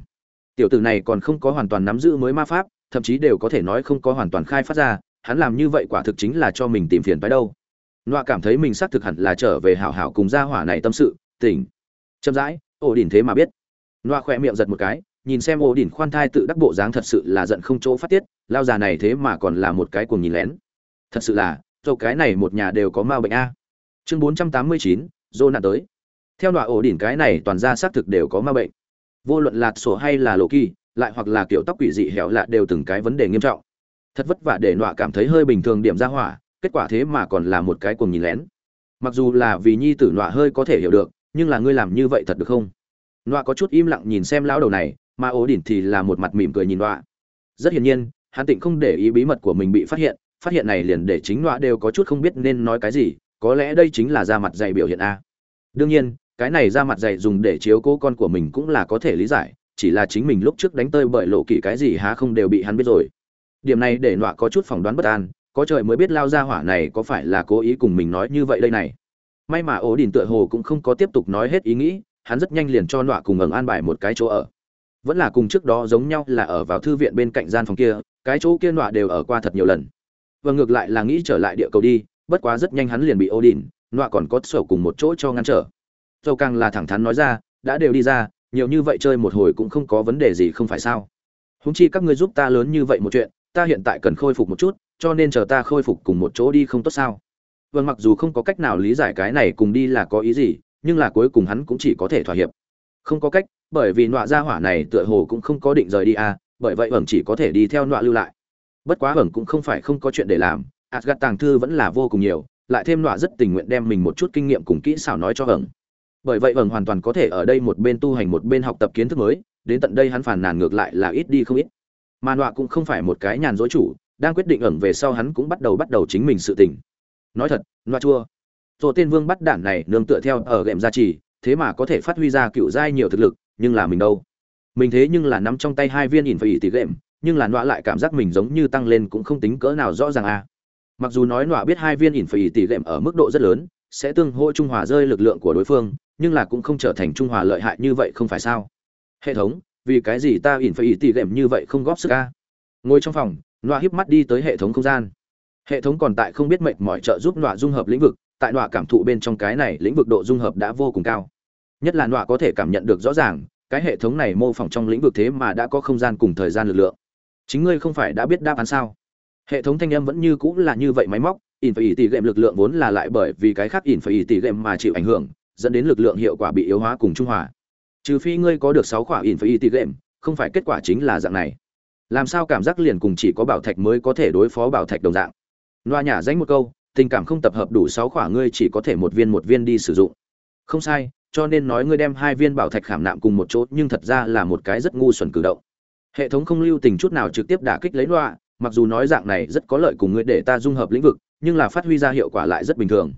tiểu tử này còn không có hoàn toàn nắm giữ mới ma pháp, thậm chí đều có thể nói không có hoàn toàn khai phát ra, hắn làm như vậy quả thực chính là cho mình tìm phiền phái đâu. Loa cảm thấy mình xác thực hẳn là trở về hảo hảo cùng gia hỏa này tâm sự, tỉnh. Chậm rãi, ổ đỉnh thế mà biết. Loa khỏe miệng giật một cái, nhìn xem ổ đỉnh khoan thai tự đắc bộ dáng thật sự là giận không chỗ phát tiết, lao già này thế mà còn là một cái cuồng nhìn lén. Thật sự là dâu cái này một nhà đều có ma bệnh a. Chương bốn trăm tám mươi chín, dô nạn tới. Theo đoạn ổ đỉnh cái này toàn ra xác thực đều có ma bệnh vô luận lạt sổ hay là lộ kỳ, lại hoặc là kiểu tóc quỷ dị hẻo lạ đều từng cái vấn đề nghiêm trọng. Thật vất vả để nọa cảm thấy hơi bình thường điểm ra hỏa, kết quả thế mà còn là một cái cuồng nhìn lén. Mặc dù là vì nhi tử nọa hơi có thể hiểu được, nhưng là ngươi làm như vậy thật được không? Nọa có chút im lặng nhìn xem lão đầu này, mà ố đỉnh thì là một mặt mỉm cười nhìn nọa. Rất hiển nhiên, hắn tịnh không để ý bí mật của mình bị phát hiện phát hiện này liền để chính nọa đều có chút không biết nên nói cái gì, có lẽ đây chính là ra mặt dạy biểu hiện a. Đương nhiên cái này ra mặt dày dùng để chiếu cố con của mình cũng là có thể lý giải, chỉ là chính mình lúc trước đánh tơi bởi lộ kỵ cái gì há không đều bị hắn biết rồi. Điểm này để nọa có chút phỏng đoán bất an, có trời mới biết lao ra hỏa này có phải là cố ý cùng mình nói như vậy đây này. May mà ổ đình tựa hồ cũng không có tiếp tục nói hết ý nghĩ, hắn rất nhanh liền cho nọa cùng ẩn an bài một cái chỗ ở. Vẫn là cùng trước đó giống nhau là ở vào thư viện bên cạnh gian phòng kia, cái chỗ kia nọa đều ở qua thật nhiều lần. Và ngược lại là nghĩ trở lại địa cầu đi, bất quá rất nhanh hắn liền bị ố đình nọa còn có sổ cùng một chỗ cho ngăn trở dầu càng là thẳng thắn nói ra, đã đều đi ra, nhiều như vậy chơi một hồi cũng không có vấn đề gì, không phải sao? Húng chi các ngươi giúp ta lớn như vậy một chuyện, ta hiện tại cần khôi phục một chút, cho nên chờ ta khôi phục cùng một chỗ đi không tốt sao? Vâng mặc dù không có cách nào lý giải cái này cùng đi là có ý gì, nhưng là cuối cùng hắn cũng chỉ có thể thỏa hiệp. Không có cách, bởi vì nọa gia hỏa này tựa hồ cũng không có định rời đi à bởi vậy ẩn chỉ có thể đi theo nọa lưu lại. Bất quá ẩn cũng không phải không có chuyện để làm, Asgard tàng thư vẫn là vô cùng nhiều, lại thêm nọa rất tình nguyện đem mình một chút kinh nghiệm cùng kỹ xảo nói cho ẩn bởi vậy ẩn hoàn toàn có thể ở đây một bên tu hành một bên học tập kiến thức mới, đến tận đây hắn phản nàn ngược lại là ít đi không ít. Mà nọa cũng không phải một cái nhàn dối chủ, đang quyết định ẩn về sau hắn cũng bắt đầu bắt đầu chính mình sự tỉnh nói thật, nọa chua. Rồi tên vương bắt đản này nương tựa theo ở gệm gia trì, thế mà có thể phát huy ra cựu giai nhiều thực lực, nhưng là mình đâu? Mình thế nhưng là nắm trong tay hai viên ỉn phải tỷ gệm, nhưng là nọa lại cảm giác mình giống như tăng lên cũng không tính cỡ nào rõ ràng a à. mặc dù nói nọa biết hai viên ỉn phải tỷ gệm ở mức độ rất lớn, sẽ tương hỗ trung hòa rơi lực lượng của đối phương nhưng là cũng không trở thành trung hòa lợi hại như vậy không phải sao? Hệ thống, vì cái gì ta ỉn phải tỷ gệm như vậy không góp sức ca ngồi trong phòng, nọa híp mắt đi tới hệ thống không gian. Hệ thống còn tại không biết mệnh mọi trợ giúp nọa dung hợp lĩnh vực, tại nọa cảm thụ bên trong cái này lĩnh vực độ dung hợp đã vô cùng cao. Nhất là nọa có thể cảm nhận được rõ ràng, cái hệ thống này mô phỏng trong lĩnh vực thế mà đã có không gian cùng thời gian lực lượng. Chính ngươi không phải đã biết đáp án sao? Hệ thống thanh âm vẫn như cũng là như vậy máy móc, ỉn phải ỉ tỷ gệm lực lượng vốn là lại bởi vì cái khác ỉn phải ỉ tỷ gệm mà chịu ảnh hưởng dẫn đến lực lượng hiệu quả bị yếu hóa cùng trung hòa. Trừ phi ngươi có được sáu quả in phải y tỷ gệm không phải kết quả chính là dạng này. Làm sao cảm giác liền cùng chỉ có bảo thạch mới có thể đối phó bảo thạch đồng dạng? Loa nhả danh một câu, tình cảm không tập hợp đủ sáu quả ngươi chỉ có thể một viên một viên đi sử dụng. Không sai, cho nên nói ngươi đem hai viên bảo thạch khảm nạm cùng một chỗ, nhưng thật ra là một cái rất ngu xuẩn cử động. Hệ thống không lưu tình chút nào trực tiếp đả kích lấy loa, mặc dù nói dạng này rất có lợi cùng ngươi để ta dung hợp lĩnh vực, nhưng là phát huy ra hiệu quả lại rất bình thường.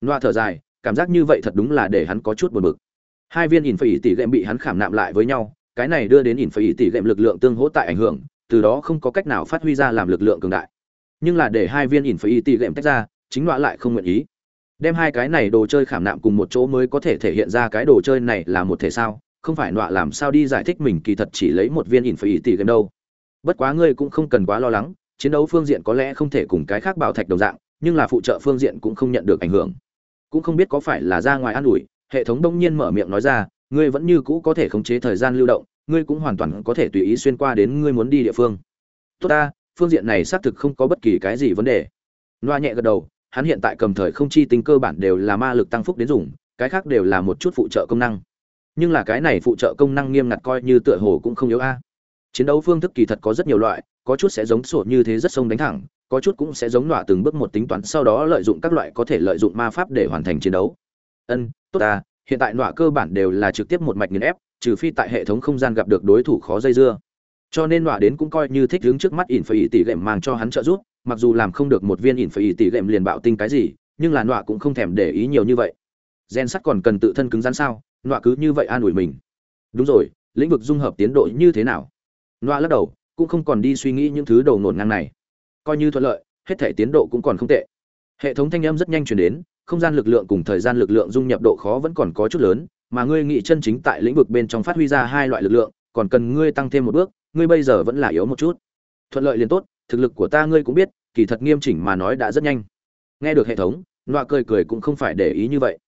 Loa thở dài cảm giác như vậy thật đúng là để hắn có chút buồn bực. Hai viên ỉn phải tỷ gệm bị hắn khảm nạm lại với nhau, cái này đưa đến ỉn phải tỷ gệm lực lượng tương hỗ tại ảnh hưởng, từ đó không có cách nào phát huy ra làm lực lượng cường đại. Nhưng là để hai viên ỉn phải tỷ gệm tách ra, chính loại lại không nguyện ý. Đem hai cái này đồ chơi khảm nạm cùng một chỗ mới có thể thể hiện ra cái đồ chơi này là một thể sao? Không phải nọa làm sao đi giải thích mình kỳ thật chỉ lấy một viên ỉn phải tỷ gệm đâu. Bất quá ngươi cũng không cần quá lo lắng, chiến đấu phương diện có lẽ không thể cùng cái khác bảo thạch đồng dạng, nhưng là phụ trợ phương diện cũng không nhận được ảnh hưởng cũng không biết có phải là ra ngoài an ủi, hệ thống đông nhiên mở miệng nói ra, ngươi vẫn như cũ có thể khống chế thời gian lưu động, ngươi cũng hoàn toàn có thể tùy ý xuyên qua đến ngươi muốn đi địa phương. Tốt ta, phương diện này xác thực không có bất kỳ cái gì vấn đề. Loa nhẹ gật đầu, hắn hiện tại cầm thời không chi tính cơ bản đều là ma lực tăng phúc đến dùng, cái khác đều là một chút phụ trợ công năng. Nhưng là cái này phụ trợ công năng nghiêm ngặt coi như tựa hồ cũng không yếu a. Chiến đấu phương thức kỳ thật có rất nhiều loại, có chút sẽ giống sổ như thế rất sông đánh thẳng có chút cũng sẽ giống nọa từng bước một tính toán, sau đó lợi dụng các loại có thể lợi dụng ma pháp để hoàn thành chiến đấu. Ân, tốt ta, hiện tại nọa cơ bản đều là trực tiếp một mạch nghiền ép, trừ phi tại hệ thống không gian gặp được đối thủ khó dây dưa. Cho nên nọa đến cũng coi như thích đứng trước mắt ỉn phải ỉ tỷ lệm mang cho hắn trợ giúp, mặc dù làm không được một viên ỉn phải ỉ tỷ lệm liền bạo tinh cái gì, nhưng là nọa cũng không thèm để ý nhiều như vậy. Gen sắt còn cần tự thân cứng rắn sao? Nọa cứ như vậy an ủi mình. Đúng rồi, lĩnh vực dung hợp tiến độ như thế nào? Nọa lắc đầu, cũng không còn đi suy nghĩ những thứ đầu ngổn ngang này coi như thuận lợi, hết thể tiến độ cũng còn không tệ. Hệ thống thanh âm rất nhanh chuyển đến, không gian lực lượng cùng thời gian lực lượng dung nhập độ khó vẫn còn có chút lớn, mà ngươi nghĩ chân chính tại lĩnh vực bên trong phát huy ra hai loại lực lượng, còn cần ngươi tăng thêm một bước, ngươi bây giờ vẫn là yếu một chút. Thuận lợi liền tốt, thực lực của ta ngươi cũng biết, kỳ thật nghiêm chỉnh mà nói đã rất nhanh. Nghe được hệ thống loa cười cười cũng không phải để ý như vậy.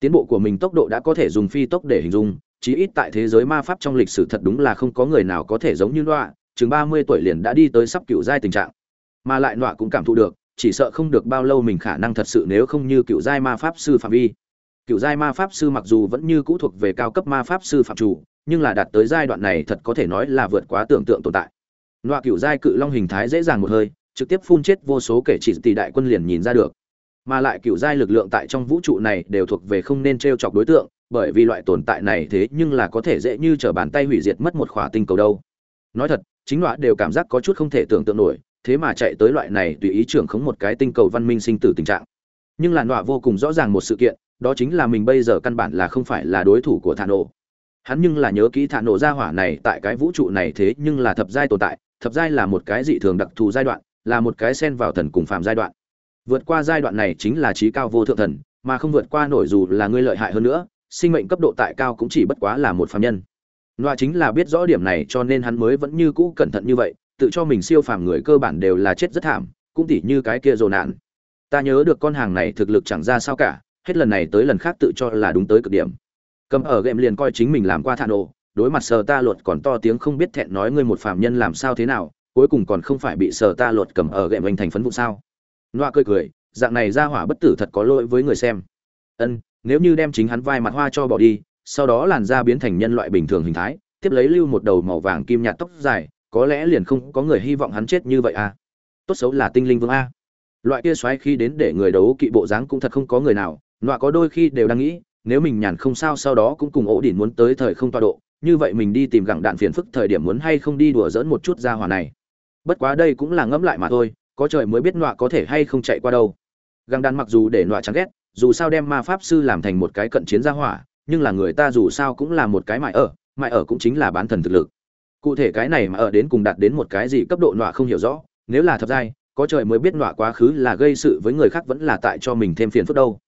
Tiến bộ của mình tốc độ đã có thể dùng phi tốc để hình dung, chí ít tại thế giới ma pháp trong lịch sử thật đúng là không có người nào có thể giống như loa chừng ba mươi tuổi liền đã đi tới sắp cựu giai tình trạng mà lại nọa cũng cảm thụ được, chỉ sợ không được bao lâu mình khả năng thật sự nếu không như cựu giai ma pháp sư phạm vi. Cựu giai ma pháp sư mặc dù vẫn như cũ thuộc về cao cấp ma pháp sư phạm chủ, nhưng là đạt tới giai đoạn này thật có thể nói là vượt quá tưởng tượng tồn tại. Nọa cựu giai cự long hình thái dễ dàng một hơi, trực tiếp phun chết vô số kể chỉ tỷ đại quân liền nhìn ra được. Mà lại cựu giai lực lượng tại trong vũ trụ này đều thuộc về không nên t r e o chọc đối tượng, bởi vì loại tồn tại này thế nhưng là có thể dễ như t r ở bàn tay hủy diệt mất một khỏa tinh cầu đâu. Nói thật, chính loại đều cảm giác có chút không thể tưởng tượng nổi thế mà chạy tới loại này tùy ý trưởng khống một cái tinh cầu văn minh sinh tử tình trạng. Nhưng là nọa vô cùng rõ ràng một sự kiện, đó chính là mình bây giờ căn bản là không phải là đối thủ của thả nổ hắn nhưng là nhớ kỹ thả nổ ra hỏa này tại cái vũ trụ này thế nhưng là thập giai tồn tại, thập giai là một cái dị thường đặc thù giai đoạn, là một cái xen vào thần cùng phàm giai đoạn. Vượt qua giai đoạn này chính là trí cao vô thượng thần, mà không vượt qua nổi dù là ngươi lợi hại hơn nữa, sinh mệnh cấp độ tại cao cũng chỉ bất quá là một phàm nhân. Loa chính là biết rõ điểm này cho nên hắn mới vẫn như cũ cẩn thận như vậy tự cho mình siêu phàm người cơ bản đều là chết rất thảm, cũng tỉ như cái kia dồn nạn ta nhớ được con hàng này thực lực chẳng ra sao cả, hết lần này tới lần khác tự cho là đúng tới cực điểm. Cầm ở game liền coi chính mình làm qua thạ nổ đối mặt sờ ta luật còn to tiếng không biết thẹn nói ngươi một phàm nhân làm sao thế nào, cuối cùng còn không phải bị sờ ta luật cầm ở game anh thành phấn vụ sao. Loa cười cười, dạng này ra hỏa bất tử thật có lỗi với người xem. Ân, nếu như đem chính hắn vai mặt hoa cho bỏ đi, sau đó làn da biến thành nhân loại bình thường hình thái, tiếp lấy lưu một đầu màu vàng kim nhạt tóc dài có lẽ liền không có người hy vọng hắn chết như vậy à. Tốt xấu là tinh linh vương a. Loại kia xoáy khi đến để người đấu kỵ bộ dáng cũng thật không có người nào loại có đôi khi đều đang nghĩ, nếu mình nhàn không sao sau đó cũng cùng ổ đỉn muốn tới thời không toa độ, như vậy mình đi tìm gặng đạn phiền phức thời điểm muốn hay không đi đùa dỡn một chút ra hòa này. Bất quá đây cũng là ngẫm lại mà thôi, có trời mới biết nọa có thể hay không chạy qua đâu. Găng đan mặc dù để nọa chán ghét, dù sao đem ma pháp sư làm thành một cái cận chiến gia hỏa, nhưng là người ta dù sao cũng là một cái mại ở mại ở cũng chính là bán thần thực lực cụ thể cái này mà ở đến cùng đạt đến một cái gì cấp độ nọa không hiểu rõ, nếu là thập giai có trời mới biết nọa quá khứ là gây sự với người khác vẫn là tại cho mình thêm phiền phức đâu.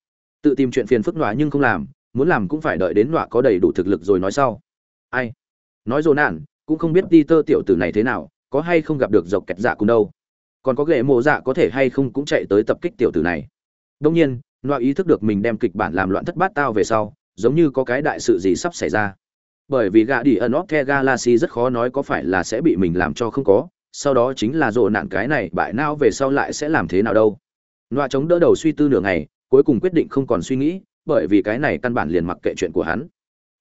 Tự tìm chuyện phiền phức nọa nhưng không làm, muốn làm cũng phải đợi đến nọa có đầy đủ thực lực rồi nói sau. Ai? Nói dồn nản, cũng không biết đi tơ tiểu tử này thế nào, có hay không gặp được dọc kẹt dạ cùng đâu. Còn có ghệ mộ dạ có thể hay không cũng chạy tới tập kích tiểu tử này. Đông nhiên, nọa ý thức được mình đem kịch bản làm loạn thất bát tao về sau, giống như có cái đại sự gì sắp xảy ra bởi vì gã đi ẩn óc the galaxy rất khó nói có phải là sẽ bị mình làm cho không có, sau đó chính là rộ nạn cái này, bại não về sau lại sẽ làm thế nào đâu. Loa chống đỡ đầu suy tư nửa ngày, cuối cùng quyết định không còn suy nghĩ, bởi vì cái này căn bản liền mặc kệ chuyện của hắn.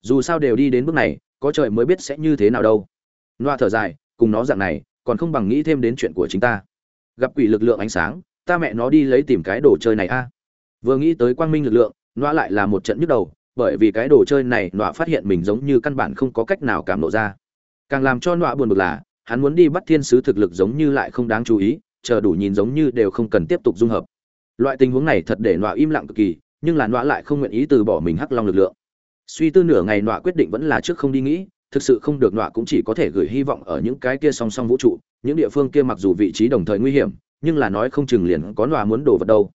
Dù sao đều đi đến bước này, có trời mới biết sẽ như thế nào đâu. Loa thở dài, cùng nó dạng này, còn không bằng nghĩ thêm đến chuyện của chính ta. Gặp quỷ lực lượng ánh sáng, ta mẹ nó đi lấy tìm cái đồ chơi này a. Vừa nghĩ tới quang minh lực lượng, loa lại là một trận nhức đầu bởi vì cái đồ chơi này nọa phát hiện mình giống như căn bản không có cách nào cảm lộ ra. Càng làm cho nọa buồn bực là, hắn muốn đi bắt thiên sứ thực lực giống như lại không đáng chú ý, chờ đủ nhìn giống như đều không cần tiếp tục dung hợp. Loại tình huống này thật để nọa im lặng cực kỳ, nhưng là nọa lại không nguyện ý từ bỏ mình hắc long lực lượng. Suy tư nửa ngày nọa quyết định vẫn là trước không đi nghĩ, thực sự không được nọa cũng chỉ có thể gửi hy vọng ở những cái kia song song vũ trụ, những địa phương kia mặc dù vị trí đồng thời nguy hiểm, nhưng là nói không chừng liền có nọa muốn đổ vật đâu.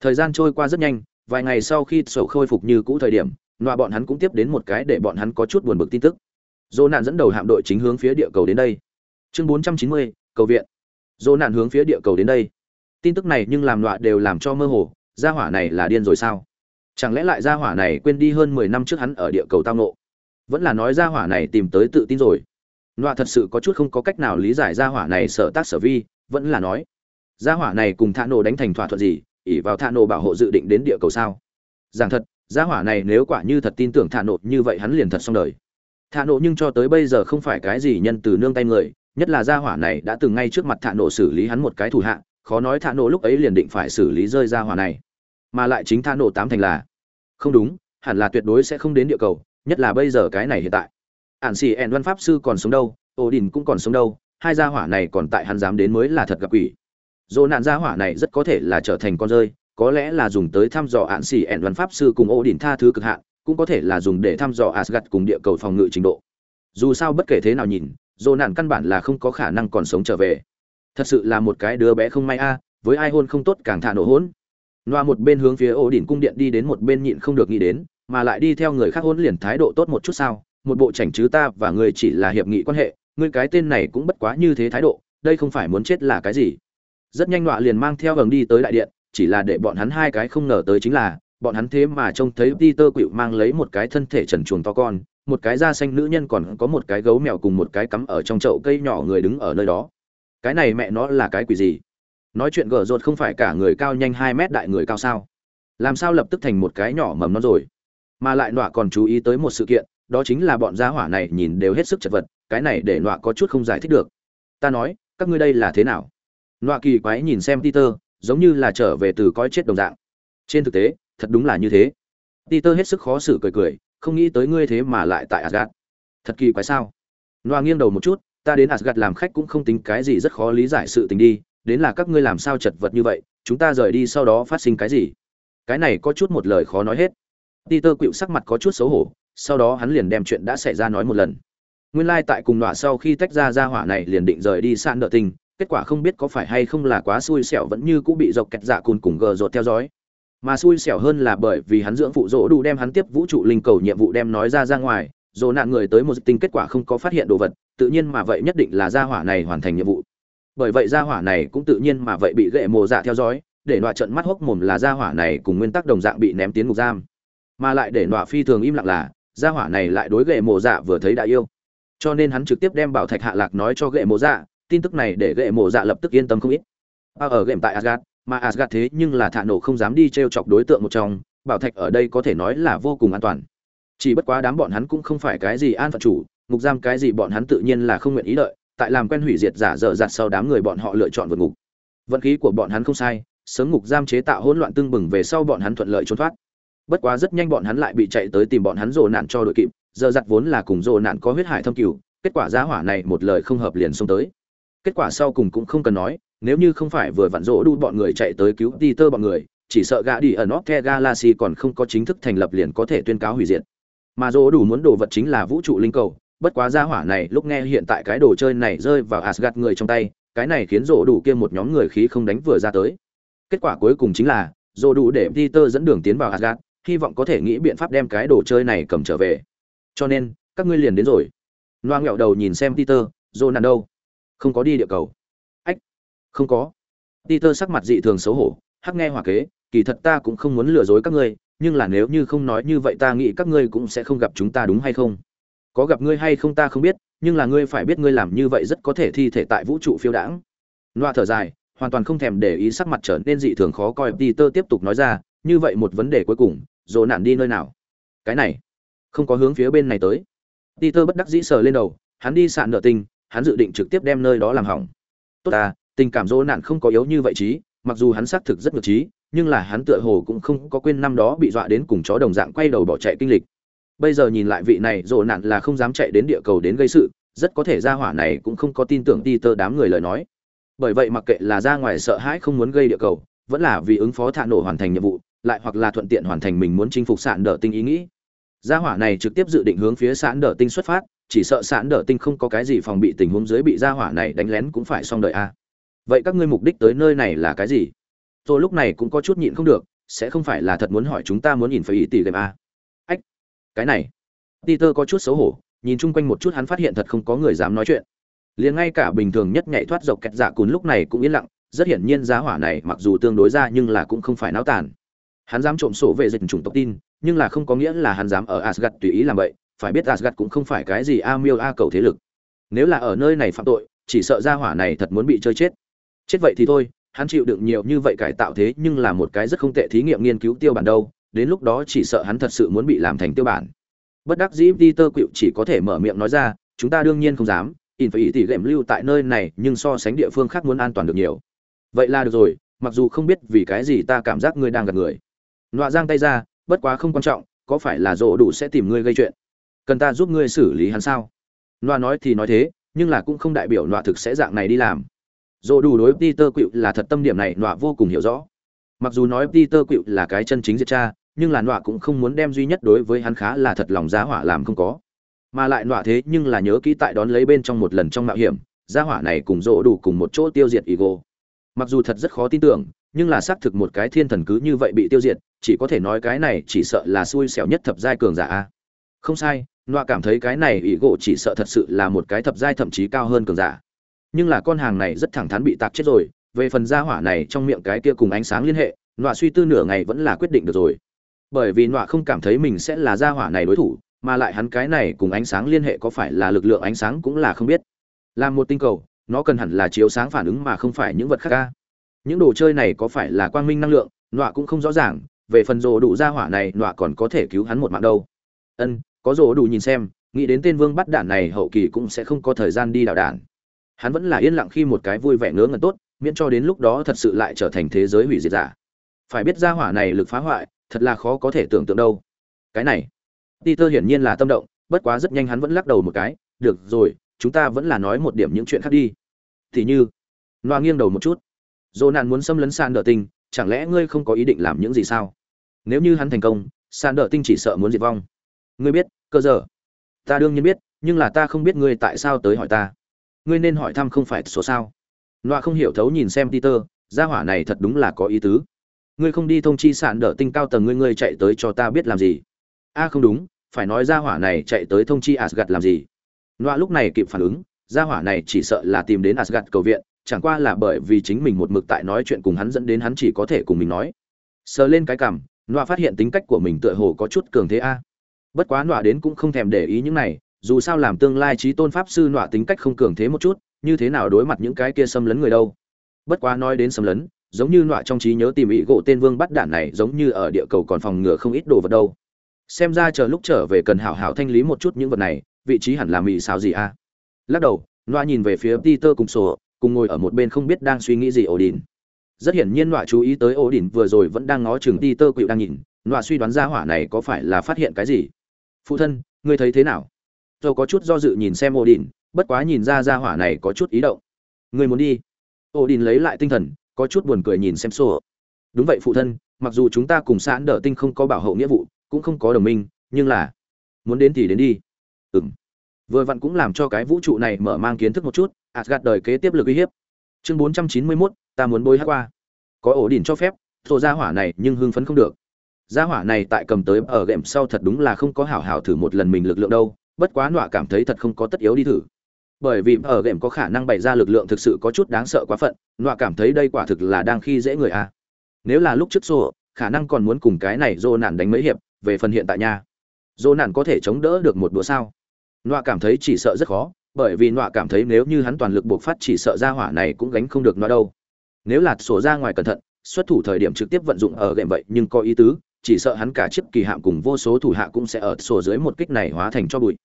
Thời gian trôi qua rất nhanh vài ngày sau khi sổ khôi phục như cũ thời điểm nọa bọn hắn cũng tiếp đến một cái để bọn hắn có chút buồn bực tin tức. Dỗ nạn dẫn đầu hạm đội chính hướng phía địa cầu đến đây. Chương 490, cầu viện. Dỗ nạn hướng phía địa cầu đến đây. Tin tức này nhưng làm nọa đều làm cho mơ hồ gia hỏa này là điên rồi sao? Chẳng lẽ lại gia hỏa này quên đi hơn mười năm trước hắn ở địa cầu tao nộ vẫn là nói gia hỏa này tìm tới tự tin rồi. Nọa thật sự có chút không có cách nào lý giải gia hỏa này sợ tác sở vi vẫn là nói gia hỏa này cùng thạ nổ đánh thành thỏa thuận gì? Ỉ vào thạ nổ bảo hộ dự định đến địa cầu sao? Giảng thật, gia hỏa này nếu quả như thật tin tưởng thạ nổ như vậy hắn liền thật xong đời. Thạ nổ nhưng cho tới bây giờ không phải cái gì nhân từ nương tay người, nhất là gia hỏa này đã từng ngay trước mặt thạ nổ xử lý hắn một cái thủ hạ, khó nói thạ nổ lúc ấy liền định phải xử lý rơi gia hỏa này. Mà lại chính thạ nổ tám thành là, không đúng, hẳn là tuyệt đối sẽ không đến địa cầu, nhất là bây giờ cái này hiện tại. Ản xì ẹn văn pháp sư còn sống đâu ổ đình cũng còn sống đâu, hai gia hỏa này còn tại hắn dám đến mới là thật gặp quỷ dỗ nạn gia hỏa này rất có thể là trở thành con rơi, có lẽ là dùng tới thăm dò ạn xỉ ẹn văn pháp sư cùng ổ đỉnh tha thứ cực hạn, cũng có thể là dùng để thăm dò asgad cùng địa cầu phòng ngự trình độ. Dù sao bất kể thế nào nhìn, dỗ nạn căn bản là không có khả năng còn sống trở về. Thật sự là một cái đứa bé không may a à, với ai hôn không tốt càng thả nổ hôn loa một bên hướng phía ổ đỉnh cung điện đi đến một bên nhịn không được nghĩ đến, mà lại đi theo người khác hôn liền thái độ tốt một chút sao? Một bộ chảnh chứ ta và người chỉ là hiệp nghị quan hệ, ngươi cái tên này cũng bất quá như thế thái độ, đây không phải muốn chết là cái gì? Rất nhanh nọa liền mang theo vầng đi tới đại điện chỉ là để bọn hắn hai cái không ngờ tới chính là bọn hắn thế mà trông thấy Peter quỵu mang lấy một cái thân thể trần truồng to con, một cái da xanh nữ nhân còn có một cái gấu mèo cùng một cái cắm ở trong chậu cây nhỏ người đứng ở nơi đó. Cái này mẹ nó là cái quỷ gì? Nói chuyện gở rột không phải cả người cao nhanh hai mét đại người cao sao? Làm sao lập tức thành một cái nhỏ mầm nó rồi? Mà lại nọa còn chú ý tới một sự kiện, đó chính là bọn gia hỏa này nhìn đều hết sức chật vật, cái này để nọa có chút không giải thích được. Ta nói, các ngươi đây là thế nào? Nọa kỳ quái nhìn xem Peter, giống như là trở về từ coi chết đồng dạng. Trên thực tế, thật đúng là như thế. Peter hết sức khó xử cười cười, không nghĩ tới ngươi thế mà lại tại Asgard. Thật kỳ quái sao? Nọa nghiêng đầu một chút, ta đến Asgard làm khách cũng không tính cái gì rất khó lý giải sự tình đi, đến là các ngươi làm sao chật vật như vậy, chúng ta rời đi sau đó phát sinh cái gì? Cái này có chút một lời khó nói hết. Peter quỵu sắc mặt có chút xấu hổ, sau đó hắn liền đem chuyện đã xảy ra nói một lần. Nguyên lai like tại cùng nọa sau khi tách ra ra hỏa này liền định rời đi sạn nợ tình, kết quả không biết có phải hay không là quá xui xẻo vẫn như cũng bị dọc kẹt dạ cùn cùng gờ rột theo dõi. Mà xui xẻo hơn là bởi vì hắn dưỡng phụ dỗ đủ đem hắn tiếp vũ trụ linh cầu nhiệm vụ đem nói ra ra ngoài, dỗ nạn người tới một tinh kết quả không có phát hiện đồ vật, tự nhiên mà vậy nhất định là gia hỏa này hoàn thành nhiệm vụ. Bởi vậy gia hỏa này cũng tự nhiên mà vậy bị gệ mồ dạ theo dõi, để nọa trận mắt hốc mồm là gia hỏa này cùng nguyên tắc đồng dạng bị ném tiến ngục giam. Mà lại để nọa phi thường im lặng là, gia hỏa này lại đối gệ mồ dạ vừa thấy đã yêu. Cho nên hắn trực tiếp đem bảo thạch hạ lạc nói cho gệ mồ dạ tin tức này để gệ mộ dạ lập tức yên tâm không ít. À, ở game tại asgad mà asgad thế nhưng là thả nổ không dám đi t r e o chọc đối tượng một trong bảo thạch ở đây có thể nói là vô cùng an toàn. Chỉ bất quá đám bọn hắn cũng không phải cái gì an phận chủ ngục giam cái gì bọn hắn tự nhiên là không nguyện ý lợi tại làm quen hủy diệt giả dở dạt sau đám người bọn họ lựa chọn vượt ngục. Vận khí của bọn hắn không sai sớm ngục giam chế tạo hỗn loạn tương bừng về sau bọn hắn thuận lợi trốn thoát. Bất quá rất nhanh bọn hắn lại bị chạy tới tìm bọn hắn rồ nạn cho đội kịp dở dạt vốn là cùng rồ nạn có huyết hải thâm cửu kết quả giá hỏa này một lời không hợp liền xông tới kết quả sau cùng cũng không cần nói, nếu như không phải vừa vặn rỗ đu bọn người chạy tới cứu Peter bọn người, chỉ sợ gã đi ở North Galaxy còn không có chính thức thành lập liền có thể tuyên cáo hủy diệt. Mà rỗ đủ muốn đồ vật chính là vũ trụ linh cầu, bất quá gia hỏa này lúc nghe hiện tại cái đồ chơi này rơi vào asgad người trong tay, cái này khiến rỗ đủ kia một nhóm người khí không đánh vừa ra tới. Kết quả cuối cùng chính là, rỗ đủ để Peter dẫn đường tiến vào asgad hy vọng có thể nghĩ biện pháp đem cái đồ chơi này cầm trở về. Cho nên, các ngươi liền đến rồi. Loa ngẹo đầu nhìn xem Peter rỗ nàn đâu? Không có đi địa cầu. Ách, không có. Peter sắc mặt dị thường xấu hổ, hắc nghe hòa kế, kỳ thật ta cũng không muốn lừa dối các ngươi, nhưng là nếu như không nói như vậy ta nghĩ các ngươi cũng sẽ không gặp chúng ta đúng hay không? Có gặp ngươi hay không ta không biết, nhưng là ngươi phải biết ngươi làm như vậy rất có thể thi thể tại vũ trụ phiêu đãng. Loa thở dài, hoàn toàn không thèm để ý sắc mặt trở nên dị thường khó coi. Peter tiếp tục nói ra, như vậy một vấn đề cuối cùng dồ nản đi nơi nào? Cái này, không có hướng phía bên này tới. Peter bất đắc dĩ sờ lên đầu, hắn đi sạn nợ tinh hắn dự định trực tiếp đem nơi đó làm hỏng. Tốt ta, tình cảm dỗ nạn không có yếu như vậy trí mặc dù hắn xác thực rất ngược trí nhưng là hắn tựa hồ cũng không có quên năm đó bị dọa đến cùng chó đồng dạng quay đầu bỏ chạy kinh lịch. Bây giờ nhìn lại vị này dỗ nạn là không dám chạy đến địa cầu đến gây sự, rất có thể ra hỏa này cũng không có tin tưởng đi tơ đám người lời nói. Bởi vậy mặc kệ là ra ngoài sợ hãi không muốn gây địa cầu, vẫn là vì ứng phó thạ nổ hoàn thành nhiệm vụ, lại hoặc là thuận tiện hoàn thành mình muốn chinh phục sạn đỡ tinh ý nghĩ. Gia hỏa này trực tiếp dự định hướng phía sạn đỡ tinh xuất phát chỉ sợ sạn đỡ tinh không có cái gì phòng bị tình huống dưới bị gia hỏa này đánh lén cũng phải xong đợi a. Vậy các ngươi mục đích tới nơi này là cái gì? Tôi lúc này cũng có chút nhịn không được, sẽ không phải là thật muốn hỏi chúng ta muốn nhìn phải ý tỷ game a. Ách, cái này. Peter có chút xấu hổ, nhìn chung quanh một chút hắn phát hiện thật không có người dám nói chuyện. Liền ngay cả bình thường nhất nhảy thoát dọc kẹt dạ cùn lúc này cũng yên lặng, rất hiển nhiên giá hỏa này mặc dù tương đối ra nhưng là cũng không phải náo tàn. Hắn dám trộm sổ về dịch chủng tộc tin, nhưng là không có nghĩa là hắn dám ở asgad tùy ý làm vậy phải biết Asgard cũng không phải cái gì a miêu a cầu thế lực. Nếu là ở nơi này phạm tội, chỉ sợ gia hỏa này thật muốn bị chơi chết. Chết vậy thì thôi, hắn chịu đựng nhiều như vậy cải tạo thế nhưng là một cái rất không tệ thí nghiệm nghiên cứu tiêu bản đâu, đến lúc đó chỉ sợ hắn thật sự muốn bị làm thành tiêu bản. Bất đắc dĩ peter quỵu chỉ có thể mở miệng nói ra, chúng ta đương nhiên không dám in phải ý tỷ lệm lưu tại nơi này, nhưng so sánh địa phương khác muốn an toàn được nhiều. Vậy là được rồi, mặc dù không biết vì cái gì ta cảm giác ngươi đang gạt người. Nọa giang tay ra, bất quá không quan trọng, có phải là rộ đủ sẽ tìm ngươi gây chuyện? Cần ta giúp ngươi xử lý hắn sao? Loa nói thì nói thế, nhưng là cũng không đại biểu loa thực sẽ dạng này đi làm. Dồ đủ đối peter quỵu là thật tâm điểm này, loa vô cùng hiểu rõ. Mặc dù nói peter quỵu là cái chân chính diệt cha, nhưng là loa cũng không muốn đem duy nhất đối với hắn khá là thật lòng giá hỏa làm không có. Mà lại loa thế nhưng là nhớ kỹ tại đón lấy bên trong một lần trong mạo hiểm, giá hỏa này cùng dồ đủ cùng một chỗ tiêu diệt ego. Mặc dù thật rất khó tin tưởng, nhưng là xác thực một cái thiên thần cứ như vậy bị tiêu diệt, chỉ có thể nói cái này chỉ sợ là xui xẻo nhất thập giai cường giả a. Không sai nọa cảm thấy cái này ỷ gỗ chỉ sợ thật sự là một cái thập giai thậm chí cao hơn cường giả. Nhưng là con hàng này rất thẳng thắn bị tạc chết rồi, về phần gia hỏa này trong miệng cái kia cùng ánh sáng liên hệ nọa suy tư nửa ngày vẫn là quyết định được rồi. Bởi vì nọa không cảm thấy mình sẽ là gia hỏa này đối thủ, mà lại hắn cái này cùng ánh sáng liên hệ có phải là lực lượng ánh sáng cũng là không biết. Làm một tinh cầu, nó cần hẳn là chiếu sáng phản ứng mà không phải những vật khác ca. Những đồ chơi này có phải là quang minh năng lượng nọa cũng không rõ ràng, về phần rồ đủ gia hỏa này nọa còn có thể cứu hắn một mạng đâu. Ân có rổ đủ nhìn xem, nghĩ đến tên vương bắt đạn này hậu kỳ cũng sẽ không có thời gian đi đảo đạn. Hắn vẫn là yên lặng khi một cái vui vẻ ngớ ngẩn tốt, miễn cho đến lúc đó thật sự lại trở thành thế giới hủy diệt giả. Phải biết ra hỏa này lực phá hoại, thật là khó có thể tưởng tượng đâu. Cái này, peter hiển nhiên là tâm động, bất quá rất nhanh hắn vẫn lắc đầu một cái, được rồi, chúng ta vẫn là nói một điểm những chuyện khác đi. Thì như, loa nghiêng đầu một chút. Dồ nạn muốn xâm lấn san đỡ tinh chẳng lẽ ngươi không có ý định làm những gì sao? Nếu như hắn thành công san đỡ tinh chỉ sợ muốn diệt vong ngươi biết, cơ giờ. Ta đương nhiên biết, nhưng là ta không biết ngươi tại sao tới hỏi ta. Ngươi nên hỏi thăm không phải số sao. Loa không hiểu thấu nhìn xem peter, gia hỏa này thật đúng là có ý tứ. Ngươi không đi thông chi sạn đỡ tinh cao tầng ngươi ngươi chạy tới cho ta biết làm gì? A, không đúng, phải nói gia hỏa này chạy tới thông chi asgad làm gì? Loa lúc này kịp phản ứng, gia hỏa này chỉ sợ là tìm đến asgad cầu viện, chẳng qua là bởi vì chính mình một mực tại nói chuyện cùng hắn dẫn đến hắn chỉ có thể cùng mình nói. Sờ lên cái cằm, loa phát hiện tính cách của mình tựa hồ có chút cường thế a bất quá nọa đến cũng không thèm để ý những này, dù sao làm tương lai trí tôn pháp sư nọa tính cách không cường thế một chút, như thế nào đối mặt những cái kia xâm lấn người đâu. Bất quá nói đến xâm lấn, giống như nọa trong trí nhớ tìm ý gỗ tên vương bắt đạn này giống như ở địa cầu còn phòng ngừa không ít đồ vật đâu. Xem ra chờ lúc trở về cần hảo hảo thanh lý một chút những vật này, vị trí hẳn là mỹ sao gì a lắc đầu, nọa nhìn về phía peter cùng sổ, cùng ngồi ở một bên không biết đang suy nghĩ gì ổ đỉnh rất hiển nhiên nọa chú ý tới ổ đỉnh vừa rồi vẫn đang ngó chừng peter cựu đang nhìn, nọa suy đoán ra hỏa này có phải là phát hiện cái gì phụ thân, ngươi thấy thế nào? Dầu có chút do dự nhìn xem ổ đỉnh bất quá nhìn ra ra hỏa này có chút ý động. Ngươi muốn đi? Ổ đỉnh lấy lại tinh thần, có chút buồn cười nhìn xem sổ đúng vậy, phụ thân, mặc dù chúng ta cùng sẵn đỡ tinh không có bảo hộ nghĩa vụ, cũng không có đồng minh, nhưng là muốn đến thì đến đi. Ừ m vừa vặn cũng làm cho cái vũ trụ này mở mang kiến thức một chút gạt đời kế tiếp lực uy hiếp. Chương bốn trăm chín mươi mốt, ta muốn bôi hát qua. Có ổ đỉnh cho phép thổ gia hỏa này nhưng hưng phấn không được gia hỏa này tại cầm tới ở game sau thật đúng là không có hảo hảo thử một lần mình lực lượng đâu, bất quá nọa cảm thấy thật không có tất yếu đi thử. Bởi vì ở game có khả năng bày ra lực lượng thực sự có chút đáng sợ quá phận, nọa cảm thấy đây quả thực là đang khi dễ người a. Nếu là lúc trước sổ khả năng còn muốn cùng cái này dô nạn đánh mấy hiệp, về phần hiện tại nha. Dô nạn có thể chống đỡ được một đũa sao? Nọa cảm thấy chỉ sợ rất khó, bởi vì nọa cảm thấy nếu như hắn toàn lực buộc phát chỉ sợ ra hỏa này cũng gánh không được nọa đâu. Nếu là sổ ra ngoài cẩn thận, xuất thủ thời điểm trực tiếp vận dụng ở game vậy nhưng có ý tứ chỉ sợ hắn cả chiếc kỳ hạm cùng vô số thủ hạ cũng sẽ ở sổ dưới một kích này hóa thành cho bụi.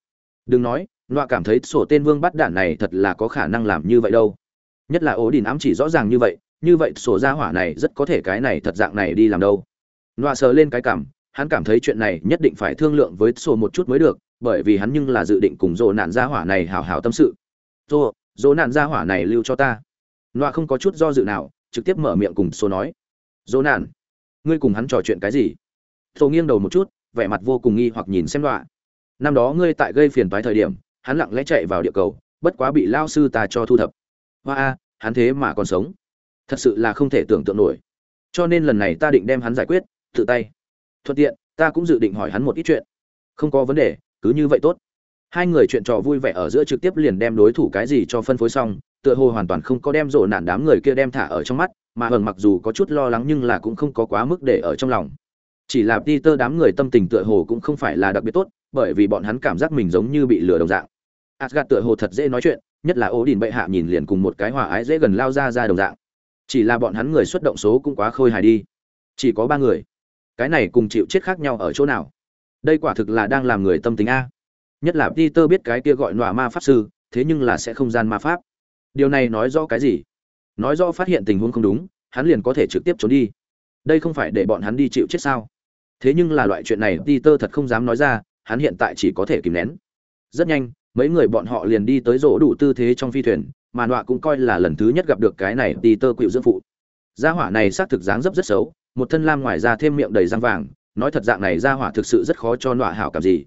Đừng nói, nọa cảm thấy sổ tên vương bắt đạn này thật là có khả năng làm như vậy đâu. Nhất là ố đình ám chỉ rõ ràng như vậy như vậy sổ ra hỏa này rất có thể cái này thật dạng này đi làm đâu. Nọa sờ lên cái cảm, hắn cảm thấy chuyện này nhất định phải thương lượng với sổ một chút mới được, bởi vì hắn nhưng là dự định cùng dỗ nạn gia hỏa này hào hào tâm sự. Dỗ dỗ nạn gia hỏa này lưu cho ta. Nọa không có chút do dự nào, trực tiếp mở miệng cùng sổ nói. Dỗ nạn, ngươi cùng hắn trò chuyện cái gì? Thổ nghiêng đầu một chút, vẻ mặt vô cùng nghi hoặc nhìn xem đọa Năm đó ngươi tại gây phiền toái thời điểm, hắn lặng lẽ chạy vào địa cầu, bất quá bị lao sư ta cho thu thập. Hoa a, hắn thế mà còn sống. Thật sự là không thể tưởng tượng nổi. Cho nên lần này ta định đem hắn giải quyết, tự tay. Thuận tiện, ta cũng dự định hỏi hắn một ít chuyện. Không có vấn đề, cứ như vậy tốt. Hai người chuyện trò vui vẻ ở giữa trực tiếp liền đem đối thủ cái gì cho phân phối xong, tựa hồ hoàn toàn không có đem rộ nạn đám người kia đem thả ở trong mắt, mà hờn mặc dù có chút lo lắng nhưng là cũng không có quá mức để ở trong lòng. Chỉ là Peter đám người tâm tình tựa hồ cũng không phải là đặc biệt tốt, bởi vì bọn hắn cảm giác mình giống như bị lừa đồng dạng. Asgard tựa hồ thật dễ nói chuyện, nhất là Odin bệ hạ nhìn liền cùng một cái hòa ái dễ gần lao ra ra đồng dạng. Chỉ là bọn hắn người xuất động số cũng quá khôi hài đi. Chỉ có ba người. Cái này cùng chịu chết khác nhau ở chỗ nào? Đây quả thực là đang làm người tâm tính a. Nhất là Peter biết cái kia gọi nọa ma pháp sư, thế nhưng là sẽ không gian ma pháp. Điều này nói rõ cái gì? Nói rõ phát hiện tình huống không đúng, hắn liền có thể trực tiếp trốn đi. Đây không phải để bọn hắn đi chịu chết sao? Thế nhưng là loại chuyện này Peter thật không dám nói ra, hắn hiện tại chỉ có thể kìm nén. Rất nhanh, mấy người bọn họ liền đi tới rỗ đủ tư thế trong phi thuyền, mà nọa cũng coi là lần thứ nhất gặp được cái này Peter quỷ dưỡng phụ. Gia hỏa này xác thực dáng dấp rất xấu, một thân lam ngoài ra thêm miệng đầy răng vàng, nói thật dạng này gia hỏa thực sự rất khó cho nọa hảo cảm gì.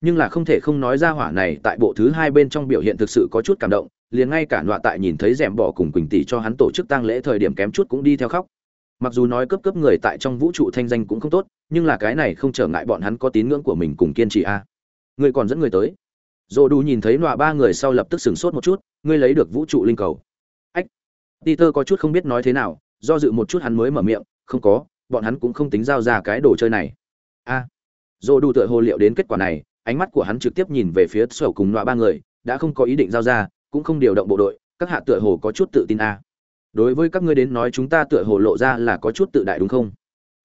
Nhưng là không thể không nói gia hỏa này tại bộ thứ hai bên trong biểu hiện thực sự có chút cảm động, liền ngay cả nọa tại nhìn thấy rèm bỏ cùng Quỳnh tỷ cho hắn tổ chức tang lễ thời điểm kém chút cũng đi theo khóc mặc dù nói cấp cấp người tại trong vũ trụ thanh danh cũng không tốt, nhưng là cái này không trở ngại bọn hắn có tín ngưỡng của mình cùng kiên trì a à. người còn dẫn người tới. Dồ đủ nhìn thấy nọa ba người sau lập tức sửng sốt một chút, ngươi lấy được vũ trụ linh cầu. Ách. Peter có chút không biết nói thế nào, do dự một chút hắn mới mở miệng, không có, bọn hắn cũng không tính giao ra cái đồ chơi này. A. À. dồ đủ tựa hồ liệu đến kết quả này, ánh mắt của hắn trực tiếp nhìn về phía sầu cùng nọa ba người, đã không có ý định giao ra, cũng không điều động bộ đội, các hạ tựa hồ có chút tự tin a đối với các ngươi đến nói chúng ta tựa hồ lộ ra là có chút tự đại đúng không?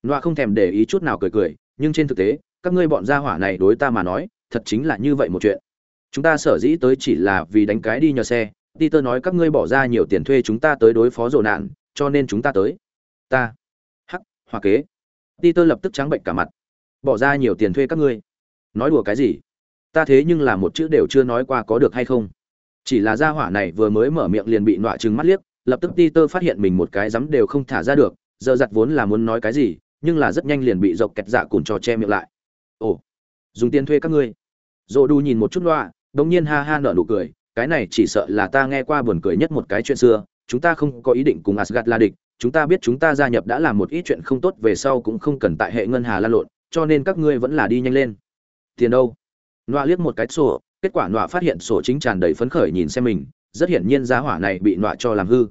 Loa không thèm để ý chút nào cười cười, nhưng trên thực tế, các ngươi bọn gia hỏa này đối ta mà nói, thật chính là như vậy một chuyện. Chúng ta sở dĩ tới chỉ là vì đánh cái đi nhờ xe, peter nói các ngươi bỏ ra nhiều tiền thuê chúng ta tới đối phó rồ nạn, cho nên chúng ta tới. Ta. Hắc hoa kế. Peter lập tức trắng bệnh cả mặt. Bỏ ra nhiều tiền thuê các ngươi. Nói đùa cái gì? Ta thế nhưng là một chữ đều chưa nói qua có được hay không? Chỉ là gia hỏa này vừa mới mở miệng liền bị nọa trừng mắt liếc lập tức Peter phát hiện mình một cái giấm đều không thả ra được, giờ giặt vốn là muốn nói cái gì, nhưng là rất nhanh liền bị dọc kẹt dạ cùn cho che miệng lại. Ồ, dùng tiền thuê các ngươi. Dỗ đu nhìn một chút loa, đột nhiên ha ha nở nụ cười, cái này chỉ sợ là ta nghe qua buồn cười nhất một cái chuyện xưa, chúng ta không có ý định cùng Asgard là địch, chúng ta biết chúng ta gia nhập đã làm một ít chuyện không tốt về sau cũng không cần tại hệ ngân hà la lộn, cho nên các ngươi vẫn là đi nhanh lên. Tiền đâu? Loa liếc một cái sổ, kết quả Loa phát hiện sổ chính tràn đầy phấn khởi nhìn xem mình, rất hiển nhiên giá hỏa này bị nọa cho làm hư.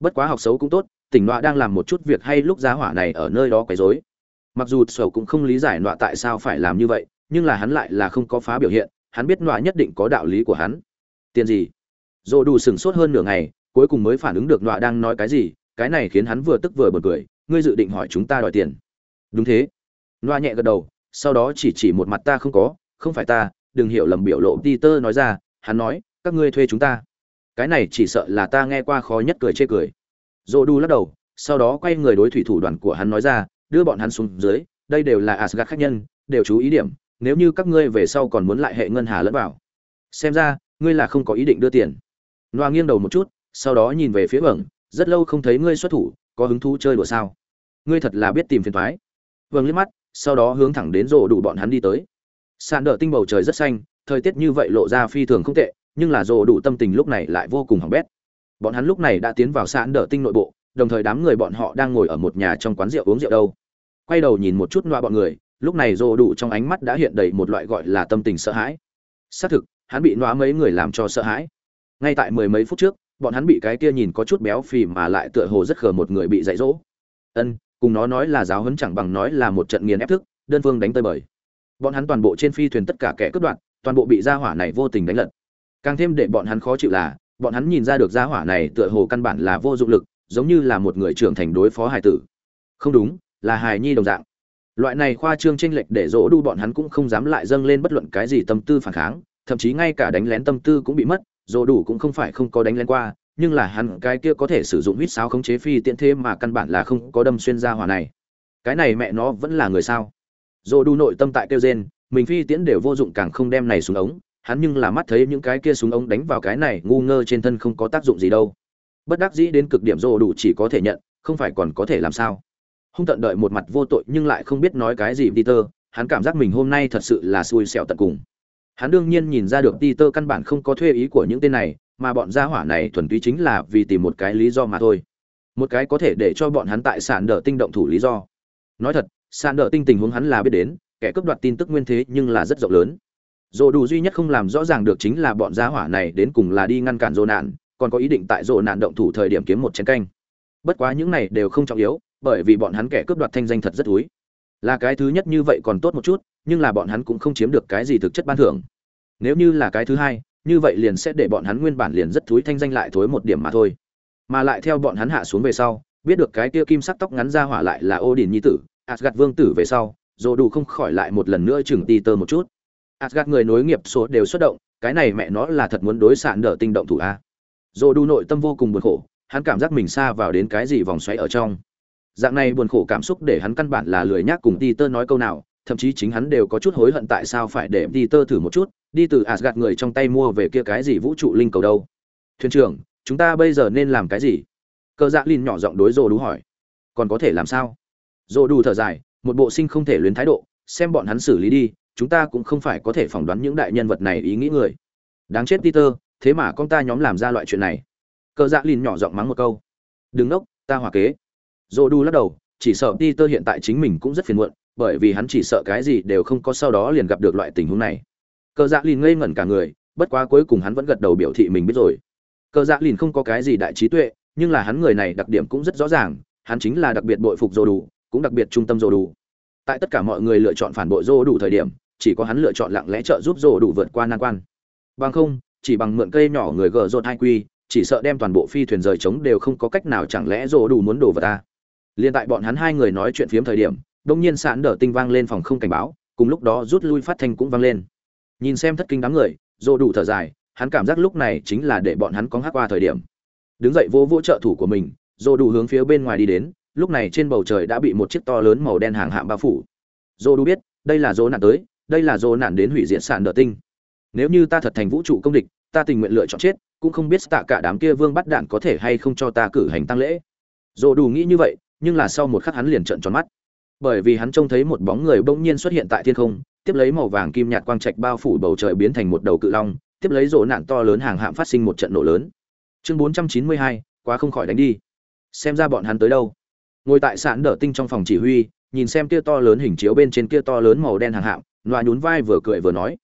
Bất quá học xấu cũng tốt, tỉnh nọa đang làm một chút việc hay lúc giá hỏa này ở nơi đó quấy rối. Mặc dù sầu cũng không lý giải nọa tại sao phải làm như vậy, nhưng là hắn lại là không có phá biểu hiện, hắn biết nọa nhất định có đạo lý của hắn. Tiền gì? Dồ đủ sừng sốt hơn nửa ngày, cuối cùng mới phản ứng được nọa đang nói cái gì, cái này khiến hắn vừa tức vừa bật cười, ngươi dự định hỏi chúng ta đòi tiền. Đúng thế. Nọa nhẹ gật đầu, sau đó chỉ chỉ một mặt ta không có, không phải ta, đừng hiểu lầm biểu lộ peter nói ra, hắn nói, các ngươi thuê chúng ta cái này chỉ sợ là ta nghe qua khó nhất cười chê cười. Dô đu lắc đầu, sau đó quay người đối thủy thủ đoàn của hắn nói ra, đưa bọn hắn xuống dưới, đây đều là asgad khách nhân, đều chú ý điểm, nếu như các ngươi về sau còn muốn lại hệ ngân hà lẫn vào. Xem ra, ngươi là không có ý định đưa tiền. Noa nghiêng đầu một chút, sau đó nhìn về phía vầng rất lâu không thấy ngươi xuất thủ, có hứng thú chơi đùa sao? Ngươi thật là biết tìm phiền thoái vâng liếc mắt, sau đó hướng thẳng đến rổ đủ bọn hắn đi tới. Sàn đỡ tinh bầu trời rất xanh, thời tiết như vậy lộ ra phi thường không tệ nhưng là rồ đủ tâm tình lúc này lại vô cùng hỏng bét. Bọn hắn lúc này đã tiến vào sạn đỡ tinh nội bộ, đồng thời đám người bọn họ đang ngồi ở một nhà trong quán rượu uống rượu đâu. Quay đầu nhìn một chút loa bọn người, lúc này rồ đủ trong ánh mắt đã hiện đầy một loại gọi là tâm tình sợ hãi. Xác thực, hắn bị loa mấy người làm cho sợ hãi. Ngay tại mười mấy phút trước, bọn hắn bị cái kia nhìn có chút béo phì mà lại tựa hồ rất khờ một người bị dạy dỗ. Ân, cùng nó nói là giáo huấn chẳng bằng nói là một trận nghiền ép thức, đơn phương đánh tơi bời. Bọn hắn toàn bộ trên phi thuyền tất cả kẻ cướp đoạt, toàn bộ bị gia hỏa này vô tình đánh lật càng thêm để bọn hắn khó chịu là, bọn hắn nhìn ra được gia hỏa này tựa hồ căn bản là vô dụng lực, giống như là một người trưởng thành đối phó hài tử. Không đúng, là hài nhi đồng dạng. Loại này khoa trương tranh lệch để dỗ đu bọn hắn cũng không dám lại dâng lên bất luận cái gì tâm tư phản kháng, thậm chí ngay cả đánh lén tâm tư cũng bị mất, dỗ đủ cũng không phải không có đánh lén qua, nhưng là hắn cái kia có thể sử dụng huýt sáo khống chế phi tiện thế mà căn bản là không có đâm xuyên ra hỏa này. Cái này mẹ nó vẫn là người sao? Dỗ đu nội tâm tại kêu gen mình phi tiễn đều vô dụng càng không đem này xuống ống hắn nhưng là mắt thấy những cái kia súng ống đánh vào cái này ngu ngơ trên thân không có tác dụng gì đâu. Bất đắc dĩ đến cực điểm rô đủ chỉ có thể nhận, không phải còn có thể làm sao. Hung tận đợi một mặt vô tội nhưng lại không biết nói cái gì, peter, hắn cảm giác mình hôm nay thật sự là xui xẻo tận cùng. Hắn đương nhiên nhìn ra được peter căn bản không có thuê ý của những tên này, mà bọn gia hỏa này thuần túy chính là vì tìm một cái lý do mà thôi. Một cái có thể để cho bọn hắn tại sản đỡ tinh động thủ lý do. Nói thật sản đỡ tinh tình huống hắn là biết đến, kẻ cướp đoạt tin tức nguyên thế nhưng là rất rộng lớn dồ đủ duy nhất không làm rõ ràng được chính là bọn gia hỏa này đến cùng là đi ngăn cản dồ nạn, còn có ý định tại dồ nạn động thủ thời điểm kiếm một chén canh. Bất quá những này đều không trọng yếu, bởi vì bọn hắn kẻ cướp đoạt thanh danh thật rất túi là cái thứ nhất như vậy còn tốt một chút, nhưng là bọn hắn cũng không chiếm được cái gì thực chất ban thưởng. Nếu như là cái thứ hai, như vậy liền sẽ để bọn hắn nguyên bản liền rất thúi thanh danh lại thối một điểm mà thôi. Mà lại theo bọn hắn hạ xuống về sau, biết được cái kia kim sắc tóc ngắn ra hỏa lại là ô đình nhi tử asgad vương tử về sau dồ đủ không khỏi lại một lần nữa chừng ti tơ một chút. Asgard người nối nghiệp số đều xuất động, cái này mẹ nó là thật muốn đối sạn đỡ tinh động thủ a. Dồ đu nội tâm vô cùng buồn khổ, hắn cảm giác mình xa vào đến cái gì vòng xoáy ở trong. Dạng này buồn khổ cảm xúc để hắn căn bản là lười nhác cùng ti tơ nói câu nào, thậm chí chính hắn đều có chút hối hận tại sao phải để ti tơ thử một chút, đi từ Asgard người trong tay mua về kia cái gì vũ trụ linh cầu đâu. Thuyền trưởng, chúng ta bây giờ nên làm cái gì? Cơ dạ linh nhỏ giọng đối rồ đu hỏi. Còn có thể làm sao? Rồ đu thở dài, một bộ sinh không thể luyến thái độ, xem bọn hắn xử lý đi chúng ta cũng không phải có thể phỏng đoán những đại nhân vật này ý nghĩ người. Đáng chết peter, thế mà con ta nhóm làm ra loại chuyện này. Cờ dạ lìn nhỏ giọng mắng một câu. Đừng nốc, ta hòa kế. Dô đu lắc đầu, chỉ sợ peter hiện tại chính mình cũng rất phiền muộn, bởi vì hắn chỉ sợ cái gì đều không có sau đó liền gặp được loại tình huống này. Cờ dạ lìn ngây ngẩn cả người, bất quá cuối cùng hắn vẫn gật đầu biểu thị mình biết rồi. Cờ dạ lìn không có cái gì đại trí tuệ, nhưng là hắn người này đặc điểm cũng rất rõ ràng, hắn chính là đặc biệt bội phục dô đủ cũng đặc biệt trung tâm dô đủ tại tất cả mọi người lựa chọn phản bội dô đủ thời điểm chỉ có hắn lựa chọn lặng lẽ trợ giúp rồ đủ vượt qua nan quan. Bằng không, chỉ bằng mượn cây nhỏ người gờ rột hai quy, chỉ sợ đem toàn bộ phi thuyền rời trống đều không có cách nào chẳng lẽ rồ đủ muốn đổ vào ta. Liền tại bọn hắn hai người nói chuyện phiếm thời điểm, đông nhiên sạn đỡ tinh vang lên phòng không cảnh báo, cùng lúc đó rút lui phát thanh cũng vang lên. Nhìn xem thất kinh đám người, rồ đủ thở dài, hắn cảm giác lúc này chính là để bọn hắn có hát qua thời điểm. Đứng dậy vô vỗ trợ thủ của mình, rồ đủ hướng phía bên ngoài đi đến, lúc này trên bầu trời đã bị một chiếc to lớn màu đen hàng hạm bao phủ. Rồ đủ biết, đây là rồ nạn tới đây là dồ nạn đến hủy diệt sạn đờ tinh. Nếu như ta thật thành vũ trụ công địch, ta tình nguyện lựa chọn chết, cũng không biết tạ cả đám kia vương bắt đạn có thể hay không cho ta cử hành tăng lễ. Dồ đủ nghĩ như vậy, nhưng là sau một khắc hắn liền trợn tròn mắt. Bởi vì hắn trông thấy một bóng người bỗng nhiên xuất hiện tại thiên không, tiếp lấy màu vàng kim nhạt quang trạch bao phủ bầu trời biến thành một đầu cự long, tiếp lấy rổ nạn to lớn hàng hạm phát sinh một trận nổ lớn. Chương bốn trăm chín mươi hai, quá không khỏi đánh đi. Xem ra bọn hắn tới đâu? Ngồi tại sạn đỡ tinh trong phòng chỉ huy, nhìn xem kia to lớn hình chiếu bên trên kia to lớn màu đen hàng hạm loa nhún vai vừa cười vừa nói.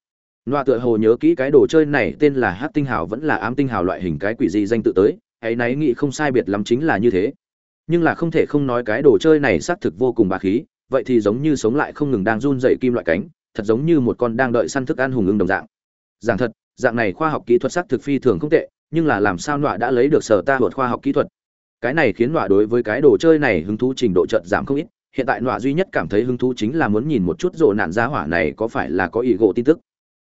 Loa tựa hồ nhớ kỹ cái đồ chơi này tên là hát tinh hào vẫn là ám tinh hào loại hình cái quỷ gì danh tự tới, ấy náy nghĩ không sai biệt lắm chính là như thế. Nhưng là không thể không nói cái đồ chơi này xác thực vô cùng bà khí, vậy thì giống như sống lại không ngừng đang run dậy kim loại cánh, thật giống như một con đang đợi săn thức ăn hùng ưng đồng dạng. Giảng thật, dạng này khoa học kỹ thuật xác thực phi thường không tệ, nhưng là làm sao nọa đã lấy được sở ta luật khoa học kỹ thuật? Cái này khiến nọa đối với cái đồ chơi này hứng thú trình độ chợt giảm không ít hiện tại nọa duy nhất cảm thấy hứng thú chính là muốn nhìn một chút rộ nạn gia hỏa này có phải là có ý gỗ tin tức.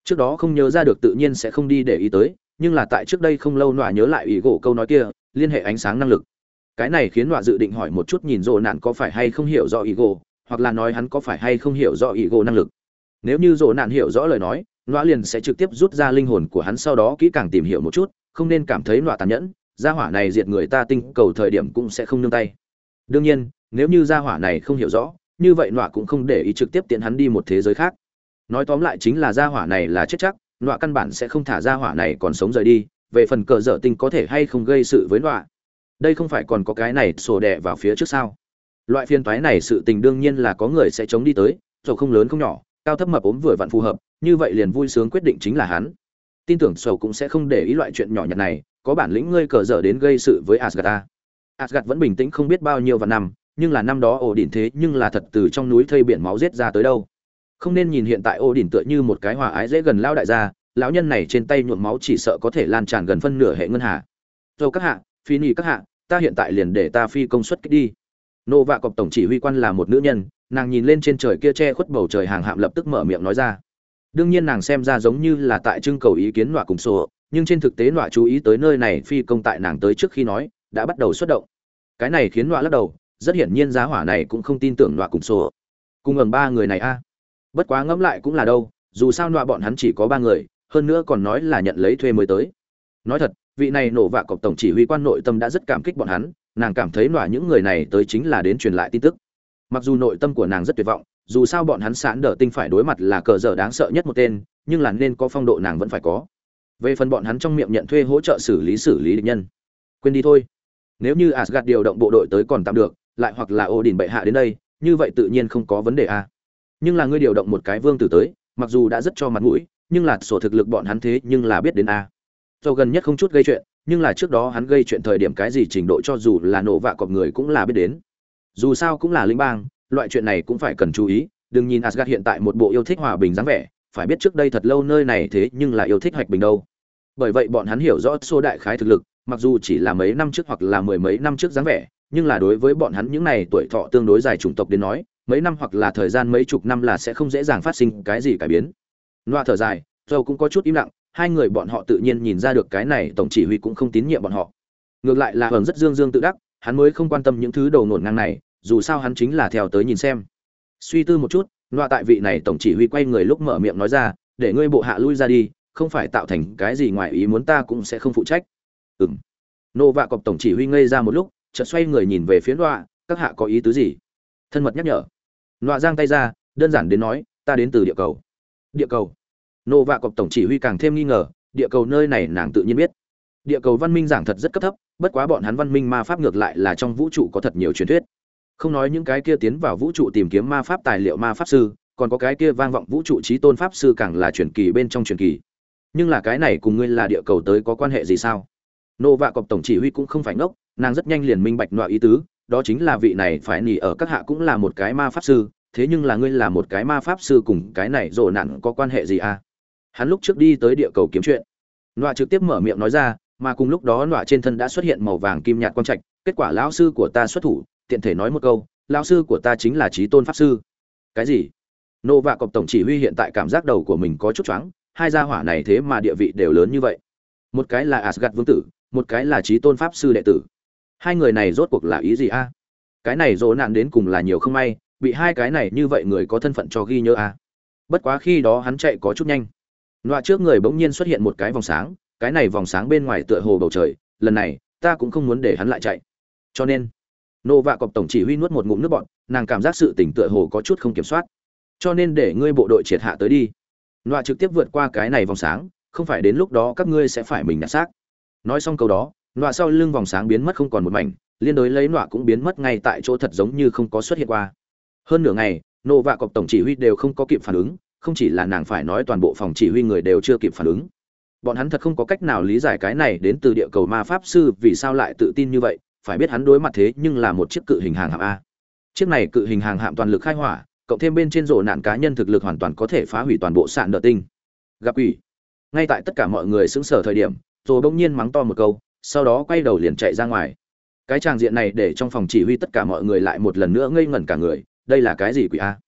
Trước đó không nhớ ra được tự nhiên sẽ không đi để ý tới, nhưng là tại trước đây không lâu nọa nhớ lại ý gỗ câu nói kia, liên hệ ánh sáng năng lực. Cái này khiến nọa dự định hỏi một chút nhìn rộ nạn có phải hay không hiểu rõ ý gỗ hoặc là nói hắn có phải hay không hiểu rõ ý gỗ năng lực. Nếu như rộ nạn hiểu rõ lời nói, nọa liền sẽ trực tiếp rút ra linh hồn của hắn sau đó kỹ càng tìm hiểu một chút, không nên cảm thấy nọa tàn nhẫn, gia hỏa này diệt người ta tinh cầu thời điểm cũng sẽ không nương tay. Đương nhiên nếu như gia hỏa này không hiểu rõ, như vậy nọa cũng không để ý trực tiếp tiện hắn đi một thế giới khác. Nói tóm lại chính là gia hỏa này là chết chắc, nọa căn bản sẽ không thả gia hỏa này còn sống rời đi, về phần cờ dở tinh có thể hay không gây sự với nọa. Đây không phải còn có cái này sổ đẻ vào phía trước sao? Loại phiên toái này sự tình đương nhiên là có người sẽ chống đi tới, dù không lớn không nhỏ, cao thấp mập ốm vừa vặn phù hợp, như vậy liền vui sướng quyết định chính là hắn. Tin tưởng sầu cũng sẽ không để ý loại chuyện nhỏ nhặt này, có bản lĩnh ngươi cờ dở đến gây sự với asgad asgad vẫn bình tĩnh không biết bao nhiêu và năm nhưng là năm đó ổ đỉnh thế nhưng là thật từ trong núi thây biển máu giết ra tới đâu. Không nên nhìn hiện tại ổ đỉnh tựa như một cái hòa ái dễ gần lao đại gia, lão nhân này trên tay nhuộm máu chỉ sợ có thể lan tràn gần phân nửa hệ ngân hà. Dầu các hạ, phi nỉ các hạ, ta hiện tại liền để ta phi công suất kích đi. Nô vạ cọc tổng chỉ huy quan là một nữ nhân, nàng nhìn lên trên trời kia che khuất bầu trời hàng hạm lập tức mở miệng nói ra. Đương nhiên nàng xem ra giống như là tại trưng cầu ý kiến nọa cùng sổ, nhưng trên thực tế nọa chú ý tới nơi này phi công tại nàng tới trước khi nói, đã bắt đầu xuất động. Cái này khiến nọa lắc đầu rất hiển nhiên giá hỏa này cũng không tin tưởng nọa cùng sổ. Cùng ẩm ba người này a. Bất quá ngẫm lại cũng là đâu, dù sao nọa bọn hắn chỉ có ba người, hơn nữa còn nói là nhận lấy thuê mới tới. Nói thật, vị này nổ vạ cọc tổng chỉ huy quan nội tâm đã rất cảm kích bọn hắn, nàng cảm thấy nọa những người này tới chính là đến truyền lại tin tức. Mặc dù nội tâm của nàng rất tuyệt vọng, dù sao bọn hắn sẵn đờ tinh phải đối mặt là cờ dở đáng sợ nhất một tên, nhưng là nên có phong độ nàng vẫn phải có. Về phần bọn hắn trong miệng nhận thuê hỗ trợ xử lý xử lý địch nhân. Quên đi thôi. Nếu như asgad điều động bộ đội tới còn tạm được lại hoặc là ô đình bệ hạ đến đây, như vậy tự nhiên không có vấn đề a nhưng là ngươi điều động một cái vương tử tới, mặc dù đã rất cho mặt mũi, nhưng là sổ thực lực bọn hắn thế nhưng là biết đến à. a do gần nhất không chút gây chuyện, nhưng là trước đó hắn gây chuyện thời điểm cái gì trình độ cho dù là nổ vạ cọp người cũng là biết đến. Dù sao cũng là linh bang, loại chuyện này cũng phải cần chú ý, đừng nhìn asgad hiện tại một bộ yêu thích hòa bình dáng vẻ, phải biết trước đây thật lâu nơi này thế nhưng là yêu thích hoạch bình đâu. Bởi vậy bọn hắn hiểu rõ số đại khái thực lực, mặc dù chỉ là mấy năm trước hoặc là mười mấy năm trước dáng vẻ nhưng là đối với bọn hắn những này tuổi thọ tương đối dài chủng tộc đến nói mấy năm hoặc là thời gian mấy chục năm là sẽ không dễ dàng phát sinh cái gì cải biến. Loa thở dài dầu cũng có chút im lặng hai người bọn họ tự nhiên nhìn ra được cái này tổng chỉ huy cũng không tín nhiệm bọn họ. Ngược lại là hờn rất dương dương tự đắc hắn mới không quan tâm những thứ đầu nổn ngang này dù sao hắn chính là theo tới nhìn xem. Suy tư một chút loa tại vị này tổng chỉ huy quay người lúc mở miệng nói ra để ngươi bộ hạ lui ra đi không phải tạo thành cái gì ngoài ý muốn ta cũng sẽ không phụ trách. Ừm, nô vạ cọp tổng chỉ huy ngây ra một lúc chợt xoay người nhìn về phía loa các hạ có ý tứ gì? Thân mật nhắc nhở. Loa giang tay ra, đơn giản đến nói, ta đến từ địa cầu. Địa cầu? Nô vạ cọp tổng chỉ huy càng thêm nghi ngờ, địa cầu nơi này nàng tự nhiên biết. Địa cầu văn minh giảng thật rất cấp thấp, bất quá bọn hắn văn minh ma pháp ngược lại là trong vũ trụ có thật nhiều truyền thuyết. Không nói những cái kia tiến vào vũ trụ tìm kiếm ma pháp tài liệu ma pháp sư, còn có cái kia vang vọng vũ trụ trí tôn pháp sư càng là truyền kỳ bên trong truyền kỳ. Nhưng là cái này cùng ngươi là địa cầu tới có quan hệ gì sao? Nô vạ cọp tổng chỉ huy cũng không phải ngốc nàng rất nhanh liền minh bạch nọa ý tứ, đó chính là vị này phải nỉ ở các hạ cũng là một cái ma pháp sư, thế nhưng là ngươi là một cái ma pháp sư cùng cái này rộ nạn có quan hệ gì à? Hắn lúc trước đi tới địa cầu kiếm chuyện. Nọa trực tiếp mở miệng nói ra, mà cùng lúc đó nọa trên thân đã xuất hiện màu vàng kim nhạt quang trạch, kết quả lão sư của ta xuất thủ, tiện thể nói một câu, lão sư của ta chính là trí tôn pháp sư. Cái gì? Nô vạ cọp tổng chỉ huy hiện tại cảm giác đầu của mình có chút choáng, hai gia hỏa này thế mà địa vị đều lớn như vậy. Một cái là asgad vương tử, một cái là trí tôn pháp sư đệ tử hai người này rốt cuộc là ý gì a? Cái này dỗ nạn đến cùng là nhiều không may, bị hai cái này như vậy người có thân phận cho ghi nhớ a. Bất quá khi đó hắn chạy có chút nhanh. Loạ trước người bỗng nhiên xuất hiện một cái vòng sáng, cái này vòng sáng bên ngoài tựa hồ bầu trời, lần này, ta cũng không muốn để hắn lại chạy. Cho nên, nô vạ cọp tổng chỉ huy nuốt một ngụm nước bọn nàng cảm giác sự tỉnh tựa hồ có chút không kiểm soát. Cho nên để ngươi bộ đội triệt hạ tới đi. Loạ trực tiếp vượt qua cái này vòng sáng, không phải đến lúc đó các ngươi sẽ phải mình nhặt xác. Nói xong câu đó Nọa sau lưng vòng sáng biến mất không còn một mảnh, liên đối lấy nọa cũng biến mất ngay tại chỗ thật giống như không có xuất hiện qua. Hơn nửa ngày nô vạ cọp tổng chỉ huy đều không có kịp phản ứng, không chỉ là nàng phải nói toàn bộ phòng chỉ huy người đều chưa kịp phản ứng. Bọn hắn thật không có cách nào lý giải cái này đến từ địa cầu ma pháp sư vì sao lại tự tin như vậy, phải biết hắn đối mặt thế nhưng là một chiếc cự hình hàng hạm a. Chiếc này cự hình hàng hạm toàn lực khai hỏa, cộng thêm bên trên rổ nạn cá nhân thực lực hoàn toàn có thể phá hủy toàn bộ sạn đợt tinh. Gặp quỷ. Ngay tại tất cả mọi người xứng sở thời điểm rồi bỗng nhiên mắng to một câu sau đó quay đầu liền chạy ra ngoài. Cái tràng diện này để trong phòng chỉ huy tất cả mọi người lại một lần nữa ngây ngẩn cả người, đây là cái gì quỷ a?